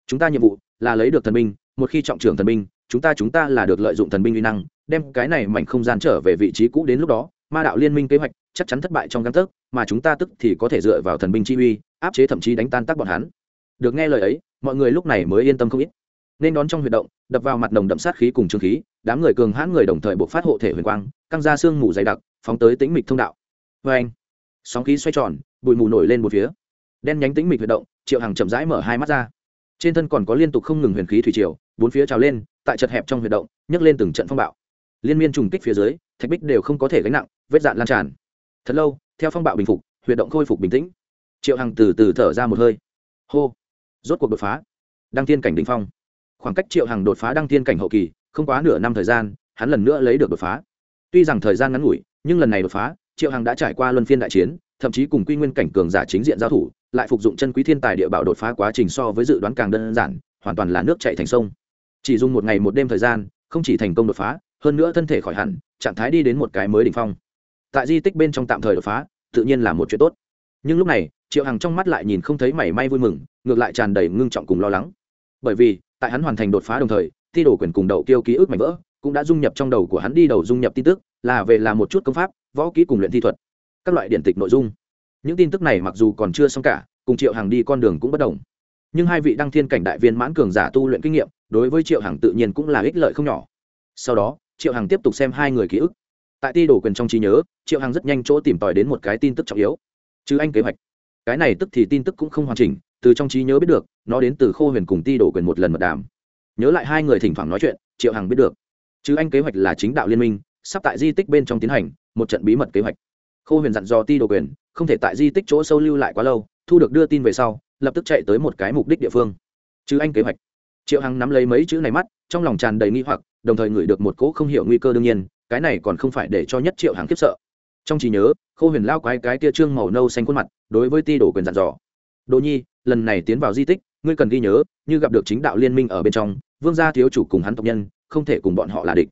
Chúng ta nhiệm vụ là lấy được thần binh, một khi trọng trưởng thần binh, chúng ta chúng ta là được lợi dụng thần binh uy năng, đem cái này mảnh không gian trở về vị trí cũ đến lúc đó, ma đạo liên minh kế hoạch chắc chắn thất bại trong căn tấc, mà chúng ta tức thì có thể dựa vào thần binh chi uy, áp chế thậm chí đánh tan tác bọn hắn. Được nghe lời ấy, mọi người lúc này mới yên tâm không ít. Nên đón trong huy động, đập vào mặt nồng đậm sát khí cùng trương khí, đám người cường hãn người đồng thời buộc phát hộ thể huyền quang, căng ra xương mù dày đặc, phóng tới tĩnh mịch thông đạo. Vê anh sóng khí xoay tròn, bụi mù nổi lên một phía đen nhánh tĩnh mịch huy động, triệu hằng chậm rãi mở hai mắt ra. Trên thân còn có liên tục không ngừng huyền khí thủy triều, bốn phía trào lên, tại chật hẹp trong huy động, nhấc lên từng trận phong bạo. Liên miên trùng kích phía dưới, thạch bích đều không có thể gánh nặng, vết dạn lan tràn. Thật lâu, theo phong bạo bình phục huy động khôi phục bình tĩnh. Triệu hằng từ từ thở ra một hơi. Hô! Rốt cuộc đột phá. Đăng tiên cảnh đ ỉ n h phong. Khoảng cách triệu hằng đột phá đăng tiên cảnh hậu kỳ, không quá nửa năm thời gian, hắn lần nữa lấy được đột phá. Tuy rằng thời gian ngắn ngủi, nhưng lần này đột phá, triệu hằng đã trải qua luân phiên đại chiến, thậm chí cùng quy nguyên cảnh cường giả chính diện giao thủ lại phục dụng chân quý thiên tài địa bảo đột phá quá trình so với dự đoán càng đơn giản, hoàn toàn là nước chảy thành sông. Chỉ dùng một ngày một đêm thời gian, không chỉ thành công đột phá, hơn nữa thân thể khỏi hẳn, trạng thái đi đến một cái mới đỉnh phong. Tại di tích bên trong tạm thời đột phá, tự nhiên là một chuyện tốt. Nhưng lúc này, triệu hằng trong mắt lại nhìn không thấy mảy may vui mừng, ngược lại tràn đầy ngưng trọng cùng lo lắng. Bởi vì, tại hắn hoàn thành đột phá đồng thời, thi đổ quyền cùng đậu tiêu ký ức mảnh vỡ, cũng đã dung nhập trong đầu của hắn đi đầu dung nhập tin tức, là về là một chút công pháp, võ kỹ cùng luyện thi thuật, các loại điện tịch nội dung những tin tức này mặc dù còn chưa xong cả, cùng triệu hằng đi con đường cũng bất đồng. Nhưng hai vị đăng thiên cảnh đại viên mãn cường giả tu luyện kinh nghiệm, đối với triệu hằng tự nhiên cũng là ích lợi không nhỏ. Sau đó, triệu hằng tiếp tục xem hai người ký ức. Tại ti đổ quyền trong trí nhớ, triệu hằng rất nhanh chỗ tìm tòi đến một cái tin tức trọng yếu. Chứ anh kế hoạch. Cái này tức thì tin tức cũng không hoàn chỉnh, từ trong trí nhớ biết được, nó đến từ khô huyền cùng ti đổ quyền một lần mật đàm. Nhớ lại hai người thỉnh thoảng nói chuyện, triệu hằng biết được. Chứ anh kế hoạch là chính đạo liên minh, sắp tại di tích bên trong tiến hành, một trận bí mật kế hoạch khô huyền dặn dò ti đồ quyền, không thể tại di tích chỗ sâu lưu lại quá lâu, thu được đưa tin về sau, lập tức chạy tới một cái mục đích địa phương. Chứ anh kế hoạch. Triệu hằng nắm lấy mấy chữ này mắt, trong lòng tràn đầy nghi hoặc, đồng thời ngửi được một cỗ không hiểu nguy cơ đương nhiên, cái này còn không phải để cho nhất triệu hằng khiếp sợ. Trong trí nhớ, khô huyền lao quái cái tia trương màu nâu xanh khuôn mặt, đối với ti đổ quyền dặn dò. Đồ nhi, lần này tiến vào di tích, ngươi cần ghi nhớ, như gặp được chính đạo liên minh ở bên trong, vương gia thiếu chủ cùng hắn tộc nhân, không thể cùng bọn họ là địch.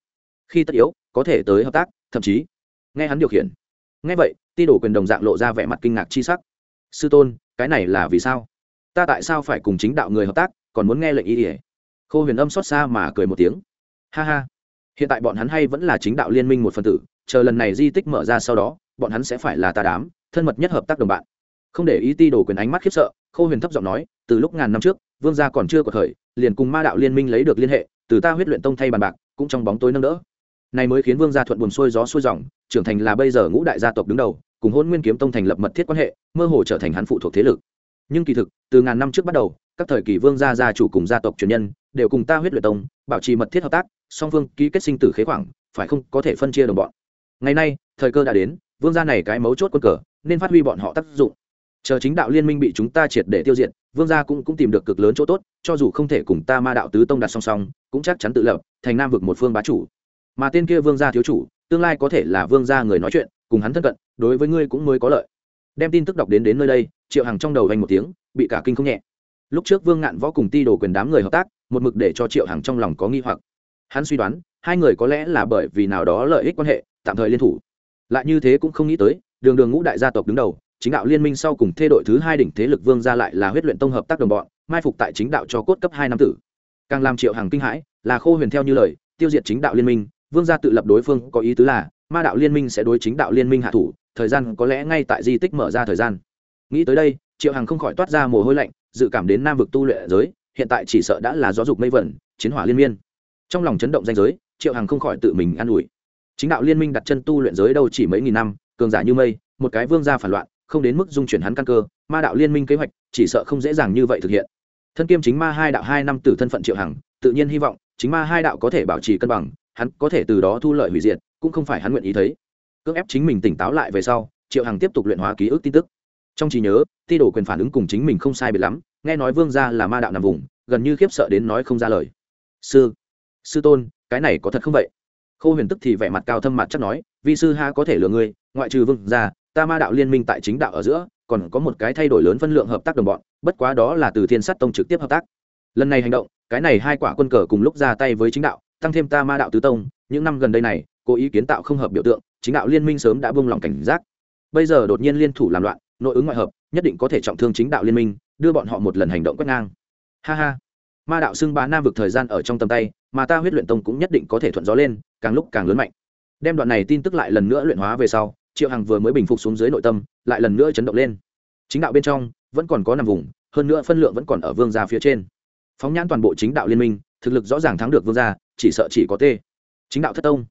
Khi tất yếu, có thể tới hợp tác, thậm chí, nghe hắn điều khiển nghe vậy, ti đổ quyền đồng dạng lộ ra vẻ mặt kinh ngạc chi sắc. Sư tôn, cái này là vì sao? Ta tại sao phải cùng chính đạo người hợp tác, còn muốn nghe lệnh ý ỉa? Khô huyền âm xót xa mà cười một tiếng. Ha ha, hiện tại bọn hắn hay vẫn là chính đạo liên minh một phần tử, chờ lần này di tích mở ra sau đó, bọn hắn sẽ phải là ta đám, thân mật nhất hợp tác đồng bạn. Không để ý ti đổ quyền ánh mắt khiếp sợ, khô huyền thấp giọng nói, từ lúc ngàn năm trước, vương gia còn chưa có thời, liền cùng ma đạo liên minh lấy được liên hệ, từ ta huyết luyện tông thay bàn bạc, cũng trong bóng tối nâng đỡ. Này mới khiến vương gia thuận buồn xuôi gió xuôi dòng trưởng thành là bây giờ ngũ đại gia tộc đứng đầu, cùng hôn nguyên kiếm tông thành lập mật thiết quan hệ, mơ hồ trở thành hắn phụ thuộc thế lực. Nhưng kỳ thực, từ ngàn năm trước bắt đầu, các thời kỳ vương gia gia chủ cùng gia tộc truyền nhân đều cùng ta huyết luyện tông, bảo trì mật thiết hợp tác, song phương ký kết sinh tử khế khoảng, phải không có thể phân chia đồng bọn. Ngày nay, thời cơ đã đến, vương gia này cái mấu chốt quân cờ, nên phát huy bọn họ tác dụng. Chờ chính đạo liên minh bị chúng ta triệt để tiêu diệt, vương gia cũng cũng tìm được cực lớn chỗ tốt, cho dù không thể cùng ta ma đạo tứ tông đặt song song, cũng chắc chắn tự lập, thành nam vực một phương bá chủ. Mà tên kia vương gia thiếu chủ tương lai có thể là vương gia người nói chuyện, cùng hắn thân cận, đối với ngươi cũng mới có lợi. Đem tin tức đọc đến đến nơi đây, triệu hằng trong đầu vanh một tiếng, bị cả kinh không nhẹ. Lúc trước vương ngạn võ cùng ti đồ quyền đám người hợp tác, một mực để cho triệu hằng trong lòng có nghi hoặc. Hắn suy đoán, hai người có lẽ là bởi vì nào đó lợi ích quan hệ, tạm thời liên thủ. Lại như thế cũng không nghĩ tới, đường đường ngũ đại gia tộc đứng đầu, chính đạo liên minh sau cùng thê đội thứ hai đỉnh thế lực vương ra lại là huyết luyện tông hợp tác đồng bọn, mai phục tại chính đạo cho cốt cấp hai năm tử. Càng làm triệu hàng kinh hãi, là khô huyền theo như lời, tiêu diệt chính đạo liên minh vương gia tự lập đối phương có ý tứ là, ma đạo liên minh sẽ đối chính đạo liên minh hạ thủ, thời gian có lẽ ngay tại di tích mở ra thời gian. Nghĩ tới đây, triệu hằng không khỏi toát ra mồ hôi lạnh, dự cảm đến nam vực tu luyện giới, hiện tại chỉ sợ đã là gió dục mây vẩn, chiến hỏa liên miên. Trong lòng chấn động danh giới, triệu hằng không khỏi tự mình an ủi. Chính đạo liên minh đặt chân tu luyện giới đâu chỉ mấy nghìn năm, cường giả như mây, một cái vương gia phản loạn, không đến mức dung chuyển hắn căn cơ, ma đạo liên minh kế hoạch chỉ sợ không dễ dàng như vậy thực hiện. Thân kiêm chính ma hai đạo hai năm từ thân phận triệu hằng, tự nhiên hy vọng, chính ma hai đạo có thể bảo trì cân bằng hắn có thể từ đó thu lợi hủy diệt, cũng không phải hắn nguyện ý thấy. Cưỡng ép chính mình tỉnh táo lại về sau, triệu hằng tiếp tục luyện hóa ký ức tin tức. Trong trí nhớ, ti đổ quyền phản ứng cùng chính mình không sai biệt lắm, nghe nói vương gia là ma đạo nằm vùng, gần như khiếp sợ đến nói không ra lời. Sư sư tôn, cái này có thật không vậy? Khô huyền tức thì vẻ mặt cao thâm mặt chắc nói, vi sư ha có thể lừa ngươi, ngoại trừ vương gia, ta ma đạo liên minh tại chính đạo ở giữa, còn có một cái thay đổi lớn phân lượng hợp tác đồng bọn, bất quá đó là từ thiên sát tông trực tiếp hợp tác. Lần này hành động, cái này hai quả quân cờ cùng lúc ra tay với chính đạo tăng thêm ta ma đạo tứ tông, những năm gần đây này, cố ý kiến tạo không hợp biểu tượng, chính đạo liên minh sớm đã buông lỏng cảnh giác. Bây giờ đột nhiên liên thủ làm loạn, nội ứng ngoại hợp, nhất định có thể trọng thương chính đạo liên minh, đưa bọn họ một lần hành động quét ngang. Ha ha. Ma đạo xưng bá nam vực thời gian ở trong tầm tay, mà ta huyết luyện tông cũng nhất định có thể thuận gió lên, càng lúc càng lớn mạnh. Đem đoạn này tin tức lại lần nữa luyện hóa về sau, triệu hằng vừa mới bình phục xuống dưới nội tâm, lại lần nữa chấn động lên. Chính đạo bên trong, vẫn còn có nằm vùng, hơn nữa phân lượng vẫn còn ở vương gia phía trên. Phóng nhãn toàn bộ chính đạo liên minh thực lực rõ ràng thắng được vương gia, chỉ sợ chỉ có t chính đạo thất tông.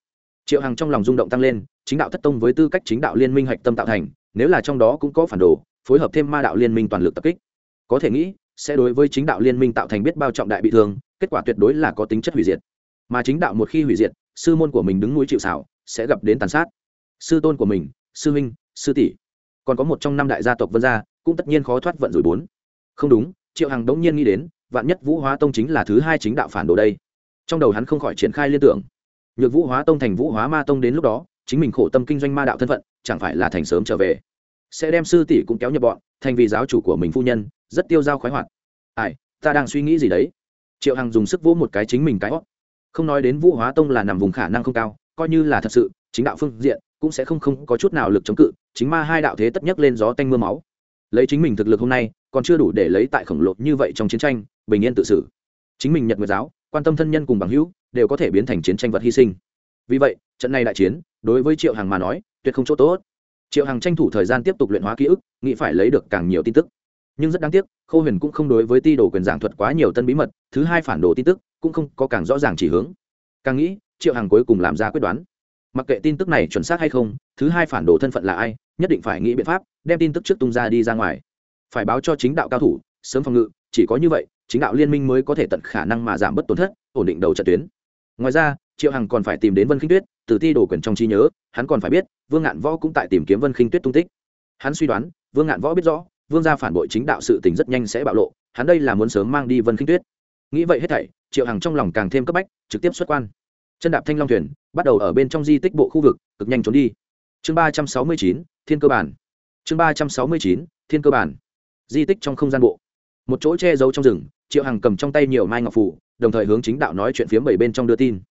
Triệu hằng trong lòng rung động tăng lên, chính đạo thất tông với tư cách chính đạo liên minh hạch tâm tạo thành, nếu là trong đó cũng có phản đồ, phối hợp thêm ma đạo liên minh toàn lực tập kích. Có thể nghĩ, sẽ đối với chính đạo liên minh tạo thành biết bao trọng đại bị thương, kết quả tuyệt đối là có tính chất hủy diệt. Mà chính đạo một khi hủy diệt, sư môn của mình đứng núi chịu xảo sẽ gặp đến tàn sát. Sư tôn của mình, sư huynh, sư tỷ. Còn có một trong năm đại gia tộc vân gia, cũng tất nhiên khó thoát vận rủi bốn. Không đúng, triệu hằng đống nhiên nghĩ đến vạn nhất vũ hóa tông chính là thứ hai chính đạo phản đồ đây. Trong đầu hắn không khỏi triển khai liên tưởng. Nhược vũ hóa tông thành vũ hóa ma tông đến lúc đó, chính mình khổ tâm kinh doanh ma đạo thân phận, chẳng phải là thành sớm trở về. Sẽ đem sư tỷ cũng kéo nhập bọn, thành vì giáo chủ của mình phu nhân, rất tiêu dao khoái hoạt. Ai, ta đang suy nghĩ gì đấy? Triệu hằng dùng sức vỗ một cái chính mình cái hót không nói đến vũ hóa tông là nằm vùng khả năng không cao, coi như là thật sự, chính đạo phương diện cũng sẽ không không có chút nào lực chống cự, chính ma hai đạo thế tất nhất lên gió tanh mưa máu. Lấy chính mình thực lực hôm nay còn chưa đủ để lấy tại khổng lồ như vậy trong chiến tranh, bình yên tự xử. Chính mình nhật nguyệt giáo, quan tâm thân nhân cùng bằng hữu, đều có thể biến thành chiến tranh vật hy sinh. Vì vậy, trận này đại chiến, đối với triệu hằng mà nói, tuyệt không chỗ tốt. Triệu hằng tranh thủ thời gian tiếp tục luyện hóa ký ức, nghĩ phải lấy được càng nhiều tin tức. Nhưng rất đáng tiếc khâu huyền cũng không đối với ti đồ quyền giảng thuật quá nhiều tân bí mật, thứ hai phản đồ tin tức cũng không có càng rõ ràng chỉ hướng. Càng nghĩ, triệu hằng cuối cùng làm ra quyết đoán. Mặc kệ tin tức này chuẩn xác hay không, thứ hai phản đồ thân phận là ai, nhất định phải nghĩ biện pháp đem tin tức trước tung ra đi ra ngoài phải báo cho chính đạo cao thủ, sớm phòng ngự, chỉ có như vậy, chính đạo liên minh mới có thể tận khả năng mà giảm bớt tổn thất, ổn định đầu trận tuyến. Ngoài ra, triệu hằng còn phải tìm đến vân khinh tuyết, từ ti đổ quyền trong trí nhớ, hắn còn phải biết, vương ngạn võ cũng tại tìm kiếm vân khinh tuyết tung tích. Hắn suy đoán, vương ngạn võ biết rõ, vương gia phản bội chính đạo sự tình rất nhanh sẽ bạo lộ, hắn đây là muốn sớm mang đi vân khinh tuyết. Nghĩ vậy hết thảy, triệu hằng trong lòng càng thêm cấp bách, trực tiếp xuất quan. Chân đạp thanh long thuyền, bắt đầu ở bên trong di tích bộ khu vực, cực nhanh trốn đi. Chương ba trăm sáu mươi chín, thiên cơ bản. Chương ba trăm sáu mươi chín, thiên cơ bản di tích trong không gian bộ. Một chỗ che giấu trong rừng, triệu hằng cầm trong tay nhiều mai ngọc phủ đồng thời hướng chính đạo nói chuyện phiếm bảy bên trong đưa tin.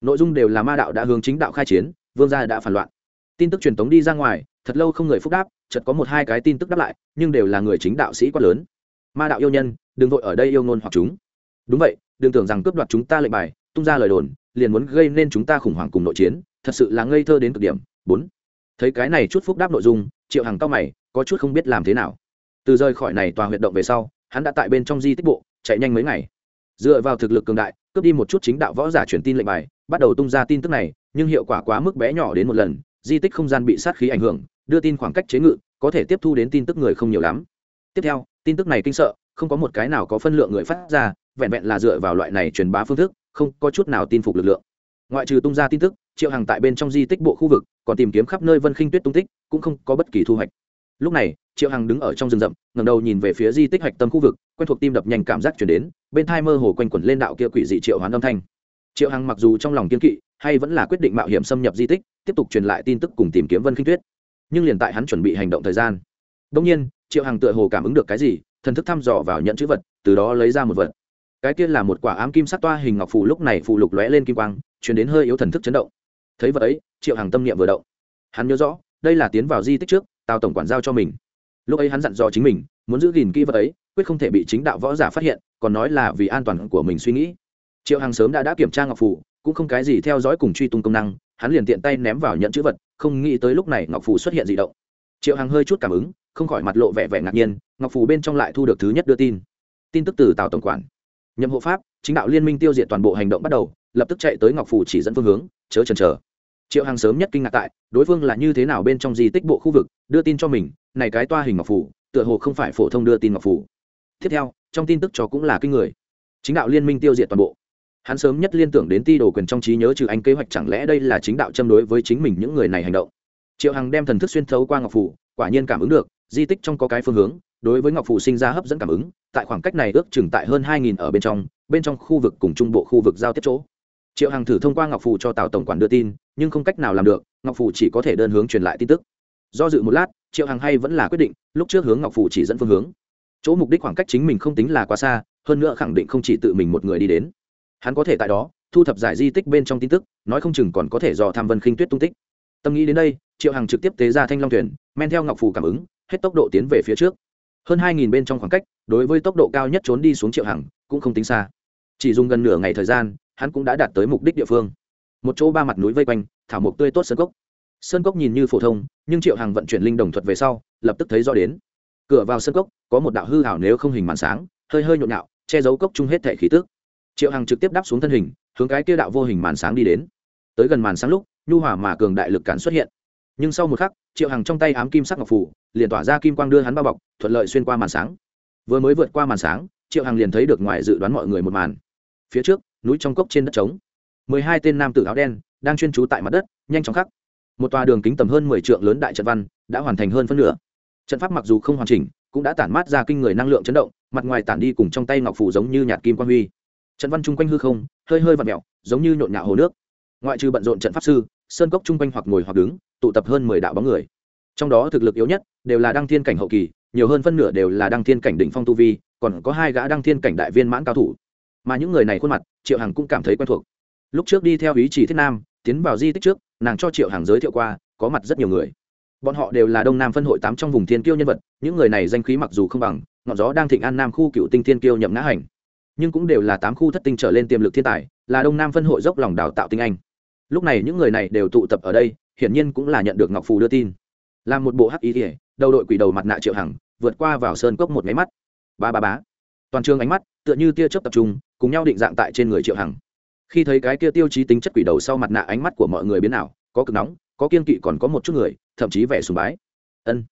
Nội dung đều là ma đạo đã hướng chính đạo khai chiến, vương gia đã phản loạn. Tin tức truyền tống đi ra ngoài, thật lâu không người phúc đáp, chợt có một hai cái tin tức đáp lại, nhưng đều là người chính đạo sĩ quá lớn. Ma đạo yêu nhân, đừng vội ở đây yêu ngôn hoặc chúng. Đúng vậy, đừng tưởng rằng cướp đoạt chúng ta lệnh bài, tung ra lời đồn, liền muốn gây nên chúng ta khủng hoảng cùng nội chiến, thật sự là ngây thơ đến cực điểm. Bốn. Thấy cái này chút phúc đáp nội dung, triệu hàng cao mày, có chút không biết làm thế nào từ rời khỏi này tòa huyệt động về sau, hắn đã tại bên trong di tích bộ, chạy nhanh mấy ngày. Dựa vào thực lực cường đại, cướp đi một chút chính đạo võ giả truyền tin lệnh bài, bắt đầu tung ra tin tức này, nhưng hiệu quả quá mức bé nhỏ đến một lần, di tích không gian bị sát khí ảnh hưởng, đưa tin khoảng cách chế ngự, có thể tiếp thu đến tin tức người không nhiều lắm. Tiếp theo, tin tức này kinh sợ, không có một cái nào có phân lượng người phát ra, vẹn vẹn là dựa vào loại này truyền bá phương thức, không có chút nào tin phục lực lượng. Ngoại trừ tung ra tin tức, triệu hàng tại bên trong di tích bộ khu vực, còn tìm kiếm khắp nơi vân khinh tuyết tung tích, cũng không có bất kỳ thu hoạch. Lúc này triệu hằng đứng ở trong rừng rậm ngầm đầu nhìn về phía di tích hạch tâm khu vực, quen thuộc tim đập nhanh cảm giác chuyển đến, bên thai mơ hồ quanh quẩn lên đạo kia quỷ dị triệu hoán âm thanh. Triệu hằng mặc dù trong lòng kiên kỵ, hay vẫn là quyết định mạo hiểm xâm nhập di tích, tiếp tục truyền lại tin tức cùng tìm kiếm vân khinh tuyết. Nhưng liền tại hắn chuẩn bị hành động thời gian đông nhiên, triệu hằng tựa hồ cảm ứng được cái gì, thần thức thăm dò vào nhận chữ vật, từ đó lấy ra một vật. Cái kia là một quả ám kim sắc toa hình ngọc phù, lúc này phù lục lóe lên kim quang, chuyển đến hơi yếu thần thức chấn động. Thấy vật ấy, triệu hằng tâm niệm vừa động. Hắn nhớ rõ, đây là tiến vào di tích trước, tào tổng quản giao cho mình lúc ấy hắn dặn dò chính mình, muốn giữ gìn kỹ vật ấy, quyết không thể bị chính đạo võ giả phát hiện, còn nói là vì an toàn của mình suy nghĩ. Triệu hằng sớm đã đã kiểm tra ngọc phủ, cũng không cái gì theo dõi cùng truy tung công năng, hắn liền tiện tay ném vào nhận chữ vật, không nghĩ tới lúc này ngọc phủ xuất hiện di động. Triệu hằng hơi chút cảm ứng, không khỏi mặt lộ vẻ vẻ ngạc nhiên, ngọc phủ bên trong lại thu được thứ nhất đưa tin. Tin tức từ tào tổng quản. Nhậm hộ pháp, chính đạo liên minh tiêu diệt toàn bộ hành động bắt đầu, lập tức chạy tới ngọc phủ chỉ dẫn phương hướng, chớ chần chờ triệu hằng sớm nhất kinh ngạc tại, đối phương là như thế nào bên trong di tích bộ khu vực, đưa tin cho mình, này cái toa hình ngọc phủ, tựa hồ không phải phổ thông đưa tin ngọc phủ. Tiếp theo, trong tin tức cho cũng là kinh người. Chính đạo liên minh tiêu diệt toàn bộ. Hắn sớm nhất liên tưởng đến ti đồ quyền trong trí nhớ trừ anh kế hoạch chẳng lẽ đây là chính đạo châm đối với chính mình những người này hành động. Triệu hằng đem thần thức xuyên thấu qua ngọc phủ, quả nhiên cảm ứng được, di tích trong có cái phương hướng, đối với ngọc phủ sinh ra hấp dẫn cảm ứng, tại khoảng cách này ước chừng tại hơn hai nghìn ở bên trong bên trong khu vực cùng trung bộ khu vực giao tiếp chỗ triệu hằng thử thông qua ngọc phủ cho tào tổng quản đưa tin nhưng không cách nào làm được ngọc phủ chỉ có thể đơn hướng truyền lại tin tức do dự một lát triệu hằng hay vẫn là quyết định lúc trước hướng ngọc phủ chỉ dẫn phương hướng chỗ mục đích khoảng cách chính mình không tính là quá xa hơn nữa khẳng định không chỉ tự mình một người đi đến hắn có thể tại đó thu thập giải di tích bên trong tin tức nói không chừng còn có thể dò tham vân khinh tuyết tung tích tâm nghĩ đến đây triệu hằng trực tiếp tế ra thanh long thuyền men theo ngọc phủ cảm ứng hết tốc độ tiến về phía trước hơn hai nghìn bên trong khoảng cách đối với tốc độ cao nhất trốn đi xuống triệu hằng cũng không tính xa chỉ dùng gần nửa ngày thời gian hắn cũng đã đạt tới mục đích địa phương. Một chỗ ba mặt núi vây quanh, thảo mộc tươi tốt sơn cốc. Sơn cốc nhìn như phổ thông, nhưng triệu hằng vận chuyển linh đồng thuật về sau, lập tức thấy rõ đến. Cửa vào sơn cốc, có một đạo hư hảo nếu không hình màn sáng, hơi hơi nhộn nhạo, che giấu cốc chung hết thể khí tước triệu hằng trực tiếp đáp xuống thân hình, hướng cái kia đạo vô hình màn sáng đi đến. Tới gần màn sáng lúc, nhu hỏa mà cường đại lực cản xuất hiện. Nhưng sau một khắc, triệu hằng trong tay ám kim sắc ngọc phủ, liền tỏa ra kim quang đưa hắn bao bọc, thuận lợi xuyên qua màn sáng. Vừa mới vượt qua màn sáng, triệu hằng liền thấy được ngoài dự đoán mọi người một màn phía trước, núi trong cốc trên đất trống. Mười hai tên nam tử áo đen đang chuyên trú tại mặt đất, nhanh chóng khắc. Một tòa đường kính tầm hơn mười trượng lớn đại trận văn đã hoàn thành hơn phân nửa. Trận pháp mặc dù không hoàn chỉnh, cũng đã tản mát ra kinh người năng lượng chấn động, mặt ngoài tản đi cùng trong tay ngọc phủ giống như nhạt kim quan huy. Trận văn chung quanh hư không, hơi hơi và mẹo giống như nhộn nhạo hồ nước. Ngoại trừ bận rộn trận pháp sư, sơn cốc chung quanh hoặc ngồi hoặc đứng, tụ tập hơn mười đạo bóng người. Trong đó thực lực yếu nhất đều là đăng thiên cảnh hậu kỳ, nhiều hơn phân nửa đều là đăng thiên cảnh đỉnh phong tu vi, còn có hai gã đăng thiên cảnh đại viên mãn cao thủ mà những người này khuôn mặt, triệu hằng cũng cảm thấy quen thuộc. Lúc trước đi theo ý chỉ thiết nam, tiến vào di tích trước, nàng cho triệu hằng giới thiệu qua, có mặt rất nhiều người. Bọn họ đều là đông nam phân hội tám trong vùng thiên kiêu nhân vật, những người này danh khí mặc dù không bằng, ngọn gió đang thịnh an nam khu cựu tinh thiên kiêu nhậm ngã hành. Nhưng cũng đều là tám khu thất tinh trở lên tiềm lực thiên tài, là đông nam phân hội dốc lòng đào tạo tinh anh. Lúc này những người này đều tụ tập ở đây, hiển nhiên cũng là nhận được ngọc phù đưa tin. Làm một bộ hắc ý ỉa đầu đội quỷ đầu mặt nạ triệu hằng, vượt qua vào sơn cốc một máy mắt. Ba ba bá toàn trường ánh mắt tựa như tia chớp tập trung, cùng nhau định dạng tại trên người triệu hằng. Khi thấy cái kia tiêu chí tính chất quỷ đầu sau mặt nạ ánh mắt của mọi người biến nào có cực nóng, có kiên kỵ còn có một chút người, thậm chí vẻ sùng bái. Ân.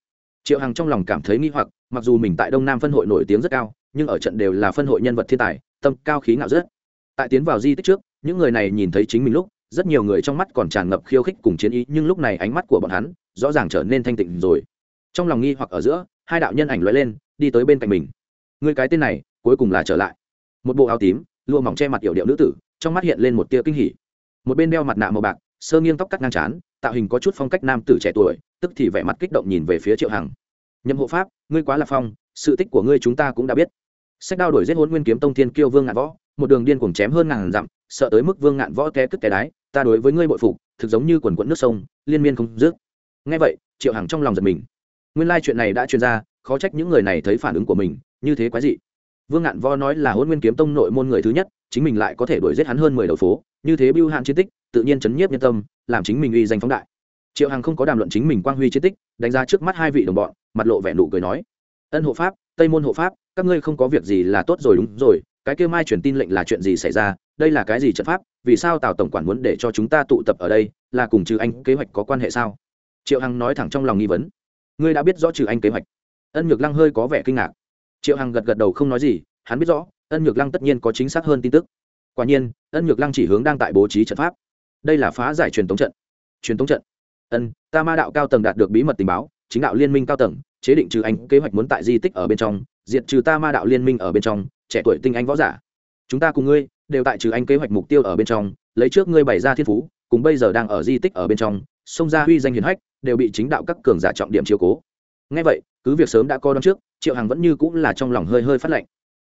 Triệu hằng trong lòng cảm thấy nghi hoặc, mặc dù mình tại đông nam phân hội nổi tiếng rất cao, nhưng ở trận đều là phân hội nhân vật thiên tài, tâm cao khí ngạo rất. Tại tiến vào di tích trước, những người này nhìn thấy chính mình lúc, rất nhiều người trong mắt còn tràn ngập khiêu khích cùng chiến ý, nhưng lúc này ánh mắt của bọn hắn rõ ràng trở nên thanh tịnh rồi. Trong lòng nghi hoặc ở giữa, hai đạo nhân ảnh lóe lên, đi tới bên cạnh mình. Người cái tên này cuối cùng là trở lại. Một bộ áo tím, lụa mỏng che mặt yểu điệu nữ tử, trong mắt hiện lên một tia kinh hỉ. Một bên đeo mặt nạ màu bạc, sơ nghiêng tóc cắt ngang trán, tạo hình có chút phong cách nam tử trẻ tuổi, tức thì vẻ mặt kích động nhìn về phía triệu hằng. Nhậm hộ pháp, ngươi quá là phong, sự tích của ngươi chúng ta cũng đã biết. Sách đao đổi giết hôn nguyên kiếm tông thiên kiêu vương ngạn võ, một đường điên cuồng chém hơn ngàn dặm, sợ tới mức vương ngạn võ té cất té đái, ta đối với ngươi bội phục, thực giống như quần quẫn nước sông, liên miên không dứt. Ngay vậy, triệu hằng trong lòng giật mình. Nguyên lai chuyện này đã truyền ra, khó trách những người này thấy phản ứng của mình, như thế quái dị vương ngạn vo nói là hôn nguyên kiếm tông nội môn người thứ nhất, chính mình lại có thể đuổi giết hắn hơn mười đầu phố, như thế bưu hạn chiến tích, tự nhiên chấn nhiếp nhân tâm, làm chính mình uy danh phóng đại. Triệu hằng không có đàm luận chính mình quang huy chiến tích, đánh ra trước mắt hai vị đồng bọn, mặt lộ vẻ nụ cười nói, ân hộ pháp, tây môn hộ pháp, các ngươi không có việc gì là tốt rồi, đúng rồi, cái kêu mai truyền tin lệnh là chuyện gì xảy ra, đây là cái gì trận pháp, vì sao tào tổng quản muốn để cho chúng ta tụ tập ở đây, là cùng trừ anh kế hoạch có quan hệ sao? Triệu hằng nói thẳng trong lòng nghi vấn, ngươi đã biết rõ trừ anh kế hoạch. Ân nhược lăng hơi có vẻ kinh ngạc triệu hằng gật gật đầu không nói gì, hắn biết rõ, ân nhược lăng tất nhiên có chính xác hơn tin tức. Quả nhiên, ân nhược lăng chỉ hướng đang tại bố trí trận pháp. Đây là phá giải truyền thống trận. Truyền thống trận. Ân, ta ma đạo cao tầng đạt được bí mật tình báo, chính đạo liên minh cao tầng, chế định trừ anh, kế hoạch muốn tại di tích ở bên trong, diệt trừ ta ma đạo liên minh ở bên trong, trẻ tuổi tinh anh võ giả. Chúng ta cùng ngươi, đều tại trừ anh kế hoạch mục tiêu ở bên trong, lấy trước ngươi bày ra thiên phú, cùng bây giờ đang ở di tích ở bên trong, xông ra huy danh hiền hách, đều bị chính đạo các cường giả trọng điểm chiếu cố. Ngay vậy, cứ việc sớm đã co đón trước triệu hằng vẫn như cũng là trong lòng hơi hơi phát lệnh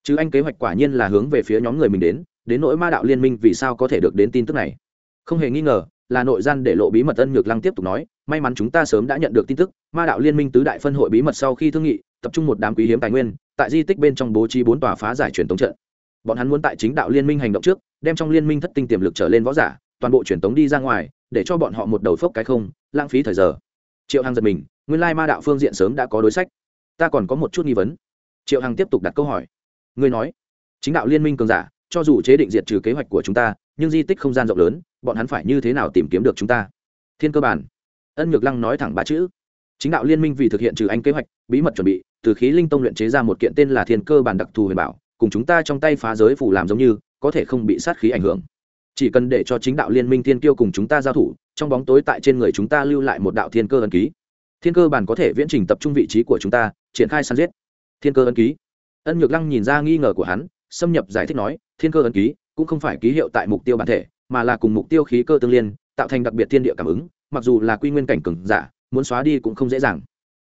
chứ anh kế hoạch quả nhiên là hướng về phía nhóm người mình đến đến nỗi ma đạo liên minh vì sao có thể được đến tin tức này. Không hề nghi ngờ, là nội gian để lộ bí mật ân nhược lăng tiếp tục nói, may mắn chúng ta sớm đã nhận được tin tức, ma đạo liên minh tứ đại phân hội bí mật sau khi thương nghị, tập trung một đám quý hiếm tài nguyên, tại di tích bên trong bố trí bốn tòa phá giải truyền tống trận. Bọn hắn muốn tại chính đạo liên minh hành động trước, đem trong liên minh thất tinh tiềm lực trở lên võ giả, toàn bộ truyền tống đi ra ngoài, để cho bọn họ một đầu phốc cái không, lãng phí thời giờ. Triệu hằng giật mình, nguyên lai ma đạo phương diện sớm đã có đối sách ta còn có một chút nghi vấn. Triệu hằng tiếp tục đặt câu hỏi. Ngươi nói, chính đạo liên minh cường giả, cho dù chế định diệt trừ kế hoạch của chúng ta, nhưng di tích không gian rộng lớn, bọn hắn phải như thế nào tìm kiếm được chúng ta? Thiên cơ bản. Ân nhược lăng nói thẳng ba chữ. Chính đạo liên minh vì thực hiện trừ anh kế hoạch, bí mật chuẩn bị, từ khí linh tông luyện chế ra một kiện tên là thiên cơ bản đặc thù huyền bảo, cùng chúng ta trong tay phá giới phủ làm giống như, có thể không bị sát khí ảnh hưởng. Chỉ cần để cho chính đạo liên minh thiên kiêu cùng chúng ta giao thủ, trong bóng tối tại trên người chúng ta lưu lại một đạo thiên cơ ân ký thiên cơ bản có thể viễn trình tập trung vị trí của chúng ta, triển khai săn giết. Thiên cơ ấn ký. Ân nhược lăng nhìn ra nghi ngờ của hắn, xâm nhập giải thích nói, thiên cơ ấn ký cũng không phải ký hiệu tại mục tiêu bản thể, mà là cùng mục tiêu khí cơ tương liên, tạo thành đặc biệt thiên địa cảm ứng, mặc dù là quy nguyên cảnh cừng giả, muốn xóa đi cũng không dễ dàng.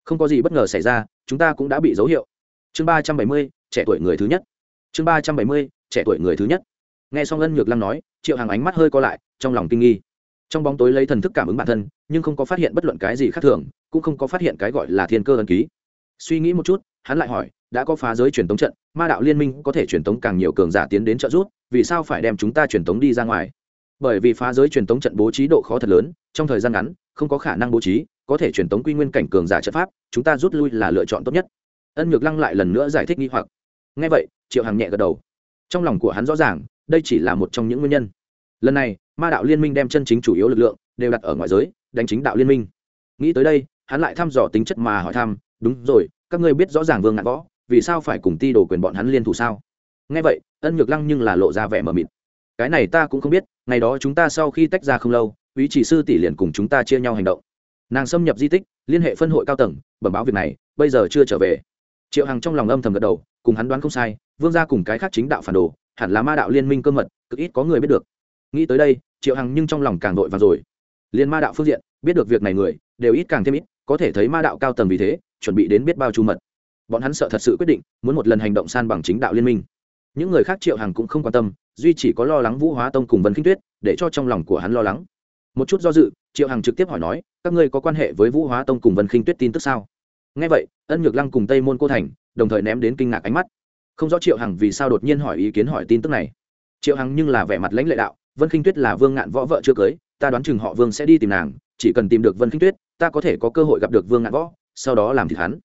Không có gì bất ngờ xảy ra, chúng ta cũng đã bị dấu hiệu. Chương ba trăm bảy mươi, trẻ tuổi người thứ nhất. Chương ba trăm bảy mươi, trẻ tuổi người thứ nhất. Nghe xong ân nhược lăng nói, triệu hàng ánh mắt hơi co lại, trong lòng kinh nghi trong bóng tối lấy thần thức cảm ứng bản thân, nhưng không có phát hiện bất luận cái gì khác thường, cũng không có phát hiện cái gọi là thiên cơ ân ký. Suy nghĩ một chút, hắn lại hỏi, đã có phá giới truyền tống trận, ma đạo liên minh có thể truyền tống càng nhiều cường giả tiến đến trợ giúp, vì sao phải đem chúng ta truyền tống đi ra ngoài? Bởi vì phá giới truyền tống trận bố trí độ khó thật lớn, trong thời gian ngắn, không có khả năng bố trí, có thể truyền tống quy nguyên cảnh cường giả trận pháp, chúng ta rút lui là lựa chọn tốt nhất. Ân nhược lăng lại lần nữa giải thích nghi hoặc. Ngay vậy, triệu hằng nhẹ gật đầu. Trong lòng của hắn rõ ràng, đây chỉ là một trong những nguyên nhân lần này, ma đạo liên minh đem chân chính chủ yếu lực lượng đều đặt ở ngoại giới, đánh chính đạo liên minh. Nghĩ tới đây, hắn lại thăm dò tính chất mà hỏi thăm, đúng rồi, các ngươi biết rõ ràng vương ngạn võ, vì sao phải cùng ti đồ quyền bọn hắn liên thủ sao? Nghe vậy, ân nhược lăng nhưng là lộ ra vẻ mờ mịt. Cái này ta cũng không biết, ngày đó chúng ta sau khi tách ra không lâu ý chỉ sư tỷ liền cùng chúng ta chia nhau hành động. Nàng xâm nhập di tích, liên hệ phân hội cao tầng, bẩm báo việc này, bây giờ chưa trở về. Triệu hằng trong lòng âm thầm gật đầu, cùng hắn đoán không sai, vương gia cùng cái khác chính đạo phản đồ, hẳn là ma đạo liên minh cơ mật, cực ít có người biết được nghĩ tới đây, triệu hằng nhưng trong lòng càng vội và rồi. Liên ma đạo phương diện, biết được việc này người, đều ít càng thêm ít, có thể thấy ma đạo cao tầng vì thế, chuẩn bị đến biết bao chu mật. Bọn hắn sợ thật sự quyết định, muốn một lần hành động san bằng chính đạo liên minh. Những người khác triệu hằng cũng không quan tâm, duy chỉ có lo lắng vũ hóa tông cùng vân kinh tuyết, để cho trong lòng của hắn lo lắng. Một chút do dự, triệu hằng trực tiếp hỏi nói, các ngươi có quan hệ với vũ hóa tông cùng vân kinh tuyết tin tức sao? Ngay vậy, ân nhược lăng cùng tây môn cô thành, đồng thời ném đến kinh ngạc ánh mắt. Không rõ triệu hằng vì sao đột nhiên hỏi ý kiến hỏi tin tức này. Triệu hằng nhưng là vẻ mặt lãnh lệ đạo vân khinh tuyết là vương ngạn võ vợ chưa cưới, ta đoán chừng họ vương sẽ đi tìm nàng, chỉ cần tìm được vân khinh tuyết, ta có thể có cơ hội gặp được vương ngạn võ, sau đó làm thịt hắn.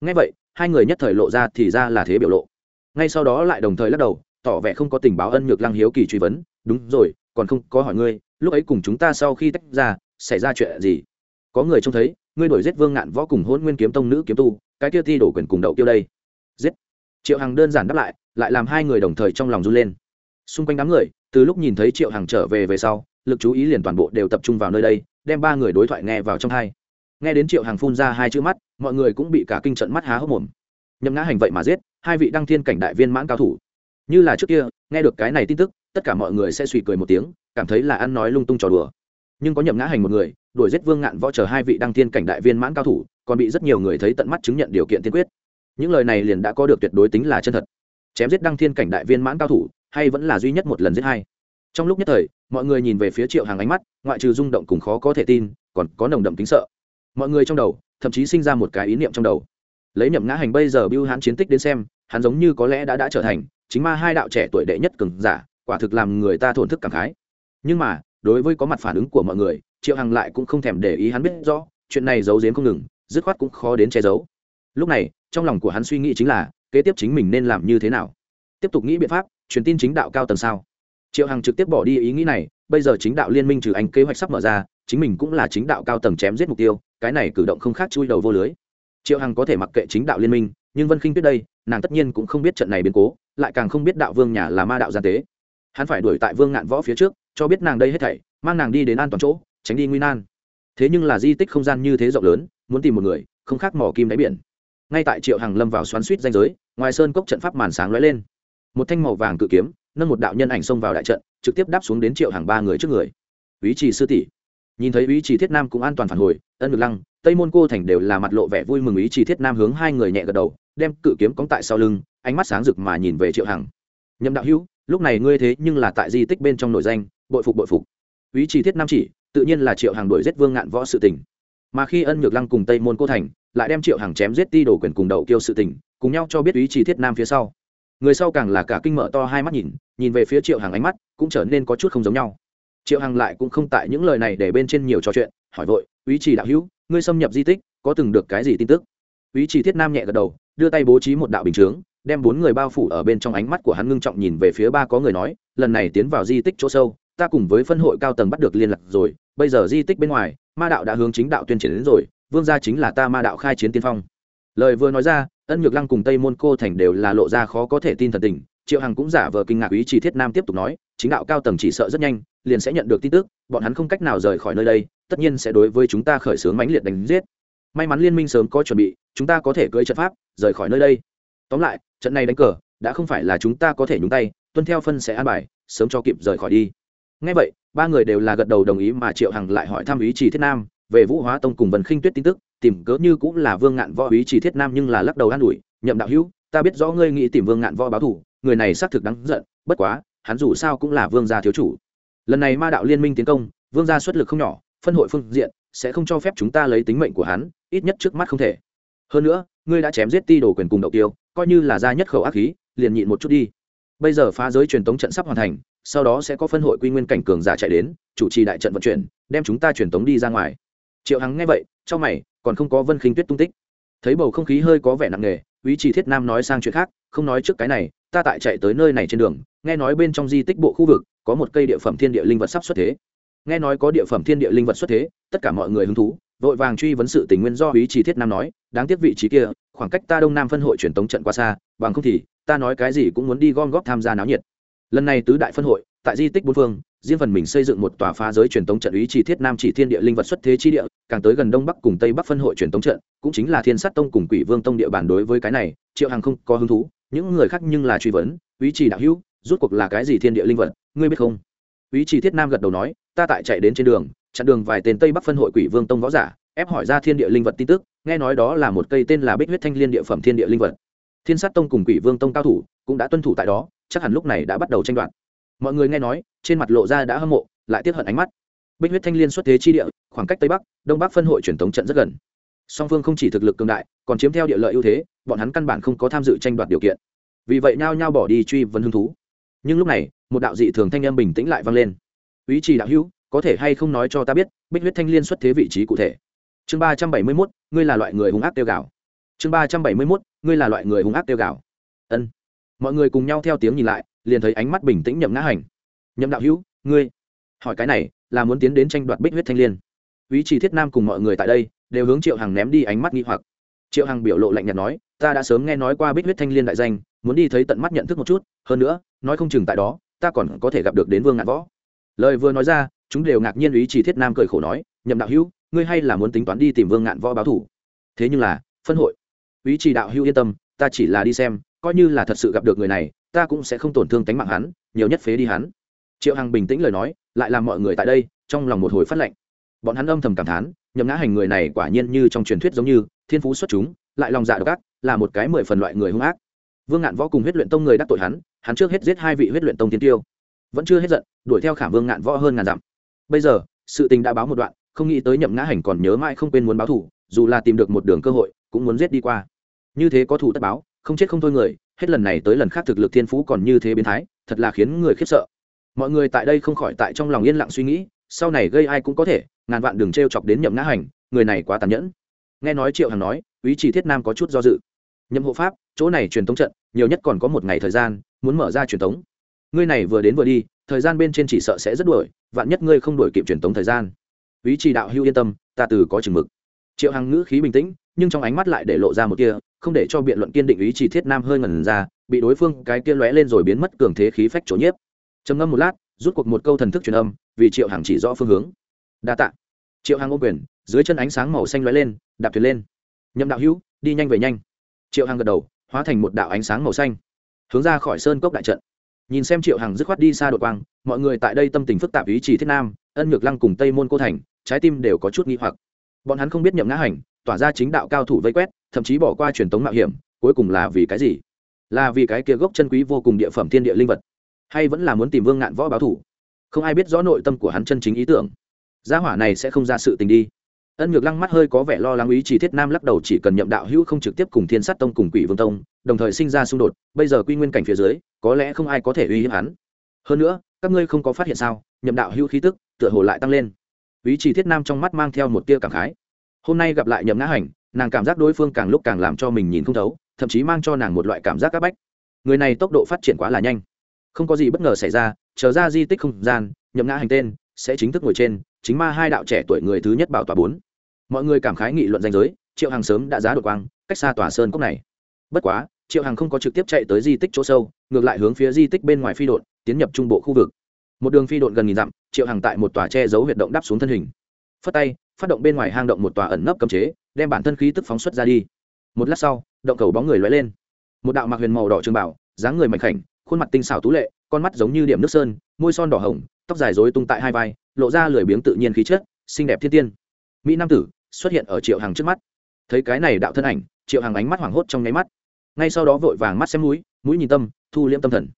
Ngay vậy, hai người nhất thời lộ ra thì ra là thế biểu lộ. Ngay sau đó lại đồng thời lắc đầu, tỏ vẻ không có tình báo ân nhược lăng hiếu kỳ truy vấn, đúng rồi, còn không có hỏi ngươi, lúc ấy cùng chúng ta sau khi tách ra, xảy ra chuyện gì? Có người trông thấy, ngươi đổi giết vương ngạn võ cùng hôn nguyên kiếm tông nữ kiếm tu, cái kia thi đổ quyền cùng đậu tiêu đây. Giết. Triệu hằng đơn giản đáp lại lại làm hai người đồng thời trong lòng run lên. Xung quanh đám người từ lúc nhìn thấy triệu hằng trở về về sau, lực chú ý liền toàn bộ đều tập trung vào nơi đây, đem ba người đối thoại nghe vào trong hai. Nghe đến triệu hằng phun ra hai chữ mắt, mọi người cũng bị cả kinh trận mắt há hốc mồm. Nhậm ngã hành vậy mà giết, hai vị đăng thiên cảnh đại viên mãn cao thủ. Như là trước kia, nghe được cái này tin tức, tất cả mọi người sẽ suy cười một tiếng, cảm thấy là ăn nói lung tung trò đùa. Nhưng có nhậm ngã hành một người, đuổi giết vương ngạn võ chờ hai vị đăng thiên cảnh đại viên mãn cao thủ, còn bị rất nhiều người thấy tận mắt chứng nhận điều kiện tiên quyết. Những lời này liền đã có được tuyệt đối tính là chân thật. Chém giết đăng thiên cảnh đại viên mãn cao thủ hay vẫn là duy nhất một lần giết hai. Trong lúc nhất thời, mọi người nhìn về phía triệu hàng ánh mắt, ngoại trừ rung động cùng khó có thể tin, còn có nồng đậm kính sợ. Mọi người trong đầu, thậm chí sinh ra một cái ý niệm trong đầu. Lấy nhậm ngã hành bây giờ bưu hãn chiến tích đến xem, hắn giống như có lẽ đã đã trở thành chính ma hai đạo trẻ tuổi đệ nhất cường giả, quả thực làm người ta thổn thức cảm khái. Nhưng mà, đối với có mặt phản ứng của mọi người, triệu hằng lại cũng không thèm để ý hắn biết rõ, chuyện này giấu giếm không ngừng, dứt khoát cũng khó đến che giấu. Lúc này, trong lòng của hắn suy nghĩ chính là, kế tiếp chính mình nên làm như thế nào? Tiếp tục nghĩ biện pháp truyền tin chính đạo cao tầng sao? Triệu hằng trực tiếp bỏ đi ý nghĩ này, bây giờ chính đạo liên minh trừ anh kế hoạch sắp mở ra, chính mình cũng là chính đạo cao tầng chém giết mục tiêu, cái này cử động không khác chui đầu vô lưới. Triệu hằng có thể mặc kệ chính đạo liên minh, nhưng vân khinh biết đây, nàng tất nhiên cũng không biết trận này biến cố, lại càng không biết đạo vương nhà là ma đạo gian tế. Hắn phải đuổi tại vương ngạn võ phía trước, cho biết nàng đây hết thảy, mang nàng đi đến an toàn chỗ, tránh đi nguy nan. Thế nhưng là di tích không gian như thế rộng lớn, muốn tìm một người, không khác mỏ kim đáy biển. Ngay tại triệu hằng lâm vào xoắn suýt danh giới, ngoài sơn cốc trận pháp màn sáng lóe lên một thanh màu vàng cự kiếm, nâng một đạo nhân ảnh xông vào đại trận, trực tiếp đáp xuống đến triệu hàng ba người trước người. Ý trì sư tỷ. Nhìn thấy ý trì thiết nam cũng an toàn phản hồi, ân ngược lăng, tây môn cô thành đều là mặt lộ vẻ vui mừng ý trì thiết nam hướng hai người nhẹ gật đầu, đem cự kiếm cóng tại sau lưng, ánh mắt sáng rực mà nhìn về triệu hằng nhậm đạo hữu, lúc này ngươi thế nhưng là tại di tích bên trong nội danh, bội phục bội phục. Ý trì thiết nam chỉ, tự nhiên là triệu hàng đuổi giết vương ngạn võ sự tình. Mà khi ân nhược lăng cùng tây môn cô thành, lại đem triệu hàng chém giết ti đổ quyền cùng đầu kêu sự tình, cùng nhau cho biết ý trì thiết nam phía sau người sau càng là cả kinh mở to hai mắt nhìn nhìn về phía triệu Hằng ánh mắt cũng trở nên có chút không giống nhau. Triệu hằng lại cũng không tại những lời này để bên trên nhiều trò chuyện, hỏi vội, ý trì đạo hữu, ngươi xâm nhập di tích, có từng được cái gì tin tức? Ý trì thiết nam nhẹ gật đầu, đưa tay bố trí một đạo bình chướng, đem bốn người bao phủ ở bên trong ánh mắt của hắn ngưng trọng nhìn về phía ba có người nói, lần này tiến vào di tích chỗ sâu, ta cùng với phân hội cao tầng bắt được liên lạc rồi, bây giờ di tích bên ngoài, ma đạo đã hướng chính đạo tuyên triển đến rồi, vương gia chính là ta ma đạo khai chiến tiên phong. Lời vừa nói ra ân nhược lăng cùng tây môn cô thành đều là lộ ra khó có thể tin thần tình, triệu hằng cũng giả vờ kinh ngạc ý chỉ thiết nam tiếp tục nói, chính đạo cao tầng chỉ sợ rất nhanh, liền sẽ nhận được tin tức, bọn hắn không cách nào rời khỏi nơi đây, tất nhiên sẽ đối với chúng ta khởi xướng mãnh liệt đánh giết. May mắn liên minh sớm có chuẩn bị, chúng ta có thể cưỡi trận pháp, rời khỏi nơi đây. Tóm lại, trận này đánh cờ, đã không phải là chúng ta có thể nhúng tay, tuân theo phân sẽ an bài, sớm cho kịp rời khỏi đi. Ngay vậy, ba người đều là gật đầu đồng ý mà triệu hằng lại hỏi thăm ý chỉ thiết nam về vũ hóa tông cùng vần khinh tuyết tin tức tìm cớ như cũng là vương ngạn võ ý chỉ thiết nam nhưng là lắc đầu an ủi, nhậm đạo hữu, ta biết rõ ngươi nghĩ tìm vương ngạn võ báo thủ người này xác thực đáng giận, bất quá, hắn dù sao cũng là vương gia thiếu chủ. Lần này ma đạo liên minh tiến công, vương gia xuất lực không nhỏ, phân hội phương diện, sẽ không cho phép chúng ta lấy tính mệnh của hắn, ít nhất trước mắt không thể. Hơn nữa, ngươi đã chém giết ti đồ quyền cùng đậu tiêu, coi như là gia nhất khẩu ác khí, liền nhịn một chút đi. Bây giờ phá giới truyền tống trận sắp hoàn thành, sau đó sẽ có phân hội quy nguyên cảnh cường giả chạy đến, chủ trì đại trận vận chuyển, đem chúng ta truyền tống đi ra ngoài. Triệu hằng nghe vậy trong mày còn không có vân khinh tuyết tung tích. Thấy bầu không khí hơi có vẻ nặng nề ý chỉ thiết nam nói sang chuyện khác, không nói trước cái này, ta tại chạy tới nơi này trên đường, nghe nói bên trong di tích bộ khu vực, có một cây địa phẩm thiên địa linh vật sắp xuất thế. Nghe nói có địa phẩm thiên địa linh vật xuất thế, tất cả mọi người hứng thú, vội vàng truy vấn sự tình nguyên do ý chỉ thiết nam nói, đáng tiếc vị trí kia, khoảng cách ta đông nam phân hội truyền tống trận qua xa, bằng không thì, ta nói cái gì cũng muốn đi gom góp tham gia náo nhiệt. Lần này tứ đại phân hội, tại di tích bốn phương riêng phần mình xây dựng một tòa phá giới truyền tống trận ý chỉ thiết nam chỉ thiên địa linh vật xuất thế chi địa, càng tới gần đông bắc cùng tây bắc phân hội truyền tống trận, cũng chính là thiên sát tông cùng quỷ vương tông địa bàn đối với cái này, triệu hằng không có hứng thú, những người khác nhưng là truy vấn, ý chỉ đạo hữu, rút cuộc là cái gì thiên địa linh vật, ngươi biết không? Ý chỉ thiết nam gật đầu nói, ta tại chạy đến trên đường, chặn đường vài tên tây bắc phân hội quỷ vương tông võ giả, ép hỏi ra thiên địa linh vật tin tức, nghe nói đó là một cây tên là bích huyết thanh liên địa phẩm thiên địa linh vật. Thiên sát tông cùng quỷ vương tông cao thủ cũng đã tuân thủ tại đó, chắc hẳn lúc này đã bắt đầu tranh đoạt mọi người nghe nói, trên mặt lộ ra đã hâm mộ, lại tiếp hận ánh mắt. Bích huyết thanh liên xuất thế chi địa, khoảng cách tây bắc, đông bắc phân hội truyền thống trận rất gần. Song phương không chỉ thực lực cường đại, còn chiếm theo địa lợi ưu thế, bọn hắn căn bản không có tham dự tranh đoạt điều kiện. Vì vậy nhao nhao bỏ đi truy vấn hứng thú. Nhưng lúc này, một đạo dị thường thanh em bình tĩnh lại vang lên. Ý chỉ đạo hữu, có thể hay không nói cho ta biết, bích huyết thanh liên xuất thế vị trí cụ thể? Chương ba trăm bảy mươi mốt, ngươi là loại người hung ác tiêu gạo. Chương ba trăm bảy mươi mốt, ngươi là loại người hung ác tiêu gạo. Ân. Mọi người cùng nhau theo tiếng nhìn lại liền thấy ánh mắt bình tĩnh nhậm ngã hành. Nhậm đạo hữu, ngươi hỏi cái này là muốn tiến đến tranh đoạt bích huyết thanh liên. Ý chỉ thiết nam cùng mọi người tại đây đều hướng triệu hằng ném đi ánh mắt nghi hoặc. Triệu hằng biểu lộ lạnh nhạt nói, ta đã sớm nghe nói qua bích huyết thanh liên đại danh, muốn đi thấy tận mắt nhận thức một chút, hơn nữa, nói không chừng tại đó, ta còn có thể gặp được đến vương ngạn võ. Lời vừa nói ra, chúng đều ngạc nhiên ý chỉ thiết nam cười khổ nói, nhậm đạo hữu, ngươi hay là muốn tính toán đi tìm vương ngạn võ báo thủ. Thế nhưng là, phân hội. Ý chỉ đạo hữu yên tâm, ta chỉ là đi xem, coi như là thật sự gặp được người này ta cũng sẽ không tổn thương tánh mạng hắn, nhiều nhất phế đi hắn. Triệu hằng bình tĩnh lời nói, lại làm mọi người tại đây, trong lòng một hồi phát lệnh. Bọn hắn âm thầm cảm thán, nhậm ngã hành người này quả nhiên như trong truyền thuyết giống như, thiên phú xuất chúng, lại lòng dạ độc ác, là một cái mười phần loại người hung ác. Vương ngạn võ cùng huyết luyện tông người đắc tội hắn hắn trước hết giết hai vị huyết luyện tông tiến tiêu. Vẫn chưa hết giận, đuổi theo khảm vương ngạn võ hơn ngàn dặm. Bây giờ, sự tình đã báo một đoạn, không nghĩ tới nhậm ngã hành còn nhớ mãi không quên muốn báo thủ dù là tìm được một đường cơ hội, cũng muốn giết đi qua. Như thế có thủ tất báo, không chết không thôi người hết lần này tới lần khác thực lực thiên phú còn như thế biến thái, thật là khiến người khiếp sợ. Mọi người tại đây không khỏi tại trong lòng yên lặng suy nghĩ, sau này gây ai cũng có thể, ngàn vạn đừng t r e o chọc đến nhậm ngã hành, người này quá tàn nhẫn. Nghe nói triệu hằng nói, ý chỉ thiết nam có chút do dự. Nhậm hộ pháp, chỗ này truyền thống trận, nhiều nhất còn có một ngày thời gian, muốn mở ra truyền thống ngươi này vừa đến vừa đi, thời gian bên trên chỉ sợ sẽ rất đuổi, vạn nhất ngươi không đuổi kịp truyền thống thời gian. Ý chỉ đạo hưu yên tâm, ta từ có chừng mực. Triệu hằng ngữ khí bình tĩnh nhưng trong ánh mắt lại để lộ ra một kia, không để cho biện luận kiên định ý chỉ thiết nam hơi ngần ra, bị đối phương cái kia lóe lên rồi biến mất cường thế khí phách chỗ nhiếp. Trầm ngâm một lát, rút cuộc một câu thần thức truyền âm, vì triệu hằng chỉ rõ phương hướng. Đa tạ. Triệu hằng ôm quyền, dưới chân ánh sáng màu xanh lóe lên, đạp thuyền lên. Nhậm đạo hữu, đi nhanh về nhanh. Triệu hằng gật đầu, hóa thành một đạo ánh sáng màu xanh, hướng ra khỏi sơn cốc đại trận. Nhìn xem triệu hằng dứt khoát đi xa đội quang, mọi người tại đây tâm tình phức tạp ý chỉ thiết nam, ân nhược lăng cùng tây môn cô thành, trái tim đều có chút nghi hoặc. Bọn hắn không biết nhậm ngã hành tỏa ra chính đạo cao thủ vây quét, thậm chí bỏ qua truyền thống mạo hiểm, cuối cùng là vì cái gì? Là vì cái kia gốc chân quý vô cùng địa phẩm thiên địa linh vật, hay vẫn là muốn tìm vương ngạn võ báo thủ? Không ai biết rõ nội tâm của hắn chân chính ý tưởng. Gia hỏa này sẽ không ra sự tình đi. Ân nhược lăng mắt hơi có vẻ lo lắng ý chỉ thiết nam lắc đầu chỉ cần nhậm đạo hữu không trực tiếp cùng thiên sát tông cùng quỷ vương tông, đồng thời sinh ra xung đột, bây giờ quy nguyên cảnh phía dưới, có lẽ không ai có thể uy hiếp hắn. Hơn nữa, các ngươi không có phát hiện sao, nhậm đạo hữu khí tức, tựa hồ lại tăng lên. Ý chỉ thiết nam trong mắt mang theo một tia cảm khái hôm nay gặp lại nhậm ngã hành, nàng cảm giác đối phương càng lúc càng làm cho mình nhìn không thấu, thậm chí mang cho nàng một loại cảm giác c áp bách. Người này tốc độ phát triển quá là nhanh. Không có gì bất ngờ xảy ra, chờ ra di tích không gian, nhậm ngã hành tên sẽ chính thức ngồi trên, chính ma hai đạo trẻ tuổi người thứ nhất bảo tòa bốn. Mọi người cảm khái nghị luận danh giới, triệu hàng sớm đã giá đột quang, cách xa tòa sơn cốc này. Bất quá, triệu hàng không có trực tiếp chạy tới di tích chỗ sâu, ngược lại hướng phía di tích bên ngoài phi đội tiến nhập trung bộ khu vực. Một đường phi đội gần nghìn dặm, triệu hàng tại một tòa che giấu huyệt động đắp xuống thân hình. Phất tay phát động bên ngoài hang động một tòa ẩn nấp cấm chế, đem bản thân khí tức phóng xuất ra đi. Một lát sau, động cầu bóng người lóe lên. Một đạo mặc huyền màu đỏ trường bảo, dáng người mạnh khảnh, khuôn mặt tinh xảo tú lệ, con mắt giống như điểm nước sơn, môi son đỏ hồng, tóc dài rối tung tại hai vai, lộ ra lười biếng tự nhiên khí chất, xinh đẹp thiên tiên. Mỹ nam tử xuất hiện ở triệu hàng trước mắt. Thấy cái này đạo thân ảnh, triệu hàng ánh mắt hoảng hốt trong nháy mắt. Ngay sau đó vội vàng mắt xem mũi mũi nhìn tâm, thu liễm tâm thần.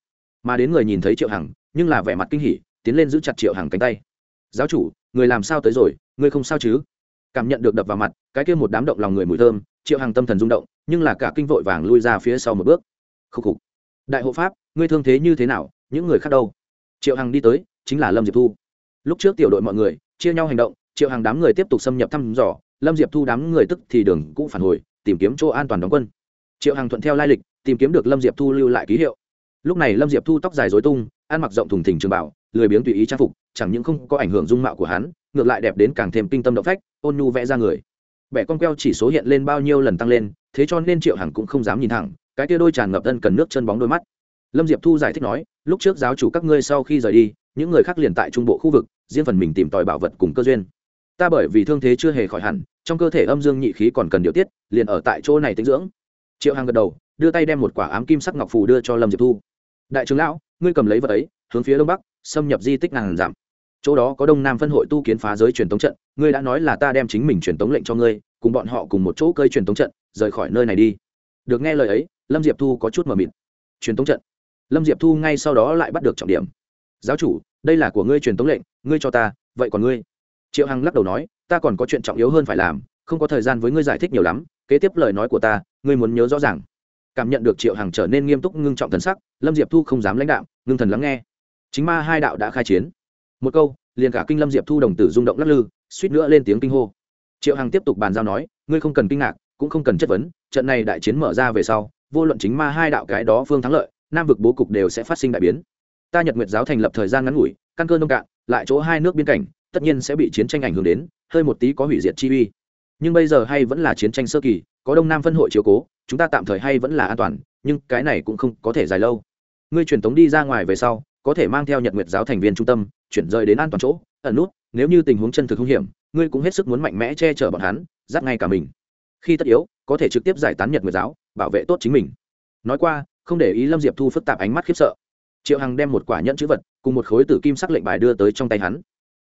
Mà đến người nhìn thấy triệu hằng, nhưng là vẻ mặt kinh hỉ, tiến lên giữ chặt triệu hằng cánh tay. Giáo chủ, người làm sao tới rồi? Ngươi không sao chứ? Cảm nhận được đập vào mặt, cái kia một đám động lòng người mùi thơm, triệu hằng tâm thần rung động, nhưng là cả kinh vội vàng lui ra phía sau một bước. Khúc khục. Đại hộ pháp, ngươi thương thế như thế nào, những người khác đâu? Triệu hằng đi tới, chính là lâm diệp thu. Lúc trước tiểu đội mọi người, chia nhau hành động, triệu hàng đám người tiếp tục xâm nhập thăm dò, lâm diệp thu đám người tức thì đường cũng phản hồi, tìm kiếm chỗ an toàn đóng quân. Triệu hàng thuận theo lai lịch, tìm kiếm được lâm diệp thu lưu lại ký hiệu. Lúc này lâm diệp thu tóc dài dối tung, ăn mặc rộng thùng thình trường bảo lười biếng tùy ý trang phục, chẳng những không có ảnh hưởng dung mạo của hắn ngược lại đẹp đến càng thêm kinh tâm động phách, ôn nhu vẽ ra người. Bẻ con queo chỉ số hiện lên bao nhiêu lần tăng lên, thế cho nên triệu hằng cũng không dám nhìn thẳng, cái tia đôi tràn ngập tân cần nước chân bóng đôi mắt. Lâm diệp thu giải thích nói, lúc trước giáo chủ các ngươi sau khi rời đi, những người khác liền tại trung bộ khu vực, riêng phần mình tìm tòi bảo vật cùng cơ duyên. Ta bởi vì thương thế chưa hề khỏi hẳn, trong cơ thể âm dương nhị khí còn cần điều tiết, liền ở tại chỗ này tinh dưỡng. Triệu Hằng gật đầu, đưa tay đem một quả ám kim sắc ngọc phù đưa cho lâm diệp thu. Đại trưởng lão, ngươi cầm lấy vật ấy, hướng phía đông bắc, xâm nhập di tích ngàn giảm chỗ đó có đông nam phân hội tu kiến phá giới truyền tống trận, ngươi đã nói là ta đem chính mình truyền tống lệnh cho ngươi, cùng bọn họ cùng một chỗ cơi truyền tống trận, rời khỏi nơi này đi. Được nghe lời ấy, lâm diệp thu có chút mờ mịt. Truyền tống trận? Lâm diệp thu ngay sau đó lại bắt được trọng điểm. Giáo chủ, đây là của ngươi truyền tống lệnh, ngươi cho ta, vậy còn ngươi? Triệu hằng lắc đầu nói, ta còn có chuyện trọng yếu hơn phải làm, không có thời gian với ngươi giải thích nhiều lắm, kế tiếp lời nói của ta, ngươi muốn nhớ rõ ràng. Cảm nhận được triệu hằng trở nên nghiêm túc, ngưng trọng thần sắc, lâm diệp thu không dám lãnh đạo ngưng thần lắng nghe. Chính ma hai đạo đã khai chiến một câu, liền cả kinh lâm diệp thu đồng tử rung động lắc lư, suýt nữa lên tiếng kinh hô. Triệu hằng tiếp tục bàn giao nói, ngươi không cần kinh ngạc, cũng không cần chất vấn, trận này đại chiến mở ra về sau, vô luận chính ma hai đạo cái đó phương thắng lợi, nam vực bố cục đều sẽ phát sinh đại biến. Ta nhật nguyệt giáo thành lập thời gian ngắn ngủi, căn cơ nông cạn, lại chỗ hai nước biên cảnh, tất nhiên sẽ bị chiến tranh ảnh hưởng đến, hơi một tí có hủy diệt chi uy. Nhưng bây giờ hay vẫn là chiến tranh sơ kỳ, có đông nam phân hội chiếu cố, chúng ta tạm thời hay vẫn là an toàn, nhưng cái này cũng không có thể dài lâu. Ngươi truyền tống đi ra ngoài về sau có thể mang theo nhật nguyệt giáo thành viên trung tâm, chuyển rời đến an toàn chỗ. Ẩn nút, nếu như tình huống chân thực hung hiểm, ngươi cũng hết sức muốn mạnh mẽ che chở bọn hắn, giáp ngay cả mình. Khi tất yếu, có thể trực tiếp giải tán nhật nguyệt giáo, bảo vệ tốt chính mình. Nói qua, không để ý lâm diệp thu phức tạp ánh mắt khiếp sợ. Triệu hằng đem một quả nhẫn chữ vật cùng một khối tử kim sắc lệnh bài đưa tới trong tay hắn.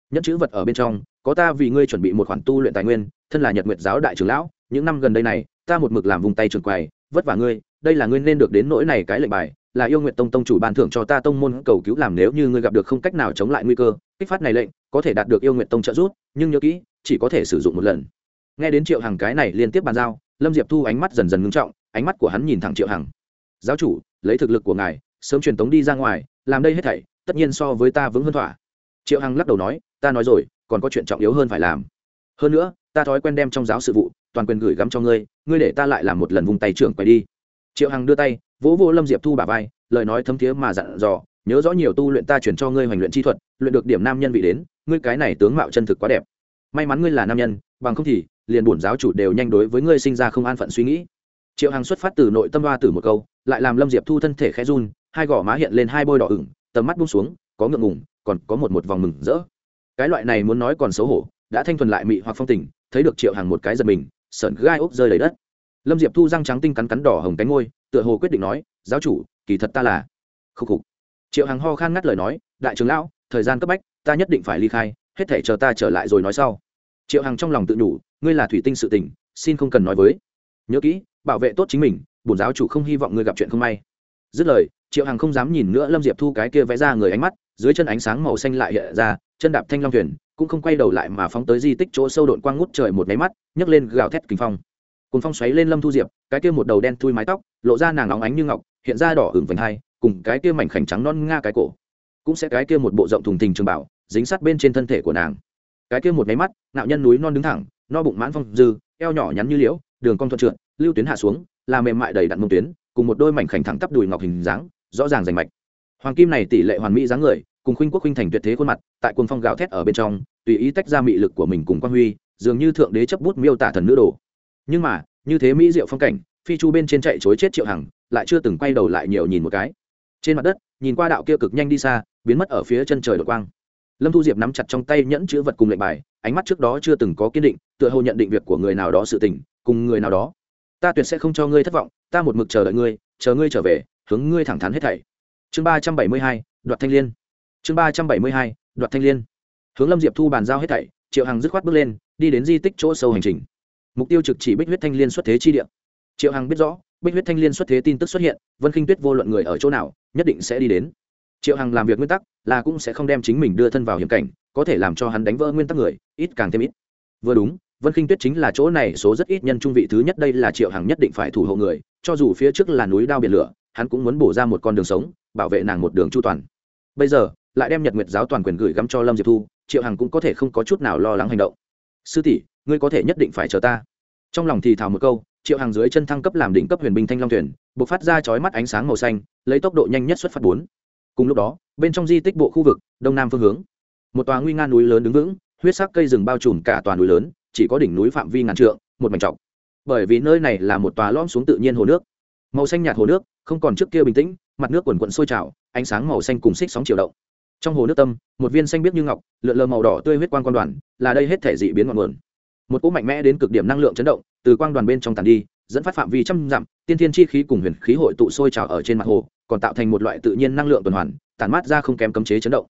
Nhẫn chữ vật ở bên trong, có ta vì ngươi chuẩn bị một khoản tu luyện tài nguyên, thân là nhật nguyệt giáo đại trưởng lão, những năm gần đây này, ta một mực làm vùng tay trường quầy, vất vả ngươi, đây là ngươi nên được đến nỗi này cái lệnh bài là yêu nguyện tông tông chủ ban thưởng cho ta tông môn cầu cứu làm nếu như ngươi gặp được không cách nào chống lại nguy cơ, kích phát này lệnh, có thể đạt được yêu nguyện tông trợ giúp, nhưng nhớ kỹ, chỉ có thể sử dụng một lần. Nghe đến triệu hằng cái này liên tiếp bàn giao, lâm diệp thu ánh mắt dần dần ngưng trọng, ánh mắt của hắn nhìn thẳng triệu hằng. Giáo chủ, lấy thực lực của ngài, sớm truyền tống đi ra ngoài, làm đây hết thảy, tất nhiên so với ta vững hơn thỏa. Triệu hằng lắc đầu nói, ta nói rồi, còn có chuyện trọng yếu hơn phải làm. Hơn nữa, ta thói quen đem trong giáo sự vụ, toàn quyền gửi gắm cho ngươi ngươi để ta lại làm một lần vùng tay trưởng quay đi. Triệu hằng đưa tay vỗ vô lâm diệp thu bà vai, lời nói thấm thiế mà dặn dò, nhớ rõ nhiều tu luyện ta chuyển cho ngươi hoành luyện chi thuật, luyện được điểm nam nhân vị đến, ngươi cái này tướng mạo chân thực quá đẹp. May mắn ngươi là nam nhân, bằng không thì, liền bổn giáo chủ đều nhanh đối với ngươi sinh ra không an phận suy nghĩ. Triệu hằng xuất phát từ nội tâm đoa từ một câu, lại làm lâm diệp thu thân thể khẽ run, hai gò má hiện lên hai bôi đỏ ửng, tầm mắt bung xuống, có ngượng ngùng, còn có một một vòng mừng rỡ. Cái loại này muốn nói còn xấu hổ, đã thanh thuần lại mị hoặc phong tình, thấy được triệu hằng một cái giật mình, sợn gai ốc rơi đầy đất. Lâm diệp thu răng trắng tinh cắn cắn đỏ hồng cánh ngôi tựa hồ quyết định nói, giáo chủ, kỳ thật ta là khúc khục. Triệu hằng ho khan ngắt lời nói, đại trưởng lão, thời gian cấp bách, ta nhất định phải ly khai, hết thể chờ ta trở lại rồi nói sau. Triệu hằng trong lòng tự nhủ, ngươi là thủy tinh sự tình, xin không cần nói với. Nhớ kỹ, bảo vệ tốt chính mình, bổn giáo chủ không hy vọng ngươi gặp chuyện không may. Dứt lời, triệu hằng không dám nhìn nữa lâm diệp thu cái kia vẽ ra người ánh mắt, dưới chân ánh sáng màu xanh lại hiện ra, chân đạp thanh long thuyền, cũng không quay đầu lại mà phóng tới di tích chỗ sâu đội quang ngút trời một máy mắt, nhấc lên gào thét kinh phong cùng phong xoáy lên lâm thu diệp, cái kia một đầu đen thui mái tóc, lộ ra nàng óng ánh như ngọc, hiện ra đỏ hửng vành hai, cùng cái kia mảnh khảnh trắng non nga cái cổ. Cũng sẽ cái kia một bộ rộng thùng thình trường bảo, dính sát bên trên thân thể của nàng. Cái kia một máy mắt, nạo nhân núi non đứng thẳng, no bụng mãn phong dư, eo nhỏ nhắn như liễu, đường cong thuận trượt, lưu tuyến hạ xuống, là mềm mại đầy đặn mông tuyến, cùng một đôi mảnh khảnh thẳng tắp đùi ngọc hình dáng, rõ ràng rành mạch. Hoàng kim này tỷ lệ hoàn mỹ dáng người, cùng khuynh quốc khuynh thành tuyệt thế khuôn mặt, tại cuồng phong gạo thét ở bên trong, tùy ý tách ra mị lực của mình cùng quan huy, dường như thượng đế chấp bút miêu tả thần nữ đồ nhưng mà, như thế mỹ diệu phong cảnh, phi chu bên trên chạy chối chết triệu hằng, lại chưa từng quay đầu lại nhiều nhìn một cái. Trên mặt đất, nhìn qua đạo kia cực nhanh đi xa, biến mất ở phía chân trời đột quang. Lâm thu diệp nắm chặt trong tay nhẫn chữ vật cùng lệnh bài, ánh mắt trước đó chưa từng có kiên định, tựa hồ nhận định việc của người nào đó sự tình, cùng người nào đó. Ta tuyệt sẽ không cho ngươi thất vọng, ta một mực chờ đợi ngươi, chờ ngươi trở về, hướng ngươi thẳng thắn hết thảy. Chương ba trăm bảy mươi hai, đoạt thanh liên. Chương ba trăm bảy mươi hai, đoạt thanh liên. Hướng lâm diệp thu bàn giao hết thảy, triệu hằng dứt khoát bước lên, đi đến di tích chỗ sâu hành trình mục tiêu trực chỉ bích huyết thanh liên xuất thế chi địa. Triệu hằng biết rõ, bích huyết thanh liên xuất thế tin tức xuất hiện, vân khinh tuyết vô luận người ở chỗ nào, nhất định sẽ đi đến. Triệu hằng làm việc nguyên tắc, là cũng sẽ không đem chính mình đưa thân vào hiểm cảnh, có thể làm cho hắn đánh vỡ nguyên tắc người, ít càng thêm ít. Vừa đúng, vân khinh tuyết chính là chỗ này số rất ít nhân trung vị thứ nhất, đây là triệu hằng nhất định phải thủ hộ người, cho dù phía trước là núi đao biển lửa, hắn cũng muốn bổ ra một con đường sống, bảo vệ nàng một đường chu toàn. Bây giờ, lại đem nhật nguyệt giáo toàn quyền gửi gắm cho lâm diệp thu, triệu hằng cũng có thể không có chút nào lo lắng hành động. Sư tỷ ngươi có thể nhất định phải chờ ta. Trong lòng thì thào một câu, triệu hàng dưới chân thăng cấp làm đỉnh cấp huyền binh thanh long thuyền b ộ c phát ra chói mắt ánh sáng màu xanh, lấy tốc độ nhanh nhất xuất phát bốn. Cùng lúc đó, bên trong di tích bộ khu vực, đông nam phương hướng. Một tòa nguy nga núi lớn đứng vững, huyết sắc cây rừng bao trùm cả tòa núi lớn, chỉ có đỉnh núi phạm vi ngàn trượng, một mảnh trọc. Bởi vì nơi này là một tòa lom xuống tự nhiên hồ nước. Màu xanh nhạt hồ nước, không còn trước kia bình tĩnh, mặt nước quần quận sôi trào, ánh sáng màu xanh cùng xích sóng chiều động. Trong hồ nước tâm, một viên xanh biếc như ngọc, lượn lờ màu đỏ tươi huyết quang quan đoàn, là đây hết thể dị biến ngọn nguồn một cỗ mạnh mẽ đến cực điểm năng lượng chấn động, từ quang đoàn bên trong tàn đi, dẫn phát phạm vi trăm dặm, tiên thiên chi khí cùng huyền khí hội tụ sôi trào ở trên mặt hồ, còn tạo thành một loại tự nhiên năng lượng tuần hoàn, tản mát ra không kém cấm chế chấn động.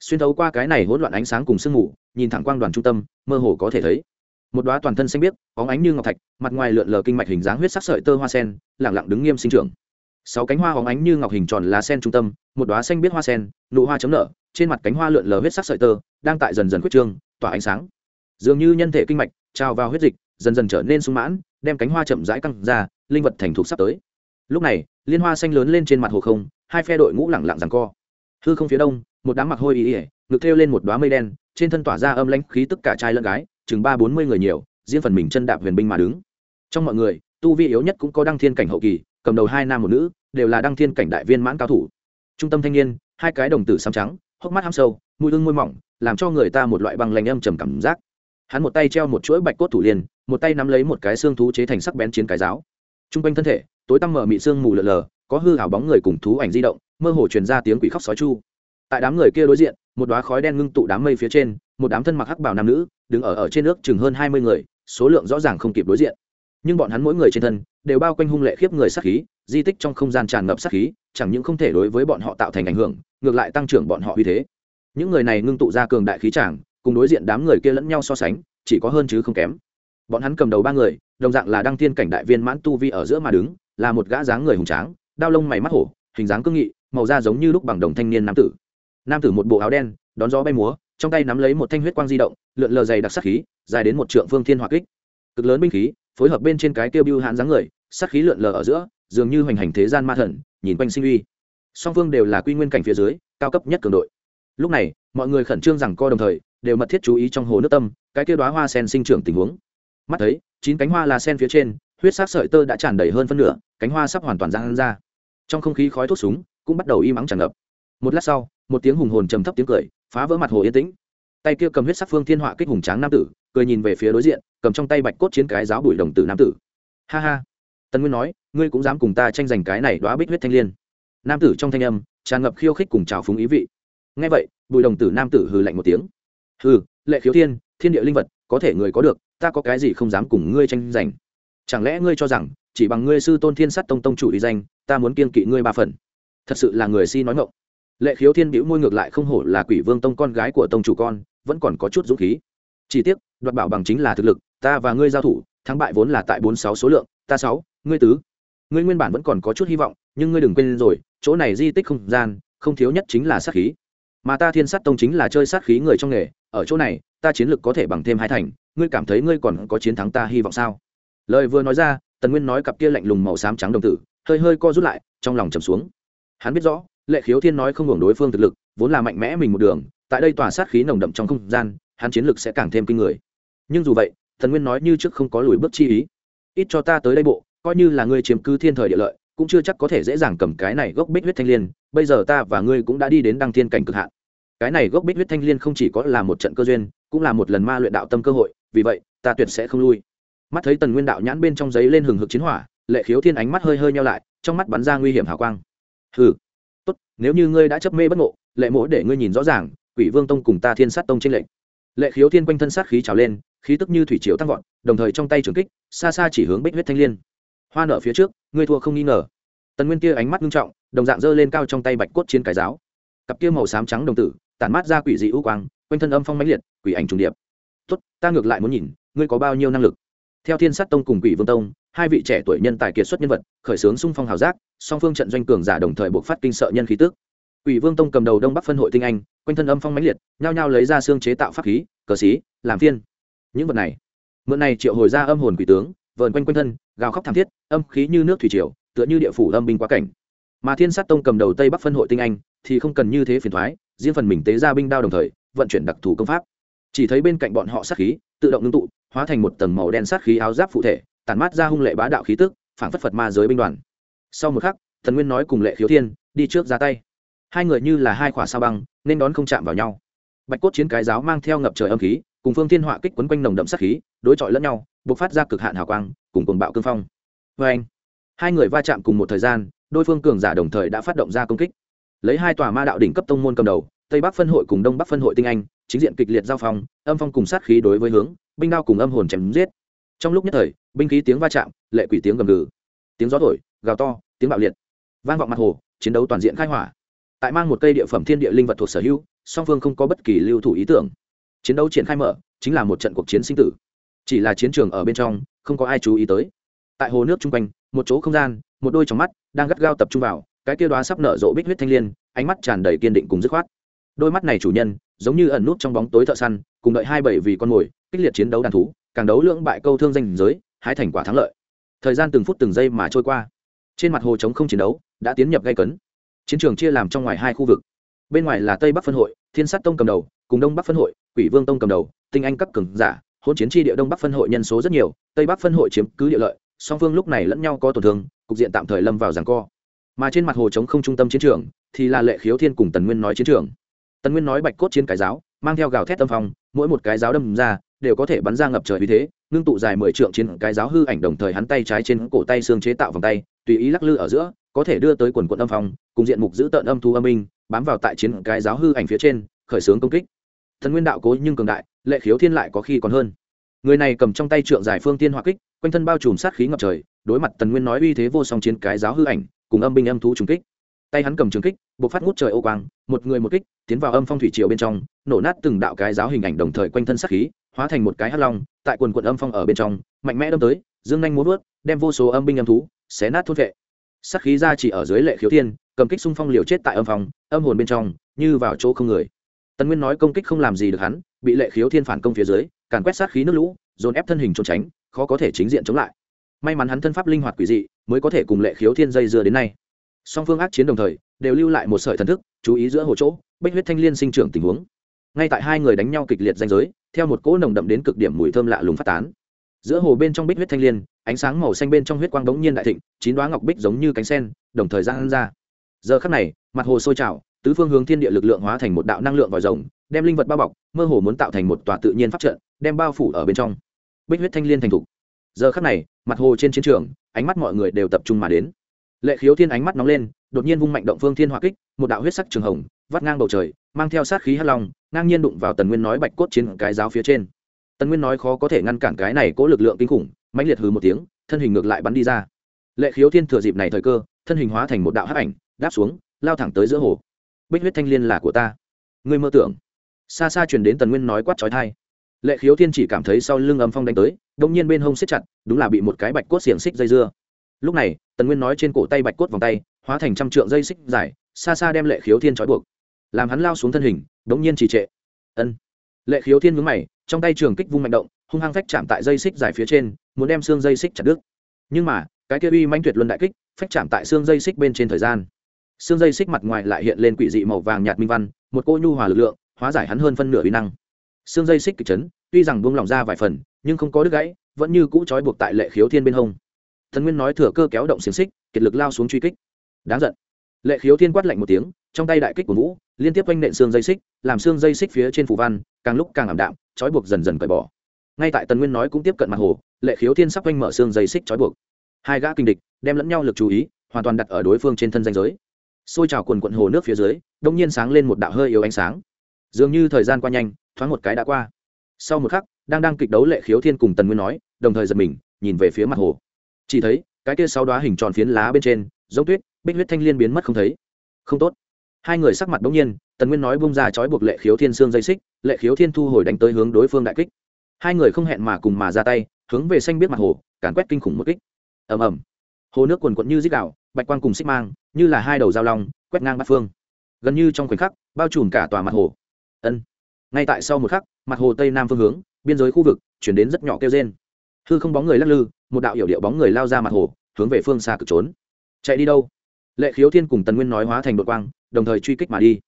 Xuyên thấu qua cái này hỗn loạn ánh sáng cùng sương mù, nhìn thẳng quang đoàn trung tâm, mơ hồ có thể thấy. Một đóa toàn thân xanh biếc óng ánh như ngọc thạch, mặt ngoài lượn lờ kinh mạch hình dáng huyết sắc sợi tơ hoa sen lẳng lặng đứng nghiêm sinh trưởng. Sáu cánh hoa óng ánh như ngọc hình tròn lá sen trung tâm, một đóa xanh biếc hoa sen, nụ hoa chấm nở, trên mặt cánh hoa lượn lờ huyết sắc sợi tơ, đang tại dần dần quyết trương, tỏa ánh sáng. Dường như nhân thể kinh mạch trào vào huyết dịch, dần dần trở nên sung mãn, đem cánh hoa chậm rãi căng ra, linh vật thành thục sắp tới. Lúc này, liên hoa xanh lớn lên trên mặt hồ không, hai phe đội ngũ lẳng lặng rằng co. Hư không phía đông, một đám mặc hôi ý ỉa ngực thêu lên một đoá mây đen, trên thân tỏa ra âm lãnh khí tất cả trai lẫn gái, chừng ba bốn mươi người nhiều, riêng phần mình chân đạp huyền binh mà đứng. Trong mọi người, tu vi yếu nhất cũng có đăng thiên cảnh hậu kỳ, cầm đầu hai nam một nữ, đều là đăng thiên cảnh đại viên mãn cao thủ. Trung tâm thanh niên, hai cái đồng tử xám trắng, hốc mắt ham sâu, mũi ưng môi mỏng, làm cho người ta một loại băng lành âm trầm cảm giác hắn một tay treo một chuỗi bạch cốt thủ liên một tay nắm lấy một cái xương thú chế thành sắc bén chiến cái giáo. T r u n g quanh thân thể, tối tăm mở mị xương mù lờ lờ, có hư hảo bóng người cùng thú ảnh di động, mơ hồ truyền ra tiếng quỷ khóc sói chu. Tại đám người kia đối diện, một đoá khói đen ngưng tụ đám mây phía trên, một đám thân mặc hắc bảo nam nữ, đứng ở ở trên nước chừng hơn hai mươi người, số lượng rõ ràng không kịp đối diện. Nhưng bọn hắn mỗi người trên thân, đều bao quanh hung lệ khiếp người sát khí, di tích trong không gian tràn ngập sát khí, chẳng những không thể đối với bọn họ tạo thành ảnh hưởng, ngược lại tăng trưởng bọn họ uy thế. Những người này ngưng tụ ra cường đại khí tràng cùng đối diện đám người kia lẫn nhau so sánh, chỉ có hơn chứ không kém. Bọn hắn cầm đầu ba người, đồng dạng là đăng thiên cảnh đại viên mãn tu vi ở giữa mà đứng, là một gã dáng người hùng tráng, đao lông mày mắt hổ, hình dáng cương nghị, màu da giống như lúc bằng đồng thanh niên nam tử. Nam tử một bộ áo đen, đón gió bay múa, trong tay nắm lấy một thanh huyết quang di động, lượn lờ dày đặc sắc khí, dài đến một trượng phương thiên hỏa kích. Cực lớn binh khí, phối hợp bên trên cái tiêu bưu hãn dáng người sắc khí lượn lờ ở giữa, dường như hoành hành thế gian ma thần, nhìn quanh sinh uy. Song phương đều là quy nguyên cảnh phía dưới, cao cấp nhất cường đội. Lúc này, mọi người khẩn trương rằng co đồng thời đều mật thiết chú ý trong hồ nước tâm, cái kia đoá hoa sen sinh trưởng tình huống. Mắt thấy, chín cánh hoa là sen phía trên, huyết sắc sợi tơ đã tràn đầy hơn phân nửa, cánh hoa sắp hoàn toàn ra ra. Trong không khí khói thuốc súng cũng bắt đầu im ắng tràn ngập. Một lát sau, một tiếng hùng hồn trầm thấp tiếng cười, phá vỡ mặt hồ yên tĩnh. Tay kia cầm huyết sắc phương thiên họa kích hùng tráng nam tử, cười nhìn về phía đối diện, cầm trong tay bạch cốt chiến cái giáo bùi đồng tử nam tử. Ha ha. Tân nguyên nói, ngươi cũng dám cùng ta tranh giành cái này đoá bích huyết thanh liên. Nam tử trong thanh âm tràn ngập khiêu khích cùng trào phúng ý vị. Ngay vậy bùi đồng tử nam tử hừ lạnh một tiếng hừ, lệ khiếu thiên thiên địa linh vật, có thể người có được, ta có cái gì không dám cùng ngươi tranh giành? Chẳng lẽ ngươi cho rằng, chỉ bằng ngươi sư tôn thiên sắt tông tông chủ đi danh, ta muốn kiên kỵ ngươi ba phần? Thật sự là người si nói ngộng lệ khiếu thiên bĩu môi ngược lại không hổ là quỷ vương tông con gái của tông chủ con, vẫn còn có chút dũng khí. Chỉ tiếc, đoạt bảo bằng chính là thực lực, ta và ngươi giao thủ, thắng bại vốn là tại bốn sáu số lượng, ta sáu, ngươi tứ. Ngươi nguyên bản vẫn còn có chút hy vọng, nhưng ngươi đừng quên rồi, chỗ này di tích không gian, không thiếu nhất chính là sát khí mà ta thiên sát tông chính là chơi sát khí người trong nghề, ở chỗ này, ta chiến lực có thể bằng thêm hai thành, ngươi cảm thấy ngươi còn có chiến thắng ta hy vọng sao? Lời vừa nói ra, tần nguyên nói cặp kia lạnh lùng màu xám trắng đồng tử, hơi hơi co rút lại, trong lòng trầm xuống. Hắn biết rõ, lệ khiếu thiên nói không hưởng đối phương thực lực, vốn là mạnh mẽ mình một đường, tại đây tỏa sát khí nồng đậm trong không gian, hắn chiến lực sẽ càng thêm kinh người. Nhưng dù vậy, tần nguyên nói như trước không có lùi bước chi ý. Ít cho ta tới đây bộ, coi như là ngươi chiếm cứ thiên thời địa lợi cũng chưa chắc có thể dễ dàng cầm cái này gốc bích huyết thanh liên, bây giờ ta và ngươi cũng đã đi đến đăng thiên cảnh cực hạn. Cái này gốc bích huyết thanh liên không chỉ có là một trận cơ duyên, cũng là một lần ma luyện đạo tâm cơ hội, vì vậy, ta tuyệt sẽ không lui. Mắt thấy tần nguyên đạo nhãn bên trong giấy lên hừng hực chiến hỏa, lệ khiếu thiên ánh mắt hơi hơi nhau lại, trong mắt bắn ra nguy hiểm hào quang. Ừ tốt, nếu như ngươi đã chấp mê bất ngộ, lệ mỗ để ngươi nhìn rõ ràng, quỷ vương tông cùng ta thiên sát tông trên lệnh lệ khiếu thiên quanh thân sát khí trào lên, khí tức như thủy triều tăng vọt, đồng thời trong tay trường kích, xa xa chỉ hướng bích huyết thanh liên hoa nở phía trước, ngươi thua không nghi ngờ. Tần nguyên kia ánh mắt nghiêm trọng, đồng dạng giơ lên cao trong tay bạch cốt chiến cái giáo. Cặp kia màu xám trắng đồng tử, tản mát ra quỷ dị ưu quang, quanh thân âm phong mãnh liệt, quỷ ảnh trùng điệp. Tốt, ta ngược lại muốn nhìn, ngươi có bao nhiêu năng lực? Theo thiên sát tông cùng quỷ vương tông, hai vị trẻ tuổi nhân tài kiệt xuất nhân vật, khởi xướng xung phong hào giác, song phương trận doanh cường giả đồng thời buộc phát kinh sợ nhân khí tức. Quỷ vương tông cầm đầu đông bắc phân hội tinh anh, quanh thân âm phong mãnh liệt, nhao nhao lấy ra xương chế tạo pháp khí, cờ xí, làm phiên. Những vật này, mượn này triệu hồi ra âm hồn quỷ tướng vờn quanh quanh thân, gào khóc thảm thiết, âm khí như nước thủy triều, tựa như địa phủ âm binh quá cảnh. Mà thiên sát tông cầm đầu tây bắc phân hội tinh anh, thì không cần như thế phiền thoái riêng phần mình tế ra binh đao đồng thời, vận chuyển đặc thù công pháp. Chỉ thấy bên cạnh bọn họ sát khí, tự động ngưng tụ, hóa thành một tầng màu đen sát khí áo giáp phụ thể, tản mát ra hung lệ bá đạo khí tức phản phất phật ma giới binh đoàn. Sau một khắc thần nguyên nói cùng lệ khiếu thiên, đi trước ra tay. Hai người như là hai khỏa sao băng, nên đón không chạm vào nhau. Bạch cốt chiến cái giáo mang theo ngập trời âm khí cùng phương thiên họa kích quấn quanh nồng đậm sát khí, đối chọi lẫn nhau buộc phát ra cực hạn hào quang, cùng cuồng bạo cương phong. Vê anh, hai người va chạm cùng một thời gian đôi phương cường giả đồng thời đã phát động ra công kích. Lấy hai tòa ma đạo đỉnh cấp tông môn cầm đầu, tây bắc phân hội cùng đông bắc phân hội tinh anh, chính diện kịch liệt giao phong, âm phong cùng sát khí đối với hướng, binh đao cùng âm hồn chém giết. Trong lúc nhất thời, binh khí tiếng va chạm, lệ quỷ tiếng gầm gừ, tiếng gió thổi, gào to, tiếng bạo liệt, vang vọng mặt hồ, chiến đấu toàn diện khai hỏa. Tại mang một cây địa phẩm thiên địa linh vật thuộc sở hữu, song phương không có bất kỳ lưu thủ ý tưởng chiến đấu triển khai mở, chính là một trận cuộc chiến sinh tử. Chỉ là chiến trường ở bên trong, không có ai chú ý tới. Tại hồ nước chung quanh, một chỗ không gian, một đôi trong mắt đang gắt gao tập trung vào, cái kia đoá sắp nở rộ bích huyết thanh liên, ánh mắt tràn đầy kiên định cùng dứt khoát. Đôi mắt này chủ nhân, giống như ẩn nút trong bóng tối thợ săn, cùng đợi hai bảy vì con mồi, kích liệt chiến đấu đàn thú, càng đấu lưỡng bại câu thương danh giới, hái thành quả thắng lợi. Thời gian từng phút từng giây mà trôi qua. Trên mặt hồ chống không chiến đấu, đã tiến nhập gây cấn. Chiến trường chia làm trong ngoài hai khu vực bên ngoài là tây bắc phân hội, thiên sát tông cầm đầu, cùng đông bắc phân hội, quỷ vương tông cầm đầu, tinh anh cấp cường giả hôn chiến tri địa đông bắc phân hội nhân số rất nhiều, tây bắc phân hội chiếm cứ địa lợi, song phương lúc này lẫn nhau có tổn thương, cục diện tạm thời lâm vào ràng co. Mà trên mặt hồ trống không trung tâm chiến trường, thì là lệ khiếu thiên cùng tần nguyên nói chiến trường. Tần nguyên nói bạch cốt chiến cái giáo, mang theo gào thét tâm phong, mỗi một cái giáo đâm ra, đều có thể bắn ra ngập trời vì thế, ngưng tụ dài mười trượng chiến cái giáo hư ảnh đồng thời hắn tay trái trên cổ tay xương chế tạo vòng tay, tùy ý lắc lư ở giữa, có thể đưa tới quần quận âm phong, cùng diện mục giữ tợn âm thu âm minh bám vào tại chiến cái giáo hư ảnh phía trên, khởi xướng công kích. Thần nguyên đạo cố nhưng cường đại, lệ khiếu thiên lại có khi còn hơn. Người này cầm trong tay trượng giải phương tiên hỏa kích, quanh thân bao trùm sát khí ngập trời, đối mặt tần nguyên nói uy thế vô song chiến cái giáo hư ảnh, cùng âm binh âm thú trùng kích. Tay hắn cầm trường kích buộc phát ngút trời ô quang, một người một kích, tiến vào âm phong thủy triều bên trong, nổ nát từng đạo cái giáo hình ảnh đồng thời quanh thân sát khí, hóa thành một cái hắc long, tại quần quận âm phong ở bên trong, mạnh mẽ đâm tới, dương nhanh muốn vớt đem vô số âm binh âm thú xé nát thốt vệ. Sát khí ra chỉ ở dưới lệ khiếu thiên cầm kích xung phong liều chết tại âm phòng âm hồn bên trong, như vào chỗ không người. Tần nguyên nói công kích không làm gì được hắn, bị lệ khiếu thiên phản công phía dưới, càn quét sát khí nước lũ, dồn ép thân hình trốn tránh, khó có thể chính diện chống lại. May mắn hắn thân pháp linh hoạt quỷ dị, mới có thể cùng lệ khiếu thiên dây dưa đến nay. Song phương ác chiến đồng thời, đều lưu lại một sợi thần thức, chú ý giữa hồ chỗ bách huyết thanh liên sinh trưởng tình huống. Ngay tại hai người đánh nhau kịch liệt danh giới, theo một cỗ nồng đậm đến cực điểm mùi thơm lạ lùng phát tán. Giữa hồ bên trong bích huyết thanh liên, ánh sáng màu xanh bên trong huyết quang đống nhiên đại thịnh, chín đoá ngọc bích giống như cánh sen, đồng thời giang ra giờ khắc này, mặt hồ sôi trào, tứ phương hướng thiên địa lực lượng hóa thành một đạo năng lượng vòi rồng, đem linh vật bao bọc, mơ hồ muốn tạo thành một tòa tự nhiên pháp trận, đem bao phủ ở bên trong. Bích huyết thanh liên thành thục. Giờ khắc này, mặt hồ trên chiến trường, ánh mắt mọi người đều tập trung mà đến. Lệ khiếu thiên ánh mắt nóng lên, đột nhiên vung mạnh động phương thiên hỏa kích, một đạo huyết sắc trường hồng, vắt ngang bầu trời, mang theo sát khí hắc long, ngang nhiên đụng vào tần nguyên nói bạch cốt chiến cái giáo phía trên. Tần nguyên nói khó có thể ngăn cản cái này cố lực lượng kinh khủng, mãnh liệt hừ một tiếng, thân hình ngược lại bắn đi ra. Lệ khiếu thiên thừa dịp này thời cơ, thân hình hóa thành một đạo hắc ảnh đáp xuống, lao thẳng tới giữa hồ. Bích huyết thanh liên là của ta. Ngươi mơ tưởng. Xa xa truyền đến tần nguyên nói quát trói thai lệ khiếu thiên chỉ cảm thấy sau lưng âm phong đánh tới đông nhiên bên hông xích chặt, đúng là bị một cái bạch cốt xiềng xích dây dưa. Lúc này, tần nguyên nói trên cổ tay bạch cốt vòng tay, hóa thành trăm trượng dây xích dài, xa xa đem lệ khiếu thiên trói buộc. Làm hắn lao xuống thân hình đống nhiên trì trệ. Ân. Lệ khiếu thiên mướn mày, trong tay trường kích vung mạnh động, hung hăng phách chạm tại dây xích dài phía trên, muốn đem xương dây xích chặt đứt. Nhưng mà, cái kia uy manh tuyệt luân đại kích, phách chạm tại xương dây xích bên trên thời gian xương dây xích mặt ngoài lại hiện lên quỷ dị màu vàng nhạt minh văn, một cô nhu hòa lực lượng, hóa giải hắn hơn phân nửa uy năng. Xương dây xích kịch chấn, tuy rằng buông lỏng ra vài phần, nhưng không có đứt gãy, vẫn như cũ trói buộc tại lệ khiếu thiên bên hông. Thần nguyên nói thừa cơ kéo động xiềng xích, kiệt lực lao xuống truy kích. Đáng giận. Lệ khiếu thiên quát lạnh một tiếng, trong tay đại kích của vũ, liên tiếp oanh nện xương dây xích, làm xương dây xích phía trên phủ văn, càng lúc càng ảm đạm, trói buộc dần dần cởi bỏ. Ngay tại tần nguyên nói cũng tiếp cận mặt hồ, lệ khiếu thiên sắp oanh mở xương dây xích trói buộc. Hai gã kinh địch, đem lẫn nhau lực chú ý, hoàn toàn đặt ở đối phương trên thân danh giới xôi trào quần quận hồ nước phía dưới đông nhiên sáng lên một đạo hơi yếu ánh sáng. Dường như thời gian qua nhanh, thoáng một cái đã qua. Sau một khắc, đang đang kịch đấu lệ khiếu thiên cùng tần nguyên nói, đồng thời giật mình, nhìn về phía mặt hồ. Chỉ thấy, cái kia sáu đoá hình tròn phiến lá bên trên, giống tuyết, bích huyết thanh liên biến mất không thấy. Không tốt. Hai người sắc mặt đông nhiên, tần nguyên nói bung ra trói buộc lệ khiếu thiên xương dây xích, lệ khiếu thiên thu hồi đánh tới hướng đối phương đại kích. Hai người không hẹn mà cùng mà ra tay, hướng về xanh biết mặt hồ, càn quét kinh khủng một kích. Ầm ầm hồ nước quần quận như dích đạo, bạch quang cùng xích mang, như là hai đầu dao long, quét ngang bát phương. Gần như trong khoảnh khắc, bao trùm cả tòa mặt hồ. Ân. Ngay tại sau một khắc, mặt hồ tây nam phương hướng, biên giới khu vực, chuyển đến rất nhỏ kêu trên hư không bóng người lắc lư, một đạo hiểu điệu bóng người lao ra mặt hồ, hướng về phương xa cực trốn. Chạy đi đâu? Lệ khiếu thiên cùng tần nguyên nói hóa thành đội quang, đồng thời truy kích mà đi.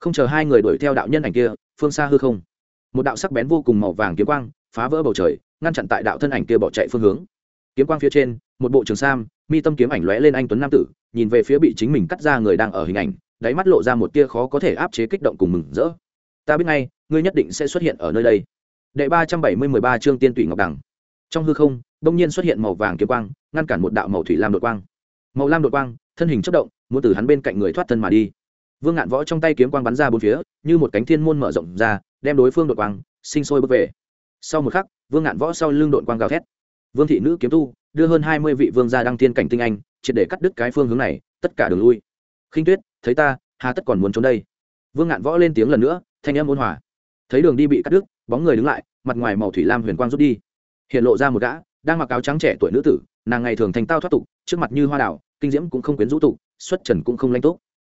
Không chờ hai người đuổi theo đạo nhân ảnh kia, phương xa hư không. Một đạo sắc bén vô cùng màu vàng kiếm quang, phá vỡ bầu trời, ngăn chặn tại đạo thân ảnh kia bỏ chạy phương hướng kiếm quang phía trên, một bộ trường sam, mi tâm kiếm ảnh lóe lên anh tuấn nam tử, nhìn về phía bị chính mình cắt ra người đang ở hình ảnh, đáy mắt lộ ra một tia khó có thể áp chế kích động cùng mừng rỡ. Ta biết ngay, ngươi nhất định sẽ xuất hiện ở nơi đây. Đệ ba trăm bảy mươi mười ba chương tiên tụy ngọc đẳng trong hư không đông nhiên xuất hiện màu vàng kiếm quang, ngăn cản một đạo màu thủy lam đột quang. Màu lam đột quang, thân hình chất động, muốn từ hắn bên cạnh người thoát thân mà đi. Vương ngạn võ trong tay kiếm quang bắn ra bốn phía, như một cánh thiên môn mở rộng ra, đem đối phương đột quang, sinh sôi bước về. Sau một khắc, vương ngạn võ sau lưng đội quang gào thét vương thị nữ kiếm tu, đưa hơn hai mươi vị vương gia đăng thiên cảnh tinh anh, triệt để cắt đứt cái phương hướng này, tất cả đường lui. Khinh tuyết, thấy ta, hà tất còn muốn trốn đây. Vương ngạn võ lên tiếng lần nữa, thanh âm ôn hòa. Thấy đường đi bị cắt đứt, bóng người đứng lại, mặt ngoài màu thủy lam huyền quang rút đi. Hiện lộ ra một gã, đang mặc áo trắng trẻ tuổi nữ tử, nàng ngày thường thành tao thoát tục, trước mặt như hoa đảo kinh diễm cũng không quyến rũ tục, xuất trần cũng không lanh tốt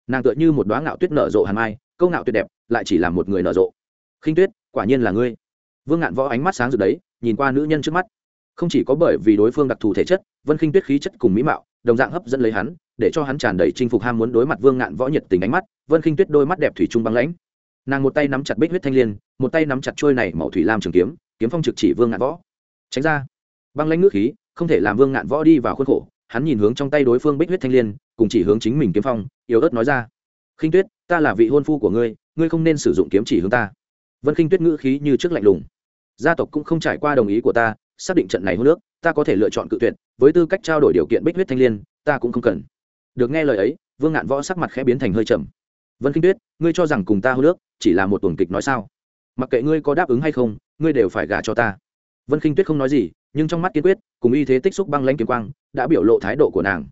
nàng tựa như một đoá ngạo tuyết nở rộ hàn mai, câu ngạo tuyệt đẹp, lại chỉ là một người nở rộ. Khinh tuyết, quả nhiên là ngươi. Vương ngạn võ ánh mắt sáng rực đấy, nhìn qua nữ nhân trước mắt không chỉ có bởi vì đối phương đặc thù thể chất, vân khinh tuyết khí chất cùng mỹ mạo, đồng dạng hấp dẫn lấy hắn, để cho hắn tràn đầy chinh phục ham muốn đối mặt vương ngạn võ nhiệt tình ánh mắt, vân khinh tuyết đôi mắt đẹp thủy trung băng lãnh. Nàng một tay nắm chặt bích huyết thanh liên, một tay nắm chặt trôi này màu thủy lam trường kiếm kiếm phong trực chỉ vương ngạn võ. Tránh ra. Băng lãnh nước khí, không thể làm vương ngạn võ đi vào khuôn khổ, hắn nhìn hướng trong tay đối phương bích huyết thanh liên, cùng chỉ hướng chính mình kiếm phong, yếu ớt nói ra. Khinh tuyết, ta là vị hôn phu của ngươi ngươi không nên sử dụng kiếm chỉ hướng ta. Vân khinh tuyết ngữ khí như trước lạnh lùng. Gia tộc cũng không trải qua đồng ý của ta xác định trận này hôn nước ta có thể lựa chọn cự tuyệt, với tư cách trao đổi điều kiện bích huyết thanh liên, ta cũng không cần. Được nghe lời ấy, vương ngạn võ sắc mặt khẽ biến thành hơi trầm. Vân kinh tuyết, ngươi cho rằng cùng ta hô nước chỉ là một tuần kịch nói sao? Mặc kệ ngươi có đáp ứng hay không, ngươi đều phải gả cho ta. Vân kinh tuyết không nói gì, nhưng trong mắt kiên quyết, cùng y thế tích xúc băng lãnh kiếm quang, đã biểu lộ thái độ của nàng.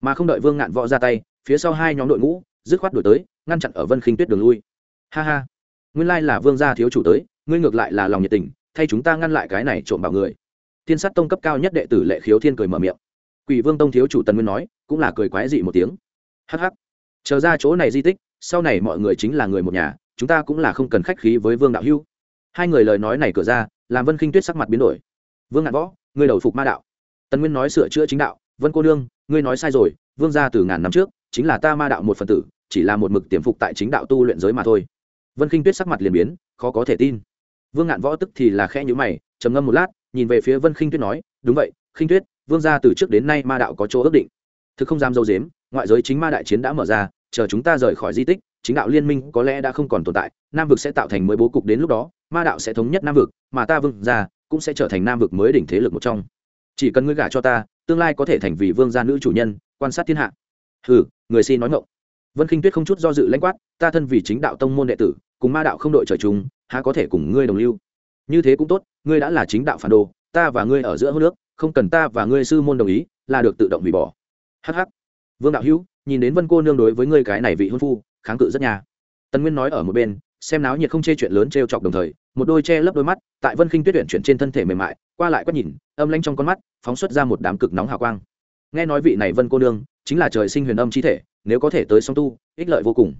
Mà không đợi vương ngạn võ ra tay, phía sau hai nhóm đội ngũ, dứt khoát đổi tới, ngăn chặn ở vân khinh tuyết đường lui. Ha ha, nguyên lai là vương gia thiếu chủ tới, ngươi ngược lại là lòng nhiệt tình, thay chúng ta ngăn lại cái này trộm bảo người thiên sát tông cấp cao nhất đệ tử lệ khiếu thiên cười mở miệng. Quỷ vương tông thiếu chủ tần nguyên nói, cũng là cười quái dị một tiếng. Hh chờ ra chỗ này di tích, sau này mọi người chính là người một nhà, chúng ta cũng là không cần khách khí với vương đạo hưu. Hai người lời nói này cửa ra, làm vân khinh tuyết sắc mặt biến đổi. Vương ngạn võ, ngươi đầu phục ma đạo. Tần nguyên nói sửa chữa chính đạo, vân cô nương, ngươi nói sai rồi, vương gia từ ngàn năm trước, chính là ta ma đạo một phần tử, chỉ là một mực tiềm phục tại chính đạo tu luyện giới mà thôi. Vân khinh tuyết sắc mặt liền biến, khó có thể tin. Vương ngạn võ tức thì là khẽ nhữ mày, trầm ngâm một lát nhìn về phía vân khinh tuyết nói, đúng vậy, khinh tuyết, vương gia từ trước đến nay ma đạo có chỗ ước định. Thực không dám dâu dếm, ngoại giới chính ma đại chiến đã mở ra, chờ chúng ta rời khỏi di tích, chính đạo liên minh có lẽ đã không còn tồn tại, nam vực sẽ tạo thành mới bố cục đến lúc đó, ma đạo sẽ thống nhất nam vực, mà ta vương gia cũng sẽ trở thành nam vực mới đỉnh thế lực một trong. Chỉ cần ngươi gả cho ta, tương lai có thể thành vì vương gia nữ chủ nhân, quan sát thiên hạ. Hừ, người xin nói ngộng vân khinh tuyết không chút do dự lãnh quát, ta thân vì chính đạo tông môn đệ tử, cùng ma đạo không đội trời chung, há có thể cùng ngươi đồng lưu? Như thế cũng tốt, ngươi đã là chính đạo phản đồ, ta và ngươi ở giữa hô nước không cần ta và ngươi sư môn đồng ý, là được tự động hủy bỏ. Hh vương đạo hữu, nhìn đến vân cô nương đối với ngươi cái này vị hôn phu, kháng cự rất nhà tần nguyên nói ở một bên, xem náo nhiệt không chê chuyện lớn t r e o chọc đồng thời, một đôi che lấp đôi mắt, tại vân khinh tuyết tuyển chuyển trên thân thể mềm mại, qua lại quét nhìn, âm lanh trong con mắt, phóng xuất ra một đám cực nóng hào quang. Nghe nói vị này vân cô nương, chính là trời sinh huyền âm chi thể, nếu có thể tới song tu, ích lợi vô cùng.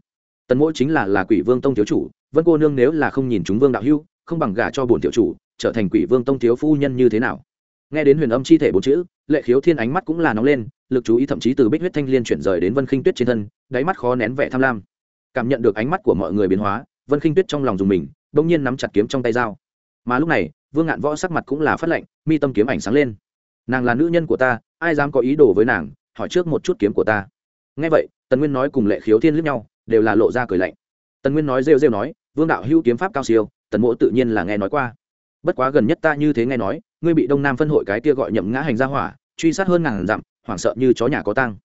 Tần mỗi chính là là quỷ vương tông thiếu chủ, vân cô nương nếu là không nhìn chúng vương đạo hưu không bằng gả cho bổn tiểu chủ, trở thành quỷ vương tông thiếu phu nhân như thế nào? Nghe đến huyền âm chi thể bốn chữ, lệ khiếu thiên ánh mắt cũng là nóng lên, lực chú ý thậm chí từ bích huyết thanh liên chuyển rời đến vân khinh tuyết trên thân, đáy mắt khó nén vẻ tham lam. Cảm nhận được ánh mắt của mọi người biến hóa, vân khinh tuyết trong lòng dùng mình, bỗng nhiên nắm chặt kiếm trong tay dao. Mà lúc này, vương ngạn võ sắc mặt cũng là phát lệnh mi tâm kiếm ảnh sáng lên. Nàng là nữ nhân của ta, ai dám có ý đồ với nàng? Hỏi trước một chút kiếm của ta. Nghe vậy, tần nguyên nói cùng lệ khiếu thiên lướt nhau, đều là lộ ra cười lạnh. Tần nguyên nói rêu rêu nói, vương đạo hữu kiếm pháp cao siêu tần mỗ tự nhiên là nghe nói qua. Bất quá gần nhất ta như thế nghe nói, ngươi bị đông nam phân hội cái kia gọi nhậm ngã hành ra hỏa, truy sát hơn ngàn dặm, hoảng sợ như chó nhà có tăng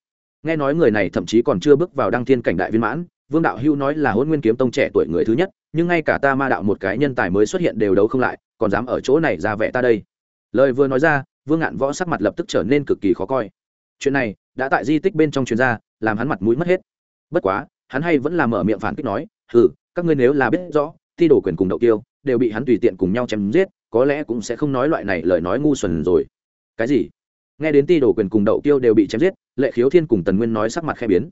nghe nói người này thậm chí còn chưa bước vào đăng thiên cảnh đại viên mãn, vương đạo hưu nói là hôn nguyên kiếm tông trẻ tuổi người thứ nhất, nhưng ngay cả ta ma đạo một cái nhân tài mới xuất hiện đều đấu không lại, còn dám ở chỗ này ra vẻ ta đây. Lời vừa nói ra, vương ngạn võ sắc mặt lập tức trở nên cực kỳ khó coi. Chuyện này đã tại di tích bên trong chuyên gia, làm hắn mặt mũi mất hết. Bất quá, hắn hay vẫn là mở miệng phản kích nói ừ các ngươi nếu là biết rõ thi đổ quyền cùng đậu tiêu, đều bị hắn tùy tiện cùng nhau chém giết, có lẽ cũng sẽ không nói loại này lời nói ngu xuẩn rồi. Cái gì? Nghe đến ti đồ quyền cùng đậu tiêu đều bị chém giết, lệ khiếu thiên cùng tần nguyên nói sắc mặt khẽ biến.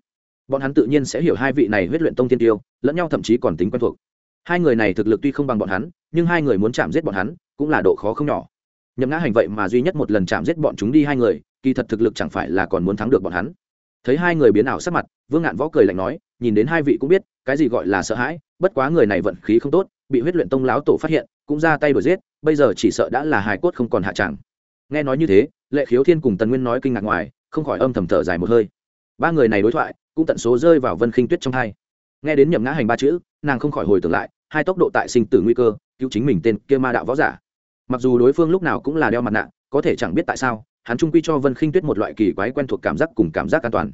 Bọn hắn tự nhiên sẽ hiểu hai vị này huyết luyện tông tiên tiêu, lẫn nhau thậm chí còn tính quen thuộc. Hai người này thực lực tuy không bằng bọn hắn, nhưng hai người muốn chạm giết bọn hắn, cũng là độ khó không nhỏ. Nhậm ngã hành vậy mà duy nhất một lần chạm giết bọn chúng đi hai người, kỳ thật thực lực chẳng phải là còn muốn thắng được bọn hắn. Thấy hai người biến ảo sắc mặt, vương ngạn võ cười lạnh nói nhìn đến hai vị cũng biết, cái gì gọi là sợ hãi, bất quá người này vận khí không tốt, bị huyết luyện tông láo tổ phát hiện, cũng ra tay đuổi giết, bây giờ chỉ sợ đã là hài cốt không còn hạ tràng nghe nói như thế, lệ khiếu thiên cùng tần nguyên nói kinh ngạc ngoài, không khỏi âm thầm thở dài một hơi. Ba người này đối thoại, cũng tận số rơi vào vân khinh tuyết trong hai. Nghe đến nhậm ngã hành ba chữ, nàng không khỏi hồi tưởng lại, hai tốc độ tại sinh tử nguy cơ, cứu chính mình tên kia ma đạo võ giả. Mặc dù đối phương lúc nào cũng là đeo mặt nạ, có thể chẳng biết tại sao, hắn trung quy cho vân khinh tuyết một loại kỳ quái quen thuộc cảm giác cùng cảm giác an toàn.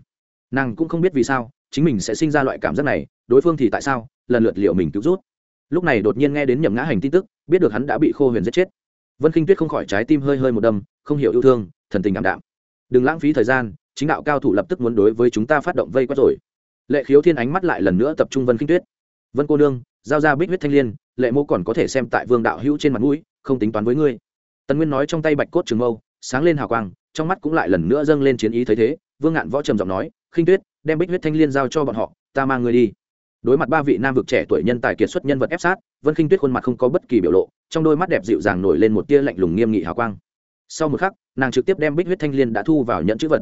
Nàng cũng không biết vì sao chính mình sẽ sinh ra loại cảm giác này, đối phương thì tại sao? Lần lượt liệu mình cứu rút. Lúc này đột nhiên nghe đến nhầm ngã hành tin tức, biết được hắn đã bị khô huyền giết chết. Vân khinh tuyết không khỏi trái tim hơi hơi một đâm, không hiểu yêu thương, thần tình ảm đạm. Đừng lãng phí thời gian, chính đạo cao thủ lập tức muốn đối với chúng ta phát động vây quát rồi. Lệ khiếu thiên ánh mắt lại lần nữa tập trung vân khinh tuyết. Vân cô nương, giao ra bích huyết thanh liên, lệ mô còn có thể xem tại vương đạo hữu trên mặt mũi, không tính toán với ngươi. Tần nguyên nói trong tay bạch cốt trường mâu, sáng lên hào quang, trong mắt cũng lại lần nữa dâng lên chiến ý thấy thế, vương ngạn võ trầm giọng nói khinh tuyết đem bích huyết thanh liên giao cho bọn họ, ta mang người đi. Đối mặt ba vị nam vực trẻ tuổi nhân tài kiệt xuất nhân vật ép sát, vân khinh tuyết khuôn mặt không có bất kỳ biểu lộ, trong đôi mắt đẹp dịu dàng nổi lên một tia lạnh lùng nghiêm nghị hào quang. Sau một khắc, nàng trực tiếp đem bích huyết thanh liên đã thu vào nhận chữ vật.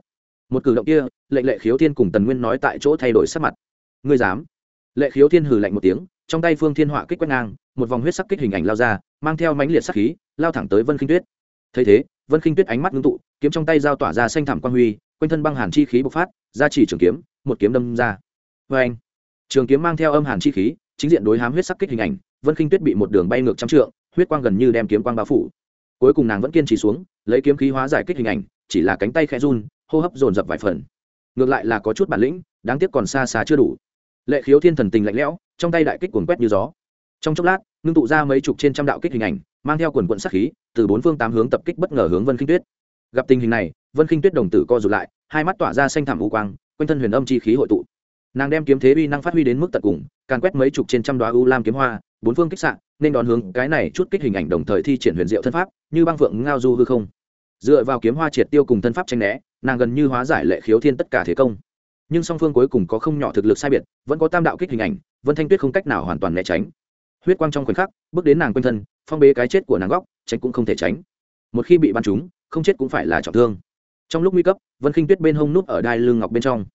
Một cử động kia lệnh lệ khiếu thiên cùng tần nguyên nói tại chỗ thay đổi sắc mặt. Ngươi dám? Lệ khiếu thiên hừ lạnh một tiếng, trong tay phương thiên họa kích quét ngang, một vòng huyết sắc kích hình ảnh lao ra, mang theo mãnh liệt sắc khí, lao thẳng tới vân khinh tuyết. Thấy thế, vân khinh tuyết ánh mắt ngưng tụ, kiếm trong tay giao tỏa ra xanh thảm quang huy quanh thân băng hàn chi khí bộc phát, ra chỉ trường kiếm, một kiếm đâm ra. Vê anh, trường kiếm mang theo âm hàn chi khí, chính diện đối hám huyết sắc kích hình ảnh, vân khinh tuyết bị một đường bay ngược trăm trượng, huyết quang gần như đem kiếm quang bao phủ. Cuối cùng nàng vẫn kiên trì xuống, lấy kiếm khí hóa giải kích hình ảnh, chỉ là cánh tay khe run, hô hấp dồn dập vài phần. Ngược lại là có chút bản lĩnh, đáng tiếc còn xa xa chưa đủ. Lệ khiếu thiên thần tình lạnh lẽo, trong tay đại kích cuồn quét như gió. Trong chốc lát, ngưng tụ ra mấy chục trên trăm đạo kích hình ảnh, mang theo quần quận sắc khí, từ bốn phương tám hướng tập kích bất ngờ hướng vân khinh tuyết gặp tình hình này, vân khinh tuyết đồng tử co rụt lại, hai mắt tỏa ra xanh thảm u quang, quanh thân huyền âm chi khí hội tụ. Nàng đem kiếm thế uy năng phát huy đến mức tận cùng, càn quét mấy chục trên trăm đoá u lam kiếm hoa, bốn phương kích sạn nên đón hướng cái này chút kích hình ảnh đồng thời thi triển huyền diệu thân pháp, như băng phượng ngao du hư không. Dựa vào kiếm hoa triệt tiêu cùng thân pháp tranh né, nàng gần như hóa giải lệ khiếu thiên tất cả thế công. Nhưng song phương cuối cùng có không nhỏ thực lực sai biệt, vẫn có tam đạo kích hình ảnh, vân thanh tuyết không cách nào hoàn toàn né tránh. Huyết quang trong khoảnh khắc, bước đến nàng quanh thân, phong bế cái chết của nàng góc, tránh cũng không thể tránh. Một khi bị bắn trúng không chết cũng phải là trọng thương. Trong lúc nguy cấp, vân khinh tuyết bên hông núp ở đai lưng ngọc bên trong.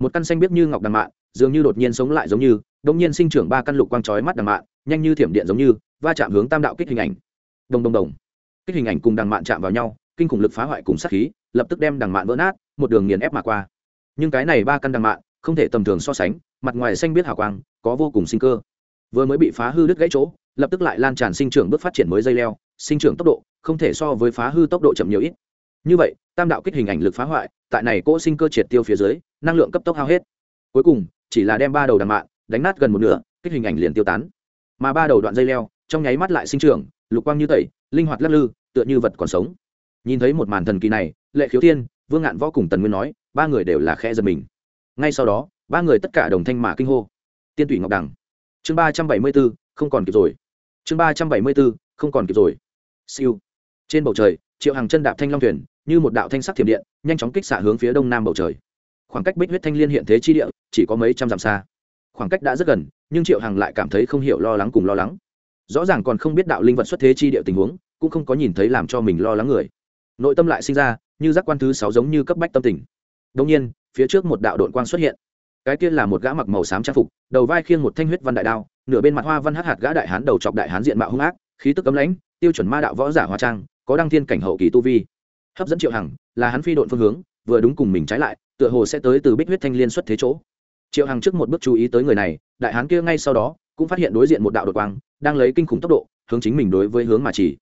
Một căn xanh biết như ngọc đằng mạn, dường như đột nhiên sống lại giống như đông nhiên sinh trưởng ba căn lục quang chói mắt đằng mạn, nhanh như thiểm điện giống như, va chạm hướng tam đạo kích hình ảnh. Đồng đồng đồng. Kích hình ảnh cùng đằng mạn chạm vào nhau, kinh khủng lực phá hoại cùng sát khí, lập tức đem đằng mạn vỡ nát, một đường nghiền ép mà qua. Nhưng cái này ba căn đằng mạn, không thể tầm thường so sánh, mặt ngoài xanh biết hào quang, có vô cùng sinh cơ. Vừa mới bị phá hư đứt gãy chỗ, lập tức lại lan tràn sinh trưởng bước phát triển mới dây leo sinh trưởng tốc độ không thể so với phá hư tốc độ chậm nhiều ít. Như vậy, tam đạo kích hình ảnh lực phá hoại, tại này cỗ sinh cơ triệt tiêu phía dưới, năng lượng cấp tốc hao hết. Cuối cùng, chỉ là đem ba đầu đàn mạng đánh nát gần một nửa, kích hình ảnh liền tiêu tán. Mà ba đầu đoạn dây leo, trong nháy mắt lại sinh trưởng, lục quang như tẩy, linh hoạt lắc lư, tựa như vật còn sống. Nhìn thấy một màn thần kỳ này, lệ khiếu thiên, vương ngạn võ cùng tần nguyên nói, ba người đều là khe giật mình. Ngay sau đó, ba người tất cả đồng thanh mà kinh hô. Tiên tủy ngọc đằng. Chương ba trăm bảy mươi b ố không còn kịp rồi. Chương ba trăm bảy mươi b ố không còn kịp rồi siêu. Trên bầu trời, triệu hàng chân đạp thanh long thuyền, như một đạo thanh sắc thiểm điện, nhanh chóng kích xạ hướng phía đông nam bầu trời. Khoảng cách bích huyết thanh liên hiện thế chi địa, chỉ có mấy trăm dặm xa. Khoảng cách đã rất gần, nhưng triệu hằng lại cảm thấy không hiểu lo lắng cùng lo lắng. Rõ ràng còn không biết đạo linh vật xuất thế chi địa tình huống, cũng không có nhìn thấy làm cho mình lo lắng người. Nội tâm lại sinh ra, như giác quan thứ sáu giống như cấp bách tâm tình. Đông nhiên, phía trước một đạo đội quang xuất hiện. Cái kia là một gã mặc màu xám trang phục, đầu vai khiêng một thanh huyết văn đại đao, nửa bên mặt hoa văn hát hạt gã đại hán, đầu chọc đại hán diện mạo hung ác, khí tức cấm lãnh tiêu chuẩn ma đạo võ giả hóa trang, có đăng thiên cảnh hậu kỳ tu vi. Hấp dẫn triệu hằng, là hắn phi đội phương hướng, vừa đúng cùng mình trái lại, tựa hồ sẽ tới từ bích huyết thanh liên xuất thế chỗ. Triệu hằng trước một bước chú ý tới người này, đại hán kia ngay sau đó, cũng phát hiện đối diện một đạo đột quang, đang lấy kinh khủng tốc độ, hướng chính mình đối với hướng mà chỉ.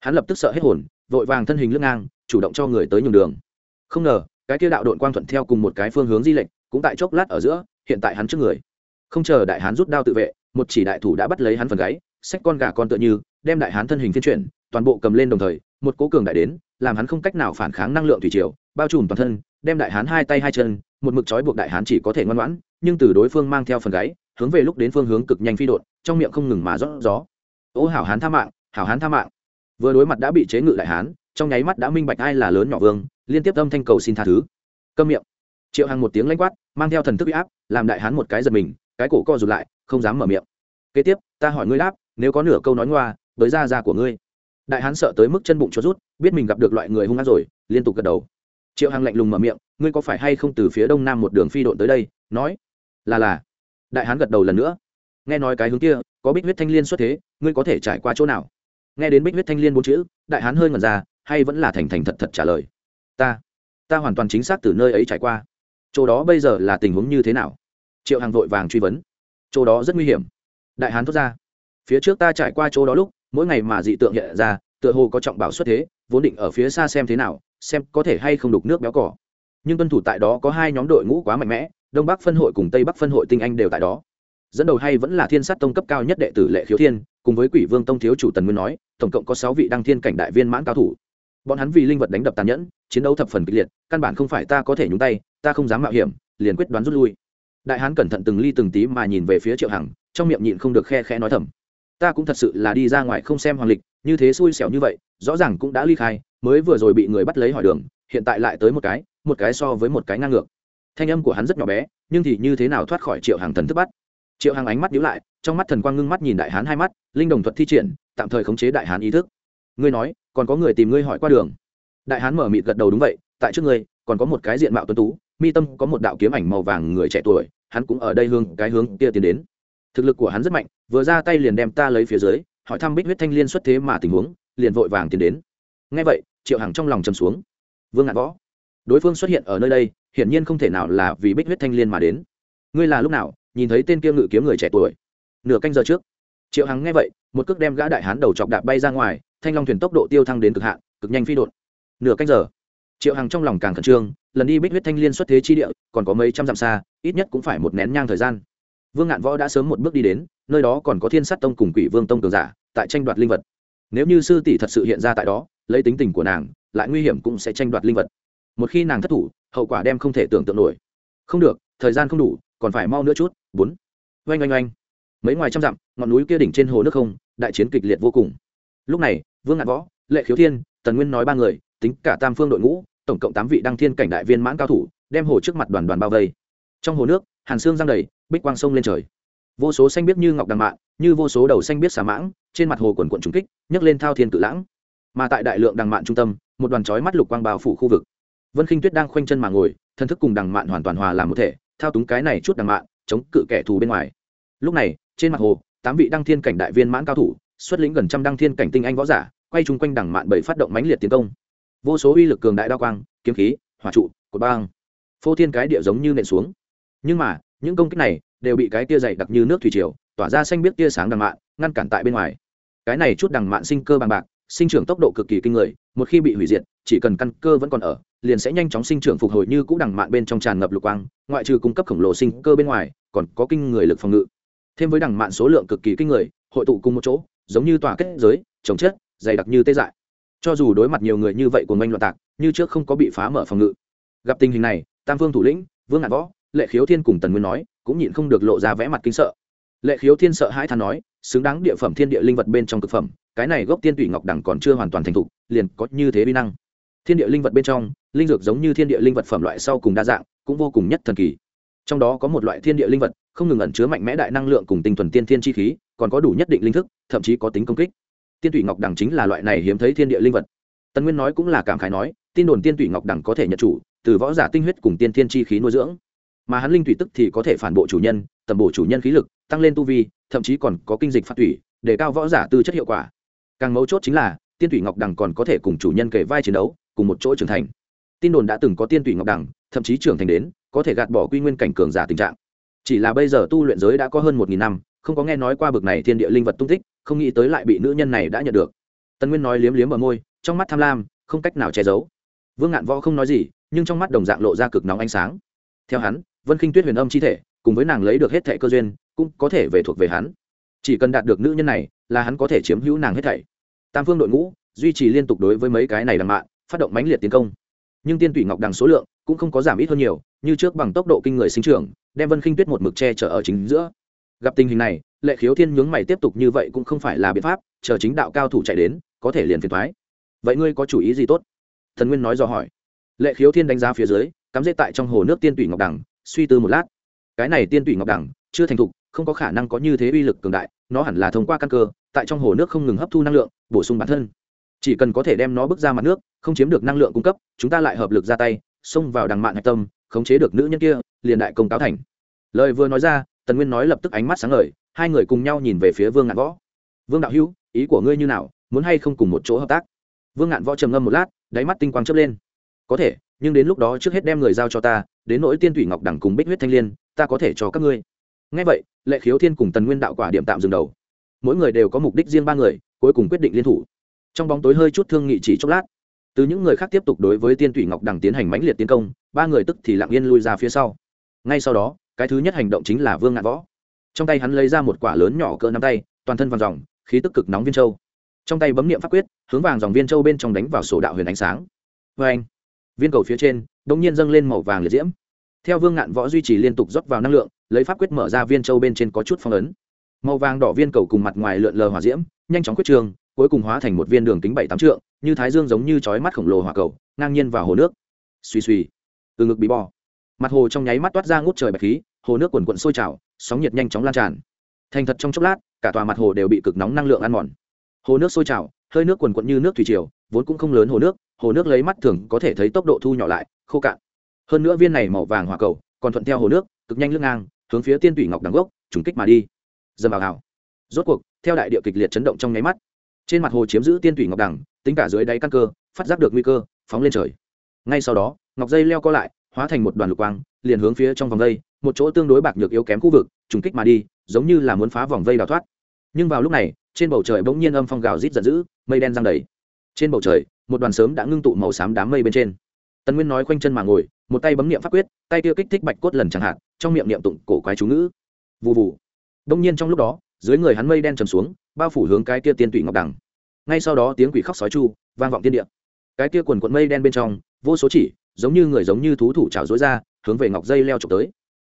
Hắn lập tức sợ hết hồn, vội vàng thân hình lưng ngang, chủ động cho người tới nhường đường. Không ngờ, cái kia đạo đội quang thuận theo cùng một cái phương hướng di lệnh cũng tại chốc lát ở giữa, hiện tại hắn trước người. Không chờ đại hán rút đao tự vệ, một chỉ đại thủ đã bắt lấy hắn phần gáy, xách con gà con tựa như đem đại hán thân hình phiên chuyển, toàn bộ cầm lên đồng thời, một cố cường đại đến, làm hắn không cách nào phản kháng năng lượng thủy triều, bao trùm toàn thân, đem đại hán hai tay hai chân, một mực trói buộc đại hán chỉ có thể ngoan ngoãn, nhưng từ đối phương mang theo phần gáy, hướng về lúc đến phương hướng cực nhanh phi đột, trong miệng không ngừng mà rót gió. Ô hảo hán tha mạng, hảo hán tha mạng. Vừa đối mặt đã bị chế ngự đại hán, trong nháy mắt đã minh bạch ai là lớn nhỏ vương, liên tiếp âm thanh cầu xin tha thứ. Câm miệng. Triệu hằng một tiếng lanh quát, mang theo thần thức bị áp, làm đại hán một cái giật mình, cái cổ co rụt lại, không dám mở miệng. Kế tiếp, ta hỏi ngươi đáp, nếu có nửa câu nói ngoa tới ra ra của ngươi. Đại hán sợ tới mức chân bụng cho rút, biết mình gặp được loại người hung ác rồi, liên tục gật đầu. Triệu hằng lạnh lùng mở miệng, ngươi có phải hay không từ phía đông nam một đường phi độn tới đây? Nói, là là. Đại hán gật đầu lần nữa. Nghe nói cái hướng kia, có bích huyết thanh liên xuất thế, ngươi có thể trải qua chỗ nào? Nghe đến bích huyết thanh liên bốn chữ, đại hán hơi ngẩn ra, hay vẫn là thành thành thật thật trả lời. Ta ta hoàn toàn chính xác từ nơi ấy trải qua. Chỗ đó bây giờ là tình huống như thế nào? Triệu hằng vội vàng truy vấn. Chỗ đó rất nguy hiểm. Đại hán thốt ra. Phía trước ta trải qua chỗ đó lúc mỗi ngày mà dị tượng hiện ra, tựa hồ có trọng bảo xuất thế, vốn định ở phía xa xem thế nào, xem có thể hay không đục nước béo cỏ. Nhưng tuân thủ tại đó có hai nhóm đội ngũ quá mạnh mẽ, đông bắc phân hội cùng tây bắc phân hội tinh anh đều tại đó. Dẫn đầu hay vẫn là thiên sát tông cấp cao nhất đệ tử lệ khiếu thiên, cùng với quỷ vương tông thiếu chủ tần nguyên nói, tổng cộng có sáu vị đăng thiên cảnh đại viên mãn cao thủ. Bọn hắn vì linh vật đánh đập tàn nhẫn, chiến đấu thập phần kịch liệt, căn bản không phải ta có thể nhúng tay, ta không dám mạo hiểm, liền quyết đoán rút lui. Đại hán cẩn thận từng ly từng tí mà nhìn về phía triệu hằng, trong miệng nhịn không được khe khẽ nói thầm ta cũng thật sự là đi ra ngoài không xem hoàng lịch, như thế xui xẻo như vậy, rõ ràng cũng đã ly khai, mới vừa rồi bị người bắt lấy hỏi đường, hiện tại lại tới một cái một cái so với một cái ngang ngược. Thanh âm của hắn rất nhỏ bé, nhưng thì như thế nào thoát khỏi triệu hàng thần thức bắt? Triệu hàng ánh mắt nhíu lại, trong mắt thần quang ngưng mắt nhìn đại hán hai mắt, linh đồng thuật thi triển, tạm thời khống chế đại hán ý thức. Ngươi nói, còn có người tìm ngươi hỏi qua đường. Đại hán mở mịt gật đầu đúng vậy, tại trước ngươi, còn có một cái diện mạo tuấn tú, mi tâm có một đạo kiếm ảnh màu vàng người trẻ tuổi, hắn cũng ở đây hướng, cái hướng kia tiến đến thực lực của hắn rất mạnh, vừa ra tay liền đem ta lấy phía dưới, hỏi thăm bích huyết thanh liên xuất thế mà tình huống, liền vội vàng tiến đến. Ngay vậy, triệu hằng trong lòng chầm xuống. Vương ngạn võ, đối phương xuất hiện ở nơi đây, hiển nhiên không thể nào là vì bích huyết thanh liên mà đến. Ngươi là lúc nào, nhìn thấy tên kia ngự kiếm người trẻ tuổi? Nửa canh giờ trước, triệu hằng nghe vậy, một cước đem gã đại hán đầu chọc đạp bay ra ngoài, thanh long thuyền tốc độ tiêu thăng đến cực hạn, cực nhanh phi đột nửa canh giờ, triệu hằng trong lòng càng khẩn trương, lần đi bích huyết thanh liên xuất thế chi địa, còn có mấy trăm dặm xa, ít nhất cũng phải một nén nhang thời gian vương ngạn võ đã sớm một bước đi đến, nơi đó còn có thiên sát tông cùng quỷ vương tông cường giả, tại tranh đoạt linh vật. Nếu như sư tỷ thật sự hiện ra tại đó, lấy tính tình của nàng, lại nguy hiểm cũng sẽ tranh đoạt linh vật. Một khi nàng thất thủ, hậu quả đem không thể tưởng tượng nổi. Không được, thời gian không đủ, còn phải mau nữa chút. Bốn. Oanh oanh oanh. Mấy ngoài trăm dặm, ngọn núi kia đỉnh trên hồ nước không, đại chiến kịch liệt vô cùng. Lúc này, vương ngạn võ, lệ khiếu thiên, tần nguyên nói ba người, tính cả tam phương đội ngũ, tổng cộng tám vị đăng thiên cảnh đại viên mãn cao thủ, đem hồ trước mặt đoàn đoàn bao vây. Trong hồ nước, hàn xương giang đầy bích quang sông lên trời. Vô số xanh biết như ngọc đằng mạn, như vô số đầu xanh biết xà mãng, trên mặt hồ quần quận trùng kích, nhấc lên thao thiên cự lãng. Mà tại đại lượng đằng mạn trung tâm, một đoàn chói mắt lục quang bao phủ khu vực. Vân khinh tuyết đang khoanh chân mà ngồi, thân thức cùng đằng mạn hoàn toàn hòa làm một thể, thao túng cái này chút đằng mạn, chống cự kẻ thù bên ngoài. Lúc này, trên mặt hồ, tám vị đăng thiên cảnh đại viên mãn cao thủ, xuất lĩnh gần trăm đăng thiên cảnh tinh anh võ giả, quay chung quanh đằng mạn bảy phát động mãnh liệt tiến công. Vô số uy lực cường đại đa quang, kiếm khí, hỏa trụ, cột băng. Phô thiên cái địa giống như nện xuống. Nhưng mà những công kích này đều bị cái tia dày đặc như nước thủy triều, tỏa ra xanh biết tia sáng đằng mạn, ngăn cản tại bên ngoài. Cái này chút đằng mạn sinh cơ bằng bạc, sinh trưởng tốc độ cực kỳ kinh người, một khi bị hủy diệt, chỉ cần căn cơ vẫn còn ở, liền sẽ nhanh chóng sinh trưởng phục hồi như cũ đằng mạn bên trong tràn ngập lục quang, ngoại trừ cung cấp khổng lồ sinh cơ bên ngoài, còn có kinh người lực phòng ngự. Thêm với đằng mạn số lượng cực kỳ kinh người, hội tụ cùng một chỗ, giống như tòa kết giới, trồng chất, dày đặc như tê dại. Cho dù đối mặt nhiều người như vậy của ngành loạn tạc, như trước không có bị phá mở phòng ngự. Gặp tình hình này, tam vương thủ lĩnh, vương ngạn võ lệ khiếu thiên cùng tần nguyên nói, cũng nhịn không được lộ ra vẽ mặt kinh sợ. Lệ khiếu thiên sợ hãi than nói, xứng đáng địa phẩm thiên địa linh vật bên trong cực phẩm, cái này gốc tiên tủy ngọc đẳng còn chưa hoàn toàn thành thục, liền có như thế vi năng. Thiên địa linh vật bên trong, linh dược giống như thiên địa linh vật phẩm loại sau cùng đa dạng, cũng vô cùng nhất thần kỳ. Trong đó có một loại thiên địa linh vật, không ngừng ẩn chứa mạnh mẽ đại năng lượng cùng tinh thuần tiên thiên chi khí, còn có đủ nhất định linh thức, thậm chí có tính công kích. Tiên tủy ngọc đẳng chính là loại này hiếm thấy thiên địa linh vật. Tần nguyên nói cũng là cảm khái nói, tin đồn tiên tủy ngọc đẳng có thể nhận chủ, từ võ giả tinh huyết cùng tiên thiên chi khí nuôi dưỡng mà hắn linh thủy tức thì có thể phản bộ chủ nhân, tầm bổ chủ nhân khí lực, tăng lên tu vi, thậm chí còn có kinh dịch phát thủy, để cao võ giả tư chất hiệu quả. Càng mấu chốt chính là, tiên thủy ngọc đằng còn có thể cùng chủ nhân kể vai chiến đấu, cùng một chỗ trưởng thành. Tin đồn đã từng có tiên thủy ngọc đằng, thậm chí trưởng thành đến, có thể gạt bỏ quy nguyên cảnh cường giả tình trạng. Chỉ là bây giờ tu luyện giới đã có hơn một nghìn năm, không có nghe nói qua bực này thiên địa linh vật tung tích, không nghĩ tới lại bị nữ nhân này đã nhận được. Tân nguyên nói liếm liếm ở môi, trong mắt tham lam, không cách nào che giấu. Vương ngạn võ không nói gì, nhưng trong mắt đồng dạng lộ ra cực nóng ánh sáng. Theo hắn vân khinh tuyết huyền âm chi thể, cùng với nàng lấy được hết thẻ cơ duyên, cũng có thể về thuộc về hắn. Chỉ cần đạt được nữ nhân này, là hắn có thể chiếm hữu nàng hết thảy. Tam phương đội ngũ, duy trì liên tục đối với mấy cái này đằng mạn, phát động mãnh liệt tiến công. Nhưng tiên tủy ngọc đằng số lượng, cũng không có giảm ít hơn nhiều, như trước bằng tốc độ kinh người sinh trưởng, đem vân khinh tuyết một mực che chở ở chính giữa. Gặp tình hình này, lệ khiếu thiên nhướng mày tiếp tục như vậy cũng không phải là biện pháp, chờ chính đạo cao thủ chạy đến, có thể liền phiền thoái vậy ngươi có chủ ý gì tốt? Thần nguyên nói do hỏi. Lệ khiếu thiên đánh giá phía dưới, cắm dễ tại trong hồ nước tiên tủy ngọc đằng suy tư một lát. Cái này tiên tủy ngọc đẳng, chưa thành thục, không có khả năng có như thế uy lực cường đại, nó hẳn là thông qua căn cơ, tại trong hồ nước không ngừng hấp thu năng lượng, bổ sung bản thân. Chỉ cần có thể đem nó bước ra mặt nước, không chiếm được năng lượng cung cấp, chúng ta lại hợp lực ra tay, xông vào đằng mạn hạch tâm, khống chế được nữ nhân kia, liền đại công cáo thành. Lời vừa nói ra, tần nguyên nói lập tức ánh mắt sáng ngời, hai người cùng nhau nhìn về phía vương ngạn võ. Vương đạo hữu, ý của ngươi như nào, muốn hay không cùng một chỗ hợp tác? Vương ngạn võ trầm ngâm một lát, đáy mắt tinh quang chớp lên. Có thể nhưng đến lúc đó trước hết đem người giao cho ta, đến nỗi tiên thủy ngọc đẳng cùng bích huyết thanh liên, ta có thể cho các ngươi. Ngay vậy, lệ khiếu thiên cùng tần nguyên đạo quả điểm tạm dừng đầu. Mỗi người đều có mục đích riêng ba người, cuối cùng quyết định liên thủ. Trong bóng tối hơi chút thương nghị chỉ chốc lát, từ những người khác tiếp tục đối với tiên thủy ngọc đằng tiến hành mãnh liệt tiến công, ba người tức thì lặng yên lui ra phía sau. Ngay sau đó, cái thứ nhất hành động chính là vương ngạn võ. Trong tay hắn lấy ra một quả lớn nhỏ cỡ nắm tay, toàn thân vàng dòng, khí tức cực nóng viên châu. Trong tay bấm niệm pháp quyết, hướng vàng dòng viên châu bên trong đánh vào sổ đạo huyền ánh sáng. Vê anh viên cầu phía trên đ ỗ n g nhiên dâng lên màu vàng liệt diễm. Theo vương ngạn võ duy trì liên tục rót vào năng lượng, lấy pháp quyết mở ra viên châu bên trên có chút phong ấn. Màu vàng đỏ viên cầu cùng mặt ngoài lượn lờ hỏa diễm, nhanh chóng quyết trường, cuối cùng hóa thành một viên đường kính bảy tám trượng, như thái dương giống như chói mắt khổng lồ hỏa cầu, ngang nhiên vào hồ nước. Suy suy từ ngực bí bò. Mặt hồ trong nháy mắt toát ra ngút trời bạch khí, hồ nước quần quận sôi trào, sóng nhiệt nhanh chóng lan tràn. Thành thật trong chốc lát, cả tòa mặt hồ đều bị cực nóng năng lượng ăn mòn. Hồ nước sôi trào hơi nước quần quận như nước thủy triều, vốn cũng không lớn hồ nước hồ nước lấy mắt thường có thể thấy tốc độ thu nhỏ lại, khô cạn. Hơn nữa viên này màu vàng hỏa cầu, còn thuận theo hồ nước, cực nhanh lưng ngang, hướng phía tiên tủy ngọc đằng gốc, trùng kích mà đi. Dầm vào hào. Rốt cuộc, theo đại địa kịch liệt chấn động trong nháy mắt, trên mặt hồ chiếm giữ tiên tủy ngọc đằng, tính cả dưới đáy căn cơ, phát giác được nguy cơ, phóng lên trời. Ngay sau đó, ngọc dây leo co lại, hóa thành một đoàn lục quang, liền hướng phía trong vòng dây, một chỗ tương đối bạc nhược yếu kém khu vực, trùng kích mà đi, giống như là muốn phá vòng vây đào thoát. Nhưng vào lúc này trên bầu trời bỗng nhiên âm phong gào rít giận dữ, mây đen giăng đầy. Trên bầu trời, một đoàn sớm đã ngưng tụ màu xám đám mây bên trên. Tần nguyên nói khoanh chân mà ngồi, một tay bấm niệm pháp quyết, tay kia kích thích bạch cốt lần chẳng hạn, trong miệng niệm tụng cổ quái chú ngữ. Vụ vụ đông nhiên trong lúc đó, dưới người hắn mây đen trầm xuống, bao phủ hướng cái kia tiên tụy ngọc đằng. Ngay sau đó tiếng quỷ khóc sói chu, vang vọng tiên địa. Cái kia quần quận mây đen bên trong, vô số chỉ, giống như người giống như thú thủ trào dối ra, hướng về ngọc dây leo trộm tới.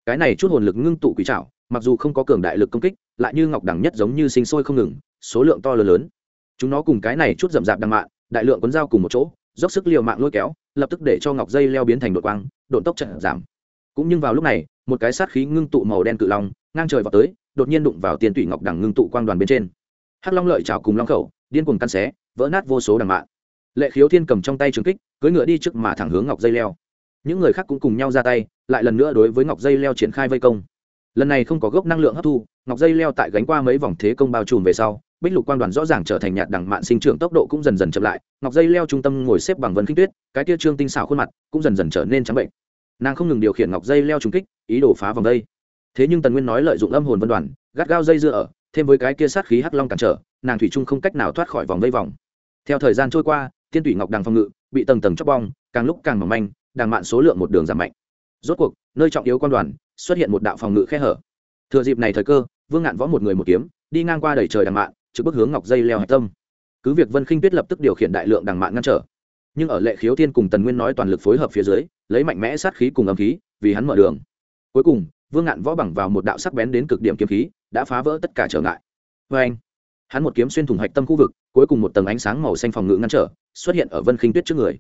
Cái này chút hồn lực ngưng tụ quỷ trào mặc dù không có cường đại lực công kích, lại như ngọc đằng nhất giống như sinh sôi không ngừng số lượng to lớn lớn. Chúng nó cùng cái này chút rậm rạp đằng mạn, đại lượng cuốn dao cùng một chỗ, dốc sức liều mạng lôi kéo, lập tức để cho ngọc dây leo biến thành đội quang, độn tốc trận giảm. Cũng nhưng vào lúc này, một cái sát khí ngưng tụ màu đen cự long, ngang trời vào tới, đột nhiên đụng vào tiền tủy ngọc đằng ngưng tụ quang đoàn bên trên. Hắc long lợi trào cùng long khẩu, điên cuồng căn xé, vỡ nát vô số đằng mạn. Lệ khiếu thiên cầm trong tay trường kích, cưỡi ngựa đi trước mà thẳng hướng ngọc dây leo. Những người khác cũng cùng nhau ra tay, lại lần nữa đối với ngọc dây leo triển khai vây công. Lần này không có gốc năng lượng hấp thu ngọc dây leo tại gánh qua mấy vòng thế công bao trùm về sau, bích lục quan đoàn rõ ràng trở thành nhạt đằng mạn sinh trưởng tốc độ cũng dần dần chậm lại, ngọc dây leo trung tâm ngồi xếp bằng vân khinh tuyết, cái tia trương tinh xảo khuôn mặt cũng dần dần trở nên trắng bệnh. Nàng không ngừng điều khiển ngọc dây leo trúng kích, ý đồ phá vòng đây. Thế nhưng tần nguyên nói lợi dụng âm hồn vân đoàn, gắt gao dây dưa ở, thêm với cái kia sát khí hắc long cản trở, nàng thủy trung không cách nào thoát khỏi vòng vây vòng. Theo thời gian trôi qua tiên thủy ngọc đằng phòng ngự bị tầng tầng chóc bong, càng lúc càng mỏng manh, đằng mạn số lượng một đường giảm mạnh. Rốt cuộc, nơi trọng yếu quan đoàn, xuất hiện một đạo phòng ngự khe hở. Thừa dịp này thời cơ vương ngạn võ một người một kiếm, đi ngang qua đầy trời đằng mạn, trực bước hướng ngọc dây leo hạch tâm. Cứ việc vân khinh tuyết lập tức điều khiển đại lượng đằng mạn ngăn trở, nhưng ở lệ khiếu thiên cùng tần nguyên nói toàn lực phối hợp phía dưới, lấy mạnh mẽ sát khí cùng âm khí, vì hắn mở đường. Cuối cùng, vương ngạn võ bằng vào một đạo sắc bén đến cực điểm kiếm khí, đã phá vỡ tất cả trở ngại. Vê anh, hắn một kiếm xuyên thủng hạch tâm khu vực, cuối cùng một tầng ánh sáng màu xanh phòng ngự ngăn trở, xuất hiện ở vân khinh tuyết trước người.